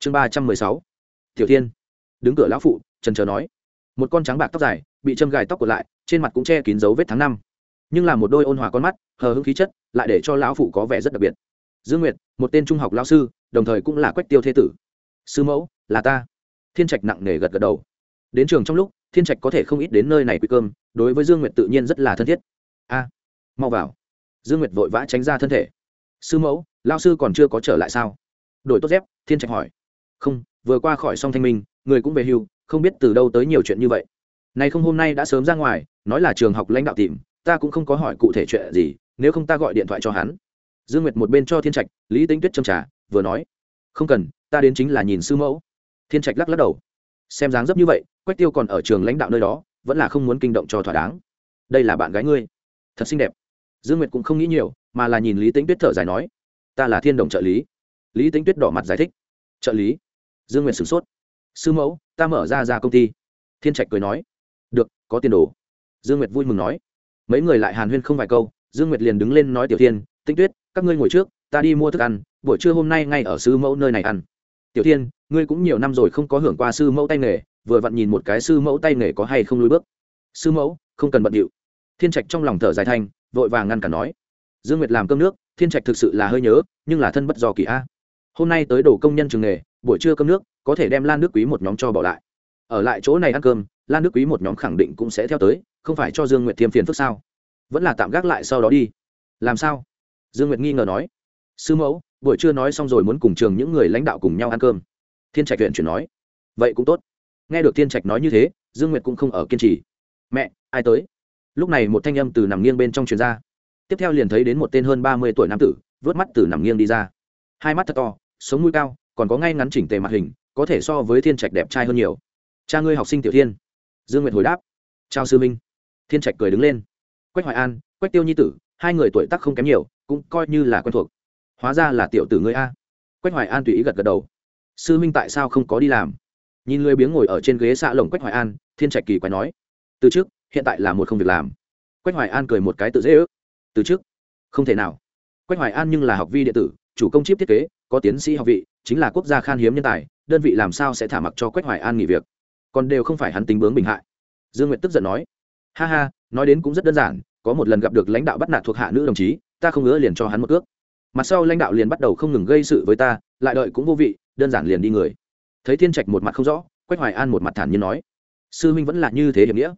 chương ba trăm mười sáu. Tiểu thiên. Đứng cửa lão phụ, trần trờ nói. Một con trắng bạc tóc dài, bị châm gài tóc của lại, trên mặt cũng che kín dấu vết tháng năm. Nhưng là một đôi ôn hòa con mắt, hờ hững khí chất, lại để cho lão phụ có vẻ rất đặc biệt. Dương nguyệt, một tên trung học lao sư, đồng thời cũng là quách tiêu thế tử. Sư mẫu, là ta. Thiên trạch nặng nề gật gật đầu. Đến trường trong lúc, thiên trạch có thể không ít đến nơi này quy cơm, đối với dương nguyệt tự nhiên rất là thân thiết. A, mau vào. Dương nguyệt vội vã tránh ra thân thể. Sư mẫu lao sư còn chưa có trở lại sao? Đổi tốt dép, thiên trạch hỏi không, vừa qua khỏi song thanh minh, người cũng về hưu, không biết từ đâu tới nhiều chuyện như vậy. Này không, hôm nay đã sớm ra ngoài, nói là trường học lãnh đạo tìm, ta cũng không có hỏi cụ thể chuyện gì, nếu không ta gọi điện thoại cho hắn. Dương nguyệt một bên cho thiên trạch, lý tính tuyết châm trả vừa nói, không cần, ta đến chính là nhìn sư mẫu. Thiên trạch lắc lắc đầu, xem dáng dấp như vậy, quách tiêu còn ở trường lãnh đạo nơi đó, vẫn là không muốn kinh động cho thỏa đáng. Đây là bạn gái ngươi, thật xinh đẹp. Dương nguyệt cũng không nghĩ nhiều, mà là nhìn lý tính tuyết thở dài nói, ta là thiên đồng trợ lý. Lý tính tuyết đỏ mặt giải thích, trợ lý? Dương nguyệt sửng sốt. Sư mẫu, ta mở ra ra công ty. Thiên trạch cười nói. Được, có tiền đồ. Dương nguyệt vui mừng nói. Mấy người lại hàn huyên không vài câu, dương nguyệt liền đứng lên nói, tiểu thiên, tinh tuyết, các ngươi ngồi trước, ta đi mua thức ăn, buổi trưa hôm nay ngay ở sư mẫu nơi này ăn. Tiểu thiên, ngươi cũng nhiều năm rồi không có hưởng qua sư mẫu tay nghề, vừa vặn nhìn một cái sư mẫu tay nghề có hay không lùi bước. Sư mẫu, không cần bận điệu. Thiên trạch trong lòng thở dài thanh, vội vàng ngăn cản nói. Dương nguyệt làm cơm nước, thiên trạch thực sự là hơi nhớ, nhưng là thân bất do kỳ a. Hôm nay tới đổ công nhân trường nghề, buổi trưa cơm nước có thể đem lan nước quý một nhóm cho bỏ lại. Ở lại chỗ này ăn cơm, lan nước quý một nhóm khẳng định cũng sẽ theo tới, không phải cho dương nguyệt thiêm phiền phức sao? Vẫn là tạm gác lại sau đó đi. Làm sao? Dương nguyệt nghi ngờ nói. Sư mẫu, buổi trưa nói xong rồi muốn cùng trường những người lãnh đạo cùng nhau ăn cơm. Thiên trạch huyện chuyển nói. Vậy cũng tốt. Nghe được thiên trạch nói như thế, dương nguyệt cũng không ở kiên trì. Mẹ, ai tới? Lúc này một thanh âm từ nằm nghiêng bên trong truyền ra. Tiếp theo liền thấy đến một tên hơn ba mươi tuổi nam tử vớt mắt từ nằm nghiêng đi ra. Hai mắt thật to, sống mũi cao, còn có ngay ngắn chỉnh tề mặt hình có thể so với thiên trạch đẹp trai hơn nhiều. Cha ngươi học sinh tiểu thiên. Dương nguyệt hồi đáp. Chào sư minh. Thiên trạch cười đứng lên. Quách hoài an, quách tiêu nhi tử, hai người tuổi tác không kém nhiều, cũng coi như là quen thuộc. Hóa ra là tiểu tử ngươi a. Quách hoài an tùy ý gật gật đầu. Sư minh tại sao không có đi làm? Nhìn lười biếng ngồi ở trên ghế xạ lồng quách hoài an, thiên trạch kỳ quái nói. Từ trước, hiện tại là một không việc làm. Quách hoài an cười một cái tự dễ ước. Từ trước? Không thể nào. Quách hoài an nhưng là học vi điện tử, chủ công chip thiết kế, có tiến sĩ học vị, chính là quốc gia khan hiếm nhân tài đơn vị làm sao sẽ thả mặc cho quách hoài an nghỉ việc? Còn đều không phải hắn tính bướng bình hại. Dương nguyệt tức giận nói. Ha ha, nói đến cũng rất đơn giản, có một lần gặp được lãnh đạo bắt nạt thuộc hạ nữ đồng chí, ta không ngỡ liền cho hắn một ước. Mặt sau lãnh đạo liền bắt đầu không ngừng gây sự với ta, lại đợi cũng vô vị, đơn giản liền đi người. Thấy thiên trạch một mặt không rõ, quách hoài an một mặt thản nhiên nói. Sư huynh vẫn là như thế hiểm nghĩa.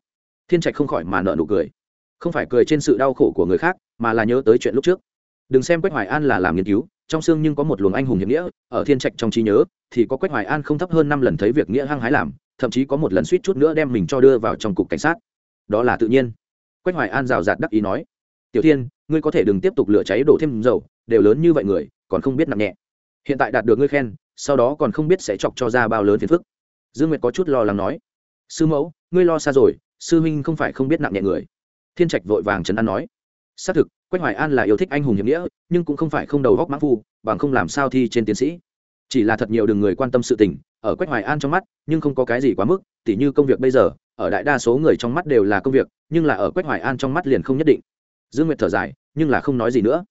Thiên trạch không khỏi mà nợ nụ cười. Không phải cười trên sự đau khổ của người khác, mà là nhớ tới chuyện lúc trước. Đừng xem quách hoài an là làm nghiên cứu, trong xương nhưng có một luồng anh hùng hiểm nghĩa, ở thiên trạch trong trí nhớ thì có quách hoài an không thấp hơn năm lần thấy việc nghĩa hăng hái làm, thậm chí có một lần suýt chút nữa đem mình cho đưa vào trong cục cảnh sát. Đó là tự nhiên. Quách hoài an rào rạt đắc ý nói, tiểu thiên, ngươi có thể đừng tiếp tục lửa cháy đổ thêm dầu, đều lớn như vậy người, còn không biết nặng nhẹ. Hiện tại đạt được ngươi khen, sau đó còn không biết sẽ chọc cho ra bao lớn phiền phức. Dương nguyệt có chút lo lắng nói, sư mẫu, ngươi lo xa rồi, sư huynh không phải không biết nặng nhẹ người. Thiên trạch vội vàng trấn an nói, xác thực, quách hoài an là yêu thích anh hùng hiệp nghĩa, nhưng cũng không phải không đầu góc mã phu, bằng không làm sao thi trên tiến sĩ chỉ là thật nhiều đường người quan tâm sự tình, ở quách hoài an trong mắt, nhưng không có cái gì quá mức, tỉ như công việc bây giờ, ở đại đa số người trong mắt đều là công việc, nhưng là ở quách hoài an trong mắt liền không nhất định. Dương nguyệt thở dài, nhưng là không nói gì nữa.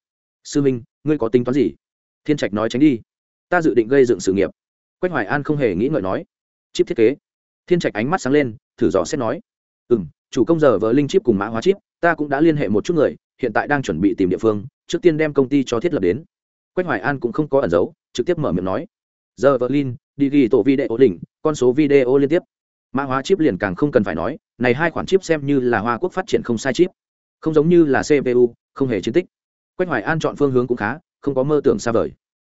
Sư minh, ngươi có tính toán gì? Thiên trạch nói tránh đi. Ta dự định gây dựng sự nghiệp. Quách hoài an không hề nghĩ ngợi nói. Chip thiết kế. Thiên trạch ánh mắt sáng lên, thử dò xét nói. Ừ m chủ công giờ vợ linh chip cùng mã hóa chip, ta cũng đã liên hệ một chút người, hiện tại đang chuẩn bị tìm địa phương, trước tiên đem công ty cho thiết lập đến. Quách hoài an cũng không có ẩn giấu trực tiếp mở miệng nói. Giờ vờ linh đi ghi tổ video đỉnh con số video liên tiếp. Mã hóa chip liền càng không cần phải nói, này hai khoản chip xem như là hoa quốc phát triển không sai chip. Không giống như là cpu không hề chiến tích. Quách hoài an chọn phương hướng cũng khá, không có mơ tưởng xa vời.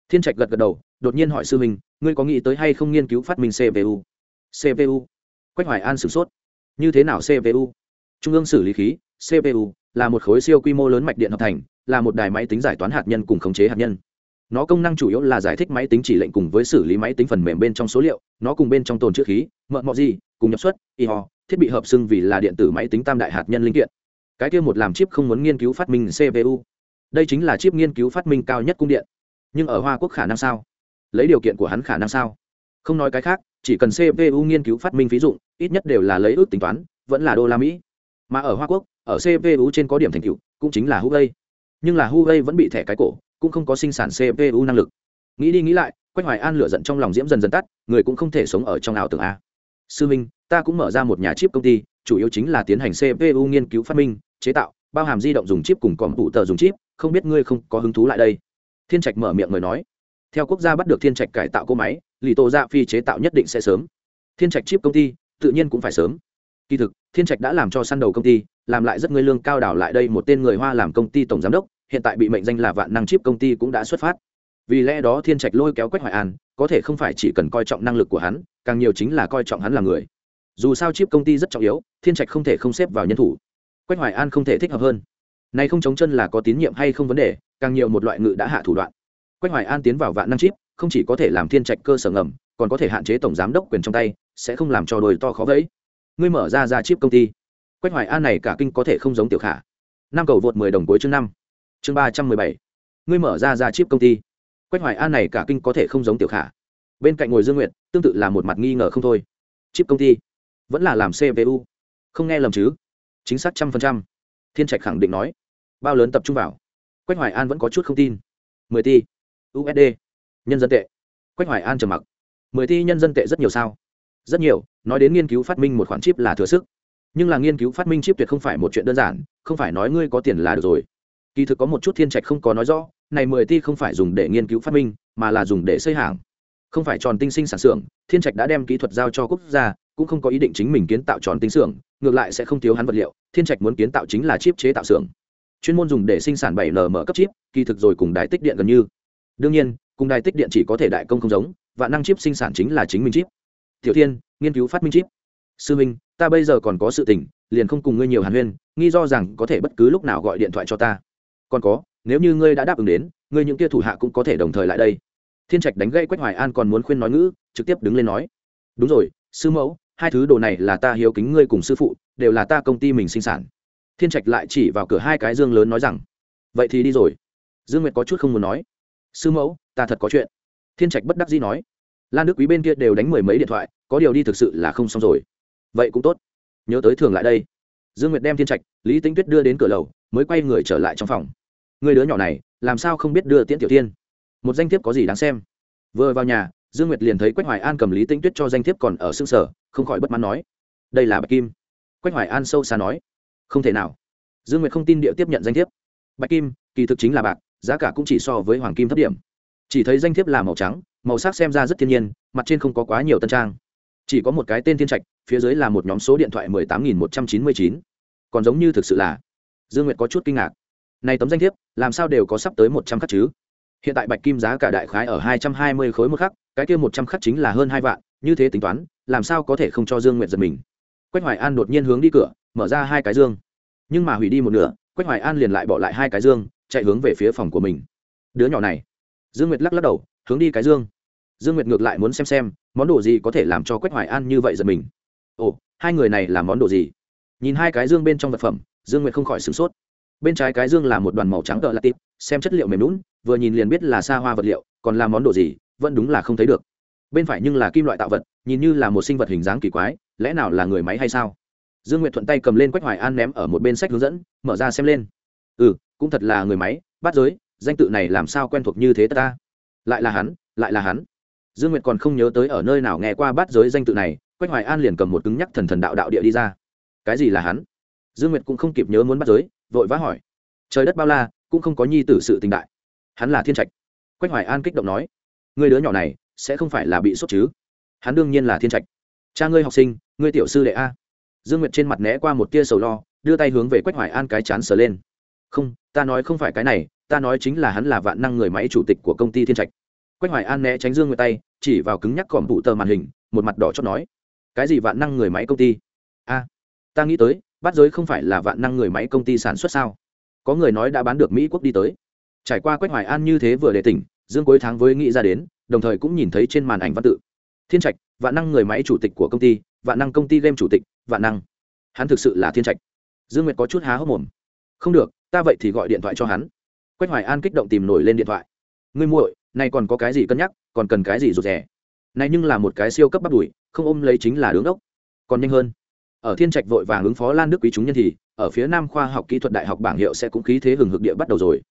Thiên trạch gật gật đầu, đột nhiên hỏi sư mình ngươi có nghĩ tới hay không nghiên cứu phát minh cpu cpu quách hoài an sửng sốt. Như thế nào cpu trung ương xử lý khí cpu là một khối siêu quy mô lớn mạch điện hợp thành, là một đài máy tính giải toán hạt nhân cùng khống chế hạt nhân nó công năng chủ yếu là giải thích máy tính chỉ lệnh cùng với xử lý máy tính phần mềm bên trong số liệu, nó cùng bên trong tồn chữ khí, mợ mọ gì, cùng nhập xuất, y ho, thiết bị hợp xưng vì là điện tử máy tính tam đại hạt nhân linh kiện. Cái kia một làm chip không muốn nghiên cứu phát minh cpu đây chính là chip nghiên cứu phát minh cao nhất cung điện. Nhưng ở hoa quốc khả năng sao? Lấy điều kiện của hắn khả năng sao? Không nói cái khác, chỉ cần cpu nghiên cứu phát minh ví dụ ít nhất đều là lấy ước tính toán, vẫn là đô la mỹ. Mà ở hoa quốc, ở cpu trên có điểm thành tựu, cũng chính là huawei. Nhưng là huawei vẫn bị thẻ cái cổ cũng không có sinh sản cpu năng lực. Nghĩ đi nghĩ lại, quách hoài an lửa giận trong lòng diễm dần dần tắt, người cũng không thể sống ở trong ảo tưởng a. Sư minh, ta cũng mở ra một nhà chip công ty, chủ yếu chính là tiến hành cpu nghiên cứu phát minh, chế tạo, bao hàm di động dùng chip cùng còm tụ tờ dùng chip, không biết ngươi không có hứng thú lại đây. Thiên trạch mở miệng người nói. Theo quốc gia bắt được thiên trạch cải tạo cỗ máy, lì tô dạ phi chế tạo nhất định sẽ sớm. Thiên trạch chip công ty, tự nhiên cũng phải sớm kỳ thực, thiên trạch đã làm cho săn đầu công ty, làm lại rất ngươi lương cao đảo lại đây một tên người hoa làm công ty tổng giám đốc, hiện tại bị mệnh danh là vạn năng chip công ty cũng đã xuất phát. Vì lẽ đó thiên trạch lôi kéo quách hoài an, có thể không phải chỉ cần coi trọng năng lực của hắn, càng nhiều chính là coi trọng hắn là người. Dù sao chip công ty rất trọng yếu, thiên trạch không thể không xếp vào nhân thủ. Quách hoài an không thể thích hợp hơn. Nay không chống chân là có tín nhiệm hay không vấn đề, càng nhiều một loại ngự đã hạ thủ đoạn. Quách hoài an tiến vào vạn năng chip, không chỉ có thể làm thiên trạch cơ sở ngầm, còn có thể hạn chế tổng giám đốc quyền trong tay, sẽ không làm cho đồi to khó vẫy ngươi mở ra ra chip công ty. Quách hoài an này cả kinh có thể không giống tiểu khả. Năm cầu vượt mười đồng cuối chương năm. Chương ba trăm mười bảy. Ngươi mở ra ra chip công ty. Quách hoài an này cả kinh có thể không giống tiểu khả. Bên cạnh ngồi dương nguyệt, tương tự là một mặt nghi ngờ không thôi. Chip công ty? Vẫn là làm cpu không nghe lầm chứ? Chính xác trăm phần trăm. Thiên trạch khẳng định nói. Bao lớn tập trung vào. Quách hoài an vẫn có chút không tin. mười ti usd nhân dân tệ. Quách hoài an trầm mặc. mười ti nhân dân tệ rất nhiều sao? Rất nhiều nói đến nghiên cứu phát minh một khoản chip là thừa sức. Nhưng là nghiên cứu phát minh chip tuyệt không phải một chuyện đơn giản, không phải nói ngươi có tiền là được rồi. Kỳ thực có một chút thiên trạch không có nói rõ, này mười ti không phải dùng để nghiên cứu phát minh, mà là dùng để xây hàng. Không phải tròn tinh sinh sản xưởng, thiên trạch đã đem kỹ thuật giao cho quốc gia, cũng không có ý định chính mình kiến tạo tròn tinh xưởng, ngược lại sẽ không thiếu hắn vật liệu, thiên trạch muốn kiến tạo chính là chip chế tạo xưởng. Chuyên môn dùng để sinh sản bảy nm cấp chip, kỳ thực rồi cùng đài tích điện gần như. Đương nhiên, cùng đài tích điện chỉ có thể đại công không giống và năng chip sinh sản chính là chính mình chip tiểu thiên, nghiên cứu phát minh chip. Sư minh, ta bây giờ còn có sự tình, liền không cùng ngươi nhiều hàn huyên, nghi do rằng có thể bất cứ lúc nào gọi điện thoại cho ta. Còn có, nếu như ngươi đã đáp ứng đến, ngươi những kia thủ hạ cũng có thể đồng thời lại đây. Thiên trạch đánh gây quách hoài an còn muốn khuyên nói ngữ, trực tiếp đứng lên nói. Đúng rồi, sư mẫu, hai thứ đồ này là ta hiếu kính ngươi cùng sư phụ, đều là ta công ty mình sinh sản. Thiên trạch lại chỉ vào cửa hai cái dương lớn nói rằng, vậy thì đi rồi. Dương nguyệt có chút không muốn nói. Sư mẫu, ta thật có chuyện. Thiên trạch bất đắc dĩ nói lan đức quý bên kia đều đánh mười mấy điện thoại, có điều đi thực sự là không xong rồi. Vậy cũng tốt. Nhớ tới thường lại đây. Dương nguyệt đem thiên trạch, lý tính tuyết đưa đến cửa lầu, mới quay người trở lại trong phòng. Người đứa nhỏ này, làm sao không biết đưa tiễn tiểu tiên một danh thiếp có gì đáng xem? Vừa vào nhà, dương nguyệt liền thấy quách hoài an cầm lý tinh tuyết cho danh thiếp còn ở xương sở, không khỏi bất mãn nói, đây là bạch kim. Quách hoài an sâu xa nói, không thể nào. Dương nguyệt không tin địa tiếp nhận danh thiếp. Bạch kim, kỳ thực chính là bạc giá cả cũng chỉ so với hoàng kim thấp điểm. Chỉ thấy danh thiếp là màu trắng màu sắc xem ra rất thiên nhiên, mặt trên không có quá nhiều tân trang. Chỉ có một cái tên thiên trạch, phía dưới là một nhóm số điện thoại mười tám nghìn một trăm chín mươi chín. Còn giống như thực sự là, dương nguyệt có chút kinh ngạc. Này tấm danh thiếp, làm sao đều có sắp tới một trăm khắc chứ? Hiện tại bạch kim giá cả đại khái ở hai trăm hai mươi khối một khắc, cái kia một trăm khắc chính là hơn hai vạn, như thế tính toán, làm sao có thể không cho dương nguyệt giật mình? Quách hoài an đột nhiên hướng đi cửa, mở ra hai cái dương. Nhưng mà hủy đi một nửa, quách hoài an liền lại bỏ lại hai cái dương, chạy hướng về phía phòng của mình. Đứa nhỏ này. Dương nguyệt lắc lắc đầu, hướng đi cái dương dương nguyệt ngược lại muốn xem xem, món đồ gì có thể làm cho quách hoài an như vậy giật mình. Ồ, hai người này là món đồ gì? Nhìn hai cái dương bên trong vật phẩm, dương nguyệt không khỏi sửng sốt. Bên trái cái dương là một đoàn màu trắng tợ là tịp, xem chất liệu mềm lún vừa nhìn liền biết là xa hoa vật liệu, còn là món đồ gì, vẫn đúng là không thấy được. Bên phải nhưng là kim loại tạo vật, nhìn như là một sinh vật hình dáng kỳ quái, lẽ nào là người máy hay sao? Dương nguyệt thuận tay cầm lên quách hoài an ném ở một bên sách hướng dẫn, mở ra xem lên. Ừ cũng thật là người máy, bắt giới, danh tự này làm sao quen thuộc như thế ta? Lại là hắn, lại là hắn dương nguyệt còn không nhớ tới ở nơi nào nghe qua bắt giới danh tự này, quách hoài an liền cầm một cứng nhắc thần thần đạo đạo địa đi ra. Cái gì là hắn? Dương nguyệt cũng không kịp nhớ muốn bắt giới, vội vã hỏi. Trời đất bao la, cũng không có nhi tử sự tình đại. Hắn là thiên trạch. Quách hoài an kích động nói. Người đứa nhỏ này, sẽ không phải là bị sốt chứ? Hắn đương nhiên là thiên trạch. Cha ngươi học sinh, ngươi tiểu sư đệ a. Dương nguyệt trên mặt né qua một tia sầu lo, đưa tay hướng về quách hoài an cái chán sờ lên. Không, ta nói không phải cái này, ta nói chính là hắn là vạn năng người máy chủ tịch của công ty thiên trạch quách hoài an né tránh dương nguyệt tay, chỉ vào cứng nhắc còm bụ tờ màn hình, một mặt đỏ chót nói, cái gì vạn năng người máy công ty? A, ta nghĩ tới, bắt giới không phải là vạn năng người máy công ty sản xuất sao? Có người nói đã bán được mỹ quốc đi tới. Trải qua quách hoài an như thế vừa để tỉnh, dương cuối tháng với nghĩ ra đến, đồng thời cũng nhìn thấy trên màn ảnh văn tự. Thiên trạch, vạn năng người máy chủ tịch của công ty, vạn năng công ty game chủ tịch, vạn năng. Hắn thực sự là thiên trạch. Dương nguyệt có chút há hốc mồm. Không được, ta vậy thì gọi điện thoại cho hắn. Quách hoài an kích động tìm nổi lên điện thoại. Ngươi muội này còn có cái gì cân nhắc, còn cần cái gì rụt rè? Này nhưng là một cái siêu cấp bắt đùi, không ôm lấy chính là đứng đốc. Còn nhanh hơn. Ở thiên trạch vội vàng ứng phó lan đức quý chúng nhân thì, ở phía nam khoa học kỹ thuật đại học bảng hiệu sẽ cũng khí thế hừng hực địa bắt đầu rồi.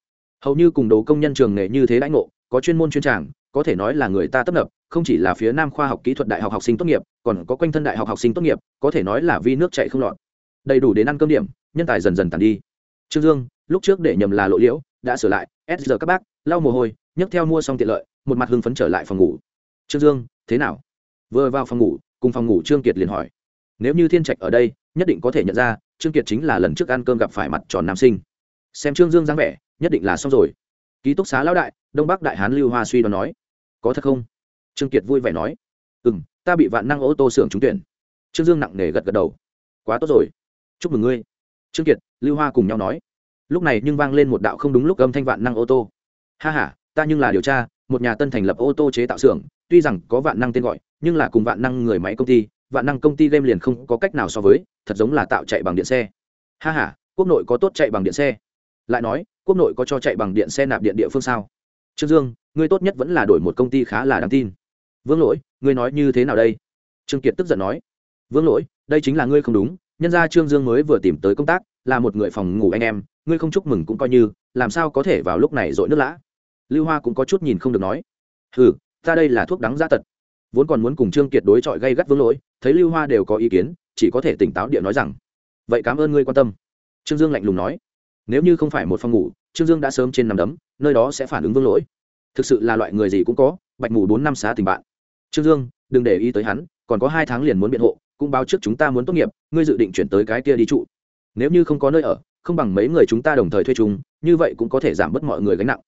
Hầu như cùng đấu công nhân trường nghề như thế lãnh ngộ, có chuyên môn chuyên tràng, có thể nói là người ta tấp nập, không chỉ là phía nam khoa học kỹ thuật đại học học sinh tốt nghiệp, còn có quanh thân đại học học sinh tốt nghiệp, có thể nói là vi nước chạy không lọt. Đầy đủ đến ăn cơm điểm, nhân tài dần dần tàn đi. Trương dương, lúc trước để nhầm là lộ liễu, đã sửa lại, s giờ các bác, lau mồ hôi nhấc theo mua xong tiện lợi, một mặt hưng phấn trở lại phòng ngủ. Trương dương, thế nào? Vừa vào phòng ngủ, cùng phòng ngủ trương kiệt liền hỏi. Nếu như thiên trạch ở đây, nhất định có thể nhận ra, trương kiệt chính là lần trước ăn cơm gặp phải mặt tròn nam sinh. Xem trương dương dáng vẻ, nhất định là xong rồi. Ký túc xá lão đại, đông bắc đại hán lưu hoa suy đoán nói. Có thật không? Trương kiệt vui vẻ nói. Ừ m ta bị vạn năng ô tô xưởng trúng tuyển. Trương dương nặng nề gật gật đầu. Quá tốt rồi. Chúc mừng ngươi. Trương kiệt, lưu hoa cùng nhau nói. Lúc này nhưng vang lên một đạo không đúng lúc âm thanh vạn năng ô tô. Ha h a ta nhưng là điều tra, một nhà tân thành lập ô tô chế tạo xưởng, tuy rằng có vạn năng tên gọi, nhưng là cùng vạn năng người máy công ty, vạn năng công ty game liền không có cách nào so với, thật giống là tạo chạy bằng điện xe. Ha h a quốc nội có tốt chạy bằng điện xe. Lại nói, quốc nội có cho chạy bằng điện xe nạp điện địa phương sao? Trương dương, ngươi tốt nhất vẫn là đổi một công ty khá là đáng tin. Vương lỗi, ngươi nói như thế nào đây? Trương kiệt tức giận nói. Vương lỗi, đây chính là ngươi không đúng, nhân ra trương dương mới vừa tìm tới công tác, là một người phòng ngủ anh em, ngươi không chúc mừng cũng coi như, làm sao có thể vào lúc này dội nước lã? Lưu hoa cũng có chút nhìn không được nói. Hừ, ta đây là thuốc đắng gia tật. Vốn còn muốn cùng trương kiệt đối chọi gây gắt vương lỗi thấy lưu hoa đều có ý kiến chỉ có thể tỉnh táo địa nói rằng vậy cảm ơn ngươi quan tâm. Trương dương lạnh lùng nói. Nếu như không phải một phòng ngủ trương dương đã sớm trên nằm đấm nơi đó sẽ phản ứng vương lỗi. Thực sự là loại người gì cũng có bạch mù bốn năm xá tình bạn. Trương dương đừng để ý tới hắn còn có hai tháng liền muốn biện hộ cũng báo trước chúng ta muốn tốt nghiệp ngươi dự định chuyển tới cái kia đi trụ. Nếu như không có nơi ở không bằng mấy người chúng ta đồng thời thuê chúng như vậy cũng có thể giảm bớt mọi người gánh nặng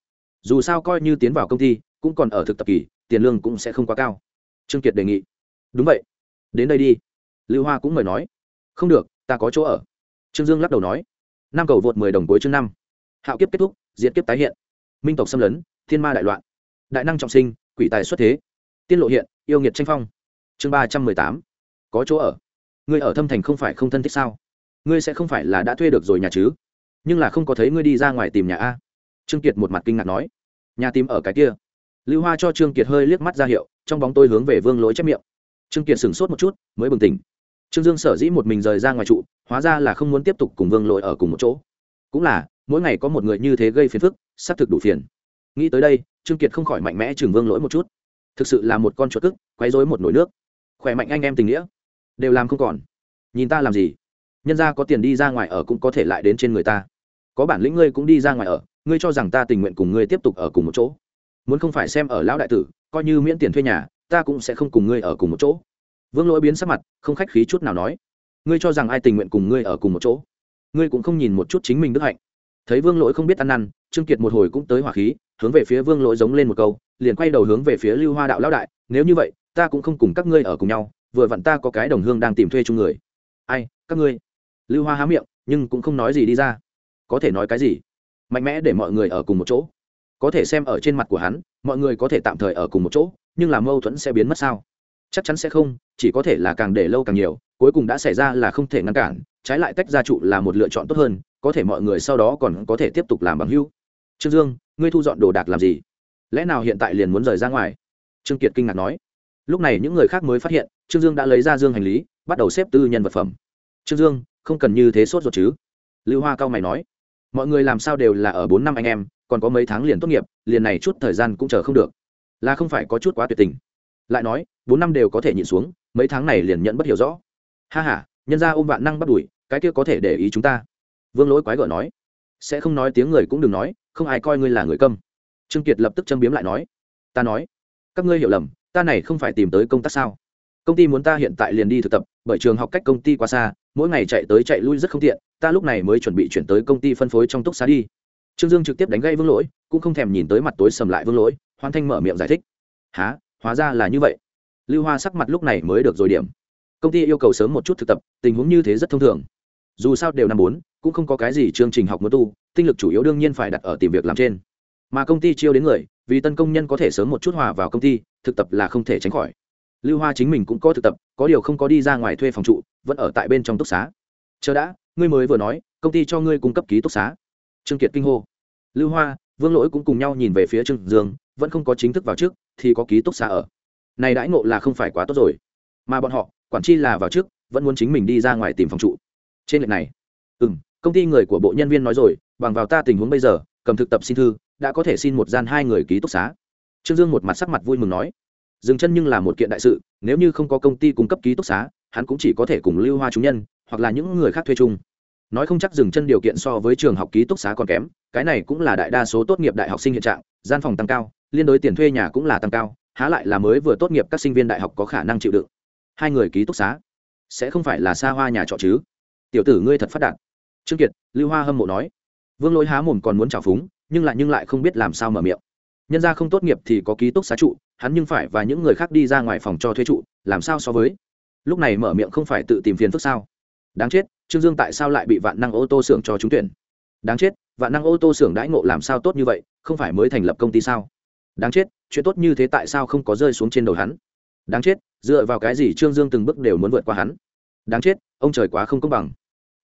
dù sao coi như tiến vào công ty, cũng còn ở thực tập kỳ, tiền lương cũng sẽ không quá cao. Trương kiệt đề nghị. Đúng vậy. Đến đây đi. Lưu hoa cũng mời nói. Không được, ta có chỗ ở. Trương dương lắc đầu nói. Năm cầu vượt mười đồng cuối chương năm. Hạo kiếp kết thúc diễn kiếp tái hiện. Minh tộc xâm lấn, thiên ma đại loạn. Đại năng trọng sinh, quỷ tài xuất thế. Tiên lộ hiện, yêu nghiệt tranh phong. Chương ba trăm mười tám. Có chỗ ở. Ngươi ở thâm thành không phải không thân thích sao? Ngươi sẽ không phải là đã thuê được rồi nhà chứ? Nhưng là không có thấy ngươi đi ra ngoài tìm nhà a trương kiệt một mặt kinh ngạc nói, nhà tìm ở cái kia. Lưu hoa cho trương kiệt hơi liếc mắt ra hiệu, trong bóng tôi hướng về vương lỗi chép miệng. Trương kiệt sửng sốt một chút, mới bừng tỉnh. Trương dương sở dĩ một mình rời ra ngoài trụ, hóa ra là không muốn tiếp tục cùng vương lỗi ở cùng một chỗ. Cũng là, mỗi ngày có một người như thế gây phiền phức xác thực đủ phiền. Nghĩ tới đây, trương kiệt không khỏi mạnh mẽ chừng vương lỗi một chút. Thực sự là một con chuột cức, quấy rối một nồi nước. Khỏe mạnh anh em tình nghĩa, đều làm không còn. Nhìn ta làm gì? Nhân ra có tiền đi ra ngoài ở cũng có thể lại đến trên người ta. Có bản lĩnh ngươi cũng đi ra ngoài ở ngươi cho rằng ta tình nguyện cùng ngươi tiếp tục ở cùng một chỗ. Muốn không phải xem ở lão đại tử, coi như miễn tiền thuê nhà, ta cũng sẽ không cùng ngươi ở cùng một chỗ. Vương lỗi biến sắc mặt, không khách khí chút nào nói, ngươi cho rằng ai tình nguyện cùng ngươi ở cùng một chỗ? Ngươi cũng không nhìn một chút chính mình đức hạnh. Thấy vương lỗi không biết ăn năn, trương kiệt một hồi cũng tới hỏa khí, hướng về phía vương lỗi giống lên một câu, liền quay đầu hướng về phía lưu hoa đạo lão đại, nếu như vậy, ta cũng không cùng các ngươi ở cùng nhau, vừa vặn ta có cái đồng hương đang tìm thuê chung người. Ai, các ngươi? Lưu hoa há miệng, nhưng cũng không nói gì đi ra. Có thể nói cái gì? Mạnh mẽ để mọi người ở cùng một chỗ. Có thể xem ở trên mặt của hắn, mọi người có thể tạm thời ở cùng một chỗ, nhưng là mâu thuẫn sẽ biến mất sao? Chắc chắn sẽ không, chỉ có thể là càng để lâu càng nhiều, cuối cùng đã xảy ra là không thể ngăn cản, trái lại tách ra trụ là một lựa chọn tốt hơn, có thể mọi người sau đó còn có thể tiếp tục làm bằng hữu. Trương dương, ngươi thu dọn đồ đạc làm gì? Lẽ nào hiện tại liền muốn rời ra ngoài? Trương kiệt kinh ngạc nói. Lúc này những người khác mới phát hiện, trương dương đã lấy ra dương hành lý, bắt đầu xếp tư nhân vật phẩm. Trương dương, không cần như thế sốt ruột chứ? Lưu hoa cao mày nói mọi người làm sao đều là ở bốn năm anh em, còn có mấy tháng liền tốt nghiệp, liền này chút thời gian cũng chờ không được. Là không phải có chút quá tuyệt tình. Lại nói, bốn năm đều có thể nhịn xuống, mấy tháng này liền nhận bất hiểu rõ. Ha h a nhân ra ôm vạn năng bắt đuổi, cái kia có thể để ý chúng ta. Vương lỗi quái gở nói. Sẽ không nói tiếng người cũng đừng nói, không ai coi ngươi là người câm. Trương kiệt lập tức châm biếm lại nói. Ta nói, các ngươi hiểu lầm, ta này không phải tìm tới công tác sao? Công ty muốn ta hiện tại liền đi thực tập, bởi trường học cách công ty quá xa, mỗi ngày chạy tới chạy lui rất không tiện ta lúc này mới chuẩn bị chuyển tới công ty phân phối trong túc xá đi. Trương dương trực tiếp đánh gây vương lỗi, cũng không thèm nhìn tới mặt tối sầm lại vương lỗi, hoan thanh mở miệng giải thích. Há hóa ra là như vậy. Lưu hoa sắc mặt lúc này mới được rồi điểm. Công ty yêu cầu sớm một chút thực tập, tình huống như thế rất thông thường. Dù sao đều năm bốn, cũng không có cái gì chương trình học muốn tu, tinh lực chủ yếu đương nhiên phải đặt ở tìm việc làm trên. Mà công ty chiêu đến người, vì tân công nhân có thể sớm một chút hòa vào công ty, thực tập là không thể tránh khỏi. Lưu hoa chính mình cũng có thực tập, có điều không có đi ra ngoài thuê phòng trụ, vẫn ở tại bên trong túc xá. Chờ đã ngươi mới vừa nói, công ty cho ngươi cung cấp ký túc xá. Trương kiệt kinh hô. Lưu hoa, vương lỗi cũng cùng nhau nhìn về phía trương dương, vẫn không có chính thức vào trước, thì có ký túc xá ở. Này đãi ngộ là không phải quá tốt rồi. Mà bọn họ, quản chi là vào trước, vẫn muốn chính mình đi ra ngoài tìm phòng trụ. Trên lệch này ừ m công ty người của bộ nhân viên nói rồi, bằng vào ta tình huống bây giờ, cầm thực tập xin thư, đã có thể xin một gian hai người ký túc xá. Trương dương một mặt sắc mặt vui mừng nói. Dừng chân nhưng là một kiện đại sự, nếu như không có công ty cung cấp ký túc xá, hắn cũng chỉ có thể cùng lưu hoa chúng nhân hoặc là những người khác thuê chung. Nói không chắc dừng chân điều kiện so với trường học ký túc xá còn kém, cái này cũng là đại đa số tốt nghiệp đại học sinh hiện trạng, gian phòng tăng cao, liên đối tiền thuê nhà cũng là tăng cao, há lại là mới vừa tốt nghiệp các sinh viên đại học có khả năng chịu đựng. Hai người ký túc xá sẽ không phải là xa hoa nhà trọ chứ? Tiểu tử ngươi thật phát đạt. Trương kiệt, lưu hoa hâm mộ nói. Vương lỗi há mồm còn muốn trào phúng, nhưng lại nhưng lại không biết làm sao mở miệng. Nhân ra không tốt nghiệp thì có ký túc xá trụ, hắn nhưng phải và những người khác đi ra ngoài phòng cho thuê trụ, làm sao so với? Lúc này mở miệng không phải tự tìm phiền phức sao? Đáng chết, trương dương tại sao lại bị vạn năng ô tô xưởng cho trúng tuyển? Đáng chết, vạn năng ô tô xưởng đãi ngộ làm sao tốt như vậy, không phải mới thành lập công ty sao? Đáng chết, chuyện tốt như thế tại sao không có rơi xuống trên đầu hắn? Đáng chết, dựa vào cái gì trương dương từng bước đều muốn vượt qua hắn? Đáng chết, ông trời quá không công bằng.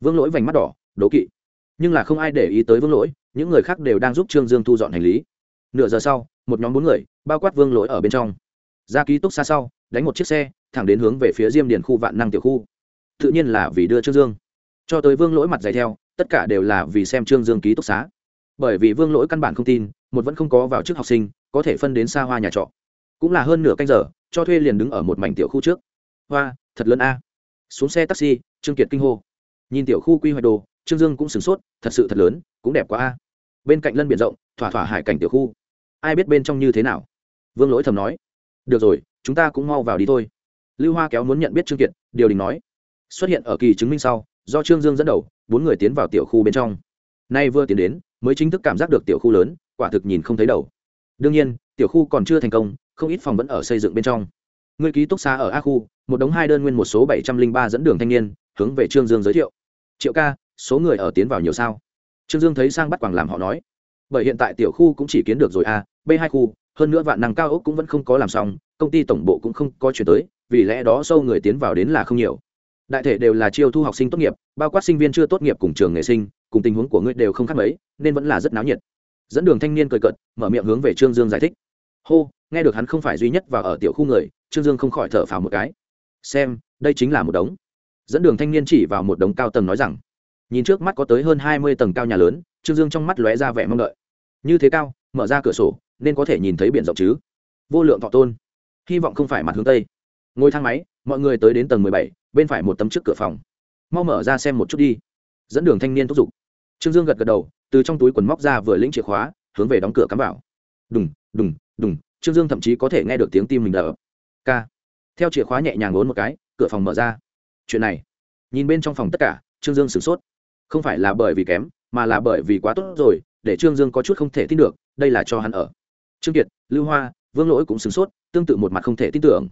Vương lỗi vành mắt đỏ, đố kỵ. Nhưng là không ai để ý tới vương lỗi, những người khác đều đang giúp trương dương thu dọn hành lý. Nửa giờ sau, một nhóm bốn người, bao quát vương lỗi ở bên trong. Ra ký túc xa sau, đánh một chiếc xe, thẳng đến hướng về phía diêm điền khu vạn năng tiểu khu tự nhiên là vì đưa trương dương. Cho tới vương lỗi mặt dày theo, tất cả đều là vì xem trương dương ký túc xá. Bởi vì vương lỗi căn bản không tin, một vẫn không có vào trước học sinh, có thể phân đến xa hoa nhà trọ. Cũng là hơn nửa canh giờ, cho thuê liền đứng ở một mảnh tiểu khu trước. Hoa, thật lớn a. Xuống xe taxi, trương kiệt kinh hô. Nhìn tiểu khu quy hoạch đồ, trương dương cũng sửng sốt, thật sự thật lớn, cũng đẹp quá a. Bên cạnh lân biển rộng, thỏa thỏa hải cảnh tiểu khu. Ai biết bên trong như thế nào? Vương lỗi thầm nói. Được rồi, chúng ta cũng mau vào đi thôi. Lưu hoa kéo muốn nhận biết trương kiệt, điều đình nói xuất hiện ở kỳ chứng minh sau, do trương dương dẫn đầu, bốn người tiến vào tiểu khu bên trong. Nay vừa tiến đến, mới chính thức cảm giác được tiểu khu lớn, quả thực nhìn không thấy đầu. Đương nhiên, tiểu khu còn chưa thành công, không ít phòng vẫn ở xây dựng bên trong. Người ký túc xá ở a khu, một đống hai đơn nguyên một số bảy trăm linh ba dẫn đường thanh niên, hướng về trương dương giới thiệu. Triệu ca, số người ở tiến vào nhiều sao? Trương dương thấy sang bắt quảng làm họ nói. Bởi hiện tại tiểu khu cũng chỉ kiến được rồi a, b hai khu, hơn nữa vạn năng cao ốc cũng vẫn không có làm xong, công ty tổng bộ cũng không có chuyển tới, vì lẽ đó sâu người tiến vào đến là không nhiều đại thể đều là chiêu thu học sinh tốt nghiệp bao quát sinh viên chưa tốt nghiệp cùng trường nghề sinh cùng tình huống của ngươi đều không khác mấy nên vẫn là rất náo nhiệt. Dẫn đường thanh niên cười cợt, mở miệng hướng về trương dương giải thích. Hô nghe được hắn không phải duy nhất và ở tiểu khu người trương dương không khỏi thở phào một cái. Xem đây chính là một đống. Dẫn đường thanh niên chỉ vào một đống cao tầng nói rằng nhìn trước mắt có tới hơn hai mươi tầng cao nhà lớn trương dương trong mắt lóe ra vẻ mong đợi. Như thế cao mở ra cửa sổ nên có thể nhìn thấy biển rộng chứ. Vô lượng thọ tôn. Hy vọng không phải mặt hướng tây. Ngồi thang máy mọi người tới đến tầng mười bảy bên phải một tấm trước cửa phòng. Mau mở ra xem một chút đi. Dẫn đường thanh niên thúc giục. Trương dương gật gật đầu, từ trong túi quần móc ra vừa lĩnh chìa khóa, hướng về đóng cửa cắm vào. Đùng đùng đùng, trương dương thậm chí có thể nghe được tiếng tim mình đỡ k. Theo chìa khóa nhẹ nhàng ốn một cái, cửa phòng mở ra. Chuyện này. Nhìn bên trong phòng tất cả, trương dương sửng sốt. Không phải là bởi vì kém, mà là bởi vì quá tốt rồi, để trương dương có chút không thể tin được, đây là cho hắn ở. Trương kiệt, lưu hoa, vương lỗi cũng sửng sốt, tương tự một mặt không thể tin tưởng.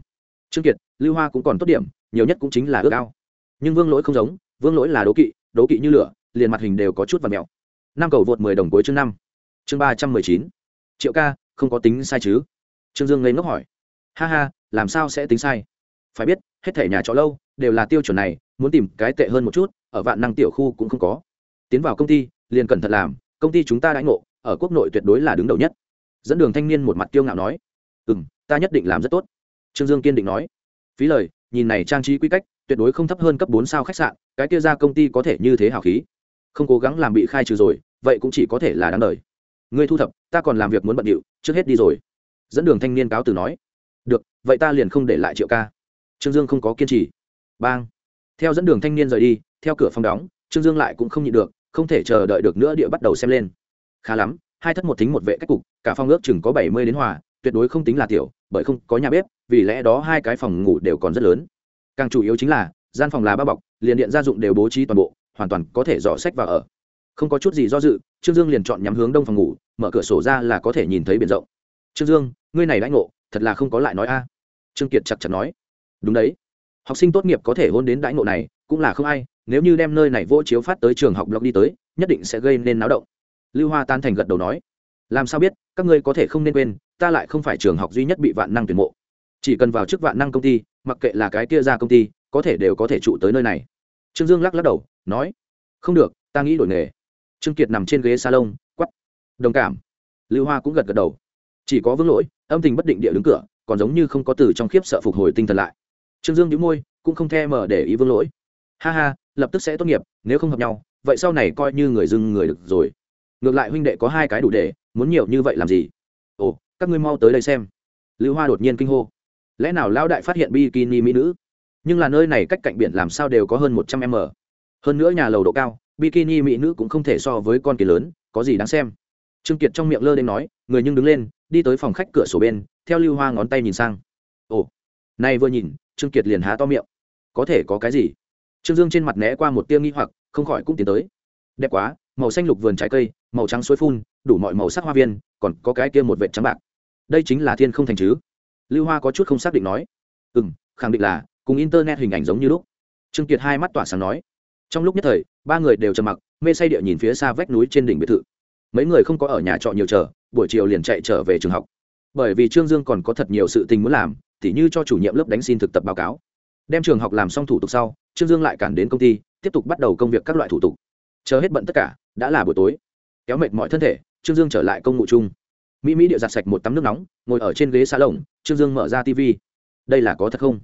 Trương kiệt, lưu hoa cũng còn tốt điểm nhiều nhất cũng chính là ước ao. Nhưng vương lỗi không giống, vương lỗi là đố kỵ đố kỵ như lửa, liền mặt hình đều có chút và mèo năm cầu vượt mười đồng cuối chương năm. Chương ba trăm mười chín. Triệu ca, không có tính sai chứ? Trương dương ngây ngốc hỏi. Ha ha, làm sao sẽ tính sai? Phải biết, hết thể nhà trọ lâu, đều là tiêu chuẩn này, muốn tìm cái tệ hơn một chút, ở vạn năng tiểu khu cũng không có. Tiến vào công ty, liền cẩn thận làm, công ty chúng ta đãi ngộ, ở quốc nội tuyệt đối là đứng đầu nhất. Dẫn đường thanh niên một mặt kiêu ngạo nói. Ừ m ta nhất định làm rất tốt. Trương dương kiên định nói. Phí lời nhìn này trang trí quy cách, tuyệt đối không thấp hơn cấp bốn sao khách sạn, cái kia ra công ty có thể như thế hào khí. Không cố gắng làm bị khai trừ rồi, vậy cũng chỉ có thể là đáng đời. Ngươi thu thập, ta còn làm việc muốn bận điệu, trước hết đi rồi. Dẫn đường thanh niên cáo từ nói. Được, vậy ta liền không để lại triệu ca. Trương dương không có kiên trì. Bang. Theo dẫn đường thanh niên rời đi, theo cửa phòng đóng, trương dương lại cũng không nhịn được, không thể chờ đợi được nữa địa bắt đầu xem lên. Khá lắm, hai thất một thính một vệ cách cục, cả phòng ước chừng có bảy mươi đến hòa tuyệt đối không tính là tiểu, bởi không có nhà bếp, vì lẽ đó hai cái phòng ngủ đều còn rất lớn. Càng chủ yếu chính là, gian phòng là ba bọc, liền điện gia dụng đều bố trí toàn bộ, hoàn toàn có thể dò sách vào ở. Không có chút gì do dự, trương dương liền chọn nhắm hướng đông phòng ngủ, mở cửa sổ ra là có thể nhìn thấy biển rộng. Trương dương, ngươi này đãi ngộ, thật là không có lại nói a. Trương kiệt chặt chặt nói. Đúng đấy. Học sinh tốt nghiệp có thể hôn đến đãi ngộ này, cũng là không ai, nếu như đem nơi này vô chiếu phát tới trường học blog đi tới, nhất định sẽ gây nên náo động. Lưu hoa tan thành gật đầu nói. Làm sao biết, các ngươi có thể không nên quên ta lại không phải trường học duy nhất bị vạn năng tuyển mộ. Chỉ cần vào chức vạn năng công ty, mặc kệ là cái kia ra công ty, có thể đều có thể trụ tới nơi này. Trương dương lắc lắc đầu, nói, không được, ta nghĩ đổi nghề. Trương kiệt nằm trên ghế salon quắp đồng cảm. Lưu hoa cũng gật gật đầu. Chỉ có vương lỗi, âm tình bất định địa đứng cửa, còn giống như không có từ trong khiếp sợ phục hồi tinh thần lại. Trương dương nhíu môi, cũng không thèm mở để ý vương lỗi. Ha ha, lập tức sẽ tốt nghiệp, nếu không hợp nhau, vậy sau này coi như người dưng người được rồi. Ngược lại huynh đệ có hai cái đủ để, muốn nhiều như vậy làm gì? Các ngươi mau tới đây xem. Lưu hoa đột nhiên kinh hô. Lẽ nào lão đại phát hiện bikini mỹ nữ? Nhưng là nơi này cách cạnh biển làm sao đều có hơn một trăm m. Hơn nữa nhà lầu độ cao, bikini mỹ nữ cũng không thể so với con kỳ lớn, có gì đáng xem? Trương kiệt trong miệng lơ lên nói, người nhưng đứng lên, đi tới phòng khách cửa sổ bên, theo lưu hoa ngón tay nhìn sang. Ồ, nay vừa nhìn, trương kiệt liền há to miệng. Có thể có cái gì? Trương dương trên mặt né qua một tia nghi hoặc, không khỏi cũng tiến tới. Đẹp quá, màu xanh lục vườn trái cây, màu trắng suối phun, đủ mọi màu sắc hoa viên, còn có cái kia một vệt trắng bạc đây chính là thiên không thành chứ? Lưu hoa có chút không xác định nói. Ừ m khẳng định là, cùng internet hình ảnh giống như lúc. Trương kiệt hai mắt tỏa sáng nói. Trong lúc nhất thời, ba người đều trầm mặc, mê say địa nhìn phía xa vách núi trên đỉnh biệt thự. Mấy người không có ở nhà trọ nhiều chờ, buổi chiều liền chạy trở về trường học. Bởi vì trương dương còn có thật nhiều sự tình muốn làm, tỉ như cho chủ nhiệm lớp đánh xin thực tập báo cáo. Đem trường học làm xong thủ tục sau, trương dương lại cản đến công ty, tiếp tục bắt đầu công việc các loại thủ tục. Chờ hết bận tất cả, đã là buổi tối. Kéo mệt mọi thân thể, trương dương trở lại công ngụ chung mỹ mỹ địa giặt sạch một tắm nước nóng, ngồi ở trên ghế xa lồng trương dương mở ra tv đây là có thật không?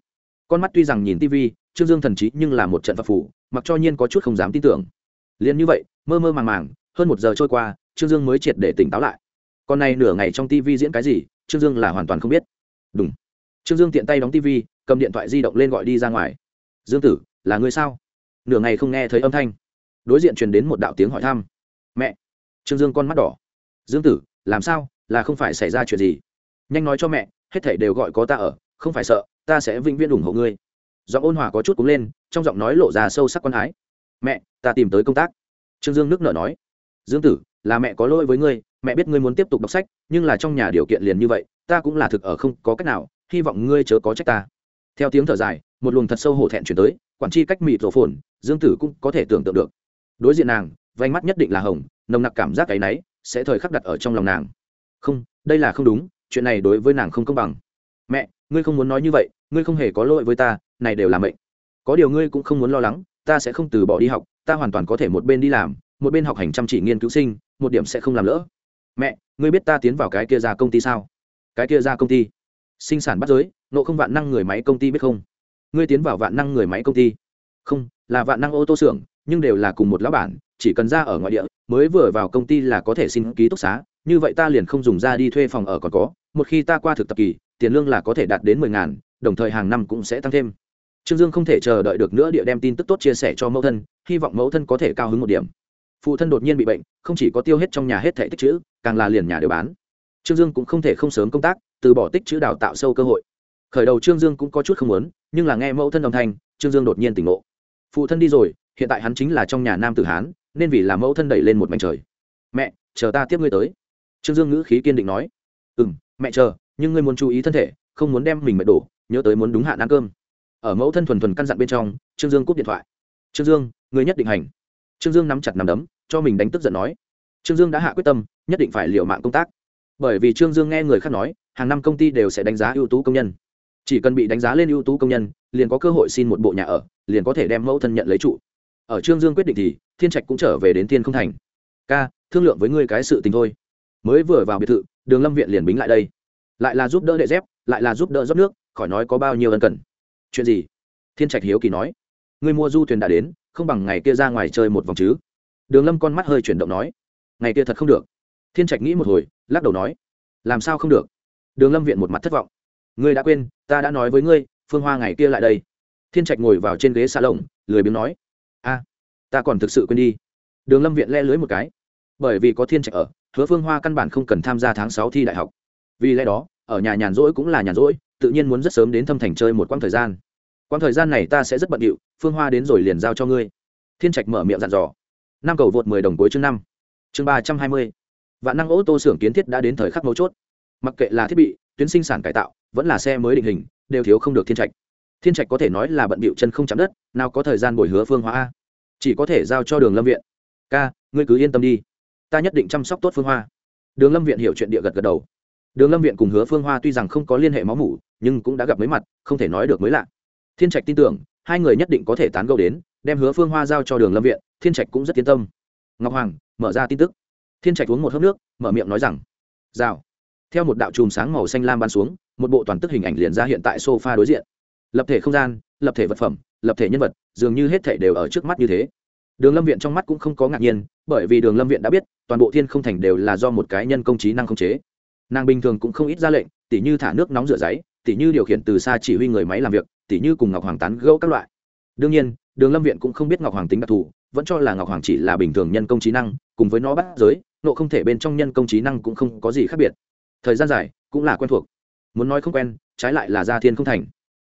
Con mắt tuy rằng nhìn tv trương dương thần trí nhưng là một trận phật phủ mặc cho nhiên có chút không dám tin tưởng. Liền như vậy, mơ mơ màng màng, hơn một giờ trôi qua, trương dương mới triệt để tỉnh táo lại. Con này nửa ngày trong tv diễn cái gì, trương dương là hoàn toàn không biết. Đúng trương dương tiện tay đóng tv cầm điện thoại di động lên gọi đi ra ngoài. Dương tử, là người sao? Nửa ngày không nghe thấy âm thanh. Đối diện truyền đến một đạo tiếng hỏi thăm. Mẹ. Trương dương con mắt đỏ. Dương tử, làm sao? Là không phải xảy ra chuyện gì. Nhanh nói cho mẹ, hết thảy đều gọi có ta ở, không phải sợ, ta sẽ vĩnh viễn ủng hộ ngươi. Giọng ôn hòa có chút cúng lên, trong giọng nói lộ ra sâu sắc con ái. Mẹ, ta tìm tới công tác. Trương dương nước nở nói. Dương tử, là mẹ có lỗi với ngươi, mẹ biết ngươi muốn tiếp tục đọc sách, nhưng là trong nhà điều kiện liền như vậy, ta cũng là thực ở không có cách nào, hy vọng ngươi chớ có trách ta. Theo tiếng thở dài, một luồng thật sâu hổ thẹn chuyển tới, quản tri cách mịt rổ phồn, dương tử cũng có thể tưởng tượng được. Đối diện nàng vánh mắt nhất định là hồng, nồng nặc cảm giác cái náy, sẽ thời khắc đặt ở trong lòng nàng không, đây là không đúng, chuyện này đối với nàng không công bằng. Mẹ, ngươi không muốn nói như vậy, ngươi không hề có lỗi với ta, này đều là mệnh. Có điều ngươi cũng không muốn lo lắng, ta sẽ không từ bỏ đi học, ta hoàn toàn có thể một bên đi làm, một bên học hành chăm chỉ nghiên cứu sinh, một điểm sẽ không làm lỡ. Mẹ, ngươi biết ta tiến vào cái kia ra công ty sao? Cái kia ra công ty? Sinh sản bắt giới, nộ không vạn năng người máy công ty biết không? Ngươi tiến vào vạn năng người máy công ty? Không, là vạn năng ô tô xưởng, nhưng đều là cùng một lão bản, chỉ cần ra ở ngoại địa, mới vừa vào công ty là có thể xin ký túc xá như vậy ta liền không dùng ra đi thuê phòng ở còn có, một khi ta qua thực tập kỳ, tiền lương là có thể đạt đến mười ngàn, đồng thời hàng năm cũng sẽ tăng thêm. Trương dương không thể chờ đợi được nữa địa đem tin tức tốt chia sẻ cho mẫu thân, hy vọng mẫu thân có thể cao hứng một điểm. Phụ thân đột nhiên bị bệnh, không chỉ có tiêu hết trong nhà hết thẻ tích chữ, càng là liền nhà đều bán. Trương dương cũng không thể không sớm công tác, từ bỏ tích chữ đào tạo sâu cơ hội. Khởi đầu trương dương cũng có chút không muốn, nhưng là nghe mẫu thân đồng thanh, trương dương đột nhiên tỉnh ngộ. Phụ thân đi rồi, hiện tại hắn chính là trong nhà nam tử hán, nên vì làm mẫu thân đẩy lên một mảnh trời. Mẹ, chờ ta tiếp ngươi tới trương dương ngữ khí kiên định nói ừ m mẹ chờ, nhưng ngươi muốn chú ý thân thể, không muốn đem mình mệt đổ, nhớ tới muốn đúng hạn ăn cơm. Ở mẫu thân thuần thuần căn dặn bên trong, trương dương cúp điện thoại. Trương dương, ngươi nhất định hành. Trương dương nắm chặt nằm đấm, cho mình đánh tức giận nói, trương dương đã hạ quyết tâm, nhất định phải liệu mạng công tác. Bởi vì trương dương nghe người khác nói, hàng năm công ty đều sẽ đánh giá ưu tú công nhân. Chỉ cần bị đánh giá lên ưu tú công nhân, liền có cơ hội xin một bộ nhà ở, liền có thể đem mẫu thân nhận lấy trụ. Ở trương dương quyết định thì, thiên trạch cũng trở về đến thiên không thành. Ca, thương lượng với ngươi cái sự tình thôi mới vừa vào biệt thự, đường lâm viện liền bính lại đây. Lại là giúp đỡ đệ dép, lại là giúp đỡ dốc nước, khỏi nói có bao nhiêu ân cần. Chuyện gì? Thiên trạch hiếu kỳ nói. Ngươi mua du thuyền đã đến, không bằng ngày kia ra ngoài chơi một vòng chứ. Đường lâm con mắt hơi chuyển động nói. Ngày kia thật không được. Thiên trạch nghĩ một hồi, lắc đầu nói. Làm sao không được? Đường lâm viện một mặt thất vọng. Ngươi đã quên, ta đã nói với ngươi, phương hoa ngày kia lại đây. Thiên trạch ngồi vào trên ghế xa lồng, lười biếng nói. A ta còn thực sự quên đi. Đường lâm viện le lưới một cái. Bởi vì có thiên trạch ở hứa phương hoa căn bản không cần tham gia tháng sáu thi đại học. Vì lẽ đó, ở nhà nhàn rỗi cũng là nhàn rỗi, tự nhiên muốn rất sớm đến thâm thành chơi một quãng thời gian. Quãng thời gian này ta sẽ rất bận điệu, phương hoa đến rồi liền giao cho ngươi. Thiên trạch mở miệng dặn dò. Năm cầu vượt mười đồng cuối chương năm. Chương ba trăm hai mươi. Vạn năng ô tô xưởng kiến thiết đã đến thời khắc mấu chốt. Mặc kệ là thiết bị, tuyến sinh sản cải tạo, vẫn là xe mới định hình, đều thiếu không được thiên trạch. Thiên trạch có thể nói là bận bịu chân không chạm đất, nào có thời gian bồi hứa phương hóa a? Chỉ có thể giao cho đường lâm viện. Ca, ngươi cứ yên tâm đi ta nhất định chăm sóc tốt phương hoa. Đường lâm viện hiểu chuyện địa gật gật đầu. Đường lâm viện cùng hứa phương hoa tuy rằng không có liên hệ máu mủ, nhưng cũng đã gặp mấy mặt, không thể nói được mới lạ. Thiên trạch tin tưởng, hai người nhất định có thể tán gẫu đến, đem hứa phương hoa giao cho đường lâm viện, thiên trạch cũng rất yên tâm. Ngọc hoàng, mở ra tin tức. Thiên trạch uống một hớp nước, mở miệng nói rằng, rào. Theo một đạo chùm sáng màu xanh lam ban xuống, một bộ toàn tức hình ảnh liền ra hiện tại sofa đối diện. Lập thể không gian, lập thể vật phẩm, lập thể nhân vật, dường như hết thể đều ở trước mắt như thế đường lâm viện trong mắt cũng không có ngạc nhiên, bởi vì đường lâm viện đã biết, toàn bộ thiên không thành đều là do một cái nhân công trí năng khống chế. Nàng bình thường cũng không ít ra lệnh, tỉ như thả nước nóng rửa giấy, tỉ như điều khiển từ xa chỉ huy người máy làm việc, tỉ như cùng ngọc hoàng tán gẫu các loại. Đương nhiên, đường lâm viện cũng không biết ngọc hoàng tính đặc thù, vẫn cho là ngọc hoàng chỉ là bình thường nhân công trí năng, cùng với nó bắt giới, nộ không thể bên trong nhân công trí năng cũng không có gì khác biệt. Thời gian dài, cũng là quen thuộc. Muốn nói không quen, trái lại là ra thiên không thành.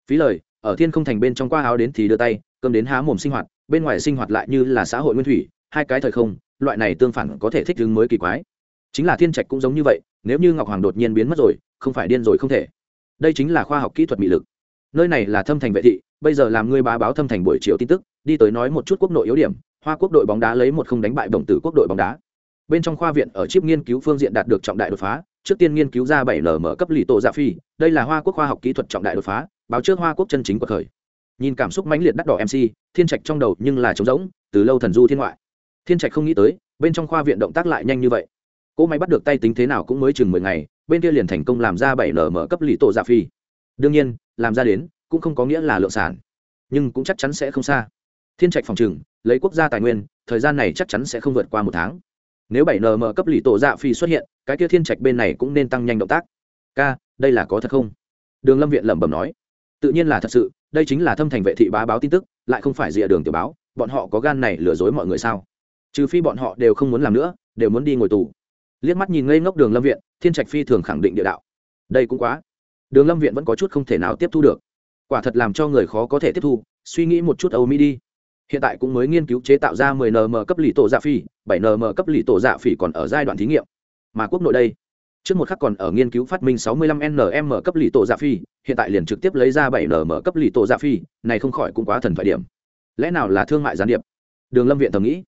Phí lời, ở thiên không thành bên trong qua áo đến thì đưa tay, cơm đến há mồm sinh hoạt bên ngoài sinh hoạt lại như là xã hội nguyên thủy, hai cái thời không, loại này tương phản có thể thích ứng mới kỳ quái. Chính là thiên trạch cũng giống như vậy, nếu như ngọc hoàng đột nhiên biến mất rồi, không phải điên rồi không thể. Đây chính là khoa học kỹ thuật mỹ lực. Nơi này là thâm thành vệ thị, bây giờ làm ngươi bá báo thâm thành buổi chiều tin tức, đi tới nói một chút quốc nội yếu điểm, hoa quốc đội bóng đá lấy một không đánh bại đồng tử quốc đội bóng đá. Bên trong khoa viện ở chip nghiên cứu phương diện đạt được trọng đại đột phá, trước tiên nghiên cứu ra bảy lm cấp lì tổ dạ phi, đây là hoa quốc khoa học kỹ thuật trọng đại đột phá, báo trước hoa quốc chân chính của thời nhìn cảm xúc mãnh liệt đắt đỏ mc thiên trạch trong đầu nhưng là trống rỗng, từ lâu thần du thiên ngoại. Thiên trạch không nghĩ tới, bên trong khoa viện động tác lại nhanh như vậy. Cỗ máy bắt được tay tính thế nào cũng mới chừng mười ngày, bên kia liền thành công làm ra bảy nm cấp lì tổ giả phi. Đương nhiên, làm ra đến cũng không có nghĩa là lượng sản, nhưng cũng chắc chắn sẽ không xa. Thiên trạch phòng trừng, lấy quốc gia tài nguyên, thời gian này chắc chắn sẽ không vượt qua một tháng. Nếu bảy nm cấp lì tổ dạ phi xuất hiện, cái kia thiên trạch bên này cũng nên tăng nhanh động tác. Ca, đây là có thật không? Đường lâm viện lẩm bẩm nói. Tự nhiên là thật sự đây chính là thâm thành vệ thị bá báo tin tức, lại không phải rìa đường tiểu báo, bọn họ có gan này lừa dối mọi người sao? Trừ phi bọn họ đều không muốn làm nữa, đều muốn đi ngồi tù. Liếc mắt nhìn ngây ngốc đường lâm viện, thiên trạch phi thường khẳng định địa đạo. Đây cũng quá. Đường lâm viện vẫn có chút không thể nào tiếp thu được. Quả thật làm cho người khó có thể tiếp thu, suy nghĩ một chút âu mỹ đi. Hiện tại cũng mới nghiên cứu chế tạo ra 10 nm cấp lì tổ dạ phi 7 nm cấp lì tổ dạ phỉ còn ở giai đoạn thí nghiệm. Mà quốc nội đây trước một khắc còn ở nghiên cứu phát minh 65 nm cấp lì tổ dạ phi, hiện tại liền trực tiếp lấy ra 7 nm cấp lì tổ dạ phi, này không khỏi cũng quá thần thoại điểm. Lẽ nào là thương mại gián điệp? Đường lâm viện thầm nghĩ.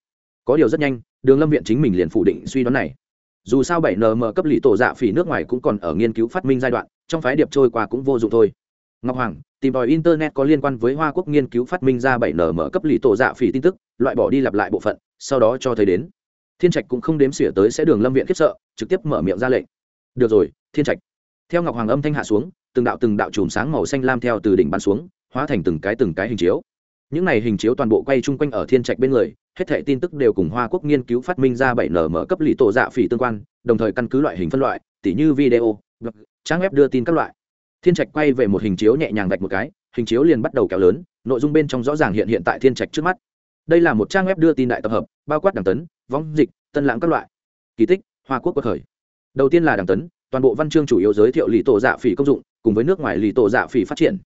Có điều rất nhanh, đường lâm viện chính mình liền phủ định suy đoán này. Dù sao 7 nm cấp lì tổ dạ phi nước ngoài cũng còn ở nghiên cứu phát minh giai đoạn, trong phái điệp trôi qua cũng vô dụng thôi. Ngọc hoàng, tìm tòi internet có liên quan với hoa quốc nghiên cứu phát minh ra 7 nm cấp lì tổ dạ phi tin tức, loại bỏ đi lặp lại bộ phận, sau đó cho thấy đến. Thiên trạch cũng không đếm xỉa tới sẽ đường lâm viện khiếp sợ, trực tiếp mở miệng ra lệnh được rồi, thiên trạch. Theo ngọc hoàng âm thanh hạ xuống, từng đạo từng đạo chùm sáng màu xanh lam theo từ đỉnh bắn xuống, hóa thành từng cái từng cái hình chiếu. Những này hình chiếu toàn bộ quay chung quanh ở thiên trạch bên người, hết thảy tin tức đều cùng hoa quốc nghiên cứu phát minh ra bảy nở mở cấp lì tổ dạ phỉ tương quan, đồng thời căn cứ loại hình phân loại, tỉ như video trang web đưa tin các loại. Thiên trạch quay về một hình chiếu nhẹ nhàng gạch một cái, hình chiếu liền bắt đầu kéo lớn, nội dung bên trong rõ ràng hiện hiện tại thiên trạch trước mắt. Đây là một trang web đưa tin đại tập hợp, bao quát đảng tấn võng dịch, tân lãng các loại. Kỳ tích, hoa quốc quốc khởi đầu tiên là đảng tấn, toàn bộ văn chương chủ yếu giới thiệu lì tổ dạ phỉ công dụng, cùng với nước ngoài lì tổ dạ phỉ phát triển.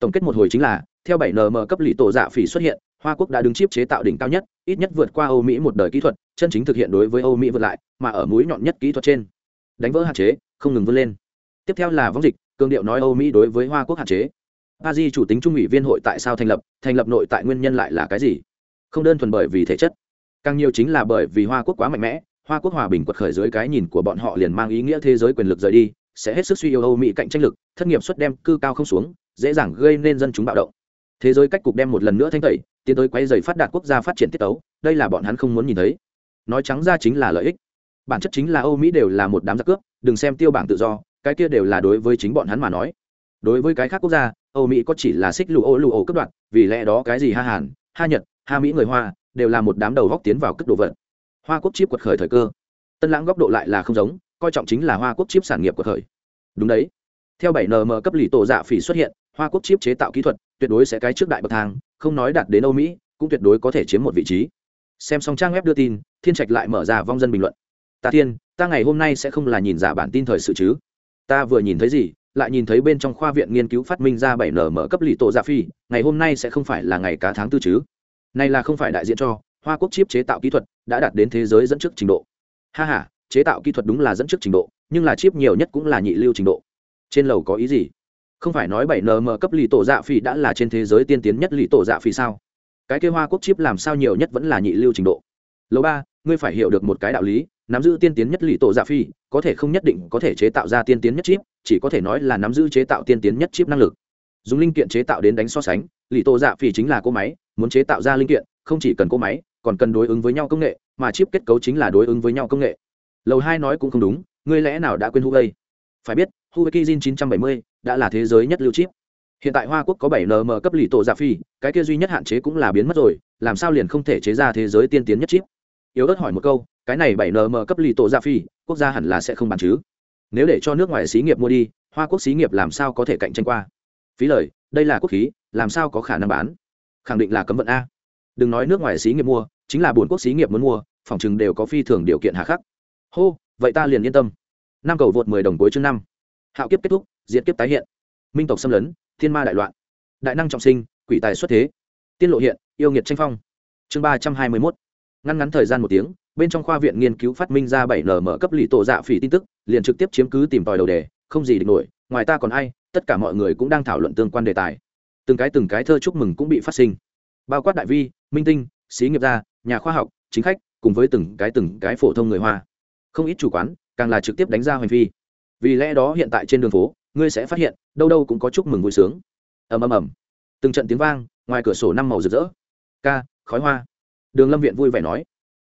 Tổng kết một hồi chính là, theo 7 nm cấp lì tổ dạ phỉ xuất hiện, hoa quốc đã đứng chip chế tạo đỉnh cao nhất, ít nhất vượt qua âu mỹ một đời kỹ thuật, chân chính thực hiện đối với âu mỹ vượt lại, mà ở mũi nhọn nhất kỹ thuật trên. Đánh vỡ hạn chế, không ngừng vươn lên. Tiếp theo là vong dịch cương điệu nói âu mỹ đối với hoa quốc hạn chế. A di chủ tính trung ủy viên hội tại sao thành lập thành lập nội tại nguyên nhân lại là cái gì? Không đơn thuần bởi vì thể chất, càng nhiều chính là bởi vì hoa quốc quá mạnh mẽ hoa quốc hòa bình quật khởi dưới cái nhìn của bọn họ liền mang ý nghĩa thế giới quyền lực rời đi, sẽ hết sức suy yếu âu mỹ cạnh tranh lực, thất nghiệp suất đem cư cao không xuống, dễ dàng gây nên dân chúng bạo động. Thế giới cách cục đem một lần nữa thanh tẩy, tiến tới quay dày phát đạt quốc gia phát triển tiết tấu, đây là bọn hắn không muốn nhìn thấy. Nói trắng ra chính là lợi ích. Bản chất chính là âu mỹ đều là một đám giặc cướp, đừng xem tiêu bảng tự do, cái kia đều là đối với chính bọn hắn mà nói. Đối với cái khác quốc gia, âu mỹ có chỉ là xích lụ ô lụ ô cấp đoạn vì lẽ đó cái gì ha hàn, ha nhật, ha mỹ người hoa, đều là một đám đầu góc tiến vào cất đồ vật hoa quốc chip quật khởi thời cơ. Tân lãng góc độ lại là không giống, coi trọng chính là hoa quốc chip sản nghiệp quật khởi. Đúng đấy. Theo 7 nm cấp lì tổ dạ phỉ xuất hiện, hoa quốc chip chế tạo kỹ thuật tuyệt đối sẽ cái trước đại bậc thang, không nói đạt đến âu mỹ, cũng tuyệt đối có thể chiếm một vị trí. Xem xong trang web đưa tin, thiên trạch lại mở ra vong dân bình luận. Ta thiên, ta ngày hôm nay sẽ không là nhìn giả bản tin thời sự chứ? Ta vừa nhìn thấy gì, lại nhìn thấy bên trong khoa viện nghiên cứu phát minh ra bảy nm cấp lì tổ dạ phi ngày hôm nay sẽ không phải là ngày cá tháng tư chứ? Này là không phải đại diện cho hoa quốc chip chế tạo kỹ thuật đã đạt đến thế giới dẫn trước trình độ. Ha h a chế tạo kỹ thuật đúng là dẫn trước trình độ, nhưng là chip nhiều nhất cũng là nhị lưu trình độ. Trên lầu có ý gì? Không phải nói bảy nm cấp lì tổ dạ phi đã là trên thế giới tiên tiến nhất lì tổ dạ phi sao? Cái kia hoa quốc chip làm sao nhiều nhất vẫn là nhị lưu trình độ? Lầu ba, ngươi phải hiểu được một cái đạo lý, nắm giữ tiên tiến nhất lì tổ dạ phi có thể không nhất định có thể chế tạo ra tiên tiến nhất chip, chỉ có thể nói là nắm giữ chế tạo tiên tiến nhất chip năng lực. Dùng linh kiện chế tạo đến đánh so sánh, lì tổ dạ phi chính là cỗ máy, muốn chế tạo ra linh kiện, không chỉ cần cỗ máy còn cần đối ứng với nhau công nghệ, mà chip kết cấu chính là đối ứng với nhau công nghệ. Lầu hai nói cũng không đúng, ngươi lẽ nào đã quên huawei? Phải biết, huawei bảy 970 đã là thế giới nhất lưu chip. Hiện tại hoa quốc có 7 nm cấp lì tổ giả phi, cái kia duy nhất hạn chế cũng là biến mất rồi, làm sao liền không thể chế ra thế giới tiên tiến nhất chip? Yếu ớt hỏi một câu, cái này 7 nm cấp lì tổ giả phi, quốc gia hẳn là sẽ không bàn chứ? Nếu để cho nước ngoài xí nghiệp mua đi, hoa quốc xí nghiệp làm sao có thể cạnh tranh qua? Phí lời, đây là quốc khí, làm sao có khả năng bán? Khẳng định là cấm vận a. Đừng nói nước ngoài xí nghiệp mua chính là bốn quốc xí nghiệp muốn mua, phòng chừng đều có phi thường điều kiện hạ khắc. Hô, vậy ta liền yên tâm. Năm cầu vượt mười đồng cuối chương năm. Hạo kiếp kết thúc diễn kiếp tái hiện. Minh tộc xâm lấn, thiên ma đại loạn. Đại năng trọng sinh, quỷ tài xuất thế. Tiên lộ hiện, yêu nghiệt tranh phong. Chương ba trăm hai mươi mốt. Ngăn ngắn thời gian một tiếng, bên trong khoa viện nghiên cứu phát minh ra bảy nm cấp lì tổ dạ phỉ tin tức, liền trực tiếp chiếm cứ tìm tòi đầu đề, không gì địch nổi, ngoài ta còn ai, tất cả mọi người cũng đang thảo luận tương quan đề tài. Từng cái từng cái thơ chúc mừng cũng bị phát sinh. Bao quát đại vi, minh tinh sĩ nghiệp gia nhà khoa học, chính khách, cùng với từng cái từng cái phổ thông người hoa. Không ít chủ quán, càng là trực tiếp đánh ra hành vi vì lẽ đó hiện tại trên đường phố, ngươi sẽ phát hiện, đâu đâu cũng có chúc mừng vui sướng. Ầm ầm ầm. Từng trận tiếng vang, ngoài cửa sổ năm màu rực rỡ. Ca, khói hoa. Đường lâm viện vui vẻ nói.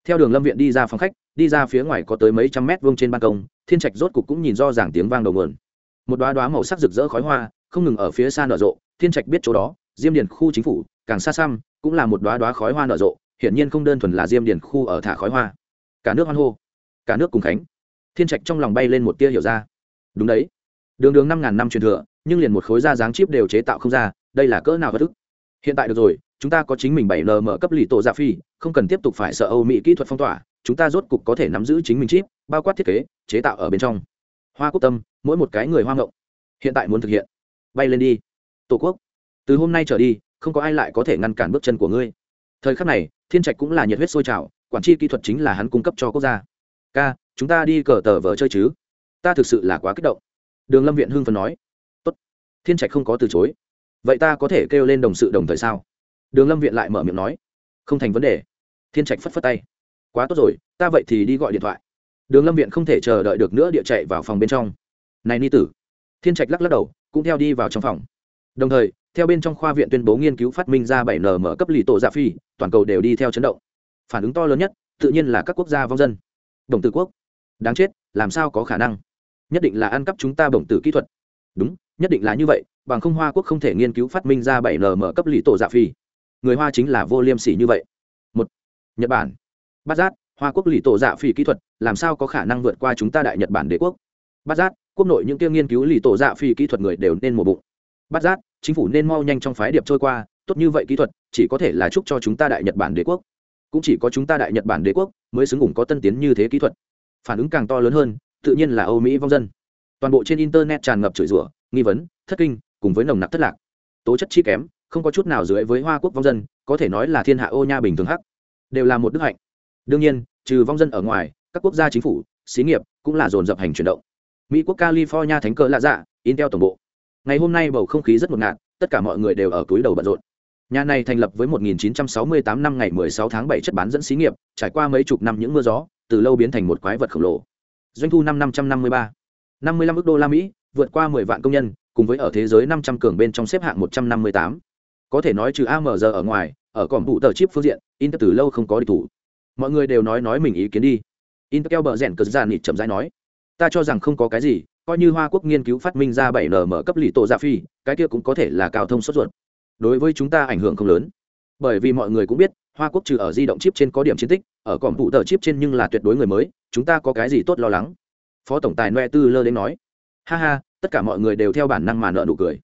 Theo đường lâm viện đi ra phòng khách, đi ra phía ngoài có tới mấy trăm mét vuông trên ban công, thiên trạch rốt cục cũng nhìn do giảng tiếng vang đầu nguồn. Một đoá đoá màu sắc rực rỡ khói hoa, không ngừng ở phía xa nở rộ, thiên trạch biết chỗ đó, diêm điền khu chính phủ, càng xa xăm, cũng là một đoá đoá khói hoa nở rộ hiển nhiên không đơn thuần là diêm điền khu ở thả khói hoa. Cả nước hoan hô, cả nước cùng khánh. Thiên trạch trong lòng bay lên một tia hiểu ra. Đúng đấy. Đường đường năm ngàn năm truyền thừa, nhưng liền một khối da dáng chip đều chế tạo không ra, đây là cỡ nào vật thức. hiện tại được rồi, chúng ta có chính mình bảy lm cấp lì tổ dạ phi, không cần tiếp tục phải sợ âu mỹ kỹ thuật phong tỏa, chúng ta rốt cục có thể nắm giữ chính mình chip, bao quát thiết kế, chế tạo ở bên trong. Hoa quốc tâm, mỗi một cái người hoa ngộng, hiện tại muốn thực hiện. Bay lên đi. Tổ quốc, từ hôm nay trở đi, không có ai lại có thể ngăn cản bước chân của ngươi. Thời khắc này thiên trạch cũng là nhiệt huyết sôi trào, quản tri kỹ thuật chính là hắn cung cấp cho quốc gia. Ca, chúng ta đi cờ tờ vờ chơi chứ? Ta thực sự là quá kích động. Đường lâm viện hưng phần nói. Tốt. thiên trạch không có từ chối. Vậy ta có thể kêu lên đồng sự đồng thời sao? Đường lâm viện lại mở miệng nói. Không thành vấn đề. Thiên trạch phất phất tay. Quá tốt rồi, ta vậy thì đi gọi điện thoại. Đường lâm viện không thể chờ đợi được nữa, địa chạy vào phòng bên trong. Này ni tử. Thiên trạch lắc lắc đầu, cũng theo đi vào trong phòng đồng thời, theo bên trong khoa viện tuyên bố nghiên cứu phát minh ra bảy nm cấp lì tổ dạ phi, toàn cầu đều đi theo chấn động. Phản ứng to lớn nhất, tự nhiên là các quốc gia vong dân. Đồng tử quốc. Đáng chết, làm sao có khả năng? Nhất định là ăn cắp chúng ta bổng tử kỹ thuật. Đúng, nhất định là như vậy, bằng không hoa quốc không thể nghiên cứu phát minh ra bảy nm cấp lì tổ dạ phi. Người hoa chính là vô liêm sỉ như vậy. Một. Nhật bản. Bát giác, hoa quốc lì tổ dạ phi kỹ thuật, làm sao có khả năng vượt qua chúng ta đại nhật bản đế quốc? Bát giác, quốc nội những kia nghiên cứu lì tổ dạ phi kỹ thuật người đều nên một bụng bát giác, chính phủ nên mau nhanh trong phái điệp trôi qua, tốt như vậy kỹ thuật, chỉ có thể là chúc cho chúng ta đại nhật bản đế quốc. Cũng chỉ có chúng ta đại nhật bản đế quốc mới xứng ủng có tân tiến như thế kỹ thuật. Phản ứng càng to lớn hơn, tự nhiên là âu mỹ vong dân. Toàn bộ trên internet tràn ngập chửi rủa, nghi vấn, thất kinh, cùng với nồng nặc thất lạc. Tố chất chi kém, không có chút nào dưới với hoa quốc vong dân, có thể nói là thiên hạ ô nha bình thường hắc, đều là một đức hạnh. Đương nhiên, trừ vong dân ở ngoài, các quốc gia chính phủ, xí nghiệp cũng là dồn dập hành chuyển động. Mỹ quốc california thánh cờ lạ dạ intel tổng bộ ngày hôm nay bầu không khí rất ngột ngạt, tất cả mọi người đều ở túi đầu bận rộn. Nhà này thành lập với 1968 năm ngày 16 tháng 7 chất bán dẫn xí nghiệp, trải qua mấy chục năm những mưa gió, từ lâu biến thành một quái vật khổng lồ. Doanh thu năm 553 55 ước đô la mỹ, vượt qua 10 vạn công nhân, cùng với ở thế giới 500 cường bên trong xếp hạng 158. có thể nói trừ AMG ở ngoài, ở còn vụ tờ chip phương diện Intel từ lâu không có địch thủ. Mọi người đều nói nói mình ý kiến đi. Intel bờ rèn cờ ra nịt chậm rãi nói, ta cho rằng không có cái gì coi như hoa quốc nghiên cứu phát minh ra bảy nm cấp lì tổ dạ phi, cái kia cũng có thể là cao thông sốt ruột. Đối với chúng ta ảnh hưởng không lớn. Bởi vì mọi người cũng biết, hoa quốc trừ ở di động chip trên có điểm chiến tích, ở cổng phụ tờ chip trên nhưng là tuyệt đối người mới, chúng ta có cái gì tốt lo lắng? Phó tổng tài noe tư lơ đến nói. Ha ha, tất cả mọi người đều theo bản năng mà nợ nụ cười.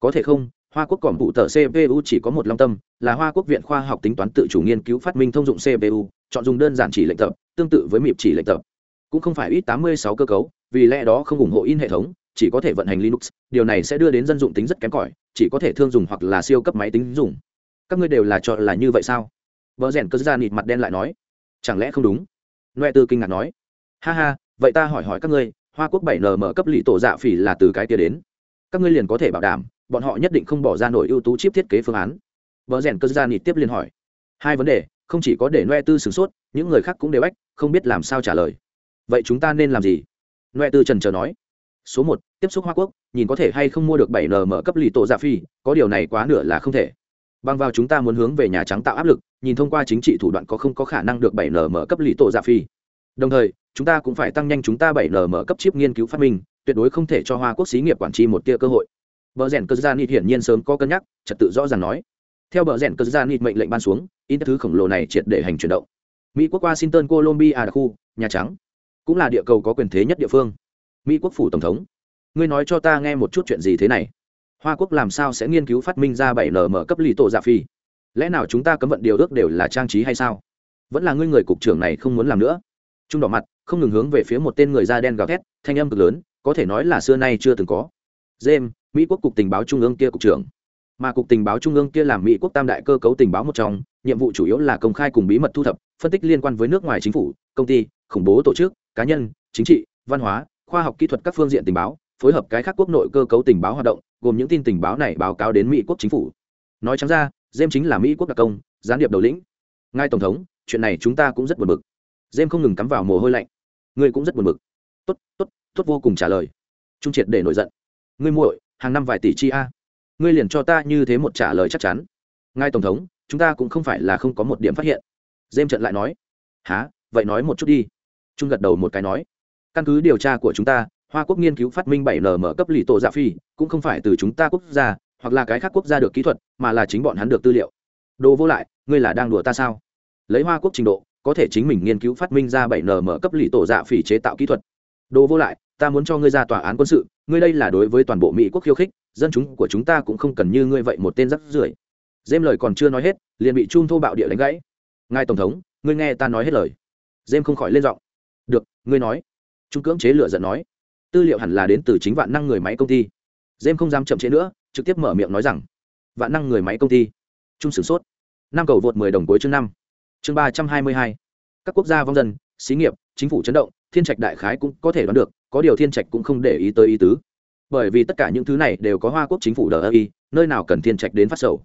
Có thể không, hoa quốc cổng phụ tờ cpu chỉ có một long tâm, là hoa quốc viện khoa học tính toán tự chủ nghiên cứu phát minh thông dụng cpu chọn dùng đơn giản chỉ lệnh tập, tương tự với mịp chỉ lệnh tập. Cũng không phải ít 86 cơ cấu vì lẽ đó không ủng hộ in hệ thống, chỉ có thể vận hành linux, điều này sẽ đưa đến dân dụng tính rất kém cỏi, chỉ có thể thương dùng hoặc là siêu cấp máy tính dùng. Các ngươi đều là chọn là như vậy sao? Vợ rèn cơ ra nịt mặt đen lại nói. Chẳng lẽ không đúng? Noe tư kinh ngạc nói. Ha ha, vậy ta hỏi hỏi các ngươi, hoa quốc bảy nm cấp lì tổ dạ phỉ là từ cái kia đến? Các ngươi liền có thể bảo đảm, bọn họ nhất định không bỏ ra nổi ưu tú chip thiết kế phương án. Vợ rèn cơ ra nịt tiếp liên hỏi. Hai vấn đề, không chỉ có để noe tư sửng sốt, những người khác cũng đều ách không biết làm sao trả lời. Vậy chúng ta nên làm gì? Noe tư trần chờ nói, số một, tiếp xúc hoa quốc, nhìn có thể hay không mua được bảy nm cấp lì tổ dạ phi, có điều này quá nửa là không thể. Bằng vào chúng ta muốn hướng về nhà trắng tạo áp lực, nhìn thông qua chính trị thủ đoạn có không có khả năng được bảy nm cấp lì tổ dạ phi. Đồng thời, chúng ta cũng phải tăng nhanh chúng ta bảy nm cấp chip nghiên cứu phát minh, tuyệt đối không thể cho hoa quốc xí nghiệp quản trị một tia cơ hội. Bờ rèn cơ gia nịt hiển nhiên sớm có cân nhắc, trật tự rõ ràng nói. Theo bờ rèn cơ gia nịt mệnh lệnh ban xuống in thứ khổng lồ này triệt để hành chuyển động. Mỹ quốc washington, colombia đặc khu, nhà trắng cũng là địa cầu có quyền thế nhất địa phương. Mỹ quốc phủ tổng thống. Ngươi nói cho ta nghe một chút chuyện gì thế này? Hoa quốc làm sao sẽ nghiên cứu phát minh ra bảy nm cấp lì tổ dạ phi? Lẽ nào chúng ta cấm vận điều ước đều là trang trí hay sao? Vẫn là ngươi người cục trưởng này không muốn làm nữa. Trung đỏ mặt, không ngừng hướng về phía một tên người da đen gào thét, thanh âm cực lớn, có thể nói là xưa nay chưa từng có. James, mỹ quốc cục tình báo trung ương kia cục trưởng. Mà cục tình báo trung ương kia làm mỹ quốc tam đại cơ cấu tình báo một trong, nhiệm vụ chủ yếu là công khai cùng bí mật thu thập, phân tích liên quan với nước ngoài chính phủ, công ty, khủng bố tổ chức cá nhân, chính trị, văn hóa, khoa học kỹ thuật các phương diện tình báo, phối hợp cái khác quốc nội cơ cấu tình báo hoạt động, gồm những tin tình báo này báo cáo đến mỹ quốc chính phủ. Nói chẳng ra jem chính là mỹ quốc đặc công, gián điệp đầu lĩnh. Ngài tổng thống, chuyện này chúng ta cũng rất buồn bực. Jem không ngừng cắm vào mồ hôi lạnh. Ngươi cũng rất buồn bực. Tốt tốt tốt vô cùng trả lời. Trung triệt để nổi giận. Ngươi muội, hàng năm vài tỷ chi a? Ngươi liền cho ta như thế một trả lời chắc chắn. Ngài tổng thống, chúng ta cũng không phải là không có một điểm phát hiện. Jem trận lại nói. Há vậy nói một chút đi trung gật đầu một cái nói, căn cứ điều tra của chúng ta, hoa quốc nghiên cứu phát minh bảy nm cấp lì tổ dạ phi, cũng không phải từ chúng ta quốc gia, hoặc là cái khác quốc gia được kỹ thuật, mà là chính bọn hắn được tư liệu. Đồ vô lại, ngươi là đang đùa ta sao? Lấy hoa quốc trình độ, có thể chính mình nghiên cứu phát minh ra bảy nm cấp lì tổ dạ phỉ chế tạo kỹ thuật. Đồ vô lại, ta muốn cho ngươi ra tòa án quân sự, ngươi đây là đối với toàn bộ mỹ quốc khiêu khích, dân chúng của chúng ta cũng không cần như ngươi vậy một tên rắc rưởi. Dêm lời còn chưa nói hết, liền bị chun thô bạo địa đánh gãy. Ngài tổng thống, ngươi nghe ta nói hết lời. Dêm không khỏi lên giọng ngươi nói. Trung cưỡng chế lựa giận nói. Tư liệu hẳn là đến từ chính vạn năng người máy công ty. Dêm không dám chậm chế nữa, trực tiếp mở miệng nói rằng, vạn năng người máy công ty. Trung sửng sốt. Năm cầu vượt mười đồng cuối chương năm. Chương ba trăm hai mươi hai. Các quốc gia vong dân, xí nghiệp, chính phủ chấn động, thiên trạch đại khái cũng có thể đoán được, có điều thiên trạch cũng không để ý tới ý tứ. Bởi vì tất cả những thứ này đều có hoa quốc chính phủ đờ ơ y nơi nào cần thiên trạch đến phát sầu.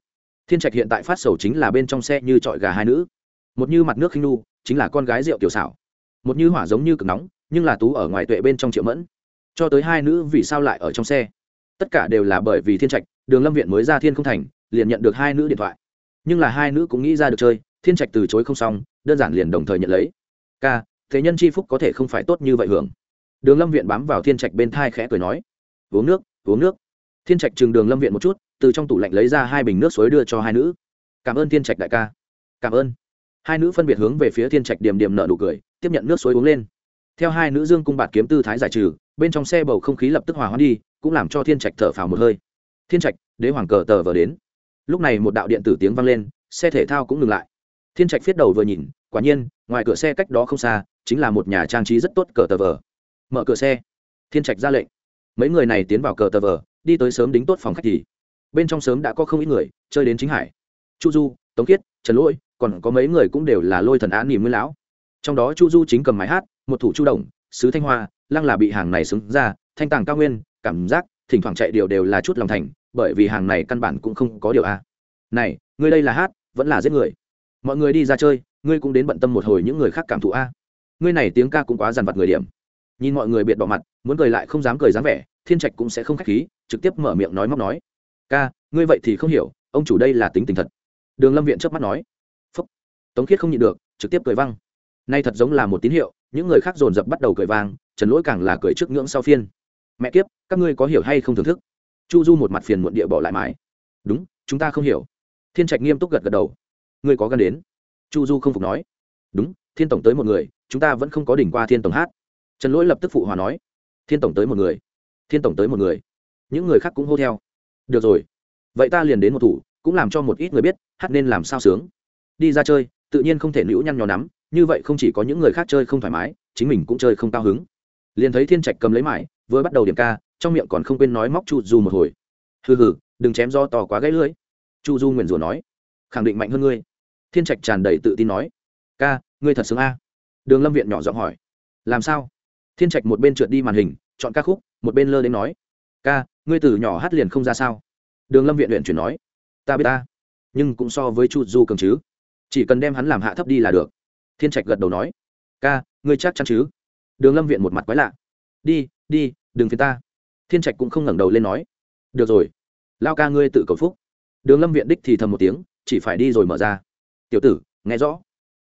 Thiên trạch hiện tại phát sầu chính là bên trong xe như trọi gà hai nữ. Một như mặt nước khinh nu, chính là con gái rượu tiểu xảo một như hỏa giống như cực nóng, nhưng là tú ở ngoài tuệ bên trong triệu mẫn. Cho tới hai nữ vì sao lại ở trong xe? Tất cả đều là bởi vì thiên trạch, đường lâm viện mới ra thiên không thành, liền nhận được hai nữ điện thoại. Nhưng là hai nữ cũng nghĩ ra được chơi, thiên trạch từ chối không xong, đơn giản liền đồng thời nhận lấy. K thế nhân c h i phúc có thể không phải tốt như vậy hưởng. Đường lâm viện bám vào thiên trạch bên thai khẽ cười nói. Uống nước uống nước. Thiên trạch chừng đường lâm viện một chút, từ trong tủ lạnh lấy ra hai bình nước suối đưa cho hai nữ. Cảm ơn thiên trạch đại ca. Cảm ơn hai nữ phân biệt hướng về phía thiên trạch điểm điểm nợ nụ cười, tiếp nhận nước suối uống lên. Theo hai nữ dương cung bạt kiếm tư thái giải trừ, bên trong xe bầu không khí lập tức hòa hoãn đi, cũng làm cho thiên trạch thở phào một hơi. Thiên trạch, đế hoàng cờ tờ vờ đến. Lúc này một đạo điện tử tiếng vang lên, xe thể thao cũng ngừng lại. Thiên trạch phiết đầu vừa nhìn, quả nhiên, ngoài cửa xe cách đó không xa, chính là một nhà trang trí rất tốt cờ tờ vờ. Mở cửa xe. Thiên trạch ra lệnh. Mấy người này tiến vào cờ tờ vờ, đi tới sớm đính tốt phòng khách thì. Bên trong sớm đã có không ít người, chơi đến chính hải. Chu du, tống kiết trần lỗi còn có mấy người cũng đều là lôi thần án niềm nguyên lão. Trong đó chu du chính cầm máy hát, một thủ chu đồng, sứ thanh hoa, lăng là bị hàng này xứng ra, thanh tàng cao nguyên, cảm giác, thỉnh thoảng chạy điều đều là chút lòng thành, bởi vì hàng này căn bản cũng không có điều a. Này, ngươi đây là hát, vẫn là giết người. Mọi người đi ra chơi, ngươi cũng đến bận tâm một hồi những người khác cảm thụ a. Ngươi này tiếng ca cũng quá dằn vặt người điểm. Nhìn mọi người biệt bỏ mặt, muốn cười lại không dám cười dáng vẻ, thiên trạch cũng sẽ không khách khí, trực tiếp mở miệng nói móc nói. Ca, ngươi vậy thì không hiểu, ông chủ đây là tính tình thật. Đường lâm viện trước mắt nói tống khiết không nhịn được, trực tiếp cười văng nay thật giống là một tín hiệu, những người khác dồn dập bắt đầu cười vang, trần lỗi càng là cười trước ngưỡng sau phiên. Mẹ kiếp, các ngươi có hiểu hay không thưởng thức? Chu du một mặt phiền muộn địa bỏ lại mãi. Đúng, chúng ta không hiểu. Thiên trạch nghiêm túc gật gật đầu. Ngươi có gan đến. Chu du không phục nói. Đúng, thiên tổng tới một người, chúng ta vẫn không có đỉnh qua thiên tổng hát. Trần lỗi lập tức phụ hòa nói. Thiên tổng tới một người, thiên tổng tới một người. Những người khác cũng hô theo. Được rồi, vậy ta liền đến một thủ, cũng làm cho một ít người biết, hát nên làm sao sướng. Đi ra chơi tự nhiên không thể nữ nhăn nhò nắm, như vậy không chỉ có những người khác chơi không thoải mái, chính mình cũng chơi không cao hứng. Liền thấy thiên trạch cầm lấy mải, vừa bắt đầu điểm ca, trong miệng còn không quên nói móc chu du một hồi. Hừ hừ, đừng chém do to quá gãy lưỡi. Chu du nguyền rủa nói. Khẳng định mạnh hơn ngươi. Thiên trạch tràn đầy tự tin nói. Ca, ngươi thật sướng a. Đường lâm viện nhỏ giọng hỏi. Làm sao? Thiên trạch một bên trượt đi màn hình, chọn ca khúc, một bên lơ đến nói. Ca, ngươi từ nhỏ hát liền không ra sao? Đường lâm viện luyện chuyển nói. Ta biết ta, nhưng cũng so với chu du cường chứ chỉ cần đem hắn làm hạ thấp đi là được. Thiên trạch gật đầu nói, ca, ngươi chắc chắn chứ? Đường lâm viện một mặt quái lạ, đi đi, đừng phiền ta. Thiên trạch cũng không ngẩng đầu lên nói, được rồi, lao ca ngươi tự cầu phúc. Đường lâm viện đích thì thầm một tiếng, chỉ phải đi rồi mở ra. Tiểu tử, nghe rõ.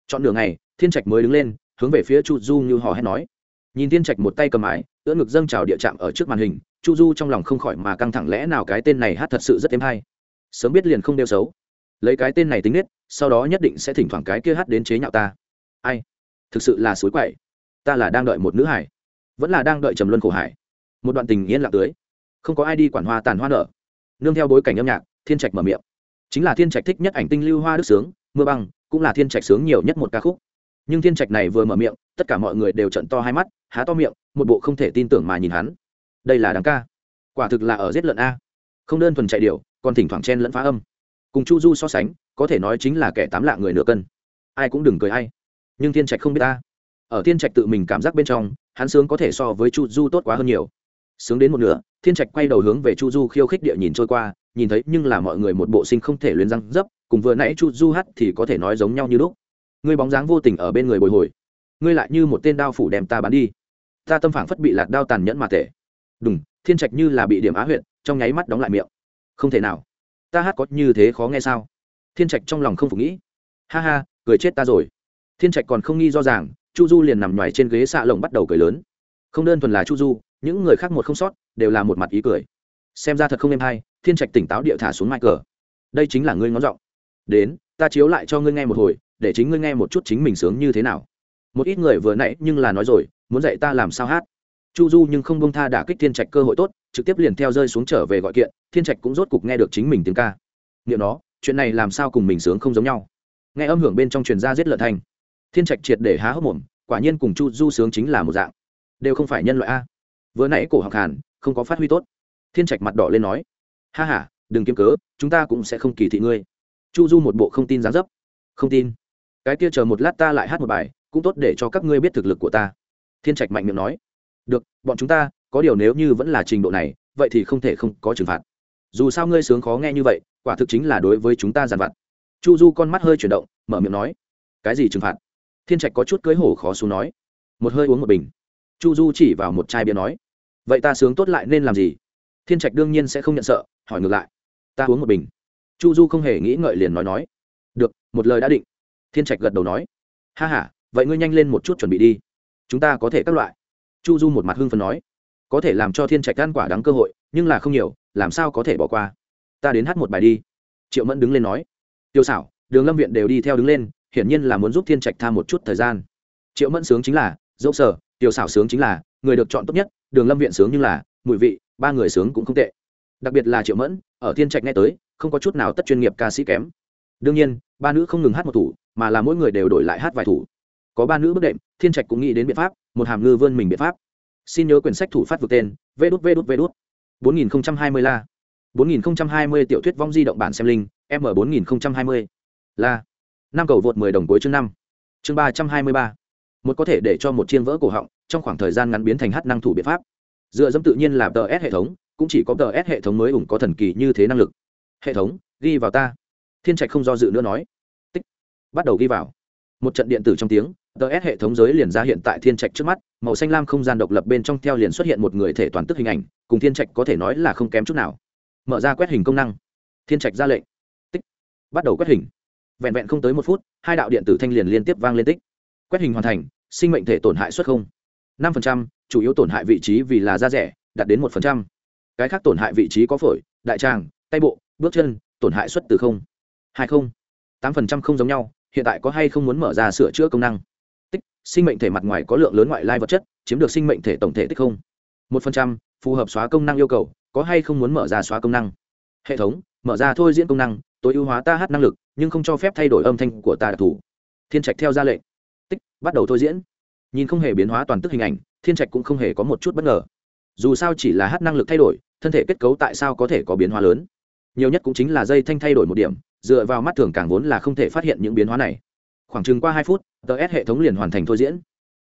Chọn đường này thiên trạch mới đứng lên, hướng về phía chu du như họ hét nói. Nhìn thiên trạch một tay cầm ái ưỡn ngực dâng trào địa chạm ở trước màn hình, chu du trong lòng không khỏi mà căng thẳng lẽ nào cái tên này hát thật sự rất êm hay. Sớm biết liền không đeo xấu lấy cái tên này tính nết, sau đó nhất định sẽ thỉnh thoảng cái kia hát đến chế nhạo ta. Ai? Thực sự là suối quậy. Ta là đang đợi một nữ hải. Vẫn là đang đợi trầm luân khổ hải. Một đoạn tình yên lặng tưới. Không có ai đi quản hoa tàn hoa nở. Nương theo bối cảnh âm nhạc, thiên trạch mở miệng. Chính là thiên trạch thích nhất ảnh tinh lưu hoa đức sướng, mưa băng, cũng là thiên trạch sướng nhiều nhất một ca khúc. Nhưng thiên trạch này vừa mở miệng, tất cả mọi người đều trận to hai mắt, há to miệng, một bộ không thể tin tưởng mà nhìn hắn. Đây là đáng ca. Quả thực là ở giết lợn a. Không đơn thuần chạy điều còn thỉnh thoảng chen lẫn phá âm cùng chu du so sánh, có thể nói chính là kẻ tám lạ người nửa cân. Ai cũng đừng cười hay nhưng thiên trạch không biết ta. Ở thiên trạch tự mình cảm giác bên trong, hắn sướng có thể so với chu du tốt quá hơn nhiều. Sướng đến một nửa, thiên trạch quay đầu hướng về chu du khiêu khích địa nhìn trôi qua, nhìn thấy nhưng là mọi người một bộ sinh không thể luyến răng dấp, cùng vừa nãy chu du hát thì có thể nói giống nhau như lúc. Ngươi bóng dáng vô tình ở bên người bồi hồi. Ngươi lại như một tên đao phủ đem ta bắn đi. Ta tâm phản phất bị lạt đao tàn nhẫn mà tệ. Đúng thiên trạch như là bị điểm á huyện trong nháy mắt đóng lại miệng. Không thể nào ta hát có như thế khó nghe sao? Thiên trạch trong lòng không phục nghĩ. Ha ha, cười chết ta rồi. Thiên trạch còn không nghi do rằng chu du liền nằm ngoài trên ghế xạ lồng bắt đầu cười lớn. Không đơn thuần là chu du, những người khác một không sót, đều là một mặt ý cười. Xem ra thật không êm hay, thiên trạch tỉnh táo địa thả xuống mai cờ. Đây chính là ngươi ngón giọng. Đến, ta chiếu lại cho ngươi nghe một hồi, để chính ngươi nghe một chút chính mình sướng như thế nào. Một ít người vừa nãy nhưng là nói rồi, muốn dạy ta làm sao hát. Chu du nhưng không bông tha đả kích thiên trạch cơ hội tốt trực tiếp liền theo rơi xuống trở về gọi kiện, thiên trạch cũng rốt cục nghe được chính mình tiếng ca. Nghiệm nó, chuyện này làm sao cùng mình sướng không giống nhau. Nghe âm hưởng bên trong truyền ra giết lợn thành thiên trạch triệt để há hốc mồm, quả nhiên cùng chu du sướng chính là một dạng. Đều không phải nhân loại a. Vừa nãy cổ học hàn, không có phát huy tốt. Thiên trạch mặt đỏ lên nói, ha h a đừng kiếm cớ, chúng ta cũng sẽ không kỳ thị ngươi. Chu du một bộ không tin dán dấp. Không tin? Cái kia chờ một lát ta lại hát một bài, cũng tốt để cho các ngươi biết thực lực của ta. Thiên trạch mạnh miệng nói, được, bọn chúng ta có điều nếu như vẫn là trình độ này, vậy thì không thể không có trừng phạt. Dù sao ngươi sướng khó nghe như vậy, quả thực chính là đối với chúng ta giàn vặt. Chu du con mắt hơi chuyển động, mở miệng nói, cái gì trừng phạt? Thiên trạch có chút cưới hổ khó xuống nói, một hơi uống một bình. Chu du chỉ vào một chai bia nói, vậy ta sướng tốt lại nên làm gì? Thiên trạch đương nhiên sẽ không nhận sợ, hỏi ngược lại, ta uống một bình. Chu du không hề nghĩ ngợi liền nói nói, được, một lời đã định. Thiên trạch gật đầu nói, ha h a vậy ngươi nhanh lên một chút chuẩn bị đi. Chúng ta có thể các loại. Chu du một mặt hưng phần nói có thể làm cho thiên trạch ăn quả đáng cơ hội, nhưng là không nhiều, làm sao có thể bỏ qua? Ta đến hát một bài đi. Triệu mẫn đứng lên nói. Tiêu xảo, đường lâm viện đều đi theo đứng lên, hiển nhiên là muốn giúp thiên trạch tham một chút thời gian. Triệu mẫn sướng chính là, dẫu sở tiêu xảo sướng chính là, người được chọn tốt nhất, đường lâm viện sướng nhưng là, mùi vị, ba người sướng cũng không tệ. Đặc biệt là triệu mẫn, ở thiên trạch nghe tới, không có chút nào tất chuyên nghiệp ca sĩ kém. Đương nhiên, ba nữ không ngừng hát một thủ, mà là mỗi người đều đổi lại hát vài thủ. Có ba nữ bất đệm, thiên trạch cũng nghĩ đến biện pháp, một hàm ngư vươn mình biện pháp xin nhớ quyển sách thủ phát vượt tên, vê đút vê đút vê đút. bốn nghìn hai mươi la. bốn nghìn hai mươi tiểu thuyết vong di động bản xem linh m bốn nghìn hai mươi. La. Năm cầu vượt mười đồng cuối chương năm. Chương ba trăm hai mươi ba. Một có thể để cho một chiên vỡ cổ họng, trong khoảng thời gian ngắn biến thành hát năng thủ biện pháp. Dựa dẫm tự nhiên là tờ s hệ thống, cũng chỉ có tờ s hệ thống mới ủng có thần kỳ như thế năng lực. Hệ thống, ghi vào ta. Thiên trạch không do dự nữa nói. Tích. Bắt đầu ghi vào. Một trận điện tử trong tiếng ts hệ thống giới liền ra hiện tại thiên trạch trước mắt, màu xanh lam không gian độc lập bên trong theo liền xuất hiện một người thể toàn tức hình ảnh, cùng thiên trạch có thể nói là không kém chút nào. Mở ra quét hình công năng. Thiên trạch ra lệnh. Tích. Bắt đầu quét hình. Vẹn vẹn không tới một phút, hai đạo điện tử thanh liền liên tiếp vang lên tích. Quét hình hoàn thành, sinh mệnh thể tổn hại suất không. năm phần trăm, chủ yếu tổn hại vị trí vì là da rẻ, đạt đến một phần trăm. Cái khác tổn hại vị trí có phổi, đại tràng, tay bộ, bước chân, tổn hại suất từ không. Hai không. tám phần trăm không giống nhau, hiện tại có hay không muốn mở ra sửa chữa công năng? Sinh mệnh thể mặt ngoài có lượng lớn ngoại lai vật chất, chiếm được sinh mệnh thể tổng thể tích không? Một phần trăm, phù hợp xóa công năng yêu cầu, có hay không muốn mở ra xóa công năng? Hệ thống, mở ra thôi diễn công năng, tối ưu hóa ta hát năng lực, nhưng không cho phép thay đổi âm thanh của ta đặc thù. Thiên trạch theo ra lệnh. Tích, bắt đầu thôi diễn. Nhìn không hề biến hóa toàn tức hình ảnh, thiên trạch cũng không hề có một chút bất ngờ. Dù sao chỉ là hát năng lực thay đổi, thân thể kết cấu tại sao có thể có biến hóa lớn? Nhiều nhất cũng chính là dây thanh thay đổi một điểm, dựa vào mắt thường càng vốn là không thể phát hiện những biến hóa này khoảng chừng qua hai phút ts hệ thống liền hoàn thành thôi diễn.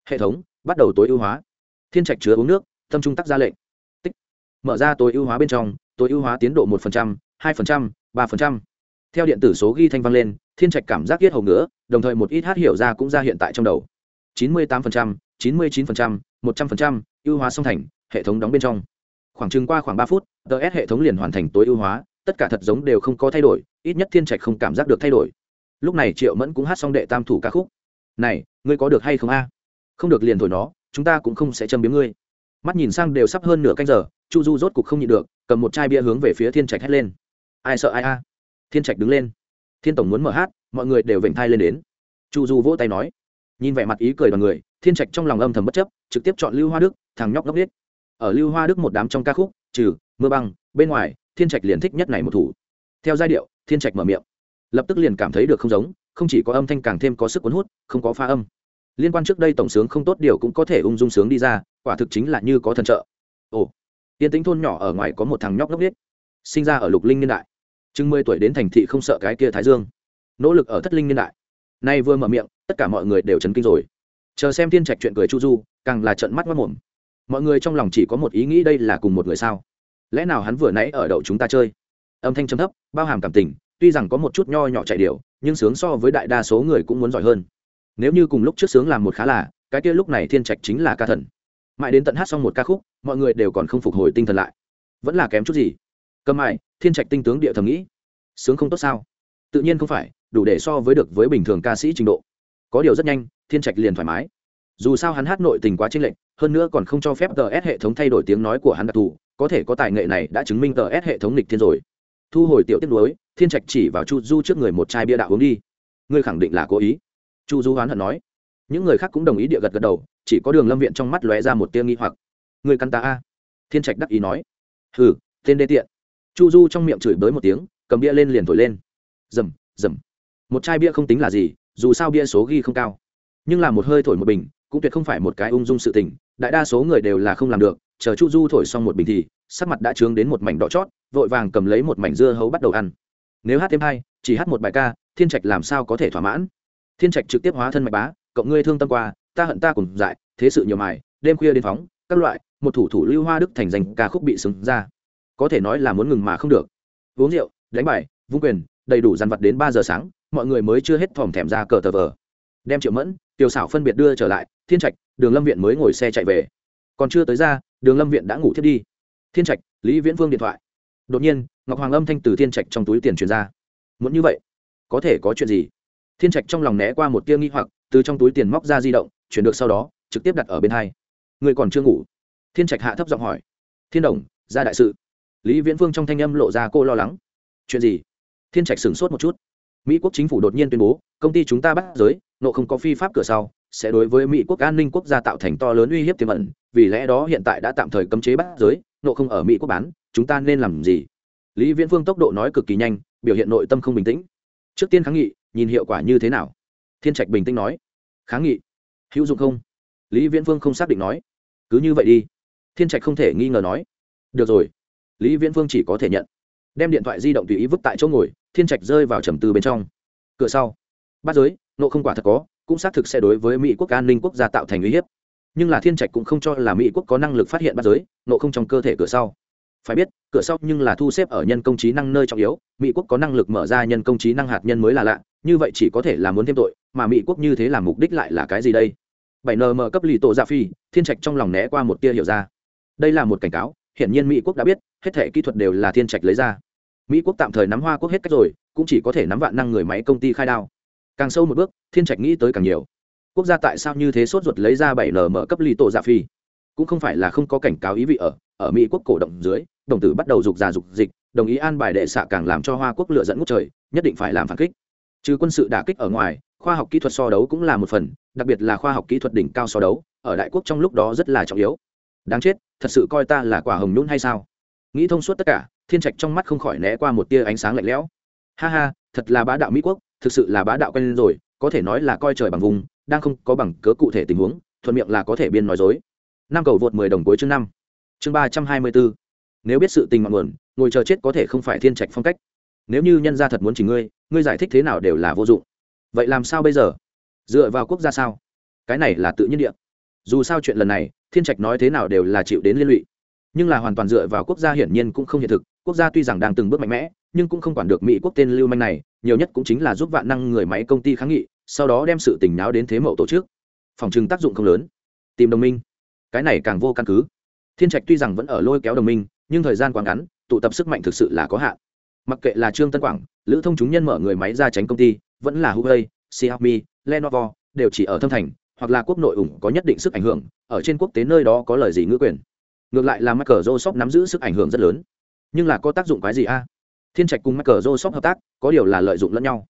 Hệ thống bắt đầu tối ưu hóa. Thiên trạch chứa uống nước tâm trung tắc ra lệnh. Tích. Mở ra tối ưu hóa bên trong tối ưu hóa tiến độ một hai ba theo điện tử số ghi thanh vang lên thiên trạch cảm giác yết hầu nữa đồng thời một ít hát hiểu ra cũng ra hiện tại trong đầu. chín mươi tám phần trăm, chín mươi chín phần trăm, một trăm phần trăm, ưu hóa song thành hệ thống đóng bên trong. Khoảng chừng qua khoảng ba phút ts hệ thống liền hoàn thành tối ưu hóa tất cả thật giống đều không có thay đổi ít nhất thiên trạch không cảm giác được thay đổi lúc này triệu mẫn cũng hát xong đệ tam thủ ca khúc. Này, ngươi có được hay không a? Không được liền thổi nó, chúng ta cũng không sẽ châm biếm ngươi. Mắt nhìn sang đều sắp hơn nửa canh giờ, chu du rốt cục không nhịn được, cầm một chai bia hướng về phía thiên trạch hét lên. Ai sợ ai a? Thiên trạch đứng lên. Thiên tổng muốn mở hát, mọi người đều vểnh thai lên đến. Chu du vỗ tay nói. Nhìn vẻ mặt ý cười đoàn người, thiên trạch trong lòng âm thầm bất chấp, trực tiếp chọn lưu hoa đức, thằng nhóc ngốc biết ở lưu hoa đức một đám trong ca khúc, trừ, mưa băng, bên ngoài, thiên trạch liền thích nhất này một thủ. Theo giai điệu, thiên trạch mở miệng lập tức liền cảm thấy được không giống, không chỉ có âm thanh càng thêm có sức cuốn hút, không có pha âm. Liên quan trước đây tổng sướng không tốt điều cũng có thể ung dung sướng đi ra, quả thực chính là như có thần trợ. Ồ, tiên tính thôn nhỏ ở ngoài có một thằng nhóc ngốc biết sinh ra ở lục linh niên đại. Chừng mười tuổi đến thành thị không sợ cái kia thái dương. Nỗ lực ở thất linh niên đại. Nay vừa mở miệng, tất cả mọi người đều chấn kinh rồi. Chờ xem thiên trạch chuyện cười chu du, càng là trận mắt mất mồm mọi người trong lòng chỉ có một ý nghĩ đây là cùng một người sao? Lẽ nào hắn vừa nãy ở đậu chúng ta chơi? Âm thanh trầm thấp, bao hàm cảm tình tuy rằng có một chút nho nhỏ chạy điều nhưng sướng so với đại đa số người cũng muốn giỏi hơn. Nếu như cùng lúc trước sướng làm một khá là, cái kia lúc này thiên trạch chính là ca thần. Mãi đến tận hát xong một ca khúc, mọi người đều còn không phục hồi tinh thần lại. Vẫn là kém chút gì. Cầm mại thiên trạch tinh tướng địa thầm nghĩ. Sướng không tốt sao? Tự nhiên không phải, đủ để so với được với bình thường ca sĩ trình độ. Có điều rất nhanh, thiên trạch liền thoải mái. Dù sao hắn hát nội tình quá chênh lệch, hơn nữa còn không cho phép tờ s hệ thống thay đổi tiếng nói của hắn đặc thù, có thể có tài nghệ này đã chứng minh tờ s hệ thống lịch thiên rồi thu hồi tiểu tiết đối thiên trạch chỉ vào chu du trước người một chai bia đạo uống đi. Ngươi khẳng định là cố ý. Chu du hoán hận nói. Những người khác cũng đồng ý địa gật gật đầu, chỉ có đường lâm viện trong mắt lóe ra một tia nghi hoặc. Người căn ta a? Thiên trạch đắc ý nói. Hừ, tên đê tiện. Chu du trong miệng chửi bới một tiếng, cầm bia lên liền thổi lên. Rầm rầm một chai bia không tính là gì, dù sao bia số ghi không cao. Nhưng là một hơi thổi một bình, cũng tuyệt không phải một cái ung dung sự tình đại đa số người đều là không làm được, chờ chu du thổi xong một bình thì, sắc mặt đã trướng đến một mảnh đỏ chót, vội vàng cầm lấy một mảnh dưa hấu bắt đầu ăn. Nếu hát thêm hai, chỉ hát một bài ca, thiên trạch làm sao có thể thỏa mãn? Thiên trạch trực tiếp hóa thân mạch bá cộng ngươi thương tâm qua, ta hận ta cùng dại, thế sự nhiều mài, đêm khuya đến phóng, các loại, một thủ thủ lưu hoa đức thành danh ca khúc bị xứng ra. Có thể nói là muốn ngừng mà không được. Uống rượu, đánh bài, vung quyền, đầy đủ dàn vật đến ba giờ sáng, mọi người mới chưa hết thòm thèm ra cờ tờ vờ. Đem triệu mẫn, tiểu xảo phân biệt đưa trở lại thiên trạch, đường lâm viện mới ngồi xe chạy về. Còn chưa tới ra, đường lâm viện đã ngủ thiết đi. Thiên trạch, lý viễn vương điện thoại. Đột nhiên, ngọc hoàng âm thanh từ thiên trạch trong túi tiền truyền ra. Muốn như vậy, có thể có chuyện gì? Thiên trạch trong lòng né qua một tia nghi hoặc, từ trong túi tiền móc ra di động, chuyển được sau đó, trực tiếp đặt ở bên hai. Người còn chưa ngủ. Thiên trạch hạ thấp giọng hỏi. Thiên đồng, ra đại sự. Lý viễn Vương trong thanh âm lộ ra cô lo lắng. Chuyện gì? Thiên trạch sửng sốt một chút. Mỹ quốc chính phủ đột nhiên tuyên bố, công ty chúng ta bắt giới, nộ không có phi pháp cửa sau sẽ đối với mỹ quốc an ninh quốc gia tạo thành to lớn uy hiếp tiềm ẩn, vì lẽ đó hiện tại đã tạm thời cấm chế bắt giới, nộ không ở mỹ quốc bán, chúng ta nên làm gì? Lý viễn phương tốc độ nói cực kỳ nhanh, biểu hiện nội tâm không bình tĩnh. Trước tiên kháng nghị, nhìn hiệu quả như thế nào? Thiên trạch bình tĩnh nói. Kháng nghị. Hữu dụng không? Lý viễn phương không xác định nói. Cứ như vậy đi. Thiên trạch không thể nghi ngờ nói. Được rồi. Lý viễn phương chỉ có thể nhận. Đem điện thoại di động tùy ý vứt tại chỗ ngồi, thiên trạch rơi vào trầm tư bên trong. Cửa sau. Bắt giới, nộ không quả thật có cũng xác thực sẽ đối với mỹ quốc an ninh quốc gia tạo thành uy hiếp. Nhưng là thiên trạch cũng không cho là mỹ quốc có năng lực phát hiện bắt giới nộ không trong cơ thể cửa sau. Phải biết, cửa sau nhưng là thu xếp ở nhân công trí năng nơi trọng yếu, mỹ quốc có năng lực mở ra nhân công trí năng hạt nhân mới là lạ, như vậy chỉ có thể là muốn thêm tội, mà mỹ quốc như thế làm mục đích lại là cái gì đây? Bảy nm cấp lì tổ gia phi, thiên trạch trong lòng né qua một tia hiểu ra. Đây là một cảnh cáo, hiển nhiên mỹ quốc đã biết, hết thể kỹ thuật đều là thiên trạch lấy ra. Mỹ quốc tạm thời nắm hoa quốc hết cách rồi, cũng chỉ có thể nắm vạn năng người máy công ty khai đao càng sâu một bước, thiên trạch nghĩ tới càng nhiều. Quốc gia tại sao như thế sốt ruột lấy ra bảy nm cấp lì tổ dạ phi? Cũng không phải là không có cảnh cáo ý vị ở ở mỹ quốc cổ động dưới, đồng tử bắt đầu dục già dục dịch, đồng ý an bài đệ xạ càng làm cho hoa quốc lựa dẫn ngút trời, nhất định phải làm phản kích. Trừ quân sự đả kích ở ngoài, khoa học kỹ thuật so đấu cũng là một phần, đặc biệt là khoa học kỹ thuật đỉnh cao so đấu, ở đại quốc trong lúc đó rất là trọng yếu. Đáng chết, thật sự coi ta là quả hồng nhún hay sao? Nghĩ thông suốt tất cả, thiên trạch trong mắt không khỏi né qua một tia ánh sáng lạnh lẽo. Ha ha, thật là bá đạo mỹ quốc thực sự là bá đạo quen rồi, có thể nói là coi trời bằng vùng, đang không có bằng cớ cụ thể tình huống, thuận miệng là có thể biên nói dối. Năm cầu vượt mười đồng cuối chương năm. Chương ba trăm hai mươi bốn. Nếu biết sự tình mặn nguồn, ngồi chờ chết có thể không phải thiên trạch phong cách. Nếu như nhân gia thật muốn chỉ ngươi ngươi giải thích thế nào đều là vô dụng. Vậy làm sao bây giờ? Dựa vào quốc gia sao? Cái này là tự nhiên địa. Dù sao chuyện lần này, thiên trạch nói thế nào đều là chịu đến liên lụy. Nhưng là hoàn toàn dựa vào quốc gia hiển nhiên cũng không hiện thực. Quốc gia tuy rằng đang từng bước mạnh mẽ nhưng cũng không quản được mỹ quốc tên lưu manh này, nhiều nhất cũng chính là giúp vạn năng người máy công ty kháng nghị, sau đó đem sự tình náo đến thế mậu tổ chức. Phòng trừng tác dụng không lớn. Tìm đồng minh. Cái này càng vô căn cứ. Thiên trạch tuy rằng vẫn ở lôi kéo đồng minh, nhưng thời gian quá ngắn, tụ tập sức mạnh thực sự là có hạn. Mặc kệ là trương tân quảng, lữ thông chúng nhân mở người máy ra tránh công ty, vẫn là huawei, xiaomi, lenovo, đều chỉ ở thâm thành, hoặc là quốc nội ủng có nhất định sức ảnh hưởng, ở trên quốc tế nơi đó có lời gì ngữ quyền. Ngược lại là michael joseph nắm giữ sức ảnh hưởng rất lớn. Nhưng là có tác dụng cái gì a? Thiên trạch cùng michael joseph hợp tác, có điều là lợi dụng lẫn nhau.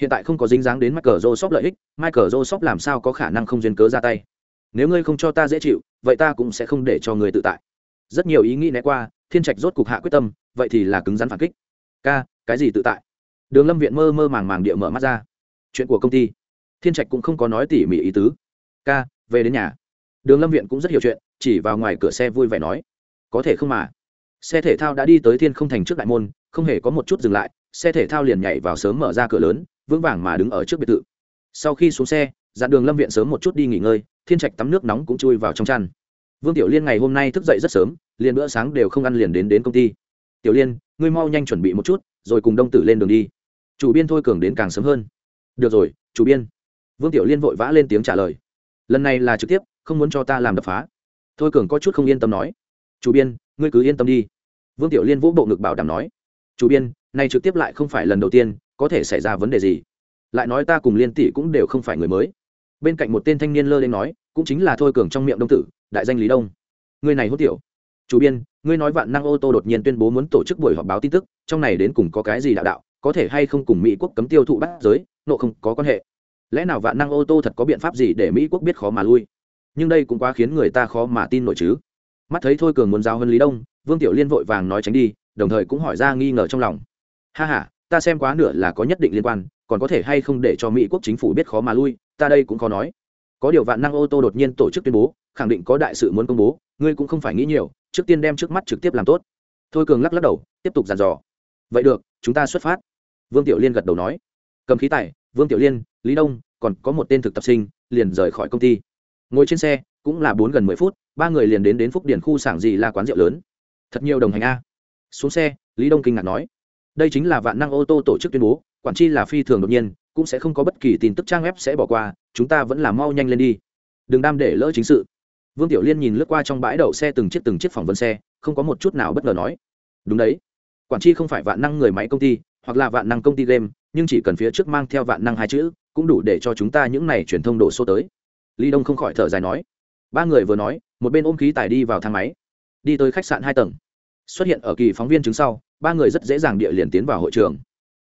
Hiện tại không có dính dáng đến michael joseph lợi ích, michael joseph làm sao có khả năng không duyên cớ ra tay? Nếu ngươi không cho ta dễ chịu, vậy ta cũng sẽ không để cho ngươi tự tại. Rất nhiều ý nghĩ né qua, thiên trạch rốt cục hạ quyết tâm, vậy thì là cứng rắn phản kích. Ca, cái gì tự tại? Đường lâm viện mơ mơ màng màng địa mở mắt ra. Chuyện của công ty. Thiên trạch cũng không có nói tỉ mỉ ý tứ. Ca, về đến nhà. Đường lâm viện cũng rất hiểu chuyện, chỉ vào ngoài cửa xe vui vẻ nói. Có thể không mà? Xe thể thao đã đi tới thiên không thành trước đại môn, không hề có một chút dừng lại, xe thể thao liền nhảy vào sớm mở ra cửa lớn, vững vàng mà đứng ở trước biệt thự. Sau khi xuống xe, dặn đường lâm viện sớm một chút đi nghỉ ngơi, thiên trạch tắm nước nóng cũng chui vào trong chăn. Vương tiểu liên ngày hôm nay thức dậy rất sớm, liền bữa sáng đều không ăn liền đến đến công ty. Tiểu liên, ngươi mau nhanh chuẩn bị một chút, rồi cùng đông tử lên đường đi. Chủ biên thôi cường đến càng sớm hơn. Được rồi, chủ biên. Vương tiểu liên vội vã lên tiếng trả lời. Lần này là trực tiếp, không muốn cho ta làm đập phá. Thôi cường có chút không yên tâm nói. Chủ biên, ngươi cứ yên tâm đi vương tiểu liên vũ bộ ngực bảo đảm nói, chủ biên, nay trực tiếp lại không phải lần đầu tiên, có thể xảy ra vấn đề gì? Lại nói ta cùng liên tỷ cũng đều không phải người mới. Bên cạnh một tên thanh niên lơ lên nói, cũng chính là thôi cường trong miệng đông tử, đại danh lý đông. Người này hốt tiểu. Chủ biên, ngươi nói vạn năng ô tô đột nhiên tuyên bố muốn tổ chức buổi họp báo tin tức, trong này đến cùng có cái gì đạo đạo, có thể hay không cùng mỹ quốc cấm tiêu thụ bắt giới, nộ không có quan hệ. Lẽ nào vạn năng ô tô thật có biện pháp gì để mỹ quốc biết khó mà lui? Nhưng đây cũng quá khiến người ta khó mà tin nổi chứ. Mắt thấy thôi cường muốn giao hơn lý đông vương tiểu liên vội vàng nói tránh đi, đồng thời cũng hỏi ra nghi ngờ trong lòng. Ha h a ta xem quá nửa là có nhất định liên quan, còn có thể hay không để cho mỹ quốc chính phủ biết khó mà lui, ta đây cũng khó nói. Có điều vạn năng ô tô đột nhiên tổ chức tuyên bố, khẳng định có đại sự muốn công bố, ngươi cũng không phải nghĩ nhiều, trước tiên đem trước mắt trực tiếp làm tốt. Thôi cường lắc lắc đầu, tiếp tục dàn dò. Vậy được, chúng ta xuất phát. Vương tiểu liên gật đầu nói. Cầm khí tài, vương tiểu liên, lý đông, còn có một tên thực tập sinh, liền rời khỏi công ty. Ngồi trên xe, cũng là bốn gần mười phút, ba người liền đến đến phúc điển khu sảng gì là quán rượu lớn thật nhiều đồng hành a. Xuống xe, lý đông kinh ngạc nói, đây chính là vạn năng ô tô tổ chức tuyên bố, quản chi là phi thường đột nhiên, cũng sẽ không có bất kỳ tin tức trang web sẽ bỏ qua, chúng ta vẫn là mau nhanh lên đi. Đừng đam để lỡ chính sự. Vương tiểu liên nhìn lướt qua trong bãi đậu xe từng chiếc từng chiếc phỏng vấn xe, không có một chút nào bất ngờ nói, đúng đấy, quản chi không phải vạn năng người máy công ty, hoặc là vạn năng công ty game, nhưng chỉ cần phía trước mang theo vạn năng hai chữ, cũng đủ để cho chúng ta những này truyền thông đổ số tới. Lý đông không khỏi thở dài nói, ba người vừa nói, một bên ôm khí tài đi vào thang máy, đi tới khách sạn hai tầng xuất hiện ở kỳ phóng viên chứng sau, ba người rất dễ dàng địa liền tiến vào hội trường.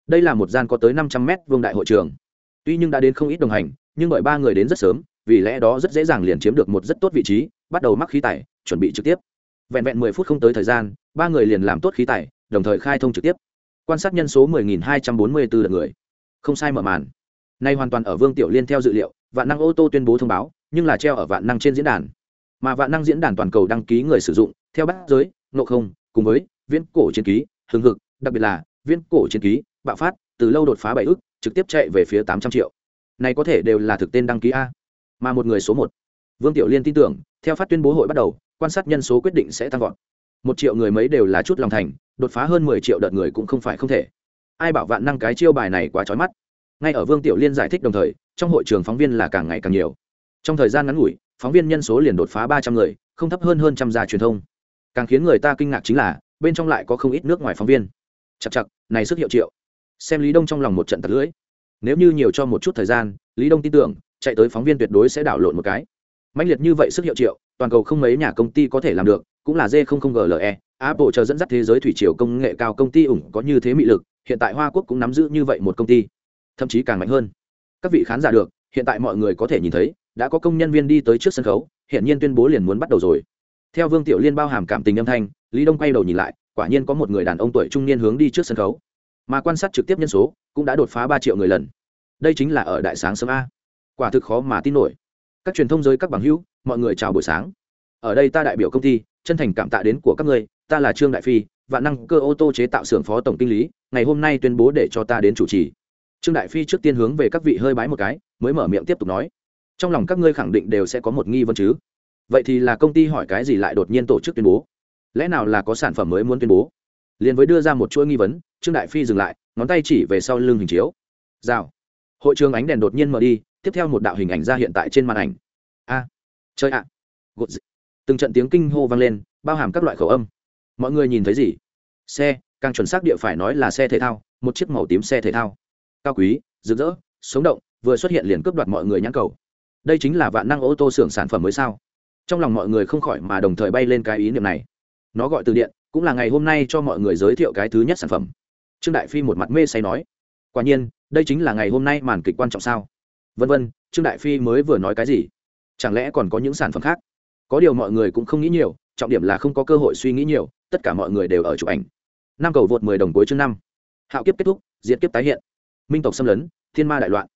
Đây là một gian có tới năm trăm mét vương đại hội trường. Tuy nhưng đã đến không ít đồng hành, nhưng bởi ba người đến rất sớm, vì lẽ đó rất dễ dàng liền chiếm được một rất tốt vị trí, bắt đầu mắc khí tải, chuẩn bị trực tiếp. Vẹn vẹn mười phút không tới thời gian, ba người liền làm tốt khí tải, đồng thời khai thông trực tiếp. Quan sát nhân số mười nghìn hai trăm bốn mươi bốn lượt người. Không sai mở màn. Nay hoàn toàn ở vương tiểu liên theo dự liệu, vạn năng ô tô tuyên bố thông báo, nhưng là treo ở vạn năng trên diễn đàn. Mà vạn năng diễn đàn toàn cầu đăng ký người sử dụng, theo bát giới nộ không cùng với viễn cổ chiến ký hưng hực, đặc biệt là viễn cổ chiến ký, bạo phát, từ lâu đột phá bảy ước, trực tiếp chạy về phía tám trăm triệu. Này có thể đều là thực tên đăng ký a. Mà một người số một. Vương tiểu liên tin tưởng, theo phát tuyên bố hội bắt đầu, quan sát nhân số quyết định sẽ tăng vọt. Một triệu người mấy đều là chút lòng thành, đột phá hơn mười triệu đợt người cũng không phải không thể. Ai bảo vạn năng cái chiêu bài này quá trói mắt. Ngay ở vương tiểu liên giải thích đồng thời, trong hội trường phóng viên là càng ngày càng nhiều. Trong thời gian ngắn ngủi, phóng viên nhân số liền đột phá ba trăm người, không thấp hơn hơn trăm gia truyền thông càng khiến người ta kinh ngạc chính là, bên trong lại có không ít nước ngoài phóng viên. Chặt chặt này sức hiệu triệu. Xem lý đông trong lòng một trận tật lưỡi. Nếu như nhiều cho một chút thời gian, lý đông tin tưởng, chạy tới phóng viên tuyệt đối sẽ đảo lộn một cái. Mạnh liệt như vậy sức hiệu triệu, toàn cầu không mấy nhà công ty có thể làm được, cũng là d không không gle apple chờ dẫn dắt thế giới thủy triều công nghệ cao công ty ủng có như thế mị lực, hiện tại hoa quốc cũng nắm giữ như vậy một công ty. Thậm chí càng mạnh hơn. Các vị khán giả được, hiện tại mọi người có thể nhìn thấy, đã có công nhân viên đi tới trước sân khấu hiện nhiên tuyên bố liền muốn bắt đầu rồi theo vương tiểu liên bao hàm cảm tình âm thanh, lý đông quay đầu nhìn lại, quả nhiên có một người đàn ông tuổi trung niên hướng đi trước sân khấu. Mà quan sát trực tiếp nhân số, cũng đã đột phá ba triệu người lần. Đây chính là ở đại sáng sớm a. Quả thực khó mà tin nổi. Các truyền thông giới, các bằng hữu, mọi người chào buổi sáng. Ở đây ta đại biểu công ty, chân thành cảm tạ đến của các ngươi, ta là trương đại phi và năng cơ ô tô chế tạo xưởng phó tổng kinh lý, ngày hôm nay tuyên bố để cho ta đến chủ trì. Trương đại phi trước tiên hướng về các vị hơi bái một cái, mới mở miệng tiếp tục nói. Trong lòng các ngươi khẳng định đều sẽ có một nghi vấn chứ vậy thì là công ty hỏi cái gì lại đột nhiên tổ chức tuyên bố? Lẽ nào là có sản phẩm mới muốn tuyên bố? Liền với đưa ra một chuỗi nghi vấn, trương đại phi dừng lại, ngón tay chỉ về sau lưng hình chiếu. Rào. Hội trường ánh đèn đột nhiên mở đi, tiếp theo một đạo hình ảnh ra hiện tại trên màn ảnh. A. Chơi ạ. À. từng trận tiếng kinh hô vang lên, bao hàm các loại khẩu âm. Mọi người nhìn thấy gì? Xe, càng chuẩn xác địa phải nói là xe thể thao, một chiếc màu tím xe thể thao. Cao quý, rực rỡ, sống động, vừa xuất hiện liền cướp đoạt mọi người nhãn cầu. Đây chính là vạn năng ô tô xưởng sản phẩm mới sao? Trong lòng mọi người không khỏi mà đồng thời bay lên cái ý niệm này. Nó gọi từ điện, cũng là ngày hôm nay cho mọi người giới thiệu cái thứ nhất sản phẩm. Trương đại phi một mặt mê say nói, quả nhiên, đây chính là ngày hôm nay màn kịch quan trọng sao? Vân vân, trương đại phi mới vừa nói cái gì? Chẳng lẽ còn có những sản phẩm khác? Có điều mọi người cũng không nghĩ nhiều, trọng điểm là không có cơ hội suy nghĩ nhiều, tất cả mọi người đều ở chụp ảnh. Năm cầu vượt mười đồng cuối chương năm. Hạo kiếp kết thúc, diễn kiếp tái hiện. Minh tộc xâm lấn, thiên ma đại loạn.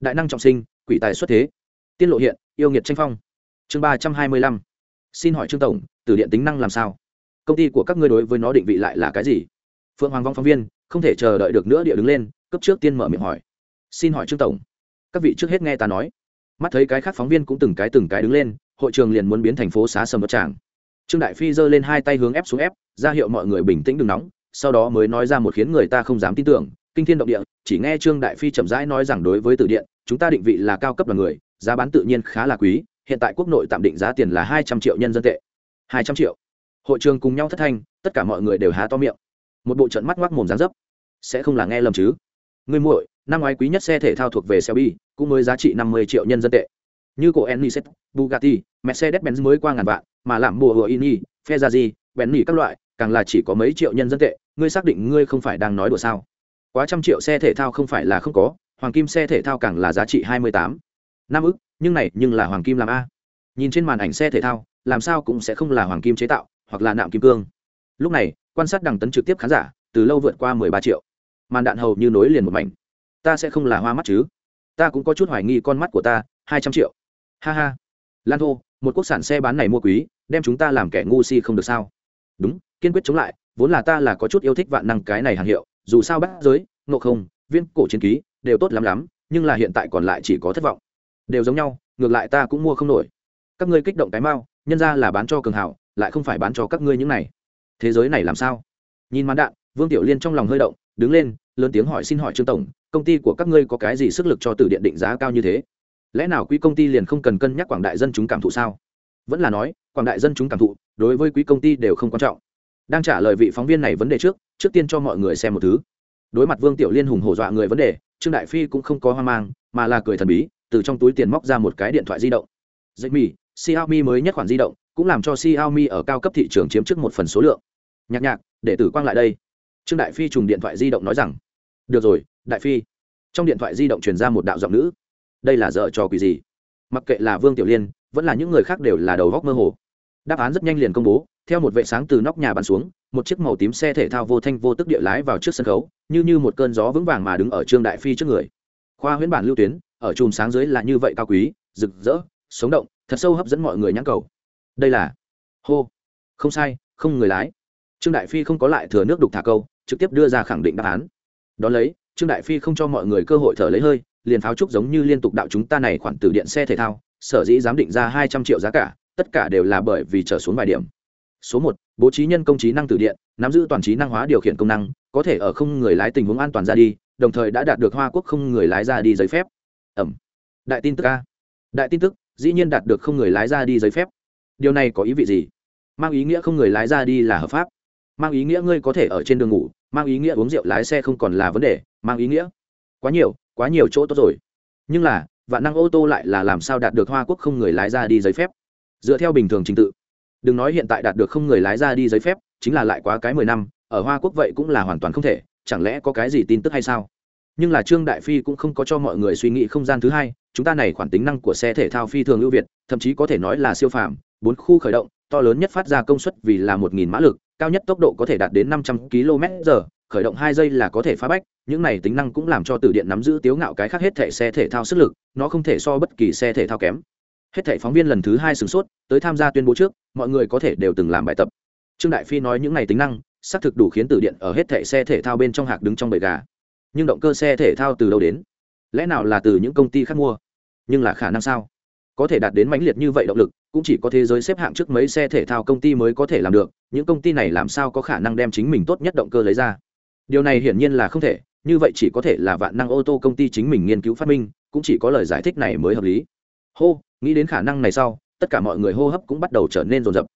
Đại năng trọng sinh, quỷ tài xuất thế. Tiên lộ hiện, yêu nghiệt tranh phong chương ba trăm hai mươi lăm. Xin hỏi trương tổng, từ điện tính năng làm sao? Công ty của các ngươi đối với nó định vị lại là cái gì? Phượng hoàng vong phóng viên, không thể chờ đợi được nữa địa đứng lên, cấp trước tiên mở miệng hỏi. Xin hỏi trương tổng, các vị trước hết nghe ta nói. Mắt thấy cái khác phóng viên cũng từng cái từng cái đứng lên, hội trường liền muốn biến thành phố xá sầm vật tràng. Trương đại phi giơ lên hai tay hướng ép xuống ép, ra hiệu mọi người bình tĩnh đừng nóng, sau đó mới nói ra một khiến người ta không dám tin tưởng, kinh thiên động địa, chỉ nghe trương đại phi chậm rãi nói rằng đối với từ điện, chúng ta định vị là cao cấp đoàn người, giá bán tự nhiên khá là quý hiện tại quốc nội tạm định giá tiền là hai trăm triệu nhân dân tệ. Hai trăm triệu. Hội trường cùng nhau thất thanh tất cả mọi người đều há to miệng. Một bộ trận mắt ngoác mồm dán dấp. Sẽ không là nghe lầm chứ? Người muội năm ngoái quý nhất xe thể thao thuộc về Selby, cũng mới giá trị năm mươi triệu nhân dân tệ. Như cổ Eniset, Bugatti, Mercedes-Benz mới qua ngàn vạn, mà làm bùa hựa Ini, Ferrari, Bentley các loại, càng là chỉ có mấy triệu nhân dân tệ, ngươi xác định ngươi không phải đang nói đùa sao? Quá trăm triệu xe thể thao không phải là không có, hoàng kim xe thể thao càng là giá trị hai mươi tám, năm ức, nhưng này nhưng là hoàng kim làm a. Nhìn trên màn ảnh xe thể thao, làm sao cũng sẽ không là hoàng kim chế tạo, hoặc là nạm kim cương. Lúc này, quan sát đằng tấn trực tiếp khán giả, từ lâu vượt qua mười ba triệu. Màn đạn hầu như nối liền một mảnh. Ta sẽ không là hoa mắt chứ? Ta cũng có chút hoài nghi con mắt của ta, hai trăm triệu. Ha ha. Lan thô, một quốc sản xe bán này mua quý, đem chúng ta làm kẻ ngu si không được sao? Đúng, kiên quyết chống lại, vốn là ta là có chút yêu thích vạn năng cái này hàng hiệu, dù sao bắt giới, ngộ không, viên cổ chiến ký, đều tốt lắm lắm, nhưng là hiện tại còn lại chỉ có thất vọng. Đều giống nhau, ngược lại ta cũng mua không nổi. Các ngươi kích động cái mau, nhân ra là bán cho cường hảo, lại không phải bán cho các ngươi những này. Thế giới này làm sao? Nhìn màn đạn vương tiểu liên trong lòng hơi động đứng lên lớn tiếng hỏi xin hỏi trương tổng công ty của các ngươi có cái gì sức lực cho từ điện định giá cao như thế? Lẽ nào quỹ công ty liền không cần cân nhắc quảng đại dân chúng cảm thụ sao? Vẫn là nói quảng đại dân chúng cảm thụ đối với quỹ công ty đều không quan trọng. Đang trả lời vị phóng viên này vấn đề trước trước tiên cho mọi người xem một thứ. Đối mặt vương tiểu liên hùng hổ dọa người vấn đề trương đại phi cũng không có hoang mang mà là cười thần bí từ trong túi tiền móc ra một cái điện thoại di động. Dạy mì xiaomi mới nhất khoản di động, cũng làm cho xiaomi ở cao cấp thị trường chiếm trước một phần số lượng. Nhạc nhạc, để tử quang lại đây. Trương đại phi trùng điện thoại di động nói rằng, được rồi, đại phi. Trong điện thoại di động truyền ra một đạo giọng nữ. Đây là dở trò quỷ gì? Mặc kệ là vương tiểu liên, vẫn là những người khác đều là đầu góc mơ hồ. Đáp án rất nhanh liền công bố, theo một vệ sáng từ nóc nhà bắn xuống, một chiếc màu tím xe thể thao vô thanh vô tức địa lái vào trước sân khấu, như như một cơn gió vững vàng mà đứng ở trương đại phi trước người. Khoa huyễn bản lưu tuyến ở chùm sáng dưới là như vậy cao quý, rực rỡ, sống động, thật sâu hấp dẫn mọi người nhãn cầu. Đây là, hô, không sai, không người lái. Trương đại phi không có lại thừa nước đục thả câu, trực tiếp đưa ra khẳng định đáp án. Đón lấy, trương đại phi không cho mọi người cơ hội thở lấy hơi, liền pháo trúc giống như liên tục đạo chúng ta này khoản từ điện xe thể thao, sở dĩ giám định ra hai trăm triệu giá cả, tất cả đều là bởi vì trở xuống vài điểm. Số một, bố trí nhân công trí năng từ điện, nắm giữ toàn trí năng hóa điều khiển công năng, có thể ở không người lái tình huống an toàn ra đi, đồng thời đã đạt được hoa quốc không người lái ra đi giấy phép ẩm. Đại tin tức a. Đại tin tức, dĩ nhiên đạt được không người lái ra đi giấy phép. Điều này có ý vị gì? Mang ý nghĩa không người lái ra đi là hợp pháp. Mang ý nghĩa ngươi có thể ở trên đường ngủ, mang ý nghĩa uống rượu lái xe không còn là vấn đề, mang ý nghĩa. Quá nhiều quá nhiều chỗ tốt rồi. Nhưng là, vạn năng ô tô lại là làm sao đạt được hoa quốc không người lái ra đi giấy phép? Dựa theo bình thường trình tự. Đừng nói hiện tại đạt được không người lái ra đi giấy phép, chính là lại quá cái mười năm, ở hoa quốc vậy cũng là hoàn toàn không thể, chẳng lẽ có cái gì tin tức hay sao? Nhưng là trương đại phi cũng không có cho mọi người suy nghĩ không gian thứ hai, chúng ta này khoản tính năng của xe thể thao phi thường ưu việt, thậm chí có thể nói là siêu phàm, bốn khu khởi động, to lớn nhất phát ra công suất vì là một nghìn mã lực, cao nhất tốc độ có thể đạt đến năm trăm km giờ khởi động hai giây là có thể phá bách, những này tính năng cũng làm cho từ điện nắm giữ tiếu ngạo cái khác hết thể xe thể thao sức lực, nó không thể so bất kỳ xe thể thao kém. Hết thể phóng viên lần thứ hai sửng sốt, tới tham gia tuyên bố trước, mọi người có thể đều từng làm bài tập. Trương đại phi nói những này tính năng, xác thực đủ khiến từ điện ở hết thể xe thể thao bên trong hạc đứng trong bầy gà nhưng động cơ xe thể thao từ đâu đến? Lẽ nào là từ những công ty khác mua? Nhưng là khả năng sao? Có thể đạt đến mãnh liệt như vậy động lực, cũng chỉ có thế giới xếp hạng trước mấy xe thể thao công ty mới có thể làm được, những công ty này làm sao có khả năng đem chính mình tốt nhất động cơ lấy ra? Điều này hiển nhiên là không thể, như vậy chỉ có thể là vạn năng ô tô công ty chính mình nghiên cứu phát minh, cũng chỉ có lời giải thích này mới hợp lý. Hô, nghĩ đến khả năng này sau, tất cả mọi người hô hấp cũng bắt đầu trở nên rồn rập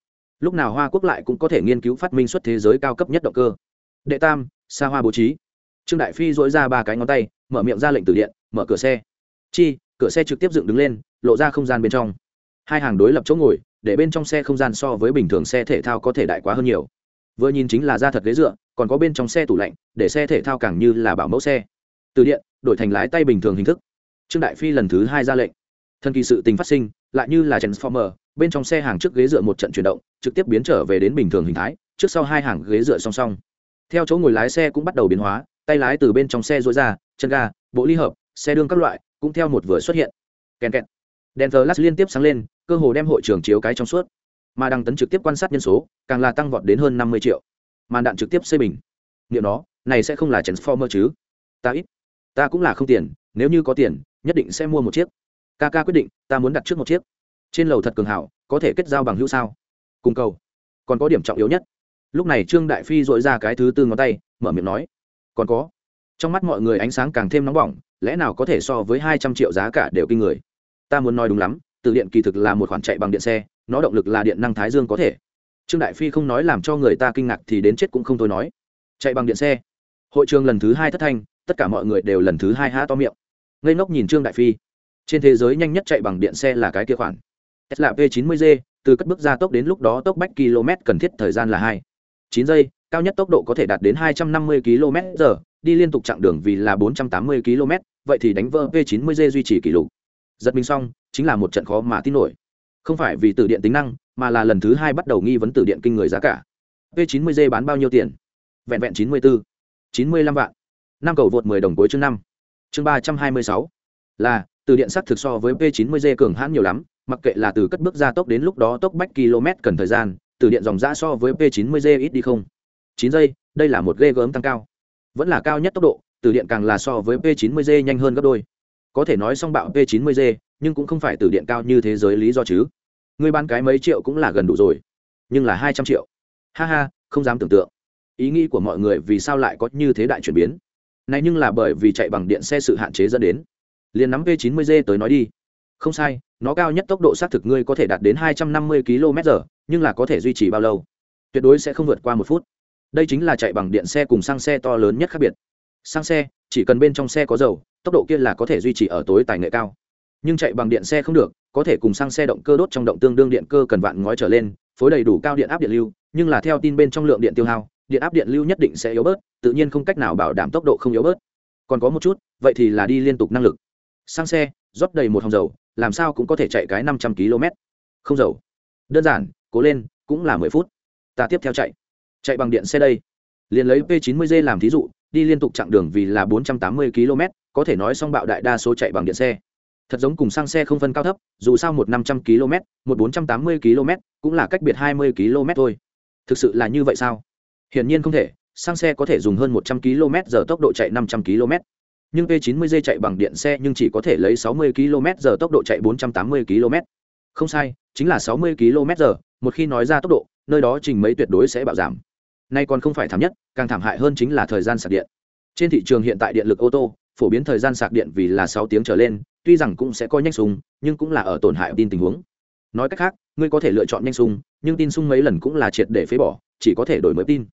lúc nào hoa quốc lại cũng có thể nghiên cứu phát minh xuất thế giới cao cấp nhất động cơ? Đệ tam xa hoa bố trí trương đại phi dỗi ra ba cái ngón tay, mở miệng ra lệnh từ điện, mở cửa xe. Chi, cửa xe trực tiếp dựng đứng lên, lộ ra không gian bên trong. Hai hàng đối lập chỗ ngồi, để bên trong xe không gian so với bình thường xe thể thao có thể đại quá hơn nhiều. Vừa nhìn chính là ra thật ghế dựa, còn có bên trong xe tủ lạnh, để xe thể thao càng như là bảo mẫu xe. Từ điện, đổi thành lái tay bình thường hình thức. Trương đại phi lần thứ hai ra lệnh. Thân kỳ sự tình phát sinh, lại như là transformer, bên trong xe hàng trước ghế dựa một trận chuyển động, trực tiếp biến trở về đến bình thường hình thái, trước sau hai hàng ghế dựa song song. Theo chỗ ngồi lái xe cũng bắt đầu biến hóa tay lái từ bên trong xe rối ra, chân ga, bộ ly hợp, xe đương các loại, cũng theo một vừa xuất hiện. Kèn kẹt. Đèn thờ lát liên tiếp sáng lên, cơ hồ đem hội trường chiếu cái trong suốt. Mà đăng tấn trực tiếp quan sát nhân số, càng là tăng vọt đến hơn năm mươi triệu. Màn đạn trực tiếp xây bình. Liệu nó, này sẽ không là transformer chứ? Ta ít. Ta cũng là không tiền, nếu như có tiền, nhất định sẽ mua một chiếc. Ca ca quyết định, ta muốn đặt trước một chiếc. Trên lầu thật cường hảo, có thể kết giao bằng hữu sao? Cùng cầu. Còn có điểm trọng yếu nhất. Lúc này trương đại phi dội ra cái thứ tư ngón tay, mở miệng nói còn có. Trong mắt mọi người ánh sáng càng thêm nóng bỏng, lẽ nào có thể so với hai trăm triệu giá cả đều kinh người? Ta muốn nói đúng lắm, từ điện kỳ thực là một khoản chạy bằng điện xe, nó động lực là điện năng thái dương có thể. Trương đại phi không nói làm cho người ta kinh ngạc thì đến chết cũng không thôi nói. Chạy bằng điện xe. Hội trường lần thứ hai thất thanh, tất cả mọi người đều lần thứ hai há to miệng. Ngây ngốc nhìn trương đại phi. Trên thế giới nhanh nhất chạy bằng điện xe là cái kia khoản. Tesla p 90 g, từ cất bước ra tốc đến lúc đó tốc bách km cần thiết thời gian là hai. chín giây cao nhất tốc độ có thể đạt đến hai trăm năm mươi km h đi liên tục chặng đường vì là bốn trăm tám mươi km, vậy thì đánh vỡ p 90 g duy trì kỷ lục. Giật mình xong, chính là một trận khó mà tin nổi. Không phải vì từ điện tính năng, mà là lần thứ hai bắt đầu nghi vấn từ điện kinh người giá cả. P 90 g bán bao nhiêu tiền? Vẹn vẹn chín mươi bốn chín mươi lăm vạn. Năm cầu vượt mười đồng cuối chương năm. Chương ba trăm hai mươi sáu. Là, từ điện sắc thực so với p 90 g cường hãn nhiều lắm, mặc kệ là từ cất bước ra tốc đến lúc đó tốc bách km cần thời gian, từ điện dòng ra so với p 90 g ít đi không? 9 giây, đây là một ghê gớm tăng cao. Vẫn là cao nhất tốc độ, từ điện càng là so với p 90 g nhanh hơn gấp đôi. Có thể nói song bạo p 90 g, nhưng cũng không phải từ điện cao như thế giới lý do chứ. Người bán cái mấy triệu cũng là gần đủ rồi, nhưng là hai trăm triệu. Ha ha, không dám tưởng tượng. Ý nghĩ của mọi người vì sao lại có như thế đại chuyển biến. Này nhưng là bởi vì chạy bằng điện xe sự hạn chế dẫn đến. Liên nắm p 90 g tới nói đi. Không sai, nó cao nhất tốc độ xác thực ngươi có thể đạt đến 250 km/h nhưng là có thể duy trì bao lâu? Tuyệt đối sẽ không vượt qua một phút đây chính là chạy bằng điện xe cùng xăng xe to lớn nhất khác biệt. Xăng xe, chỉ cần bên trong xe có dầu, tốc độ kia là có thể duy trì ở tối tài nghệ cao. Nhưng chạy bằng điện xe không được, có thể cùng xăng xe động cơ đốt trong động tương đương điện cơ cần vạn ngói trở lên, phối đầy đủ cao điện áp điện lưu, nhưng là theo tin bên trong lượng điện tiêu hao, điện áp điện lưu nhất định sẽ yếu bớt, tự nhiên không cách nào bảo đảm tốc độ không yếu bớt. Còn có một chút, vậy thì là đi liên tục năng lực. Xăng xe, rót đầy một hòng dầu, làm sao cũng có thể chạy cái năm trăm km không dầu. Đơn giản, cố lên, cũng là mười phút. Ta tiếp theo chạy chạy bằng điện xe đây. Liền lấy p 90 g làm thí dụ, đi liên tục chặng đường vì là bốn trăm tám mươi km, có thể nói song bạo đại đa số chạy bằng điện xe. Thật giống cùng sang xe không phân cao thấp, dù sao một năm trăm km, một bốn trăm tám mươi km cũng là cách biệt hai mươi km thôi. Thực sự là như vậy sao? Hiển nhiên không thể sang xe có thể dùng hơn một trăm km giờ tốc độ chạy năm trăm km. Nhưng p 90 g chạy bằng điện xe nhưng chỉ có thể lấy 60 km giờ tốc độ chạy 480 km. Không sai, chính là 60 km giờ, một khi nói ra tốc độ, nơi đó trình mấy tuyệt đối sẽ bạo giảm nay còn không phải thảm nhất, càng thảm hại hơn chính là thời gian sạc điện. Trên thị trường hiện tại điện lực ô tô, phổ biến thời gian sạc điện vì là sáu tiếng trở lên, tuy rằng cũng sẽ có nhanh sung, nhưng cũng là ở tổn hại tin tình huống. Nói cách khác, ngươi có thể lựa chọn nhanh sung, nhưng tin sung mấy lần cũng là triệt để phế bỏ, chỉ có thể đổi mới tin.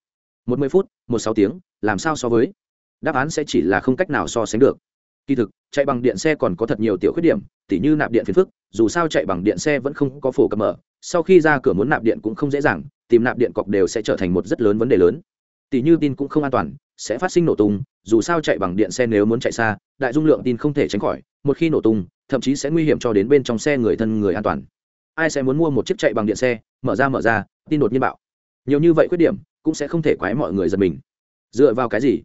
Một mươi phút, một sáu tiếng, làm sao so với? Đáp án sẽ chỉ là không cách nào so sánh được. Kỳ thực, chạy bằng điện xe còn có thật nhiều tiểu khuyết điểm, tỉ như nạp điện phiền phức, dù sao chạy bằng điện xe vẫn không có phổ cập mở, sau khi ra cửa muốn nạp điện cũng không dễ dàng tìm nạp điện cọc đều sẽ trở thành một rất lớn vấn đề lớn. Tỷ như tin cũng không an toàn, sẽ phát sinh nổ tung, dù sao chạy bằng điện xe nếu muốn chạy xa, đại dung lượng tin không thể tránh khỏi, một khi nổ tung, thậm chí sẽ nguy hiểm cho đến bên trong xe người thân người an toàn. Ai sẽ muốn mua một chiếc chạy bằng điện xe, mở ra mở ra, tin đột nhiên bạo. Nhiều như vậy khuyết điểm, cũng sẽ không thể quái mọi người giật mình. Dựa vào cái gì?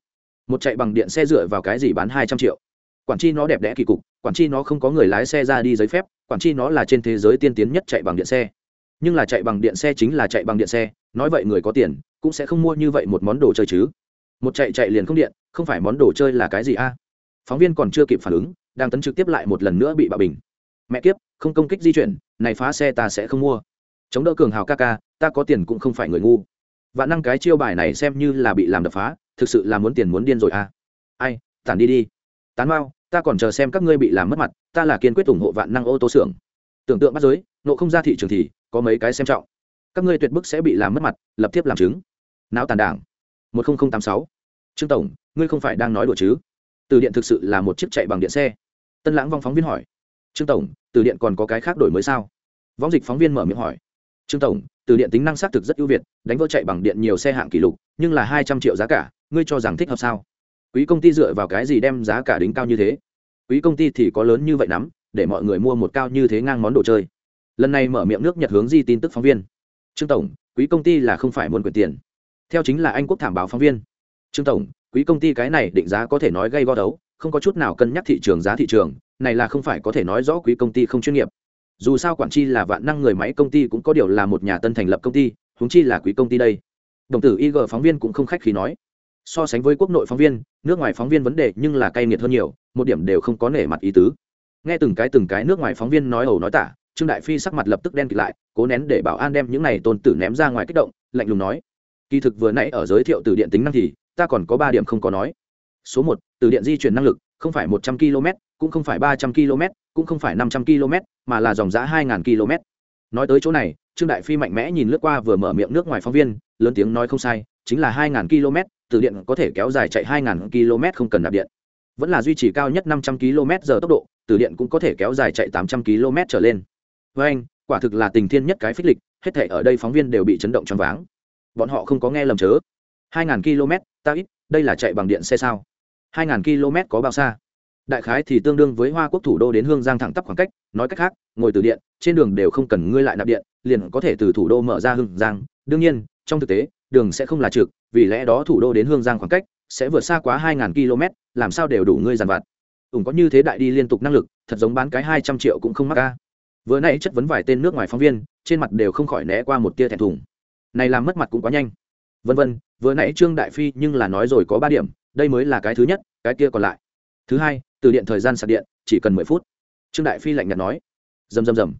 Một chạy bằng điện xe dựa vào cái gì bán hai trăm triệu? Quản chi nó đẹp đẽ kỳ cục, quản chi nó không có người lái xe ra đi giấy phép, quản chi nó là trên thế giới tiên tiến nhất chạy bằng điện xe nhưng là chạy bằng điện xe chính là chạy bằng điện xe, nói vậy người có tiền cũng sẽ không mua như vậy một món đồ chơi chứ. Một chạy chạy liền không điện, không phải món đồ chơi là cái gì a? Phóng viên còn chưa kịp phản ứng, đang tấn trực tiếp lại một lần nữa bị bạo bình. Mẹ kiếp, không công kích di chuyển, này phá xe ta sẽ không mua. Chống đỡ cường hào ca ca, ta có tiền cũng không phải người ngu. Vạn năng cái chiêu bài này xem như là bị làm đập phá, thực sự là muốn tiền muốn điên rồi à ai, tản đi đi. Tán mau, ta còn chờ xem các ngươi bị làm mất mặt, ta là kiên quyết ủng hộ vạn năng ô tô xưởng tưởng tượng bắt giới, nộ không ra thị trường thì có mấy cái xem trọng. Các ngươi tuyệt bức sẽ bị làm mất mặt, lập tiếp làm chứng. Não tàn đảng. Một nghìn tám sáu. Trương tổng, ngươi không phải đang nói đùa chứ? Từ điện thực sự là một chiếc chạy bằng điện xe. Tân lãng vong phóng viên hỏi. Trương tổng, từ điện còn có cái khác đổi mới sao? Võng dịch phóng viên mở miệng hỏi. Trương tổng, từ điện tính năng xác thực rất ưu việt, đánh vỡ chạy bằng điện nhiều xe hạng kỷ lục, nhưng là hai trăm triệu giá cả, ngươi cho rằng thích hợp sao? Quý công ty dựa vào cái gì đem giá cả đính cao như thế? Quý công ty thì có lớn như vậy lắm để mọi người mua một cao như thế ngang món đồ chơi. Lần này mở miệng nước nhật hướng di tin tức phóng viên. Trương tổng, quý công ty là không phải muốn quyền tiền. Theo chính là anh quốc thảm báo phóng viên. Trương tổng, quý công ty cái này định giá có thể nói gây go đấu, không có chút nào cân nhắc thị trường giá thị trường, này là không phải có thể nói rõ quý công ty không chuyên nghiệp. Dù sao quản chi là vạn năng người máy công ty cũng có điều là một nhà tân thành lập công ty, huống chi là quý công ty đây. Đồng tử ig phóng viên cũng không khách khí nói. So sánh với quốc nội phóng viên, nước ngoài phóng viên vấn đề nhưng là cay nghiệt hơn nhiều, một điểm đều không có nể mặt ý tứ nghe từng cái từng cái nước ngoài phóng viên nói ẩu nói tả, trương đại phi sắc mặt lập tức đen kịt lại, cố nén để bảo an đem những này tôn tử ném ra ngoài kích động, lạnh lùng nói. Kỳ thực vừa nãy ở giới thiệu từ điện tính năng thì, ta còn có ba điểm không có nói. Số một, từ điện di chuyển năng lực, không phải một trăm km cũng không phải ba trăm km cũng không phải năm trăm km mà là dòng giã hai ngàn km nói tới chỗ này, trương đại phi mạnh mẽ nhìn lướt qua vừa mở miệng nước ngoài phóng viên, lớn tiếng nói không sai, chính là hai ngàn km từ điện có thể kéo dài chạy hai ngàn km không cần nạp điện. Vẫn là duy trì cao nhất năm trăm km giờ tốc độ từ điện cũng có thể kéo dài chạy tám trăm km trở lên. Với anh, quả thực là tình thiên nhất cái phích lịch, hết thể ở đây phóng viên đều bị chấn động choáng váng. Bọn họ không có nghe lầm chớ. Hai ngàn km, ta ít, đây là chạy bằng điện xe sao? Hai ngàn km có bao xa? Đại khái thì tương đương với hoa quốc thủ đô đến hương giang thẳng tắp khoảng cách, nói cách khác, ngồi từ điện, trên đường đều không cần ngươi lại nạp điện, liền có thể từ thủ đô mở ra hương giang. Đương nhiên, trong thực tế, đường sẽ không là trực, vì lẽ đó thủ đô đến hương giang khoảng cách sẽ vượt xa quá hai ngàn km, làm sao đều đủ ngươi dàn vặt ủng có như thế đại đi liên tục năng lực, thật giống bán cái hai trăm triệu cũng không mắc ca. Vừa nãy chất vấn vài tên nước ngoài phóng viên, trên mặt đều không khỏi né qua một tia thẹn thùng. Này làm mất mặt cũng quá nhanh. Vân vân, vừa nãy trương đại phi nhưng là nói rồi có ba điểm, đây mới là cái thứ nhất, cái kia còn lại. Thứ hai, từ điện thời gian sạc điện, chỉ cần mười phút. Trương đại phi lạnh nhạt nói. Rầm rầm rầm.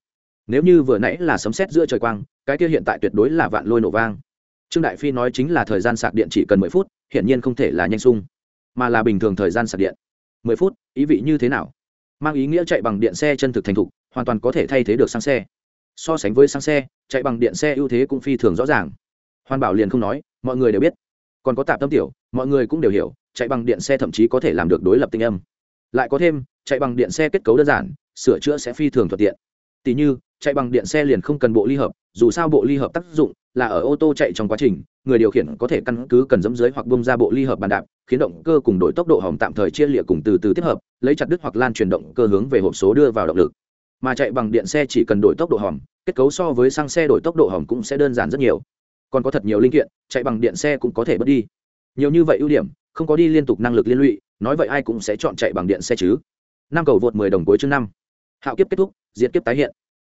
Nếu như vừa nãy là sấm sét giữa trời quang, cái kia hiện tại tuyệt đối là vạn lôi nổ vang. Trương đại phi nói chính là thời gian sạc điện chỉ cần mười phút hiện nhiên không thể là nhanh sung, mà là bình thường thời gian sạc điện mười phút, ý vị như thế nào? Mang ý nghĩa chạy bằng điện xe chân thực thành thục, hoàn toàn có thể thay thế được xăng xe. So sánh với xăng xe, chạy bằng điện xe ưu thế cũng phi thường rõ ràng. Hoàn bảo liền không nói, mọi người đều biết. Còn có tạp tâm tiểu, mọi người cũng đều hiểu, chạy bằng điện xe thậm chí có thể làm được đối lập tinh âm. Lại có thêm, chạy bằng điện xe kết cấu đơn giản, sửa chữa sẽ phi thường thuận tiện. Tỷ như chạy bằng điện xe liền không cần bộ ly hợp, dù sao bộ ly hợp tác dụng là ở ô tô chạy trong quá trình, người điều khiển có thể căn cứ cần dẫm dưới hoặc bông ra bộ ly hợp bàn đạp, khiến động cơ cùng đổi tốc độ hỏng tạm thời chia lịa cùng từ từ tiếp hợp, lấy chặt đứt hoặc lan truyền động cơ hướng về hộp số đưa vào động lực. Mà chạy bằng điện xe chỉ cần đổi tốc độ hỏng, kết cấu so với xăng xe đổi tốc độ hỏng cũng sẽ đơn giản rất nhiều. Còn có thật nhiều linh kiện, chạy bằng điện xe cũng có thể bớt đi. Nhiều như vậy ưu điểm, không có đi liên tục năng lực liên lụy, nói vậy ai cũng sẽ chọn chạy bằng điện xe chứ. Năm cầu vượt mười đồng cuối chương năm. Hạo kiếp kết thúc diệt kiếp tái hiện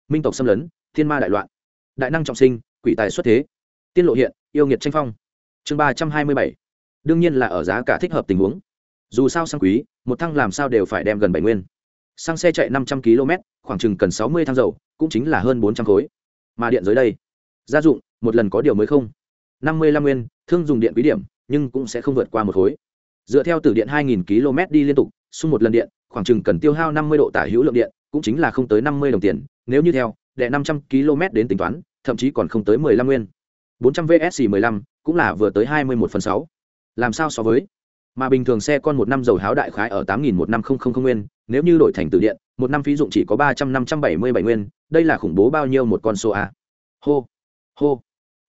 minh tộc xâm lấn, thiên ma đại loạn, đại năng trọng sinh, quỷ tài xuất thế. Tiên lộ hiện, yêu nghiệt tranh phong. Chương ba trăm hai mươi bảy. Đương nhiên là ở giá cả thích hợp tình huống. Dù sao sang quý, một thăng làm sao đều phải đem gần bảy nguyên. Xăng xe chạy năm trăm km khoảng chừng cần sáu mươi thang dầu, cũng chính là hơn bốn trăm khối. Mà điện dưới đây, gia dụng, một lần có điều mới không. năm mươi lăm nguyên, thương dùng điện quý điểm, nhưng cũng sẽ không vượt qua một khối. Dựa theo từ điện hai nghìn km đi liên tục, xung một lần điện, khoảng chừng cần tiêu hao năm mươi độ tả hữu lượng điện, cũng chính là không tới năm mươi đồng tiền nếu như theo đệ năm trăm km đến tính toán, thậm chí còn không tới mười lăm nguyên. bốn trăm vsc mười lăm, cũng là vừa tới hai mươi một phần sáu. Làm sao so với? Mà bình thường xe con một năm dầu háo đại khái ở tám nghìn một năm không không không nguyên, nếu như đổi thành từ điện, một năm phí dụng chỉ có ba trăm năm trăm bảy mươi bảy nguyên, đây là khủng bố bao nhiêu một con số a hô hô.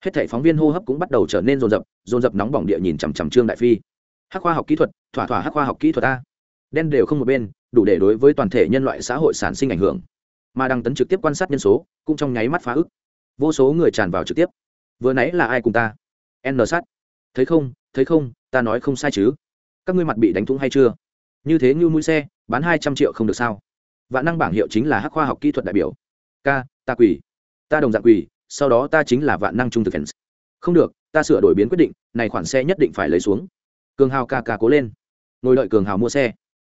Hết thảy phóng viên hô hấp cũng bắt đầu trở nên rồn rập rồn rập nóng bỏng địa nhìn chằm chằm trương đại phi. Hắc khoa học kỹ thuật, thỏa thỏa hắc khoa học kỹ thuật a. Đen đều không một bên, đủ để đối với toàn thể nhân loại xã hội sản sinh ảnh hưởng mà đăng tấn trực tiếp quan sát nhân số, cũng trong nháy mắt phá ức. Vô số người tràn vào trực tiếp. Vừa nãy là ai cùng ta? N sát. Thấy không thấy không, ta nói không sai chứ. Các ngươi mặt bị đánh thủng hay chưa? Như thế như mũi xe, bán hai trăm triệu không được sao? Vạn năng bảng hiệu chính là hắc khoa học kỹ thuật đại biểu. K ta quỳ. Ta đồng dạng quỳ, sau đó ta chính là vạn năng trung thực fans. Không được, ta sửa đổi biến quyết định, này khoản xe nhất định phải lấy xuống. Cường hào ca ca cố lên. Ngồi đợi cường hào mua xe.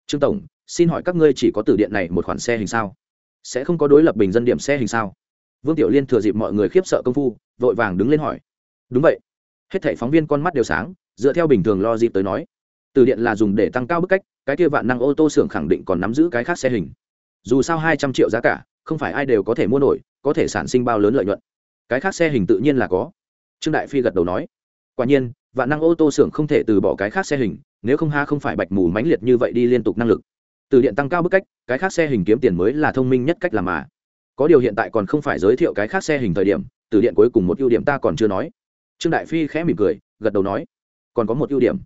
Trương tổng, xin hỏi các ngươi chỉ có từ điện này một khoản xe hình sao? Sẽ không có đối lập bình dân điểm xe hình sao? Vương tiểu liên thừa dịp mọi người khiếp sợ công phu, vội vàng đứng lên hỏi. Đúng vậy. Hết thảy phóng viên con mắt đều sáng, dựa theo bình thường lo dịp tới nói, từ điện là dùng để tăng cao bức cách, cái kia vạn năng ô tô xưởng khẳng định còn nắm giữ cái khác xe hình. Dù sao hai trăm triệu giá cả, không phải ai đều có thể mua nổi, có thể sản sinh bao lớn lợi nhuận. Cái khác xe hình tự nhiên là có. Trương đại phi gật đầu nói. Quả nhiên, vạn năng ô tô xưởng không thể từ bỏ cái khác xe hình, nếu không ha không phải bạch mù mãnh liệt như vậy đi liên tục năng lực từ điện tăng cao bức cách, cái khác xe hình kiếm tiền mới là thông minh nhất cách làm mà. Có điều hiện tại còn không phải giới thiệu cái khác xe hình thời điểm, từ điện cuối cùng một ưu điểm ta còn chưa nói. Trương đại phi khẽ mỉm cười, gật đầu nói, còn có một ưu điểm.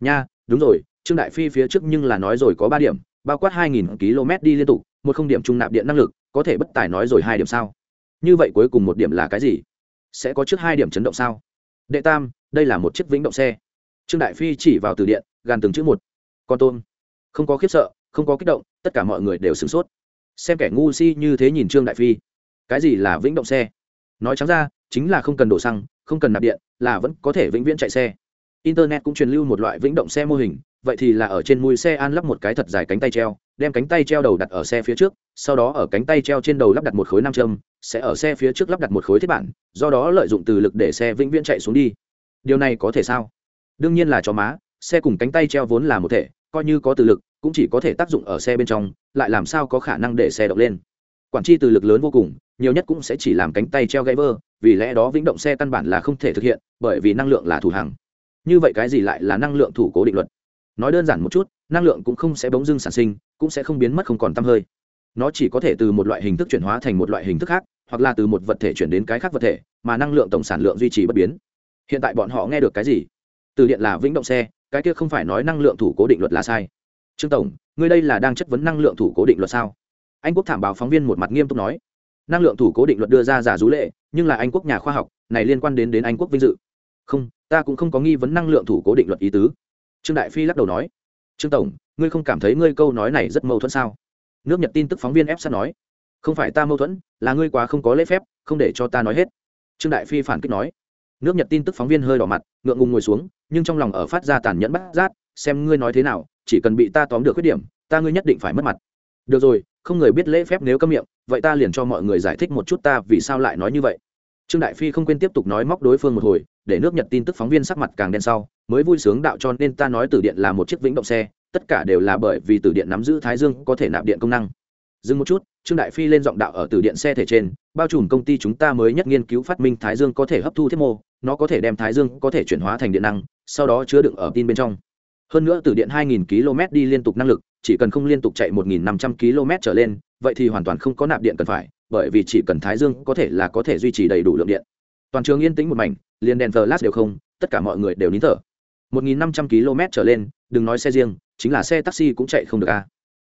Nha, đúng rồi, trương đại phi phía trước nhưng là nói rồi có ba điểm, bao quát hai nghìn km đi liên tục, một không điểm trung nạp điện năng lực, có thể bất tài nói rồi hai điểm sao? Như vậy cuối cùng một điểm là cái gì? Sẽ có trước hai điểm chấn động sao? Đệ tam, đây là một chiếc vĩnh động xe. Trương đại phi chỉ vào từ điện, gàn từng chữ một. Con tôm. Không có khiếp sợ không có kích động, tất cả mọi người đều sửng sốt. Xem kẻ ngu si như thế nhìn trương đại phi. Cái gì là vĩnh động xe? Nói trắng ra, chính là không cần đổ xăng, không cần nạp điện, là vẫn có thể vĩnh viễn chạy xe. Internet cũng truyền lưu một loại vĩnh động xe mô hình, vậy thì là ở trên mui xe an lắp một cái thật dài cánh tay treo, đem cánh tay treo đầu đặt ở xe phía trước, sau đó ở cánh tay treo trên đầu lắp đặt một khối nam châm, sẽ ở xe phía trước lắp đặt một khối thiết bản, do đó lợi dụng từ lực để xe vĩnh viễn chạy xuống đi. Điều này có thể sao? Đương nhiên là cho má, xe cùng cánh tay treo vốn là một thể, coi như có từ lực cũng chỉ có thể tác dụng ở xe bên trong, lại làm sao có khả năng để xe động lên. Quản tri từ lực lớn vô cùng, nhiều nhất cũng sẽ chỉ làm cánh tay treo gãy vơ, vì lẽ đó vĩnh động xe căn bản là không thể thực hiện, bởi vì năng lượng là thủ hàng như vậy cái gì lại là năng lượng thủ cố định luật? Nói đơn giản một chút, năng lượng cũng không sẽ bỗng dưng sản sinh, cũng sẽ không biến mất không còn t hơi. Nó chỉ có thể từ một loại hình thức chuyển hóa thành một loại hình thức khác, hoặc là từ một vật thể chuyển đến cái khác vật thể, mà năng lượng tổng sản lượng duy trì bất biến. Hiện tại bọn họ nghe được cái gì? Từ điện là vĩnh động xe, cái kia không phải nói năng lượng thủ cố định luật là sai trương tổng, ngươi đây là đang chất vấn năng lượng thủ cố định luật sao? Anh quốc thảm báo phóng viên một mặt nghiêm túc nói. Năng lượng thủ cố định luật đưa ra giả dú lệ, nhưng là anh quốc nhà khoa học, này liên quan đến đến anh quốc vinh dự. Không, ta cũng không có nghi vấn năng lượng thủ cố định luật ý tứ. Trương đại phi lắc đầu nói. Trương tổng, ngươi không cảm thấy ngươi câu nói này rất mâu thuẫn sao? Nước nhật tin tức phóng viên ép sát nói. Không phải ta mâu thuẫn, là ngươi quá không có lễ phép, không để cho ta nói hết. Trương đại phi phản kích nói. Nước nhật tin tức phóng viên hơi đỏ mặt, ngượng ngùng ngồi xuống, nhưng trong lòng ở phát ra tàn nhẫn bắt rát xem ngươi nói thế nào chỉ cần bị ta tóm được khuyết điểm, ta ngươi nhất định phải mất mặt. Được rồi, không người biết lễ phép nếu câm miệng, vậy ta liền cho mọi người giải thích một chút ta vì sao lại nói như vậy. Trương đại phi không quên tiếp tục nói móc đối phương một hồi, để nước nhật tin tức phóng viên sắc mặt càng đen sau, mới vui sướng đạo cho nên ta nói từ điện là một chiếc vĩnh động xe, tất cả đều là bởi vì từ điện nắm giữ thái dương có thể nạp điện công năng. Dừng một chút, trương đại phi lên giọng đạo ở từ điện xe thể trên, bao trùm công ty chúng ta mới nhất nghiên cứu phát minh thái dương có thể hấp thu thiết mô, nó có thể đem thái dương có thể chuyển hóa thành điện năng, sau đó chứa đựng ở tin bên trong hơn nữa từ điện 2.000 km đi liên tục năng lực, chỉ cần không liên tục chạy 1.500 km trở lên, vậy thì hoàn toàn không có nạp điện cần phải, bởi vì chỉ cần thái dương có thể là có thể duy trì đầy đủ lượng điện. Toàn trường yên tĩnh một mảnh, liền đèn flash đều không, tất cả mọi người đều nín thở. 1.500 km trở lên, đừng nói xe riêng, chính là xe taxi cũng chạy không được a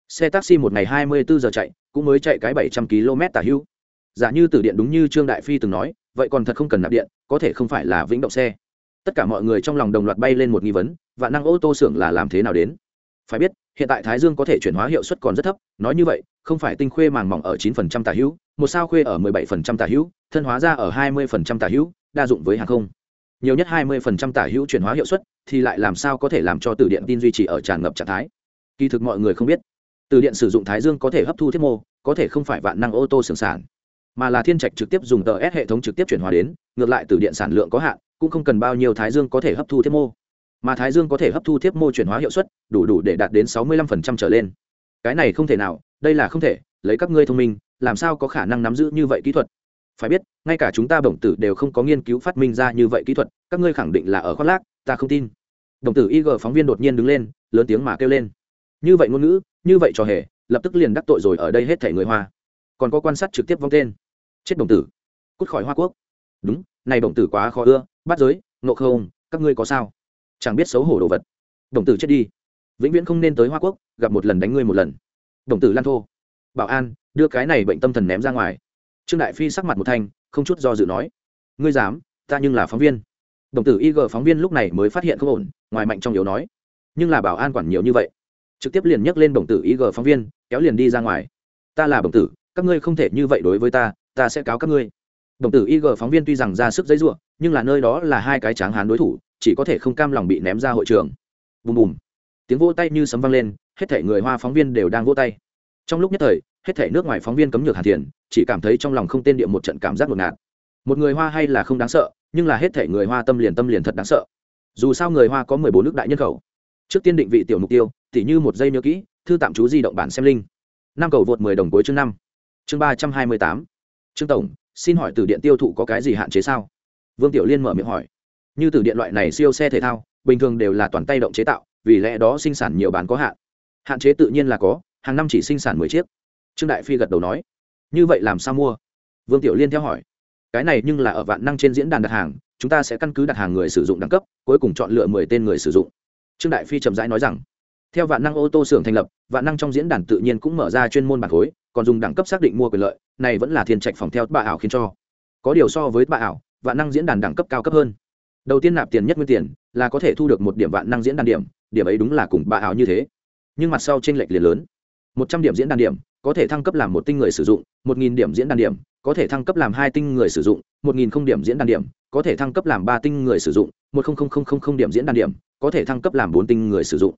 xe taxi một ngày 24 giờ chạy, cũng mới chạy cái 700 km tả hữu. Giả như từ điện đúng như trương đại phi từng nói, vậy còn thật không cần nạp điện, có thể không phải là vĩnh động xe. Tất cả mọi người trong lòng đồng loạt bay lên một nghi vấn và năng ô tô xưởng là làm thế nào đến? Phải biết, hiện tại thái dương có thể chuyển hóa hiệu suất còn rất thấp, nói như vậy, không phải tinh khuê màng mỏng ở 9% tả hữu, một sao khuê ở 17% tả hữu, thân hóa ra ở 20% tả hữu, đa dụng với hàng không. Nhiều nhất 20% tả hữu chuyển hóa hiệu suất thì lại làm sao có thể làm cho từ điện tin duy trì ở tràn ngập trạng thái? Kỳ thực mọi người không biết. Từ điện sử dụng thái dương có thể hấp thu thiết mô, có thể không phải vạn năng ô tô sưởng sản, mà là thiên trạch trực tiếp dùng tờ s hệ thống trực tiếp chuyển hóa đến, ngược lại từ điện sản lượng có hạn, cũng không cần bao nhiêu thái dương có thể hấp thu thiết mô mà thái dương có thể hấp thu thiếp mô chuyển hóa hiệu suất, đủ đủ để đạt đến sáu mươi 65% trở lên. Cái này không thể nào, đây là không thể, lấy các ngươi thông minh, làm sao có khả năng nắm giữ như vậy kỹ thuật? Phải biết, ngay cả chúng ta bổng tử đều không có nghiên cứu phát minh ra như vậy kỹ thuật, các ngươi khẳng định là ở khoác lác, ta không tin. Đồng tử ig phóng viên đột nhiên đứng lên, lớn tiếng mà kêu lên. Như vậy ngôn ngữ, như vậy cho hề, lập tức liền đắc tội rồi ở đây hết thể người hoa. Còn có quan sát trực tiếp vong tên. Chết đồng tử. Cút khỏi hoa quốc. Đúng, này đồng tử quá khó ưa, bắt giới nộ không, các ngươi có sao? Chẳng biết xấu hổ đồ vật. Đồng tử chết đi. Vĩnh viễn không nên tới hoa quốc, gặp một lần đánh ngươi một lần. Đồng tử lan thô. Bảo an, đưa cái này bệnh tâm thần ném ra ngoài. Trương đại phi sắc mặt một thanh, không chút do dự nói. Ngươi dám, ta nhưng là phóng viên. Đồng tử ig phóng viên lúc này mới phát hiện không ổn, ngoài mạnh trong yếu nói. Nhưng là bảo an quản nhiều như vậy. Trực tiếp liền nhấc lên đồng tử ig phóng viên, kéo liền đi ra ngoài. Ta là đồng tử, các ngươi không thể như vậy đối với ta ta sẽ cáo các ngươi đồng tử ig phóng viên tuy rằng ra sức dây ruộng nhưng là nơi đó là hai cái tráng hán đối thủ, chỉ có thể không cam lòng bị ném ra hội trường. Bùm bùm. Tiếng vỗ tay như sấm vang lên, hết thể người hoa phóng viên đều đang vỗ tay. Trong lúc nhất thời, hết thể nước ngoài phóng viên cấm nhược hàn thiền chỉ cảm thấy trong lòng không tên địa một trận cảm giác ngột ngạt. Một người hoa hay là không đáng sợ, nhưng là hết thể người hoa tâm liền tâm liền thật đáng sợ. Dù sao người hoa có mười bốn nước đại nhân khẩu. Trước tiên định vị tiểu mục tiêu, tỉ như một giây nhớ kỹ, thư tạm chú di động bản xem linh năm cầu vượt mười đồng cuối chương năm. Chương ba trăm hai mươi tám. Trương tổng xin hỏi từ điện tiêu thụ có cái gì hạn chế sao? Vương tiểu liên mở miệng hỏi. Như từ điện loại này siêu xe thể thao, bình thường đều là toàn tay động chế tạo, vì lẽ đó sinh sản nhiều bán có hạn. Hạn chế tự nhiên là có, hàng năm chỉ sinh sản mười chiếc. Trương đại phi gật đầu nói. Như vậy làm sao mua? Vương tiểu liên theo hỏi. Cái này nhưng là ở vạn năng trên diễn đàn đặt hàng, chúng ta sẽ căn cứ đặt hàng người sử dụng đẳng cấp, cuối cùng chọn lựa mười tên người sử dụng. Trương đại phi trầm rãi nói rằng. Theo vạn năng ô tô xưởng thành lập, vạn năng trong diễn đàn tự nhiên cũng mở ra chuyên môn bản khối, còn dùng đẳng cấp xác định mua quyền lợi này vẫn là thiên trạch phòng theo bà ảo khiến cho. Có điều so với bà ảo, vạn năng diễn đàn đẳng cấp cao cấp hơn. Đầu tiên nạp tiền nhất nguyên tiền, là có thể thu được một điểm vạn năng diễn đàn điểm điểm ấy đúng là cùng bà ảo như thế. Nhưng mặt sau trên lệch liền lớn. Một trăm điểm diễn đàn điểm, có thể thăng cấp làm một tinh người sử dụng, một nghìn điểm diễn đàn điểm, có thể thăng cấp làm hai tinh người sử dụng, một nghìn không điểm diễn đàn điểm, có thể thăng cấp làm ba tinh người sử dụng, một không không không không điểm diễn đàn điểm, có thể thăng cấp làm bốn tinh người sử dụng.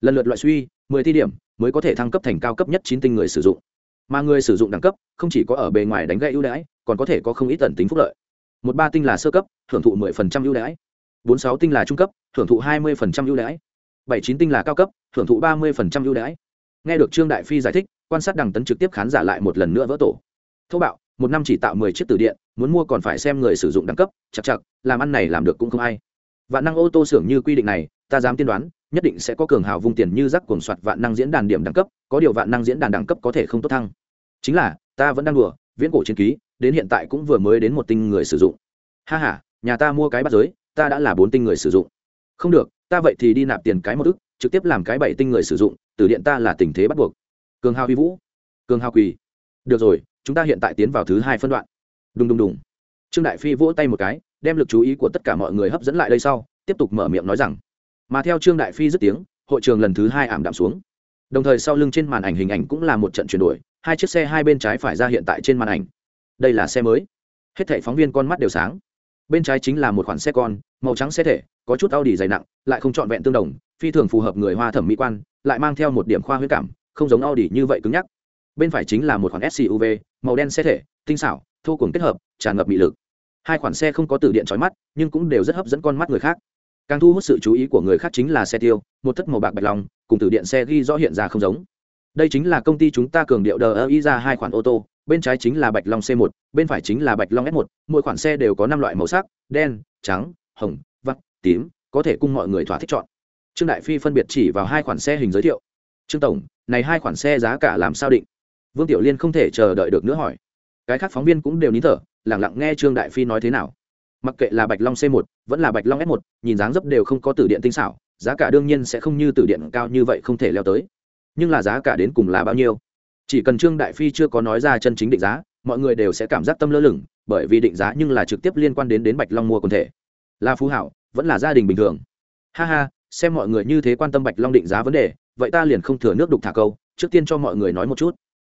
Lần lượt loại suy, mười thi điểm, mới có thể thăng cấp thành cao cấp nhất chín tinh người sử dụng mà người sử dụng đẳng cấp không chỉ có ở bề ngoài đánh gậy ưu đãi, còn có thể có không ít tần tính phúc lợi. Một ba tinh là sơ cấp, hưởng thụ mười phần trăm ưu đãi. Bốn sáu tinh là trung cấp, hưởng thụ hai mươi phần trăm ưu đãi. Bảy chín tinh là cao cấp, hưởng thụ ba mươi phần trăm ưu đãi. Nghe được trương đại phi giải thích, quan sát đằng tấn trực tiếp khán giả lại một lần nữa vỡ tổ. Thô bạo, một năm chỉ tạo mười chiếc từ điện, muốn mua còn phải xem người sử dụng đẳng cấp, chặt chặt, làm ăn này làm được cũng không ai. Vạn năng ô tô xưởng như quy định này, ta dám tiên đoán nhất định sẽ có cường hào vung tiền như rắc cuồng soạt vạn năng diễn đàn điểm đẳng cấp, có điều vạn năng diễn đàn đẳng cấp có thể không tốt thăng. Chính là, ta vẫn đang đùa, viễn cổ chiến ký, đến hiện tại cũng vừa mới đến một tinh người sử dụng. Ha ha, nhà ta mua cái bắt giới, ta đã là bốn tinh người sử dụng. Không được, ta vậy thì đi nạp tiền cái một ức, trực tiếp làm cái bảy tinh người sử dụng, từ điện ta là tình thế bắt buộc. Cường hào huy vũ, cường hào quỳ. Được rồi, chúng ta hiện tại tiến vào thứ hai phân đoạn. Đùng đùng đùng. Trương đại phi vỗ tay một cái, đem lực chú ý của tất cả mọi người hấp dẫn lại đây sau, tiếp tục mở miệng nói rằng mà theo trương đại phi dứt tiếng, hội trường lần thứ hai ảm đạm xuống. Đồng thời sau lưng trên màn ảnh hình ảnh cũng là một trận chuyển đổi, hai chiếc xe hai bên trái phải ra hiện tại trên màn ảnh. Đây là xe mới. Hết thảy phóng viên con mắt đều sáng. Bên trái chính là một khoản xe con, màu trắng xe thể, có chút Audi dày nặng, lại không trọn vẹn tương đồng, phi thường phù hợp người hoa thẩm mỹ quan, lại mang theo một điểm khoa huyết cảm, không giống Audi như vậy cứng nhắc. Bên phải chính là một khoản SUV màu đen xe thể, tinh xảo, thô cuồng kết hợp, tràn ngập mị lực. Hai khoản xe không có từ điện trói mắt, nhưng cũng đều rất hấp dẫn con mắt người khác càng thu hút sự chú ý của người khác chính là xe tiêu, một thất màu bạc bạch lòng cùng từ điện xe ghi rõ hiện ra không giống. Đây chính là công ty chúng ta cường điệu đờ ơ ý ra hai khoản ô tô, bên trái chính là bạch long c 1 bên phải chính là bạch long s 1 mỗi khoản xe đều có năm loại màu sắc, đen, trắng, hồng vắt tím, có thể cung mọi người thỏa thích chọn. Trương đại phi phân biệt chỉ vào hai khoản xe hình giới thiệu. Trương tổng, này hai khoản xe giá cả làm sao định? Vương tiểu liên không thể chờ đợi được nữa hỏi. Cái khác phóng viên cũng đều nín thở lẳng lặng nghe trương đại phi nói thế nào mặc kệ là bạch long c 1 vẫn là bạch long s 1 nhìn dáng dấp đều không có từ điện tinh xảo, giá cả đương nhiên sẽ không như từ điện cao như vậy không thể leo tới. Nhưng là giá cả đến cùng là bao nhiêu? Chỉ cần trương đại phi chưa có nói ra chân chính định giá, mọi người đều sẽ cảm giác tâm lơ lửng, bởi vì định giá nhưng là trực tiếp liên quan đến đến bạch long mua quần thể. Là phú hảo, vẫn là gia đình bình thường. Ha ha, xem mọi người như thế quan tâm bạch long định giá vấn đề, vậy ta liền không thừa nước đục thả câu, trước tiên cho mọi người nói một chút.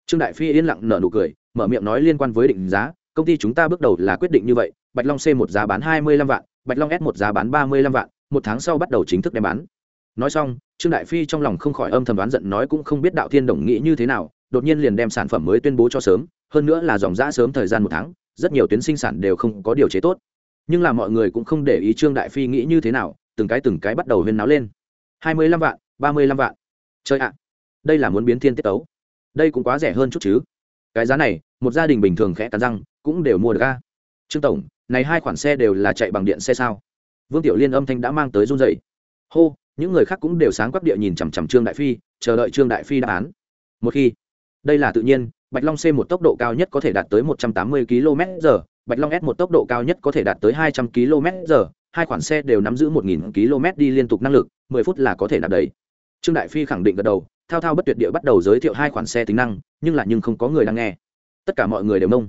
Trương đại phi yên lặng nở nụ cười, mở miệng nói liên quan với định giá công ty chúng ta bước đầu là quyết định như vậy, bạch long c một giá bán hai mươi lăm vạn, bạch long s một giá bán ba mươi lăm vạn, một tháng sau bắt đầu chính thức đem bán. Nói xong, trương đại phi trong lòng không khỏi âm thầm đoán giận nói cũng không biết đạo thiên đồng nghĩ như thế nào, đột nhiên liền đem sản phẩm mới tuyên bố cho sớm, hơn nữa là dòng giã sớm thời gian một tháng, rất nhiều tuyến sinh sản đều không có điều chế tốt. Nhưng là mọi người cũng không để ý trương đại phi nghĩ như thế nào, từng cái từng cái bắt đầu huyên náo lên. hai mươi lăm vạn, ba mươi lăm vạn. Chơi ạ, đây là muốn biến thiên tiết tấu. Đây cũng quá rẻ hơn chút chứ cái giá này, một gia đình bình thường khẽ cắn răng, cũng đều mua được ga. trương tổng, này hai khoản xe đều là chạy bằng điện xe sao vương tiểu liên âm thanh đã mang tới run dày hô, những người khác cũng đều sáng quắc địa nhìn chằm chằm trương đại phi, chờ đợi trương đại phi đáp án một khi, đây là tự nhiên, bạch long c một tốc độ cao nhất có thể đạt tới một trăm tám mươi km h bạch long s một tốc độ cao nhất có thể đạt tới hai trăm km h hai khoản xe đều nắm giữ một nghìn km đi liên tục năng lực, mười phút là có thể đạt đầy. trương đại phi khẳng định gật đầu thao thao bất tuyệt địa bắt đầu giới thiệu hai khoản xe tính năng, nhưng là nhưng không có người đang nghe. Tất cả mọi người đều mông.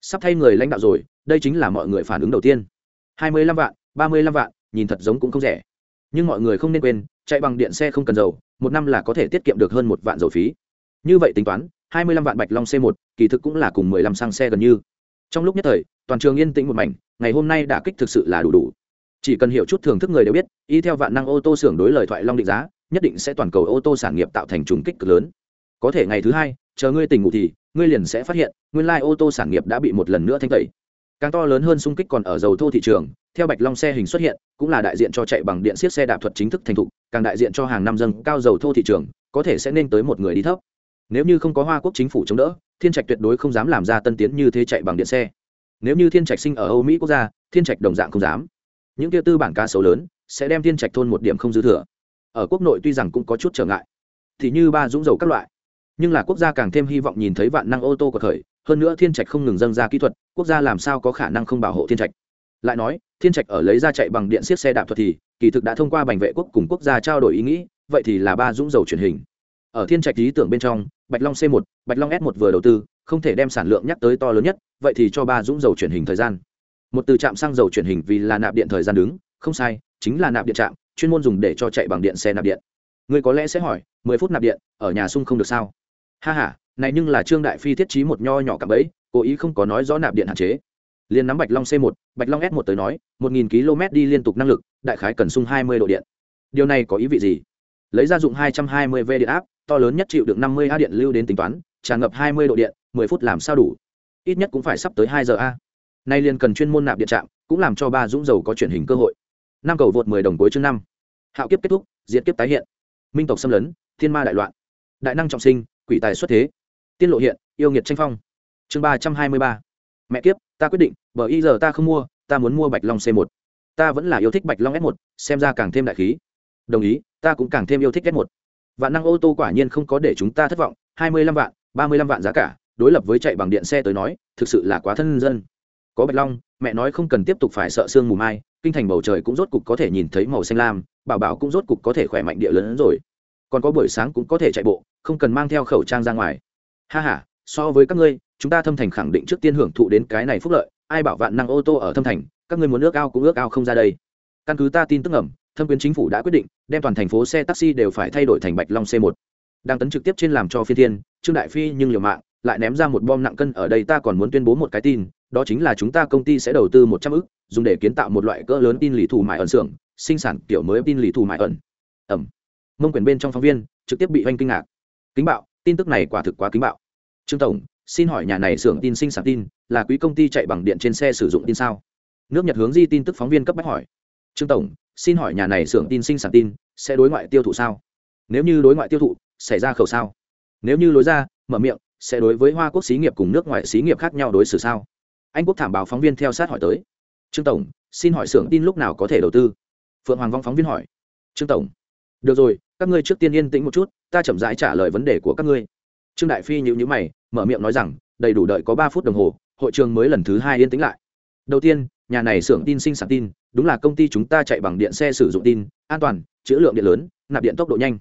Sắp thay người lãnh đạo rồi, đây chính là mọi người phản ứng đầu tiên. Hai mươi lăm vạn, ba mươi lăm vạn, nhìn thật giống cũng không rẻ. Nhưng mọi người không nên quên, chạy bằng điện xe không cần dầu, một năm là có thể tiết kiệm được hơn một vạn dầu phí. Như vậy tính toán, hai mươi lăm vạn bạch long c một, kỳ thực cũng là cùng mười lăm xăng xe gần như. Trong lúc nhất thời, toàn trường yên tĩnh một mảnh, ngày hôm nay đã kích thực sự là đủ đủ. Chỉ cần hiểu chút thưởng thức người đều biết, y theo vạn năng ô tô xưởng đối lời thoại long định giá nhất định sẽ toàn cầu ô tô sản nghiệp tạo thành trùng kích cực lớn. Có thể ngày thứ hai, chờ ngươi tỉnh ngủ thì, ngươi liền sẽ phát hiện, nguyên lai ô tô sản nghiệp đã bị một lần nữa thanh tẩy. Càng to lớn hơn xung kích còn ở dầu thô thị trường, theo bạch long xe hình xuất hiện, cũng là đại diện cho chạy bằng điện xiết xe đạp thuật chính thức thành thục, càng đại diện cho hàng năm dâng cao dầu thô thị trường, có thể sẽ nên tới một người đi thấp. Nếu như không có hoa quốc chính phủ chống đỡ, thiên trạch tuyệt đối không dám làm ra tân tiến như thế chạy bằng điện xe. Nếu như thiên trạch sinh ở âu mỹ quốc gia, thiên trạch đồng dạng không dám. Những kia tư bản cá sấu lớn, sẽ đem thiên trạch thôn một điểm không dư thừa ở quốc nội tuy rằng cũng có chút trở ngại, thì như ba dũng dầu các loại, nhưng là quốc gia càng thêm hy vọng nhìn thấy vạn năng ô tô của thời, hơn nữa thiên trạch không ngừng dâng ra kỹ thuật, quốc gia làm sao có khả năng không bảo hộ thiên trạch. Lại nói, thiên trạch ở lấy ra chạy bằng điện xiết xe đạp thuật thì, kỳ thực đã thông qua bành vệ quốc cùng quốc gia trao đổi ý nghĩ, vậy thì là ba dũng dầu truyền hình. Ở thiên trạch lý tưởng bên trong, bạch long c 1 bạch long s 1 vừa đầu tư, không thể đem sản lượng nhắc tới to lớn nhất, vậy thì cho ba dũng dầu truyền hình thời gian. Một từ trạm xăng dầu truyền hình vì là nạp điện thời gian đứng, không sai, chính là nạp điện trạm chuyên môn dùng để cho chạy bằng điện xe nạp điện. Người có lẽ sẽ hỏi, mười phút nạp điện, ở nhà sung không được sao? Ha ha, này nhưng là trương đại phi thiết trí một nho nhỏ cạm bẫy, cố ý không có nói rõ nạp điện hạn chế. Liền nắm bạch long c 1 bạch long s 1 tới nói, một nghìn km đi liên tục năng lực, đại khái cần sung hai mươi độ điện. Điều này có ý vị gì? Lấy ra dụng hai trăm hai mươi v điện áp, to lớn nhất chịu được năm mươi a điện lưu đến tính toán, tràn ngập hai mươi độ điện, mười phút làm sao đủ? Ít nhất cũng phải sắp tới hai giờ a. Nay liền cần chuyên môn nạp điện trạm, cũng làm cho ba dũng dầu có chuyển hình cơ hội. Năm cầu vượt mười đồng cuối chương năm hạo kiếp kết thúc diễn kiếp tái hiện. Minh tộc xâm lấn, thiên ma đại loạn. Đại năng trọng sinh, quỷ tài xuất thế. Tiên lộ hiện, yêu nghiệt tranh phong. Chương ba trăm hai mươi ba. Mẹ kiếp, ta quyết định, bởi y giờ ta không mua, ta muốn mua bạch long c một. Ta vẫn là yêu thích bạch long s một, xem ra càng thêm đại khí. Đồng ý, ta cũng càng thêm yêu thích s một. Vạn năng ô tô quả nhiên không có để chúng ta thất vọng, hai mươi lăm vạn, ba mươi lăm vạn giá cả, đối lập với chạy bằng điện xe tới nói, thực sự là quá thân dân. Có bạch long mẹ nói không cần tiếp tục phải sợ sương mù mai, kinh thành bầu trời cũng rốt cục có thể nhìn thấy màu xanh lam, bảo bảo cũng rốt cục có thể khỏe mạnh địa lớn hơn rồi. Còn có buổi sáng cũng có thể chạy bộ, không cần mang theo khẩu trang ra ngoài. Ha h a so với các ngươi, chúng ta thâm thành khẳng định trước tiên hưởng thụ đến cái này phúc lợi, ai bảo vạn năng ô tô ở thâm thành, các ngươi muốn ước ao cũng ước ao không ra đây. Căn cứ ta tin tức ẩm thâm quyến chính phủ đã quyết định đem toàn thành phố xe taxi đều phải thay đổi thành bạch long c 1 đang tấn trực tiếp trên làm cho phi thiên, trương đại phi nhưng liều mạng, lại ném ra một bom nặng cân, ở đây ta còn muốn tuyên bố một cái tin đó chính là chúng ta công ty sẽ đầu tư một trăm ức, dùng để kiến tạo một loại cỡ lớn tin lý thủ mại ẩn xưởng, sinh sản kiểu mới tin lý thủ mại ẩn. Ẩm. Mông quyền bên trong phóng viên trực tiếp bị hoành kinh ngạc. Kính bạo, tin tức này quả thực quá kính bạo. Trương tổng, xin hỏi nhà này xưởng tin sinh sản tin là quý công ty chạy bằng điện trên xe sử dụng tin sao? Nước nhật hướng di tin tức phóng viên cấp bách hỏi. Trương tổng, xin hỏi nhà này xưởng tin sinh sản tin sẽ đối ngoại tiêu thụ sao? Nếu như đối ngoại tiêu thụ, xảy ra khẩu sao? Nếu như lối ra, mở miệng, sẽ đối với hoa quốc xí nghiệp cùng nước ngoài xí nghiệp khác nhau đối xử sao? Anh quốc thảm báo phóng viên theo sát hỏi tới. Trương tổng, xin hỏi xưởng tin lúc nào có thể đầu tư? Phượng hoàng vong phóng viên hỏi. Trương tổng. Được rồi, các ngươi trước tiên yên tĩnh một chút, ta chậm rãi trả lời vấn đề của các ngươi. Trương đại phi nhữ nhữ mày, mở miệng nói rằng, đầy đủ đợi có ba phút đồng hồ, hội trường mới lần thứ hai yên tĩnh lại. Đầu tiên, nhà này xưởng tin sinh sản tin, đúng là công ty chúng ta chạy bằng điện xe sử dụng tin, an toàn chữ lượng điện lớn, nạp điện tốc độ nhanh.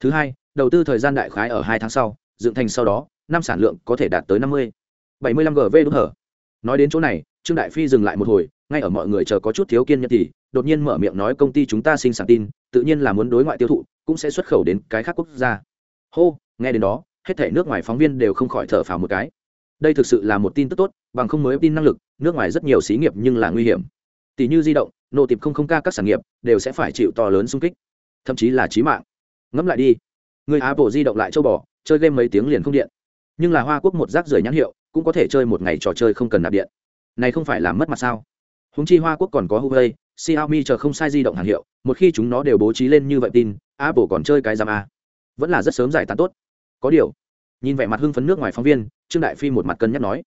Thứ hai, đầu tư thời gian đại khái ở hai tháng sau, dựng thành sau đó, năm sản lượng có thể đạt tới năm mươi. bảy mươi lăm gv đúng hở nói đến chỗ này, trương đại phi dừng lại một hồi, ngay ở mọi người chờ có chút thiếu kiên nhẫn thì, đột nhiên mở miệng nói công ty chúng ta sinh sản tin, tự nhiên là muốn đối ngoại tiêu thụ, cũng sẽ xuất khẩu đến cái khác quốc gia. Hô, nghe đến đó, hết thể nước ngoài phóng viên đều không khỏi thở phào một cái. Đây thực sự là một tin tức tốt, bằng không mới tin năng lực, nước ngoài rất nhiều xí nghiệp nhưng là nguy hiểm. Tỷ như di động nộ tiệp không không ca các sản nghiệp, đều sẽ phải chịu to lớn xung kích. Thậm chí là trí mạng. Ngẫm lại đi. Người apple di động lại châu bò, chơi game mấy tiếng liền không điện. Nhưng là hoa quốc một rác rưởi nhãn hiệu cũng có thể chơi một ngày trò chơi không cần nạp điện. Này không phải là mất mặt sao? Húng chi hoa quốc còn có huawei, xiaomi chờ không sai di động hàng hiệu, một khi chúng nó đều bố trí lên như vậy tin, apple còn chơi cái giam a. Vẫn là rất sớm giải tán tốt. Có điều, nhìn vẻ mặt hưng phấn nước ngoài phóng viên, trương đại phi một mặt cân nhắc nói,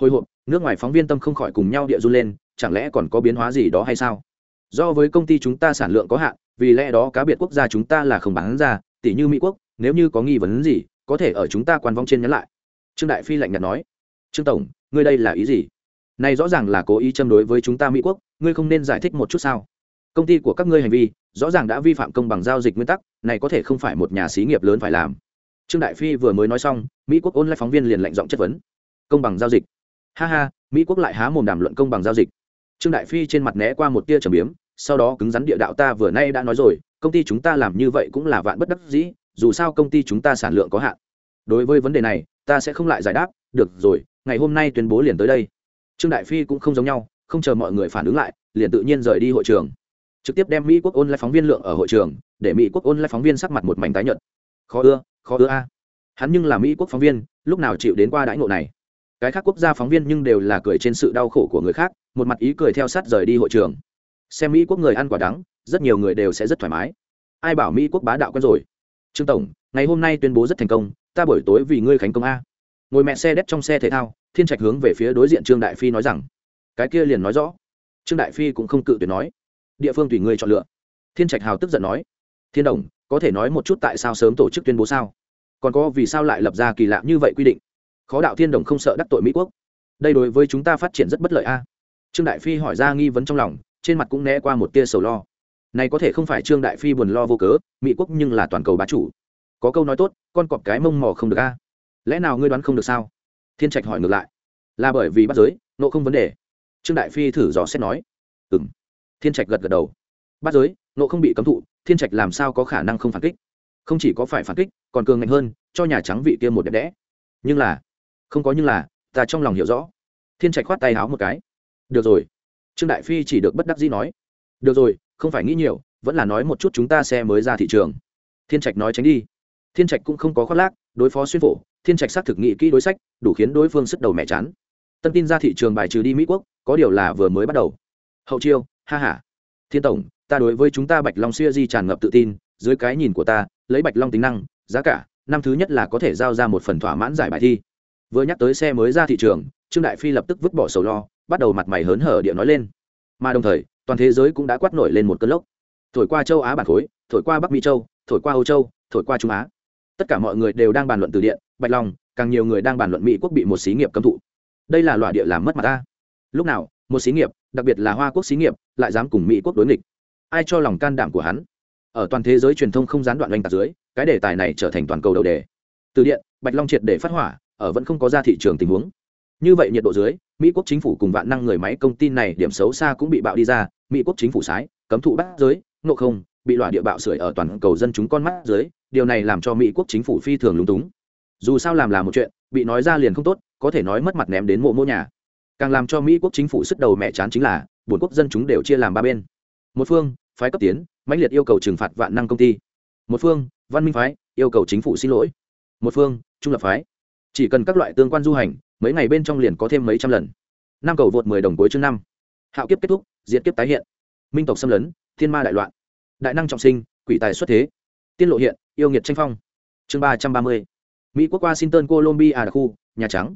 hồi hộp, nước ngoài phóng viên tâm không khỏi cùng nhau địa run lên, chẳng lẽ còn có biến hóa gì đó hay sao? Do với công ty chúng ta sản lượng có hạn, vì lẽ đó cá biệt quốc gia chúng ta là không bán ra tỷ như mỹ quốc, nếu như có nghi vấn gì, có thể ở chúng ta quan vong trên nhắn lại. Trương đại phi lạnh nhạt nói trương tổng, ngươi đây là ý gì? Này rõ ràng là cố ý châm đối với chúng ta mỹ quốc, ngươi không nên giải thích một chút sao? Công ty của các ngươi hành vi, rõ ràng đã vi phạm công bằng giao dịch nguyên tắc, này có thể không phải một nhà xí nghiệp lớn phải làm. Trương đại phi vừa mới nói xong, mỹ quốc ôn lại phóng viên liền lệnh giọng chất vấn. Công bằng giao dịch. Ha ha, mỹ quốc lại há mồm đàm luận công bằng giao dịch. Trương đại phi trên mặt né qua một tia trầm biếm, sau đó cứng rắn địa đạo ta vừa nay đã nói rồi, công ty chúng ta làm như vậy cũng là vạn bất đắc dĩ, dù sao công ty chúng ta sản lượng có hạn. Đối với vấn đề này, ta sẽ không lại giải đáp, được rồi ngày hôm nay tuyên bố liền tới đây. Trương đại phi cũng không giống nhau, không chờ mọi người phản ứng lại, liền tự nhiên rời đi hội trường. Trực tiếp đem mỹ quốc ôn lại phóng viên lượng ở hội trường, để mỹ quốc ôn lại phóng viên sắc mặt một mảnh tái nhợt. Khó ưa khó ưa a. Hắn nhưng là mỹ quốc phóng viên, lúc nào chịu đến qua đãi ngộ này? Cái khác quốc gia phóng viên nhưng đều là cười trên sự đau khổ của người khác, một mặt ý cười theo sát rời đi hội trường. Xem mỹ quốc người ăn quả đắng, rất nhiều người đều sẽ rất thoải mái. Ai bảo mỹ quốc bá đạo quen rồi? Trương tổng, ngày hôm nay tuyên bố rất thành công, ta buổi tối vì ngươi khánh công a ngồi mẹ xe đét trong xe thể thao, thiên trạch hướng về phía đối diện trương đại phi nói rằng, cái kia liền nói rõ. Trương đại phi cũng không cự tuyệt nói, địa phương tùy ngươi chọn lựa. Thiên trạch hào tức giận nói, thiên đồng, có thể nói một chút tại sao sớm tổ chức tuyên bố sao? Còn có vì sao lại lập ra kỳ lạ như vậy quy định? Khó đạo thiên đồng không sợ đắc tội mỹ quốc. Đây đối với chúng ta phát triển rất bất lợi a. Trương đại phi hỏi ra nghi vấn trong lòng, trên mặt cũng né qua một tia sầu lo. Này có thể không phải trương đại phi buồn lo vô cớ, mỹ quốc nhưng là toàn cầu bá chủ. Có câu nói tốt, con cọp cái mông mò không được a lẽ nào ngươi đoán không được sao? Thiên trạch hỏi ngược lại. Là bởi vì bắt giới, nộ không vấn đề. Trương đại phi thử dò xét nói. Ừ m thiên trạch gật gật đầu. Bắt giới, nộ không bị cấm thụ, thiên trạch làm sao có khả năng không phản kích? Không chỉ có phải phản kích, còn cường ngạnh hơn, cho nhà trắng vị kia một đẹp đẽ. Nhưng là, không có nhưng là, ta trong lòng hiểu rõ. Thiên trạch khoát tay háo một cái. Được rồi. Trương đại phi chỉ được bất đắc dĩ nói. Được rồi, không phải nghĩ nhiều, vẫn là nói một chút chúng ta xe mới ra thị trường. Thiên trạch nói tránh đi thiên trạch cũng không có khoác lác, đối phó xuyên phổ, thiên trạch xác thực nghị kỹ đối sách, đủ khiến đối phương sức đầu mẹ chán. Tân tin ra thị trường bài trừ đi mỹ quốc, có điều là vừa mới bắt đầu. Hậu chiêu, ha h a thiên tổng, ta đối với chúng ta bạch long xuya di tràn ngập tự tin, dưới cái nhìn của ta, lấy bạch long tính năng, giá cả, năm thứ nhất là có thể giao ra một phần thỏa mãn giải bài thi. Vừa nhắc tới xe mới ra thị trường, trương đại phi lập tức vứt bỏ sầu lo, bắt đầu mặt mày hớn hở địa nói lên. Mà đồng thời, toàn thế giới cũng đã quát nổi lên một cơn lốc. Thổi qua châu á bản khối, thổi qua bắc mỹ châu, thổi qua âu châu, thổi qua trung á tất cả mọi người đều đang bàn luận từ điện, bạch long, càng nhiều người đang bàn luận mỹ quốc bị một xí nghiệp cấm thụ. Đây là loại địa làm mất mặt ta. Lúc nào, một xí nghiệp, đặc biệt là hoa quốc xí nghiệp, lại dám cùng mỹ quốc đối nghịch? Ai cho lòng can đảm của hắn? Ở toàn thế giới truyền thông không gián đoạn oanh tạc dưới, cái đề tài này trở thành toàn cầu đầu đề. Từ điện, bạch long triệt để phát hỏa, ở vẫn không có ra thị trường tình huống. Như vậy nhiệt độ dưới, mỹ quốc chính phủ cùng vạn năng người máy công ty này điểm xấu xa cũng bị bạo đi ra, mỹ quốc chính phủ sái, cấm thụ bắt giới nộ không, bị loại địa bạo sưởi ở toàn cầu dân chúng con mắt dưới điều này làm cho mỹ quốc chính phủ phi thường lúng túng. Dù sao làm là một chuyện, bị nói ra liền không tốt, có thể nói mất mặt ném đến mộ mô nhà. Càng làm cho mỹ quốc chính phủ sức đầu mẹ chán chính là bốn quốc dân chúng đều chia làm ba bên. Một phương, phái cấp tiến, mãnh liệt yêu cầu trừng phạt vạn năng công ty. Một phương, văn minh phái, yêu cầu chính phủ xin lỗi. Một phương, trung lập phái. Chỉ cần các loại tương quan du hành, mấy ngày bên trong liền có thêm mấy trăm lần. Năm cầu vượt mười đồng cuối chương năm. Hạo kiếp kết thúc diễn kiếp tái hiện. Minh tộc xâm lấn, thiên ma đại loạn. Đại năng trọng sinh, quỷ tài xuất thế. Tiên lộ hiện yêu nghiệt tranh phong. Chương ba trăm ba mươi. Mỹ quốc washington colombia đặc khu, nhà trắng.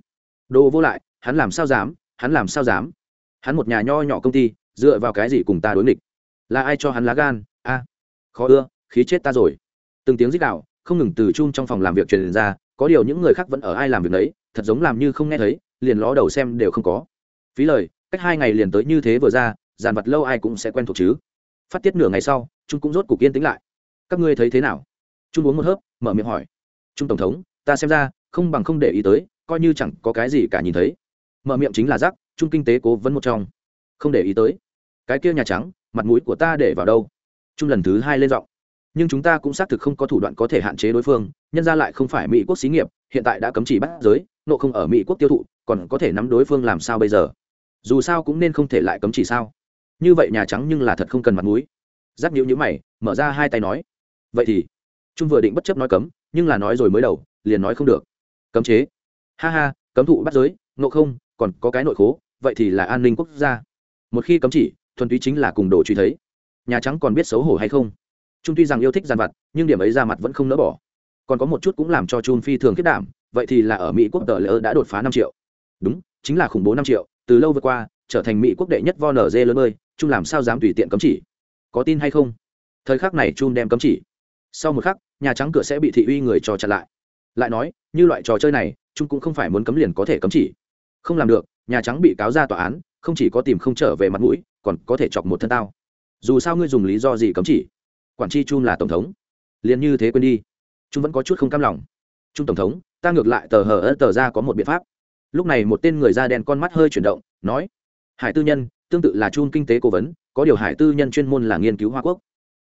Đồ vô lại, hắn làm sao dám, hắn làm sao dám. Hắn một nhà nho nhỏ công ty, dựa vào cái gì cùng ta đối nghịch? Là ai cho hắn lá gan? A, khó ưa, khí chết ta rồi. Từng tiếng rít đạo không ngừng từ chung trong phòng làm việc truyền ra, có điều những người khác vẫn ở ai làm việc đấy thật giống làm như không nghe thấy, liền ló đầu xem đều không có. Phí lời, cách hai ngày liền tới như thế vừa ra, dàn vật lâu ai cũng sẽ quen thuộc chứ. Phát tiết nửa ngày sau trung cũng rốt cục yên tĩnh lại. Các ngươi thấy thế nào? Trung uống một hớp, mở miệng hỏi. Trung tổng thống, ta xem ra, không bằng không để ý tới, coi như chẳng có cái gì cả nhìn thấy. Mở miệng chính là rắc, trung kinh tế cố vấn một trong. Không để ý tới. Cái kia nhà trắng, mặt mũi của ta để vào đâu? Trung lần thứ hai lên giọng. Nhưng chúng ta cũng xác thực không có thủ đoạn có thể hạn chế đối phương, nhân ra lại không phải mỹ quốc xí nghiệp, hiện tại đã cấm chỉ bắt giới, nộ không ở mỹ quốc tiêu thụ, còn có thể nắm đối phương làm sao bây giờ? Dù sao cũng nên không thể lại cấm chỉ sao? Như vậy nhà trắng nhưng là thật không cần mặt mũi. Giáp nhữ nhữ mày, mở ra hai tay nói. Vậy thì trung vừa định bất chấp nói cấm, nhưng là nói rồi mới đầu, liền nói không được. Cấm chế. Ha ha, cấm thụ bắt giới nộ không, còn có cái nội khố, vậy thì là an ninh quốc gia. Một khi cấm chỉ, thuần túy chính là cùng đồ truy thấy. Nhà trắng còn biết xấu hổ hay không? Trung tuy rằng yêu thích g i vặt, nhưng điểm ấy ra mặt vẫn không nỡ bỏ. Còn có một chút cũng làm cho trung phi thường kết đảm, vậy thì là ở mỹ quốc tờ lỡ đã đột phá năm triệu. Đúng, chính là khủng bố năm triệu, từ lâu vượt qua, trở thành mỹ quốc đệ nhất vo nở dê lớn ơi, trung làm sao dám tùy tiện cấm chỉ? Có tin hay không? Thời khắc này trung đem cấm chỉ. Sau một khắc nhà trắng cửa sẽ bị thị uy người cho chặn lại. Lại nói, như loại trò chơi này trung cũng không phải muốn cấm liền có thể cấm chỉ. Không làm được, nhà trắng bị cáo ra tòa án, không chỉ có tìm không trở về mặt mũi, còn có thể chọc một thân tao. Dù sao ngươi dùng lý do gì cấm chỉ? Quản tri trung là tổng thống. Liền như thế quên đi. Trung vẫn có chút không cam lòng. Trung tổng thống, ta ngược lại tờ hờ ơ tờ ra có một biện pháp. Lúc này một tên người da đen con mắt hơi chuyển động, nói, hải tư nhân, tương tự là chun kinh tế cố vấn, có điều hải tư nhân chuyên môn là nghiên cứu hoa quốc.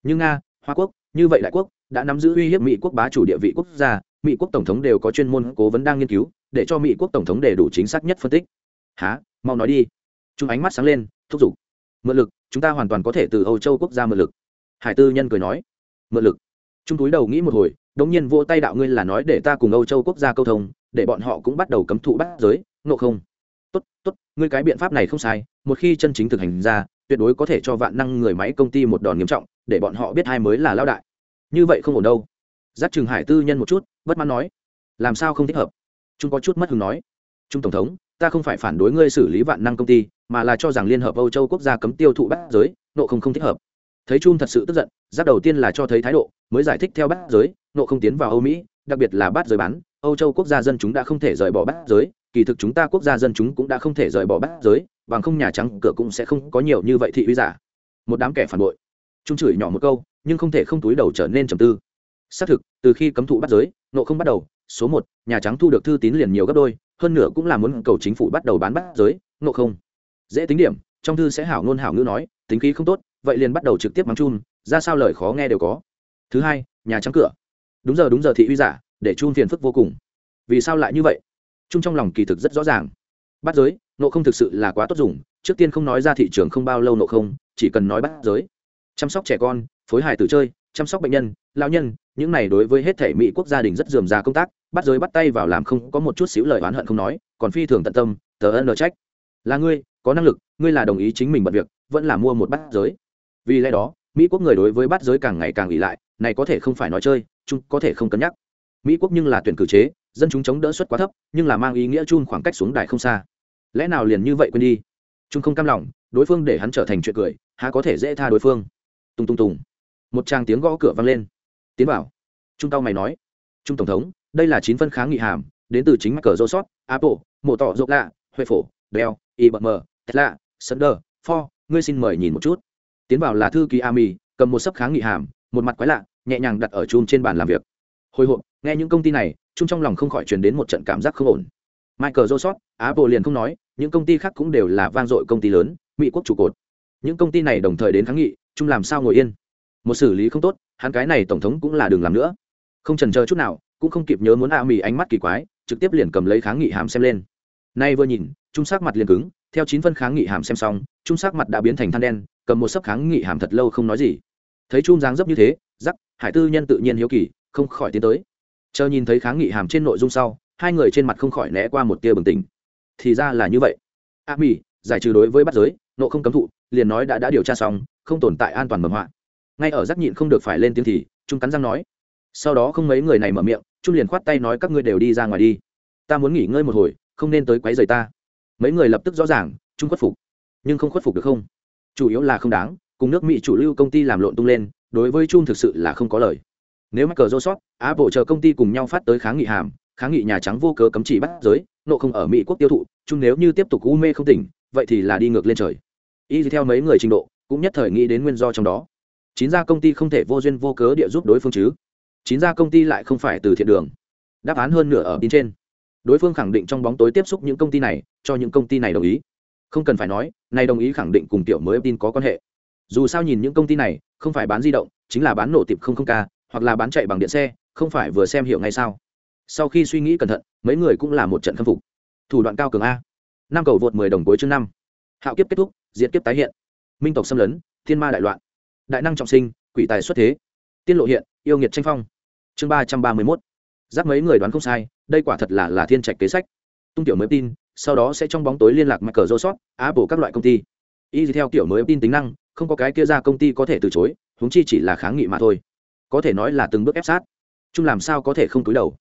Nhưng nga, hoa quốc như vậy đại quốc đã nắm giữ uy hiếp mỹ quốc bá chủ địa vị quốc gia, mỹ quốc tổng thống đều có chuyên môn cố vấn đang nghiên cứu, để cho mỹ quốc tổng thống đầy đủ chính xác nhất phân tích. Há mau nói đi. Chúng ánh mắt sáng lên, thúc giục. Mượn lực, chúng ta hoàn toàn có thể từ âu châu quốc gia mượn lực. Hải tư nhân cười nói. Mượn lực. Trung túi đầu nghĩ một hồi, đống nhiên vô tay đạo ngươi là nói để ta cùng âu châu quốc gia câu thông, để bọn họ cũng bắt đầu cấm thụ bắt giới nộ không? Tốt tốt, ngươi cái biện pháp này không sai, một khi chân chính thực hành ra, tuyệt đối có thể cho vạn năng người máy công ty một đòn nghiêm trọng để bọn họ biết hai mới là lao đại. Như vậy không ổn đâu. Giáp trường hải tư nhân một chút, bất mãn nói, làm sao không thích hợp? Trung có chút mất hứng nói, trung tổng thống, ta không phải phản đối ngươi xử lý vạn năng công ty, mà là cho rằng liên hợp âu châu quốc gia cấm tiêu thụ bắt giới, nộ không không thích hợp. Thấy trung thật sự tức giận giáp đầu tiên là cho thấy thái độ, mới giải thích theo bắt giới, nộ không tiến vào âu mỹ, đặc biệt là bắt giới bán, âu châu quốc gia dân chúng đã không thể rời bỏ bắt giới, kỳ thực chúng ta quốc gia dân chúng cũng đã không thể rời bỏ bắt giới, bằng không nhà trắng cửa cũng sẽ không có nhiều như vậy thị uy giả. Một đám kẻ phản bội trung chửi nhỏ một câu, nhưng không thể không túi đầu trở nên trầm tư. Xác thực, từ khi cấm thụ bắt giới, nộ không bắt đầu, số một, nhà trắng thu được thư tín liền nhiều gấp đôi, hơn nữa cũng là muốn cầu chính phủ bắt đầu bán bắt giới, nộ không. Dễ tính điểm, trong thư sẽ hảo ngôn hảo ngữ nói, tính khí không tốt, vậy liền bắt đầu trực tiếp mắng chun, ra sao lời khó nghe đều có. Thứ hai, nhà trắng cửa. Đúng giờ đúng giờ thị uy giả, để chun phiền phức vô cùng. Vì sao lại như vậy? Chung trong lòng kỳ thực rất rõ ràng. Bắt giới, nộ không thực sự là quá tốt dùng, trước tiên không nói ra thị trường không bao lâu nộ không, chỉ cần nói bắt giới chăm sóc trẻ con, phối hài tử chơi, chăm sóc bệnh nhân lao nhân, những này đối với hết thể mỹ quốc gia đình rất dườm ra công tác, bắt giới bắt tay vào làm không có một chút xíu lời oán hận không nói, còn phi thường tận tâm, tờ ân trách. Là ngươi, có năng lực, ngươi là đồng ý chính mình bật việc, vẫn là mua một bát giới. Vì lẽ đó, mỹ quốc người đối với bát giới càng ngày càng ỉ lại, này có thể không phải nói chơi, chung có thể không cân nhắc. Mỹ quốc nhưng là tuyển cử chế, dân chúng chống đỡ suất quá thấp, nhưng là mang ý nghĩa chung khoảng cách xuống đài không xa. Lẽ nào liền như vậy quên đi? Chung không cam lòng, đối phương để hắn trở thành chuyện cười, há có thể dễ tha đối phương? Tung tung tùng một tràng tiếng gõ cửa vang lên. Tiến bảo trung tao mày nói. Trung tổng thống, đây là chín phân kháng nghị hàm, đến từ chính mắc cờ rô sót apple, mổ tỏ rộng lạ, huệ phổ đeo y bật mờ tesla sunder for ngươi xin mời nhìn một chút. Tiến bảo là thư ký ami cầm một sấp kháng nghị hàm, một mặt quái lạ, nhẹ nhàng đặt ở chung trên bàn làm việc. Hồi hộp, nghe những công ty này chung trong lòng không khỏi truyền đến một trận cảm giác không ổn. Michael joseph, apple liền không nói, những công ty khác cũng đều là vang dội công ty lớn, mỹ quốc trụ cột. Những công ty này đồng thời đến kháng nghị chung làm sao ngồi yên? Một xử lý không tốt, hắn cái này tổng thống cũng là đường làm nữa. Không trần chờ chút nào, cũng không kịp nhớ muốn a mì ánh mắt kỳ quái, trực tiếp liền cầm lấy kháng nghị hàm xem lên. Nay vừa nhìn trung sắc mặt liền cứng, theo chín phân kháng nghị hàm xem xong trung sắc mặt đã biến thành than đen, cầm một sấp kháng nghị hàm thật lâu không nói gì. Thấy trung dáng dấp như thế giắc hải tư nhân tự nhiên hiếu kỳ, không khỏi tiến tới. Chờ nhìn thấy kháng nghị hàm trên nội dung sau, hai người trên mặt không khỏi né qua một tia bừng tỉnh. Thì ra là như vậy. A mì giải trừ đối với bắt giới, nộ không cấm thụ, liền nói đã đã điều tra xong không tồn tại an toàn mầm họa. Ngay ở giác nhịn không được phải lên tiếng thì, trung cắn răng nói, sau đó không mấy người này mở miệng, trung liền khoát tay nói, các ngươi đều đi ra ngoài đi. Ta muốn nghỉ ngơi một hồi, không nên tới quấy rầy ta. Mấy người lập tức rõ ràng, trung khuất phục. Nhưng không khuất phục được không? Chủ yếu là không đáng, cùng nước mỹ chủ lưu công ty làm lộn tung lên, đối với trung thực sự là không có lời. Nếu mắc cờ rô sót apple chờ công ty cùng nhau phát tới kháng nghị hàm, kháng nghị nhà trắng vô cớ cấm chỉ bắt giới, nộ không ở mỹ quốc tiêu thụ chung nếu như tiếp tục u mê không tỉnh, vậy thì là đi ngược lên trời. Y theo mấy người trình độ cũng nhất thời nghĩ đến nguyên do trong đó. Chín gia công ty không thể vô duyên vô cớ địa giúp đối phương chứ. Chín gia công ty lại không phải từ thiện đường. Đáp án hơn nửa ở tin trên. Đối phương khẳng định trong bóng tối tiếp xúc những công ty này, cho những công ty này đồng ý. Không cần phải nói, này đồng ý khẳng định cùng tiểu mới tin có quan hệ. Dù sao nhìn những công ty này, không phải bán di động, chính là bán nổ tiệp không không k hoặc là bán chạy bằng điện xe, không phải vừa xem hiểu ngay sao. Sau khi suy nghĩ cẩn thận, mấy người cũng là một trận khâm phục. Thủ đoạn cao cường a. Năm cầu vượt mười đồng cuối chương năm. Hạo kiếp kết thúc diễn kiếp tái hiện minh tộc xâm lấn, thiên ma đại loạn, đại năng trọng sinh, quỷ tài xuất thế. Tiên lộ hiện, yêu nghiệt tranh phong. Chương ba trăm ba mươi mốt. Giáp mấy người đoán không sai, đây quả thật là là thiên trạch kế sách. Tung tiểu mới tin, sau đó sẽ trong bóng tối liên lạc michael joseph apple các loại công ty. Y theo kiểu mới tin tính năng, không có cái kia ra công ty có thể từ chối húng chi chỉ là kháng nghị mà thôi. Có thể nói là từng bước ép sát. Chung làm sao có thể không túi đầu?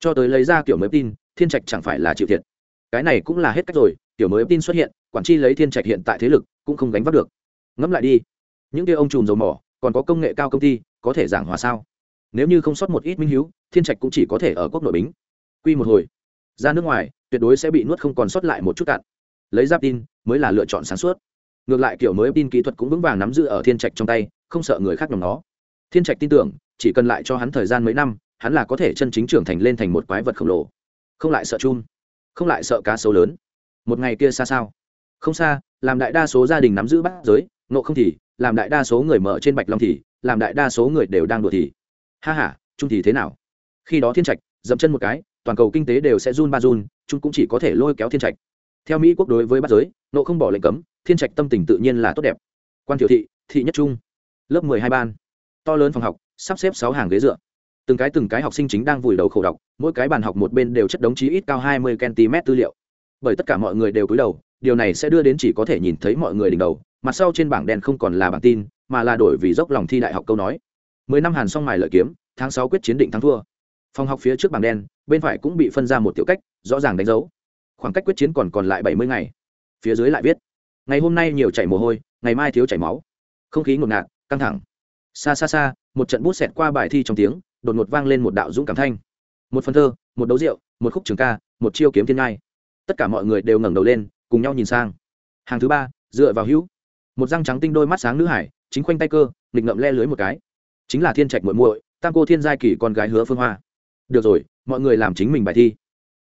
Cho tới lấy ra kiểu mới tin, thiên trạch chẳng phải là chịu thiệt. Cái này cũng là hết cách rồi, kiểu mới tin xuất hiện, quản chi lấy thiên trạch hiện tại thế lực, cũng không gánh vác được ngẫm lại đi. Những kia ông trùm dầu mỏ, còn có công nghệ cao công ty, có thể giảng hòa sao? Nếu như không sót một ít minh hiếu, thiên trạch cũng chỉ có thể ở quốc nội bính. Quy một hồi. Ra nước ngoài, tuyệt đối sẽ bị nuốt không còn sót lại một chút cạn. Lấy giáp tin, mới là lựa chọn sáng suốt. Ngược lại kiểu mới tin kỹ thuật cũng vững vàng nắm giữ ở thiên trạch trong tay, không sợ người khác nhóm nó. Thiên trạch tin tưởng, chỉ cần lại cho hắn thời gian mấy năm, hắn là có thể chân chính trưởng thành lên thành một quái vật khổng lồ. Không lại sợ chun, không lại sợ cá sấu lớn. Một ngày kia xa sao? Không xa, làm đại đa số gia đình nắm giữ bắt giới nộ không thì, làm đại đa số người mở trên bạch long thì, làm đại đa số người đều đang đùa thì. Ha h a trung thì thế nào? Khi đó thiên trạch, dậm chân một cái, toàn cầu kinh tế đều sẽ run ba run, trung cũng chỉ có thể lôi kéo thiên trạch. Theo mỹ quốc đối với bắt giới nộ không bỏ lệnh cấm, thiên trạch tâm tình tự nhiên là tốt đẹp. Quan thiểu thị thị nhất trung. Lớp mười hai ban. To lớn phòng học, sắp xếp sáu hàng ghế dựa. Từng cái từng cái học sinh chính đang vùi đầu khổ đọc, mỗi cái bàn học một bên đều chất đống chí ít cao hai mươi cm tư liệu. Bởi tất cả mọi người đều cúi đầu, điều này sẽ đưa đến chỉ có thể nhìn thấy mọi người đỉnh đầu mặt sau trên bảng đen không còn là bảng tin, mà là đổi vì dốc lòng thi đại học câu nói. Mười năm hàn xong mài lợi kiếm, tháng sáu quyết chiến định thắng thua. Phòng học phía trước bảng đen, bên phải cũng bị phân ra một tiểu cách, rõ ràng đánh dấu. Khoảng cách quyết chiến còn còn lại bảy mươi ngày. Phía dưới lại viết, ngày hôm nay nhiều chảy mồ hôi, ngày mai thiếu chảy máu. Không khí ngột ngạt, căng thẳng. Xa xa xa, một trận bút xẹt qua bài thi trong tiếng, đột ngột vang lên một đạo dũng cảm thanh. Một phần thơ, một đấu rượu, một khúc trường ca, một chiêu kiếm thiên ngai. Tất cả mọi người đều ngẩng đầu lên, cùng nhau nhìn sang. Hàng thứ ba, dựa vào hữu một răng trắng tinh đôi mắt sáng nữ hải, chính khoanh tay cơ, nghịch ngậm le lưới một cái. Chính là thiên trạch muội muội, tam cô thiên giai kỳ con gái hứa phương hoa. Được rồi, mọi người làm chính mình bài thi.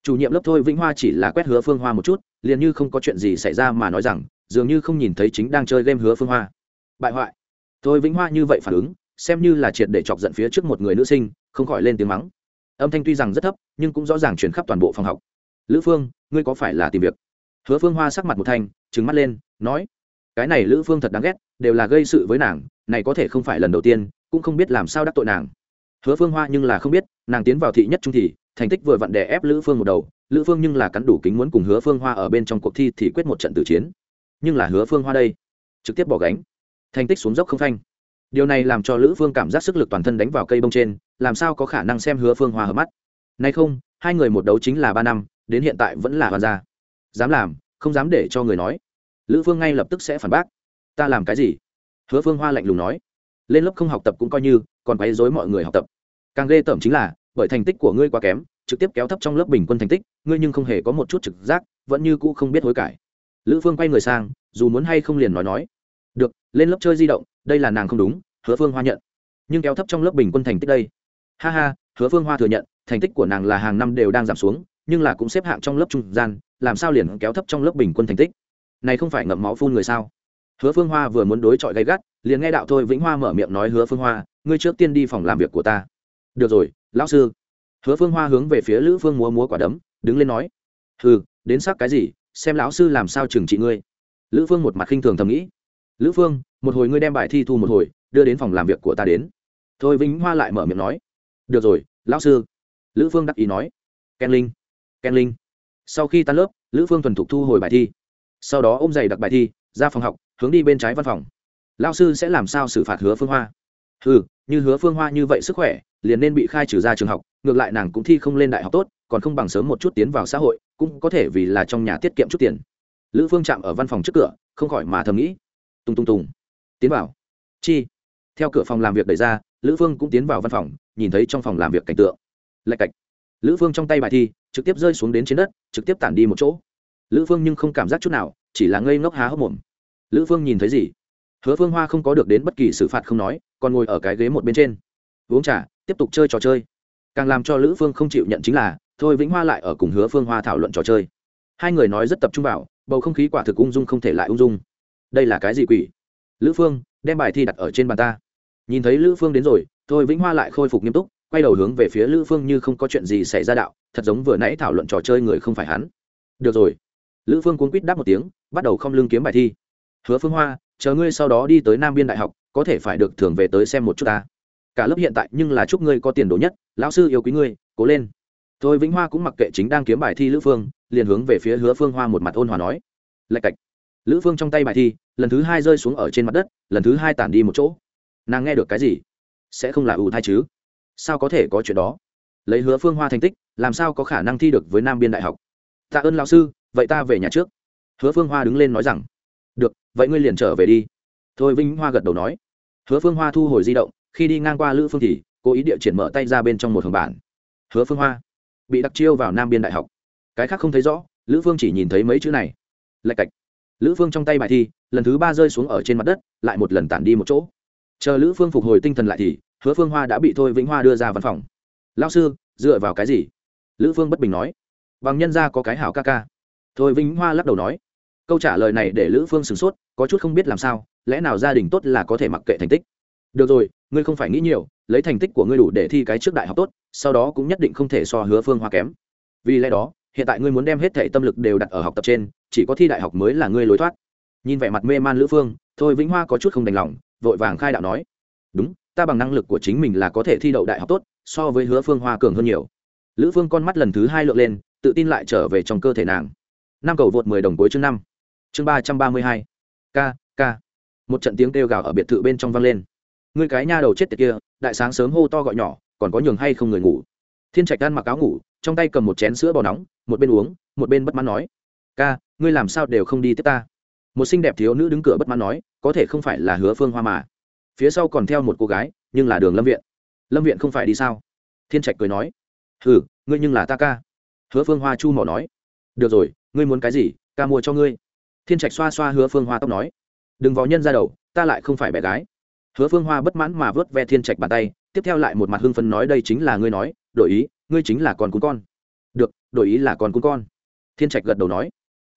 Chủ nhiệm lớp thôi, vĩnh hoa chỉ là quét hứa phương hoa một chút, liền như không có chuyện gì xảy ra mà nói rằng, dường như không nhìn thấy chính đang chơi game hứa phương hoa. Bại hoại. Thôi, vĩnh hoa như vậy phản ứng, xem như là triệt để chọc giận phía trước một người nữ sinh, không khỏi lên tiếng mắng. Âm thanh tuy rằng rất thấp, nhưng cũng rõ ràng chuyển khắp toàn bộ phòng học. Lữ phương, ngươi có phải là tìm việc? Hứa phương hoa sắc mặt một thanh trứng mắt lên, nói cái này lữ phương thật đáng ghét, đều là gây sự với nàng, này có thể không phải lần đầu tiên, cũng không biết làm sao đắc tội nàng. Hứa phương hoa nhưng là không biết, nàng tiến vào thị nhất trung thì, thành tích vừa vặn đè ép lữ phương một đầu, lữ phương nhưng là cắn đủ kính muốn cùng hứa phương hoa ở bên trong cuộc thi thì quyết một trận tử chiến. Nhưng là hứa phương hoa đây, trực tiếp bỏ gánh. Thành tích xuống dốc không phanh. Điều này làm cho lữ phương cảm giác sức lực toàn thân đánh vào cây bông trên, làm sao có khả năng xem hứa phương hoa hợp mắt. Nay không, hai người một đấu chính là ba năm, đến hiện tại vẫn là hoàn gia. Dám làm, không dám để cho người nói lữ phương ngay lập tức sẽ phản bác. Ta làm cái gì? Hứa phương hoa lạnh lùng nói. Lên lớp không học tập cũng coi như, còn quấy dối mọi người học tập. Càng ghê tởm chính là, bởi thành tích của ngươi quá kém, trực tiếp kéo thấp trong lớp bình quân thành tích, ngươi nhưng không hề có một chút trực giác, vẫn như cũ không biết hối cải. Lữ phương quay người sang, dù muốn hay không liền nói nói. Được, lên lớp chơi di động, đây là nàng không đúng, hứa phương hoa nhận. Nhưng kéo thấp trong lớp bình quân thành tích đây. Ha ha, hứa phương hoa thừa nhận, thành tích của nàng là hàng năm đều đang giảm xuống, nhưng là cũng xếp hạng trong lớp trung gian, làm sao liền kéo thấp trong lớp bình quân thành tích? Này không phải ngậm máu phun người sao? Hứa phương hoa vừa muốn đối chọi gay gắt, liền nghe đạo thôi vĩnh hoa mở miệng nói, hứa phương hoa, ngươi trước tiên đi phòng làm việc của ta. Được rồi, lão sư. Hứa phương hoa hướng về phía lữ phương múa múa quả đấm, đứng lên nói ừ đến sắc cái gì? Xem lão sư làm sao trừng trị ngươi. Lữ phương một mặt khinh thường thầm nghĩ, lữ phương, một hồi ngươi đem bài thi thu một hồi, đưa đến phòng làm việc của ta đến. Thôi vĩnh hoa lại mở miệng nói, được rồi, lão sư. Lữ phương đắc ý nói, ken linh ken linh. Sau khi tan lớp, lữ phương thuần thục thu hồi bài thi sau đó ôm giày đặt bài thi, ra phòng học, hướng đi bên trái văn phòng. Lao sư sẽ làm sao xử phạt hứa phương hoa? Ừ như hứa phương hoa như vậy sức khỏe, liền nên bị khai trừ ra trường học, ngược lại nàng cũng thi không lên đại học tốt, còn không bằng sớm một chút tiến vào xã hội, cũng có thể vì là trong nhà tiết kiệm chút tiền. Lữ phương chạm ở văn phòng trước cửa, không khỏi mà thầm nghĩ. Tung tung tùng. Tiến vào. Chi. Theo cửa phòng làm việc đẩy ra, lữ phương cũng tiến vào văn phòng, nhìn thấy trong phòng làm việc cảnh tượng. Lạch cạch. Lữ phương trong tay bài thi, trực tiếp rơi xuống đến trên đất, trực tiếp tản đi một chỗ lữ phương nhưng không cảm giác chút nào, chỉ là ngây ngốc há hốc mồm. Lữ phương nhìn thấy gì? Hứa phương hoa không có được đến bất kỳ xử phạt không nói, còn ngồi ở cái ghế một bên trên. Uống trà, tiếp tục chơi trò chơi. Càng làm cho lữ phương không chịu nhận chính là, thôi vĩnh hoa lại ở cùng hứa phương hoa thảo luận trò chơi. Hai người nói rất tập trung vào, bầu không khí quả thực ung dung không thể lại ung dung. Đây là cái gì quỷ? Lữ phương, đem bài thi đặt ở trên bàn ta. Nhìn thấy lữ phương đến rồi, thôi vĩnh hoa lại khôi phục nghiêm túc, quay đầu hướng về phía lữ phương như không có chuyện gì xảy ra đạo, thật giống vừa nãy thảo luận trò chơi người không phải hắn. Được rồi lữ phương cuốn quýt đáp một tiếng, bắt đầu không lương kiếm bài thi. Hứa phương hoa, chờ ngươi sau đó đi tới nam biên đại học, có thể phải được thưởng về tới xem một chút ta. Cả lớp hiện tại nhưng là chúc ngươi có tiền đồ nhất, lão sư yêu quý ngươi, cố lên. Thôi vĩnh hoa cũng mặc kệ chính đang kiếm bài thi lữ phương, liền hướng về phía hứa phương hoa một mặt ôn hòa nói. Lạch cạch. Lữ phương trong tay bài thi, lần thứ hai rơi xuống ở trên mặt đất, lần thứ hai tản đi một chỗ. Nàng nghe được cái gì? Sẽ không là ủ thai chứ? Sao có thể có chuyện đó? Lấy hứa phương hoa thành tích, làm sao có khả năng thi được với nam biên đại học? Tạ ơn lão sư vậy ta về nhà trước. Hứa phương hoa đứng lên nói rằng, được, vậy ngươi liền trở về đi. Thôi vinh hoa gật đầu nói. Hứa phương hoa thu hồi di động, khi đi ngang qua lữ phương thì, cố ý địa triển mở tay ra bên trong một hồng bản. Hứa phương hoa, bị đặc chiêu vào nam biên đại học. Cái khác không thấy rõ, lữ phương chỉ nhìn thấy mấy chữ này. Lạch cạch. Lữ phương trong tay bài thi, lần thứ ba rơi xuống ở trên mặt đất, lại một lần tản đi một chỗ. Chờ lữ phương phục hồi tinh thần lại thì, hứa phương hoa đã bị thôi vĩnh hoa đưa ra văn phòng. Lao sư, dựa vào cái gì? Lữ phương bất bình nói. Bằng nhân ra có cái hảo ca ca thôi vĩnh hoa lắc đầu nói, câu trả lời này để lữ phương sửng sốt, có chút không biết làm sao, lẽ nào gia đình tốt là có thể mặc kệ thành tích? Được rồi, ngươi không phải nghĩ nhiều, lấy thành tích của ngươi đủ để thi cái trước đại học tốt, sau đó cũng nhất định không thể so hứa phương hoa kém. Vì lẽ đó, hiện tại ngươi muốn đem hết thệ tâm lực đều đặt ở học tập trên, chỉ có thi đại học mới là ngươi lối thoát. Nhìn vẻ mặt mê man lữ phương, thôi vĩnh hoa có chút không đành lòng, vội vàng khai đạo nói, đúng, ta bằng năng lực của chính mình là có thể thi đậu đại học tốt, so với hứa phương hoa cường hơn nhiều. Lữ phương con mắt lần thứ hai lượn lên, tự tin lại trở về trong cơ thể nàng năm cầu vượt mười đồng cuối chương năm. Chương ba trăm ba mươi hai. K k một trận tiếng kêu gào ở biệt thự bên trong vang lên. Người cái nha đầu chết tiệt kia, đại sáng sớm hô to gọi nhỏ, còn có nhường hay không người ngủ. Thiên trạch đan mặc áo ngủ, trong tay cầm một chén sữa bò nóng, một bên uống, một bên bất mãn nói, ca, ngươi làm sao đều không đi tiếp ta? Một xinh đẹp thiếu nữ đứng cửa bất mãn nói, có thể không phải là hứa phương hoa mà. Phía sau còn theo một cô gái, nhưng là đường lâm viện. Lâm viện không phải đi sao? Thiên trạch cười nói ừ ngươi nhưng là ta ca. Hứa phương hoa chu mỏ nói, được rồi ngươi muốn cái gì, ca mua cho ngươi. Thiên trạch xoa xoa hứa phương hoa tóc nói. Đừng vào nhân ra đầu, ta lại không phải bé gái. Hứa phương hoa bất mãn mà vớt ve thiên trạch bàn tay, tiếp theo lại một mặt hưng phấn nói, đây chính là ngươi nói, đổi ý, ngươi chính là con cún con. Được, đổi ý là con cún con. Thiên trạch gật đầu nói.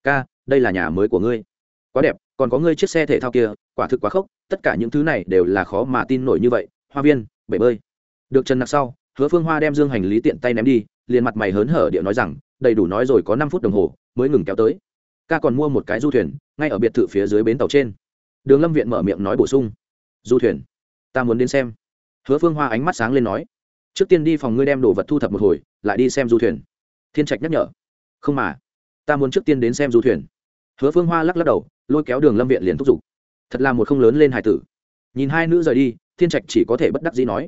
Ca, đây là nhà mới của ngươi. Quá đẹp, còn có ngươi chiếc xe thể thao kia, quả thực quá khốc, tất cả những thứ này đều là khó mà tin nổi như vậy, hoa viên, bể bơi. Được trần nặc sau, hứa phương hoa đem dương hành lý tiện tay ném đi, liền mặt mày hớn hở điệu nói rằng đầy đủ nói rồi có năm phút đồng hồ, mới ngừng kéo tới. Ca còn mua một cái du thuyền, ngay ở biệt thự phía dưới bến tàu trên. Đường lâm viện mở miệng nói bổ sung. Du thuyền, ta muốn đến xem. Hứa phương hoa ánh mắt sáng lên nói, trước tiên đi phòng ngươi đem đồ vật thu thập một hồi, lại đi xem du thuyền. Thiên trạch nhắc nhở, không mà, ta muốn trước tiên đến xem du thuyền. Hứa phương hoa lắc lắc đầu, lôi kéo đường lâm viện liền thúc giục. Thật là một không lớn lên hải tử. Nhìn hai nữ rời đi, thiên trạch chỉ có thể bất đắc dĩ nói,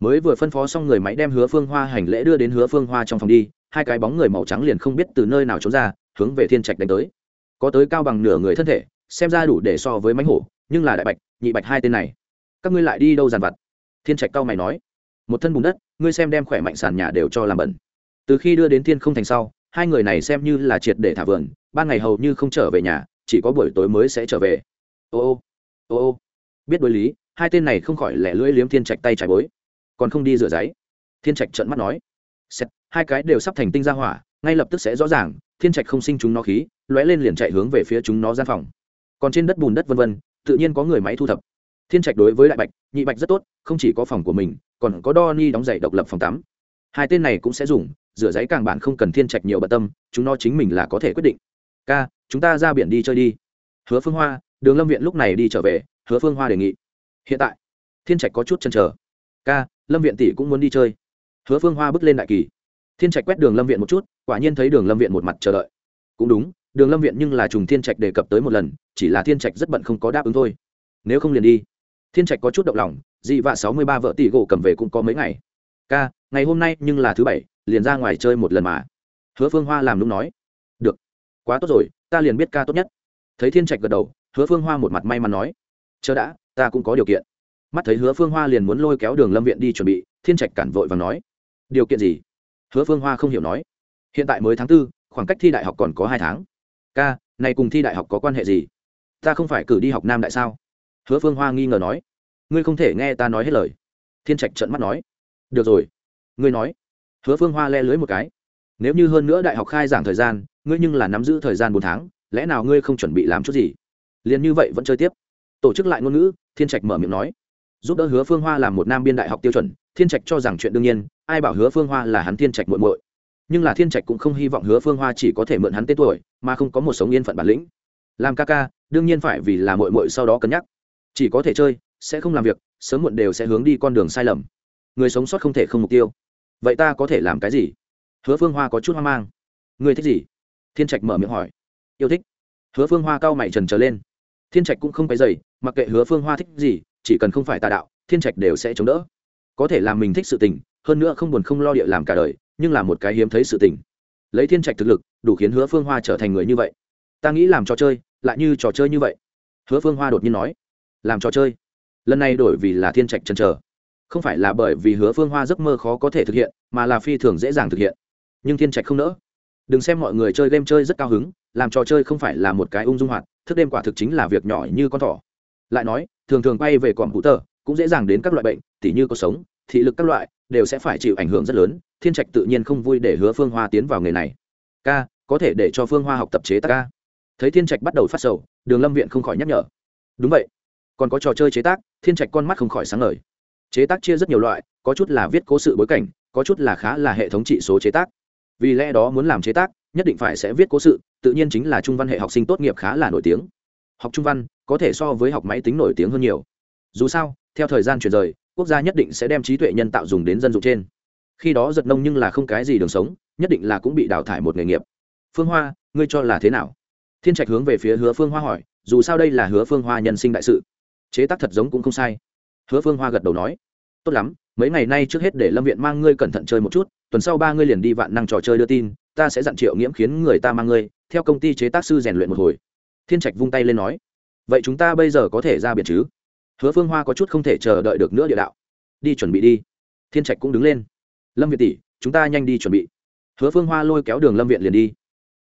mới vừa phân phó xong người máy đem hứa phương hoa hành lễ đưa đến hứa phương hoa trong phòng đi hai cái bóng người màu trắng liền không biết từ nơi nào trốn ra, hướng về thiên trạch đánh tới. Có tới cao bằng nửa người thân thể, xem ra đủ để so với mánh hổ, nhưng là đại bạch, nhị bạch hai tên này. Các ngươi lại đi đâu dàn vặt? Thiên trạch cao mày nói. Một thân bùn đất, ngươi xem đem khỏe mạnh sàn nhà đều cho làm bẩn. Từ khi đưa đến thiên không thành sau, hai người này xem như là triệt để thả vườn, ban ngày hầu như không trở về nhà, chỉ có buổi tối mới sẽ trở về. Ô ô ô ô. Biết đối lý, hai tên này không khỏi lẻ lưỡi liếm thiên trạch tay trái bối. Còn không đi rửa giấy. Thiên trạch trợn mắt nói. Xét, hai cái đều sắp thành tinh ra hỏa ngay lập tức sẽ rõ ràng thiên trạch không sinh chúng nó khí lóe lên liền chạy hướng về phía chúng nó gian phòng. Còn trên đất bùn đất vân vân tự nhiên có người máy thu thập. Thiên trạch đối với đại bạch nhị bạch rất tốt không chỉ có phòng của mình còn có đo ni đóng giày độc lập phòng tắm. Hai tên này cũng sẽ dùng rửa giấy càng bản không cần thiên trạch nhiều bận tâm chúng nó chính mình là có thể quyết định. Ca chúng ta ra biển đi chơi đi. Hứa phương hoa đường lâm viện lúc này đi trở về hứa phương hoa đề nghị. Hiện tại thiên trạch có chút chăn trở ca lâm viện tỷ cũng muốn đi chơi hứa phương hoa bước lên đại kỳ. Thiên trạch quét đường lâm viện một chút, quả nhiên thấy đường lâm viện một mặt chờ đợi. Cũng đúng, đường lâm viện nhưng là trùng thiên trạch đề cập tới một lần, chỉ là thiên trạch rất bận không có đáp ứng thôi. Nếu không liền đi. Thiên trạch có chút động lòng, dị vạ sáu mươi ba vợ tỷ gỗ cầm về cũng có mấy ngày. Ca, ngày hôm nay nhưng là thứ bảy, liền ra ngoài chơi một lần mà. Hứa phương hoa làm lúc nói. Được, quá tốt rồi, ta liền biết ca tốt nhất. Thấy thiên trạch gật đầu, hứa phương hoa một mặt may mắn nói. Chờ đã, ta cũng có điều kiện. Mắt thấy hứa phương hoa liền muốn lôi kéo đường lâm viện đi chuẩn bị, thiên trạch cản vội và nói điều kiện gì? Hứa phương hoa không hiểu nói. Hiện tại mới tháng tư, khoảng cách thi đại học còn có hai tháng. Ca, này cùng thi đại học có quan hệ gì? Ta không phải cử đi học nam đại sao? Hứa phương hoa nghi ngờ nói. Ngươi không thể nghe ta nói hết lời. Thiên trạch trận mắt nói. Được rồi. Ngươi nói. Hứa phương hoa le lưới một cái. Nếu như hơn nữa đại học khai giảng thời gian, ngươi nhưng là nắm giữ thời gian bốn tháng, lẽ nào ngươi không chuẩn bị làm chút gì? Liền như vậy vẫn chơi tiếp. Tổ chức lại ngôn ngữ, thiên trạch mở miệng nói. Giúp đỡ hứa phương hoa làm một nam biên đại học tiêu chuẩn thiên trạch cho rằng chuyện đương nhiên, ai bảo hứa phương hoa là hắn thiên trạch muội muội. Nhưng là thiên trạch cũng không hy vọng hứa phương hoa chỉ có thể mượn hắn tên tuổi, mà không có một sống yên phận bản lĩnh. Làm ca ca, đương nhiên phải vì là muội muội sau đó cân nhắc. Chỉ có thể chơi, sẽ không làm việc, sớm muộn đều sẽ hướng đi con đường sai lầm. Người sống sót không thể không mục tiêu. Vậy ta có thể làm cái gì? Hứa phương hoa có chút hoang mang. Người thích gì? Thiên trạch mở miệng hỏi. Yêu thích. Hứa phương hoa cao mày trần trở lên. Thiên trạch cũng không phải dày mặc kệ hứa phương hoa thích gì, chỉ cần không phải tà đạo, thiên trạch đều sẽ chống đỡ có thể làm mình thích sự tình, hơn nữa không buồn không lo địa làm cả đời, nhưng là một cái hiếm thấy sự tình. Lấy thiên trạch thực lực, đủ khiến hứa phương hoa trở thành người như vậy. Ta nghĩ làm trò chơi, lại như trò chơi như vậy. Hứa phương hoa đột nhiên nói. Làm trò chơi? Lần này đổi vì là thiên trạch chân chờ. Không phải là bởi vì hứa phương hoa giấc mơ khó có thể thực hiện, mà là phi thường dễ dàng thực hiện. Nhưng thiên trạch không nỡ. Đừng xem mọi người chơi game chơi rất cao hứng, làm trò chơi không phải là một cái ung dung hoạt, thức đêm quả thực chính là việc nhỏ như con thỏ. Lại nói, thường thường bay về còm hữu tờ cũng dễ dàng đến các loại bệnh, tỉ như có sống, thị lực các loại, đều sẽ phải chịu ảnh hưởng rất lớn, thiên trạch tự nhiên không vui để hứa phương hoa tiến vào nghề này. Ca, có thể để cho phương hoa học tập chế tác ca. Thấy thiên trạch bắt đầu phát sầu, đường lâm viện không khỏi nhắc nhở. Đúng vậy. Còn có trò chơi chế tác, thiên trạch con mắt không khỏi sáng ngời. Chế tác chia rất nhiều loại, có chút là viết cố sự bối cảnh, có chút là khá là hệ thống trị số chế tác. Vì lẽ đó muốn làm chế tác, nhất định phải sẽ viết cố sự, tự nhiên chính là trung văn hệ học sinh tốt nghiệp khá là nổi tiếng. Học trung văn, có thể so với học máy tính nổi tiếng hơn nhiều dù sao, theo thời gian chuyển rời, quốc gia nhất định sẽ đem trí tuệ nhân tạo dùng đến dân dụng trên. Khi đó giật nông nhưng là không cái gì đường sống, nhất định là cũng bị đào thải một nghề nghiệp. Phương hoa, ngươi cho là thế nào? Thiên trạch hướng về phía hứa phương hoa hỏi, dù sao đây là hứa phương hoa nhân sinh đại sự. Chế tác thật giống cũng không sai. Hứa phương hoa gật đầu nói, tốt lắm, mấy ngày nay trước hết để lâm viện mang ngươi cẩn thận chơi một chút, tuần sau ba ngươi liền đi vạn năng trò chơi đưa tin, ta sẽ dặn triệu nghiễm khiến người ta mang ngươi, theo công ty chế tác sư rèn luyện một hồi. Thiên trạch vung tay lên nói, vậy chúng ta bây giờ có thể ra biển chứ? Hứa phương hoa có chút không thể chờ đợi được nữa địa đạo. Đi chuẩn bị đi. Thiên trạch cũng đứng lên. Lâm viện tỷ, chúng ta nhanh đi chuẩn bị. Hứa phương hoa lôi kéo đường lâm viện liền đi.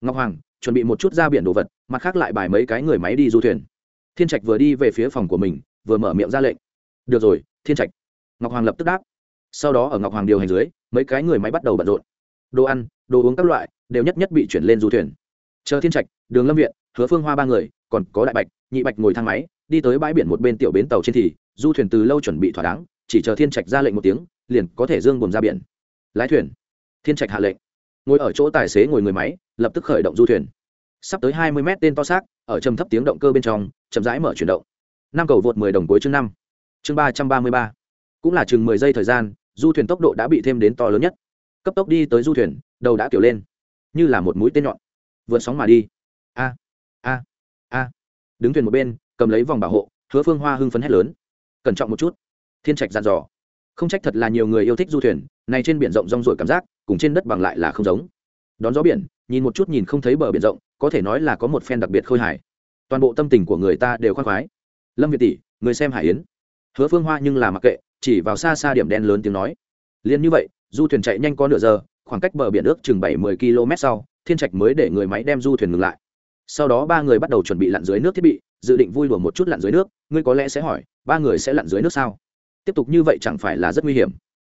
Ngọc hoàng, chuẩn bị một chút ra biển đồ vật, mặt khác lại bài mấy cái người máy đi du thuyền. Thiên trạch vừa đi về phía phòng của mình, vừa mở miệng ra lệnh. Được rồi, thiên trạch. Ngọc hoàng lập tức đáp. Sau đó ở ngọc hoàng điều hành dưới, mấy cái người máy bắt đầu bận rộn. Đồ ăn, đồ uống các loại, đều nhất nhất bị chuyển lên du thuyền. Chờ thiên trạch, đường lâm viện, hứa phương hoa ba người, còn có đại bạch, nhị bạch ngồi thang máy đi tới bãi biển một bên tiểu bến tàu trên thì, du thuyền từ lâu chuẩn bị thỏa đáng, chỉ chờ thiên trạch ra lệnh một tiếng, liền có thể dương buồn ra biển. Lái thuyền. Thiên trạch hạ lệnh. Ngồi ở chỗ tài xế ngồi người máy, lập tức khởi động du thuyền. Sắp tới hai mươi mét tên to xác, ở trầm thấp tiếng động cơ bên trong, chậm rãi mở chuyển động. Năm cầu vượt mười đồng cuối chương năm. Chương ba trăm ba mươi ba. Cũng là chừng mười giây thời gian, du thuyền tốc độ đã bị thêm đến to lớn nhất. Cấp tốc đi tới du thuyền, đầu đã kiểu lên. Như là một mũi tên nhọn. Vượt sóng mà đi. A a a. Đứng thuyền một bên cầm lấy vòng bảo hộ, hứa phương hoa hưng phấn hét lớn. Cẩn trọng một chút. Thiên trạch dặn dò. Không trách thật là nhiều người yêu thích du thuyền, này trên biển rộng rong rổi cảm giác, cùng trên đất bằng lại là không giống. Đón gió biển, nhìn một chút nhìn không thấy bờ biển rộng, có thể nói là có một phen đặc biệt khôi hài. Toàn bộ tâm tình của người ta đều khoan khoái. Lâm việt tỷ, người xem hải yến. Hứa phương hoa nhưng là mặc kệ, chỉ vào xa xa điểm đen lớn tiếng nói. Liền như vậy, du thuyền chạy nhanh có nửa giờ, khoảng cách bờ biển ước chừng bảy mươi km sau, thiên trạch mới để người máy đem du thuyền ngừng lại. Sau đó ba người bắt đầu chuẩn bị lặn dưới nước thiết bị dự định vui đùa một chút lặn dưới nước, ngươi có lẽ sẽ hỏi, ba người sẽ lặn dưới nước sao? Tiếp tục như vậy chẳng phải là rất nguy hiểm?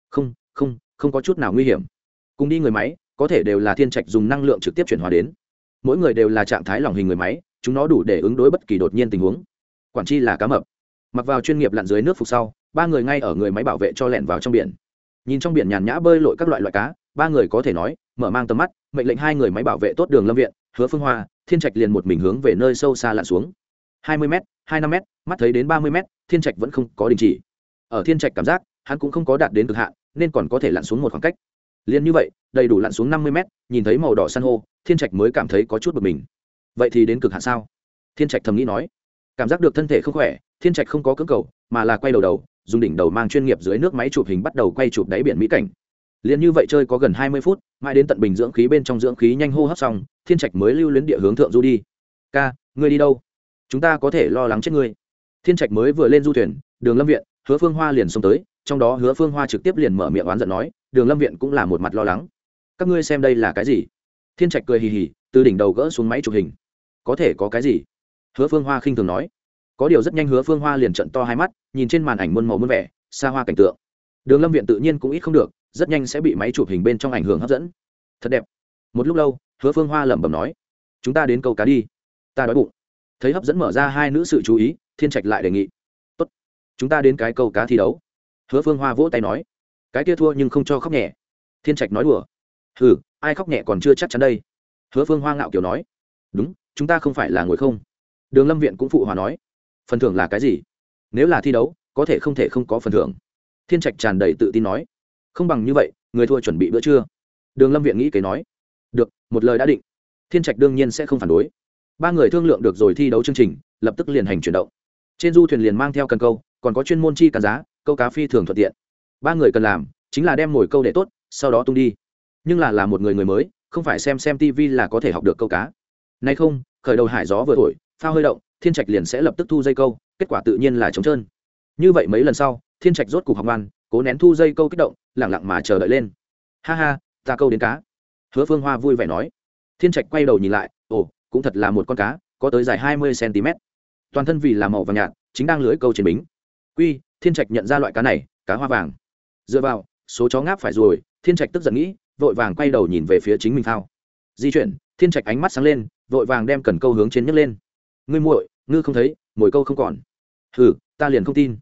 Không không không có chút nào nguy hiểm. Cùng đi người máy, có thể đều là thiên trạch dùng năng lượng trực tiếp chuyển hóa đến. Mỗi người đều là trạng thái lỏng hình người máy, chúng nó đủ để ứng đối bất kỳ đột nhiên tình huống. Quản chi là cá mập. Mặc vào chuyên nghiệp lặn dưới nước phục sau, ba người ngay ở người máy bảo vệ cho lẹn vào trong biển. Nhìn trong biển nhàn nhã bơi lội các loại loại cá, ba người có thể nói, mở mang tầm mắt, mệnh lệnh hai người máy bảo vệ tốt đường lâm viện, hứa phương hoa, thiên trạch liền một mình hướng về nơi sâu xa lặn xuống hai mươi m hai năm m mắt thấy đến ba mươi m thiên trạch vẫn không có đình chỉ. Ở thiên trạch cảm giác, hắn cũng không có đạt đến cực hạn, nên còn có thể lặn xuống một khoảng cách. Liền như vậy, đầy đủ lặn xuống năm mươi m nhìn thấy màu đỏ san hô, thiên trạch mới cảm thấy có chút bực mình. Vậy thì đến cực hạn sao? Thiên trạch thầm nghĩ nói. Cảm giác được thân thể không khỏe, thiên trạch không có cưỡng cầu, mà là quay đầu đầu, dùng đỉnh đầu mang chuyên nghiệp dưới nước máy chụp hình bắt đầu quay chụp đáy biển mỹ cảnh. Liền như vậy chơi có gần hai mươi phút, mãi đến tận bình dưỡng khí bên trong dưỡng khí nhanh hô hấp xong, thiên trạch mới lưu luyến địa hướng thượng du đi. Ca, ngươi đi đâu? Chúng ta có thể lo lắng chết ngươi. Thiên trạch mới vừa lên du thuyền, đường lâm viện, hứa phương hoa liền xông tới, trong đó hứa phương hoa trực tiếp liền mở miệng oán giận nói, đường lâm viện cũng là một mặt lo lắng. Các ngươi xem đây là cái gì? Thiên trạch cười hì hì, từ đỉnh đầu gỡ xuống máy chụp hình. Có thể có cái gì? Hứa phương hoa khinh thường nói. Có điều rất nhanh hứa phương hoa liền trận to hai mắt, nhìn trên màn ảnh muôn màu muôn vẻ, xa hoa cảnh tượng. Đường lâm viện tự nhiên cũng ít không được, rất nhanh sẽ bị máy chụp hình bên trong ảnh hưởng hấp dẫn. Thật đẹp. Một lúc lâu, hứa phương hoa lẩm bẩm nói, chúng ta đến câu cá đi. Ta đói bụng thấy hấp dẫn mở ra hai nữ sự chú ý, thiên trạch lại đề nghị. Tốt, chúng ta đến cái câu cá thi đấu. Hứa phương hoa vỗ tay nói. Cái kia thua nhưng không cho khóc nhẹ. Thiên trạch nói đùa. Hừ, ai khóc nhẹ còn chưa chắc chắn đây. Hứa phương hoa ngạo kiểu nói. Đúng, chúng ta không phải là ngồi không. Đường lâm viện cũng phụ hòa nói. Phần thưởng là cái gì? Nếu là thi đấu, có thể không thể không có phần thưởng. Thiên trạch tràn đầy tự tin nói. Không bằng như vậy, người thua chuẩn bị bữa trưa. Đường lâm viện nghĩ kế nói. Được, một lời đã định. Thiên trạch đương nhiên sẽ không phản đối ba người thương lượng được rồi thi đấu chương trình, lập tức liền hành chuyển động. Trên du thuyền liền mang theo cần câu, còn có chuyên môn chi cả giá, câu cá phi thường thuận tiện. Ba người cần làm chính là đem mồi câu để tốt, sau đó tung đi. Nhưng là là một người người mới, không phải xem xem tv là có thể học được câu cá. Nay không, khởi đầu hải gió vừa thổi, phao hơi động, thiên trạch liền sẽ lập tức thu dây câu, kết quả tự nhiên là trống trơn. Như vậy mấy lần sau, thiên trạch rốt cục học ngoan, cố nén thu dây câu kích động lẳng lặng mà chờ đợi lên. Ha ha, ta câu đến cá. Hứa phương hoa vui vẻ nói. Thiên trạch quay đầu nhìn lại, ồ cũng thật là một con cá, có tới dài hai mươi cm toàn thân vì là màu vàng nhạt, chính đang lưới câu trên bính. Quy, thiên trạch nhận ra loại cá này, cá hoa vàng. Dựa vào, số chó ngáp phải rồi, thiên trạch tức giận nghĩ, vội vàng quay đầu nhìn về phía chính mình thao. Di chuyển, thiên trạch ánh mắt sáng lên, vội vàng đem cần câu hướng trên nhấc lên. Ngươi muội, ngư không thấy, mồi câu không còn. Hừ, ta liền không tin.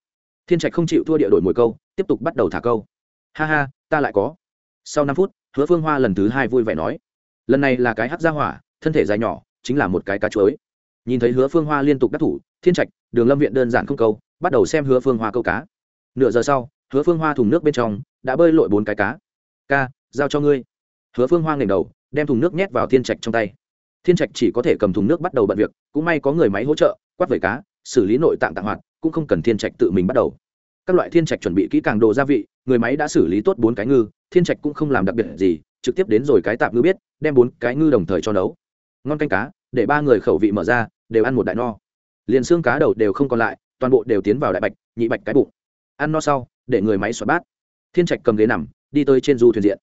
Thiên trạch không chịu thua địa đổi mồi câu, tiếp tục bắt đầu thả câu. Ha ha, ta lại có. Sau năm phút, hứa phương hoa lần thứ hai vui vẻ nói, lần này là cái hát ra hỏa, thân thể dài nhỏ chính là một cái cá chuối. Nhìn thấy hứa phương hoa liên tục đắc thủ, thiên trạch, đường lâm viện đơn giản không câu, bắt đầu xem hứa phương hoa câu cá. Nửa giờ sau, hứa phương hoa thùng nước bên trong, đã bơi lội bốn cái cá. Ca, giao cho ngươi. Hứa phương hoa ngẩng đầu, đem thùng nước nhét vào thiên trạch trong tay. Thiên trạch chỉ có thể cầm thùng nước bắt đầu bận việc, cũng may có người máy hỗ trợ, quát vẩy cá, xử lý nội tạng tạng hoạt, cũng không cần thiên trạch tự mình bắt đầu. Các loại thiên trạch chuẩn bị kỹ càng đồ gia vị, người máy đã xử lý tốt bốn cái ngư, thiên trạch cũng không làm đặc biệt gì, trực tiếp đến rồi cái tạp ngư biết, đem bốn cái ngư đồng thời cho nấu ngon canh cá, để ba người khẩu vị mở ra, đều ăn một đại no. Liền xương cá đầu đều không còn lại, toàn bộ đều tiến vào đại bạch, nhị bạch cái bụng. Ăn no sau, để người máy xoa bát. Thiên trạch cầm ghế nằm, đi tới trên du thuyền diện.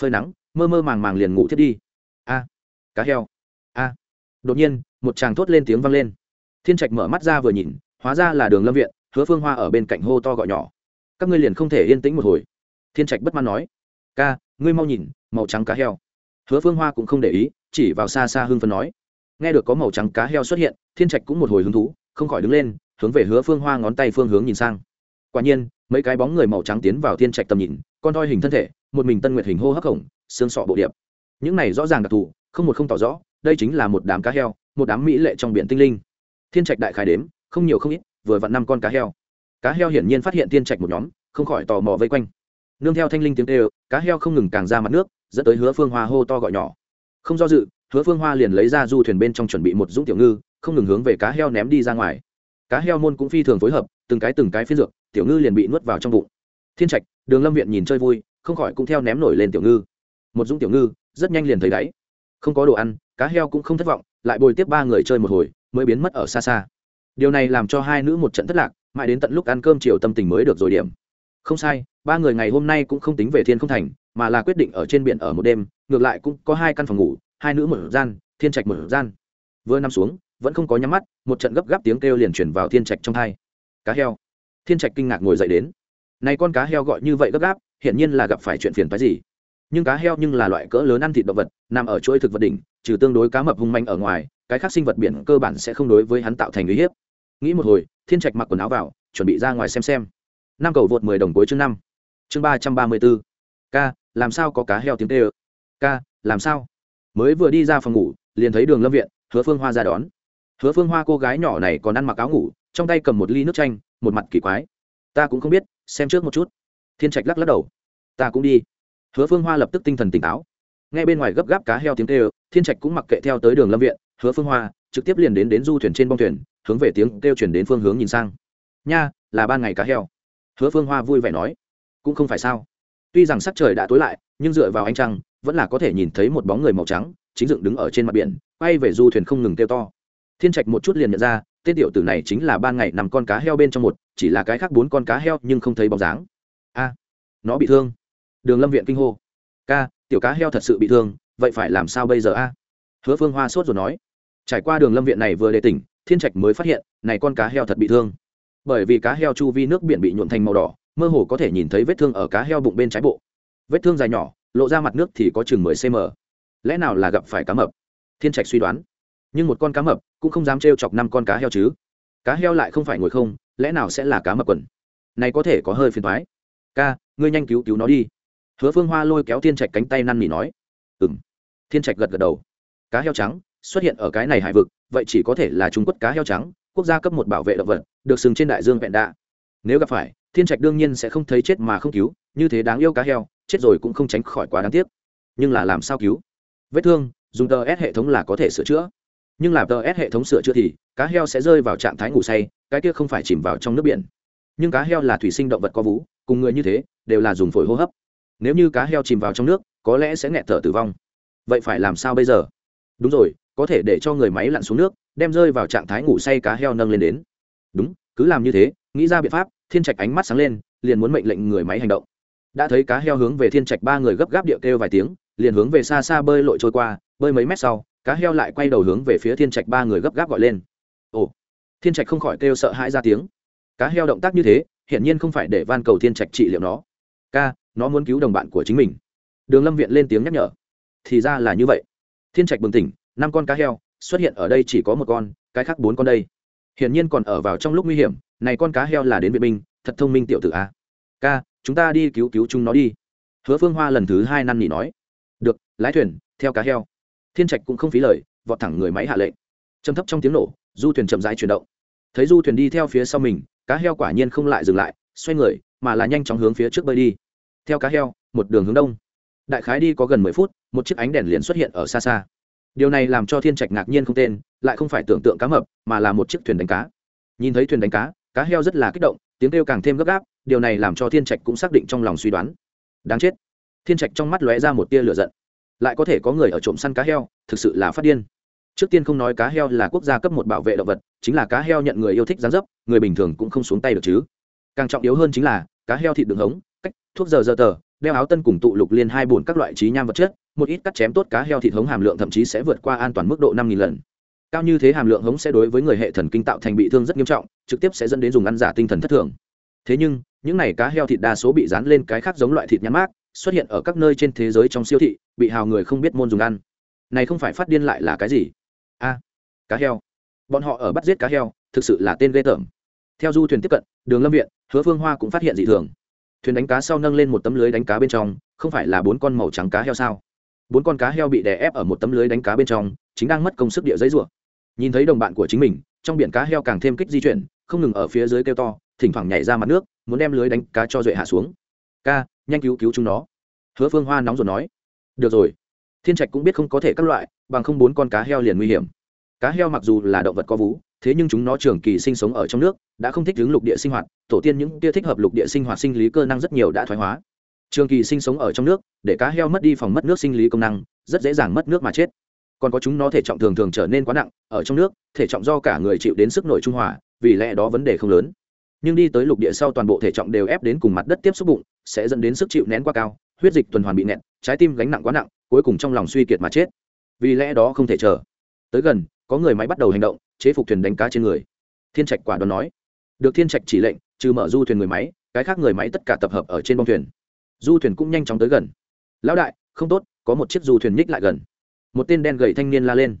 Phơi nắng, mơ mơ màng màng liền ngủ thiết đi. A, cá heo. A. Đột nhiên, một chàng thốt lên tiếng vang lên. Thiên trạch mở mắt ra vừa nhìn, hóa ra là đường lâm viện, hứa phương hoa ở bên cạnh hô to gọi nhỏ. Các ngươi liền không thể yên tĩnh một hồi. Thiên trạch bất mãn nói. Ca, ngươi mau nhìn, màu trắng cá heo. Hứa phương hoa cũng không để ý chỉ vào xa xa hưng phấn nói. Nghe được có màu trắng cá heo xuất hiện, thiên trạch cũng một hồi hứng thú, không khỏi đứng lên, hướng về hứa phương hoa ngón tay phương hướng nhìn sang. Quả nhiên, mấy cái bóng người màu trắng tiến vào thiên trạch tầm nhìn, con thoi hình thân thể, một mình tân nguyệt hình hô hấp khổng, xương sọ bộ điệp. Những này rõ ràng đặc thù, không một không tỏ rõ, đây chính là một đám cá heo, một đám mỹ lệ trong biển tinh linh. Thiên trạch đại khai đếm, không nhiều không ít, vừa vặn năm con cá heo. Cá heo hiển nhiên phát hiện thiên trạch một nhóm, không khỏi tò mò vây quanh. Nương theo thanh linh tiếng kêu, cá heo không ngừng càng ra mặt nước, dẫn tới hứa phương hoa hô to gọi nhỏ không do dự, hứa phương hoa liền lấy ra du thuyền bên trong chuẩn bị một dũng tiểu ngư, không ngừng hướng về cá heo ném đi ra ngoài. Cá heo môn cũng phi thường phối hợp, từng cái từng cái phiên dược, tiểu ngư liền bị nuốt vào trong bụng. Thiên trạch, đường lâm viện nhìn chơi vui, không khỏi cũng theo ném nổi lên tiểu ngư. Một dũng tiểu ngư, rất nhanh liền thấy đáy. Không có đồ ăn, cá heo cũng không thất vọng, lại bồi tiếp ba người chơi một hồi, mới biến mất ở xa xa. Điều này làm cho hai nữ một trận thất lạc, mãi đến tận lúc ăn cơm chiều tâm tình mới được rồi điểm. Không sai, ba người ngày hôm nay cũng không tính về thiên không thành mà là quyết định ở trên biển ở một đêm, ngược lại cũng có hai căn phòng ngủ, hai nữ một gian, thiên trạch một gian. Vừa nằm xuống, vẫn không có nhắm mắt, một trận gấp gáp tiếng kêu liền chuyển vào thiên trạch trong hai cá heo. Thiên trạch kinh ngạc ngồi dậy đến. Này con cá heo gọi như vậy gấp gáp, hiển nhiên là gặp phải chuyện phiền phái gì. Nhưng cá heo nhưng là loại cỡ lớn ăn thịt động vật, nằm ở chuỗi thực vật đỉnh, trừ tương đối cá mập hung manh ở ngoài, cái khác sinh vật biển cơ bản sẽ không đối với hắn tạo thành uy hiếp. Nghĩ một hồi, thiên trạch mặc quần áo vào, chuẩn bị ra ngoài xem xem. Năm cầu vượt mười đồng cuối chương năm. Chương ba trăm ba mươi bốn k làm sao có cá heo tiếng tê ơ? Ca, làm sao? Mới vừa đi ra phòng ngủ, liền thấy đường lâm viện, hứa phương hoa ra đón. Hứa phương hoa cô gái nhỏ này còn ăn mặc áo ngủ, trong tay cầm một ly nước chanh, một mặt kỳ quái. Ta cũng không biết, xem trước một chút. Thiên trạch lắc lắc đầu. Ta cũng đi. Hứa phương hoa lập tức tinh thần tỉnh táo. Ngay bên ngoài gấp gáp cá heo tiếng kêu thiên trạch cũng mặc kệ theo tới đường lâm viện, hứa phương hoa trực tiếp liền đến đến du thuyền trên bong thuyền, hướng về tiếng kêu chuyển đến phương hướng nhìn sang. Nha, là ban ngày cá heo. Hứa phương hoa vui vẻ nói. Cũng không phải sao tuy rằng sắc trời đã tối lại, nhưng dựa vào ánh trăng, vẫn là có thể nhìn thấy một bóng người màu trắng, chính dựng đứng ở trên mặt biển, quay về du thuyền không ngừng kêu to. Thiên trạch một chút liền nhận ra, tên tiểu tử này chính là ban ngày nằm con cá heo bên trong một, chỉ là cái khác bốn con cá heo nhưng không thấy bóng dáng. A, nó bị thương. Đường lâm viện kinh hô. Ca, tiểu cá heo thật sự bị thương, vậy phải làm sao bây giờ a? Hứa phương hoa sốt rồi nói. Trải qua đường lâm viện này vừa đề tỉnh, thiên trạch mới phát hiện, này con cá heo thật bị thương. Bởi vì cá heo chu vi nước biển bị nhuộn thành màu đỏ mơ hồ có thể nhìn thấy vết thương ở cá heo bụng bên trái bộ. Vết thương dài nhỏ, lộ ra mặt nước thì có chừng mười cm lẽ nào là gặp phải cá mập? Thiên trạch suy đoán. Nhưng một con cá mập cũng không dám trêu chọc năm con cá heo chứ. Cá heo lại không phải ngồi không, lẽ nào sẽ là cá mập quần? Này có thể có hơi phiền thoái ca, ngươi nhanh cứu cứu nó đi. Hứa phương hoa lôi kéo thiên trạch cánh tay năn nỉ nói. Ừ m thiên trạch gật gật đầu. Cá heo trắng xuất hiện ở cái này hải vực, vậy chỉ có thể là trung quốc cá heo trắng, quốc gia cấp một bảo vệ động vật, được sừng trên đại dương vẹn đạ. Nếu gặp phải thiên trạch đương nhiên sẽ không thấy chết mà không cứu, như thế đáng yêu cá heo, chết rồi cũng không tránh khỏi quá đáng tiếc. Nhưng là làm sao cứu? Vết thương, dùng tờ s hệ thống là có thể sửa chữa. Nhưng làm tờ s hệ thống sửa chữa thì, cá heo sẽ rơi vào trạng thái ngủ say, cái kia không phải chìm vào trong nước biển. Nhưng cá heo là thủy sinh động vật có vú, cùng người như thế, đều là dùng phổi hô hấp. Nếu như cá heo chìm vào trong nước, có lẽ sẽ nghẹt thở tử vong. Vậy phải làm sao bây giờ? Đúng rồi, có thể để cho người máy lặn xuống nước, đem rơi vào trạng thái ngủ say cá heo nâng lên đến. Đúng, cứ làm như thế nghĩ ra biện pháp, thiên trạch ánh mắt sáng lên, liền muốn mệnh lệnh người máy hành động. Đã thấy cá heo hướng về thiên trạch ba người gấp gáp địa kêu vài tiếng, liền hướng về xa xa bơi lội trôi qua, bơi mấy mét sau, cá heo lại quay đầu hướng về phía thiên trạch ba người gấp gáp gọi lên. Ồ! Thiên trạch không khỏi kêu sợ hãi ra tiếng. Cá heo động tác như thế, hiển nhiên không phải để van cầu thiên trạch trị liệu nó. Ca, nó muốn cứu đồng bạn của chính mình. Đường lâm viện lên tiếng nhắc nhở. Thì ra là như vậy. Thiên trạch bừng tỉnh, năm con cá heo, xuất hiện ở đây chỉ có một con, cái khác bốn con đây hiển nhiên còn ở vào trong lúc nguy hiểm, này con cá heo là đến viện binh, thật thông minh tiểu tử a. Ca, chúng ta đi cứu cứu chúng nó đi. Hứa phương hoa lần thứ hai năn nỉ nói. Được, lái thuyền, theo cá heo. Thiên trạch cũng không phí lời, vọt thẳng người máy hạ lệnh. Châm thấp trong tiếng nổ, du thuyền chậm rãi chuyển động. Thấy du thuyền đi theo phía sau mình, cá heo quả nhiên không lại dừng lại, xoay người, mà là nhanh chóng hướng phía trước bơi đi. Theo cá heo, một đường hướng đông. Đại khái đi có gần mười phút, một chiếc ánh đèn liền xuất hiện ở xa xa điều này làm cho thiên trạch ngạc nhiên không tên, lại không phải tưởng tượng cá mập, mà là một chiếc thuyền đánh cá. Nhìn thấy thuyền đánh cá cá heo rất là kích động, tiếng kêu càng thêm gấp gáp, điều này làm cho thiên trạch cũng xác định trong lòng suy đoán. Đáng chết. Thiên trạch trong mắt lóe ra một tia lửa giận. Lại có thể có người ở trộm săn cá heo, thực sự là phát điên. Trước tiên không nói cá heo là quốc gia cấp một bảo vệ động vật, chính là cá heo nhận người yêu thích gián dấp, người bình thường cũng không xuống tay được chứ. Càng trọng yếu hơn chính là, cá heo thịt đường hống, cách, thuốc giờ giờ tờ đeo áo tân cùng tụ lục liên hai bùn các loại trí nham vật chất, một ít cắt chém tốt cá heo thịt hống hàm lượng thậm chí sẽ vượt qua an toàn mức độ năm nghìn lần. Cao như thế hàm lượng hống sẽ đối với người hệ thần kinh tạo thành bị thương rất nghiêm trọng, trực tiếp sẽ dẫn đến dùng ăn giả tinh thần thất thường. Thế nhưng, những này cá heo thịt đa số bị dán lên cái khác giống loại thịt nhãn mát xuất hiện ở các nơi trên thế giới trong siêu thị, bị hào người không biết môn dùng ăn. Này không phải phát điên lại là cái gì? A, cá heo. Bọn họ ở bắt giết cá heo, thực sự là tên ghê tởm. Theo du thuyền tiếp cận, đường lâm viện, hứa phương hoa cũng phát hiện dị thường thuyền đánh cá sau nâng lên một tấm lưới đánh cá bên trong, không phải là bốn con màu trắng cá heo sao? Bốn con cá heo bị đè ép ở một tấm lưới đánh cá bên trong, chính đang mất công sức địa giấy rùa nhìn thấy đồng bạn của chính mình, trong biển cá heo càng thêm kích di chuyển, không ngừng ở phía dưới kêu to, thỉnh thoảng nhảy ra mặt nước, muốn đem lưới đánh cá cho duệ hạ xuống. Ca, nhanh cứu cứu chúng nó. Hứa phương hoa nóng rồi nói. Được rồi, thiên trạch cũng biết không có thể các loại, bằng không bốn con cá heo liền nguy hiểm. Cá heo mặc dù là động vật có vú thế nhưng chúng nó trường kỳ sinh sống ở trong nước, đã không thích ứng lục địa sinh hoạt, tổ tiên những kia thích hợp lục địa sinh hoạt sinh lý cơ năng rất nhiều đã thoái hóa. Trường kỳ sinh sống ở trong nước, để cá heo mất đi phòng mất nước sinh lý công năng, rất dễ dàng mất nước mà chết. Còn có chúng nó thể trọng thường thường trở nên quá nặng, ở trong nước, thể trọng do cả người chịu đến sức nội trung hòa, vì lẽ đó vấn đề không lớn. Nhưng đi tới lục địa sau toàn bộ thể trọng đều ép đến cùng mặt đất tiếp xúc bụng, sẽ dẫn đến sức chịu nén quá cao, huyết dịch tuần hoàn bị nẹt trái tim gánh nặng quá nặng, cuối cùng trong lòng suy kiệt mà chết. Vì lẽ đó không thể chờ. Tới gần, có người máy bắt đầu hành động chế phục thuyền đánh cá trên người. Thiên trạch quả đoán nói, được thiên trạch chỉ lệnh, trừ mở du thuyền người máy, cái khác người máy tất cả tập hợp ở trên bông thuyền. Du thuyền cũng nhanh chóng tới gần. Lão đại, không tốt, có một chiếc du thuyền nhích lại gần. Một tên đen gầy thanh niên la lên.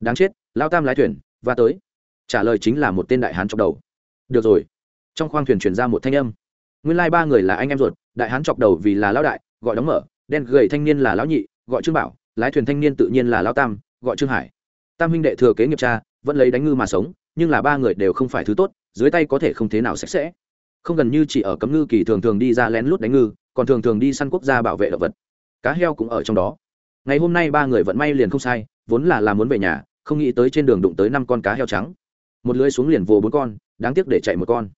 Đáng chết lao tam lái thuyền và tới. Trả lời chính là một tên đại hán chọc đầu. Được rồi. Trong khoang thuyền chuyển ra một thanh âm. Nguyên lai、like、ba người là anh em ruột, đại hán chọc đầu vì là lão đại, gọi đóng mở. Đen gầy thanh niên là lão nhị, gọi trương bảo, lái thuyền thanh niên tự nhiên là lão tam, gọi trương hải. Tam huynh đệ thừa kế nghiệp cha vẫn lấy đánh ngư mà sống, nhưng là ba người đều không phải thứ tốt, dưới tay có thể không thế nào sạch sẽ. Không gần như chỉ ở cấm ngư kỳ thường thường đi ra lén lút đánh ngư, còn thường thường đi săn quốc gia bảo vệ động vật. Cá heo cũng ở trong đó. Ngày hôm nay ba người vận may liền không sai, vốn là làm muốn về nhà, không nghĩ tới trên đường đụng tới năm con cá heo trắng. Một lưới xuống liền vồ bốn con, đáng tiếc để chạy một con.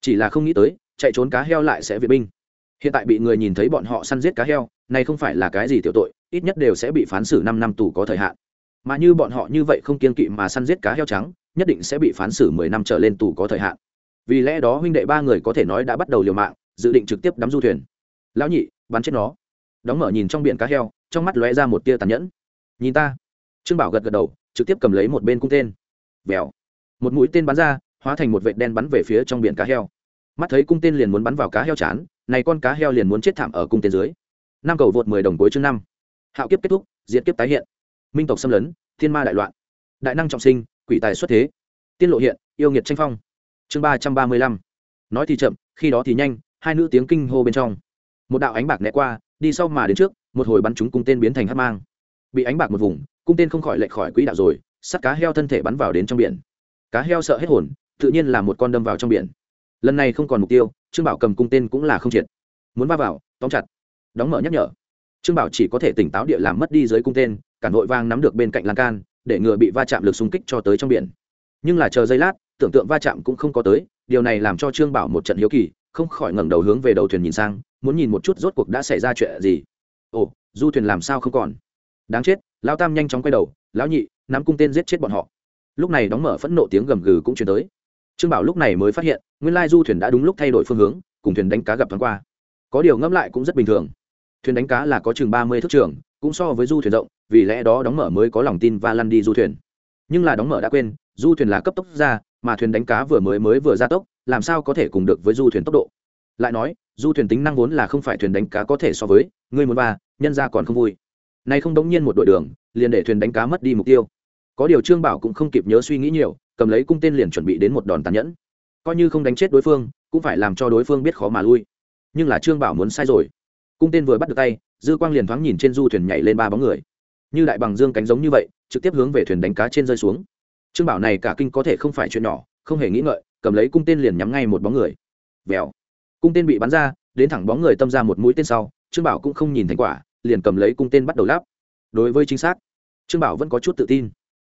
Chỉ là không nghĩ tới, chạy trốn cá heo lại sẽ vệ binh. Hiện tại bị người nhìn thấy bọn họ săn giết cá heo, này không phải là cái gì tiểu tội, ít nhất đều sẽ bị phán xử năm năm tù có thời hạn mà như bọn họ như vậy không kiên kỵ mà săn giết cá heo trắng, nhất định sẽ bị phán xử mười năm trở lên tù có thời hạn. Vì lẽ đó huynh đệ ba người có thể nói đã bắt đầu liều mạng, dự định trực tiếp đắm du thuyền. Lão nhị, bắn chết nó. Đóng mở nhìn trong biển cá heo, trong mắt lóe ra một tia tàn nhẫn. Nhìn ta. Trương bảo gật gật đầu, trực tiếp cầm lấy một bên cung tên. Vèo. Một mũi tên bắn ra, hóa thành một vệt đen bắn về phía trong biển cá heo. Mắt thấy cung tên liền muốn bắn vào cá heo chán, này con cá heo liền muốn chết thảm ở cung tên dưới. Năm cầu vượt mười đồng cuối chương năm. Hạo kiếp kết thúc diễn kiếp tái hiện minh tộc xâm lấn, thiên ma đại loạn, đại năng trọng sinh, quỷ tài xuất thế. Tiên lộ hiện, yêu nghiệt tranh phong. Chương ba trăm ba mươi lăm. Nói thì chậm, khi đó thì nhanh, hai nữ tiếng kinh hô bên trong. Một đạo ánh bạc né qua, đi sau mà đến trước, một hồi bắn chúng cung tên biến thành hát mang. Bị ánh bạc một vùng, cung tên không khỏi lệch khỏi quỹ đạo rồi, sắt cá heo thân thể bắn vào đến trong biển. Cá heo sợ hết hồn, tự nhiên là một con đâm vào trong biển. Lần này không còn mục tiêu, trương bảo cầm cung tên cũng là không triệt. Muốn va vào, tóm chặt. Đóng mở nhắc nhở trương bảo chỉ có thể tỉnh táo địa làm mất đi dưới cung tên cản nội vang nắm được bên cạnh lan can, để ngừa bị va chạm lực xung kích cho tới trong biển. Nhưng là chờ giây lát, tưởng tượng va chạm cũng không có tới, điều này làm cho trương bảo một trận hiếu kỳ, không khỏi ngẩng đầu hướng về đầu thuyền nhìn sang, muốn nhìn một chút rốt cuộc đã xảy ra chuyện gì. Ồ, du thuyền làm sao không còn? Đáng chết, lão tam nhanh chóng quay đầu, lão nhị, nắm cung tên giết chết bọn họ. Lúc này đóng mở phẫn nộ tiếng gầm gừ cũng chuyển tới. Trương bảo lúc này mới phát hiện, nguyên lai du thuyền đã đúng lúc thay đổi phương hướng, cùng thuyền đánh cá gặp thoáng qua. Có điều ngẫm lại cũng rất bình thường thuyền đánh cá là có chừng ba mươi thước trường, cũng so với du thuyền rộng, vì lẽ đó đóng mở mới có lòng tin và lăn đi du thuyền. Nhưng là đóng mở đã quên, du thuyền là cấp tốc ra, mà thuyền đánh cá vừa mới mới vừa ra tốc, làm sao có thể cùng được với du thuyền tốc độ? Lại nói, du thuyền tính năng vốn là không phải thuyền đánh cá có thể so với, ngươi muốn ba, nhân ra còn không vui. Nay không đống nhiên một đội đường, liền để thuyền đánh cá mất đi mục tiêu. Có điều trương bảo cũng không kịp nhớ suy nghĩ nhiều, cầm lấy cung tên liền chuẩn bị đến một đòn tàn nhẫn. Coi như không đánh chết đối phương, cũng phải làm cho đối phương biết khó mà lui. Nhưng là trương bảo muốn sai rồi cung tên vừa bắt được tay, dư quang liền thoáng nhìn trên du thuyền nhảy lên ba bóng người. Như đại bằng dương cánh giống như vậy, trực tiếp hướng về thuyền đánh cá trên rơi xuống. Trương bảo này cả kinh có thể không phải chuyện nhỏ, không hề nghĩ ngợi, cầm lấy cung tên liền nhắm ngay một bóng người. Vèo. Cung tên bị bắn ra, đến thẳng bóng người tâm ra một mũi tên sau, trương bảo cũng không nhìn thành quả, liền cầm lấy cung tên bắt đầu lắp. Đối với chính xác, trương bảo vẫn có chút tự tin.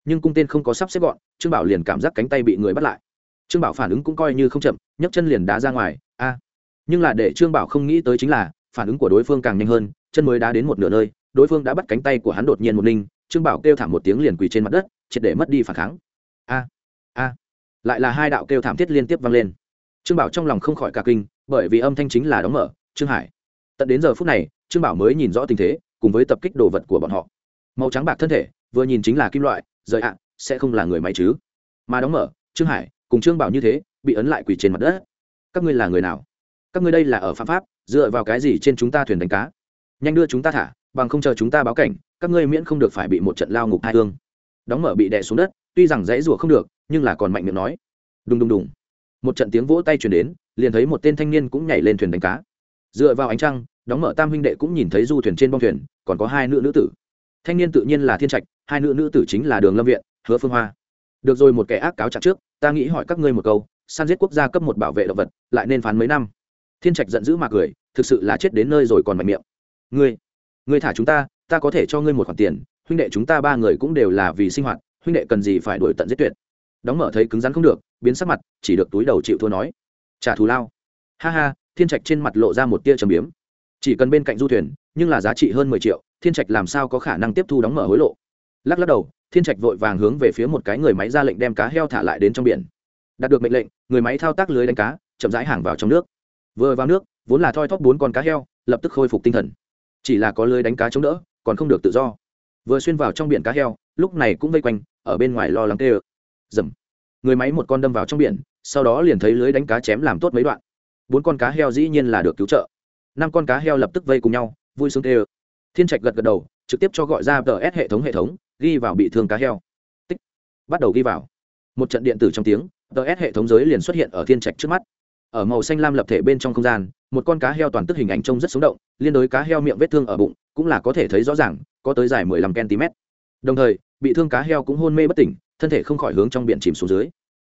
Nhưng cung tên không có sắp xếp gọn, trương bảo liền cảm giác cánh tay bị người bắt lại. Trương bảo phản ứng cũng coi như không chậm, nhấc chân liền đá ra ngoài, a. Nhưng là để trương bảo không nghĩ tới chính là phản ứng của đối phương càng nhanh hơn, chân mới đá đến một nửa nơi, đối phương đã bắt cánh tay của hắn đột nhiên một ninh trương bảo kêu thảm một tiếng liền quỳ trên mặt đất, triệt để mất đi phản kháng. A a, lại là hai đạo kêu thảm thiết liên tiếp vang lên. Trương bảo trong lòng không khỏi cả kinh, bởi vì âm thanh chính là đóng mở, trương hải. Tận đến giờ phút này, trương bảo mới nhìn rõ tình thế, cùng với tập kích đồ vật của bọn họ. Màu trắng bạc thân thể, vừa nhìn chính là kim loại, rời ạ, sẽ không là người máy chứ? Mà đóng mở, trương hải, cùng trương bảo như thế, bị ấn lại quỳ trên mặt đất. Các ngươi là người nào? Các ngươi đây là ở phạm pháp, dựa vào cái gì trên chúng ta thuyền đánh cá? Nhanh đưa chúng ta thả, bằng không chờ chúng ta báo cảnh, các ngươi miễn không được phải bị một trận lao ngục hai thương đóng mở bị đè xuống đất, tuy rằng dãy rủa không được, nhưng là còn mạnh miệng nói. Đùng đùng đùng. Một trận tiếng vỗ tay chuyển đến, liền thấy một tên thanh niên cũng nhảy lên thuyền đánh cá. Dựa vào ánh trăng, đóng mở tam huynh đệ cũng nhìn thấy du thuyền trên bong thuyền, còn có hai nữ nữ tử. Thanh niên tự nhiên là thiên trạch, hai nữ nữ tử chính là đường lâm viện, hứa phương hoa. Được rồi, một kẻ ác cáo chặt trước, ta nghĩ hỏi các ngươi một câu san giết quốc gia cấp một bảo vệ động vật, lại nên phán mấy năm? Thiên trạch giận dữ mà cười, thực sự là chết đến nơi rồi còn mạnh miệng. Ngươi ngươi thả chúng ta ta có thể cho ngươi một khoản tiền, huynh đệ chúng ta ba người cũng đều là vì sinh hoạt, huynh đệ cần gì phải đuổi tận giết tuyệt. Đóng mở thấy cứng rắn không được, biến sắc mặt, chỉ được túi đầu chịu thua nói. Trả thù lao. Ha ha, thiên trạch trên mặt lộ ra một tia trầm biếm. Chỉ cần bên cạnh du thuyền, nhưng là giá trị hơn mười triệu, thiên trạch làm sao có khả năng tiếp thu đóng mở hối lộ? Lắc lắc đầu, thiên trạch vội vàng hướng về phía một cái người máy ra lệnh đem cá heo thả lại đến trong biển. Đạt được mệnh lệnh, người máy thao tác lưới đánh cá, chậm rãi hàng vào trong nước vừa vào nước, vốn là thoi thóp bốn con cá heo, lập tức khôi phục tinh thần. Chỉ là có lưới đánh cá chống đỡ, còn không được tự do. Vừa xuyên vào trong biển cá heo, lúc này cũng vây quanh, ở bên ngoài lo lắng tê ơ. Dầm. Người máy một con đâm vào trong biển, sau đó liền thấy lưới đánh cá chém làm tốt mấy đoạn. Bốn con cá heo dĩ nhiên là được cứu trợ. Năm con cá heo lập tức vây cùng nhau, vui sướng tê ơ. Thiên trạch gật gật đầu, trực tiếp cho gọi ra tờ s hệ thống hệ thống, ghi vào bị thương cá heo. Tích. Bắt đầu ghi vào. Một trận điện tử trong tiếng, tờ s hệ thống giới liền xuất hiện ở thiên trạch trước mắt ở màu xanh lam lập thể bên trong không gian, một con cá heo toàn tức hình ảnh trông rất sống động, liên đối cá heo miệng vết thương ở bụng, cũng là có thể thấy rõ ràng, có tới dài 15 cm. Đồng thời, bị thương cá heo cũng hôn mê bất tỉnh, thân thể không khỏi hướng trong biển chìm xuống dưới.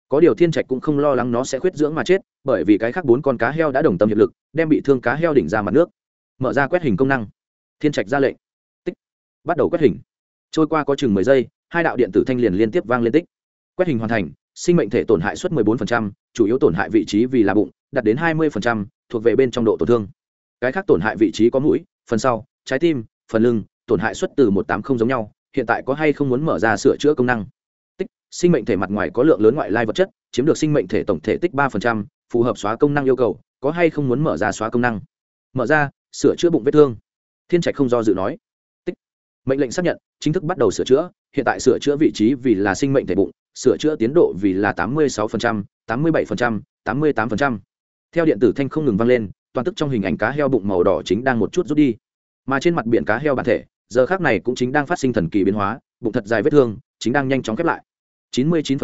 Có điều thiên trạch cũng không lo lắng nó sẽ khuyết dưỡng mà chết, bởi vì cái khác bốn con cá heo đã đồng tâm hiệp lực, đem bị thương cá heo đỉnh ra mặt nước. Mở ra quét hình công năng. Thiên trạch ra lệnh. Tích. Bắt đầu quét hình. Trôi qua có chừng mười giây, hai đạo điện tử thanh liền liên tiếp vang lên tích. Quét hình hoàn thành sinh mệnh thể tổn hại suất 14%, chủ yếu tổn hại vị trí vì là bụng đạt đến 20%, thuộc về bên trong độ tổn thương. Cái khác tổn hại vị trí có mũi phần sau trái tim phần lưng tổn hại suất từ một tám không giống nhau hiện tại có hay không muốn mở ra sửa chữa công năng? Tích sinh mệnh thể mặt ngoài có lượng lớn ngoại lai vật chất chiếm được sinh mệnh thể tổng thể tích 3%, phù hợp xóa công năng yêu cầu có hay không muốn mở ra xóa công năng? Mở ra sửa chữa bụng vết thương. Thiên trạch không do dự nói. Tích mệnh lệnh xác nhận chính thức bắt đầu sửa chữa hiện tại sửa chữa vị trí vì là sinh mệnh thể bụng sửa chữa tiến độ vì là tám mươi sáu tám mươi bảy tám mươi tám theo điện tử thanh không ngừng vang lên, toàn tức trong hình ảnh cá heo bụng màu đỏ chính đang một chút rút đi. Mà trên mặt biển cá heo bản thể, giờ khác này cũng chính đang phát sinh thần kỳ biến hóa, bụng thật dài vết thương, chính đang nhanh chóng khép lại. chín mươi chín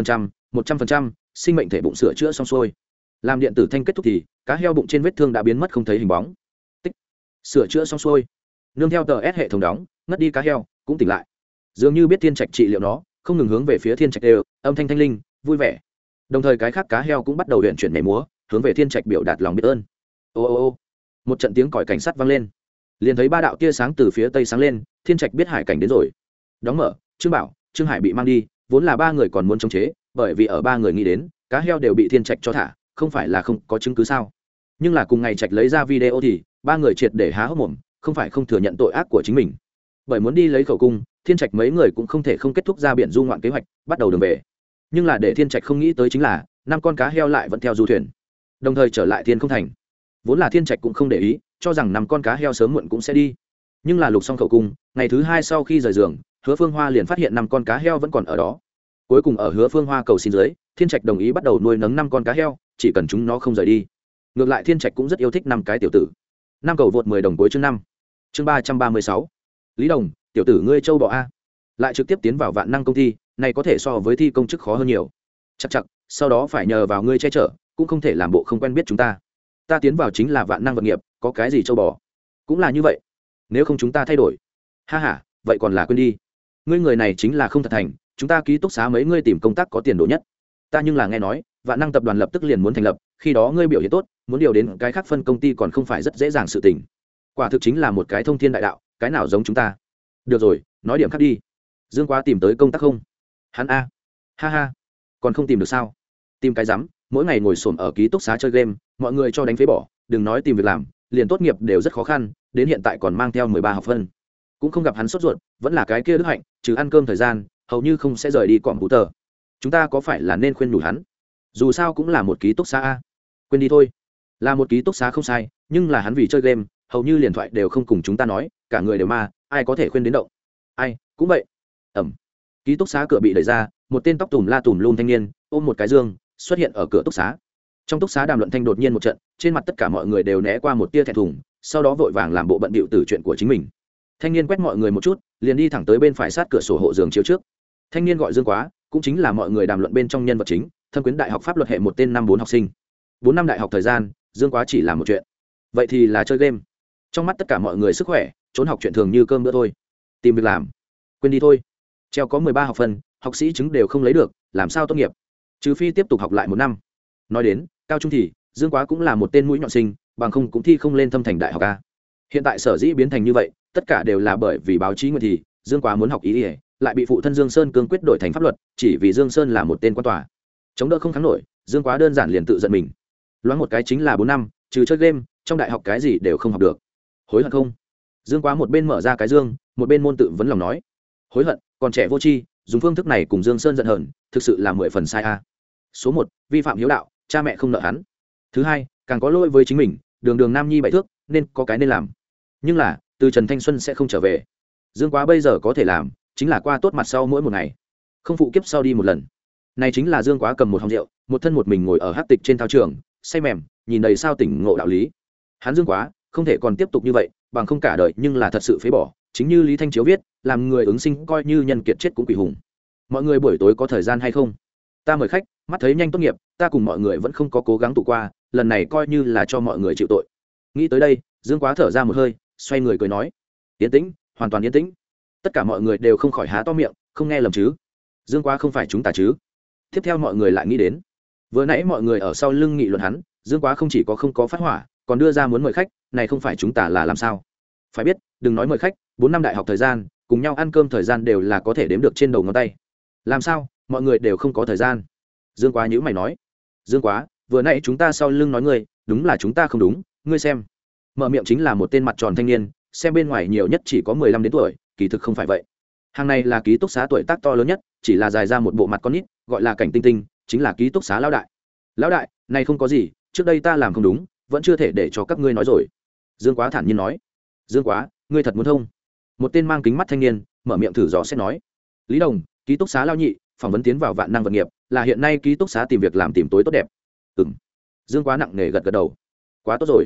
một trăm linh sinh mệnh thể bụng sửa chữa xong xuôi. Làm điện tử thanh kết thúc thì, cá heo bụng trên vết thương đã biến mất không thấy hình bóng. Tích. Sửa chữa xong xuôi. Nương theo tờ s hệ thống đóng, ngất đi cá heo, cũng tỉnh lại. Dường như biết tiên trạch trị liệu nó không ngừng hướng về phía thiên trạch đều, âm thanh thanh linh, vui vẻ. Đồng thời cái khác cá heo cũng bắt đầu huyện chuyển nhảy múa, hướng về thiên trạch biểu đạt lòng biết ơn. Ô ô ô. Một trận tiếng còi cảnh sát vang lên. Liền thấy ba đạo tia sáng từ phía tây sáng lên, thiên trạch biết hải cảnh đến rồi. Đóng mở, trương bảo, trương hải bị mang đi, vốn là ba người còn muốn chống chế, bởi vì ở ba người nghĩ đến, cá heo đều bị thiên trạch cho thả, không phải là không có chứng cứ sao? Nhưng là cùng ngày trạch lấy ra video thì, ba người triệt để há hốc mồm, không phải không thừa nhận tội ác của chính mình. Bởi muốn đi lấy khẩu cung thiên trạch mấy người cũng không thể không kết thúc ra biển du ngoạn kế hoạch, bắt đầu đường về. Nhưng là để thiên trạch không nghĩ tới chính là, năm con cá heo lại vẫn theo du thuyền. Đồng thời trở lại thiên không thành. Vốn là thiên trạch cũng không để ý, cho rằng năm con cá heo sớm muộn cũng sẽ đi. Nhưng là lục xong khẩu cung, ngày thứ hai sau khi rời giường, hứa phương hoa liền phát hiện năm con cá heo vẫn còn ở đó. Cuối cùng ở hứa phương hoa cầu xin dưới, thiên trạch đồng ý bắt đầu nuôi nấng năm con cá heo, chỉ cần chúng nó không rời đi. Ngược lại thiên trạch cũng rất yêu thích năm cái tiểu tử. Năm cầu vượt mười đồng cuối chương năm. Chương ba trăm ba mươi sáu. Lý đồng tiểu tử ngươi châu bọ a. Lại trực tiếp tiến vào vạn năng công ty này có thể so với thi công chức khó hơn nhiều. Chắc chắc sau đó phải nhờ vào ngươi che chở, cũng không thể làm bộ không quen biết chúng ta. Ta tiến vào chính là vạn năng vật nghiệp, có cái gì châu bò? Cũng là như vậy. Nếu không chúng ta thay đổi. Ha h a vậy còn là quên đi. Ngươi người này chính là không thật thành, chúng ta ký túc xá mấy ngươi tìm công tác có tiền đồ nhất. Ta nhưng là nghe nói, vạn năng tập đoàn lập tức liền muốn thành lập, khi đó ngươi biểu hiện tốt, muốn điều đến cái khác phân công ty còn không phải rất dễ dàng sự tình. Quả thực chính là một cái thông thiên đại đạo, cái nào giống chúng ta? Được rồi, nói điểm khác đi. Dương quá tìm tới công tác không? Hắn a. Ha ha. Còn không tìm được sao? Tìm cái rắm mỗi ngày ngồi xổm ở ký túc xá chơi game, mọi người cho đánh phế bỏ, đừng nói tìm việc làm, liền tốt nghiệp đều rất khó khăn, đến hiện tại còn mang theo mười ba học phân. Cũng không gặp hắn sốt ruột, vẫn là cái kia đức hạnh, trừ ăn cơm thời gian, hầu như không sẽ rời đi cọm bú tờ. Chúng ta có phải là nên khuyên nhủ hắn? Dù sao cũng là một ký túc xá a. Quên đi thôi. Là một ký túc xá không sai, nhưng là hắn vì chơi game, hầu như liền thoại đều không cùng chúng ta nói, cả người đều ma ai có thể khuyên đến động? Ai, cũng vậy. Ẩm. Ký túc xá cửa bị đẩy ra, một tên tóc tùm la tùm luôn thanh niên, ôm một cái dương, xuất hiện ở cửa túc xá. Trong túc xá đàm luận thanh đột nhiên một trận, trên mặt tất cả mọi người đều né qua một tia thẹn thùng, sau đó vội vàng làm bộ bận bịu từ chuyện của chính mình. Thanh niên quét mọi người một chút, liền đi thẳng tới bên phải sát cửa sổ hộ giường chiếu trước. Thanh niên gọi dương quá, cũng chính là mọi người đàm luận bên trong nhân vật chính, thâm quyến đại học pháp luật hệ một tên năm bốn học sinh. Bốn năm đại học thời gian, dương quá chỉ làm một chuyện. Vậy thì là chơi game. Trong mắt tất cả mọi người sức khỏe trốn học chuyện thường như cơm bữa thôi. Tìm việc làm. Quên đi thôi. Treo có mười ba học phần, học sĩ chứng đều không lấy được, làm sao tốt nghiệp? Trừ phi tiếp tục học lại một năm. Nói đến, cao trung thì, dương quá cũng là một tên mũi nhọn sinh, bằng không cũng thi không lên thâm thành đại học a. Hiện tại sở dĩ biến thành như vậy, tất cả đều là bởi vì báo chí nguyện thì, dương quá muốn học ý ỉa lại bị phụ thân dương sơn cương quyết đổi thành pháp luật, chỉ vì dương sơn là một tên quan tòa. Chống đỡ không kháng nổi, dương quá đơn giản liền tự giận mình. Loáng một cái chính là bốn năm, trừ chơi game, trong đại học cái gì đều không học được. Hối hận không? Dương quá một bên mở ra cái dương, một bên môn tự vấn lòng nói, hối hận, còn trẻ vô tri, dùng phương thức này cùng dương sơn giận hờn, thực sự là mười phần sai a. Số một, vi phạm hiếu đạo, cha mẹ không nợ hắn. Thứ hai, càng có lỗi với chính mình, đường đường nam nhi bậy thước, nên có cái nên làm. Nhưng là, từ trần thanh xuân sẽ không trở về. Dương quá bây giờ có thể làm, chính là qua tốt mặt sau mỗi một ngày. Không phụ kiếp sau đi một lần. Này chính là dương quá cầm một hòng rượu, một thân một mình ngồi ở hát tịch trên thao trường, say mềm, nhìn đầy sao tỉnh ngộ đạo lý. Hắn dương quá không thể còn tiếp tục như vậy, bằng không cả đời nhưng là thật sự phế bỏ. Chính như lý thanh chiếu viết, làm người ứng sinh coi như nhân kiệt chết cũng quỷ hùng. Mọi người buổi tối có thời gian hay không? Ta mời khách, mắt thấy nhanh tốt nghiệp, ta cùng mọi người vẫn không có cố gắng tụ qua, lần này coi như là cho mọi người chịu tội. Nghĩ tới đây, dương quá thở ra một hơi, xoay người cười nói, yên tĩnh, hoàn toàn yên tĩnh. Tất cả mọi người đều không khỏi há to miệng, không nghe lầm chứ? Dương quá không phải chúng ta chứ? Tiếp theo mọi người lại nghĩ đến. Vừa nãy mọi người ở sau lưng nghị luận hắn, dương quá không chỉ có không có phát hỏa còn đưa ra muốn mời khách, này không phải chúng ta là làm sao? Phải biết, đừng nói mời khách, bốn năm đại học thời gian, cùng nhau ăn cơm thời gian đều là có thể đếm được trên đầu ngón tay. Làm sao? Mọi người đều không có thời gian. Dương quá nhữ mày nói. Dương quá, vừa nãy chúng ta sau lưng nói ngươi, đúng là chúng ta không đúng, ngươi xem. Mở miệng chính là một tên mặt tròn thanh niên, xem bên ngoài nhiều nhất chỉ có mười lăm đến tuổi, kỳ thực không phải vậy. Hàng này là ký túc xá tuổi tác to lớn nhất, chỉ là dài ra một bộ mặt con nít, gọi là cảnh tinh tinh, chính là ký túc xá lão đại. Lão đại, này không có gì, trước đây ta làm không đúng vẫn chưa thể để cho các ngươi nói rồi. Dương quá thản nhiên nói. Dương quá, ngươi thật muốn thông? Một tên mang kính mắt thanh niên, mở miệng thử dò xét nói. Lý đồng, ký túc xá lao nhị, phỏng vấn tiến vào vạn năng vật nghiệp, là hiện nay ký túc xá tìm việc làm tìm tối tốt đẹp. Ừ m dương quá nặng nề gật gật đầu. Quá tốt rồi.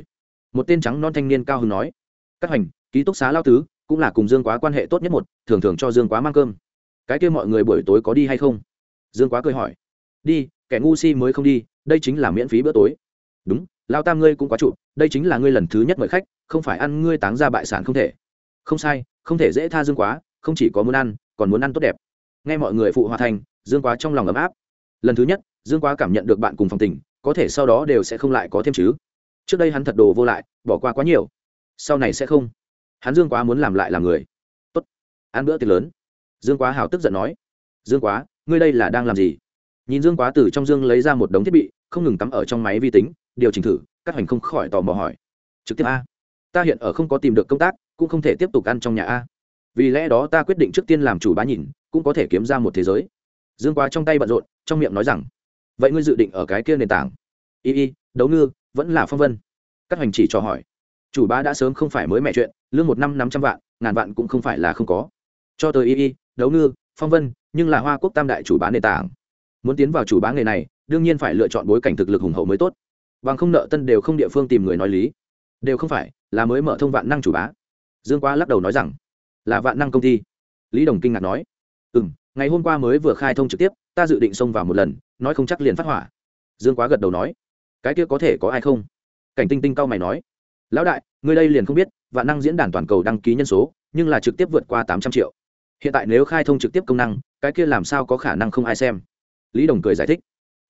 Một tên trắng non thanh niên cao hứng nói. Các hành ký túc xá lao tứ, cũng là cùng dương quá quan hệ tốt nhất một, thường thường cho dương quá mang cơm. Cái kia mọi người buổi tối có đi hay không? Dương quá cười hỏi. Đi, kẻ ngu si mới không đi, đây chính là miễn phí bữa tối. Đúng lao tam ngươi cũng quá trụ đây chính là ngươi lần thứ nhất mời khách, không phải ăn ngươi táng ra bại sản không thể. Không sai, không thể dễ tha dương quá, không chỉ có muốn ăn, còn muốn ăn tốt đẹp. Nghe mọi người phụ hòa thành, dương quá trong lòng ấm áp. Lần thứ nhất, dương quá cảm nhận được bạn cùng phòng tình, có thể sau đó đều sẽ không lại có thêm chứ. Trước đây hắn thật đồ vô lại, bỏ qua quá nhiều. Sau này sẽ không. Hắn dương quá muốn làm lại làm người. Tốt. Ăn bữa tiệc lớn. Dương quá hào tức giận nói. Dương quá, ngươi đây là đang làm gì? Nhìn dương quá từ trong dương lấy ra một đống thiết bị không ngừng tắm ở trong máy vi tính, điều chỉnh thử, các hành không khỏi tò mò hỏi. Trực tiếp a. Ta hiện ở không có tìm được công tác, cũng không thể tiếp tục ăn trong nhà a. Vì lẽ đó ta quyết định trước tiên làm chủ bá nhìn, cũng có thể kiếm ra một thế giới. Dương quá trong tay bận rộn, trong miệng nói rằng, vậy ngươi dự định ở cái kia nền tảng? Y y, đấu ngư, vẫn là phong vân. Các hành chỉ cho hỏi. Chủ bá đã sớm không phải mới mẹ chuyện, lương một năm năm trăm vạn, ngàn vạn cũng không phải là không có. Cho tới y y, đấu ngư, phong vân, nhưng là hoa quốc tam đại chủ bá nền tảng. Muốn tiến vào chủ bá nghề này đương nhiên phải lựa chọn bối cảnh thực lực hùng hậu mới tốt. Bằng không nợ tân đều không địa phương tìm người nói lý. Đều không phải, là mới mở thông vạn năng chủ bá. Dương quá lắc đầu nói rằng, là vạn năng công ty. Lý đồng kinh ngạc nói ừ m ngày hôm qua mới vừa khai thông trực tiếp, ta dự định xông vào một lần, nói không chắc liền phát hỏa. Dương quá gật đầu nói, cái kia có thể có ai không? Cảnh tinh tinh cao mày nói, lão đại người đây liền không biết, vạn năng diễn đàn toàn cầu đăng ký nhân số, nhưng là trực tiếp vượt qua tám trăm triệu. Hiện tại nếu khai thông trực tiếp công năng, cái kia làm sao có khả năng không ai xem? Lý đồng cười giải thích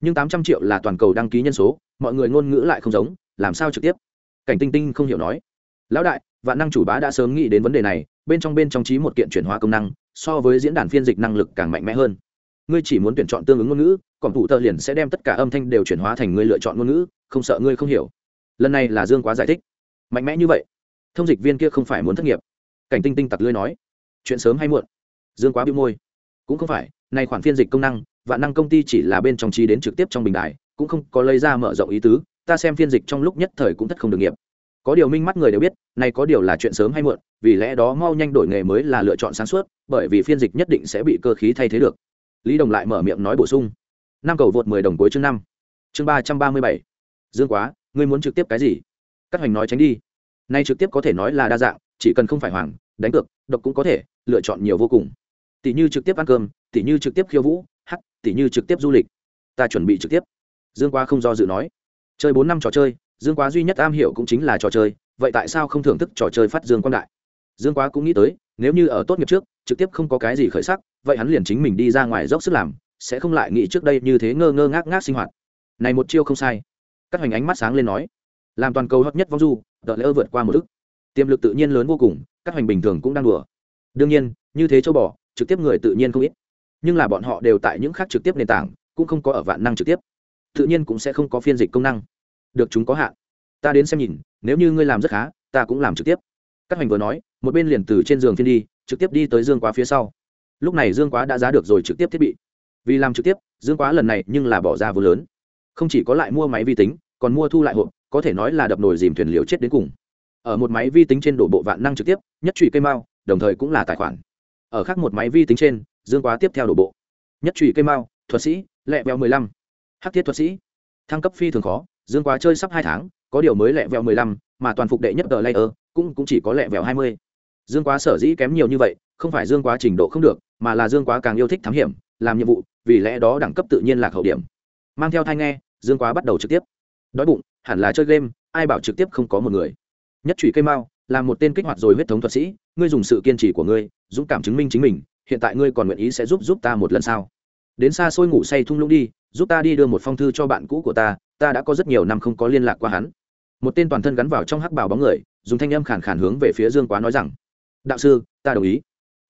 nhưng tám trăm triệu là toàn cầu đăng ký nhân số, mọi người ngôn ngữ lại không giống, làm sao trực tiếp? Cảnh tinh tinh không hiểu nói. Lão đại, vạn năng chủ bá đã sớm nghĩ đến vấn đề này, bên trong bên trong trí một kiện chuyển hóa công năng, so với diễn đàn phiên dịch năng lực càng mạnh mẽ hơn. Ngươi chỉ muốn tuyển chọn tương ứng ngôn ngữ, còn thủ tờ liền sẽ đem tất cả âm thanh đều chuyển hóa thành ngươi lựa chọn ngôn ngữ, không sợ ngươi không hiểu. Lần này là dương quá giải thích. Mạnh mẽ như vậy, thông dịch viên kia không phải muốn thất nghiệp. Cảnh tinh tinh tặc lưới nói. Chuyện sớm hay muộn. Dương quá bị môi. Cũng không phải này khoản phiên dịch công năng vạn năng công ty chỉ là bên trong chi đến trực tiếp trong bình đài, cũng không có lấy ra mở rộng ý tứ, ta xem phiên dịch trong lúc nhất thời cũng thất không được nghiệp. Có điều minh mắt người đều biết, này có điều là chuyện sớm hay muộn, vì lẽ đó mau nhanh đổi nghề mới là lựa chọn sáng suốt, bởi vì phiên dịch nhất định sẽ bị cơ khí thay thế được. Lý đồng lại mở miệng nói bổ sung. Năm cầu vượt mười đồng cuối chương năm. Chương ba trăm ba mươi bảy. Dương quá, ngươi muốn trực tiếp cái gì? Các hoành nói tránh đi. Nay trực tiếp có thể nói là đa dạng, chỉ cần không phải hoàng, đánh cược, độc cũng có thể, lựa chọn nhiều vô cùng. Tỷ như trực tiếp ăn cơm, tỷ như trực tiếp khiêu vũ tỉ như trực tiếp du lịch. Ta chuẩn bị trực tiếp. Dương quá không do dự nói. Chơi bốn năm trò chơi, dương quá duy nhất am hiểu cũng chính là trò chơi, vậy tại sao không thưởng thức trò chơi phát dương quang đại? Dương quá cũng nghĩ tới, nếu như ở tốt nghiệp trước, trực tiếp không có cái gì khởi sắc, vậy hắn liền chính mình đi ra ngoài dốc sức làm, sẽ không lại nghĩ trước đây như thế ngơ ngơ ngác ngác sinh hoạt. Này một chiêu không sai. Các hoành ánh mắt sáng lên nói. Làm toàn cầu hot nhất vong du, đợt lỡ vượt qua một ức. Tiềm lực tự nhiên lớn vô cùng, các hoành bình thường cũng đang đùa. Đương nhiên, như thế châu bò, trực tiếp người tự nhiên không ít nhưng là bọn họ đều tại những khác trực tiếp nền tảng, cũng không có ở vạn năng trực tiếp. Tự nhiên cũng sẽ không có phiên dịch công năng. Được chúng có hạn. Ta đến xem nhìn, nếu như ngươi làm rất khá, ta cũng làm trực tiếp. Các hoành vừa nói, một bên liền từ trên giường phiên đi, trực tiếp đi tới dương quá phía sau. Lúc này dương quá đã giá được rồi trực tiếp thiết bị. Vì làm trực tiếp, dương quá lần này nhưng là bỏ ra vô lớn. Không chỉ có lại mua máy vi tính, còn mua thu lại hộp, có thể nói là đập nồi dìm thuyền liều chết đến cùng. Ở một máy vi tính trên đổ bộ vạn năng trực tiếp, nhất trụy cây mao đồng thời cũng là tài khoản. Ở khác một máy vi tính trên dương quá tiếp theo đổ bộ. Nhất trụy cây mao, thuật sĩ, lẹ vẹo mười lăm. Hắc thiết thuật sĩ. Thăng cấp phi thường khó, dương quá chơi sắp hai tháng, có điều mới lẹ vẹo mười lăm, mà toàn phục đệ nhất tờ layer, cũng cũng chỉ có lẹ vẹo hai mươi. Dương quá sở dĩ kém nhiều như vậy, không phải dương quá trình độ không được, mà là dương quá càng yêu thích thám hiểm, làm nhiệm vụ, vì lẽ đó đẳng cấp tự nhiên là hậu điểm. Mang theo thai nghe, dương quá bắt đầu trực tiếp. Đói bụng, hẳn là chơi game, ai bảo trực tiếp không có một người. Nhất trụy cây mao, là một tên kích hoạt rồi huyết thống thuật sĩ, ngươi dùng sự kiên trì của ngươi, dũng cảm chứng minh chính mình hiện tại ngươi còn nguyện ý sẽ giúp giúp ta một lần sao? Đến xa xôi ngủ say thung lũng đi, giúp ta đi đưa một phong thư cho bạn cũ của ta ta đã có rất nhiều năm không có liên lạc qua hắn. Một tên toàn thân gắn vào trong hắc bào bóng người, dùng thanh âm khàn khàn hướng về phía dương quá nói rằng, đạo sư, ta đồng ý.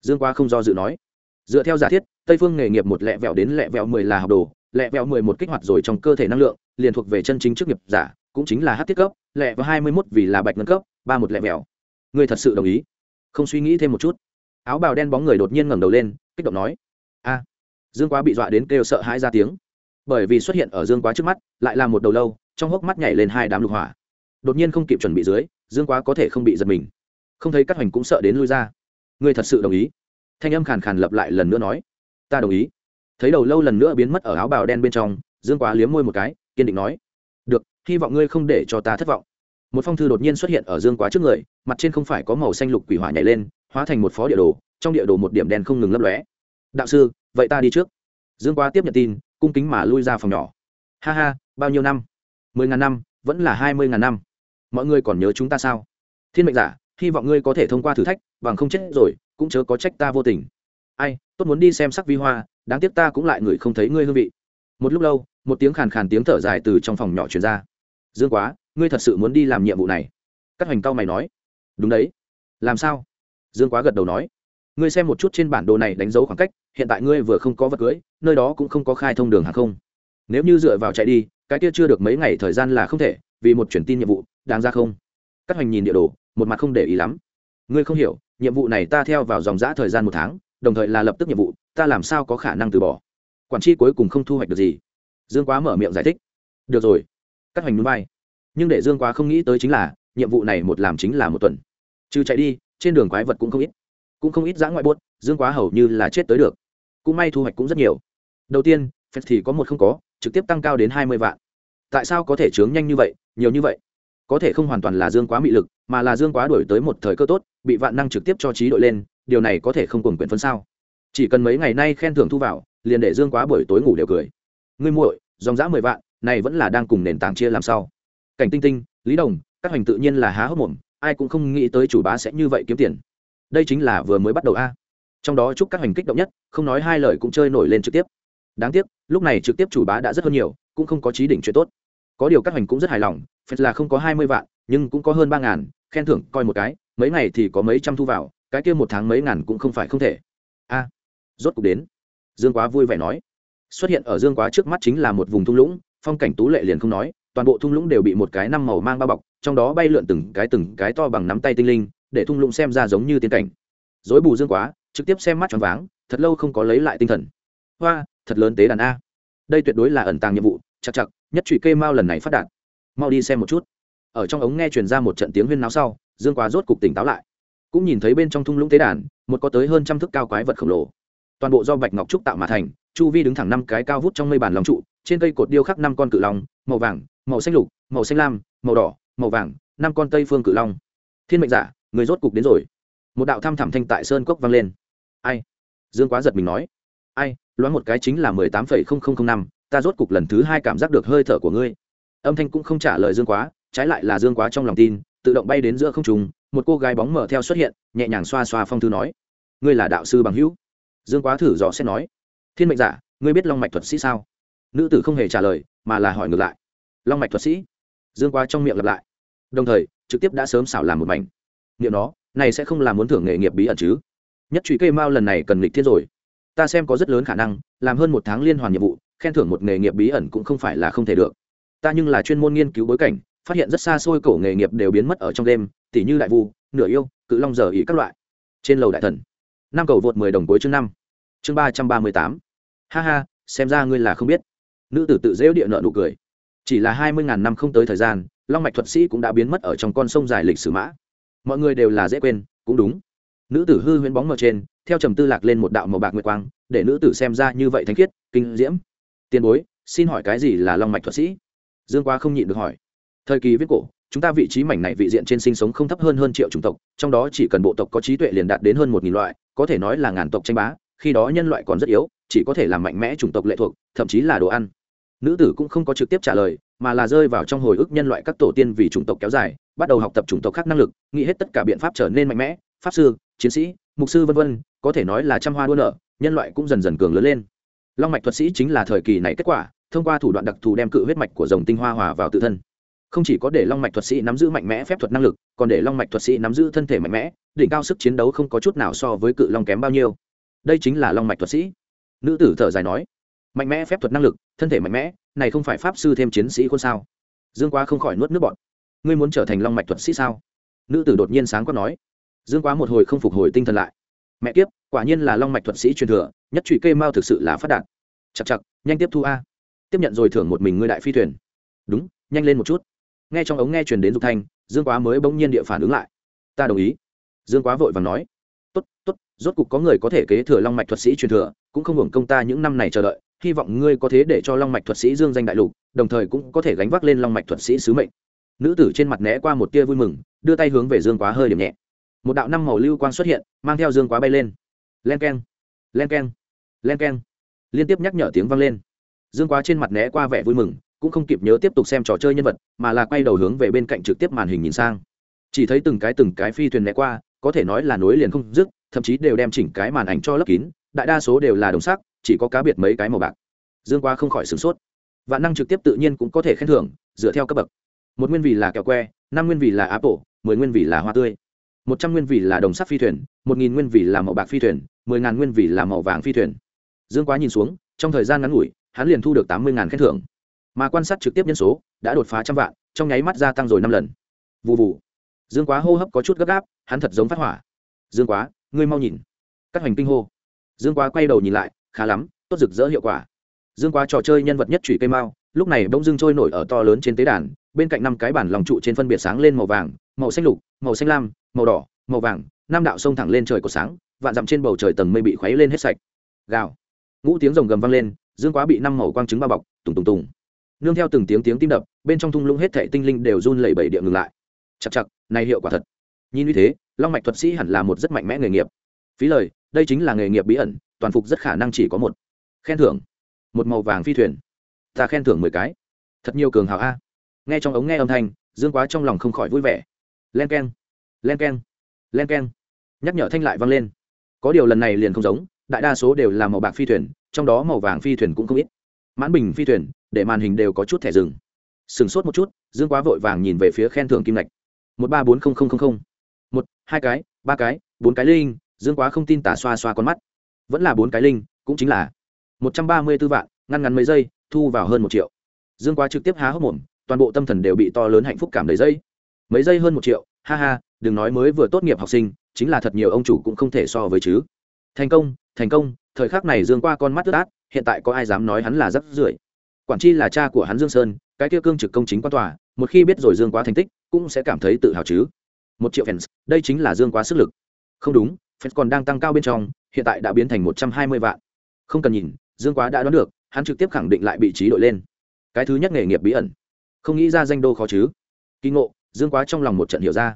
Dương quá không do dự nói. Dựa theo giả thiết, tây phương nghề nghiệp một lẹ vẹo đến lẹ vẹo mười là học đồ, lẹ vẹo mười một kích hoạt rồi trong cơ thể năng lượng, liền thuộc về chân chính chức nghiệp giả, cũng chính là hát tiết cấp, lẹ vẹo hai mươi mốt vì là bạch ngân cấp, ba một lẹ vẹo. Ngươi thật sự đồng ý? Không suy nghĩ thêm một chút áo bào đen bóng người đột nhiên ngẩng đầu lên, kích động nói, a, dương quá bị dọa đến kêu sợ hãi ra tiếng. Bởi vì xuất hiện ở dương quá trước mắt, lại là một đầu lâu, trong hốc mắt nhảy lên hai đám lục hỏa. Đột nhiên không kịp chuẩn bị dưới, dương quá có thể không bị giật mình. Không thấy cắt hoành cũng sợ đến lui ra. Ngươi thật sự đồng ý. Thanh âm khàn khàn lập lại lần nữa nói, ta đồng ý. Thấy đầu lâu lần nữa biến mất ở áo bào đen bên trong, dương quá liếm môi một cái, kiên định nói, được, hy vọng ngươi không để cho ta thất vọng. Một phong thư đột nhiên xuất hiện ở dương quá trước người, mặt trên không phải có màu xanh lục quỷ hỏa nhảy lên hóa thành một phó địa đồ, trong địa đồ một điểm đen không ngừng lấp lóe. Đạo sư, vậy ta đi trước. Dương quá tiếp nhận tin, cung kính mà lui ra phòng nhỏ. Ha ha, bao nhiêu năm? Mười ngàn năm, vẫn là hai mươi ngàn năm. Mọi người còn nhớ chúng ta sao? Thiên mệnh giả, hy vọng ngươi có thể thông qua thử thách, bằng không chết rồi, cũng chớ có trách ta vô tình. Ai, tốt muốn đi xem sắc vi hoa, đáng tiếc ta cũng lại người không thấy ngươi hương vị. Một lúc lâu, một tiếng khàn khàn tiếng thở dài từ trong phòng nhỏ truyền ra. Dương quá, ngươi thật sự muốn đi làm nhiệm vụ này? Các hoành cao mày nói. Đúng đấy. Làm sao? Dương quá gật đầu nói, ngươi xem một chút trên bản đồ này đánh dấu khoảng cách, hiện tại ngươi vừa không có vật cưới, nơi đó cũng không có khai thông đường hàng không. Nếu như dựa vào chạy đi, cái kia chưa được mấy ngày thời gian là không thể, vì một chuyển tin nhiệm vụ, đáng ra không? Các hoành nhìn địa đồ, một mặt không để ý lắm. Ngươi không hiểu, nhiệm vụ này ta theo vào dòng giã thời gian một tháng, đồng thời là lập tức nhiệm vụ, ta làm sao có khả năng từ bỏ? Quản tri cuối cùng không thu hoạch được gì. Dương quá mở miệng giải thích. Được rồi. Các hoành núi bay nhưng để dương quá không nghĩ tới chính là, nhiệm vụ này một làm chính là một tuần. Trừ chạy đi trên đường quái vật cũng không ít. Cũng không ít giã ngoại buốt, dương quá hầu như là chết tới được. Cũng may thu hoạch cũng rất nhiều. Đầu tiên phật thì có một không có, trực tiếp tăng cao đến hai mươi vạn. Tại sao có thể chướng nhanh như vậy, nhiều như vậy? Có thể không hoàn toàn là dương quá mị lực, mà là dương quá đổi tới một thời cơ tốt, bị vạn năng trực tiếp cho trí đội lên, điều này có thể không cùng quyền phân sao? Chỉ cần mấy ngày nay khen thưởng thu vào, liền để dương quá buổi tối ngủ đều cười. Ngươi muội, dòng dã mười vạn, này vẫn là đang cùng nền tảng chia làm sao? Cảnh tinh tinh, lý đồng, các hành tự nhiên là há hốc mồm ai cũng không nghĩ tới chủ bá sẽ như vậy kiếm tiền. Đây chính là vừa mới bắt đầu a. Trong đó chúc các hành kích động nhất, không nói hai lời cũng chơi nổi lên trực tiếp. Đáng tiếc, lúc này trực tiếp chủ bá đã rất hơn nhiều, cũng không có trí đỉnh chuyện tốt. Có điều các hành cũng rất hài lòng phật là không có hai mươi vạn, nhưng cũng có hơn ba ngàn, khen thưởng coi một cái, mấy ngày thì có mấy trăm thu vào, cái kia một tháng mấy ngàn cũng không phải không thể. A, rốt cục đến. Dương quá vui vẻ nói. Xuất hiện ở dương quá trước mắt chính là một vùng thung lũng, phong cảnh tú lệ liền không nói toàn bộ thung lũng đều bị một cái năm màu mang bao bọc, trong đó bay lượn từng cái từng cái to bằng nắm tay tinh linh, để thung lũng xem ra giống như tiên cảnh. Dối bù dương quá, trực tiếp xem mắt tròn váng, thật lâu không có lấy lại tinh thần. Hoa, thật lớn tế đàn a. Đây tuyệt đối là ẩn tàng nhiệm vụ chặt chặt nhất trụy kê mao lần này phát đạt. Mau đi xem một chút. Ở trong ống nghe truyền ra một trận tiếng huyên náo sau, dương quá rốt cục tỉnh táo lại. Cũng nhìn thấy bên trong thung lũng tế đàn, một có tới hơn trăm thước cao quái vật khổng lồ toàn bộ do bạch ngọc trúc tạo mà thành, chu vi đứng thẳng năm cái cao vút trong mây bàn lòng trụ, trên cây cột điêu khắc năm con cự long, màu vàng, màu xanh lục, màu xanh lam, màu đỏ, màu vàng, năm con tây phương cự long. Thiên mệnh giả, người rốt cục đến rồi. Một đạo thăm thẳm thanh tại sơn cốc vang lên. Ai? Dương quá giật mình nói. Ai, loáng một cái chính là mười tám phẩy không không không năm, ta rốt cục lần thứ hai cảm giác được hơi thở của ngươi. Âm thanh cũng không trả lời dương quá, trái lại là dương quá trong lòng tin, tự động bay đến giữa không trùng một cô gái bóng mở theo xuất hiện, nhẹ nhàng xoa xoa phong thư nói. Ngươi là đạo sư bằng hữu dương quá thử dò xét nói, thiên mệnh giả, ngươi biết long mạch thuật sĩ sao? Nữ tử không hề trả lời, mà là hỏi ngược lại, long mạch thuật sĩ? Dương quá trong miệng lặp lại, đồng thời, trực tiếp đã sớm xảo làm một mảnh. Nghiệm nó, này sẽ không làm muốn thưởng nghề nghiệp bí ẩn chứ? Nhất truy cây mao lần này cần lịch thiết rồi. Ta xem có rất lớn khả năng, làm hơn một tháng liên hoàn nhiệm vụ, khen thưởng một nghề nghiệp bí ẩn cũng không phải là không thể được. Ta nhưng là chuyên môn nghiên cứu bối cảnh, phát hiện rất xa xôi cổ nghề nghiệp đều biến mất ở trong đêm, tỉ như đại vu, nửa yêu, cự long giờ ý các loại. Trên lầu đại thần năm cầu vượt mười đồng cuối chương năm. Chương ba trăm ba mươi tám. Ha ha, xem ra ngươi là không biết. Nữ tử tự dễu địa nợ nụ cười. Chỉ là hai mươi ngàn năm không tới thời gian, long mạch thuật sĩ cũng đã biến mất ở trong con sông dài lịch sử mã. Mọi người đều là dễ quên, cũng đúng. Nữ tử hư huyễn bóng mờ trên, theo trầm tư lạc lên một đạo màu bạc nguyệt quang, để nữ tử xem ra như vậy thánh khiết, kinh diễm. Tiền bối, xin hỏi cái gì là long mạch thuật sĩ? Dương quá không nhịn được hỏi. Thời kỳ viết cổ, chúng ta vị trí mảnh này vị diện trên sinh sống không thấp hơn hơn triệu chủng tộc, trong đó chỉ cần bộ tộc có trí tuệ liền đạt đến hơn một nghìn loại có thể nói là ngàn tộc tranh bá, khi đó nhân loại còn rất yếu, chỉ có thể làm mạnh mẽ chủng tộc lệ thuộc, thậm chí là đồ ăn. Nữ tử cũng không có trực tiếp trả lời, mà là rơi vào trong hồi ức nhân loại các tổ tiên vì chủng tộc kéo dài, bắt đầu học tập chủng tộc khác năng lực, nghĩ hết tất cả biện pháp trở nên mạnh mẽ, pháp sư, chiến sĩ, mục sư v v có thể nói là trăm hoa đua nợ nhân loại cũng dần dần cường lớn lên. Long mạch thuật sĩ chính là thời kỳ này kết quả, thông qua thủ đoạn đặc thù đem cự huyết mạch của dòng tinh hoa hòa vào tự thân không chỉ có để long mạch thuật sĩ nắm giữ mạnh mẽ phép thuật năng lực, còn để long mạch thuật sĩ nắm giữ thân thể mạnh mẽ, đỉnh cao sức chiến đấu không có chút nào so với cự long kém bao nhiêu. Đây chính là long mạch thuật sĩ. Nữ tử thở dài nói, mạnh mẽ phép thuật năng lực, thân thể mạnh mẽ, này không phải pháp sư thêm chiến sĩ khôn sao? Dương quá không khỏi nuốt nước bọn ngươi muốn trở thành long mạch thuật sĩ sao? Nữ tử đột nhiên sáng quát nói, dương quá một hồi không phục hồi tinh thần lại. Mẹ kiếp, quả nhiên là long mạch thuật sĩ truyền thừa, nhất trụy Cây mao thực sự là phát đạt. Chặt chặt nhanh tiếp thu a. Tiếp nhận rồi thưởng một mình ngươi đại phi thuyền. Đúng, nhanh lên một chút nghe trong ống nghe truyền đến dục thanh, dương quá mới bỗng nhiên địa phản ứng lại. Ta đồng ý. Dương quá vội và nói. Tốt tốt, rốt cục có người có thể kế thừa long mạch thuật sĩ truyền thừa, cũng không hưởng công ta những năm này chờ đợi, hy vọng ngươi có thế để cho long mạch thuật sĩ dương danh đại lục, đồng thời cũng có thể gánh vác lên long mạch thuật sĩ sứ mệnh. Nữ tử trên mặt né qua một tia vui mừng, đưa tay hướng về dương quá hơi điểm nhẹ. Một đạo năm màu lưu quang xuất hiện, mang theo dương quá bay lên. Len k e n len k e n len k e n liên tiếp nhắc nhở tiếng vang lên. Dương quá trên mặt né qua vẻ vui mừng cũng không kịp nhớ tiếp tục xem trò chơi nhân vật, mà là quay đầu hướng về bên cạnh trực tiếp màn hình nhìn sang. Chỉ thấy từng cái từng cái phi thuyền né qua, có thể nói là nối liền không dứt, thậm chí đều đem chỉnh cái màn ảnh cho lấp kín, đại đa số đều là đồng sắc, chỉ có cá biệt mấy cái màu bạc. Dương qua không khỏi sửng sốt. Vạn năng trực tiếp tự nhiên cũng có thể khen thưởng, dựa theo cấp bậc. Một nguyên vị là kẹo que, năm nguyên vị là apple, mười nguyên vị là hoa tươi. Một trăm nguyên vị là đồng sắc phi thuyền, một nghìn nguyên vị là màu bạc phi thuyền, mười ngàn nguyên vị là màu vàng phi thuyền. Dương quá nhìn xuống, trong thời gian ngắn ngủi, hắn liền thu được tám mươi ngàn khen thưởng mà quan sát trực tiếp nhân số đã đột phá trăm vạn, trong nháy mắt gia tăng rồi năm lần. Vụ vụ dương quá hô hấp có chút gấp gáp, hắn thật giống phát hỏa. Dương quá, ngươi mau nhìn. Các hành kinh hô. Dương quá quay đầu nhìn lại, khá lắm, tốt rực rỡ hiệu quả. Dương quá trò chơi nhân vật nhất trụy cây mao lúc này bỗng dưng trôi nổi ở to lớn trên tế đàn, bên cạnh năm cái bản lòng trụ trên phân biệt sáng lên màu vàng, màu xanh lục, màu xanh lam, màu đỏ, màu vàng, năm đạo sông thẳng lên trời của sáng, vạn dặm trên bầu trời tầng mây bị khuấy lên hết sạch. Gào. Ngũ tiếng rồng gầm vang lên, dương quá bị năm màu quang trứng bao bọc, tùng tùng tùng nương theo từng tiếng tiếng tim đập, bên trong thung lũng hết thệ tinh linh đều run lẩy bẩy địa ngừng lại. Chặt chặt này hiệu quả thật. Nhìn như thế, long mạch thuật sĩ hẳn là một rất mạnh mẽ nghề nghiệp. Phí lời, đây chính là nghề nghiệp bí ẩn, toàn phục rất khả năng chỉ có một. Khen thưởng. Một màu vàng phi thuyền. Ta khen thưởng mười cái. Thật nhiều cường hào a. Nghe trong ống nghe âm thanh, dương quá trong lòng không khỏi vui vẻ. Len k e n len k e n len k e n nhắc nhở thanh lại vang lên. Có điều lần này liền không giống, đại đa số đều là màu bạc phi thuyền, trong đó màu vàng phi thuyền cũng không ít mãn bình phi thuyền, để màn hình đều có chút thẻ rừng sừng sốt một chút, dương quá vội vàng nhìn về phía khen thưởng kim lạch một ba bốn không không không không. Một, hai cái, ba cái, bốn cái linh dương quá không tin tả xoa xoa con mắt. Vẫn là bốn cái linh cũng chính là một trăm ba mươi b ố vạn, ngăn ngắn mấy giây, thu vào hơn một triệu. Dương quá trực tiếp há hốc mồm, toàn bộ tâm thần đều bị to lớn hạnh phúc cảm đầy dây. Mấy giây hơn một triệu, ha ha, đừng nói mới vừa tốt nghiệp học sinh, chính là thật nhiều ông chủ cũng không thể so với chứ. Thành công thành công, thời khắc này dương qua con mắt tức át, hiện tại có ai dám nói hắn là rắc rưởi? Quản chi là cha của hắn dương sơn, cái kia cương trực công chính quan tòa, một khi biết rồi dương quá thành tích, cũng sẽ cảm thấy tự hào chứ. Một triệu fans, đây chính là dương quá sức lực. Không đúng, fans còn đang tăng cao bên trong, hiện tại đã biến thành một trăm hai mươi vạn. Không cần nhìn, dương quá đã đoán được, hắn trực tiếp khẳng định lại vị trí đội lên. Cái thứ nhất nghề nghiệp bí ẩn. Không nghĩ ra danh đô khó chứ. Kỳ ngộ, dương quá trong lòng một trận hiểu ra.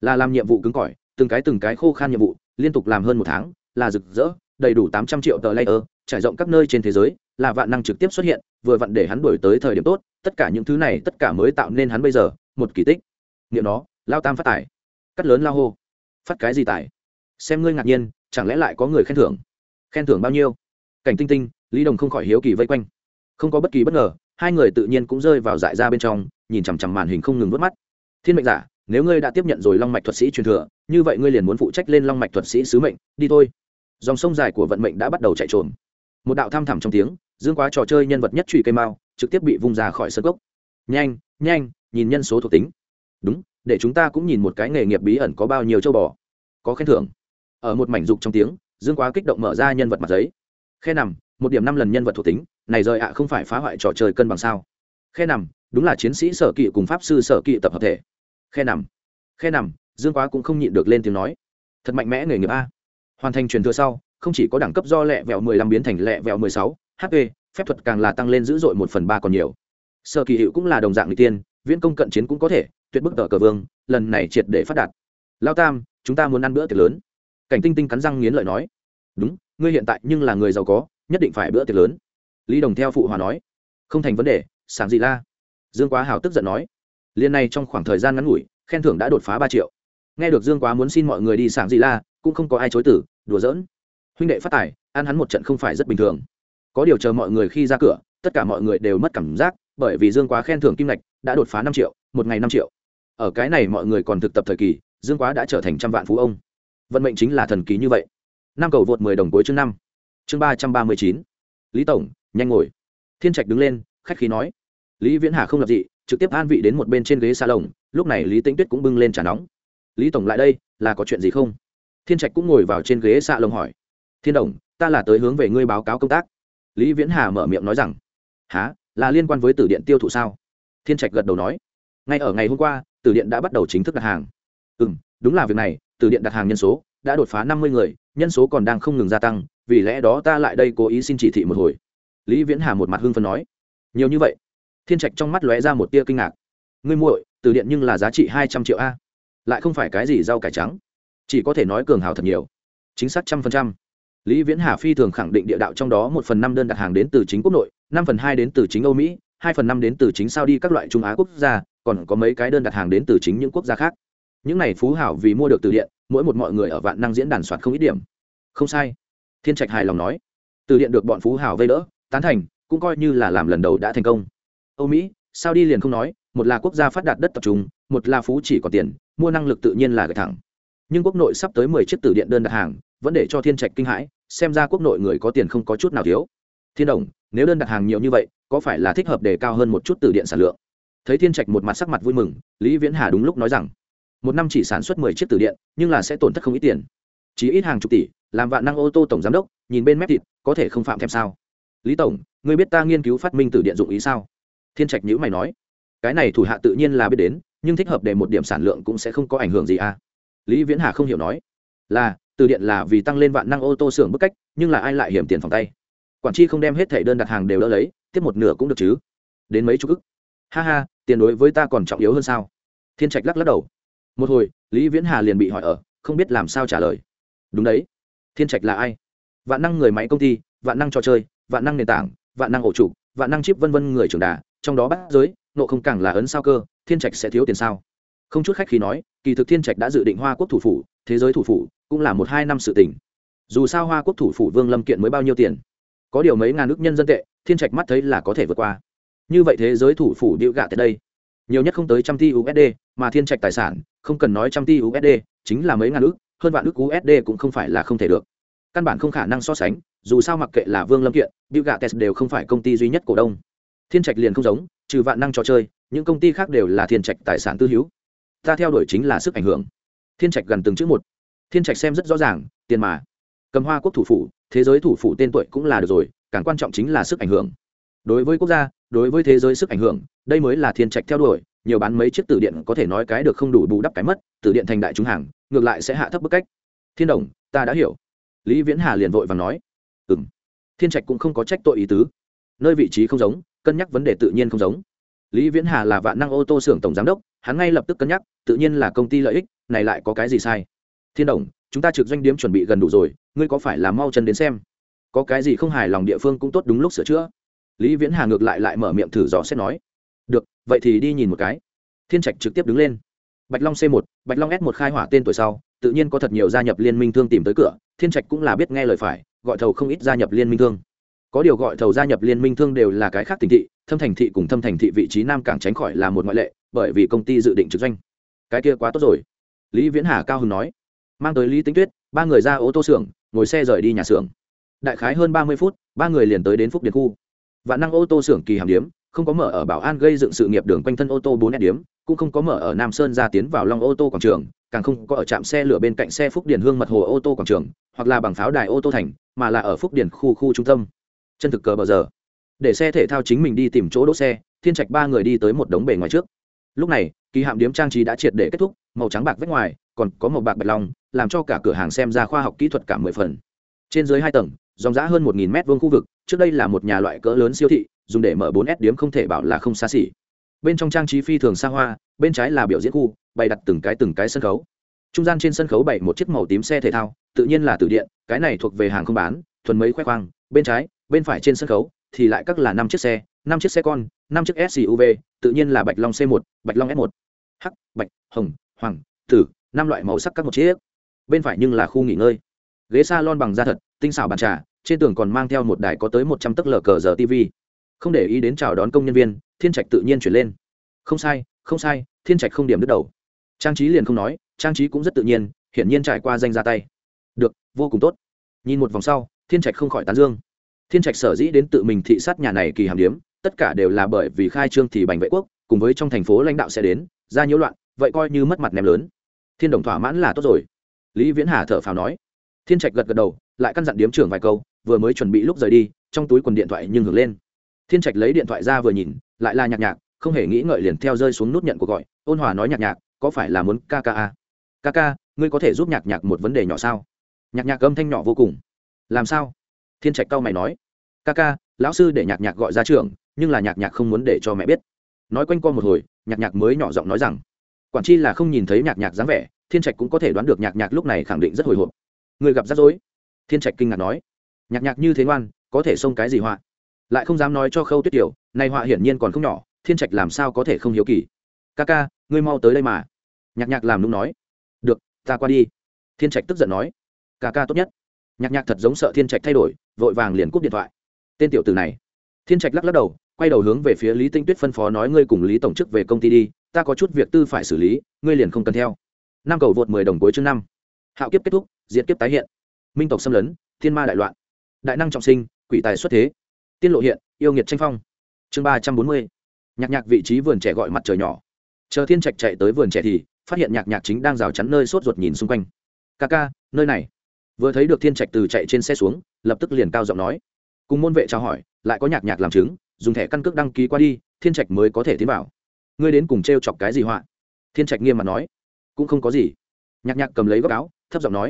Là làm nhiệm vụ cứng cỏi, từng cái từng cái khô khan nhiệm vụ, liên tục làm hơn một tháng, là rực rỡ đầy đủ tám trăm triệu tờ layer, trải rộng các nơi trên thế giới, là vạn năng trực tiếp xuất hiện, vừa vặn để hắn đổi tới thời điểm tốt, tất cả những thứ này tất cả mới tạo nên hắn bây giờ, một kỳ tích. Niệm nó, lao tam phát tài. Cắt lớn lao hô. Phát cái gì tài? Xem ngươi ngạc nhiên, chẳng lẽ lại có người khen thưởng? Khen thưởng bao nhiêu? Cảnh tinh tinh, lý đồng không khỏi hiếu kỳ vây quanh. Không có bất kỳ bất ngờ, hai người tự nhiên cũng rơi vào dại ra bên trong, nhìn chằm chằm màn hình không ngừng vớt mắt. Thiên mệnh giả, nếu ngươi đã tiếp nhận rồi long mạch thuật sĩ truyền thừa, như vậy ngươi liền muốn phụ trách lên long mạch thuật sĩ sứ mệnh, đi thôi dòng sông dài của vận mệnh đã bắt đầu chạy trộm một đạo tham thẳm trong tiếng, dương quá trò chơi nhân vật nhất truy cây mao, trực tiếp bị vung ra khỏi sân gốc. Nhanh nhanh, nhìn nhân số thuộc tính. Đúng, để chúng ta cũng nhìn một cái nghề nghiệp bí ẩn có bao nhiêu châu bò. Có khen thưởng. Ở một mảnh dục trong tiếng, dương quá kích động mở ra nhân vật mặt giấy. Khe nằm, một điểm năm lần nhân vật thuộc tính, này rời ạ không phải phá hoại trò chơi cân bằng sao? Khe nằm, đúng là chiến sĩ sở kỵ cùng pháp sư sở kỵ tập hợp thể. Khe nằm khe nằm, dương quá cũng không nhịn được lên tiếng nói. Thật mạnh mẽ nghề nghiệp a hoàn thành truyền thừa sau, không chỉ có đẳng cấp do lẹ vẹo mười lăm biến thành lẹ vẹo mười sáu hp phép thuật càng là tăng lên dữ dội một phần ba còn nhiều. Sở kỳ hiệu cũng là đồng dạng người tiên, viễn công cận chiến cũng có thể, tuyệt bức tờ cờ vương, lần này triệt để phát đạt. Lao tam, chúng ta muốn ăn bữa tiệc lớn. Cảnh tinh tinh cắn răng nghiến lợi nói. Đúng, ngươi hiện tại nhưng là người giàu có, nhất định phải bữa tiệc lớn. Lý đồng theo phụ hòa nói. Không thành vấn đề sáng gì la. Dương quá hào tức giận nói. Liên này trong khoảng thời gian ngắn ngủi, khen thưởng đã đột phá ba triệu. Nghe được dương quá muốn xin mọi người đi sảng gì la, cũng không có ai chối tử đùa giỡn. Huynh đệ phát tài, ăn hắn một trận không phải rất bình thường. Có điều chờ mọi người khi ra cửa, tất cả mọi người đều mất cảm giác, bởi vì dương quá khen thưởng kim ngạch đã đột phá năm triệu, một ngày năm triệu. Ở cái này mọi người còn thực tập thời kỳ, dương quá đã trở thành trăm vạn phú ông. Vận mệnh chính là thần kỳ như vậy. Năm cầu vượt mười đồng cuối chương năm. Chương ba trăm ba mươi chín. Lý tổng, nhanh ngồi. Thiên trạch đứng lên, khách khí nói. Lý viễn hà không lập dị, trực tiếp an vị đến một bên trên ghế xa lồng lúc này lý tĩnh tuyết cũng bưng lên trà nóng. Lý tổng lại đây, là có chuyện gì không? Thiên trạch cũng ngồi vào trên ghế xạ lồng hỏi, thiên đồng, ta là tới hướng về ngươi báo cáo công tác. Lý viễn hà mở miệng nói rằng há là liên quan với tử điện tiêu thụ sao? Thiên trạch gật đầu nói, ngay ở ngày hôm qua, tử điện đã bắt đầu chính thức đặt hàng. Ừ m đúng là việc này, tử điện đặt hàng nhân số đã đột phá năm mươi người, nhân số còn đang không ngừng gia tăng, vì lẽ đó ta lại đây cố ý xin chỉ thị một hồi. Lý viễn hà một mặt hưng phần nói, nhiều như vậy? Thiên trạch trong mắt lóe ra một tia kinh ngạc, ngươi muội từ điện nhưng là giá trị hai trăm triệu a, lại không phải cái gì rau cải trắng chỉ có thể nói cường hào thật nhiều. Chính xác trăm phần trăm. Lý viễn hà phi thường khẳng định địa đạo trong đó một phần năm đơn đặt hàng đến từ chính quốc nội, năm phần hai đến từ chính âu mỹ, hai phần năm đến từ chính sao đi các loại trung á quốc gia, còn có mấy cái đơn đặt hàng đến từ chính những quốc gia khác. Những này phú hảo vì mua được từ điện, mỗi một mọi người ở vạn năng diễn đàn soạt không ít điểm. Không sai. Thiên trạch hài lòng nói. Từ điện được bọn phú hảo vây đỡ, tán thành, cũng coi như là làm lần đầu đã thành công. Âu mỹ sao đi liền không nói, một là quốc gia phát đạt đất tập trung, một là phú chỉ có tiền, mua năng lực tự nhiên là gạch thẳng nhưng quốc nội sắp tới mười chiếc từ điện đơn đặt hàng, vẫn để cho thiên trạch kinh hãi, xem ra quốc nội người có tiền không có chút nào thiếu. Thiên đồng, nếu đơn đặt hàng nhiều như vậy, có phải là thích hợp để cao hơn một chút từ điện sản lượng? Thấy thiên trạch một mặt sắc mặt vui mừng, lý viễn hà đúng lúc nói rằng, một năm chỉ sản xuất mười chiếc từ điện, nhưng là sẽ tổn thất không ít tiền. Chỉ ít hàng chục tỷ, làm vạn năng ô tô tổng giám đốc, nhìn bên mép thịt, có thể không phạm thêm sao? Lý tổng, ngươi biết ta nghiên cứu phát minh từ điện dụng ý sao? Thiên trạch nhữ mày nói, cái này thủ hạ tự nhiên là biết đến, nhưng thích hợp để một điểm sản lượng cũng sẽ không có ảnh hưởng gì à? Lý viễn hà không hiểu nói, là, từ điện là vì tăng lên vạn năng ô tô xưởng bức cách, nhưng là ai lại hiểm tiền phòng tay? Quản tri không đem hết thẻ đơn đặt hàng đều đỡ lấy, tiếp một nửa cũng được chứ? Đến mấy chục ức? Ha ha, tiền đối với ta còn trọng yếu hơn sao? Thiên trạch lắc lắc đầu. Một hồi, lý viễn hà liền bị hỏi ở, không biết làm sao trả lời. Đúng đấy. Thiên trạch là ai? Vạn năng người máy công ty, vạn năng trò chơi, vạn năng nền tảng, vạn năng ổ trụ vạn năng chip vân vân người trưởng đà, trong đó bắt giới, nộ không càng là ấn sao cơ, thiên trạch sẽ thiếu tiền sao? Không chút khách khi nói, kỳ thực thiên trạch đã dự định hoa quốc thủ phủ, thế giới thủ phủ cũng là một hai năm sự tình. dù sao hoa quốc thủ phủ vương lâm kiện mới bao nhiêu tiền? Có điều mấy ngàn nước nhân dân tệ, thiên trạch mắt thấy là có thể vượt qua. Như vậy thế giới thủ phủ điệu gạ tại đây. Nhiều nhất không tới trăm ti usd mà thiên trạch tài sản, không cần nói trăm ti usd chính là mấy ngàn ước, hơn vạn ước usd cũng không phải là không thể được. Căn bản không khả năng so sánh, dù sao mặc kệ là vương lâm kiện, điệu gạ gates đều không phải công ty duy nhất cổ đông. Thiên trạch liền không giống, trừ vạn năng trò chơi, những công ty khác đều là thiên trạch tài sản tư hữu ta theo đuổi chính là sức ảnh hưởng. Thiên trạch gần từng chữ một. Thiên trạch xem rất rõ ràng, tiền mà. Cầm hoa quốc thủ phủ, thế giới thủ phủ tên tuổi cũng là được rồi, càng quan trọng chính là sức ảnh hưởng. Đối với quốc gia, đối với thế giới sức ảnh hưởng, đây mới là thiên trạch theo đuổi, nhiều bán mấy chiếc tử điện có thể nói cái được không đủ bù đắp cái mất, tử điện thành đại chúng hàng, ngược lại sẽ hạ thấp bức cách. Thiên đồng, ta đã hiểu. Lý viễn hà liền vội và nói. Ừ m thiên trạch cũng không có trách tội ý tứ. Nơi vị trí không giống, cân nhắc vấn đề tự nhiên không giống lý viễn hà là vạn năng ô tô xưởng tổng giám đốc, hắn ngay lập tức cân nhắc, tự nhiên là công ty lợi ích, này lại có cái gì sai? Thiên đồng, chúng ta trực doanh điếm chuẩn bị gần đủ rồi, ngươi có phải là mau chân đến xem? Có cái gì không hài lòng địa phương cũng tốt đúng lúc sửa chữa. Lý viễn hà ngược lại lại mở miệng thử dò xét nói. Được, vậy thì đi nhìn một cái. Thiên trạch trực tiếp đứng lên. Bạch long c 1 bạch long s 1 khai hỏa tên tuổi sau, tự nhiên có thật nhiều gia nhập liên minh thương tìm tới cửa, thiên trạch cũng là biết nghe lời phải, gọi thầu không ít gia nhập liên minh thương có điều gọi thầu gia nhập liên minh thương đều là cái khác tỉnh thị, thâm thành thị cùng thâm thành thị vị trí nam cảng tránh khỏi là một ngoại lệ, bởi vì công ty dự định trực doanh. Cái kia quá tốt rồi. Lý viễn hà cao hưng nói. Mang tới lý tính tuyết, ba người ra ô tô xưởng, ngồi xe rời đi nhà xưởng. Đại khái hơn ba mươi phút, ba người liền tới đến phúc điện khu. Vạn năng ô tô xưởng kỳ hàm điếm, không có mở ở bảo an gây dựng sự nghiệp đường quanh thân ô tô bốn nét điếm, cũng không có mở ở nam sơn ra tiến vào long ô tô quảng trường, càng không có ở trạm xe lửa bên cạnh xe phúc điền hương mật hồ ô tô quảng trường, hoặc là bằng pháo đài ô tô thành, mà là ở phúc điền khu khu trung tâm chân thực cờ bờ giờ. Để xe thể thao chính mình đi tìm chỗ đỗ xe, thiên trạch ba người đi tới một đống bể ngoài trước. Lúc này, kỳ hạm điếm trang trí đã triệt để kết thúc, màu trắng bạc vách ngoài, còn có màu bạc bạch long, làm cho cả cửa hàng xem ra khoa học kỹ thuật cả mười phần. Trên dưới hai tầng, dòng giã hơn một nghìn mét vuông khu vực, trước đây là một nhà loại cỡ lớn siêu thị, dùng để mở bốn s điếm không thể bảo là không xa xỉ. Bên trong trang trí phi thường xa hoa, bên trái là biểu diễn khu, bày đặt từng cái từng cái sân khấu. Trung gian trên sân khấu bày một chiếc màu tím xe thể thao, tự nhiên là từ điện, cái này thuộc về hàng không bán, thuần mấy khoe khoang, bên trái bên phải trên sân khấu thì lại các là năm chiếc xe, năm chiếc xe con, năm chiếc suv tự nhiên là bạch long c 1 bạch long s 1 hắc bạch, hồng, hoàng, tử, năm loại màu sắc các một chiếc. Bên phải nhưng là khu nghỉ ngơi. Ghế s a lon bằng da thật, tinh xảo bàn trà, trên tường còn mang theo một đài có tới một trăm tấc lờ cờ giờ tv không để ý đến chào đón công nhân viên, thiên trạch tự nhiên chuyển lên. Không sai không sai, thiên trạch không điểm đứt đầu. Trang trí liền không nói, trang trí cũng rất tự nhiên, hiển nhiên trải qua danh ra tay. Được, vô cùng tốt. Nhìn một vòng sau, thiên trạch không khỏi tán dương thiên trạch sở dĩ đến tự mình thị sát nhà này kỳ hàm điếm, tất cả đều là bởi vì khai trương thì bành vệ quốc, cùng với trong thành phố lãnh đạo sẽ đến, ra nhiễu loạn, vậy coi như mất mặt ném lớn. Thiên đồng thỏa mãn là tốt rồi. Lý viễn hà thở phào nói. Thiên trạch gật gật đầu, lại căn dặn điếm trưởng vài câu, vừa mới chuẩn bị lúc rời đi, trong túi quần điện thoại nhưng hưởng lên. Thiên trạch lấy điện thoại ra vừa nhìn, lại là nhạc nhạc, không hề nghĩ ngợi liền theo rơi xuống nút nhận cuộc gọi, ôn hòa nói nhạc nhạc, có phải là muốn ca ca a ca ca, ngươi có thể giúp nhạc nhạc một vấn đề nhỏ sao? Nhạc nhạc âm thanh nhỏ vô cùng. Làm sao? Thiên trạch cao mày nói ca ca, lão sư để nhạc nhạc gọi ra trường, nhưng là nhạc nhạc không muốn để cho mẹ biết. Nói quanh co một hồi, nhạc nhạc mới nhỏ giọng nói rằng, quản chi là không nhìn thấy nhạc nhạc dáng vẻ, thiên trạch cũng có thể đoán được nhạc nhạc lúc này khẳng định rất hồi hộp. Người gặp rắc rối? Thiên trạch kinh ngạc nói. Nhạc nhạc như thế ngoan, có thể xông cái gì họa? Lại không dám nói cho khâu tuyết tiểu nay họa hiển nhiên còn không nhỏ, thiên trạch làm sao có thể không hiếu kỳ? Ca ca, ngươi mau tới đây mà. Nhạc nhạc làm nung nói. Được, ta qua đi. Thiên trạch tức giận nói. Ca ca tốt nhất. Nhạc nhạc thật giống sợ thiên trạch thay đổi, vội vàng liền cúp điện thoại tên tiểu từ này. Thiên trạch lắc lắc đầu, quay đầu hướng về phía lý tinh tuyết phân phó nói ngươi cùng lý tổng chức về công ty đi, ta có chút việc tư phải xử lý, ngươi liền không cần theo. Năm cầu vượt mười đồng cuối chương năm. Hạo kiếp kết thúc diễn kiếp tái hiện. Minh tộc xâm lấn, thiên ma đại loạn. Đại năng trọng sinh, quỷ tài xuất thế. Tiên lộ hiện, yêu nghiệt tranh phong. Chương ba trăm bốn mươi. Nhạc nhạc vị trí vườn trẻ gọi mặt trời nhỏ. Chờ thiên trạch chạy tới vườn trẻ thì, phát hiện nhạc nhạc chính đang rào chắn nơi sốt ruột nhìn xung quanh. Ca ca, nơi này. Vừa thấy được thiên trạch từ chạy trên xe xuống, lập tức liền cao giọng nói cùng môn vệ trao hỏi, lại có nhạc nhạc làm chứng, dùng thẻ căn cước đăng ký qua đi, thiên trạch mới có thể tiến vào. Ngươi đến cùng t r e o chọc cái gì họa? Thiên trạch nghiêm mặt nói. Cũng không có gì. Nhạc nhạc cầm lấy góc áo, thấp giọng nói.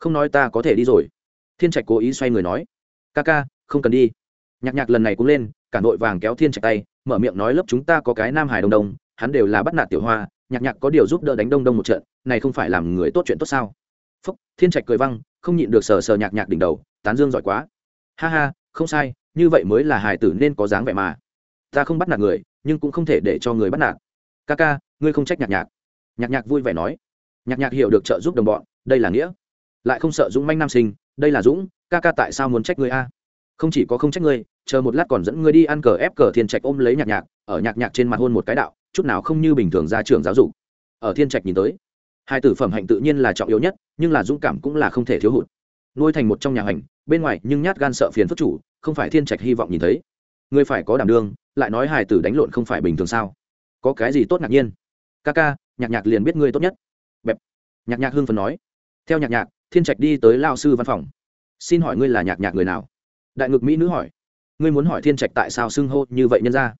Không nói ta có thể đi rồi. Thiên trạch cố ý xoay người nói. Ca ca, không cần đi. Nhạc nhạc lần này cũng lên, cả nội vàng kéo thiên trạch tay, mở miệng nói lớp chúng ta có cái nam hải đông đông, hắn đều là bắt nạt tiểu hoa, nhạc nhạc có điều giúp đỡ đánh đông đông một trận, này không phải làm người tốt chuyện tốt sao? Phúc, thiên trạch cười văng, không nhịn được sờ sờ nhạc nhạc đỉnh đầu, tán dương giỏi quá. Ha ha không sai, như vậy mới là hài tử nên có dáng vẻ mà. Ta không bắt nạt người, nhưng cũng không thể để cho người bắt nạt. Ca ca, ngươi không trách nhạc nhạc. Nhạc nhạc vui vẻ nói. Nhạc nhạc hiểu được trợ giúp đồng bọn, đây là nghĩa. Lại không sợ dũng manh nam sinh, đây là dũng, ca ca tại sao muốn trách ngươi a? Không chỉ có không trách ngươi, chờ một lát còn dẫn ngươi đi ăn cờ ép cờ thiên trạch ôm lấy nhạc nhạc, ở nhạc nhạc trên mặt hôn một cái đạo, chút nào không như bình thường ra trường giáo dục. Ở thiên trạch nhìn tới, hai tử phẩm hạnh tự nhiên là trọng yếu nhất, nhưng là dũng cảm cũng là không thể thiếu hụt nuôi thành một trong nhà hành, bên ngoài nhưng nhát gan sợ phiền phức chủ, không phải thiên trạch hy vọng nhìn thấy. Người phải có đảm đương, lại nói hài tử đánh lộn không phải bình thường sao? Có cái gì tốt ngạc nhiên? Ca ca, nhạc nhạc liền biết ngươi tốt nhất. Bẹp. Nhạc nhạc hưng phần nói. Theo nhạc nhạc, thiên trạch đi tới lao sư văn phòng. Xin hỏi ngươi là nhạc nhạc người nào? Đại ngực mỹ nữ hỏi. Ngươi muốn hỏi thiên trạch tại sao xưng hô như vậy nhân ra?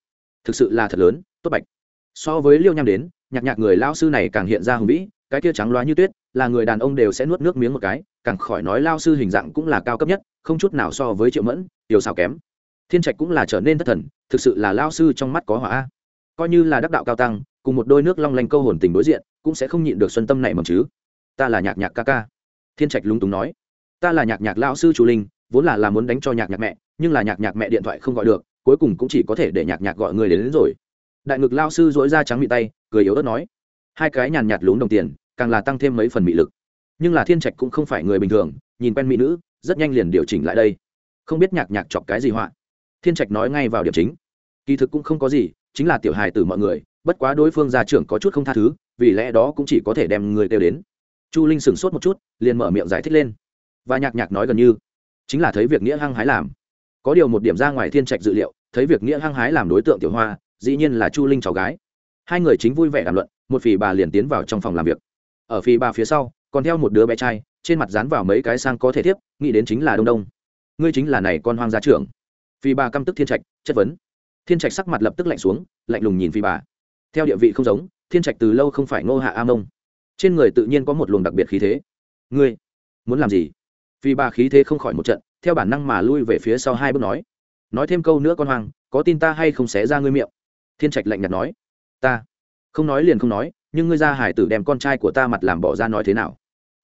Thực sự là thật lớn, tốt bạch. So với liêu nham đến, nhạc nhạc người lao sư này càng hiện ra hùng vĩ cái kia trắng loá như tuyết là người đàn ông đều sẽ nuốt nước miếng một cái càng khỏi nói lao sư hình dạng cũng là cao cấp nhất không chút nào so với triệu mẫn tiểu xào kém. Thiên trạch cũng là trở nên thất thần thực sự là lao sư trong mắt có hỏa coi như là đắc đạo cao tăng cùng một đôi nước long lanh câu hồn tình đối diện cũng sẽ không nhịn được xuân tâm này mầm chứ. Ta là nhạc nhạc ca ca. Thiên trạch lúng túng nói. Ta là nhạc nhạc lão sư chủ linh vốn là là muốn đánh cho nhạc nhạc mẹ nhưng là nhạc nhạc mẹ điện thoại không gọi được cuối cùng cũng chỉ có thể để nhạc nhạc gọi người đến, đến rồi. Đại ngực lao sư dỗi ra trắng bị tay cười yếu ớt nói hai cái nhàn nhạt lún đồng tiền, càng là tăng thêm mấy phần mị lực. Nhưng là thiên trạch cũng không phải người bình thường, nhìn quen mỹ nữ, rất nhanh liền điều chỉnh lại đây. Không biết nhạc nhạc chọc cái gì họa. Thiên trạch nói ngay vào điểm chính. Kỳ thực cũng không có gì, chính là tiểu hài từ mọi người, bất quá đối phương gia trưởng có chút không tha thứ, vì lẽ đó cũng chỉ có thể đem người kêu đến. Chu linh sửng sốt một chút, liền mở miệng giải thích lên. Và nhạc nhạc nói gần như, chính là thấy việc nghĩa hăng hái làm. Có điều một điểm ra ngoài thiên trạch dự liệu, thấy việc nghĩa hăng hái làm đối tượng tiểu hoa, dĩ nhiên là chu linh cháu gái. Hai người chính vui vẻ đàm luận một phì bà liền tiến vào trong phòng làm việc. Ở phì bà phía sau, còn theo một đứa bé trai, trên mặt dán vào mấy cái sang có thể thiếp nghĩ đến chính là đông đông. Ngươi chính là này con hoang gia trưởng. Phì bà căm tức thiên trạch, chất vấn. Thiên trạch sắc mặt lập tức lạnh xuống, lạnh lùng nhìn phì bà. Theo địa vị không giống, thiên trạch từ lâu không phải ngô hạ a mông. Trên người tự nhiên có một luồng đặc biệt khí thế. Ngươi, muốn làm gì? Phì bà khí thế không khỏi một trận, theo bản năng mà lui về phía sau hai bước nói. Nói thêm câu nữa con hoang, có tin ta hay không xé ra ngươi miệng? Thiên trạch lạnh nhạt nói. Ta không nói liền không nói, nhưng ngươi ra hải tử đem con trai của ta mặt làm bỏ ra nói thế nào?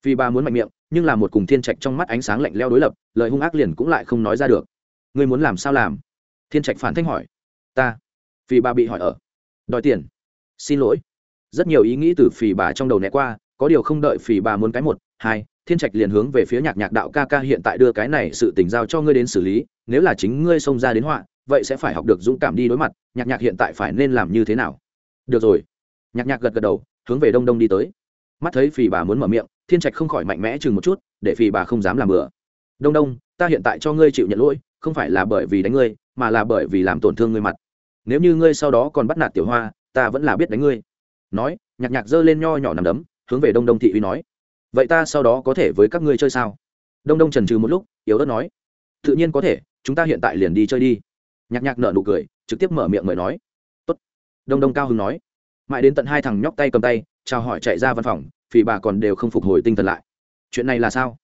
Vì bà muốn mạnh miệng, nhưng là một cùng thiên trạch trong mắt ánh sáng lạnh leo đối lập, lời hung ác liền cũng lại không nói ra được. Ngươi muốn làm sao làm? Thiên trạch phản thanh hỏi. Ta. Vì bà bị hỏi ở. Đòi tiền. Xin lỗi. Rất nhiều ý nghĩ từ phì bà trong đầu né qua, có điều không đợi phì bà muốn cái một, hai, thiên trạch liền hướng về phía nhạc nhạc đạo ca ca hiện tại đưa cái này sự tình giao cho ngươi đến xử lý, nếu là chính ngươi xông ra đến họa, vậy sẽ phải học được dũng cảm đi đối mặt, nhạc nhạc hiện tại phải nên làm như thế nào? Được rồi nhạc nhạc gật gật đầu, hướng về đông đông đi tới. Mắt thấy phì bà muốn mở miệng, thiên trạch không khỏi mạnh mẽ chừng một chút, để phì bà không dám làm bừa. Đông đông, ta hiện tại cho ngươi chịu nhận lỗi, không phải là bởi vì đánh ngươi, mà là bởi vì làm tổn thương ngươi mặt. Nếu như ngươi sau đó còn bắt nạt tiểu hoa, ta vẫn là biết đánh ngươi. Nói, nhạc nhạc giơ lên nho nhỏ nằm đấm, hướng về đông đông thị uy nói, vậy ta sau đó có thể với các ngươi chơi sao? Đông đông trần trừ một lúc, yếu ớt nói, tự nhiên có thể, chúng ta hiện tại liền đi chơi đi. Nhạc nhạc nợ nụ cười, trực tiếp mở miệng mời nói, Tốt. đông đông cao hưng nói mãi đến tận hai thằng nhóc tay cầm tay, chào hỏi chạy ra văn phòng vì bà còn đều không phục hồi tinh thần lại. Chuyện này là sao?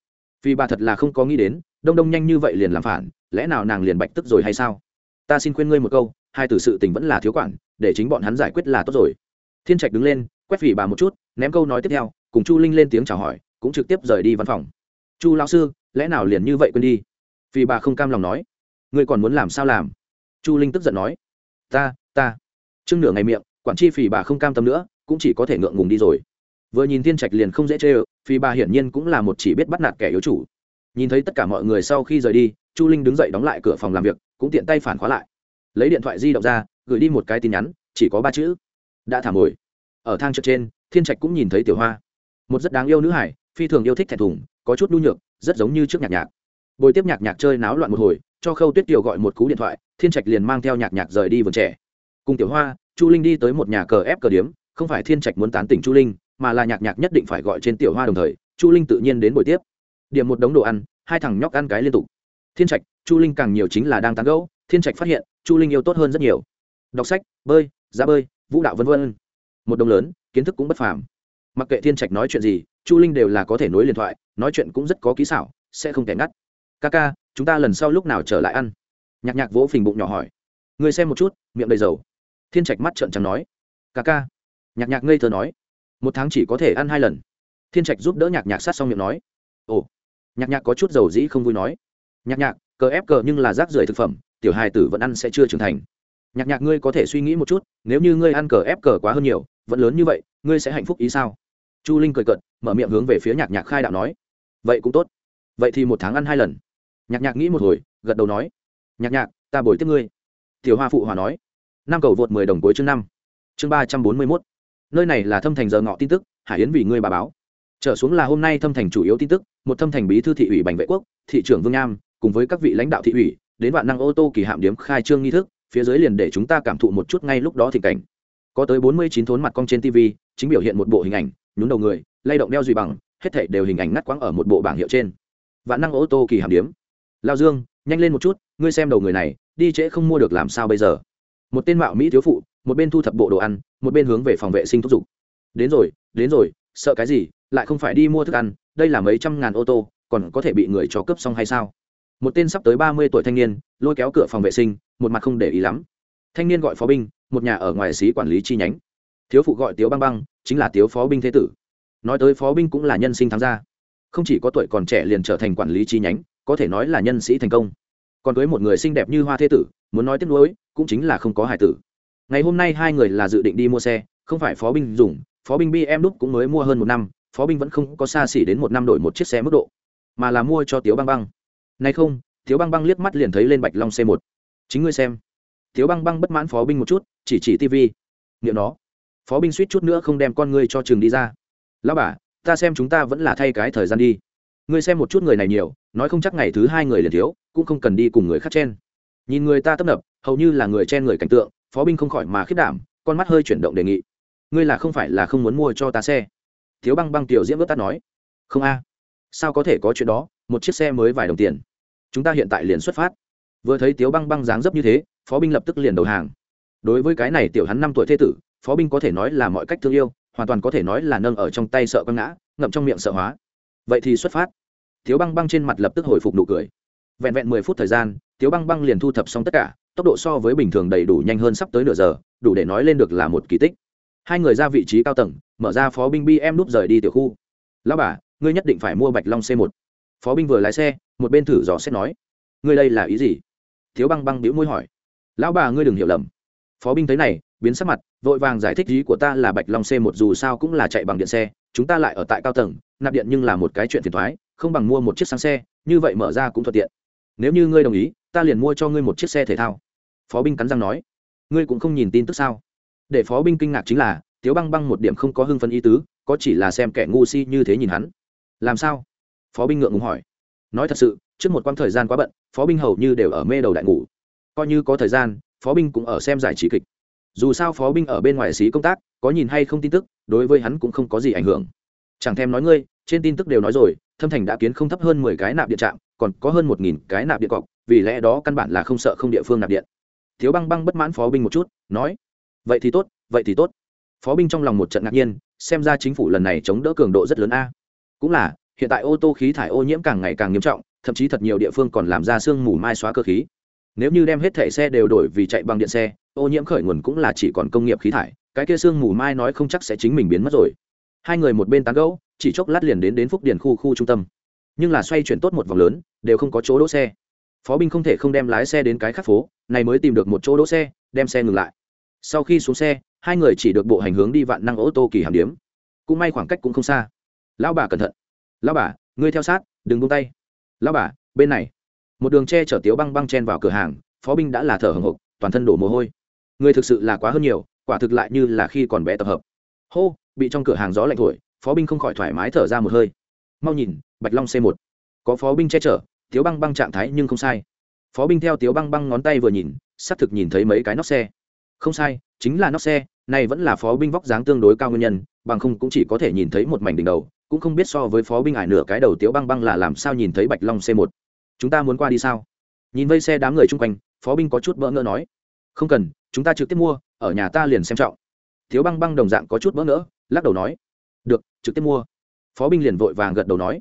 Vì bà thật là không có nghĩ đến, đông đông nhanh như vậy liền làm phản, lẽ nào nàng liền bạch tức rồi hay sao? Ta xin khuyên ngươi một câu, hai từ sự tình vẫn là thiếu quản, để chính bọn hắn giải quyết là tốt rồi. Thiên trạch đứng lên, quét vì bà một chút, ném câu nói tiếp theo, cùng chu linh lên tiếng chào hỏi, cũng trực tiếp rời đi văn phòng. Chu lão sư, lẽ nào liền như vậy quên đi? Vì bà không cam lòng nói. Ngươi còn muốn làm sao làm? Chu linh tức giận nói. Ta ta. Chưng nửa ngày miệng quản chi phì bà không cam tâm nữa, cũng chỉ có thể ngượng ngùng đi rồi. Vừa nhìn thiên trạch liền không dễ chê ơ, phì bà hiển nhiên cũng là một chỉ biết bắt nạt kẻ yếu chủ. Nhìn thấy tất cả mọi người sau khi rời đi, chu linh đứng dậy đóng lại cửa phòng làm việc, cũng tiện tay phản khóa lại. Lấy điện thoại di động ra, gửi đi một cái tin nhắn, chỉ có ba chữ, đã thả mồi. Ở thang trượt trên, thiên trạch cũng nhìn thấy tiểu hoa. Một rất đáng yêu nữ hải, phi thường yêu thích thẹn thùng, có chút nhu nhược, rất giống như trước nhạc nhạc. Bồi tiếp nhạc nhạc chơi náo loạn một hồi, cho khâu tuyết kiều gọi một cú điện thoại, thiên trạch liền mang theo nhạc nhạc rời đi vườn trẻ. Cùng tiểu hoa chu linh đi tới một nhà cờ ép cờ điếm, không phải thiên trạch muốn tán tỉnh chu linh, mà là nhạc nhạc nhất định phải gọi trên tiểu hoa đồng thời, chu linh tự nhiên đến buổi tiếp. Điểm một đống đồ ăn, hai thằng nhóc ăn cái liên tục. Thiên trạch, chu linh càng nhiều chính là đang tán gẫu, thiên trạch phát hiện, chu linh yêu tốt hơn rất nhiều. Đọc sách, bơi, ra bơi, vũ đạo v v một đồng lớn, kiến thức cũng bất phàm. Mặc kệ thiên trạch nói chuyện gì, chu linh đều là có thể nối liền thoại, nói chuyện cũng rất có kỹ xảo, sẽ không kẻ ngắt. Ca ca, chúng ta lần sau lúc nào trở lại ăn? Nhạc nhạc vỗ phình bụng nhỏ hỏi. Người xem một chút, miệng đầy dầu thiên trạch mắt trợn trắng nói ca ca. Nhạc nhạc ngây thơ nói, một tháng chỉ có thể ăn hai lần. Thiên trạch giúp đỡ nhạc nhạc sát xong miệng nói, ồ. Nhạc nhạc có chút dầu dĩ không vui nói, nhạc nhạc, cờ ép cờ nhưng là rác rưởi thực phẩm, tiểu hài tử vẫn ăn sẽ chưa trưởng thành. Nhạc nhạc ngươi có thể suy nghĩ một chút, nếu như ngươi ăn cờ ép cờ quá hơn nhiều, vẫn lớn như vậy, ngươi sẽ hạnh phúc ý sao? Chu linh cười cợt, mở miệng hướng về phía nhạc nhạc khai đạo nói, vậy cũng tốt. Vậy thì một tháng ăn hai lần. Nhạc nhạc nghĩ một hồi, gật đầu nói, nhạc nhạc, ta bồi tiếp ngươi. Tiểu hoa phụ hòa nói năm cầu vượt mười đồng cuối chương năm. Chương ba trăm bốn mươi mốt. Nơi này là thâm thành giờ ngọ tin tức, hải yến vì ngươi bà báo. Trở xuống là hôm nay thâm thành chủ yếu tin tức, một thâm thành bí thư thị ủy bành vệ quốc, thị trưởng vương nam cùng với các vị lãnh đạo thị ủy, đến vạn năng ô tô kỳ hạm điếm khai trương nghi thức, phía dưới liền để chúng ta cảm thụ một chút ngay lúc đó thì cảnh. Có tới bốn mươi chín thốn mặt cong trên tv chính biểu hiện một bộ hình ảnh, nhún đầu người, lay động đeo duy bằng, hết thảy đều hình ảnh ngắt quãng ở một bộ bảng hiệu trên. Vạn năng ô tô kỳ hàm điếm lao dương, nhanh lên một chút, ngươi xem đầu người này, đi trễ không mua được làm sao bây giờ? Một tên mạo mỹ thiếu phụ, một bên thu thập bộ đồ ăn, một bên hướng về phòng vệ sinh thúc giục. Đến rồi đến rồi, sợ cái gì, lại không phải đi mua thức ăn, đây là mấy trăm ngàn ô tô, còn có thể bị người cho cướp xong hay sao? Một tên sắp tới ba mươi tuổi thanh niên, lôi kéo cửa phòng vệ sinh, một mặt không để ý lắm. Thanh niên gọi phó binh, một nhà ở ngoài xí quản lý chi nhánh. Thiếu phụ gọi tiếu băng băng, chính là tiếu phó binh thế tử. Nói tới phó binh cũng là nhân sinh tham gia. Không chỉ có tuổi còn trẻ liền trở thành quản lý chi nhánh, có thể nói là nhân sĩ thành công. Còn với một người xinh đẹp như hoa thế tử muốn nói tiếc nuối cũng chính là không có hải tử. Ngày hôm nay hai người là dự định đi mua xe, không phải phó binh dùng, phó binh bm đúc cũng mới mua hơn một năm, phó binh vẫn không có xa xỉ đến một năm đổi một chiếc xe mức độ, mà là mua cho tiếu băng băng. Nay không, tiếu băng băng liếc mắt liền thấy lên bạch long c một. Chính ngươi xem. Tiếu băng băng bất mãn phó binh một chút, chỉ chỉ tv nghiệm nó. Phó binh suýt chút nữa không đem con ngươi cho trường đi ra. Lão bà, ta xem chúng ta vẫn là thay cái thời gian đi. Ngươi xem một chút người này nhiều, nói không chắc ngày thứ hai người liền thiếu, cũng không cần đi cùng người khác chen nhìn người ta tấp nập, hầu như là người chen người cảnh tượng, phó binh không khỏi mà khiết đảm, con mắt hơi chuyển động đề nghị. Ngươi là không phải là không muốn mua cho ta xe? Thiếu băng băng tiểu diễm ướt tắt nói. Không a. Sao có thể có chuyện đó, một chiếc xe mới vài đồng tiền. Chúng ta hiện tại liền xuất phát. Vừa thấy tiếu băng băng dáng dấp như thế, phó binh lập tức liền đầu hàng. Đối với cái này tiểu hắn năm tuổi thế tử, phó binh có thể nói là mọi cách thương yêu, hoàn toàn có thể nói là nâng ở trong tay sợ quăng ngã, ngậm trong miệng sợ hóa. Vậy thì xuất phát. Thiếu băng băng trên mặt lập tức hồi phục nụ cười vẹn vẹn mười phút thời gian thiếu băng băng liền thu thập xong tất cả, tốc độ so với bình thường đầy đủ nhanh hơn sắp tới nửa giờ, đủ để nói lên được là một kỳ tích. Hai người ra vị trí cao tầng, mở ra phó binh bm núp rời đi tiểu khu. Lão bà, ngươi nhất định phải mua bạch long c một. Phó binh vừa lái xe, một bên thử dò xét nói, ngươi đây là ý gì? Thiếu băng băng đĩu môi hỏi, lão bà, ngươi đừng hiểu lầm. Phó binh thấy này, biến sắc mặt, vội vàng giải thích ý của ta là bạch long c một dù sao cũng là chạy bằng điện xe, chúng ta lại ở tại cao tầng, nạp điện nhưng là một cái chuyện phiền thoái, không bằng mua một chiếc xăng xe, như vậy mở ra cũng thuận tiện nếu như ngươi đồng ý, ta liền mua cho ngươi một chiếc xe thể thao. Phó binh cắn răng nói. Ngươi cũng không nhìn tin tức sao? Để phó binh kinh ngạc chính là, tiếu băng băng một điểm không có hưng phân ý tứ, có chỉ là xem kẻ ngu si như thế nhìn hắn. Làm sao? Phó binh ngượng ngùng hỏi. Nói thật sự, trước một quãng thời gian quá bận, phó binh hầu như đều ở mê đầu đại ngủ. Coi như có thời gian, phó binh cũng ở xem giải trí kịch. Dù sao phó binh ở bên ngoài xí công tác, có nhìn hay không tin tức, đối với hắn cũng không có gì ảnh hưởng. Chẳng thèm nói ngươi, trên tin tức đều nói rồi, thâm thành đã kiến không thấp hơn mười cái nạp điện trạm còn có hơn một nghìn cái nạp điện cọc, vì lẽ đó căn bản là không sợ không địa phương nạp điện. Thiếu băng băng bất mãn phó binh một chút, nói, vậy thì tốt, vậy thì tốt. Phó binh trong lòng một trận ngạc nhiên, xem ra chính phủ lần này chống đỡ cường độ rất lớn a. Cũng là, hiện tại ô tô khí thải ô nhiễm càng ngày càng nghiêm trọng, thậm chí thật nhiều địa phương còn làm ra sương mù mai xóa cơ khí. Nếu như đem hết thẻ xe đều đổi vì chạy bằng điện xe, ô nhiễm khởi nguồn cũng là chỉ còn công nghiệp khí thải, cái kia sương mù mai nói không chắc sẽ chính mình biến mất rồi. Hai người một bên tán gẫu, chỉ chốc lát liền đến đến phúc điền khu khu trung tâm nhưng là xoay chuyển tốt một vòng lớn, đều không có chỗ đỗ xe. Phó binh không thể không đem lái xe đến cái khắc phố, này mới tìm được một chỗ đỗ xe, đem xe ngừng lại. Sau khi xuống xe, hai người chỉ được bộ hành hướng đi vạn năng ô tô kỳ hàm điếm. Cũng may khoảng cách cũng không xa. Lão bà cẩn thận. Lão bà, ngươi theo sát, đừng buông tay. Lão bà, bên này. Một đường tre chở tiếu băng băng chen vào cửa hàng, phó binh đã là thở hồng hộc, toàn thân đổ mồ hôi. Người thực sự là quá hơn nhiều, quả thực lại như là khi còn bé tập hợp. Hô, bị trong cửa hàng gió lạnh thổi, phó binh không khỏi thoải mái thở ra một hơi. Mau nhìn bạch long c một. Có phó binh che chở, tiếu băng băng trạng thái nhưng không sai. Phó binh theo tiếu băng băng ngón tay vừa nhìn, xác thực nhìn thấy mấy cái nóc xe. Không sai, chính là nóc xe, này vẫn là phó binh vóc dáng tương đối cao nguyên nhân, bằng không cũng chỉ có thể nhìn thấy một mảnh đỉnh đầu, cũng không biết so với phó binh ải nửa cái đầu tiếu băng băng là làm sao nhìn thấy bạch long c một. Chúng ta muốn qua đi sao? Nhìn vây xe đám người chung quanh, phó binh có chút bỡ ngỡ nói. Không cần, chúng ta trực tiếp mua, ở nhà ta liền xem trọng. Thiếu băng băng đồng dạng có chút bỡ ngỡ, lắc đầu nói. Được, trực tiếp mua. Phó binh liền vội vàng gật đầu nói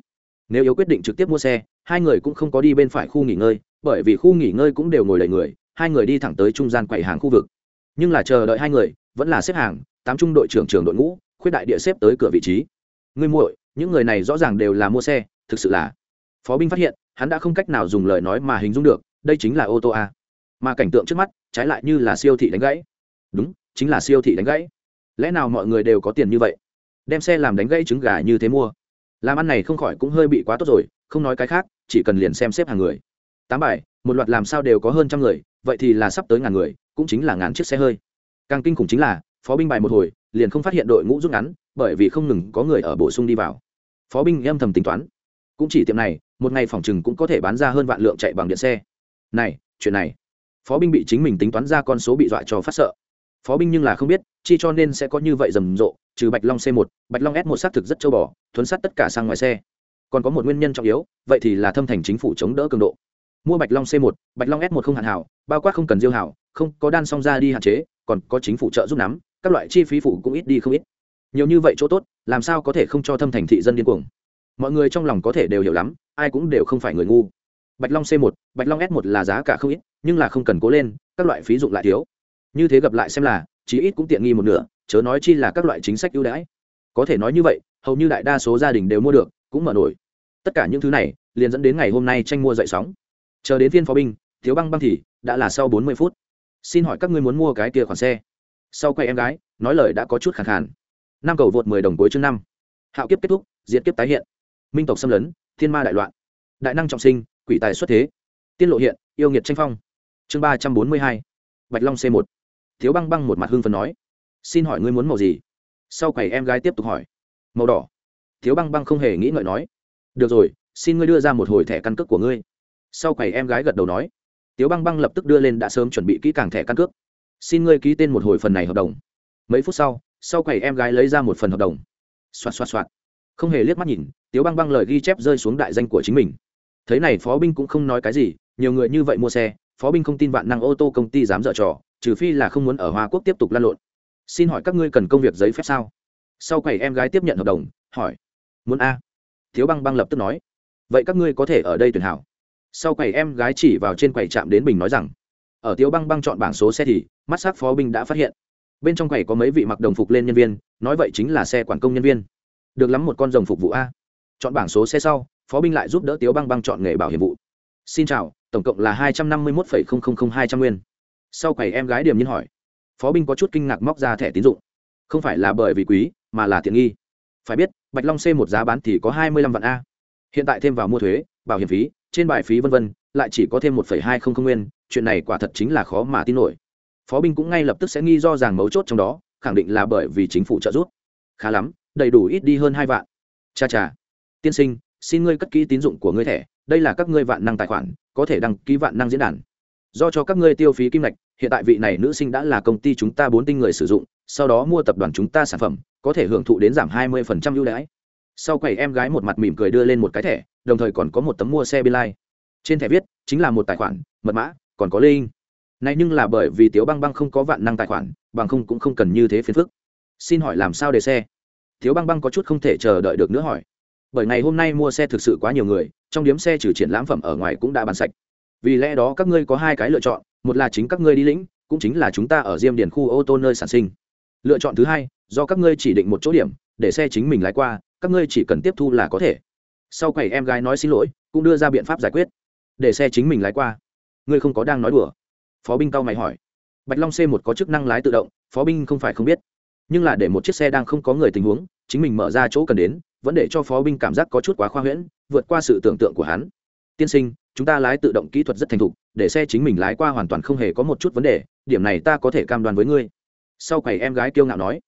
nếu yếu quyết định trực tiếp mua xe, hai người cũng không có đi bên phải khu nghỉ ngơi, bởi vì khu nghỉ ngơi cũng đều ngồi đầy người, hai người đi thẳng tới trung gian quầy hàng khu vực. Nhưng là chờ đợi hai người, vẫn là xếp hàng, tám trung đội trưởng trường đội ngũ, khuyết đại địa xếp tới cửa vị trí. Ngươi muội, những người này rõ ràng đều là mua xe, thực sự là. Phó binh phát hiện, hắn đã không cách nào dùng lời nói mà hình dung được, đây chính là ô tô a. Mà cảnh tượng trước mắt, trái lại như là siêu thị đánh gãy. Đúng, chính là siêu thị đánh gãy. Lẽ nào mọi người đều có tiền như vậy? Đem xe làm đánh gãy trứng gà như thế mua? Làm ăn này không khỏi cũng hơi bị quá tốt rồi, không nói cái khác, chỉ cần liền xem xếp hàng người. Tám bài, một loạt làm sao đều có hơn trăm người, vậy thì là sắp tới ngàn người, cũng chính là ngàn chiếc xe hơi. Càng kinh khủng chính là, phó binh bài một hồi, liền không phát hiện đội ngũ rút ngắn, bởi vì không ngừng có người ở bổ sung đi vào. Phó binh âm thầm tính toán. Cũng chỉ tiệm này, một ngày phòng chừng cũng có thể bán ra hơn vạn lượng chạy bằng điện xe. Này, chuyện này. Phó binh bị chính mình tính toán ra con số bị dọa cho phát sợ phó binh nhưng là không biết, chi cho nên sẽ có như vậy rầm rộ, trừ bạch long c một, bạch long s một xác thực rất châu bò, thuấn sát tất cả sang ngoài xe. Còn có một nguyên nhân trọng yếu, vậy thì là thâm thành chính phủ chống đỡ cường độ. Mua bạch long c một, bạch long s một không hạn hảo, bao quát không cần diêu hảo, không có đan song ra đi hạn chế, còn có chính phủ trợ giúp nắm, các loại chi phí phụ cũng ít đi không ít. Nhiều như vậy chỗ tốt, làm sao có thể không cho thâm thành thị dân điên cuồng? Mọi người trong lòng có thể đều hiểu lắm, ai cũng đều không phải người ngu. Bạch long c một, bạch long s một là giá cả không ít, nhưng là không cần cố lên, các loại phí dụng lại thiếu như thế gặp lại xem là, chí ít cũng tiện nghi một nửa, chớ nói chi là các loại chính sách ưu đãi. Có thể nói như vậy, hầu như đại đa số gia đình đều mua được, cũng mở nổi. Tất cả những thứ này, liền dẫn đến ngày hôm nay tranh mua dậy sóng. Chờ đến phiên phó binh, thiếu băng băng thì đã là sau bốn mươi phút. Xin hỏi các ngươi muốn mua cái kia khoản xe? Sau quay em gái, nói lời đã có chút khẳng khàn. Năm cầu vượt mười đồng cuối chương năm. Hạo kiếp kết thúc diễn kiếp tái hiện. Minh tộc xâm lấn, thiên ma đại loạn. Đại năng trọng sinh, quỷ tài xuất thế. Tiên lộ hiện, yêu nghiệt tranh phong. Chương ba trăm bốn mươi hai. Bạch long c một thiếu băng băng một mặt hưng phần nói, xin hỏi ngươi muốn màu gì? Sau quầy em gái tiếp tục hỏi, màu đỏ. Thiếu băng băng không hề nghĩ ngợi nói, được rồi, xin ngươi đưa ra một hồi thẻ căn cước của ngươi. Sau quầy em gái gật đầu nói tiếu băng băng lập tức đưa lên đã sớm chuẩn bị kỹ càng thẻ căn cước. Xin ngươi ký tên một hồi phần này hợp đồng. Mấy phút sau sau quầy em gái lấy ra một phần hợp đồng. Xoạt xoạt xoạt. Không hề liếc mắt nhìn tiếu băng băng lời ghi chép rơi xuống đại danh của chính mình. Thế này phó binh cũng không nói cái gì, nhiều người như vậy mua xe, phó binh không tin vạn năng ô tô công ty dám dở trò trừ phi là không muốn ở hoa quốc tiếp tục lan lộn. Xin hỏi các ngươi cần công việc giấy phép sao? Sau quầy em gái tiếp nhận hợp đồng, hỏi. Muốn a. Thiếu băng băng lập tức nói. Vậy các ngươi có thể ở đây tuyển hảo. Sau quầy em gái chỉ vào trên quầy trạm đến bình nói rằng. Ở tiếu băng băng chọn bảng số xe thì, mắt s á c phó binh đã phát hiện. Bên trong quầy có mấy vị mặc đồng phục lên nhân viên, nói vậy chính là xe quản công nhân viên. Được lắm một con rồng phục vụ a. Chọn bảng số xe sau, phó binh lại giúp đỡ tiếu băng băng chọn nghề bảo hiểm vụ. Xin chào, tổng cộng là hai trăm năm mươi một hai trăm nguyên sau quầy em gái điểm nhiên hỏi, phó binh có chút kinh ngạc móc ra thẻ tín dụng. Không phải là bởi vì quý, mà là tiện nghi. Phải biết, bạch long c một giá bán thì có hai mươi lăm vạn a. Hiện tại thêm vào mua thuế, bảo hiểm phí, trên bài phí v v lại chỉ có thêm một hai không không nguyên, chuyện này quả thật chính là khó mà tin nổi. Phó binh cũng ngay lập tức sẽ nghi do rằng mấu chốt trong đó, khẳng định là bởi vì chính phủ trợ giúp. Khá lắm, đầy đủ ít đi hơn hai vạn. Cha cha, tiên sinh, xin ngươi cất kỹ tín dụng của ngươi thẻ, đây là các ngươi vạn năng tài khoản, có thể đăng ký vạn năng diễn đàn do cho các ngươi tiêu phí kim ngạch, hiện tại vị này nữ sinh đã là công ty chúng ta bốn tinh người sử dụng, sau đó mua tập đoàn chúng ta sản phẩm, có thể hưởng thụ đến giảm hai mươi ưu đãi. Sau quầy em gái một mặt mỉm cười đưa lên một cái thẻ, đồng thời còn có một tấm mua xe biên lai、like. trên thẻ viết, chính là một tài khoản, mật mã, còn có lê linh này nhưng là bởi vì tiếu băng băng không có vạn năng tài khoản, bằng không cũng không cần như thế phiền phức. Xin hỏi làm sao để xe? Thiếu băng băng có chút không thể chờ đợi được nữa hỏi. Bởi ngày hôm nay mua xe thực sự quá nhiều người, trong điếm xe trừ triển lãm phẩm ở ngoài cũng đã bán sạch vì lẽ đó các ngươi có hai cái lựa chọn, một là chính các ngươi đi lĩnh, cũng chính là chúng ta ở diêm điền khu ô tô nơi sản sinh. Lựa chọn thứ hai, do các ngươi chỉ định một chỗ điểm, để xe chính mình lái qua, các ngươi chỉ cần tiếp thu là có thể. Sau quầy em gái nói xin lỗi, cũng đưa ra biện pháp giải quyết, để xe chính mình lái qua. Ngươi không có đang nói đùa. Phó binh cao mày hỏi. Bạch long c một có chức năng lái tự động, phó binh không phải không biết. Nhưng là để một chiếc xe đang không có người tình huống, chính mình mở ra chỗ cần đến, vẫn để cho phó binh cảm giác có chút quá khoa huyễn, vượt qua sự tưởng tượng của hắn. Tiên sinh chúng ta lái tự động kỹ thuật rất thành thục, để xe chính mình lái qua hoàn toàn không hề có một chút vấn đề, điểm này ta có thể cam đoan với ngươi. Sau quầy em gái kiêu ngạo nói.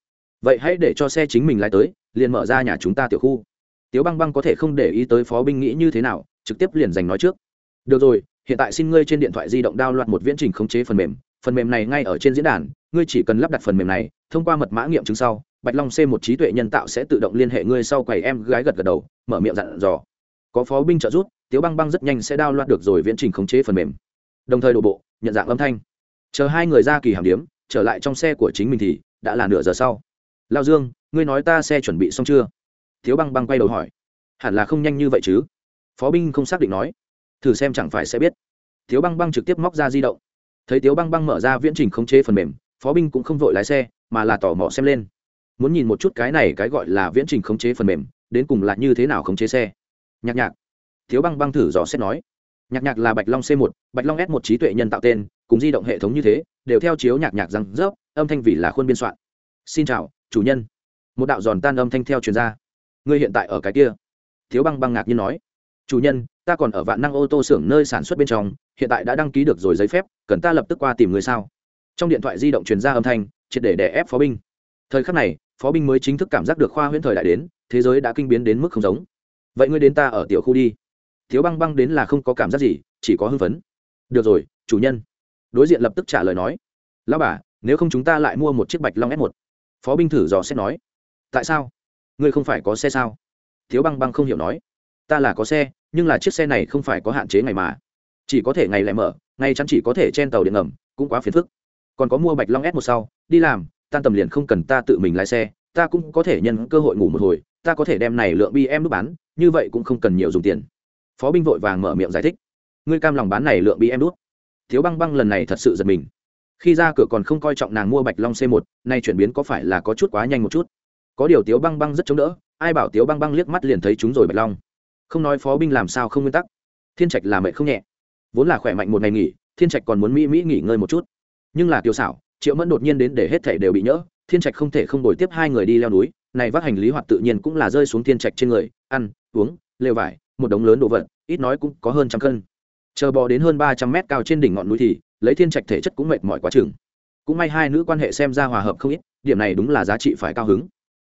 Vậy hãy để cho xe chính mình lái tới, liền mở ra nhà chúng ta tiểu khu. Tiếu băng băng có thể không để ý tới phó binh nghĩ như thế nào, trực tiếp liền giành nói trước. Được rồi, hiện tại xin ngươi trên điện thoại di động đao loạt một viễn trình khống chế phần mềm phần mềm này ngay ở trên diễn đàn, ngươi chỉ cần lắp đặt phần mềm này, thông qua mật mã nghiệm chứng sau, bạch long c một trí tuệ nhân tạo sẽ tự động liên hệ ngươi. Sau quầy em gái gật gật đầu, mở miệng dặn dò. Có phó binh trợ giúp tiếu băng băng rất nhanh sẽ đao loạt được rồi viễn trình khống chế phần mềm. Đồng thời đổ bộ, nhận dạng âm thanh. Chờ hai người ra kỳ hàm điếm, trở lại trong xe của chính mình thì, đã là nửa giờ sau. Lao dương, ngươi nói ta xe chuẩn bị xong chưa? Thiếu băng băng quay đầu hỏi. Hẳn là không nhanh như vậy chứ? Phó binh không xác định nói. Thử xem chẳng phải sẽ biết. Thiếu băng băng trực tiếp móc ra di động. Thấy tiếu băng băng mở ra viễn trình khống chế phần mềm, phó binh cũng không vội lái xe, mà là tò mò xem lên. Muốn nhìn một chút cái này cái gọi là viễn trình khống chế phần mềm, đến cùng là như thế nào khống chế xe? Nhạc nhạc thiếu băng băng thử dò xét nói, nhạc nhạc là bạch long c một, bạch long s một trí tuệ nhân tạo tên, cùng di động hệ thống như thế, đều theo chiếu nhạc nhạc răng rớp, âm thanh vì là khuôn biên soạn. Xin chào, chủ nhân. Một đạo giòn tan âm thanh theo truyền ra. Ngươi hiện tại ở cái kia. Thiếu băng băng ngạc nhiên nói, chủ nhân, ta còn ở vạn năng ô tô xưởng nơi sản xuất bên trong, hiện tại đã đăng ký được rồi giấy phép, cần ta lập tức qua tìm người sao? Trong điện thoại di động truyền ra âm thanh, triệt để đè ép phó binh. Thời khắc này, phó binh mới chính thức cảm giác được khoa huyễn thời đại đến, thế giới đã kinh biến đến mức không giống. Vậy ngươi đến ta ở tiểu khu đi thiếu băng băng đến là không có cảm giác gì, chỉ có hưng phấn. Được rồi, chủ nhân. Đối diện lập tức trả lời nói. Lão bà, nếu không chúng ta lại mua một chiếc bạch long s một. Phó binh thử dò xét nói. Tại sao? Ngươi không phải có xe sao? Thiếu băng băng không hiểu nói. Ta là có xe, nhưng là chiếc xe này không phải có hạn chế ngày mà. Chỉ có thể ngày lại mở, ngày chắn chỉ có thể chen tàu điện ngầm, cũng quá phiền phức. Còn có mua bạch long s một sau, đi làm tan tầm liền không cần ta tự mình lái xe, ta cũng có thể nhân cơ hội ngủ một hồi, ta có thể đem này lượng bi em nút bán, như vậy cũng không cần nhiều dùng tiền phó binh vội vàng mở miệng giải thích. Ngươi cam lòng bán này lượng bị em đút. Thiếu băng băng lần này thật sự giật mình. Khi ra cửa còn không coi trọng nàng mua bạch long c một, nay chuyển biến có phải là có chút quá nhanh một chút? Có điều tiếu băng băng rất chống đỡ, ai bảo tiếu băng băng liếc mắt liền thấy chúng rồi bạch long. Không nói phó binh làm sao không nguyên tắc. Thiên trạch là mệnh không nhẹ. Vốn là khỏe mạnh một ngày nghỉ, thiên trạch còn muốn mỹ mỹ nghỉ ngơi một chút. Nhưng là kiều xảo triệu mẫn đột nhiên đến để hết thể đều bị nhỡ, thiên trạch không thể không đổi tiếp hai người đi leo núi, này vác hành lý hoạt tự nhiên cũng là rơi xuống thiên trạch trên người, ăn, uống, lều vải một đống lớn đồ vật, ít nói cũng có hơn trăm cân. Chờ bò đến hơn ba trăm mét cao trên đỉnh ngọn núi thì, lấy thiên trạch thể chất cũng mệt mỏi quá chừng. Cũng may hai nữ quan hệ xem ra hòa hợp không ít, điểm này đúng là giá trị phải cao hứng.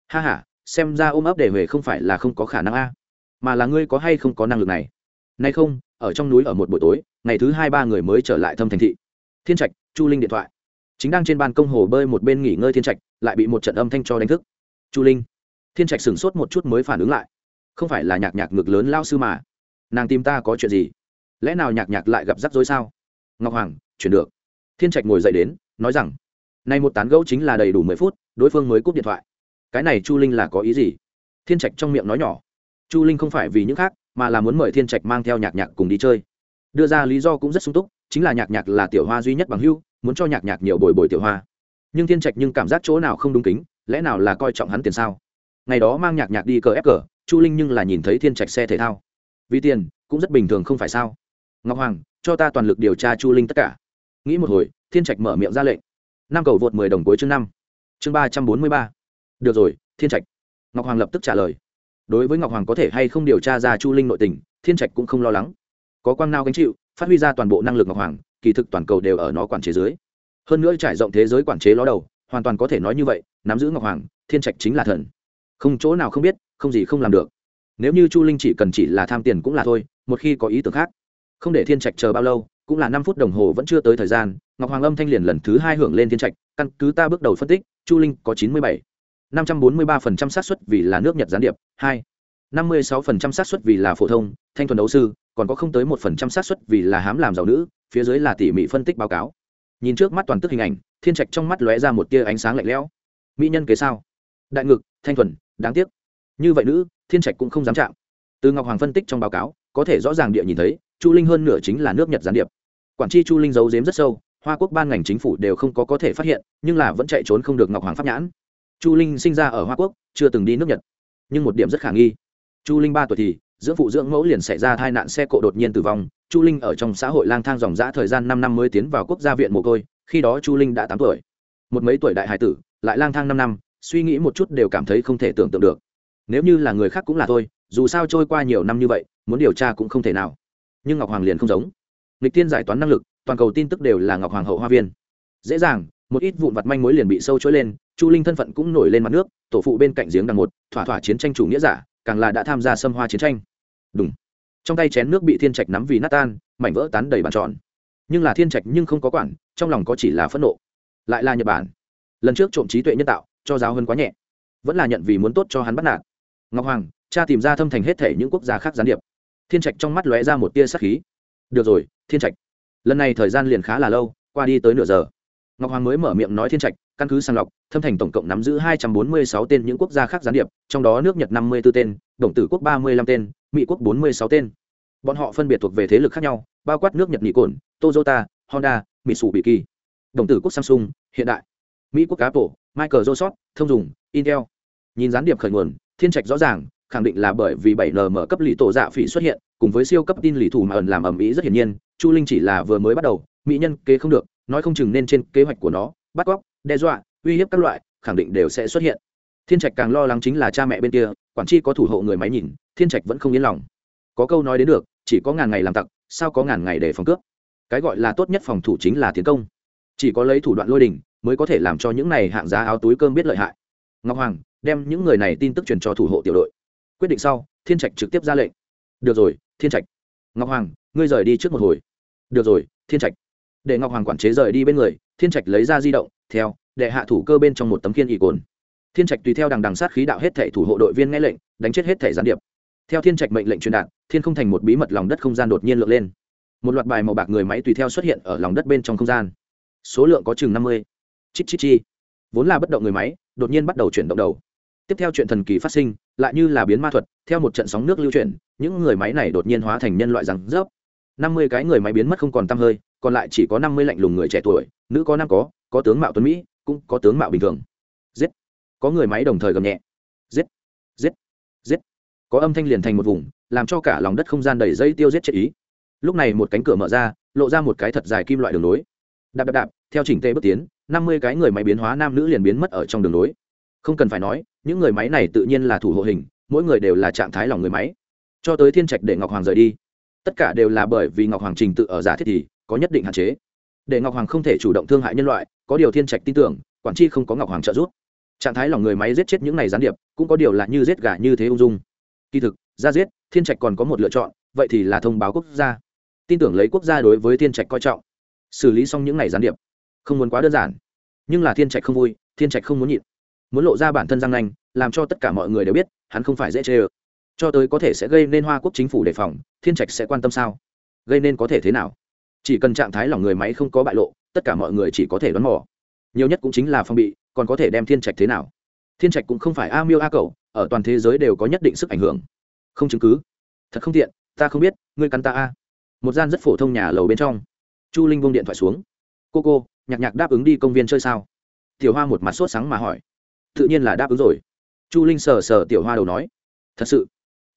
Ha h a xem ra ôm ấp để về không phải là không có khả năng a. Mà là ngươi có hay không có năng lực này? Nay không, ở trong núi ở một buổi tối, ngày thứ hai ba người mới trở lại thâm thành thị. Thiên trạch, chu linh điện thoại. Chính đang trên ban công hồ bơi một bên nghỉ ngơi thiên trạch, lại bị một trận âm thanh cho đánh thức. Chu linh. Thiên trạch sửng sốt một chút mới phản ứng lại không phải là nhạc nhạc ngực lớn lao sư mà. Nàng tìm ta có chuyện gì? Lẽ nào nhạc nhạc lại gặp rắc rối sao? Ngọc hoàng, chuyển được. Thiên trạch ngồi dậy đến, nói rằng, nay một tán gẫu chính là đầy đủ mười phút, đối phương mới cúp điện thoại. Cái này chu linh là có ý gì? Thiên trạch trong miệng nói nhỏ. Chu linh không phải vì những khác, mà là muốn mời thiên trạch mang theo nhạc nhạc cùng đi chơi. Đưa ra lý do cũng rất sung túc, chính là nhạc nhạc là tiểu hoa duy nhất bằng hưu muốn cho nhạc nhạc nhiều bồi bồi tiểu hoa. Nhưng thiên trạch nhưng cảm giác chỗ nào không đúng kính, lẽ nào là coi trọng hắn tiền sao? Ngày đó mang nhạc nhạc đi cờ ép cờ chu linh nhưng là nhìn thấy thiên trạch xe thể thao. Vì tiền, cũng rất bình thường không phải sao? Ngọc hoàng, cho ta toàn lực điều tra chu linh tất cả. Nghĩ một hồi, thiên trạch mở miệng ra lệnh. Năm cầu vượt mười đồng cuối chương năm. Chương ba trăm bốn mươi ba. Được rồi, thiên trạch. Ngọc hoàng lập tức trả lời. Đối với ngọc hoàng có thể hay không điều tra ra chu linh nội tình, thiên trạch cũng không lo lắng. Có quang nao gánh chịu, phát huy ra toàn bộ năng lực ngọc hoàng, kỳ thực toàn cầu đều ở nó quản chế dưới. Hơn nữa trải rộng thế giới quản chế ló đầu, hoàn toàn có thể nói như vậy, nắm giữ ngọc hoàng, thiên trạch chính là thần. Không chỗ nào không biết không gì không làm được. Nếu như chu linh chỉ cần chỉ là tham tiền cũng là thôi, một khi có ý tưởng khác, không để thiên trạch chờ bao lâu, cũng là năm phút đồng hồ vẫn chưa tới thời gian, ngọc hoàng âm thanh liền lần thứ hai hưởng lên thiên trạch, căn cứ ta bước đầu phân tích, chu linh có chín mươi bảy, năm trăm bốn mươi ba phần trăm xác suất vì là nước nhật gián điệp, hai, năm mươi sáu phần trăm xác suất vì là phổ thông, thanh thuần đấu sư, còn có không tới một phần trăm xác suất vì là hám làm giàu nữ, phía dưới là tỉ mỉ phân tích báo cáo. Nhìn trước mắt toàn tức hình ảnh, thiên trạch trong mắt lóe ra một tia ánh sáng lạnh lẽo. Mỹ nhân kế sao? Đại ngực, thanh thuần, đáng tiếc như vậy nữ, thiên trạch cũng không dám chạm. Từ ngọc hoàng phân tích trong báo cáo, có thể rõ ràng địa nhìn thấy, chu linh hơn nửa chính là nước nhật gián điệp. Quản tri chu linh giấu giếm rất sâu, hoa quốc ban ngành chính phủ đều không có có thể phát hiện, nhưng là vẫn chạy trốn không được ngọc hoàng pháp nhãn. Chu linh sinh ra ở hoa quốc, chưa từng đi nước nhật. Nhưng một điểm rất khả nghi. Chu linh ba tuổi thì dưỡng phụ dưỡng mẫu liền xảy ra tai nạn xe cộ đột nhiên tử vong, chu linh ở trong xã hội lang thang dòng dã thời gian năm năm mới tiến vào quốc gia viện mồ côi, khi đó chu linh đã tám tuổi. Một mấy tuổi đại hải tử, lại lang thang năm năm, suy nghĩ một chút đều cảm thấy không thể tưởng tượng được nếu như là người khác cũng là thôi, dù sao trôi qua nhiều năm như vậy, muốn điều tra cũng không thể nào. Nhưng ngọc hoàng liền không giống. Lịch tiên giải toán năng lực, toàn cầu tin tức đều là ngọc hoàng hậu hoa viên. Dễ dàng, một ít vụn vặt manh mối liền bị sâu chối lên, chu linh thân phận cũng nổi lên mặt nước, tổ phụ bên cạnh giếng đằng một, thỏa thỏa chiến tranh chủ nghĩa giả, càng là đã tham gia xâm hoa chiến tranh. Đúng trong tay chén nước bị thiên trạch nắm vì nát tan, mảnh vỡ tán đầy bàn tròn. Nhưng là thiên trạch nhưng không có quản, trong lòng có chỉ là phẫn nộ. Lại là nhật bản. Lần trước trộm trí tuệ nhân tạo, cho giáo hơn quá nhẹ. Vẫn là nhận vì muốn tốt cho hắn bắt nạt ngọc hoàng, cha tìm ra thâm thành hết thể những quốc gia khác gián điệp. Thiên trạch trong mắt lóe ra một tia sắc khí. Được rồi, thiên trạch. Lần này thời gian liền khá là lâu, qua đi tới nửa giờ. Ngọc hoàng mới mở miệng nói thiên trạch, căn cứ sàng lọc, thâm thành tổng cộng nắm giữ hai trăm bốn mươi sáu tên những quốc gia khác gián điệp, trong đó nước nhật năm mươi b ố tên, đồng tử quốc ba mươi lăm tên, mỹ quốc bốn mươi sáu tên. Bọn họ phân biệt thuộc về thế lực khác nhau, bao quát nước nhật nghị cồn toyota, honda, mitsubishi. Đồng tử quốc samsung, hiện đại. Mỹ quốc apple, michael joseph, thông dùng intel. Nhìn gián điệp khởi nguồn thiên trạch rõ ràng, khẳng định là bởi vì 7nm cấp lì tổ dạ phỉ xuất hiện, cùng với siêu cấp tin lì thủ mà ẩn làm ầm ĩ rất hiển nhiên, chu linh chỉ là vừa mới bắt đầu, mỹ nhân kế không được, nói không chừng nên trên kế hoạch của nó, bắt cóc, đe dọa, uy hiếp các loại, khẳng định đều sẽ xuất hiện. Thiên trạch càng lo lắng chính là cha mẹ bên kia, quản tri có thủ hộ người máy nhìn, thiên trạch vẫn không yên lòng. Có câu nói đến được, chỉ có ngàn ngày làm tặc, sao có ngàn ngày để phòng cướp? Cái gọi là tốt nhất phòng thủ chính là tiến công. Chỉ có lấy thủ đoạn lôi đình, mới có thể làm cho những này hạng giá áo túi cơm biết lợi hại. Ngọc hoàng đem những người này tin tức truyền cho thủ hộ tiểu đội. Quyết định sau, thiên trạch trực tiếp ra lệnh. Được rồi, thiên trạch. Ngọc hoàng, ngươi rời đi trước một hồi. Được rồi, thiên trạch. Để ngọc hoàng quản chế rời đi bên người, thiên trạch lấy ra di động, theo, để hạ thủ cơ bên trong một tấm kiên ỷ cồn. Thiên trạch tùy theo đằng đằng sát khí đạo hết thể thủ hộ đội viên nghe lệnh, đánh chết hết thể gián điệp. Theo thiên trạch mệnh lệnh truyền đạt, thiên không thành một bí mật lòng đất không gian đột nhiên lượn lên. Một loạt bài màu bạc người máy tùy theo xuất hiện ở lòng đất bên trong không gian. Số lượng có chừng năm mươi. Chít chít chi. Vốn là bất động người máy, đột nhiên bắt đầu chuyển động đầu tiếp theo chuyện thần kỳ phát sinh, lại như là biến ma thuật, theo một trận sóng nước lưu chuyển, những người máy này đột nhiên hóa thành nhân loại rằng rớp. Năm mươi cái người máy biến mất không còn t hơi, còn lại chỉ có năm mươi lạnh lùng người trẻ tuổi, nữ có năm có có tướng mạo tuấn mỹ, cũng có tướng mạo bình thường. Giết. Có người máy đồng thời gầm nhẹ. Giết. Giết. Giết. Có âm thanh liền thành một vùng, làm cho cả lòng đất không gian đầy dây tiêu giết chết ý. Lúc này một cánh cửa mở ra, lộ ra một cái thật dài kim loại đường nối đạp đạp đạp, theo chỉnh tê bước tiến, năm mươi cái người máy biến hóa nam nữ liền biến mất ở trong đường nối không cần phải nói những người máy này tự nhiên là thủ hộ hình, mỗi người đều là trạng thái lòng người máy. Cho tới thiên trạch để ngọc hoàng rời đi, tất cả đều là bởi vì ngọc hoàng trình tự ở giả thiết thì có nhất định hạn chế. Để ngọc hoàng không thể chủ động thương hại nhân loại, có điều thiên trạch tin tưởng, quản tri không có ngọc hoàng trợ giúp. Trạng thái lòng người máy giết chết những này gián điệp, cũng có điều là như giết gà như thế ung dung. Kỳ thực, ra giết, thiên trạch còn có một lựa chọn, vậy thì là thông báo quốc gia. Tin tưởng lấy quốc gia đối với thiên trạch coi trọng, xử lý xong những này gián điệp. Không muốn quá đơn giản. Nhưng là thiên trạch không vui, thiên trạch không muốn nhịn muốn lộ ra bản thân răng nanh, làm cho tất cả mọi người đều biết, hắn không phải dễ chê ơ. Cho tới có thể sẽ gây nên hoa quốc chính phủ đề phòng, thiên trạch sẽ quan tâm sao? Gây nên có thể thế nào? Chỉ cần trạng thái lòng người máy không có bại lộ, tất cả mọi người chỉ có thể đoán mò. Nhiều nhất cũng chính là phong bị, còn có thể đem thiên trạch thế nào? Thiên trạch cũng không phải a miêu a cầu ở toàn thế giới đều có nhất định sức ảnh hưởng. Không chứng cứ. Thật không tiện, ta không biết, ngươi cắn ta a. Một gian rất phổ thông nhà lầu bên trong. Chu linh vung điện thoại xuống. Cô cô, nhạc nhạc đáp ứng đi công viên chơi sao? Tiểu hoa một mặt sốt sáng mà hỏi tự nhiên là đáp ứng rồi. Chu linh sờ sờ tiểu hoa đầu nói, thật sự?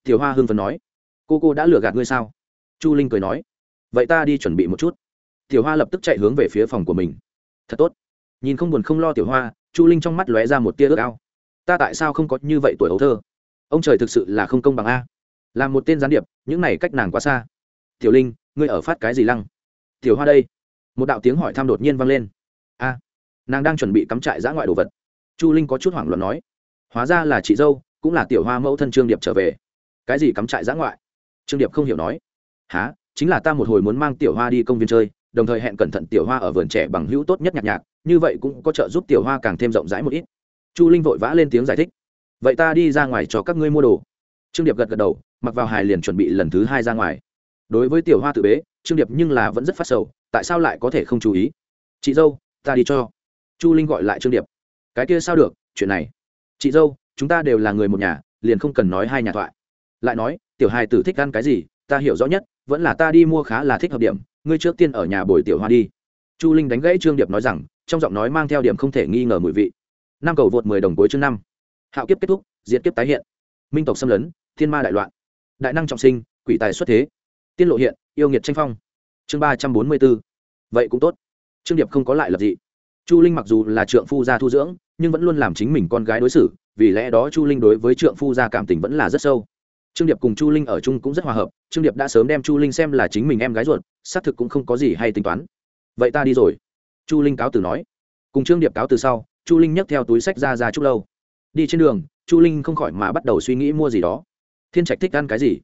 Tiểu hoa hưng phấn nói, cô cô đã lừa gạt ngươi sao? Chu linh cười nói, vậy ta đi chuẩn bị một chút. Tiểu hoa lập tức chạy hướng về phía phòng của mình. Thật tốt. Nhìn không buồn không lo tiểu hoa, chu linh trong mắt lóe ra một tia ước ao. Ta tại sao không có như vậy tuổi ấu thơ? Ông trời thực sự là không công bằng a. Làm một tên gián điệp, những này cách nàng quá xa. Tiểu linh, ngươi ở phát cái gì lăng? Tiểu hoa đây. Một đạo tiếng hỏi thăm đột nhiên vang lên. A, nàng đang chuẩn bị cắm trại giã ngoại đồ vật chu linh có chút hoảng loạn nói, hóa ra là chị dâu, cũng là tiểu hoa mẫu thân trương điệp trở về. Cái gì cắm trại giã ngoại? Trương điệp không hiểu nói. Há chính là ta một hồi muốn mang tiểu hoa đi công viên chơi, đồng thời hẹn cẩn thận tiểu hoa ở vườn trẻ bằng hữu tốt nhất nhạc nhạc, như vậy cũng có trợ giúp tiểu hoa càng thêm rộng rãi một ít. Chu linh vội vã lên tiếng giải thích. Vậy ta đi ra ngoài cho các ngươi mua đồ. Trương điệp gật gật đầu, mặc vào hài liền chuẩn bị lần thứ hai ra ngoài. Đối với tiểu hoa tự bế, trương điệp nhưng là vẫn rất phát sầu, tại sao lại có thể không chú ý? Chị dâu, ta đi cho. Chu linh gọi lại trương điệp cái kia sao được, chuyện này. Chị dâu, chúng ta đều là người một nhà, liền không cần nói hai nhà thoại. Lại nói, tiểu hài tử thích ăn cái gì, ta hiểu rõ nhất, vẫn là ta đi mua khá là thích hợp điểm, ngươi trước tiên ở nhà bồi tiểu hoa đi. Chu linh đánh gãy trương điệp nói rằng, trong giọng nói mang theo điểm không thể nghi ngờ mùi vị. Năm cầu vượt mười đồng cuối chương năm. Hạo kiếp kết thúc diễn kiếp tái hiện. Minh tộc xâm lấn, thiên ma đại loạn. Đại năng trọng sinh, quỷ tài xuất thế. Tiên lộ hiện, yêu nghiệt tranh phong. Chương ba trăm bốn mươi b ố vậy cũng tốt. Trương điệp không có lại lập gì. chu linh mặc dù là trượng phu gia thu dưỡng nhưng vẫn luôn làm chính mình con gái đối xử, vì lẽ đó chu linh đối với trượng phu gia cảm tình vẫn là rất sâu. Trương điệp cùng chu linh ở chung cũng rất hòa hợp, trương điệp đã sớm đem chu linh xem là chính mình em gái ruột, xác thực cũng không có gì hay tính toán. Vậy ta đi rồi. Chu linh cáo từ nói. Cùng trương điệp cáo từ sau, chu linh nhấc theo túi sách ra ra chút lâu. Đi trên đường, chu linh không khỏi mà bắt đầu suy nghĩ mua gì đó. Thiên trạch thích ăn cái gì?